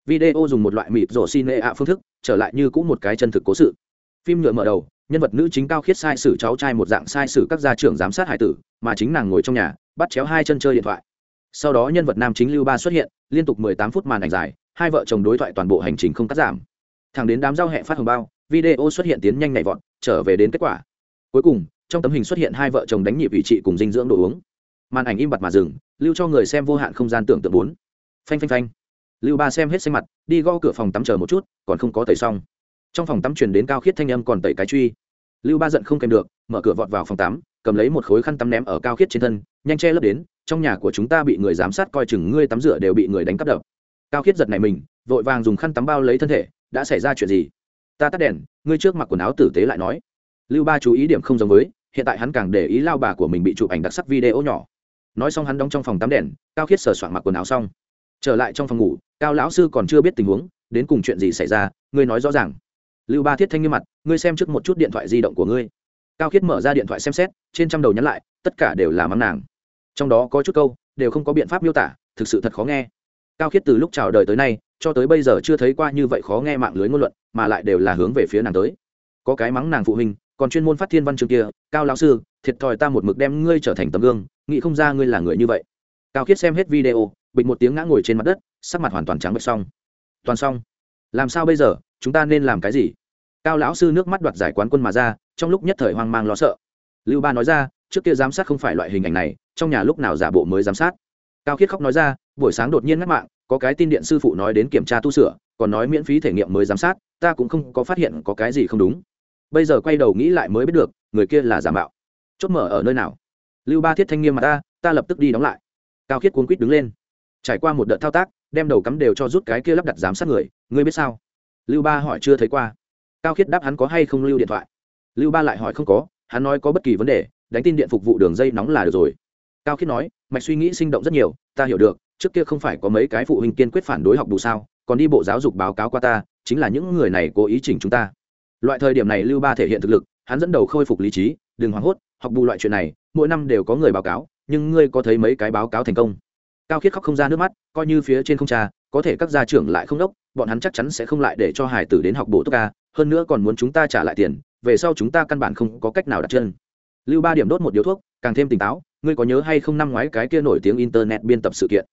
Video dùng một loại mịt rổ xin lệ ạ phương thức, trở lại như cũng một cái chân thực cố sự. Phim nhựa mở đầu nhân vật nữ chính cao khiết sai sử cháu trai một dạng sai sử các gia trưởng giám sát hải tử, mà chính nàng ngồi trong nhà, bắt chéo hai chân chơi điện thoại. Sau đó nhân vật nam chính lưu ba xuất hiện, liên tục mười tám phút màn ảnh dài, hai vợ chồng đối thoại toàn bộ hành trình không cắt giảm. Thẳng đến đám giao hẹ phát hồng bao, video xuất hiện tiến nhanh nhảy vọt, trở về đến kết quả. Cuối cùng, trong tấm hình xuất hiện hai vợ chồng đánh nhịp vị trị cùng dinh dưỡng đồ uống. Màn ảnh im bặt mà dừng, lưu cho người xem vô hạn không gian tưởng tượng bốn. Phanh phanh phanh. Lưu ba xem hết xanh mặt, đi gõ cửa phòng tắm chờ một chút, còn không có tẩy xong trong phòng tắm truyền đến cao khiết thanh âm còn tẩy cái truy. Lưu ba giận không kèm được, mở cửa vọt vào phòng tắm, cầm lấy một khối khăn tắm ném ở cao khiết trên thân, nhanh che lấp đến, trong nhà của chúng ta bị người giám sát coi chừng ngươi tắm rửa đều bị người đánh cắp đập. Cao khiết giật này mình, vội vàng dùng khăn tắm bao lấy thân thể, đã xảy ra chuyện gì? Ta tắt đèn, ngươi trước mặc quần áo tử tế lại nói. Lưu ba chú ý điểm không giống với, hiện tại hắn càng để ý lao bà của mình bị chụp ảnh đặc sắc video nhỏ. Nói xong hắn đóng trong phòng tắm đèn, cao khiết sờ soạn mặc quần áo xong. Trở lại trong phòng ngủ, cao lão sư còn chưa biết tình huống, đến cùng chuyện gì xảy ra, ngươi nói rõ ràng lưu ba thiết thanh nghiêm mặt, ngươi xem trước một chút điện thoại di động của ngươi. Cao khiết mở ra điện thoại xem xét, trên trăm đầu nhắn lại, tất cả đều là mắng nàng. Trong đó có chút câu, đều không có biện pháp miêu tả, thực sự thật khó nghe. Cao khiết từ lúc chào đời tới nay, cho tới bây giờ chưa thấy qua như vậy khó nghe mạng lưới ngôn luận, mà lại đều là hướng về phía nàng tới. Có cái mắng nàng phụ huynh, còn chuyên môn phát thiên văn chương kia, cao lão sư, thiệt thòi ta một mực đem ngươi trở thành tấm gương, nghĩ không ra ngươi là người như vậy. Cao khiết xem hết video, bịch một tiếng ngã ngồi trên mặt đất, sắc mặt hoàn toàn trắng bệch xong. Toàn xong. Làm sao bây giờ? Chúng ta nên làm cái gì? Cao lão sư nước mắt đoạt giải quán quân mà ra, trong lúc nhất thời hoang mang lo sợ. Lưu ba nói ra, trước kia giám sát không phải loại hình ảnh này, trong nhà lúc nào giả bộ mới giám sát? Cao khiết khóc nói ra, buổi sáng đột nhiên ngắt mạng, có cái tin điện sư phụ nói đến kiểm tra tu sửa, còn nói miễn phí thể nghiệm mới giám sát, ta cũng không có phát hiện có cái gì không đúng. Bây giờ quay đầu nghĩ lại mới biết được, người kia là giả mạo. Chốt mở ở nơi nào? Lưu ba thiết thanh nghiêm mà ta ta lập tức đi đóng lại. Cao khiết cuốn quýt đứng lên. Trải qua một đợt thao tác, đem đầu cắm đều cho rút cái kia lắp đặt giám sát người, ngươi biết sao? Lưu ba hỏi chưa thấy qua. Cao khiết đáp hắn có hay không lưu điện thoại. Lưu ba lại hỏi không có, hắn nói có bất kỳ vấn đề, đánh tin điện phục vụ đường dây nóng là được rồi. Cao khiết nói, mạch suy nghĩ sinh động rất nhiều, ta hiểu được, trước kia không phải có mấy cái phụ huynh kiên quyết phản đối học bù sao, còn đi bộ giáo dục báo cáo qua ta, chính là những người này cố ý chỉnh chúng ta. Loại thời điểm này lưu ba thể hiện thực lực, hắn dẫn đầu khôi phục lý trí, đừng hoảng hốt, học bù loại chuyện này, mỗi năm đều có người báo cáo, nhưng ngươi có thấy mấy cái báo cáo thành công? Cao khiết khóc không ra nước mắt coi như phía trên không cha, có thể các gia trưởng lại không đốc, bọn hắn chắc chắn sẽ không lại để cho hải tử đến học bổ túc ca, hơn nữa còn muốn chúng ta trả lại tiền, về sau chúng ta căn bản không có cách nào đặt chân. Lưu ba điểm đốt một điếu thuốc, càng thêm tỉnh táo, ngươi có nhớ hay không năm ngoái cái kia nổi tiếng internet biên tập sự kiện?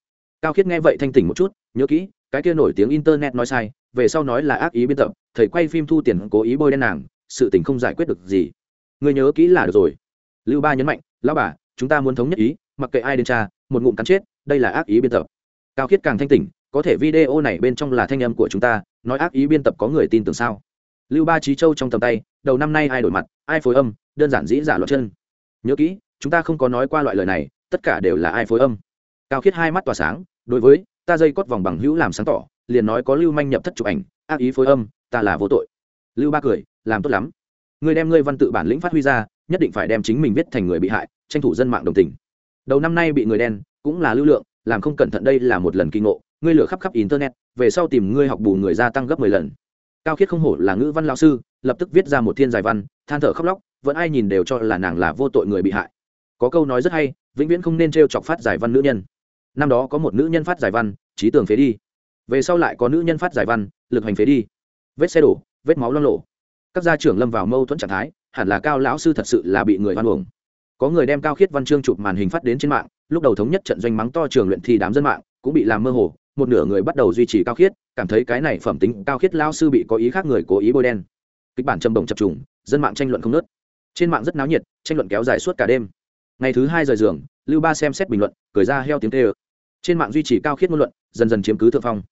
Cao khiết nghe vậy thanh tỉnh một chút, nhớ kỹ, cái kia nổi tiếng internet nói sai, về sau nói là ác ý biên tập, thầy quay phim thu tiền cố ý bôi đen nàng, sự tình không giải quyết được gì. Ngươi nhớ kỹ là được rồi. Lưu ba nhấn mạnh, lão bà, chúng ta muốn thống nhất ý, mặc kệ ai đến cha, một ngụm cắn chết, đây là ác ý biên tập cao khiết càng thanh tỉnh, có thể video này bên trong là thanh âm của chúng ta, nói ác ý biên tập có người tin tưởng sao? Lưu ba trí châu trong tầm tay, đầu năm nay ai đổi mặt, ai phối âm, đơn giản dĩ giả loạt chân. Nhớ kỹ, chúng ta không có nói qua loại lời này, tất cả đều là ai phối âm. Cao khiết hai mắt tỏa sáng, đối với, ta dây cót vòng bằng hữu làm sáng tỏ, liền nói có lưu manh nhập thất chụp ảnh, ác ý phối âm, ta là vô tội. Lưu ba cười, làm tốt lắm. Người đem ngươi văn tự bản lĩnh phát huy ra, nhất định phải đem chính mình viết thành người bị hại, tranh thủ dân mạng đồng tình. Đầu năm nay bị người đen, cũng là lưu lượng làm không cẩn thận đây là một lần kinh ngộ, ngươi lửa khắp khắp internet, về sau tìm ngươi học bù người gia tăng gấp mười lần. Cao khiết không hổ là ngữ văn lão sư, lập tức viết ra một thiên giải văn, than thở khóc lóc, vẫn ai nhìn đều cho là nàng là vô tội người bị hại. Có câu nói rất hay, vĩnh viễn không nên t chọc phát giải văn nữ nhân. Năm đó có một nữ nhân phát giải văn, trí tường phế đi. Về sau lại có nữ nhân phát giải văn, lực hành phế đi. Vết xe đổ, vết máu lo lộ. Các gia trưởng lâm vào mâu thuẫn trạng thái, hẳn là cao lão sư thật sự là bị người hoan uổng. Có người đem cao khiết văn chương chụp màn hình phát đến trên mạng lúc đầu thống nhất trận doanh mắng to trường luyện thi đám dân mạng, cũng bị làm mơ hồ, một nửa người bắt đầu duy trì cao khiết, cảm thấy cái này phẩm tính cao khiết lao sư bị có ý khác người cố ý bôi đen. Kịch bản châm đồng chập trùng, dân mạng tranh luận không nớt trên mạng rất náo nhiệt, tranh luận kéo dài suốt cả đêm. Ngày thứ hai rời giường, lưu ba xem xét bình luận, cười ra heo tiếng tê ơ. Trên mạng duy trì cao khiết ngôn luận, dần dần chiếm cứ thượng phong.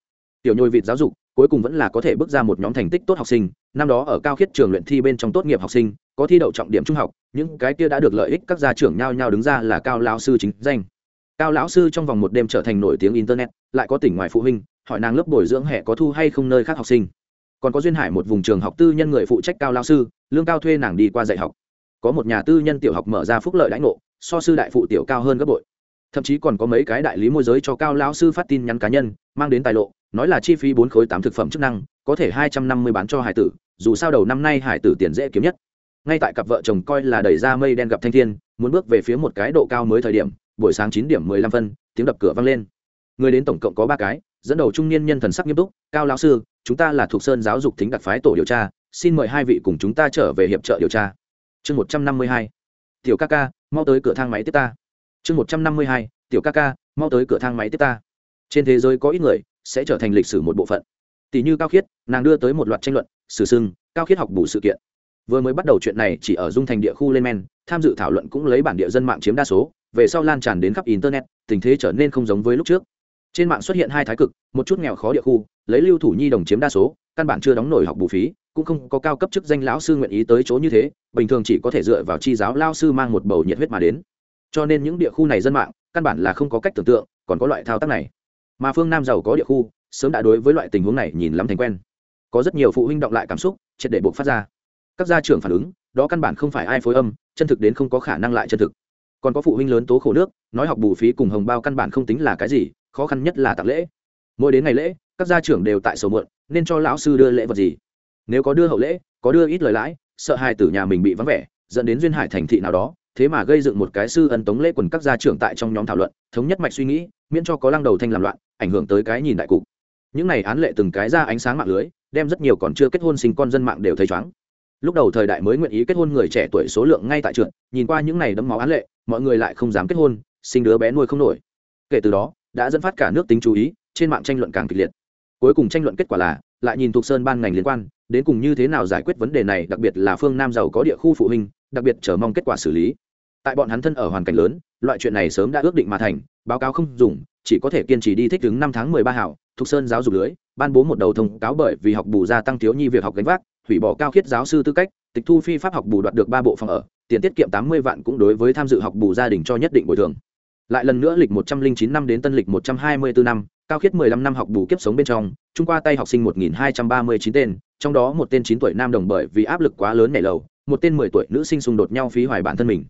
Tiểu nhồi vịt giáo dục cuối cùng vẫn là có thể bước ra một nhóm thành tích tốt học sinh. Năm đó ở cao khiết trường luyện thi bên trong tốt nghiệp học sinh, có thi đậu trọng điểm trung học, những cái kia đã được lợi ích các gia trưởng nhao nhao đứng ra là cao lão sư chính danh. Cao lão sư trong vòng một đêm trở thành nổi tiếng internet, lại có tỉnh ngoài phụ huynh, hỏi nàng lớp bồi dưỡng hệ có thu hay không nơi khác học sinh. Còn có duyên hải một vùng trường học tư nhân người phụ trách cao lão sư, lương cao thuê nàng đi qua dạy học. Có một nhà tư nhân tiểu học mở ra phúc lợi đãi ngộ, so sư đại phụ tiểu cao hơn gấp bội. Thậm chí còn có mấy cái đại lý môi giới cho cao lão sư phát tin nhắn cá nhân, mang đến tài lộ nói là chi phí bốn khối tám thực phẩm chức năng, có thể hai trăm năm mươi bán cho hải tử, dù sao đầu năm nay hải tử tiền dễ kiếm nhất. Ngay tại cặp vợ chồng coi là đẩy ra mây đen gặp thanh thiên, muốn bước về phía một cái độ cao mới thời điểm, buổi sáng chín điểm mười lăm phân, tiếng đập cửa vang lên. Người đến tổng cộng có ba cái, dẫn đầu trung niên nhân thần sắc nghiêm túc, cao lão sư, chúng ta là thuộc sơn giáo dục tính đặc phái tổ điều tra, xin mời hai vị cùng chúng ta trở về hiệp trợ điều tra. Chương một trăm năm mươi hai, tiểu ca ca, mau tới cửa thang máy tiếp ta. Chương một trăm năm mươi hai, tiểu ca ca, mau tới cửa thang máy tiếp ta. Trên thế giới có ít người sẽ trở thành lịch sử một bộ phận. Tỷ như cao khiết, nàng đưa tới một loạt tranh luận, sử sưng, cao khiết học bù sự kiện. Vừa mới bắt đầu chuyện này chỉ ở dung thành địa khu lên men, tham dự thảo luận cũng lấy bản địa dân mạng chiếm đa số, về sau lan tràn đến khắp internet, tình thế trở nên không giống với lúc trước. Trên mạng xuất hiện hai thái cực, một chút nghèo khó địa khu, lấy lưu thủ nhi đồng chiếm đa số, căn bản chưa đóng nổi học bù phí, cũng không có cao cấp chức danh lão sư nguyện ý tới chỗ như thế, bình thường chỉ có thể dựa vào chi giáo lao sư mang một bầu nhiệt huyết mà đến. Cho nên những địa khu này dân mạng, căn bản là không có cách tưởng tượng, còn có loại thao tác này mà phương nam giàu có địa khu sớm đã đối với loại tình huống này nhìn lắm thành quen có rất nhiều phụ huynh động lại cảm xúc triệt để buộc phát ra các gia trưởng phản ứng đó căn bản không phải ai phối âm chân thực đến không có khả năng lại chân thực còn có phụ huynh lớn tố khổ nước nói học bù phí cùng hồng bao căn bản không tính là cái gì khó khăn nhất là tặng lễ mỗi đến ngày lễ các gia trưởng đều tại sầu muộn nên cho lão sư đưa lễ vật gì nếu có đưa hậu lễ có đưa ít lời lãi sợ hai tử nhà mình bị vắng vẻ dẫn đến duyên hải thành thị nào đó thế mà gây dựng một cái sư ân tống lễ quần các gia trưởng tại trong nhóm thảo luận, thống nhất mạch suy nghĩ, miễn cho có lăng đầu thanh làm loạn, ảnh hưởng tới cái nhìn đại cục. Những này án lệ từng cái ra ánh sáng mạng lưới, đem rất nhiều còn chưa kết hôn sinh con dân mạng đều thấy chóng lúc đầu thời đại mới nguyện ý kết hôn người trẻ tuổi số lượng ngay tại trường nhìn qua những này đấm máu án lệ, mọi người lại không dám kết hôn, sinh đứa bé nuôi không nổi. Kể từ đó, đã dẫn phát cả nước tính chú ý, trên mạng tranh luận càng kịch liệt. Cuối cùng tranh luận kết quả là, lại nhìn thuộc sơn ban ngành liên quan, đến cùng như thế nào giải quyết vấn đề này, đặc biệt là phương nam giàu có địa khu phụ huynh đặc biệt chờ mong kết quả xử lý. Tại bọn hắn thân ở hoàn cảnh lớn, loại chuyện này sớm đã ước định mà thành, báo cáo không dùng, chỉ có thể kiên trì đi thích ứng năm tháng mười ba hảo thuộc sơn giáo dục lưới, ban bố một đầu thông cáo bởi vì học bù gia tăng thiếu nhi việc học gánh vác, hủy bỏ cao khiết giáo sư tư cách, tịch thu phi pháp học bù đoạt được ba bộ phòng ở, tiền tiết kiệm tám mươi vạn cũng đối với tham dự học bù gia đình cho nhất định bồi thường. Lại lần nữa lịch một trăm linh chín năm đến tân lịch một trăm hai mươi bốn năm, cao khiết mười lăm năm học bù kiếp sống bên trong, trung qua tay học sinh một nghìn hai trăm ba mươi chín tên, trong đó một tên chín tuổi nam đồng bởi vì áp lực quá lớn nảy lầu một tên mười tuổi nữ sinh xung đột nhau phí hoài bản thân mình.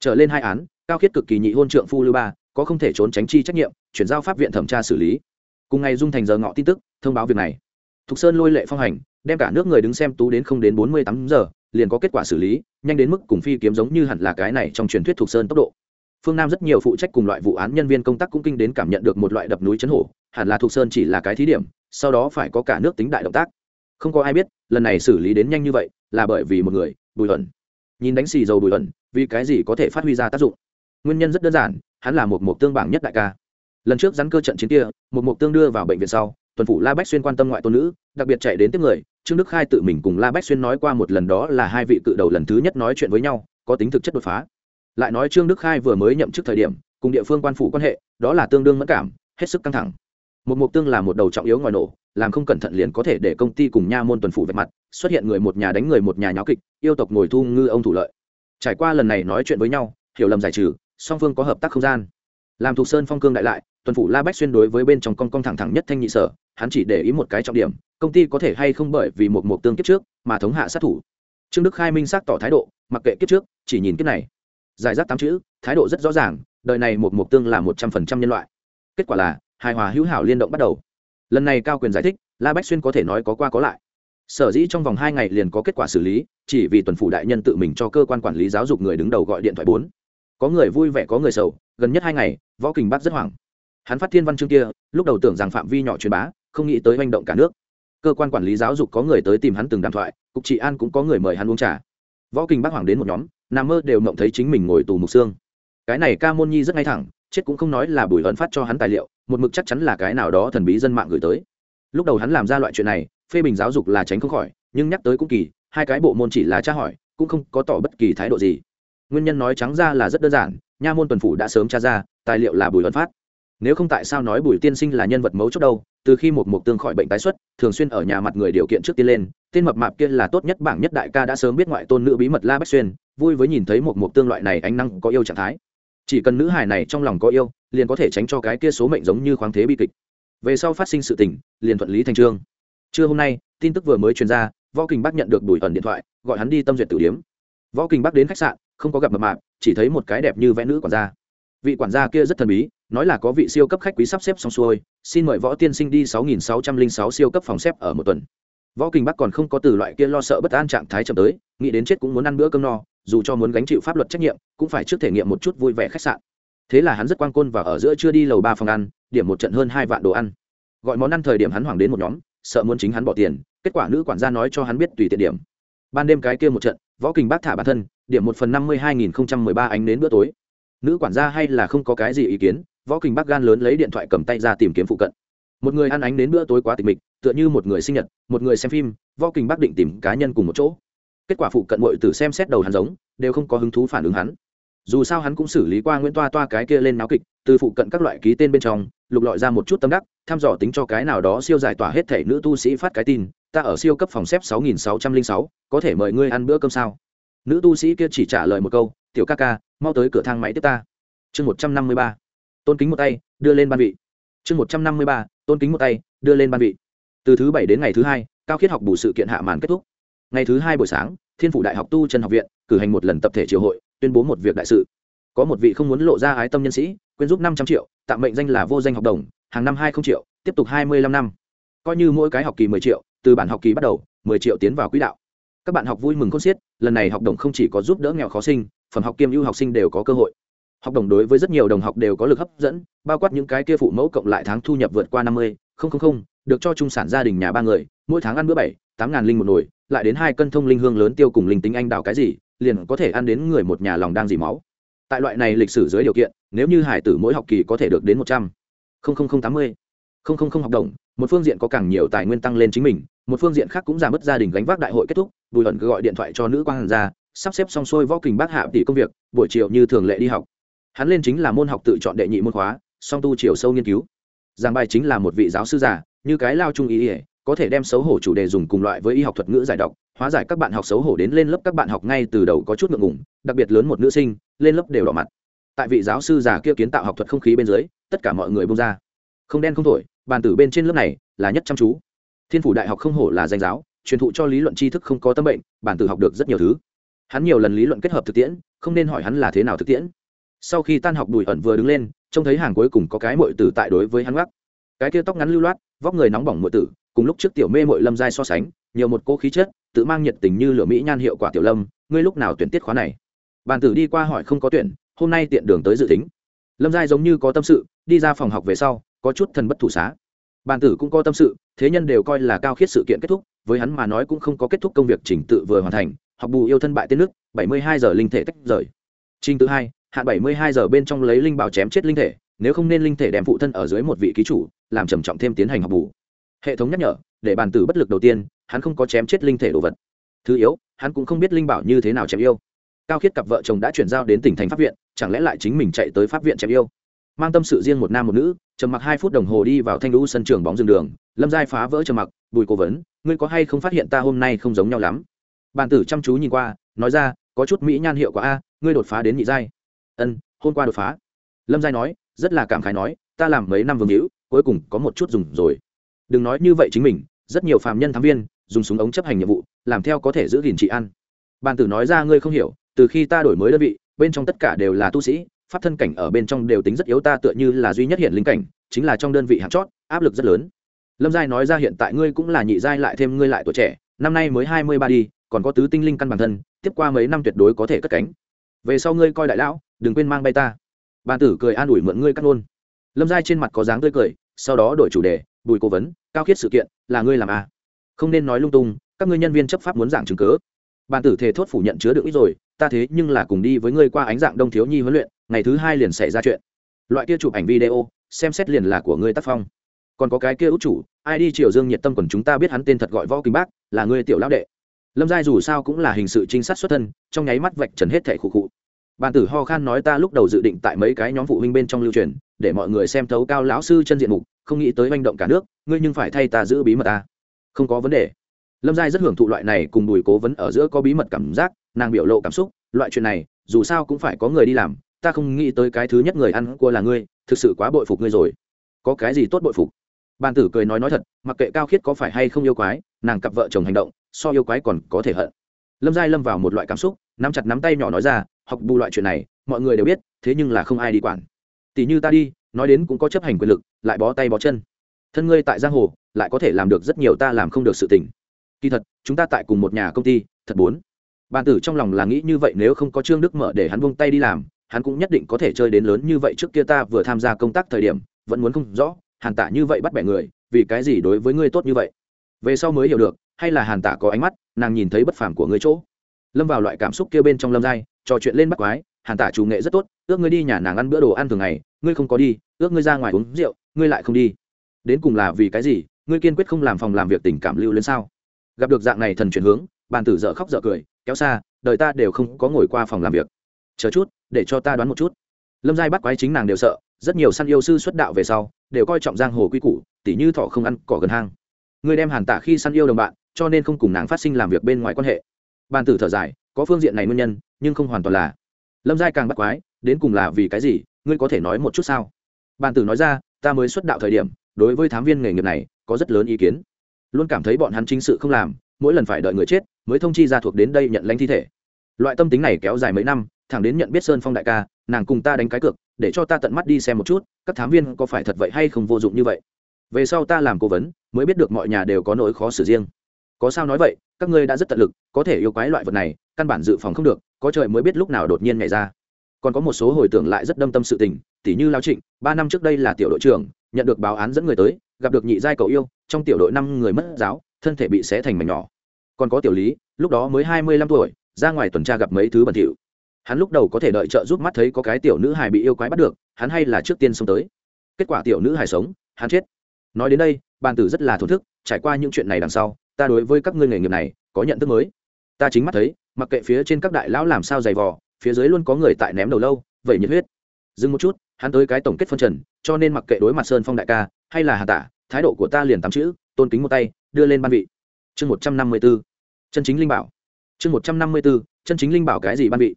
Trở lên hai án, cao khiết cực kỳ nhị hôn trượng phu lưu ba, có không thể trốn tránh chi trách nhiệm, chuyển giao pháp viện thẩm tra xử lý. Cùng ngày dung thành giờ ngọ tin tức, thông báo việc này. Thục sơn lôi lệ phong hành, đem cả nước người đứng xem tú đến không đến bốn mươi tám giờ, liền có kết quả xử lý, nhanh đến mức cùng phi kiếm giống như hẳn là cái này trong truyền thuyết thục sơn tốc độ. Phương nam rất nhiều phụ trách cùng loại vụ án nhân viên công tác cũng kinh đến cảm nhận được một loại đập núi chấn hổ, hẳn là thục sơn chỉ là cái thí điểm, sau đó phải có cả nước tính đại động tác. Không có ai biết, lần này xử lý đến nhanh như vậy là bởi vì một người, bùi ẩn nhìn đánh xì dầu bùi ẩn vì cái gì có thể phát huy ra tác dụng? Nguyên nhân rất đơn giản, hắn là một mục tương bảng nhất đại ca. Lần trước rắn cơ trận chiến kia, một mục tương đưa vào bệnh viện sau, tuần phủ la bách xuyên quan tâm ngoại tôn nữ, đặc biệt chạy đến tiếp người. Trương đức khai tự mình cùng la bách xuyên nói qua một lần đó là hai vị cự đầu lần thứ nhất nói chuyện với nhau, có tính thực chất đột phá. Lại nói trương đức khai vừa mới nhậm chức thời điểm, cùng địa phương quan phủ quan hệ, đó là tương đương mất cảm, hết sức căng thẳng một mục tương là một đầu trọng yếu ngoài nổ, làm không cẩn thận liền có thể để công ty cùng nha môn tuần phủ vạch mặt, xuất hiện người một nhà đánh người một nhà nháo kịch, yêu tộc ngồi thu ngư ông thủ lợi. Trải qua lần này nói chuyện với nhau, hiểu lầm giải trừ, song phương có hợp tác không gian. Làm thuộc sơn phong cương đại lại, tuần phủ la bách xuyên đối với bên trong con con thẳng thẳng nhất thanh nhị sở, hắn chỉ để ý một cái trọng điểm, công ty có thể hay không bởi vì một mục tương kiếp trước mà thống hạ sát thủ. Trương đức khai minh xác tỏ thái độ, mặc kệ kiếp trước, chỉ nhìn kiếp này. Giải rác tám chữ, thái độ rất rõ ràng, đời này một mục tương là một trăm phần trăm nhân loại. Kết quả là hài hòa hữu hảo liên động bắt đầu. Lần này cao quyền giải thích, la bách xuyên có thể nói có qua có lại. Sở dĩ trong vòng hai ngày liền có kết quả xử lý, chỉ vì tuần phủ đại nhân tự mình cho cơ quan quản lý giáo dục người đứng đầu gọi điện thoại bốn. Có người vui vẻ, có người sầu, gần nhất hai ngày, võ kình bắc rất hoảng. Hắn phát thiên văn chương kia, lúc đầu tưởng rằng phạm vi nhỏ truyền bá, không nghĩ tới manh động cả nước. Cơ quan quản lý giáo dục có người tới tìm hắn từng đàm thoại, cục trị an cũng có người mời hắn uống trà. Võ kình bác hoảng đến một nhóm nằm mơ đều mộng thấy chính mình ngồi tù mục xương. Cái này ca môn nhi rất ngay thẳng, chết cũng không nói là bùi ấn phát cho hắn tài liệu một mực chắc chắn là cái nào đó thần bí dân mạng gửi tới. Lúc đầu hắn làm ra loại chuyện này, phê bình giáo dục là tránh không khỏi, nhưng nhắc tới cũng kỳ, hai cái bộ môn chỉ là tra hỏi, cũng không có tỏ bất kỳ thái độ gì. Nguyên nhân nói trắng ra là rất đơn giản, nha môn tuần phủ đã sớm tra ra, tài liệu là bùi ấn phát. Nếu không tại sao nói bùi tiên sinh là nhân vật mấu chốt đâu, từ khi một mục tương khỏi bệnh tái xuất, thường xuyên ở nhà mặt người điều kiện trước tiên lên, tên mập mạp kia là tốt nhất bảng nhất đại ca đã sớm biết ngoại tôn nữ bí mật la bách xuyên, vui với nhìn thấy một mục tương loại này ánh năng có yêu trạng thái chỉ cần nữ hài này trong lòng có yêu, liền có thể tránh cho cái kia số mệnh giống như khoáng thế bi kịch. Về sau phát sinh sự tình, liền thuận lý thành trương. Trưa hôm nay, tin tức vừa mới truyền ra, võ kình bắc nhận được đuổi ẩn điện thoại, gọi hắn đi tâm duyệt tử điếm. Võ kình bắc đến khách sạn, không có gặp mập mạp, chỉ thấy một cái đẹp như vẽ nữ quản gia. Vị quản gia kia rất thần bí, nói là có vị siêu cấp khách quý sắp xếp xong xuôi, xin mời võ tiên sinh đi sáu nghìn sáu trăm linh sáu siêu cấp phòng xếp ở một tuần. Võ kình bắc còn không có từ loại kia lo sợ bất an trạng thái chậm tới, nghĩ đến chết cũng muốn ăn bữa cơm no dù cho muốn gánh chịu pháp luật trách nhiệm, cũng phải trước thể nghiệm một chút vui vẻ khách sạn. Thế là hắn rất quan côn và ở giữa chưa đi lầu ba phòng ăn, điểm một trận hơn hai vạn đồ ăn. Gọi món ăn thời điểm hắn hoảng đến một nhóm, sợ muốn chính hắn bỏ tiền, kết quả nữ quản gia nói cho hắn biết tùy tiện điểm. Ban đêm cái kia một trận, võ kình bác thả bản thân, điểm một phần năm mươi hai nghìn không trăm mười ba ánh đến bữa tối. Nữ quản gia hay là không có cái gì ý kiến, võ kình bác gan lớn lấy điện thoại cầm tay ra tìm kiếm phụ cận. Một người ăn ánh đến bữa tối quá tịch mịch, tựa như một người sinh nhật, một người xem phim, võ kình bác định tìm cá nhân cùng một chỗ kết quả phụ cận mội tử xem xét đầu hắn giống, đều không có hứng thú phản ứng hắn. Dù sao hắn cũng xử lý qua nguyễn toa toa cái kia lên náo kịch, từ phụ cận các loại ký tên bên trong, lục lọi ra một chút tâm đắc, thăm dò tính cho cái nào đó siêu giải tỏa hết thể nữ tu sĩ phát cái tin, ta ở siêu cấp phòng xếp sáu nghìn sáu trăm linh sáu, có thể mời ngươi ăn bữa cơm sao? Nữ tu sĩ kia chỉ trả lời một câu, tiểu ca ca, mau tới cửa thang máy tiếp ta. Chương một trăm năm mươi ba, tôn kính một tay, đưa lên ban vị. Chương một trăm năm mươi ba, tôn kính một tay, đưa lên ban vị. Từ thứ bảy đến ngày thứ hai, cao khiết học bù sự kiện hạ màn kết thúc ngày thứ hai buổi sáng, thiên phủ đại học tu trần học viện cử hành một lần tập thể triều hội, tuyên bố một việc đại sự. Có một vị không muốn lộ ra ái tâm nhân sĩ, quyên giúp năm trăm triệu, tạm mệnh danh là vô danh học đồng, hàng năm hai không triệu, tiếp tục hai mươi lăm năm. Coi như mỗi cái học kỳ mười triệu, từ bản học kỳ bắt đầu, mười triệu tiến vào quỹ đạo. Các bạn học vui mừng khôn xiết, lần này học đồng không chỉ có giúp đỡ nghèo khó sinh phần học kiêm ưu học sinh đều có cơ hội. Học đồng đối với rất nhiều đồng học đều có lực hấp dẫn, bao quát những cái kia phụ mẫu cộng lại tháng thu nhập vượt qua năm mươi, không không không, được cho trung sản gia đình nhà ba người, mỗi tháng ăn bữa bảy, tám ngàn linh một nồi lại đến hai cân thông linh hương lớn tiêu cùng linh tính anh đào cái gì, liền có thể ăn đến người một nhà lòng đang dì máu. Tại loại này lịch sử dưới điều kiện, nếu như hải tử mỗi học kỳ có thể được đến một trăm linh tám mươi học đồng, một phương diện có càng nhiều tài nguyên tăng lên chính mình, một phương diện khác cũng giảm bớt gia đình gánh vác đại hội kết thúc, bùi ẩn cứ gọi điện thoại cho nữ quan ra, sắp xếp xong xuôi võ kình bác hạ tỷ công việc, buổi chiều như thường lệ đi học. Hắn lên chính là môn học tự chọn đệ nhị môn khóa, song tu chiều sâu nghiên cứu. Giảng bài chính là một vị giáo sư giả như cái lao trung ý ỉa có thể đem xấu hổ chủ đề dùng cùng loại với y học thuật ngữ giải đọc, hóa giải các bạn học xấu hổ đến lên lớp các bạn học ngay từ đầu có chút ngượng ngùng, đặc biệt lớn một nữ sinh, lên lớp đều đỏ mặt. Tại vị giáo sư già kia kiến tạo học thuật không khí bên dưới, tất cả mọi người bông ra. Không đen không thổi, bàn tử bên trên lớp này là nhất chăm chú. Thiên phủ đại học không hổ là danh giáo, truyền thụ cho lý luận tri thức không có tâm bệnh, bàn tử học được rất nhiều thứ. Hắn nhiều lần lý luận kết hợp thực tiễn, không nên hỏi hắn là thế nào thực tiễn. Sau khi tan học bùi ẩn vừa đứng lên, trông thấy hàng cuối cùng có cái mội tử tại đối với hắn gác cái kia tóc ngắn lưu loát, vóc người nóng bỏng mội tử cùng lúc trước tiểu mê mội lâm giai so sánh, nhiều một cô khí chất, tự mang nhiệt tình như lửa mỹ nhan hiệu quả tiểu lâm, ngươi lúc nào tuyển tiết khóa này? Bàn tử đi qua hỏi không có tuyển, hôm nay tiện đường tới dự tính. Lâm giai giống như có tâm sự, đi ra phòng học về sau, có chút thần bất thủ xá. Bàn tử cũng có tâm sự, thế nhân đều coi là cao khiết sự kiện kết thúc, với hắn mà nói cũng không có kết thúc công việc trình tự vừa hoàn thành, học bù yêu thân bại tên nước, bảy mươi hai giờ linh thể tách rời. Trình tự hai, hạn bảy mươi hai giờ bên trong lấy linh bảo chém chết linh thể, nếu không nên linh thể đem phụ thân ở dưới một vị ký chủ, làm trầm trọng thêm tiến hành học bù hệ thống nhắc nhở, để bàn tử bất lực đầu tiên, hắn không có chém chết linh thể đồ vật. Thứ yếu, hắn cũng không biết linh bảo như thế nào chém yêu. Cao khiết cặp vợ chồng đã chuyển giao đến tỉnh thành pháp viện, chẳng lẽ lại chính mình chạy tới pháp viện chém yêu? Mang tâm sự riêng một nam một nữ, trầm mặc hai phút đồng hồ đi vào thanh lũ sân trường bóng rừng đường, lâm giai phá vỡ trầm mặc, bùi cố vấn, ngươi có hay không phát hiện ta hôm nay không giống nhau lắm? Bàn tử chăm chú nhìn qua, nói ra, có chút mỹ nhan hiệu quả a, ngươi đột phá đến nhị giai. Ân, hôm qua đột phá. Lâm giai nói, rất là cảm khái nói, ta làm mấy năm vương hữu, cuối cùng có một chút dùng rồi đừng nói như vậy chính mình, rất nhiều phàm nhân thám viên, dùng súng ống chấp hành nhiệm vụ, làm theo có thể giữ gìn trị ăn bàn tử nói ra ngươi không hiểu, từ khi ta đổi mới đơn vị, bên trong tất cả đều là tu sĩ, pháp thân cảnh ở bên trong đều tính rất yếu ta tựa như là duy nhất hiện linh cảnh, chính là trong đơn vị hạng chót, áp lực rất lớn. Lâm giai nói ra hiện tại ngươi cũng là nhị giai lại thêm ngươi lại tuổi trẻ, năm nay mới hai mươi ba đi, còn có tứ tinh linh căn bản thân, tiếp qua mấy năm tuyệt đối có thể cất cánh. Về sau ngươi coi đại lão, đừng quên mang bay ta. Bàn tử cười an ủi mượn ngươi cắt luôn lâm giai trên mặt có dáng tươi cười, sau đó đổi chủ đề bùi cố vấn, cao khiết sự kiện, là ngươi làm à. không nên nói lung tung, các ngươi nhân viên chấp pháp muốn giảng chứng cớ. Bàn tử thề thốt phủ nhận chứa được ít rồi, ta thế nhưng là cùng đi với ngươi qua ánh dạng đông thiếu nhi huấn luyện, ngày thứ hai liền xảy ra chuyện. Loại kia chụp ảnh video, xem xét liền là của ngươi tác phong. Còn có cái kia út chủ, ai đi triều dương nhiệt tâm còn chúng ta biết hắn tên thật gọi võ kinh bác, là ngươi tiểu lão đệ. Lâm giai dù sao cũng là hình sự trinh sát xuất thân, trong nháy mắt vạch trần hết thẻ khụ khụ. Bàn tử ho khan nói ta lúc đầu dự định tại mấy cái nhóm phụ huynh bên trong lưu truyền, để mọi người xem thấu cao lão sư chân diện mục không nghĩ tới manh động cả nước, ngươi nhưng phải thay ta giữ bí mật ta. Không có vấn đề. Lâm giai rất hưởng thụ loại này cùng bùi cố vấn ở giữa có bí mật cảm giác, nàng biểu lộ cảm xúc, loại chuyện này, dù sao cũng phải có người đi làm, ta không nghĩ tới cái thứ nhất người ăn cua là ngươi, thực sự quá bội phục ngươi rồi. Có cái gì tốt bội phục? Bàn tử cười nói nói thật, mặc kệ cao khiết có phải hay không yêu quái, nàng cặp vợ chồng hành động, so yêu quái còn có thể hận. Lâm giai lâm vào một loại cảm xúc, nắm chặt nắm tay nhỏ nói ra, học bù loại chuyện này, mọi người đều biết, thế nhưng là không ai đi quản. Tỷ như ta đi nói đến cũng có chấp hành quyền lực, lại bó tay bó chân. Thân ngươi tại giang hồ, lại có thể làm được rất nhiều ta làm không được sự tình. Kỳ thật, chúng ta tại cùng một nhà công ty, thật bốn bàn tử trong lòng là nghĩ như vậy nếu không có trương đức mở để hắn vung tay đi làm, hắn cũng nhất định có thể chơi đến lớn như vậy trước kia ta vừa tham gia công tác thời điểm, vẫn muốn không rõ, hàn tả như vậy bắt bẻ người, vì cái gì đối với ngươi tốt như vậy? Về sau mới hiểu được, hay là hàn tả có ánh mắt, nàng nhìn thấy bất phàm của ngươi chỗ. Lâm vào loại cảm xúc kia bên trong lâm giai, trò chuyện lên bắt quái, hàn tả chủ nghệ rất tốt, ước ngươi đi nhà nàng ăn bữa đồ ăn thường ngày ngươi không có đi, ước ngươi ra ngoài uống rượu, ngươi lại không đi. Đến cùng là vì cái gì, ngươi kiên quyết không làm phòng làm việc tình cảm lưu lên sao? Gặp được dạng này thần chuyển hướng, bàn tử dở khóc dở cười, kéo xa, đời ta đều không có ngồi qua phòng làm việc. Chờ chút, để cho ta đoán một chút. Lâm giai bắt quái chính nàng đều sợ, rất nhiều săn yêu sư xuất đạo về sau, đều coi trọng giang hồ quy củ, tỉ như thọ không ăn cỏ gần hang. Ngươi đem hàn tả khi săn yêu đồng bạn, cho nên không cùng nàng phát sinh làm việc bên ngoài quan hệ. Bàn tử thở dài, có phương diện này nguyên nhân, nhưng không hoàn toàn là. Lâm giai càng bắt quái, đến cùng là vì cái gì? Ngươi có thể nói một chút sao? Bàn tử nói ra, ta mới xuất đạo thời điểm, đối với thám viên nghề nghiệp này, có rất lớn ý kiến. Luôn cảm thấy bọn hắn chính sự không làm, mỗi lần phải đợi người chết, mới thông chi ra thuộc đến đây nhận lãnh thi thể. Loại tâm tính này kéo dài mấy năm, thẳng đến nhận biết sơn phong đại ca, nàng cùng ta đánh cái cược, để cho ta tận mắt đi xem một chút, các thám viên có phải thật vậy hay không vô dụng như vậy. Về sau ta làm cố vấn, mới biết được mọi nhà đều có nỗi khó xử riêng. Có sao nói vậy, các ngươi đã rất tận lực, có thể yêu quái loại vật này, căn bản dự phòng không được, có trời mới biết lúc nào đột nhiên nhảy ra còn có một số hồi tưởng lại rất đâm tâm sự tình, tỉ như lao trịnh, ba năm trước đây là tiểu đội trưởng, nhận được báo án dẫn người tới, gặp được nhị giai cậu yêu, trong tiểu đội năm người mất giáo, thân thể bị xé thành mảnh nhỏ. Còn có tiểu lý, lúc đó mới hai mươi lăm tuổi, ra ngoài tuần tra gặp mấy thứ bẩn thỉu. Hắn lúc đầu có thể đợi trợ giúp mắt thấy có cái tiểu nữ hài bị yêu quái bắt được, hắn hay là trước tiên xông tới. Kết quả tiểu nữ hài sống, hắn chết. Nói đến đây, bàn tử rất là thổn thức, trải qua những chuyện này đằng sau, ta đối với các ngươi nghề nghiệp này, có nhận thức mới. Ta chính mắt thấy, mặc kệ phía trên các đại lão làm sao dày vò phía dưới luôn có người tại ném đầu lâu vậy nhiệt huyết. Dừng một chút, hắn tới cái tổng kết phân trần, cho nên mặc kệ đối mặt sơn phong đại ca, hay là hà tả thái độ của ta liền tám chữ, tôn kính một tay, đưa lên ban vị. Chương một trăm năm mươi b ố chân chính linh bảo. Chương một trăm năm mươi b ố chân chính linh bảo cái gì ban vị?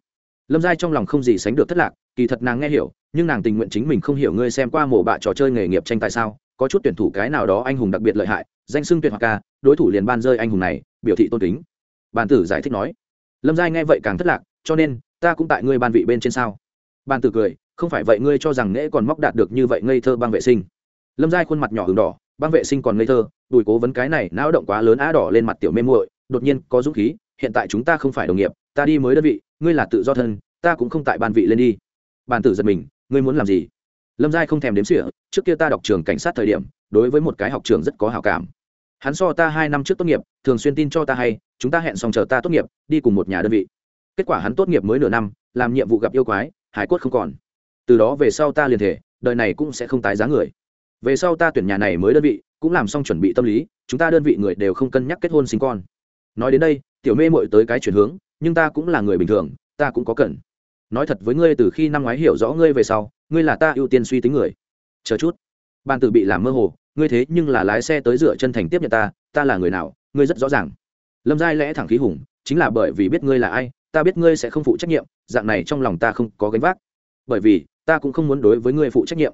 Lâm giai trong lòng không gì sánh được thất lạc, kỳ thật nàng nghe hiểu, nhưng nàng tình nguyện chính mình không hiểu ngươi xem qua mổ bạ trò chơi nghề nghiệp tranh tại sao, có chút tuyển thủ cái nào đó anh hùng đặc biệt lợi hại, danh xưng tuyệt hoặc ca, đối thủ liền ban rơi anh hùng này, biểu thị tôn kính. Bàn tử giải thích nói. Lâm giai nghe vậy càng thất lạc, cho nên ta cũng tại ngươi ban vị bên trên sao? Ban tử cười, không phải vậy ngươi cho rằng nễ còn móc đạt được như vậy ngây thơ băng vệ sinh. Lâm giai khuôn mặt nhỏ h đỏ, băng vệ sinh còn ngây thơ, đùi cố vấn cái này não động quá lớn á đỏ lên mặt tiểu mê muội, đột nhiên có dũng khí, hiện tại chúng ta không phải đồng nghiệp, ta đi mới đơn vị, ngươi là tự do thân, ta cũng không tại ban vị lên đi. Bàn tử giật mình, ngươi muốn làm gì? Lâm giai không thèm đếm sỉa trước kia ta đọc trường cảnh sát thời điểm, đối với một cái học trường rất có hảo cảm. Hắn so ta hai năm trước tốt nghiệp, thường xuyên tin cho ta hay, chúng ta hẹn xong chờ ta tốt nghiệp, đi cùng một nhà đơn vị kết quả hắn tốt nghiệp mới nửa năm, làm nhiệm vụ gặp yêu quái, hải cốt không còn. Từ đó về sau ta liền thể, đời này cũng sẽ không tái giá người. Về sau ta tuyển nhà này mới đơn vị, cũng làm xong chuẩn bị tâm lý, chúng ta đơn vị người đều không cân nhắc kết hôn sinh con. Nói đến đây, tiểu mê mội tới cái chuyển hướng, nhưng ta cũng là người bình thường, ta cũng có cần. Nói thật với ngươi, từ khi năm ngoái hiểu rõ ngươi về sau, ngươi là ta ưu tiên suy tính người. Chờ chút. Ban tử bị làm mơ hồ, ngươi thế nhưng là lái xe tới dựa chân thành tiếp nhận ta ta là người nào, ngươi rất rõ ràng. Lâm giai lẽ thẳng khí hùng, chính là bởi vì biết ngươi là ai ta biết ngươi sẽ không phụ trách nhiệm dạng này trong lòng ta không có gánh vác. Bởi vì ta cũng không muốn đối với ngươi phụ trách nhiệm.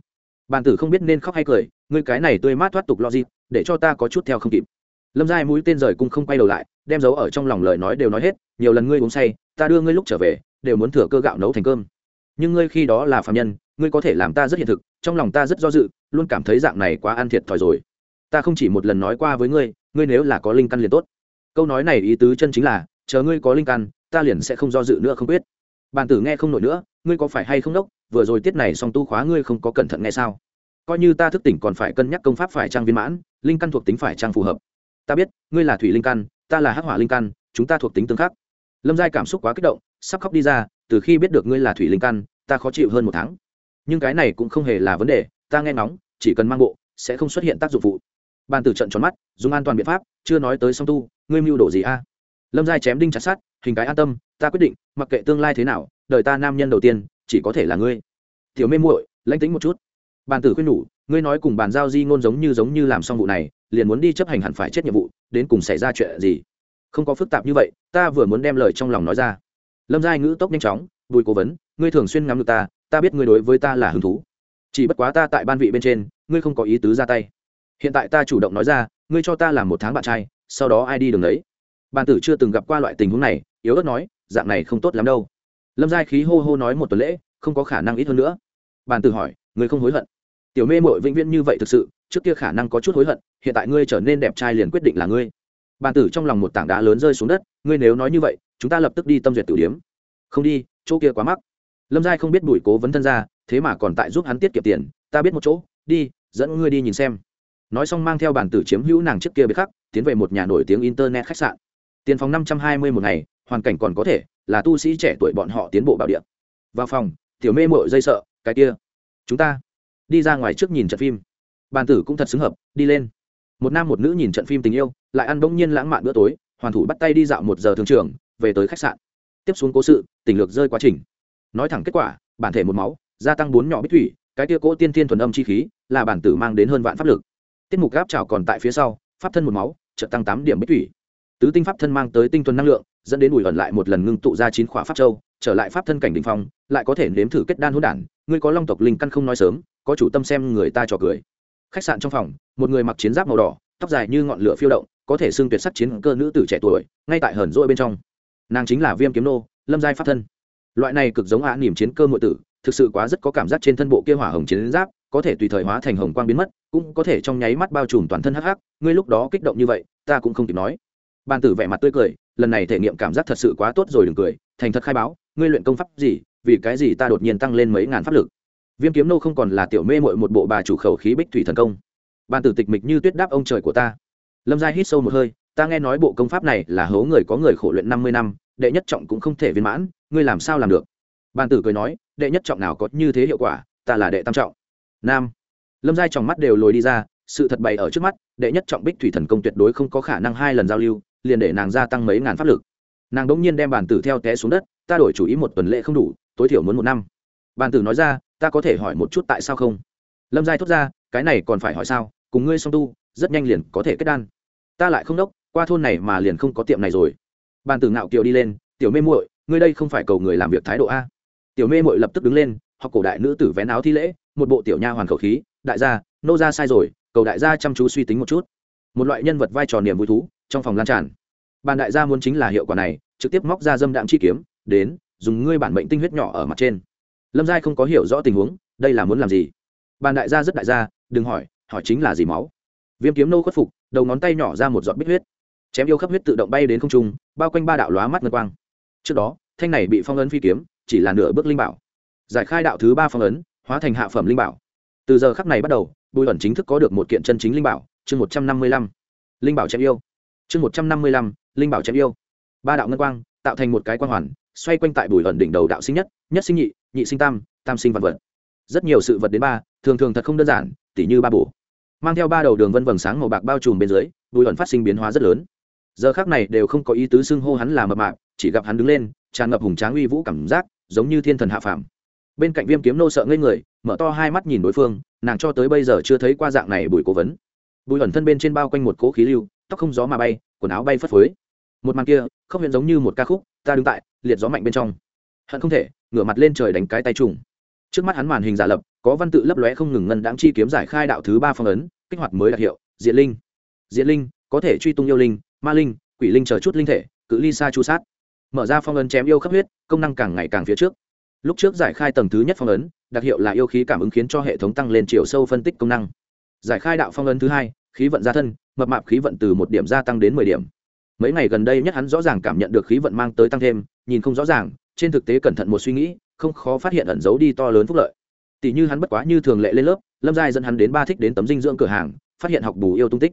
Bàn tử không biết nên khóc hay cười ngươi cái này tươi mát thoát tục lo gì, để cho ta có chút theo không kịp. Lâm giai mũi tên rời cung không quay đầu lại đem dấu ở trong lòng lời nói đều nói hết nhiều lần ngươi uống say ta đưa ngươi lúc trở về đều muốn thừa cơ gạo nấu thành cơm. Nhưng ngươi khi đó là phạm nhân ngươi có thể làm ta rất hiện thực trong lòng ta rất do dự luôn cảm thấy dạng này quá ăn thiệt thòi rồi. Ta không chỉ một lần nói qua với ngươi ngươi nếu là có linh căn liền tốt. Câu nói này ý tứ chân chính là chờ ngươi có linh căn ta liền sẽ không do dự nữa không quyết. Bàn tử nghe không nổi nữa, ngươi có phải hay không đốc, vừa rồi tiết này xong tu khóa ngươi không có cẩn thận nghe sao? Coi như ta thức tỉnh còn phải cân nhắc công pháp phải trang viên mãn, linh căn thuộc tính phải trang phù hợp. Ta biết, ngươi là thủy linh căn, ta là hắc hỏa linh căn, chúng ta thuộc tính tương khắc. Lâm giai cảm xúc quá kích động, sắp khóc đi ra, từ khi biết được ngươi là thủy linh căn, ta khó chịu hơn một tháng. Nhưng cái này cũng không hề là vấn đề, ta nghe ngóng, chỉ cần mang bộ, sẽ không xuất hiện tác dụng phụ. Bàn tử trận tròn mắt, dùng an toàn biện pháp, chưa nói tới song tu, ngươi mưu đồ gì a? Lâm giai chém đinh chặt sát hình cái an tâm, ta quyết định, mặc kệ tương lai thế nào, đời ta nam nhân đầu tiên, chỉ có thể là ngươi. Tiểu mê muội, lãnh tính một chút. Bàn tử khuyên nhủ, ngươi nói cùng bàn giao di ngôn giống như giống như làm xong vụ này, liền muốn đi chấp hành hẳn phải chết nhiệm vụ, đến cùng xảy ra chuyện gì? Không có phức tạp như vậy, ta vừa muốn đem lời trong lòng nói ra. Lâm giai ngữ tốc nhanh chóng, bùi cố vấn, ngươi thường xuyên ngắm được ta ta biết ngươi đối với ta là hứng thú. Chỉ bất quá ta tại ban vị bên trên, ngươi không có ý tứ ra tay. Hiện tại ta chủ động nói ra, ngươi cho ta làm một tháng bạn trai, sau đó ai đi đường đấy? Bàn tử chưa từng gặp qua loại tình huống này, yếu ớt nói, dạng này không tốt lắm đâu. Lâm giai khí hô hô nói một tuần lễ, không có khả năng ít hơn nữa. Bàn tử hỏi, người không hối hận? Tiểu mê mội vĩnh viễn như vậy thực sự, trước kia khả năng có chút hối hận, hiện tại ngươi trở nên đẹp trai liền quyết định là ngươi. Bàn tử trong lòng một tảng đá lớn rơi xuống đất, ngươi nếu nói như vậy, chúng ta lập tức đi tâm duyệt tử điếm. Không đi, chỗ kia quá mắc. Lâm giai không biết bùi cố vấn thân ra, thế mà còn tại giúp hắn tiết kiệm tiền, ta biết một chỗ, đi, dẫn ngươi đi nhìn xem. Nói xong mang theo bản tử chiếm hữu nàng trước kia biết khắc, tiến về một nhà nổi tiếng internet khách sạn tiền phòng năm trăm hai mươi một ngày, hoàn cảnh còn có thể, là tu sĩ trẻ tuổi bọn họ tiến bộ bảo địa. Vào phòng, tiểu mê mội dây sợ, cái kia, chúng ta đi ra ngoài trước nhìn trận phim. Bàn tử cũng thật xứng hợp, đi lên. Một nam một nữ nhìn trận phim tình yêu, lại ăn bỗng nhiên lãng mạn bữa tối, hoàn thủ bắt tay đi dạo một giờ thường trường, về tới khách sạn. Tiếp xuống cố sự, tình lược rơi quá trình. Nói thẳng kết quả, bản thể một máu, gia tăng bốn nhỏ bích thủy, cái tia cỗ tiên thiên thuần âm chi khí, là bản tử mang đến hơn vạn pháp lực. Tiết mục gáp trào còn tại phía sau, pháp thân một máu trợ tăng tám điểm bích thủy tứ tinh pháp thân mang tới tinh thuần năng lượng, dẫn đến ủi ẩn lại một lần ngưng tụ ra chín khỏa pháp châu, trở lại pháp thân cảnh đình phong, lại có thể nếm thử kết đan hỗn đản, ngươi có long tộc linh căn không nói sớm, có chủ tâm xem người ta trò cười. Khách sạn trong phòng, một người mặc chiến giáp màu đỏ, tóc dài như ngọn lửa phiêu động, có thể xưng tuyệt sắc chiến cơ nữ tử trẻ tuổi, ngay tại hờn rỗi bên trong. Nàng chính là viêm kiếm nô, lâm giai pháp thân. Loại này cực giống hạ niềm chiến cơ nội tử, thực sự quá rất có cảm giác trên thân bộ kia hỏa hồng chiến giáp, có thể tùy thời hóa thành hồng quang biến mất, cũng có thể trong nháy mắt bao trùm toàn thân hắc hắc, ngươi lúc đó kích động như vậy, ta cũng không kịp nói ban tử vẻ mặt tươi cười, lần này thể nghiệm cảm giác thật sự quá tốt rồi đừng cười, thành thật khai báo, ngươi luyện công pháp gì, vì cái gì ta đột nhiên tăng lên mấy ngàn pháp lực? Viêm kiếm nô không còn là tiểu mê mội một bộ bà chủ khẩu khí bích thủy thần công. Ban tử tịch mịch như tuyết đáp ông trời của ta. Lâm giai hít sâu một hơi, ta nghe nói bộ công pháp này là hố người có người khổ luyện năm mươi năm, đệ nhất trọng cũng không thể viên mãn, ngươi làm sao làm được? Ban tử cười nói, đệ nhất trọng nào có như thế hiệu quả, ta là đệ tam trọng. Nam. Lâm giai tròng mắt đều lồi đi ra, sự thật bày ở trước mắt, đệ nhất trọng bích thủy thần công tuyệt đối không có khả năng hai lần giao lưu liền để nàng gia tăng mấy ngàn pháp lực. Nàng đống nhiên đem bàn tử theo té xuống đất, ta đổi chủ ý một tuần lễ không đủ, tối thiểu muốn một năm. Bàn tử nói ra, ta có thể hỏi một chút tại sao không? Lâm giai thốt ra, cái này còn phải hỏi sao, cùng ngươi song tu, rất nhanh liền có thể kết đan. Ta lại không đốc, qua thôn này mà liền không có tiệm này rồi. Bàn tử ngạo kiều đi lên, tiểu mê muội, ngươi đây không phải cầu người làm việc thái độ a. Tiểu mê muội lập tức đứng lên, học cổ đại nữ tử vén áo thi lễ, một bộ tiểu nha hoàn khẩu khí, đại gia, nô gia sai rồi, cầu đại gia chăm chú suy tính một chút. Một loại nhân vật vai trò niềm vui thú trong phòng lan tràn. Bàn đại gia muốn chính là hiệu quả này, trực tiếp móc ra dâm đạm chi kiếm, đến, dùng ngươi bản mệnh tinh huyết nhỏ ở mặt trên. Lâm giai không có hiểu rõ tình huống, đây là muốn làm gì? Bàn đại gia rất đại gia, đừng hỏi hỏi chính là gì máu? Viêm kiếm nô khuất phục, đầu ngón tay nhỏ ra một giọt bích huyết. Chém yêu khắp huyết tự động bay đến không trung, bao quanh ba đạo lóa mắt ngân quang. Trước đó, thanh này bị phong ấn phi kiếm, chỉ là nửa bước linh bảo. Giải khai đạo thứ ba phong ấn, hóa thành hạ phẩm linh bảo. Từ giờ khắc này bắt đầu, bùi ẩn chính thức có được một kiện chân chính linh bảo, chương một trăm năm mươi lăm. Linh bảo chém yêu chương một trăm năm mươi lăm, linh bảo chém yêu. Ba đạo ngân quang tạo thành một cái quang hoàn, xoay quanh tại bùi ẩn đỉnh đầu đạo sinh nhất nhất sinh nhị nhị sinh tam tam sinh vật vật. Rất nhiều sự vật đến ba, thường thường thật không đơn giản, tỉ như ba bổ. Mang theo ba đầu đường vân vầng sáng màu bạc bao trùm bên dưới, bùi ẩn phát sinh biến hóa rất lớn. Giờ khác này đều không có ý tứ xưng hô hắn là mập mạp, chỉ gặp hắn đứng lên, tràn ngập hùng tráng uy vũ cảm giác, giống như thiên thần hạ phàm. Bên cạnh viêm kiếm nô sợ ngây người, mở to hai mắt nhìn đối phương, nàng cho tới bây giờ chưa thấy qua dạng này bùi cố vấn. Bùi ẩn thân bên trên bao quanh một cỗ khí lưu tóc không gió mà bay, quần áo bay phất phới. Một màn kia không hiện giống như một ca khúc, ta đứng tại, liệt gió mạnh bên trong. Hận không thể, ngửa mặt lên trời đánh cái tay trùng. Trước mắt hắn màn hình giả lập, có văn tự lấp lóe không ngừng ngân đáng chi kiếm giải khai đạo thứ ba phong ấn, kích hoạt mới đặc hiệu, diện linh. Diện linh, có thể truy tung yêu linh, ma linh, quỷ linh chờ chút linh thể, cự ly xa chu sát. Mở ra phong ấn chém yêu khắp huyết, công năng càng ngày càng phía trước. Lúc trước giải khai tầng thứ nhất phong ấn, đặc hiệu là yêu khí cảm ứng khiến cho hệ thống tăng lên chiều sâu phân tích công năng. Giải khai đạo phong ấn thứ hai khí vận gia thân, mập mạp khí vận từ một điểm gia tăng đến mười điểm. Mấy ngày gần đây nhất hắn rõ ràng cảm nhận được khí vận mang tới tăng thêm, nhìn không rõ ràng, trên thực tế cẩn thận một suy nghĩ, không khó phát hiện ẩn giấu đi to lớn phúc lợi. Tỷ như hắn bất quá như thường lệ lên lớp, lâm giai dẫn hắn đến ba thích đến tấm dinh dưỡng cửa hàng, phát hiện học bù yêu tung tích.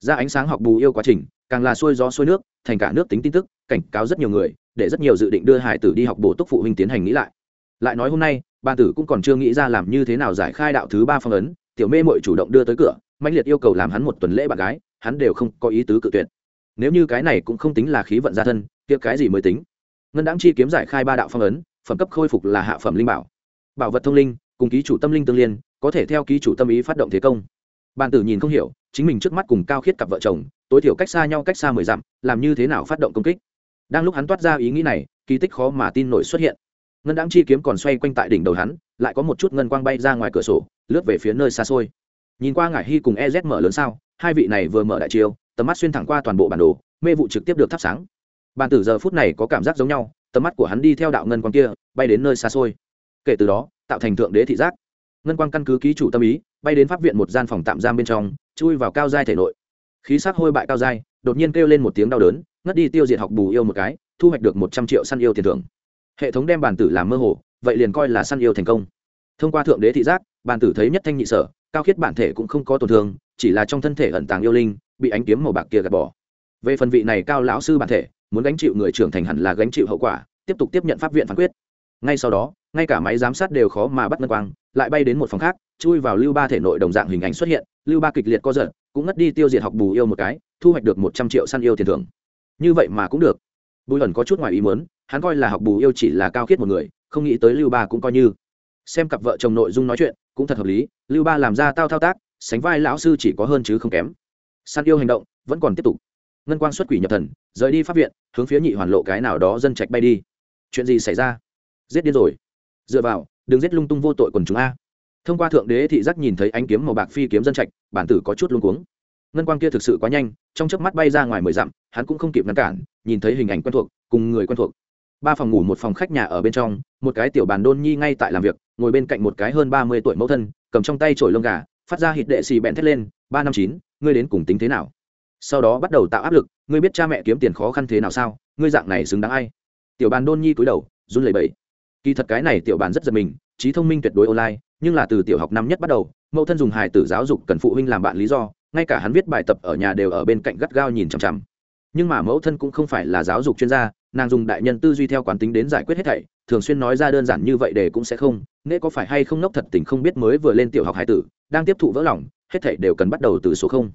Ra ánh sáng học bù yêu quá trình, càng là xuôi gió xuôi nước, thành cả nước tính tin tức, cảnh cáo rất nhiều người, để rất nhiều dự định đưa hải tử đi học bổ túc phụ huynh tiến hành nghĩ lại. Lại nói hôm nay ban tử cũng còn chưa nghĩ ra làm như thế nào giải khai đạo thứ ba phong ấn, tiểu mê mội chủ động đưa tới cửa mạnh liệt yêu cầu làm hắn một tuần lễ bạn gái, hắn đều không có ý tứ cự tuyệt. Nếu như cái này cũng không tính là khí vận gia thân, kia cái gì mới tính? Ngân đáng chi kiếm giải khai ba đạo phong ấn, phẩm cấp khôi phục là hạ phẩm linh bảo. Bảo vật thông linh, cùng ký chủ tâm linh tương liên, có thể theo ký chủ tâm ý phát động thế công. Bàn tử nhìn không hiểu, chính mình trước mắt cùng cao khiết cặp vợ chồng, tối thiểu cách xa nhau cách xa mười dặm, làm như thế nào phát động công kích? Đang lúc hắn toát ra ý nghĩ này, kỳ tích khó mà tin nổi xuất hiện. Ngân đáng chi kiếm còn xoay quanh tại đỉnh đầu hắn, lại có một chút ngân quang bay ra ngoài cửa sổ, lướt về phía nơi xa xôi nhìn qua ngải hy cùng ez mở lớn sao, hai vị này vừa mở đại chiêu, tầm mắt xuyên thẳng qua toàn bộ bản đồ, mê vụ trực tiếp được thắp sáng. Bàn tử giờ phút này có cảm giác giống nhau, tầm mắt của hắn đi theo đạo ngân quang kia, bay đến nơi xa xôi. Kể từ đó, tạo thành thượng đế thị giác. Ngân quang căn cứ ký chủ tâm ý, bay đến pháp viện một gian phòng tạm giam bên trong, chui vào cao giai thể nội. Khí sắc hôi bại cao giai, đột nhiên kêu lên một tiếng đau đớn, ngất đi tiêu diệt học bù yêu một cái, thu hoạch được một trăm triệu săn yêu tiền thưởng. Hệ thống đem bàn tử làm mơ hồ, vậy liền coi là săn yêu thành công. Thông qua thượng đế thị giác bàn tử thấy nhất thanh nhị sở cao khiết bản thể cũng không có tổn thương, chỉ là trong thân thể ẩn tàng yêu linh, bị ánh kiếm màu bạc kia gạt bỏ. Về phần vị này cao lão sư bản thể, muốn gánh chịu người trưởng thành hẳn là gánh chịu hậu quả, tiếp tục tiếp nhận pháp viện phán quyết. Ngay sau đó, ngay cả máy giám sát đều khó mà bắt ngân quang, lại bay đến một phòng khác, chui vào lưu ba thể nội đồng dạng hình ảnh xuất hiện, lưu ba kịch liệt co giật, cũng ngất đi tiêu diệt học bù yêu một cái, thu hoạch được một trăm triệu săn yêu tiền thưởng. Như vậy mà cũng được. Bùi ẩn có chút ngoài ý muốn, hắn coi là học bù yêu chỉ là cao khiết một người, không nghĩ tới lưu ba cũng coi như xem cặp vợ chồng nội dung nói chuyện, cũng thật hợp lý, lưu ba làm ra tao thao tác, sánh vai lão sư chỉ có hơn chứ không kém. Săn yêu hành động, vẫn còn tiếp tục. Ngân quang xuất quỷ nhập thần, rời đi pháp viện, hướng phía nhị hoàn lộ cái nào đó dân trạch bay đi. Chuyện gì xảy ra? Giết điên rồi. Dựa vào, đừng giết lung tung vô tội quần chúng a. Thông qua thượng đế thị giác nhìn thấy ánh kiếm màu bạc phi kiếm dân trạch, bản tử có chút luống cuống. Ngân quang kia thực sự quá nhanh, trong chớp mắt bay ra ngoài mười dặm, hắn cũng không kịp ngăn cản, nhìn thấy hình ảnh quen thuộc, cùng người quen thuộc ba phòng ngủ, một phòng khách nhà ở bên trong, một cái tiểu bàn đôn nhi ngay tại làm việc, ngồi bên cạnh một cái hơn ba mươi tuổi mẫu thân, cầm trong tay chổi lông gà, phát ra hít đệ xì bẹn thét lên, ba năm chín, ngươi đến cùng tính thế nào? Sau đó bắt đầu tạo áp lực, ngươi biết cha mẹ kiếm tiền khó khăn thế nào sao? Ngươi dạng này xứng đáng ai? Tiểu bàn đôn nhi cúi đầu, run lẩy bẩy. Kỳ thật cái này tiểu bàn rất giật mình, trí thông minh tuyệt đối online, nhưng là từ tiểu học năm nhất bắt đầu, mẫu thân dùng hài tử giáo dục cần phụ huynh làm bạn lý do, ngay cả hắn viết bài tập ở nhà đều ở bên cạnh gắt gao nhìn chằm chằm. Nhưng mà mẫu thân cũng không phải là giáo dục chuyên gia nàng dùng đại nhân tư duy theo quán tính đến giải quyết hết thảy, thường xuyên nói ra đơn giản như vậy để cũng sẽ không nễ có phải hay không nốc thật tình không biết mới vừa lên tiểu học hải tử, đang tiếp thụ vỡ lòng, hết thảy đều cần bắt đầu từ số không.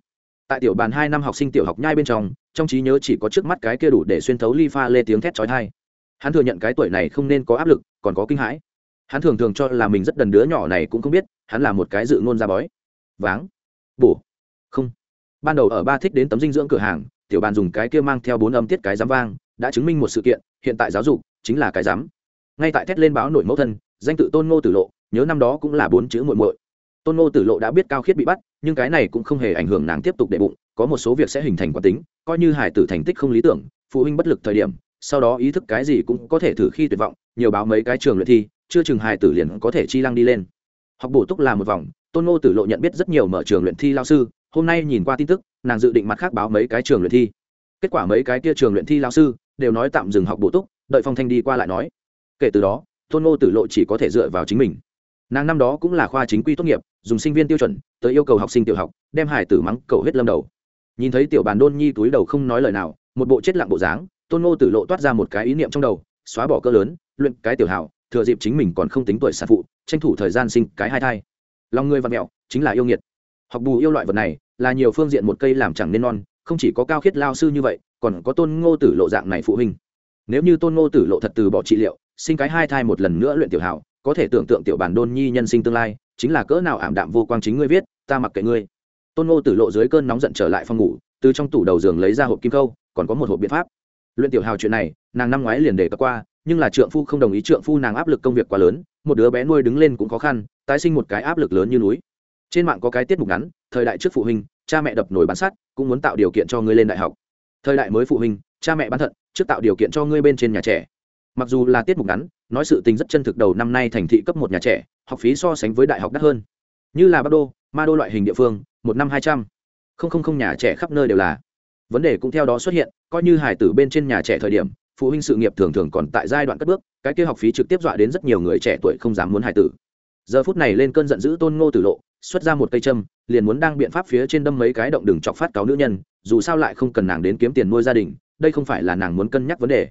Tại tiểu bàn hai năm học sinh tiểu học nhai bên trong trong trí nhớ chỉ có trước mắt cái kia đủ để xuyên thấu ly pha lê tiếng thét chói tai. Hắn thừa nhận cái tuổi này không nên có áp lực, còn có kinh hãi. Hắn thường thường cho là mình rất đần đứa nhỏ này cũng không biết, hắn là một cái dự ngôn ra bói. Váng. Bổ. Không. Ban đầu ở ba thích đến tấm dinh dưỡng cửa hàng, tiểu bàn dùng cái kia mang theo bốn âm tiết cái giám vang đã chứng minh một sự kiện, hiện tại giáo dục chính là cái giám. Ngay tại thét lên báo nổi mẫu thân, danh tự tôn ngô tử lộ, nhớ năm đó cũng là bốn chữ muội muội. Tôn ngô tử lộ đã biết cao khiết bị bắt, nhưng cái này cũng không hề ảnh hưởng nàng tiếp tục đệ bụng, có một số việc sẽ hình thành quán tính, coi như hải tử thành tích không lý tưởng, phụ huynh bất lực thời điểm, sau đó ý thức cái gì cũng có thể thử khi tuyệt vọng, nhiều báo mấy cái trường luyện thi, chưa chừng hải tử liền có thể chi lăng đi lên. Học bổ túc là một vòng, tôn ngô tử lộ nhận biết rất nhiều mở trường luyện thi lao sư, hôm nay nhìn qua tin tức, nàng dự định mặt khác báo mấy cái trường luyện thi. Kết quả mấy cái kia trường luyện thi lao sư đều nói tạm dừng học bổ túc, đợi phong thanh đi qua lại nói. Kể từ đó, tôn ngô tử lộ chỉ có thể dựa vào chính mình. Nàng năm đó cũng là khoa chính quy tốt nghiệp, dùng sinh viên tiêu chuẩn, tới yêu cầu học sinh tiểu học, đem hải tử mắng cầu hết lâm đầu. Nhìn thấy tiểu bàn đôn nhi túi đầu không nói lời nào, một bộ chết lặng bộ dáng, tôn ngô tử lộ toát ra một cái ý niệm trong đầu, xóa bỏ cơ lớn, luyện cái tiểu hảo, thừa dịp chính mình còn không tính tuổi sản phụ, tranh thủ thời gian sinh cái hai thai. Lòng người và mẹo, chính là yêu nghiệt. Học bù yêu loại vật này, là nhiều phương diện một cây làm chẳng nên non, không chỉ có cao khiết lao sư như vậy còn có tôn ngô tử lộ dạng này phụ huynh. Nếu như tôn ngô tử lộ thật từ bỏ trị liệu, sinh cái hai thai một lần nữa luyện tiểu hảo, có thể tưởng tượng tiểu bản đôn nhi nhân sinh tương lai, chính là cỡ nào ảm đạm vô quang chính ngươi viết, ta mặc kệ ngươi. Tôn ngô tử lộ dưới cơn nóng giận trở lại phòng ngủ, từ trong tủ đầu giường lấy ra hộp kim câu còn có một hộp biện pháp. Luyện tiểu hào chuyện này, nàng năm ngoái liền đề cập qua, nhưng là trượng phu không đồng ý trượng phu nàng áp lực công việc quá lớn, một đứa bé nuôi đứng lên cũng khó khăn, tái sinh một cái áp lực lớn như núi. Trên mạng có cái tiết mục ngắn, thời đại trước phụ huynh, cha mẹ đập nổi bán sắt, cũng muốn tạo điều kiện cho ngươi lên đại học thời đại mới phụ huynh, cha mẹ bán thận, trước tạo điều kiện cho ngươi bên trên nhà trẻ. Mặc dù là tiết mục ngắn, nói sự tình rất chân thực đầu năm nay thành thị cấp một nhà trẻ, học phí so sánh với đại học đắt hơn. Như là bắc đô, ma đô loại hình địa phương, một năm hai trăm. Không không không nhà trẻ khắp nơi đều là. Vấn đề cũng theo đó xuất hiện, coi như hải tử bên trên nhà trẻ thời điểm, phụ huynh sự nghiệp thường thường còn tại giai đoạn cất bước, cái kia học phí trực tiếp dọa đến rất nhiều người trẻ tuổi không dám muốn hải tử giờ phút này lên cơn giận dữ tôn ngô tử lộ, xuất ra một cây châm, liền muốn đang biện pháp phía trên đâm mấy cái động đường chọc phát cáo nữ nhân, dù sao lại không cần nàng đến kiếm tiền nuôi gia đình, đây không phải là nàng muốn cân nhắc vấn đề.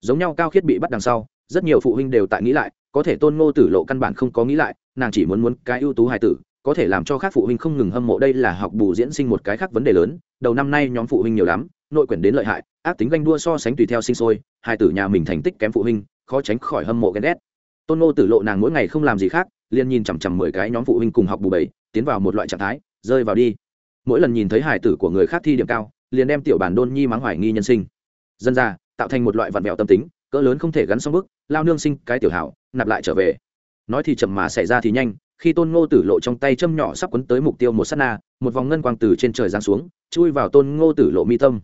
Giống nhau cao khiết bị bắt đằng sau, rất nhiều phụ huynh đều tại nghĩ lại, có thể tôn ngô tử lộ căn bản không có nghĩ lại, nàng chỉ muốn muốn cái ưu tú hài tử, có thể làm cho các phụ huynh không ngừng hâm mộ đây là học bù diễn sinh một cái khác vấn đề lớn, đầu năm nay nhóm phụ huynh nhiều lắm, nội quyển đến lợi hại, ác tính ganh đua so sánh tùy theo sinh sôi, hài tử nhà mình thành tích kém phụ huynh, khó tránh khỏi hâm mộ ghen ghét. Tôn ngô tử lộ nàng mỗi ngày không làm gì khác liền nhìn chằm chằm mười cái nhóm phụ huynh cùng học bù bảy, tiến vào một loại trạng thái, rơi vào đi. Mỗi lần nhìn thấy hải tử của người khác thi điểm cao, liền đem tiểu bản đôn nhi mắng hoài nghi nhân sinh. Dân ra, tạo thành một loại vặn vẹo tâm tính, cỡ lớn không thể gắn xong bức lao nương sinh cái tiểu hảo, nạp lại trở về. Nói thì chậm mà xảy ra thì nhanh, khi tôn ngô tử lộ trong tay châm nhỏ sắp quấn tới mục tiêu một s á t na, một vòng ngân quang từ trên trời giáng xuống, chui vào tôn ngô tử lộ mi tâm.